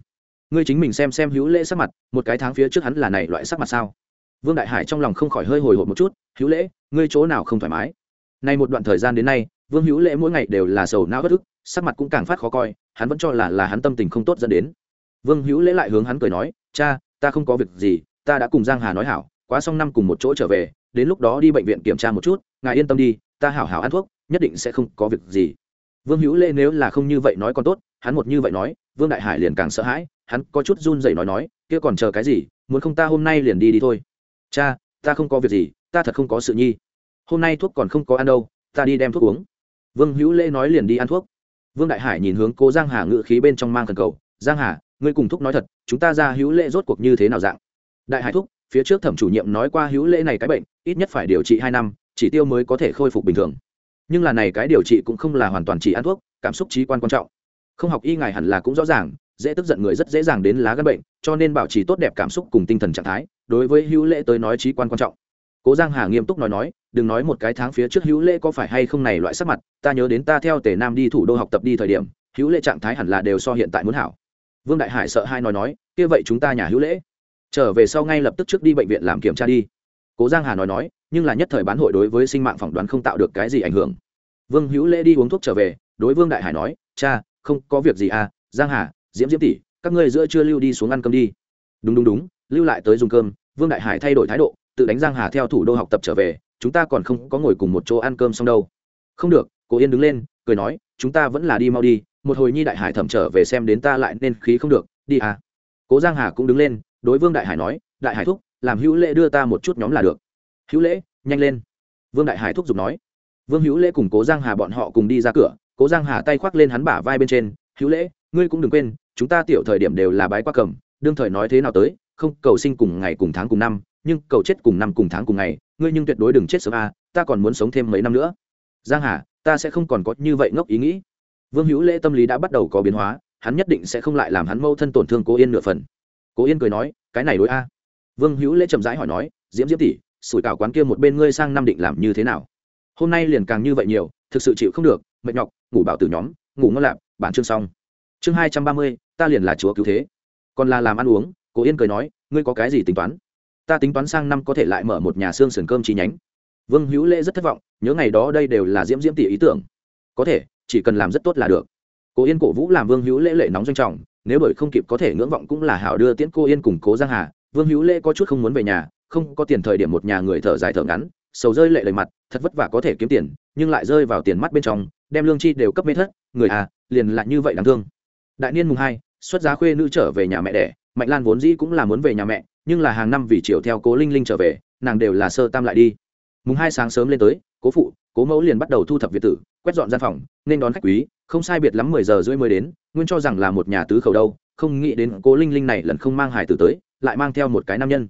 Ngươi chính mình xem xem hữu lễ sắc mặt, một cái tháng phía trước hắn là này loại sắc mặt sao? Vương đại hải trong lòng không khỏi hơi hồi hộp một chút, hữu lễ, ngươi chỗ nào không thoải mái? Nay một đoạn thời gian đến nay, vương hữu lễ mỗi ngày đều là sầu não bất ức, sắc mặt cũng càng phát khó coi, hắn vẫn cho là là hắn tâm tình không tốt dẫn đến. Vương hữu lễ lại hướng hắn cười nói, cha, ta không có việc gì, ta đã cùng giang hà nói hảo quá xong năm cùng một chỗ trở về, đến lúc đó đi bệnh viện kiểm tra một chút, ngài yên tâm đi, ta hảo hảo ăn thuốc, nhất định sẽ không có việc gì. Vương hữu lễ nếu là không như vậy nói còn tốt, hắn một như vậy nói, vương đại hải liền càng sợ hãi, hắn có chút run rẩy nói nói, kia còn chờ cái gì, muốn không ta hôm nay liền đi đi thôi. Cha, ta không có việc gì, ta thật không có sự nhi. Hôm nay thuốc còn không có ăn đâu, ta đi đem thuốc uống. Vương hữu lễ nói liền đi ăn thuốc. Vương đại hải nhìn hướng cô giang hà ngự khí bên trong mang thần cầu, giang hà, ngươi cùng thúc nói thật, chúng ta ra hữu lễ rốt cuộc như thế nào dạng? Đại hải thúc phía trước thẩm chủ nhiệm nói qua hữu lễ này cái bệnh, ít nhất phải điều trị hai năm, chỉ tiêu mới có thể khôi phục bình thường. Nhưng là này cái điều trị cũng không là hoàn toàn chỉ ăn thuốc, cảm xúc trí quan quan trọng. Không học y ngài hẳn là cũng rõ ràng, dễ tức giận người rất dễ dàng đến lá gan bệnh, cho nên bảo trì tốt đẹp cảm xúc cùng tinh thần trạng thái, đối với hữu lễ tới nói trí quan quan trọng. Cố giang hà nghiêm túc nói nói, đừng nói một cái tháng phía trước hữu lễ có phải hay không này loại sắc mặt, ta nhớ đến ta theo tề nam đi thủ đô học tập đi thời điểm, hữu lễ trạng thái hẳn là đều so hiện tại muốn hảo. Vương đại hải sợ hai nói nói, kia vậy chúng ta nhà hữu lễ trở về sau ngay lập tức trước đi bệnh viện làm kiểm tra đi. Cố giang hà nói nói, nhưng là nhất thời bán hội đối với sinh mạng phỏng đoán không tạo được cái gì ảnh hưởng. Vương hữu lễ đi uống thuốc trở về, đối vương đại hải nói, cha, không có việc gì à giang hà, diễm diễm tỷ, các ngươi giữa chưa lưu đi xuống ăn cơm đi. Đúng đúng đúng, lưu lại tới dùng cơm. Vương đại hải thay đổi thái độ, tự đánh giang hà theo thủ đô học tập trở về, chúng ta còn không có ngồi cùng một chỗ ăn cơm xong đâu. Không được cô yên đứng lên, cười nói, chúng ta vẫn là đi mau đi, một hồi nhi đại hải thẩm trở về xem đến ta lại nên khí không được, đi à. Cố giang hà cũng đứng lên đối vương đại hải nói, đại hải thúc, làm hữu lễ đưa ta một chút nhóm là được. Hữu lễ, nhanh lên. Vương đại hải thúc giục nói. Vương hữu lễ cùng cố giang hà bọn họ cùng đi ra cửa, cố giang hà tay khoác lên hắn bả vai bên trên, hữu lễ, ngươi cũng đừng quên, chúng ta tiểu thời điểm đều là bái qua cầm, đương thời nói thế nào tới, không, cầu sinh cùng ngày cùng tháng cùng năm, nhưng cầu chết cùng năm cùng tháng cùng ngày, ngươi nhưng tuyệt đối đừng chết sớm a, ta còn muốn sống thêm mấy năm nữa. Giang hà, ta sẽ không còn có như vậy ngốc ý nghĩ. Vương hữu lễ tâm lý đã bắt đầu có biến hóa, hắn nhất định sẽ không lại làm hắn mâu thân tổn thương cố yên nửa phần cố yên cười nói, cái này đối a. Vương hữu lễ chậm rãi hỏi nói, diễm diễm tỷ, sủi cảo quán kia một bên ngươi sang Nam định làm như thế nào? Hôm nay liền càng như vậy nhiều, thực sự chịu không được, mệt nhọc, ngủ bảo từ nhóm, ngủ ngon lạp, bản chương xong. Chương hai trăm ba mươi, ta liền là chúa cứu thế. Còn là làm ăn uống, cố yên cười nói, ngươi có cái gì tính toán? Ta tính toán sang năm có thể lại mở một nhà xương sườn cơm chi nhánh. Vương hữu lễ rất thất vọng, nhớ ngày đó đây đều là diễm diễm tỷ ý tưởng. Có thể, chỉ cần làm rất tốt là được. Cố yên cổ vũ làm vương hữu lễ lệ nóng doanh trọng nếu bởi không kịp có thể ngưỡng vọng cũng là hảo đưa tiễn cô yên cùng cố giang hà, vương hữu lễ có chút không muốn về nhà, không có tiền thời điểm một nhà người thở dài thở ngắn, sầu rơi lệ lời mặt, thật vất vả có thể kiếm tiền, nhưng lại rơi vào tiền mắt bên trong, đem lương chi đều cấp mê thất, người à liền lại như vậy đáng thương. Đại niên mùng hai, xuất giá khuê nữ trở về nhà mẹ đẻ, mạnh lan vốn dĩ cũng là muốn về nhà mẹ, nhưng là hàng năm vì chiều theo cố linh linh trở về, nàng đều là sơ tam lại đi. Mùng hai sáng sớm lên tới, cố phụ, cố mẫu liền bắt đầu thu thập việt tử, quét dọn gian phòng, nên đón khách quý không sai biệt lắm mười giờ rưỡi mới đến, nguyên cho rằng là một nhà tứ khẩu đâu, không nghĩ đến cố linh linh này lần không mang hải tử tới, lại mang theo một cái nam nhân.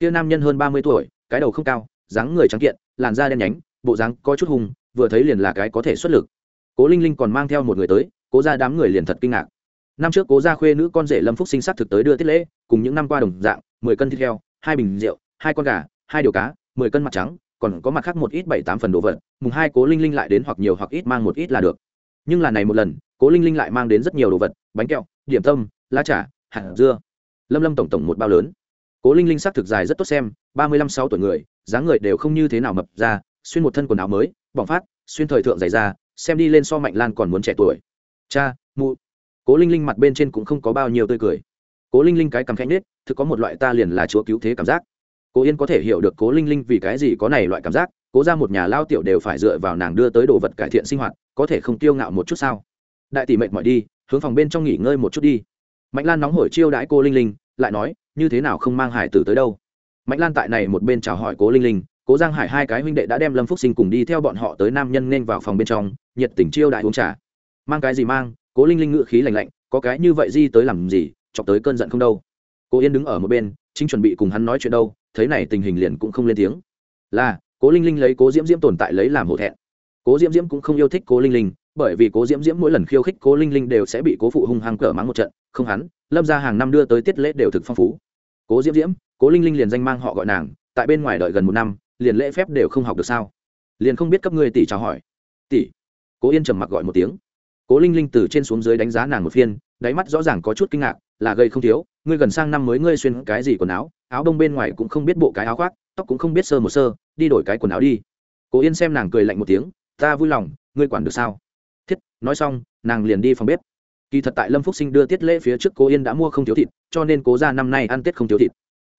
Kia nam nhân hơn ba mươi tuổi, cái đầu không cao, dáng người trắng kiện, làn da đen nhánh, bộ dáng có chút hùng vừa thấy liền là cái có thể xuất lực. Cố linh linh còn mang theo một người tới, cố ra đám người liền thật kinh ngạc. Năm trước cố gia khuê nữ con rể lâm phúc sinh sắc thực tới đưa tiết lễ, cùng những năm qua đồng dạng, mười cân thịt heo, hai bình rượu, hai con gà, hai điều cá, mười cân mặt trắng, còn có mặt khác một ít bảy tám phần đồ vật, mùng hai cố linh linh lại đến hoặc nhiều hoặc ít mang một ít là được nhưng là này một lần, cố linh linh lại mang đến rất nhiều đồ vật, bánh kẹo, điểm tâm, lá trà, hạt dưa. Lâm lâm tổng tổng một bao lớn. Cố linh linh sắc thực dài rất tốt xem, ba mươi lăm sáu tuổi người, dáng người đều không như thế nào mập ra, xuyên một thân quần áo mới, bỏng phát, xuyên thời thượng dày ra xem đi lên so mạnh lan còn muốn trẻ tuổi. Cha, mụ. Cố linh linh mặt bên trên cũng không có bao nhiêu tươi cười. Cố linh linh cái cằm khẽ nết thực có một loại ta liền là chúa cứu thế cảm giác. Cố yên có thể hiểu được cố linh linh vì cái gì có này loại cảm giác cố ra một nhà lao tiểu đều phải dựa vào nàng đưa tới đồ vật cải thiện sinh hoạt, có thể không tiêu ngạo một chút sao? Đại tỷ mệnh mọi đi, hướng phòng bên trong nghỉ ngơi một chút đi. Mạnh lan nóng hổi chiêu đãi cô linh linh, lại nói, như thế nào không mang hải tử tới đâu? Mạnh lan tại này một bên chào hỏi cố linh linh, cố giang hải hai cái huynh đệ đã đem lâm phúc sinh cùng đi theo bọn họ tới nam nhân nên vào phòng bên trong, nhiệt tình chiêu đại uống trà. Mang cái gì mang? Cố linh linh ngự khí lạnh lạnh, có cái như vậy di tới làm gì, chọc tới cơn giận không đâu. Cố yên đứng ở một bên, chính chuẩn bị cùng hắn nói chuyện đâu, thấy này tình hình liền cũng không lên tiếng. Là cố linh linh lấy cố diễm diễm tồn tại lấy làm hổ thẹn. Cố diễm diễm cũng không yêu thích cố linh linh, bởi vì cố diễm diễm mỗi lần khiêu khích cố linh linh đều sẽ bị cố phụ hung hăng cỡ mắng một trận, không hắn, lâm ra hàng năm đưa tới tiết lễ đều thực phong phú. Cố diễm diễm, cố linh linh liền danh mang họ gọi nàng, tại bên ngoài đợi gần một năm, liền lễ phép đều không học được sao? Liền không biết cấp ngươi tỷ chào hỏi. Tỷ. Cố yên trầm mặc gọi một tiếng. Cố linh linh từ trên xuống dưới đánh giá nàng một phiên, đáy mắt rõ ràng có chút kinh ngạc, là gây không thiếu, ngươi gần sang năm mới ngươi xuyên cái gì quần áo áo đông bên ngoài cũng không biết bộ cái áo khoác tóc cũng không biết sơ một sơ, đi đổi cái quần áo đi. Cố yên xem nàng cười lạnh một tiếng, ta vui lòng, ngươi quản được sao? Thiết, nói xong, nàng liền đi phòng bếp. Kỳ thật tại lâm phúc sinh đưa tiết lễ phía trước cố yên đã mua không thiếu thịt, cho nên cố ra năm nay ăn tết không thiếu thịt.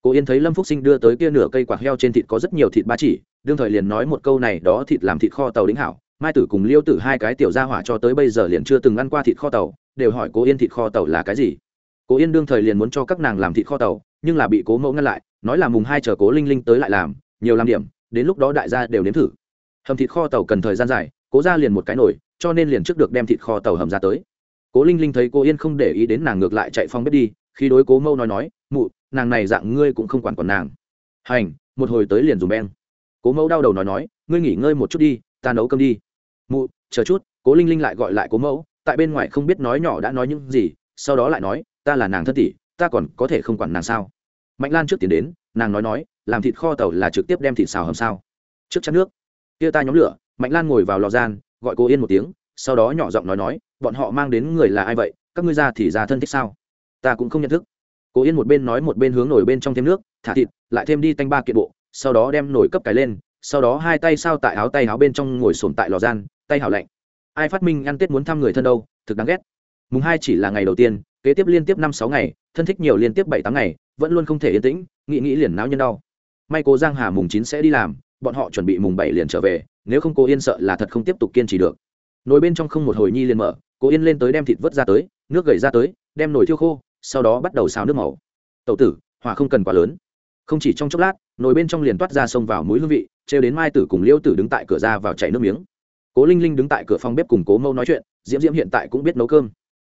Cố yên thấy lâm phúc sinh đưa tới kia nửa cây quạt heo trên thịt có rất nhiều thịt ba chỉ, đương thời liền nói một câu này, đó thịt làm thịt kho tàu đính hảo, mai tử cùng liêu tử hai cái tiểu gia hỏa cho tới bây giờ liền chưa từng ăn qua thịt kho tàu, đều hỏi cố yên thịt kho tàu là cái gì. Cố yên đương thời liền muốn cho các nàng làm thịt kho tàu, nhưng là bị cố mẫu ngăn lại nói là mùng hai chờ cố linh linh tới lại làm, nhiều làm điểm, đến lúc đó đại gia đều nếm thử. Hầm thịt kho tàu cần thời gian dài, cố ra liền một cái nổi cho nên liền trước được đem thịt kho tàu hầm ra tới. Cố linh linh thấy cô yên không để ý đến nàng ngược lại chạy phong bếp đi, khi đối cố mâu nói nói, mụ, nàng này dạng ngươi cũng không quản còn nàng. Hành, một hồi tới liền dùng beng. Cố mẫu đau đầu nói nói, ngươi nghỉ ngơi một chút đi, ta nấu cơm đi. Mụ, chờ chút. Cố linh linh lại gọi lại cố mẫu tại bên ngoài không biết nói nhỏ đã nói những gì, sau đó lại nói, ta là nàng thân tỷ, ta còn có thể không quản nàng sao? Mạnh lan trước tiến đến, nàng nói nói, làm thịt kho tàu là trực tiếp đem thịt xào hầm sao? Trước chắn nước. Kia ta nhóm lửa, mạnh lan ngồi vào lò gian, gọi cô yên một tiếng, sau đó nhỏ giọng nói nói, bọn họ mang đến người là ai vậy? Các ngươi ra thì ra thân thích sao? Ta cũng không nhận thức. Cô yên một bên nói một bên hướng nổi bên trong thêm nước, thả thịt, lại thêm đi tanh ba kiện bộ, sau đó đem nổi cấp cái lên, sau đó hai tay sao tại áo tay áo bên trong ngồi sồn tại lò gian, tay hảo lạnh. Ai phát minh ăn tết muốn thăm người thân đâu, thực đáng ghét. Mùng hai chỉ là ngày đầu tiên, kế tiếp liên tiếp năm sáu ngày thân thích nhiều liên tiếp bảy tám ngày, vẫn luôn không thể yên tĩnh, nghĩ nghĩ liền náo nhân đau. May cố giang hà mùng chín sẽ đi làm, bọn họ chuẩn bị mùng bảy liền trở về, nếu không cô yên sợ là thật không tiếp tục kiên trì được. Nồi bên trong không một hồi nhi liền mở, cô yên lên tới đem thịt vớt ra tới, nước gầy ra tới, đem nồi thiêu khô, sau đó bắt đầu xào nước màu. Tậu tử, hỏa không cần quá lớn. Không chỉ trong chốc lát, nồi bên trong liền toát ra sông vào mũi hương vị, trêu đến mai tử cùng liêu tử đứng tại cửa ra vào chảy nước miếng. Cố linh linh đứng tại cửa phòng bếp cùng cố mâu nói chuyện, diễm diễm hiện tại cũng biết nấu cơm.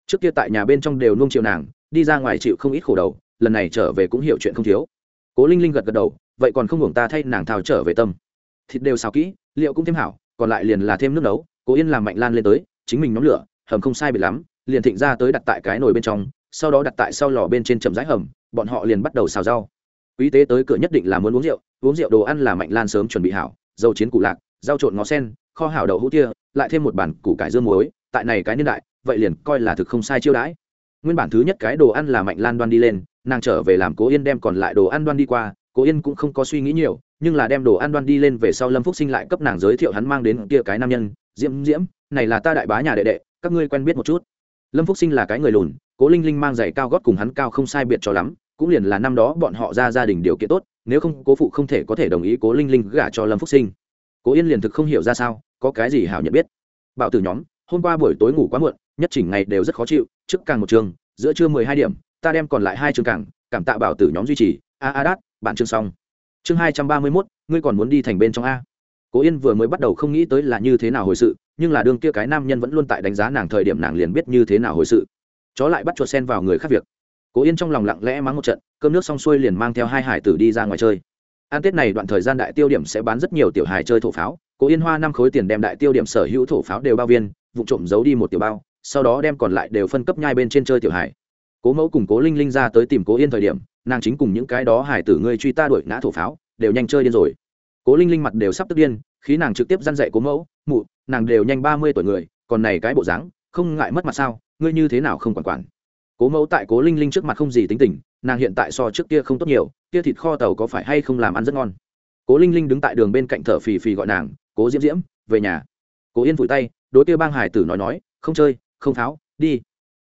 Trước kia tại nhà bên trong đều nung chiều nàng đi ra ngoài chịu không ít khổ đầu, lần này trở về cũng hiểu chuyện không thiếu. Cố linh linh gật gật đầu, vậy còn không hưởng ta thay nàng thao trở về tâm. Thịt đều xào kỹ, liệu cũng thêm hảo, còn lại liền là thêm nước nấu. Cố yên làm mạnh lan lên tới, chính mình nhóm lửa, hầm không sai bị lắm, liền thịnh ra tới đặt tại cái nồi bên trong, sau đó đặt tại sau lò bên trên chầm rãi hầm, bọn họ liền bắt đầu xào rau. Quý tế tới cửa nhất định là muốn uống rượu uống rượu đồ ăn là mạnh lan sớm chuẩn bị hảo, dầu chiến củ lạc, rau trộn ngó sen, kho hảo đậu hũ tia, lại thêm một bản củ cải dương muối, tại này cái niên đại, vậy liền coi là thực không sai chiêu đãi nguyên bản thứ nhất cái đồ ăn là mạnh lan đoan đi lên, nàng trở về làm cố yên đem còn lại đồ ăn đoan đi qua, cố yên cũng không có suy nghĩ nhiều, nhưng là đem đồ ăn đoan đi lên về sau lâm phúc sinh lại cấp nàng giới thiệu hắn mang đến kia cái nam nhân, diễm diễm, này là ta đại bá nhà đệ đệ, các ngươi quen biết một chút. Lâm phúc sinh là cái người lùn, cố linh linh mang giày cao gót cùng hắn cao không sai biệt cho lắm, cũng liền là năm đó bọn họ ra gia đình điều kiện tốt, nếu không, cố phụ không thể có thể đồng ý cố linh linh gả cho lâm phúc sinh. Cố yên liền thực không hiểu ra sao, có cái gì hảo nhận biết. Bảo tử nhóm hôm qua buổi tối ngủ quá muộn, nhất chỉnh ngày đều rất khó chịu, trước càng một trường, giữa trưa mười hai điểm, ta đem còn lại hai trường cảng cảm tạ bảo tử nhóm duy trì. A a đát, bạn chương xong. Chương hai trăm ba mươi mốt, ngươi còn muốn đi thành bên trong a. Cố yên vừa mới bắt đầu không nghĩ tới là như thế nào hồi sự, nhưng là đương kia cái nam nhân vẫn luôn tại đánh giá nàng thời điểm nàng liền biết như thế nào hồi sự. Chó lại bắt chuột sen vào người khác việc. Cố yên trong lòng lặng lẽ mắng một trận, cơm nước xong xuôi liền mang theo hai hải tử đi ra ngoài chơi. An tết này đoạn thời gian đại tiêu điểm sẽ bán rất nhiều tiểu hài chơi thổ pháo. Cố yên hoa năm khối tiền đem đại tiêu điểm sở hữu thổ pháo đều bao viên vụ trộm giấu đi một tiểu bao, sau đó đem còn lại đều phân cấp nhai bên trên chơi tiểu hải cố mẫu cùng cố linh linh ra tới tìm cố yên thời điểm, nàng chính cùng những cái đó hải tử ngươi truy ta đuổi nã thổ pháo, đều nhanh chơi điên rồi. Cố linh linh mặt đều sắp tức điên, khí nàng trực tiếp dăn dạy cố mẫu, mụ, nàng đều nhanh ba mươi tuổi người, còn này cái bộ dáng, không ngại mất mặt sao, ngươi như thế nào không quản quản? Cố mẫu tại cố linh linh trước mặt không gì tính tình, nàng hiện tại so trước kia không tốt nhiều, kia thịt kho tàu có phải hay không làm ăn rất ngon? Cố linh linh đứng tại đường bên cạnh thở phì phì gọi nàng, cố diễm diễm, về nhà. Cố yên vùi tay đối kia bang hải tử nói nói, không chơi, không tháo đi.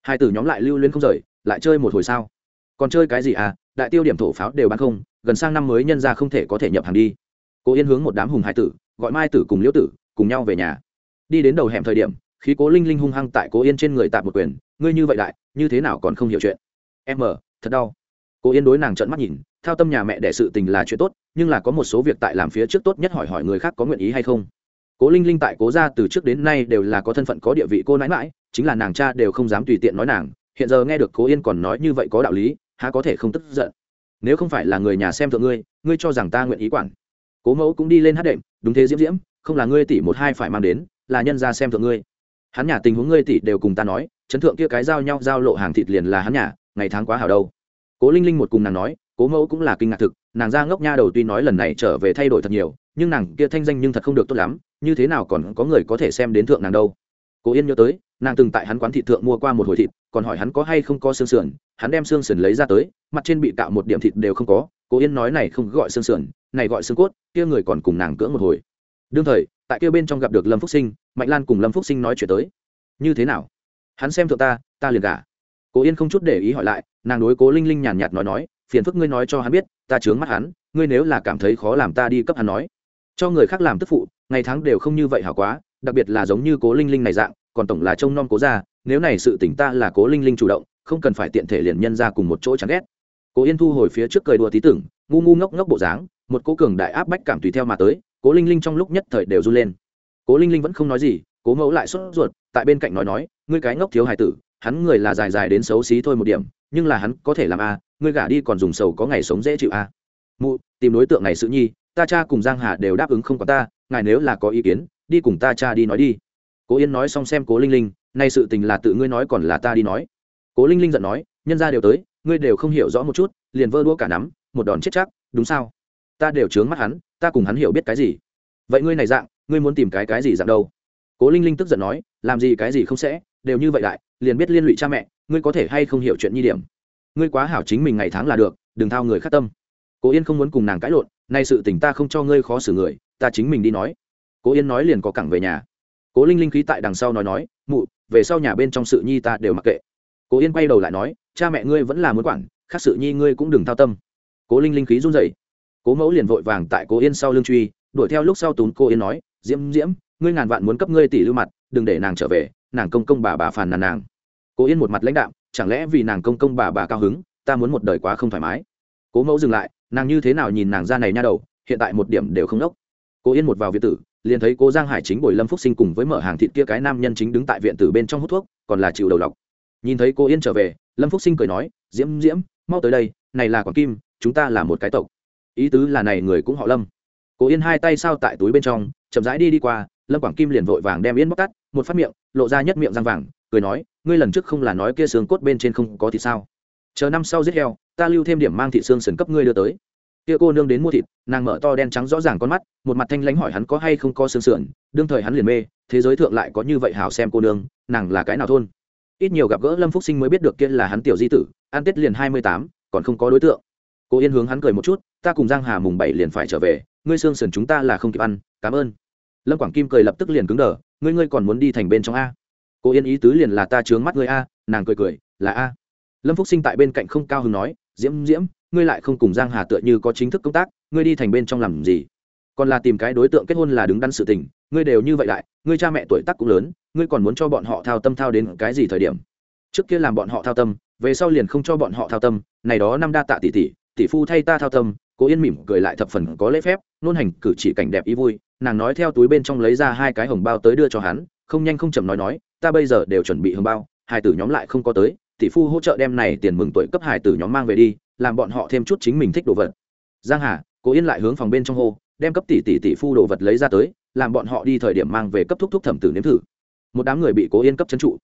Hải tử nhóm lại lưu luyến không rời, lại chơi một hồi sao? Còn chơi cái gì à? Đại tiêu điểm thổ pháo đều bán không, gần sang năm mới nhân ra không thể có thể nhập hàng đi. Cố yên hướng một đám hùng hải tử, gọi mai tử cùng liễu tử, cùng nhau về nhà. Đi đến đầu hẻm thời điểm khi cố linh linh hung hăng tại cố yên trên người tạp một quyền, ngươi như vậy đại, như thế nào còn không hiểu chuyện? Em mờ, thật đau. Cố yên đối nàng trợn mắt nhìn, thao tâm nhà mẹ đẻ sự tình là chuyện tốt, nhưng là có một số việc tại làm phía trước tốt nhất hỏi hỏi người khác có nguyện ý hay không? Cố linh linh tại cố gia từ trước đến nay đều là có thân phận có địa vị cô nãi mãi, chính là nàng cha đều không dám tùy tiện nói nàng. Hiện giờ nghe được cố yên còn nói như vậy có đạo lý, há có thể không tức giận? Nếu không phải là người nhà xem thượng ngươi ngươi cho rằng ta nguyện ý quản. Cố mẫu cũng đi lên hát đệm, đúng thế diễm diễm, không là ngươi tỷ một hai phải mang đến, là nhân ra xem thượng ngươi. Hắn nhà tình huống ngươi tỷ đều cùng ta nói, chấn thượng kia cái giao nhau giao lộ hàng thịt liền là hắn nhà, ngày tháng quá hảo đâu. Cố linh linh một cùng nàng nói, cố mẫu cũng là kinh ngạc thực, nàng ra ngốc nha đầu tuy nói lần này trở về thay đổi thật nhiều, nhưng nàng kia thanh danh nhưng thật không được tốt lắm như thế nào còn có người có thể xem đến thượng nàng đâu? Cố yên nhớ tới, nàng từng tại hắn quán thịt thượng mua qua một hồi thịt, còn hỏi hắn có hay không có xương sườn, hắn đem xương sườn lấy ra tới, mặt trên bị cạo một điểm thịt đều không có, cố yên nói này không gọi xương sườn, này gọi xương cốt, kia người còn cùng nàng cưỡng một hồi. Đương thời, tại kia bên trong gặp được lâm phúc sinh, mạnh lan cùng lâm phúc sinh nói chuyện tới. Như thế nào? Hắn xem thượng ta ta liền gả. Cố yên không chút để ý hỏi lại, nàng đối cố linh linh nhàn nhạt nói nói, phiền phức ngươi nói cho hắn biết, ta chướng mắt hắn, ngươi nếu là cảm thấy khó làm ta đi cấp hắn nói cho người khác làm tức phụ, ngày tháng đều không như vậy hảo quá, đặc biệt là giống như cố linh linh này dạng, còn tổng là trông non cố ra nếu này sự tỉnh ta là cố linh linh chủ động, không cần phải tiện thể liền nhân ra cùng một chỗ chán ghét. Cố yên thu hồi phía trước cười đùa tí tưởng, ngu ngu ngốc ngốc bộ dáng, một cố cường đại áp bách cảm tùy theo mà tới, cố linh linh trong lúc nhất thời đều run lên. Cố linh linh vẫn không nói gì, cố mẫu lại sốt ruột, tại bên cạnh nói nói, ngươi cái ngốc thiếu hài tử, hắn người là dài dài đến xấu xí thôi một điểm, nhưng là hắn có thể làm a, ngươi gả đi còn dùng sầu có ngày sống dễ chịu a. Mụ, tìm đối tượng này sự nhi ta cha cùng giang hà đều đáp ứng không có ta, ngài nếu là có ý kiến, đi cùng ta cha đi nói đi. Cố yên nói xong xem cố linh linh, nay sự tình là tự ngươi nói còn là ta đi nói. Cố linh linh giận nói, nhân ra đều tới, ngươi đều không hiểu rõ một chút, liền vơ đua cả nắm, một đòn chết chắc, đúng sao? Ta đều trướng mắt hắn, ta cùng hắn hiểu biết cái gì? Vậy ngươi này dạng, ngươi muốn tìm cái cái gì dạng đâu? Cố linh linh tức giận nói, làm gì cái gì không sẽ, đều như vậy đại, liền biết liên lụy cha mẹ, ngươi có thể hay không hiểu chuyện nhi điểm. Ngươi quá hảo chính mình ngày tháng là được, đừng thao người khát tâm. Cố yên không muốn cùng nàng cãi lộn nay sự tình ta không cho ngươi khó xử người, ta chính mình đi nói. Cố yên nói liền có cẳng về nhà. Cố linh linh khí tại đằng sau nói nói, mụ, về sau nhà bên trong sự nhi ta đều mặc kệ. Cố yên quay đầu lại nói, cha mẹ ngươi vẫn là muốn quản, khác sự nhi ngươi cũng đừng thao tâm. Cố linh linh khí run rẩy. Cố mẫu liền vội vàng tại cố yên sau lưng truy, đuổi theo lúc sau tún cô yên nói, diễm diễm, ngươi ngàn vạn muốn cấp ngươi tỷ lưu mặt, đừng để nàng trở về, nàng công công bà bà phàn nàn nàng. Cố yên một mặt lãnh đạm, chẳng lẽ vì nàng công công bà bà cao hứng, ta muốn một đời quá không thoải mái? Cố mẫu dừng lại nàng như thế nào nhìn nàng ra này nha đầu, hiện tại một điểm đều không đốc. Cô yên một vào viện tử, liền thấy cô giang hải chính bồi lâm phúc sinh cùng với mở hàng thịt kia cái nam nhân chính đứng tại viện tử bên trong hút thuốc, còn là chịu đầu lọc. Nhìn thấy cô yên trở về, lâm phúc sinh cười nói, diễm diễm, mau tới đây, này là quảng kim, chúng ta là một cái tộc. Ý tứ là này người cũng họ lâm. Cô yên hai tay sao tại túi bên trong, chậm rãi đi đi qua, lâm quảng kim liền vội vàng đem yên bóc tắt, một phát miệng, lộ ra nhất miệng răng vàng, cười nói, ngươi lần trước không là nói kia xương cốt bên trên không có thì sao? Chờ năm sau giết heo, ta lưu thêm điểm mang thị xương sần cấp ngươi đưa tới. Kia cô nương đến mua thịt, nàng mở to đen trắng rõ ràng con mắt, một mặt thanh lãnh hỏi hắn có hay không có xương sườn, đương thời hắn liền mê, thế giới thượng lại có như vậy hảo xem cô nương, nàng là cái nào thôn? Ít nhiều gặp gỡ lâm phúc sinh mới biết được kia là hắn tiểu di tử an tết liền hai mươi tám, còn không có đối tượng. Cô yên hướng hắn cười một chút, ta cùng giang hà mùng bảy liền phải trở về, ngươi xương sườn chúng ta là không kịp ăn, cảm ơn. Lâm quảng kim cười lập tức liền cứng đờ, ngươi ngươi còn muốn đi thành bên trong a. Cô yên ý tứ liền là ta trướng mắt ngươi a, nàng cười cười, là a lâm phúc sinh tại bên cạnh không cao hứng nói, diễm diễm, ngươi lại không cùng giang hà tựa như có chính thức công tác, ngươi đi thành bên trong làm gì? Còn là tìm cái đối tượng kết hôn là đứng đắn sự tình, ngươi đều như vậy lại, ngươi cha mẹ tuổi tác cũng lớn, ngươi còn muốn cho bọn họ thao tâm thao đến cái gì thời điểm? Trước kia làm bọn họ thao tâm, về sau liền không cho bọn họ thao tâm, này đó năm đa tạ tỷ tỷ tỷ phu thay ta thao tâm. Cố yên mỉm cười lại thập phần có lễ phép, nôn hành cử chỉ cảnh đẹp ý vui, nàng nói theo túi bên trong lấy ra hai cái hồng bao tới đưa cho hắn, không nhanh không chậm nói nói, ta bây giờ đều chuẩn bị hồng bao, hai tử nhóm lại không có tới tỷ phu hỗ trợ đem này tiền mừng tuổi cấp hải tử nhóm mang về đi, làm bọn họ thêm chút chính mình thích đồ vật. Giang hà, cố yên lại hướng phòng bên trong hô, đem cấp tỷ tỷ tỷ phu đồ vật lấy ra tới, làm bọn họ đi thời điểm mang về cấp thúc thúc thẩm tử nếm thử. Một đám người bị cố yên cấp trấn trụ.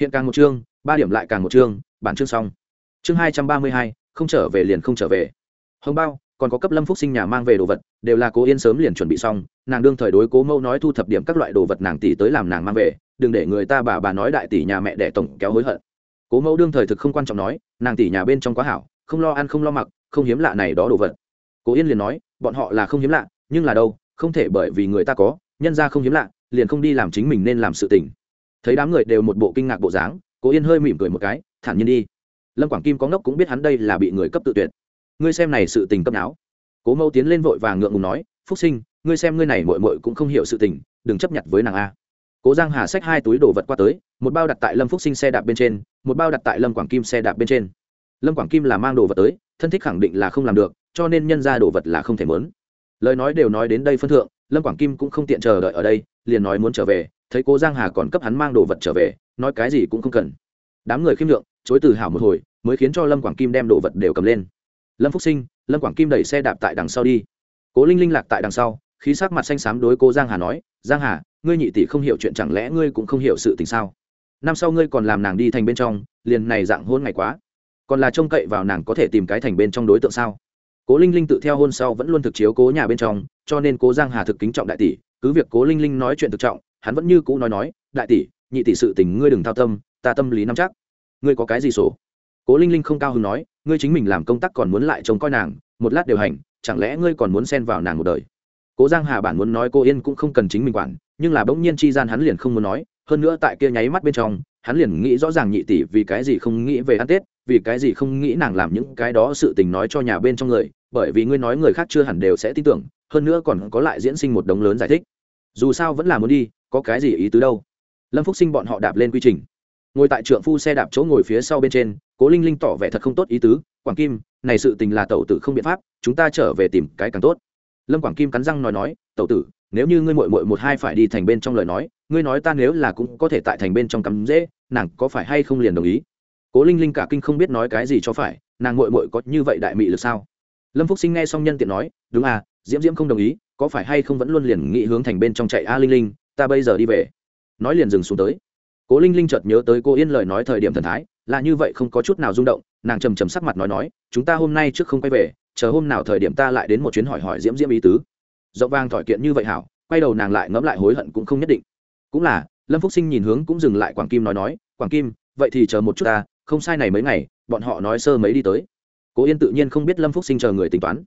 Hiện càng một chương, ba điểm lại càng một chương, bản chương xong. Chương hai trăm ba mươi hai, không trở về liền không trở về. Hồng bao, còn có cấp lâm phúc sinh nhà mang về đồ vật, đều là cố yên sớm liền chuẩn bị xong, nàng đương thời đối cố mẫu nói thu thập điểm các loại đồ vật nàng tỷ tới làm nàng mang về, đừng để người ta bà bà nói đại tỷ nhà mẹ đẻ tổng kéo hối hận cố mẫu đương thời thực không quan trọng nói, nàng tỷ nhà bên trong quá hảo, không lo ăn không lo mặc, không hiếm lạ này đó đồ vật. Cố yên liền nói, bọn họ là không hiếm lạ, nhưng là đâu, không thể bởi vì người ta có, nhân ra không hiếm lạ, liền không đi làm chính mình nên làm sự tình. Thấy đám người đều một bộ kinh ngạc bộ dáng, cố yên hơi mỉm cười một cái, thản nhiên đi. Lâm quảng kim có ngốc cũng biết hắn đây là bị người cấp tự tuyệt. Ngươi xem này sự tình cấp não cố mẫu tiến lên vội và ngượng ngùng nói, phúc sinh, ngươi xem ngươi này mội mội cũng không hiểu sự tình, đừng chấp nhận với nàng a. Cố giang hà xách hai túi đồ vật qua tới một bao đặt tại lâm phúc sinh xe đạp bên trên, một bao đặt tại lâm quảng kim xe đạp bên trên. Lâm quảng kim là mang đồ vật tới, thân thích khẳng định là không làm được, cho nên nhân ra đồ vật là không thể mớn. Lời nói đều nói đến đây phân thượng, lâm quảng kim cũng không tiện chờ đợi ở đây, liền nói muốn trở về, thấy cô giang hà còn cấp hắn mang đồ vật trở về, nói cái gì cũng không cần. Đám người khiêm lượng chối từ hảo một hồi, mới khiến cho lâm quảng kim đem đồ vật đều cầm lên. Lâm phúc sinh, lâm quảng kim đẩy xe đạp tại đằng sau đi. Cố linh linh lạc tại đằng sau, khí sắc mặt xanh xám đối cô giang hà nói, giang hà, ngươi nhị tỷ không hiểu chuyện chẳng lẽ ngươi cũng không hiểu sự tình sao? Năm sau ngươi còn làm nàng đi thành bên trong, liền này dạng hôn ngày quá. Còn là trông cậy vào nàng có thể tìm cái thành bên trong đối tượng sao? Cố linh linh tự theo hôn sau vẫn luôn thực chiếu cố nhà bên trong, cho nên cố giang hà thực kính trọng đại tỷ, cứ việc cố linh linh nói chuyện thực trọng, hắn vẫn như cũ nói nói, đại tỷ, nhị tỷ sự tình ngươi đừng thao tâm, ta tâm lý nắm chắc. Ngươi có cái gì sổ? Cố linh linh không cao hứng nói, ngươi chính mình làm công tác còn muốn lại trông coi nàng, một lát điều hành, chẳng lẽ ngươi còn muốn xen vào nàng một đời? Cố giang hà bản muốn nói cô yên cũng không cần chính mình quản, nhưng là bỗng nhiên chi gian hắn liền không muốn nói hơn nữa tại kia nháy mắt bên trong, hắn liền nghĩ rõ ràng nhị tỷ vì cái gì không nghĩ về ăn tết, vì cái gì không nghĩ nàng làm những cái đó sự tình nói cho nhà bên trong người, bởi vì ngươi nói người khác chưa hẳn đều sẽ tin tưởng, hơn nữa còn có lại diễn sinh một đống lớn giải thích. Dù sao vẫn là muốn đi, có cái gì ý tứ đâu. Lâm phúc sinh bọn họ đạp lên quy trình. Ngồi tại trượng phu xe đạp chỗ ngồi phía sau bên trên, cố linh linh tỏ vẻ thật không tốt ý tứ, quảng kim, này sự tình là tẩu tử không biện pháp, chúng ta trở về tìm cái càng tốt. Lâm quảng kim cắn răng nói nói, tẩu tử nếu như ngươi mội mội một hai phải đi thành bên trong lời nói, ngươi nói ta nếu là cũng có thể tại thành bên trong cắm dễ, nàng có phải hay không liền đồng ý? Cố linh linh cả kinh không biết nói cái gì cho phải, nàng mội mội có như vậy đại mị lực sao? Lâm phúc sinh nghe xong nhân tiện nói, đúng à diễm diễm không đồng ý, có phải hay không vẫn luôn liền nghĩ hướng thành bên trong chạy a linh linh, ta bây giờ đi về. Nói liền dừng xuống tới. Cố linh linh chợt nhớ tới cô yên lời nói thời điểm thần thái, là như vậy không có chút nào rung động, nàng trầm trầm sắc mặt nói nói, chúng ta hôm nay trước không quay về, chờ hôm nào thời điểm ta lại đến một chuyến hỏi hỏi diễm diễm ý tứ rộng vang thỏi kiện như vậy hảo, quay đầu nàng lại ngẫm lại hối hận cũng không nhất định. Cũng là, lâm phúc sinh nhìn hướng cũng dừng lại quảng kim nói nói, quảng kim, vậy thì chờ một chút ta, không sai này mấy ngày, bọn họ nói sơ mấy đi tới. Cố yên tự nhiên không biết lâm phúc sinh chờ người tính toán.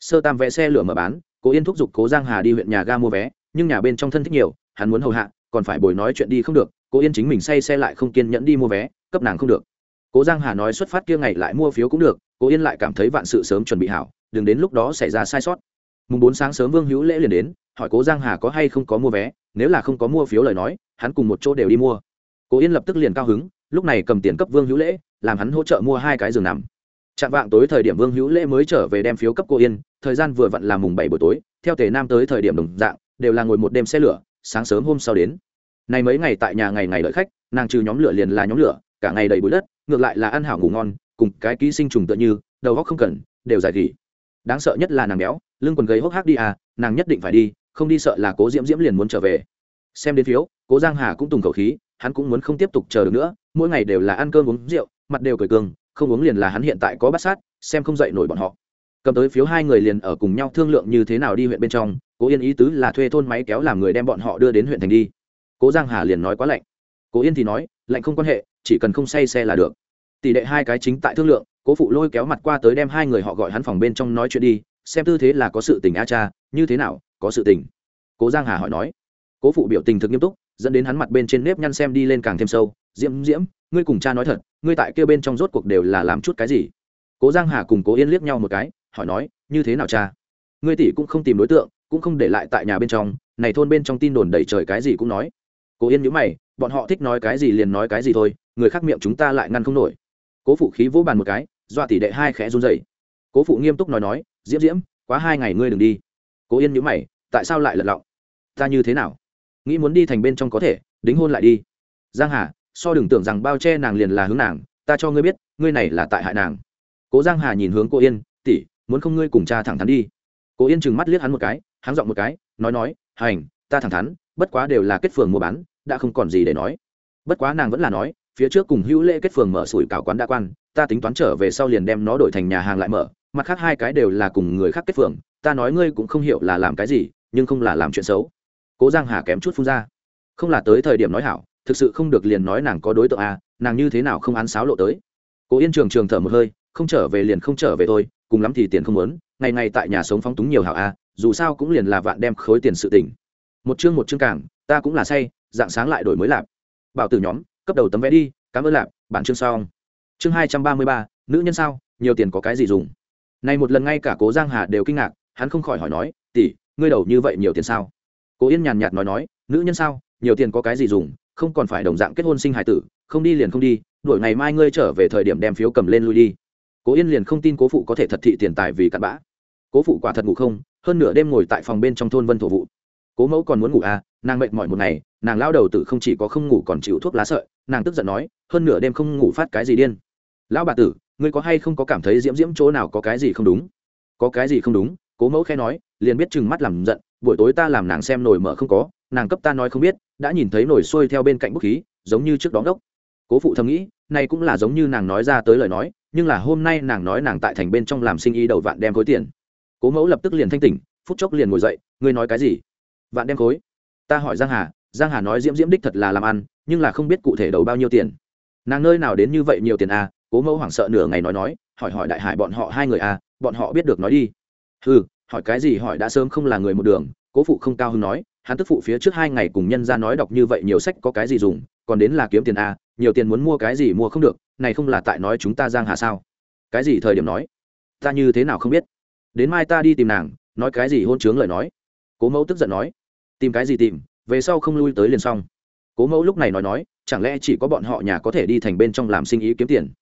Sơ tam vẽ xe lửa mở bán, cố yên thúc giục cố giang hà đi huyện nhà ga mua vé, nhưng nhà bên trong thân thích nhiều, hắn muốn hầu hạ, còn phải bồi nói chuyện đi không được, cố yên chính mình say xe lại không kiên nhẫn đi mua vé, cấp nàng không được. Cố giang hà nói xuất phát kia ngày lại mua phiếu cũng được, cố yên lại cảm thấy vạn sự sớm chuẩn bị hảo, đừng đến lúc đó xảy ra sai sót mùng bốn sáng sớm vương hữu lễ liền đến, hỏi cố giang hà có hay không có mua vé, nếu là không có mua phiếu lời nói, hắn cùng một chỗ đều đi mua. Cố yên lập tức liền cao hứng, lúc này cầm tiền cấp vương hữu lễ, làm hắn hỗ trợ mua hai cái giường nằm. Chạm vạng tối thời điểm vương hữu lễ mới trở về đem phiếu cấp cô yên, thời gian vừa vặn là mùng bảy buổi tối, theo tề nam tới thời điểm đồng dạng, đều là ngồi một đêm xe lửa, sáng sớm hôm sau đến. Này mấy ngày tại nhà ngày ngày đợi khách, nàng trừ nhóm lửa liền là nhóm lửa, cả ngày đầy bụi đất, ngược lại là ăn hảo ngủ ngon, cùng cái ký sinh trùng tựa như, đầu góc không cần, đều giải gỉ đáng sợ nhất là nàng béo, lưng quần gầy hốc hác đi à nàng nhất định phải đi, không đi sợ là cố diễm diễm liền muốn trở về. Xem đến phiếu, cố giang hà cũng tùng khẩu khí, hắn cũng muốn không tiếp tục chờ được nữa, mỗi ngày đều là ăn cơm uống rượu, mặt đều cười cường, không uống liền là hắn hiện tại có bát sát, xem không dậy nổi bọn họ. Cầm tới phiếu hai người liền ở cùng nhau thương lượng như thế nào đi huyện bên trong, cố yên ý tứ là thuê thôn máy kéo làm người đem bọn họ đưa đến huyện thành đi. Cố giang hà liền nói quá lạnh. Cố yên thì nói, lạnh không quan hệ, chỉ cần không say xe là được. Tỷ đệ hai cái chính tại thương lượng cố phụ lôi kéo mặt qua tới đem hai người họ gọi hắn phòng bên trong nói chuyện đi, xem tư thế là có sự tình a cha, như thế nào, có sự tình. Cố giang hà hỏi nói. Cố phụ biểu tình thực nghiêm túc, dẫn đến hắn mặt bên trên nếp nhăn xem đi lên càng thêm sâu, diễm diễm, ngươi cùng cha nói thật, ngươi tại kia bên trong rốt cuộc đều là làm chút cái gì? Cố giang hà cùng cố yên liếc nhau một cái, hỏi nói, như thế nào cha? Ngươi tỷ cũng không tìm đối tượng, cũng không để lại tại nhà bên trong, này thôn bên trong tin đồn đầy trời cái gì cũng nói. Cố yên nhíu mày, bọn họ thích nói cái gì liền nói cái gì thôi, người khác miệng chúng ta lại ngăn không nổi cố phụ khí vỗ bàn một cái, dọa tỷ đệ hai khẽ run rẩy. Cố phụ nghiêm túc nói nói, diễm diễm, quá hai ngày ngươi đừng đi. Cố yên nhữ mày, tại sao lại lật lọng? Ta như thế nào? Nghĩ muốn đi thành bên trong có thể, đính hôn lại đi. Giang hà, so đừng tưởng rằng bao che nàng liền là hướng nàng, ta cho ngươi biết, ngươi này là tại hại nàng. Cố giang hà nhìn hướng cô yên, tỷ, muốn không ngươi cùng cha thẳng thắn đi. Cố yên chừng mắt liếc hắn một cái, hắn giọng một cái, nói nói, hành, ta thẳng thắn, bất quá đều là kết phường mua bán, đã không còn gì để nói. Bất quá nàng vẫn là nói phía trước cùng hữu lễ kết phường mở sủi cảo quán đã quan, ta tính toán trở về sau liền đem nó đổi thành nhà hàng lại mở, mặt khác hai cái đều là cùng người khác kết phường, ta nói ngươi cũng không hiểu là làm cái gì, nhưng không là làm chuyện xấu. Cố giang hà kém chút phun ra. Không là tới thời điểm nói hảo, thực sự không được liền nói nàng có đối tượng à nàng như thế nào không án sáo lộ tới. Cố yên trường trường thở một hơi, không trở về liền không trở về thôi, cùng lắm thì tiền không muốn, ngày ngày tại nhà sống phóng túng nhiều hảo à dù sao cũng liền là vạn đem khối tiền sự tỉnh một chương một chương càng, ta cũng là say, dạng sáng lại đổi mới lạp bảo tử nhóm cấp đầu tấm vé đi, cảm ơn lạp, bản chương xong. Chương hai trăm ba mươi ba, nữ nhân sao, nhiều tiền có cái gì dùng? Này một lần ngay cả cố giang hà đều kinh ngạc, hắn không khỏi hỏi nói, tỷ, ngươi đầu như vậy nhiều tiền sao? Cố yên nhàn nhạt nói nói, nữ nhân sao, nhiều tiền có cái gì dùng, không còn phải đồng dạng kết hôn sinh hải tử, không đi liền không đi đổi ngày mai ngươi trở về thời điểm đem phiếu cầm lên lui đi. Cố yên liền không tin cố phụ có thể thật thị tiền tài vì cặn bã. Cố phụ quả thật ngủ không, hơn nửa đêm ngồi tại phòng bên trong thôn vân thổ vụ cố mẫu còn muốn ngủ à nàng mệt mỏi một ngày, nàng lao đầu tử không chỉ có không ngủ còn chịu thuốc lá sợi, nàng tức giận nói, hơn nửa đêm không ngủ phát cái gì điên. Lão bà tử, ngươi có hay không có cảm thấy diễm diễm chỗ nào có cái gì không đúng? Có cái gì không đúng? Cố mẫu khẽ nói, liền biết chừng mắt làm giận, buổi tối ta làm nàng xem nồi mở không có, nàng cấp ta nói không biết, đã nhìn thấy nồi sôi theo bên cạnh bức khí, giống như trước đó đốc. Cố phụ thầm nghĩ, này cũng là giống như nàng nói ra tới lời nói, nhưng là hôm nay nàng nói nàng tại thành bên trong làm sinh ý đầu vạn đem khối tiền. Cố mẫu lập tức liền thanh tỉnh, phút chốc liền ngồi dậy, ngươi nói cái gì? Vạn đem khối. Ta hỏi giang hà giang hà nói diễm diễm đích thật là làm ăn, nhưng là không biết cụ thể đầu bao nhiêu tiền. Nàng nơi nào đến như vậy nhiều tiền à cố mẫu hoảng sợ nửa ngày nói nói, hỏi hỏi đại hải bọn họ hai người à bọn họ biết được nói đi. Ừ hỏi cái gì hỏi đã sớm không là người một đường, cố phụ không cao hứng nói, hắn tức phụ phía trước hai ngày cùng nhân ra nói đọc như vậy nhiều sách có cái gì dùng, còn đến là kiếm tiền à nhiều tiền muốn mua cái gì mua không được, này không là tại nói chúng ta giang hà sao? Cái gì thời điểm nói? Ta như thế nào không biết. Đến mai ta đi tìm nàng, nói cái gì hôn chướng lời nói. Cố mẫu tức giận nói tìm cái gì tìm, về sau không lui tới liền xong. Cố mẫu lúc này nói nói, chẳng lẽ chỉ có bọn họ nhà có thể đi thành bên trong làm sinh ý kiếm tiền?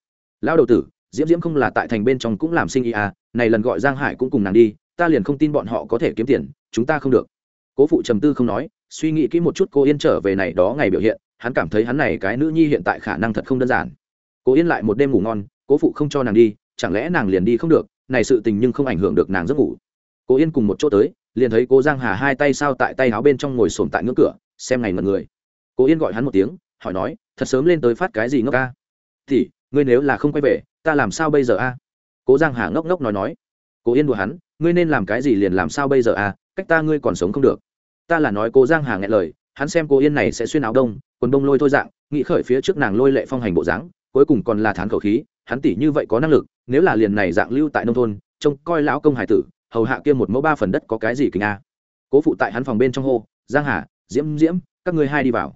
Lão đầu tử, diễm diễm không là tại thành bên trong cũng làm sinh ý à này lần gọi giang hải cũng cùng nàng đi, ta liền không tin bọn họ có thể kiếm tiền, chúng ta không được. Cố phụ trầm tư không nói, suy nghĩ kỹ một chút cô yên trở về này đó ngày biểu hiện, hắn cảm thấy hắn này cái nữ nhi hiện tại khả năng thật không đơn giản. Cố yên lại một đêm ngủ ngon, cố phụ không cho nàng đi, chẳng lẽ nàng liền đi không được, này sự tình nhưng không ảnh hưởng được nàng giấc ngủ. Cố yên cùng một chỗ tới liền thấy cố giang hà hai tay sao tại tay áo bên trong ngồi sồn tại ngưỡng cửa, xem ngày mật người. Cố yên gọi hắn một tiếng, hỏi nói, thật sớm lên tới phát cái gì ngốc ca? Thì, ngươi nếu là không quay về, ta làm sao bây giờ a? Cố giang hà ngốc ngốc nói nói. Cố yên đùa hắn, ngươi nên làm cái gì liền làm sao bây giờ a? Cách ta ngươi còn sống không được. Ta là nói cố giang hà nghe lời, hắn xem cô yên này sẽ xuyên áo đông, quần đông lôi thôi dạng, nghĩ khởi phía trước nàng lôi lệ phong hành bộ dáng, cuối cùng còn là thán khẩu khí, hắn tỷ như vậy có năng lực, nếu là liền này dạng lưu tại nông thôn, trông coi lão công hải tử hầu hạ kia một mẫu ba phần đất có cái gì kinh a? Cố phụ tại hắn phòng bên trong hô, giang hà, diễm diễm, các ngươi hai đi vào.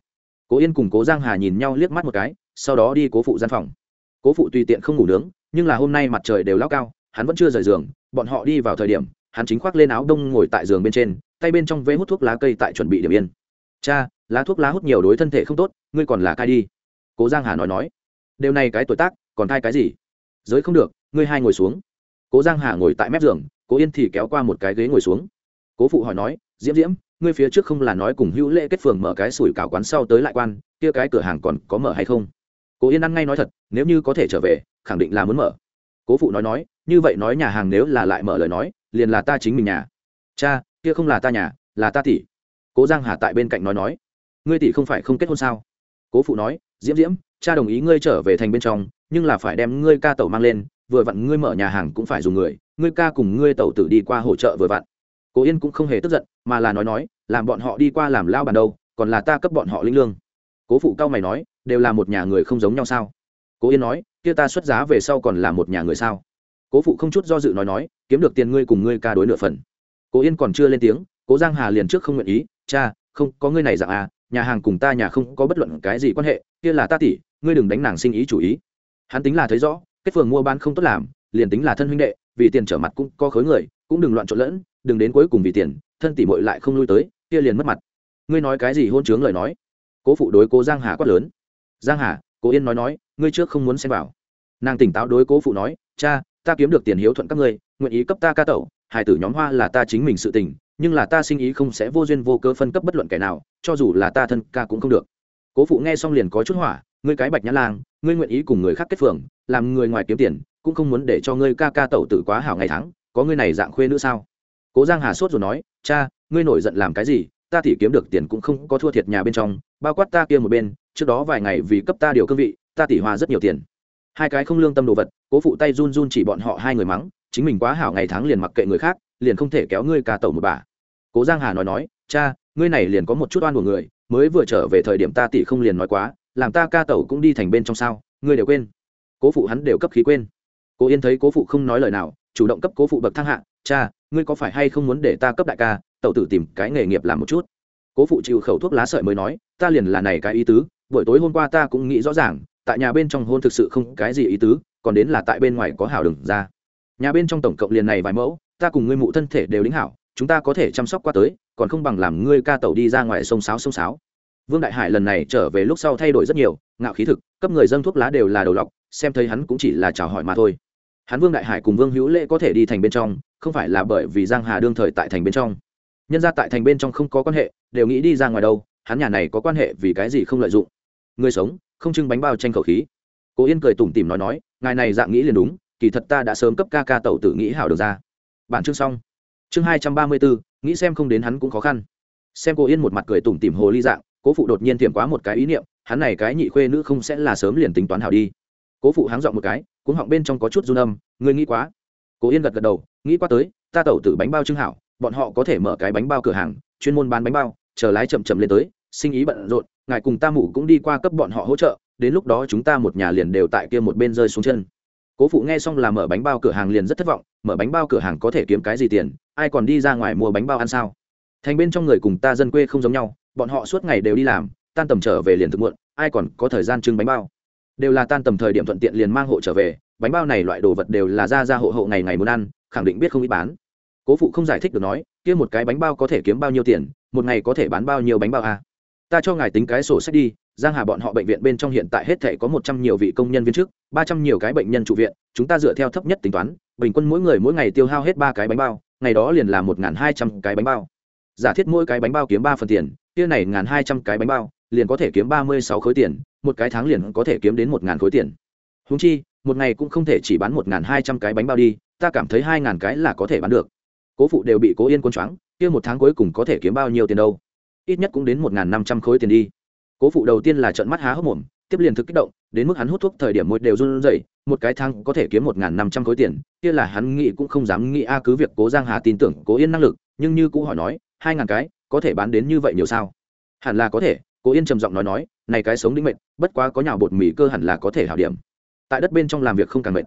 Cố yên cùng cố giang hà nhìn nhau liếc mắt một cái, sau đó đi cố phụ gian phòng. Cố phụ tùy tiện không ngủ nướng, nhưng là hôm nay mặt trời đều lao cao, hắn vẫn chưa rời giường, bọn họ đi vào thời điểm, hắn chính khoác lên áo đông ngồi tại giường bên trên, tay bên trong vế hút thuốc lá cây tại chuẩn bị điểm yên. Cha, lá thuốc lá hút nhiều đối thân thể không tốt, ngươi còn là cai đi. Cố giang hà nói nói. Điều này cái tuổi tác, còn cai cái gì? Giới không được, ngươi hai ngồi xuống. Cố giang hà ngồi tại mép giường cố yên thì kéo qua một cái ghế ngồi xuống. Cố phụ hỏi nói, diễm diễm, ngươi phía trước không là nói cùng hữu lễ kết phường mở cái sủi cảo quán sau tới lại quan, kia cái cửa hàng còn có mở hay không? Cố yên ăn ngay nói thật, nếu như có thể trở về, khẳng định là muốn mở. Cố phụ nói nói, như vậy nói nhà hàng nếu là lại mở lời nói, liền là ta chính mình nhà. Cha, kia không là ta nhà, là ta tỷ. Cố giang hà tại bên cạnh nói nói, ngươi tỷ không phải không kết hôn sao? Cố phụ nói, diễm diễm, cha đồng ý ngươi trở về thành bên trong, nhưng là phải đem ngươi ca tẩu mang lên, vừa vặn ngươi mở nhà hàng cũng phải dùng người ngươi ca cùng ngươi tẩu tử đi qua hỗ trợ vừa vặn. Cố yên cũng không hề tức giận, mà là nói nói, làm bọn họ đi qua làm lao bàn đâu, còn là ta cấp bọn họ linh lương. Cố phụ cao mày nói, đều là một nhà người không giống nhau sao? Cố yên nói, kia ta xuất giá về sau còn là một nhà người sao? Cố phụ không chút do dự nói nói, kiếm được tiền ngươi cùng ngươi ca đối nửa phần. Cố yên còn chưa lên tiếng, cố giang hà liền trước không nguyện ý, cha, không, có ngươi này dạng à nhà hàng cùng ta nhà không có bất luận cái gì quan hệ, kia là ta tỷ, ngươi đừng đánh nàng sinh ý chủ ý. Hắn tính là thấy rõ, kết phường mua bán không tốt làm, liền tính là thân huynh đệ vì tiền trở mặt cũng có khối người, cũng đừng loạn trộn lẫn, đừng đến cuối cùng vì tiền, thân tỷ muội lại không lui tới, kia liền mất mặt. Ngươi nói cái gì hôn chướng lời nói? Cố phụ đối cố giang hà quát lớn. Giang hà, cố yên nói nói, ngươi trước không muốn xem vào. Nàng tỉnh táo đối cố phụ nói, cha, ta kiếm được tiền hiếu thuận các ngươi, nguyện ý cấp ta ca tẩu hải tử nhóm hoa là ta chính mình sự tình, nhưng là ta sinh ý không sẽ vô duyên vô cớ phân cấp bất luận kẻ nào, cho dù là ta thân ca cũng không được. Cố phụ nghe xong liền có chút hỏa, ngươi cái bạch nhã lang, ngươi nguyện ý cùng người khác kết phường, làm người ngoài kiếm tiền cũng không muốn để cho ngươi ca ca tẩu tử quá hảo ngày tháng, có ngươi này dạng khuê nữa sao? Cố giang hà sốt rồi nói, cha, ngươi nổi giận làm cái gì? Ta thì kiếm được tiền cũng không có thua thiệt nhà bên trong, bao quát ta kia một bên, trước đó vài ngày vì cấp ta điều cương vị, ta tỷ hoa rất nhiều tiền. Hai cái không lương tâm đồ vật, cố phụ tay run run chỉ bọn họ hai người mắng, chính mình quá hảo ngày tháng liền mặc kệ người khác, liền không thể kéo ngươi ca tẩu một bà. Cố giang hà nói nói, cha, ngươi này liền có một chút oan của người, mới vừa trở về thời điểm ta tỷ không liền nói quá, làm ta ca tẩu cũng đi thành bên trong sao, ngươi đều quên. Cố phụ hắn đều cấp khí quên cố yên thấy cố phụ không nói lời nào, chủ động cấp cố phụ bậc thang hạ, cha, ngươi có phải hay không muốn để ta cấp đại ca, tẩu tử tìm cái nghề nghiệp làm một chút? Cố phụ chịu khẩu thuốc lá sợi mới nói, ta liền là này cái ý tứ, buổi tối hôm qua ta cũng nghĩ rõ ràng, tại nhà bên trong hôn thực sự không cái gì ý tứ, còn đến là tại bên ngoài có hảo đừng ra. Nhà bên trong tổng cộng liền này vài mẫu, ta cùng ngươi mụ thân thể đều đính hảo, chúng ta có thể chăm sóc qua tới, còn không bằng làm ngươi ca tẩu đi ra ngoài sông sáo sông sáo. Vương đại hải lần này trở về lúc sau thay đổi rất nhiều, ngạo khí thực, cấp người dân thuốc lá đều là đầu lọc, xem thấy hắn cũng chỉ là chào hỏi mà thôi hắn vương đại hải cùng vương hữu lễ có thể đi thành bên trong, không phải là bởi vì giang hà đương thời tại thành bên trong. Nhân ra tại thành bên trong không có quan hệ, đều nghĩ đi ra ngoài đâu, hắn nhà này có quan hệ vì cái gì không lợi dụng. Người sống, không trưng bánh bao tranh khẩu khí. Cố yên cười tủm tỉm nói nói, ngài này dạng nghĩ liền đúng, kỳ thật ta đã sớm cấp ca ca tẩu tử nghĩ hảo được ra. Bản chương xong. Chương hai trăm ba mươi bốn, nghĩ xem không đến hắn cũng khó khăn. Xem cô yên một mặt cười tủm tỉm hồ ly dạng, cố phụ đột nhiên tiệm quá một cái ý niệm, hắn này cái nhị khuê nữ không sẽ là sớm liền tính toán hảo đi. Cố phụ háng dọn một cái cuống họng bên trong có chút run âm, ngươi nghĩ quá. Cố yên gật gật đầu, nghĩ qua tới, ta tẩu tử bánh bao trưng hảo, bọn họ có thể mở cái bánh bao cửa hàng, chuyên môn bán bánh bao, chờ lái chậm chậm lên tới, sinh ý bận rộn, ngài cùng ta mụ cũng đi qua cấp bọn họ hỗ trợ, đến lúc đó chúng ta một nhà liền đều tại kia một bên rơi xuống chân. Cố phụ nghe xong là mở bánh bao cửa hàng liền rất thất vọng, mở bánh bao cửa hàng có thể kiếm cái gì tiền, ai còn đi ra ngoài mua bánh bao ăn sao? Thành bên trong người cùng ta dân quê không giống nhau, bọn họ suốt ngày đều đi làm, tan tầm trở về liền thực muộn, ai còn có thời gian trưng bánh bao? Đều là tan tầm thời điểm thuận tiện liền mang hộ trở về, bánh bao này loại đồ vật đều là ra ra hộ hộ ngày ngày muốn ăn, khẳng định biết không ít bán cố phụ không giải thích được nói, kia một cái bánh bao có thể kiếm bao nhiêu tiền, một ngày có thể bán bao nhiêu bánh bao à? ta cho ngài tính cái sổ sách đi, giang hà bọn họ bệnh viện bên trong hiện tại hết thể có một trăm nhiều vị công nhân viên chức, ba trăm nhiều cái bệnh nhân trụ viện, chúng ta dựa theo thấp nhất tính toán, bình quân mỗi người mỗi ngày tiêu hao hết ba cái bánh bao, ngày đó liền là một hai trăm cái bánh bao giả thiết mỗi cái bánh bao kiếm ba phần tiền, kia này ngàn hai trăm cái bánh bao, liền có thể kiếm ba mươi sáu khối tiền một cái tháng liền có thể kiếm đến một ngàn khối tiền. Húng chi, một ngày cũng không thể chỉ bán một ngàn hai trăm cái bánh bao đi, ta cảm thấy hai ngàn cái là có thể bán được. Cố phụ đều bị cố yên quân choáng, kia một tháng cuối cùng có thể kiếm bao nhiêu tiền đâu? Ít nhất cũng đến một ngàn năm trăm khối tiền đi. Cố phụ đầu tiên là trận mắt há hốc mồm, tiếp liền thực kích động, đến mức hắn hút thuốc thời điểm môi đều run rẩy, một cái tháng có thể kiếm một ngàn năm trăm khối tiền, kia là hắn nghĩ cũng không dám nghĩ, a, cứ việc cố giang hà tin tưởng cố yên năng lực, nhưng như cũng hỏi nói, hai ngàn cái, có thể bán đến như vậy nhiều sao? Hẳn là có thể, cố yên trầm giọng nói nói này cái sống đĩnh mệnh, bất quá có nhào bột mì cơ hẳn là có thể hảo điểm. Tại đất bên trong làm việc không càng mệt.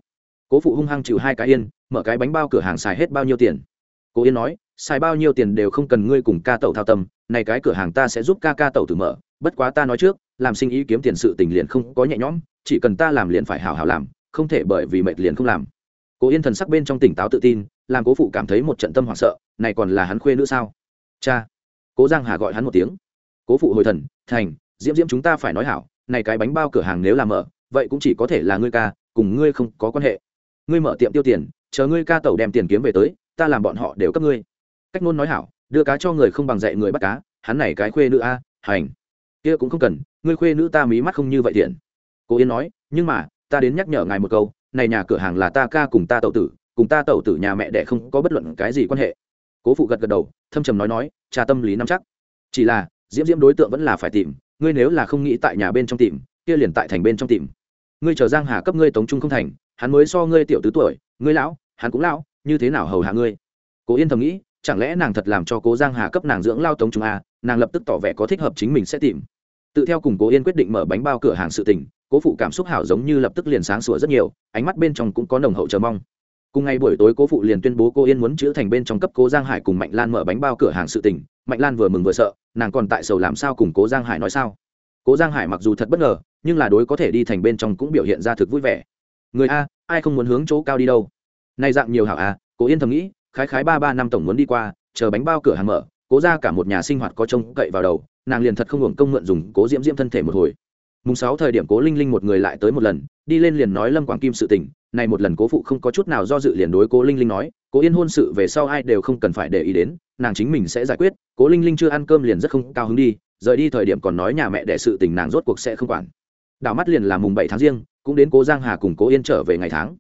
Cố phụ hung hăng chịu hai cái yên, mở cái bánh bao cửa hàng xài hết bao nhiêu tiền. Cố yên nói, xài bao nhiêu tiền đều không cần ngươi cùng ca tẩu thao tâm, này cái cửa hàng ta sẽ giúp ca ca tẩu tự mở, bất quá ta nói trước, làm sinh ý kiếm tiền sự tình liền không có nhẹ nhõm, chỉ cần ta làm liền phải hào hào làm, không thể bởi vì mệt liền không làm. Cố yên thần sắc bên trong tỉnh táo tự tin, làm cố phụ cảm thấy một trận tâm hoảng sợ, này còn là hắn khuê nữa sao? Cha. Cố giang hà gọi hắn một tiếng. Cố phụ hồi thần, thành diễm diễm chúng ta phải nói hảo, này cái bánh bao cửa hàng nếu làm mở, vậy cũng chỉ có thể là ngươi ca, cùng ngươi không có quan hệ. Ngươi mở tiệm tiêu tiền, chờ ngươi ca tẩu đem tiền kiếm về tới, ta làm bọn họ đều cấp ngươi. Cách ngôn nói hảo, đưa cá cho người không bằng dạy người bắt cá, hắn này cái khuê nữ a, hành. Kia cũng không cần, ngươi khuê nữ ta mí mắt không như vậy thiện cô yên nói, nhưng mà, ta đến nhắc nhở ngài một câu, này nhà cửa hàng là ta ca cùng ta tẩu tử, cùng ta tẩu tử nhà mẹ đẻ không có bất luận cái gì quan hệ. Cố phụ gật gật đầu, thâm trầm nói nói cha tâm lý nắm chắc. Chỉ là, diễm diễm đối tượng vẫn là phải tìm ngươi nếu là không nghĩ tại nhà bên trong tìm, kia liền tại thành bên trong tìm. Ngươi chờ giang hà cấp ngươi tống trung không thành, hắn mới so ngươi tiểu tứ tuổi, ngươi lão, hắn cũng lão, như thế nào hầu hạ ngươi? Cố yên thầm nghĩ, chẳng lẽ nàng thật làm cho cố giang hà cấp nàng dưỡng lao tống trung a nàng lập tức tỏ vẻ có thích hợp chính mình sẽ tìm. Tự theo cùng cố yên quyết định mở bánh bao cửa hàng sự tình, cố phụ cảm xúc hảo giống như lập tức liền sáng sủa rất nhiều, ánh mắt bên trong cũng có nồng hậu chờ mong. Cùng ngày buổi tối cố phụ liền tuyên bố cô yên muốn chữa thành bên trong cấp cố giang hải cùng mạnh lan mở bánh bao cửa hàng sự tình mạnh lan vừa mừng vừa sợ, nàng còn tại sầu làm sao cùng cố giang hải nói sao? Cố giang hải mặc dù thật bất ngờ, nhưng là đối có thể đi thành bên trong cũng biểu hiện ra thực vui vẻ. Người a, ai không muốn hướng chỗ cao đi đâu? Nay dạng nhiều hảo a, cố yên thầm nghĩ, khái khái ba ba năm tổng muốn đi qua, chờ bánh bao cửa hàng mở, cố ra cả một nhà sinh hoạt có trông cậy vào đầu, nàng liền thật không hưởng công mượn dùng cố diễm diễm thân thể một hồi mùng sáu thời điểm cố linh linh một người lại tới một lần, đi lên liền nói lâm quảng kim sự tình, này một lần cố phụ không có chút nào do dự liền đối cố linh linh nói, cố yên hôn sự về sau ai đều không cần phải để ý đến, nàng chính mình sẽ giải quyết, cố linh linh chưa ăn cơm liền rất không cao hứng đi, rời đi thời điểm còn nói nhà mẹ đẻ sự tình nàng rốt cuộc sẽ không quản. Đảo mắt liền là mùng bảy tháng riêng, cũng đến cố giang hà cùng cố yên trở về ngày tháng.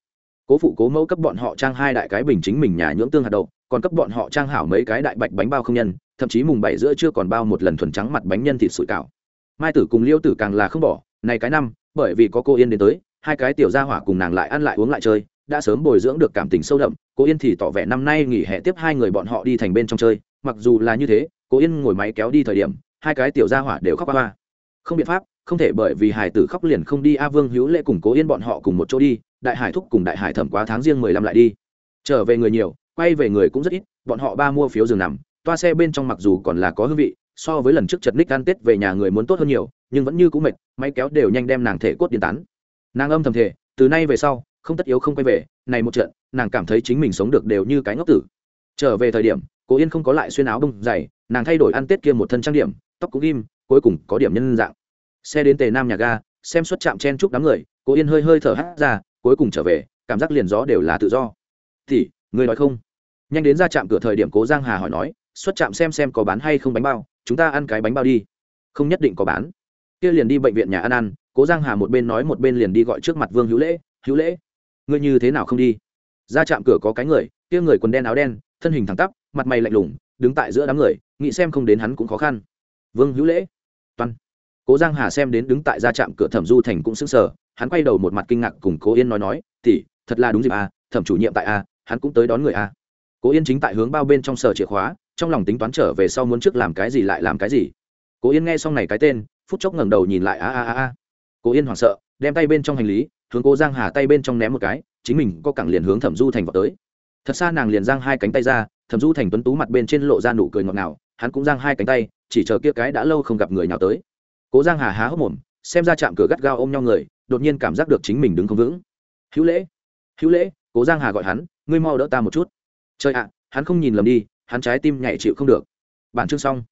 Cố phụ cố mẫu cấp bọn họ trang hai đại cái bình chính mình nhà nhưỡng tương hạt đậu, còn cấp bọn họ trang hảo mấy cái đại bạch bánh bao không nhân, thậm chí mùng bảy giữa chưa còn bao một lần thuần trắng mặt bánh nhân thịt sủi cảo mai tử cùng liêu tử càng là không bỏ, này cái năm, bởi vì có cô yên đến tới, hai cái tiểu gia hỏa cùng nàng lại ăn lại uống lại chơi, đã sớm bồi dưỡng được cảm tình sâu đậm, cô yên thì tỏ vẻ năm nay nghỉ hè tiếp hai người bọn họ đi thành bên trong chơi, mặc dù là như thế, cô yên ngồi máy kéo đi thời điểm, hai cái tiểu gia hỏa đều khóc hoa không biện pháp, không thể bởi vì hải tử khóc liền không đi, a vương hữu lệ cùng cố yên bọn họ cùng một chỗ đi, đại hải thúc cùng đại hải thẩm quá tháng riêng mười lăm lại đi. Trở về người nhiều, quay về người cũng rất ít, bọn họ ba mua phiếu giường nằm, toa xe bên trong mặc dù còn là có hương vị so với lần trước chật ních ăn tết về nhà người muốn tốt hơn nhiều, nhưng vẫn như cũ mệt, máy kéo đều nhanh đem nàng thể cốt điên tán. Nàng âm thầm thể từ nay về sau, không tất yếu không quay về, này một trận, nàng cảm thấy chính mình sống được đều như cái ngốc tử. Trở về thời điểm cố yên không có lại xuyên áo bông dày, nàng thay đổi ăn tết kia một thân trang điểm, tóc cũng ghim, cuối cùng có điểm nhân dạng. Xe đến tề nam nhà ga, xem xuất chạm chen chúc đám người cố yên hơi hơi thở hát ra, cuối cùng trở về, cảm giác liền gió đều là tự do. Thì người nói không? Nhanh đến ra trạm cửa thời điểm, cố giang hà hỏi nói xuất trạm xem xem có bán hay không bánh bao chúng ta ăn cái bánh bao đi. Không nhất định có bán. Kia liền đi bệnh viện nhà ăn ăn, cố giang hà một bên nói một bên liền đi gọi trước mặt vương hữu lễ hữu lễ, ngươi như thế nào không đi? Ra trạm cửa có cái người, kia người quần đen áo đen, thân hình thẳng tắp, mặt mày lạnh lùng, đứng tại giữa đám người, nghĩ xem không đến hắn cũng khó khăn. Vương hữu lễ. Toan. Cố giang hà xem đến đứng tại ra trạm cửa thẩm du thành cũng sững sờ, hắn quay đầu một mặt kinh ngạc cùng cố yên nói nói tỉ thật là đúng dịp à thẩm chủ nhiệm tại a hắn cũng tới đón người a cố yên chính tại hướng bao bên trong sở chìa khóa trong lòng tính toán trở về sau muốn trước làm cái gì lại làm cái gì. Cố yên nghe xong này cái tên, phút chốc ngẩng đầu nhìn lại, a a a a. Cố yên hoảng sợ, đem tay bên trong hành lý, hướng cố giang hà tay bên trong ném một cái, chính mình có cẳng liền hướng thẩm du thành vào tới. Thật xa nàng liền giang hai cánh tay ra, thẩm du thành tuấn tú mặt bên trên lộ ra nụ cười ngọt ngào, hắn cũng giang hai cánh tay, chỉ chờ kia cái đã lâu không gặp người nào tới. Cố giang hà há hốc mồm, xem ra chạm cửa gắt gao ôm nhau người, đột nhiên cảm giác được chính mình đứng không vững. Hữu lễ hữu lễ, cố giang hà gọi hắn, ngươi mau đỡ ta một chút. Trời ạ, hắn không nhìn lầm đi hắn trái tim nhảy chịu không được. Bản chương xong.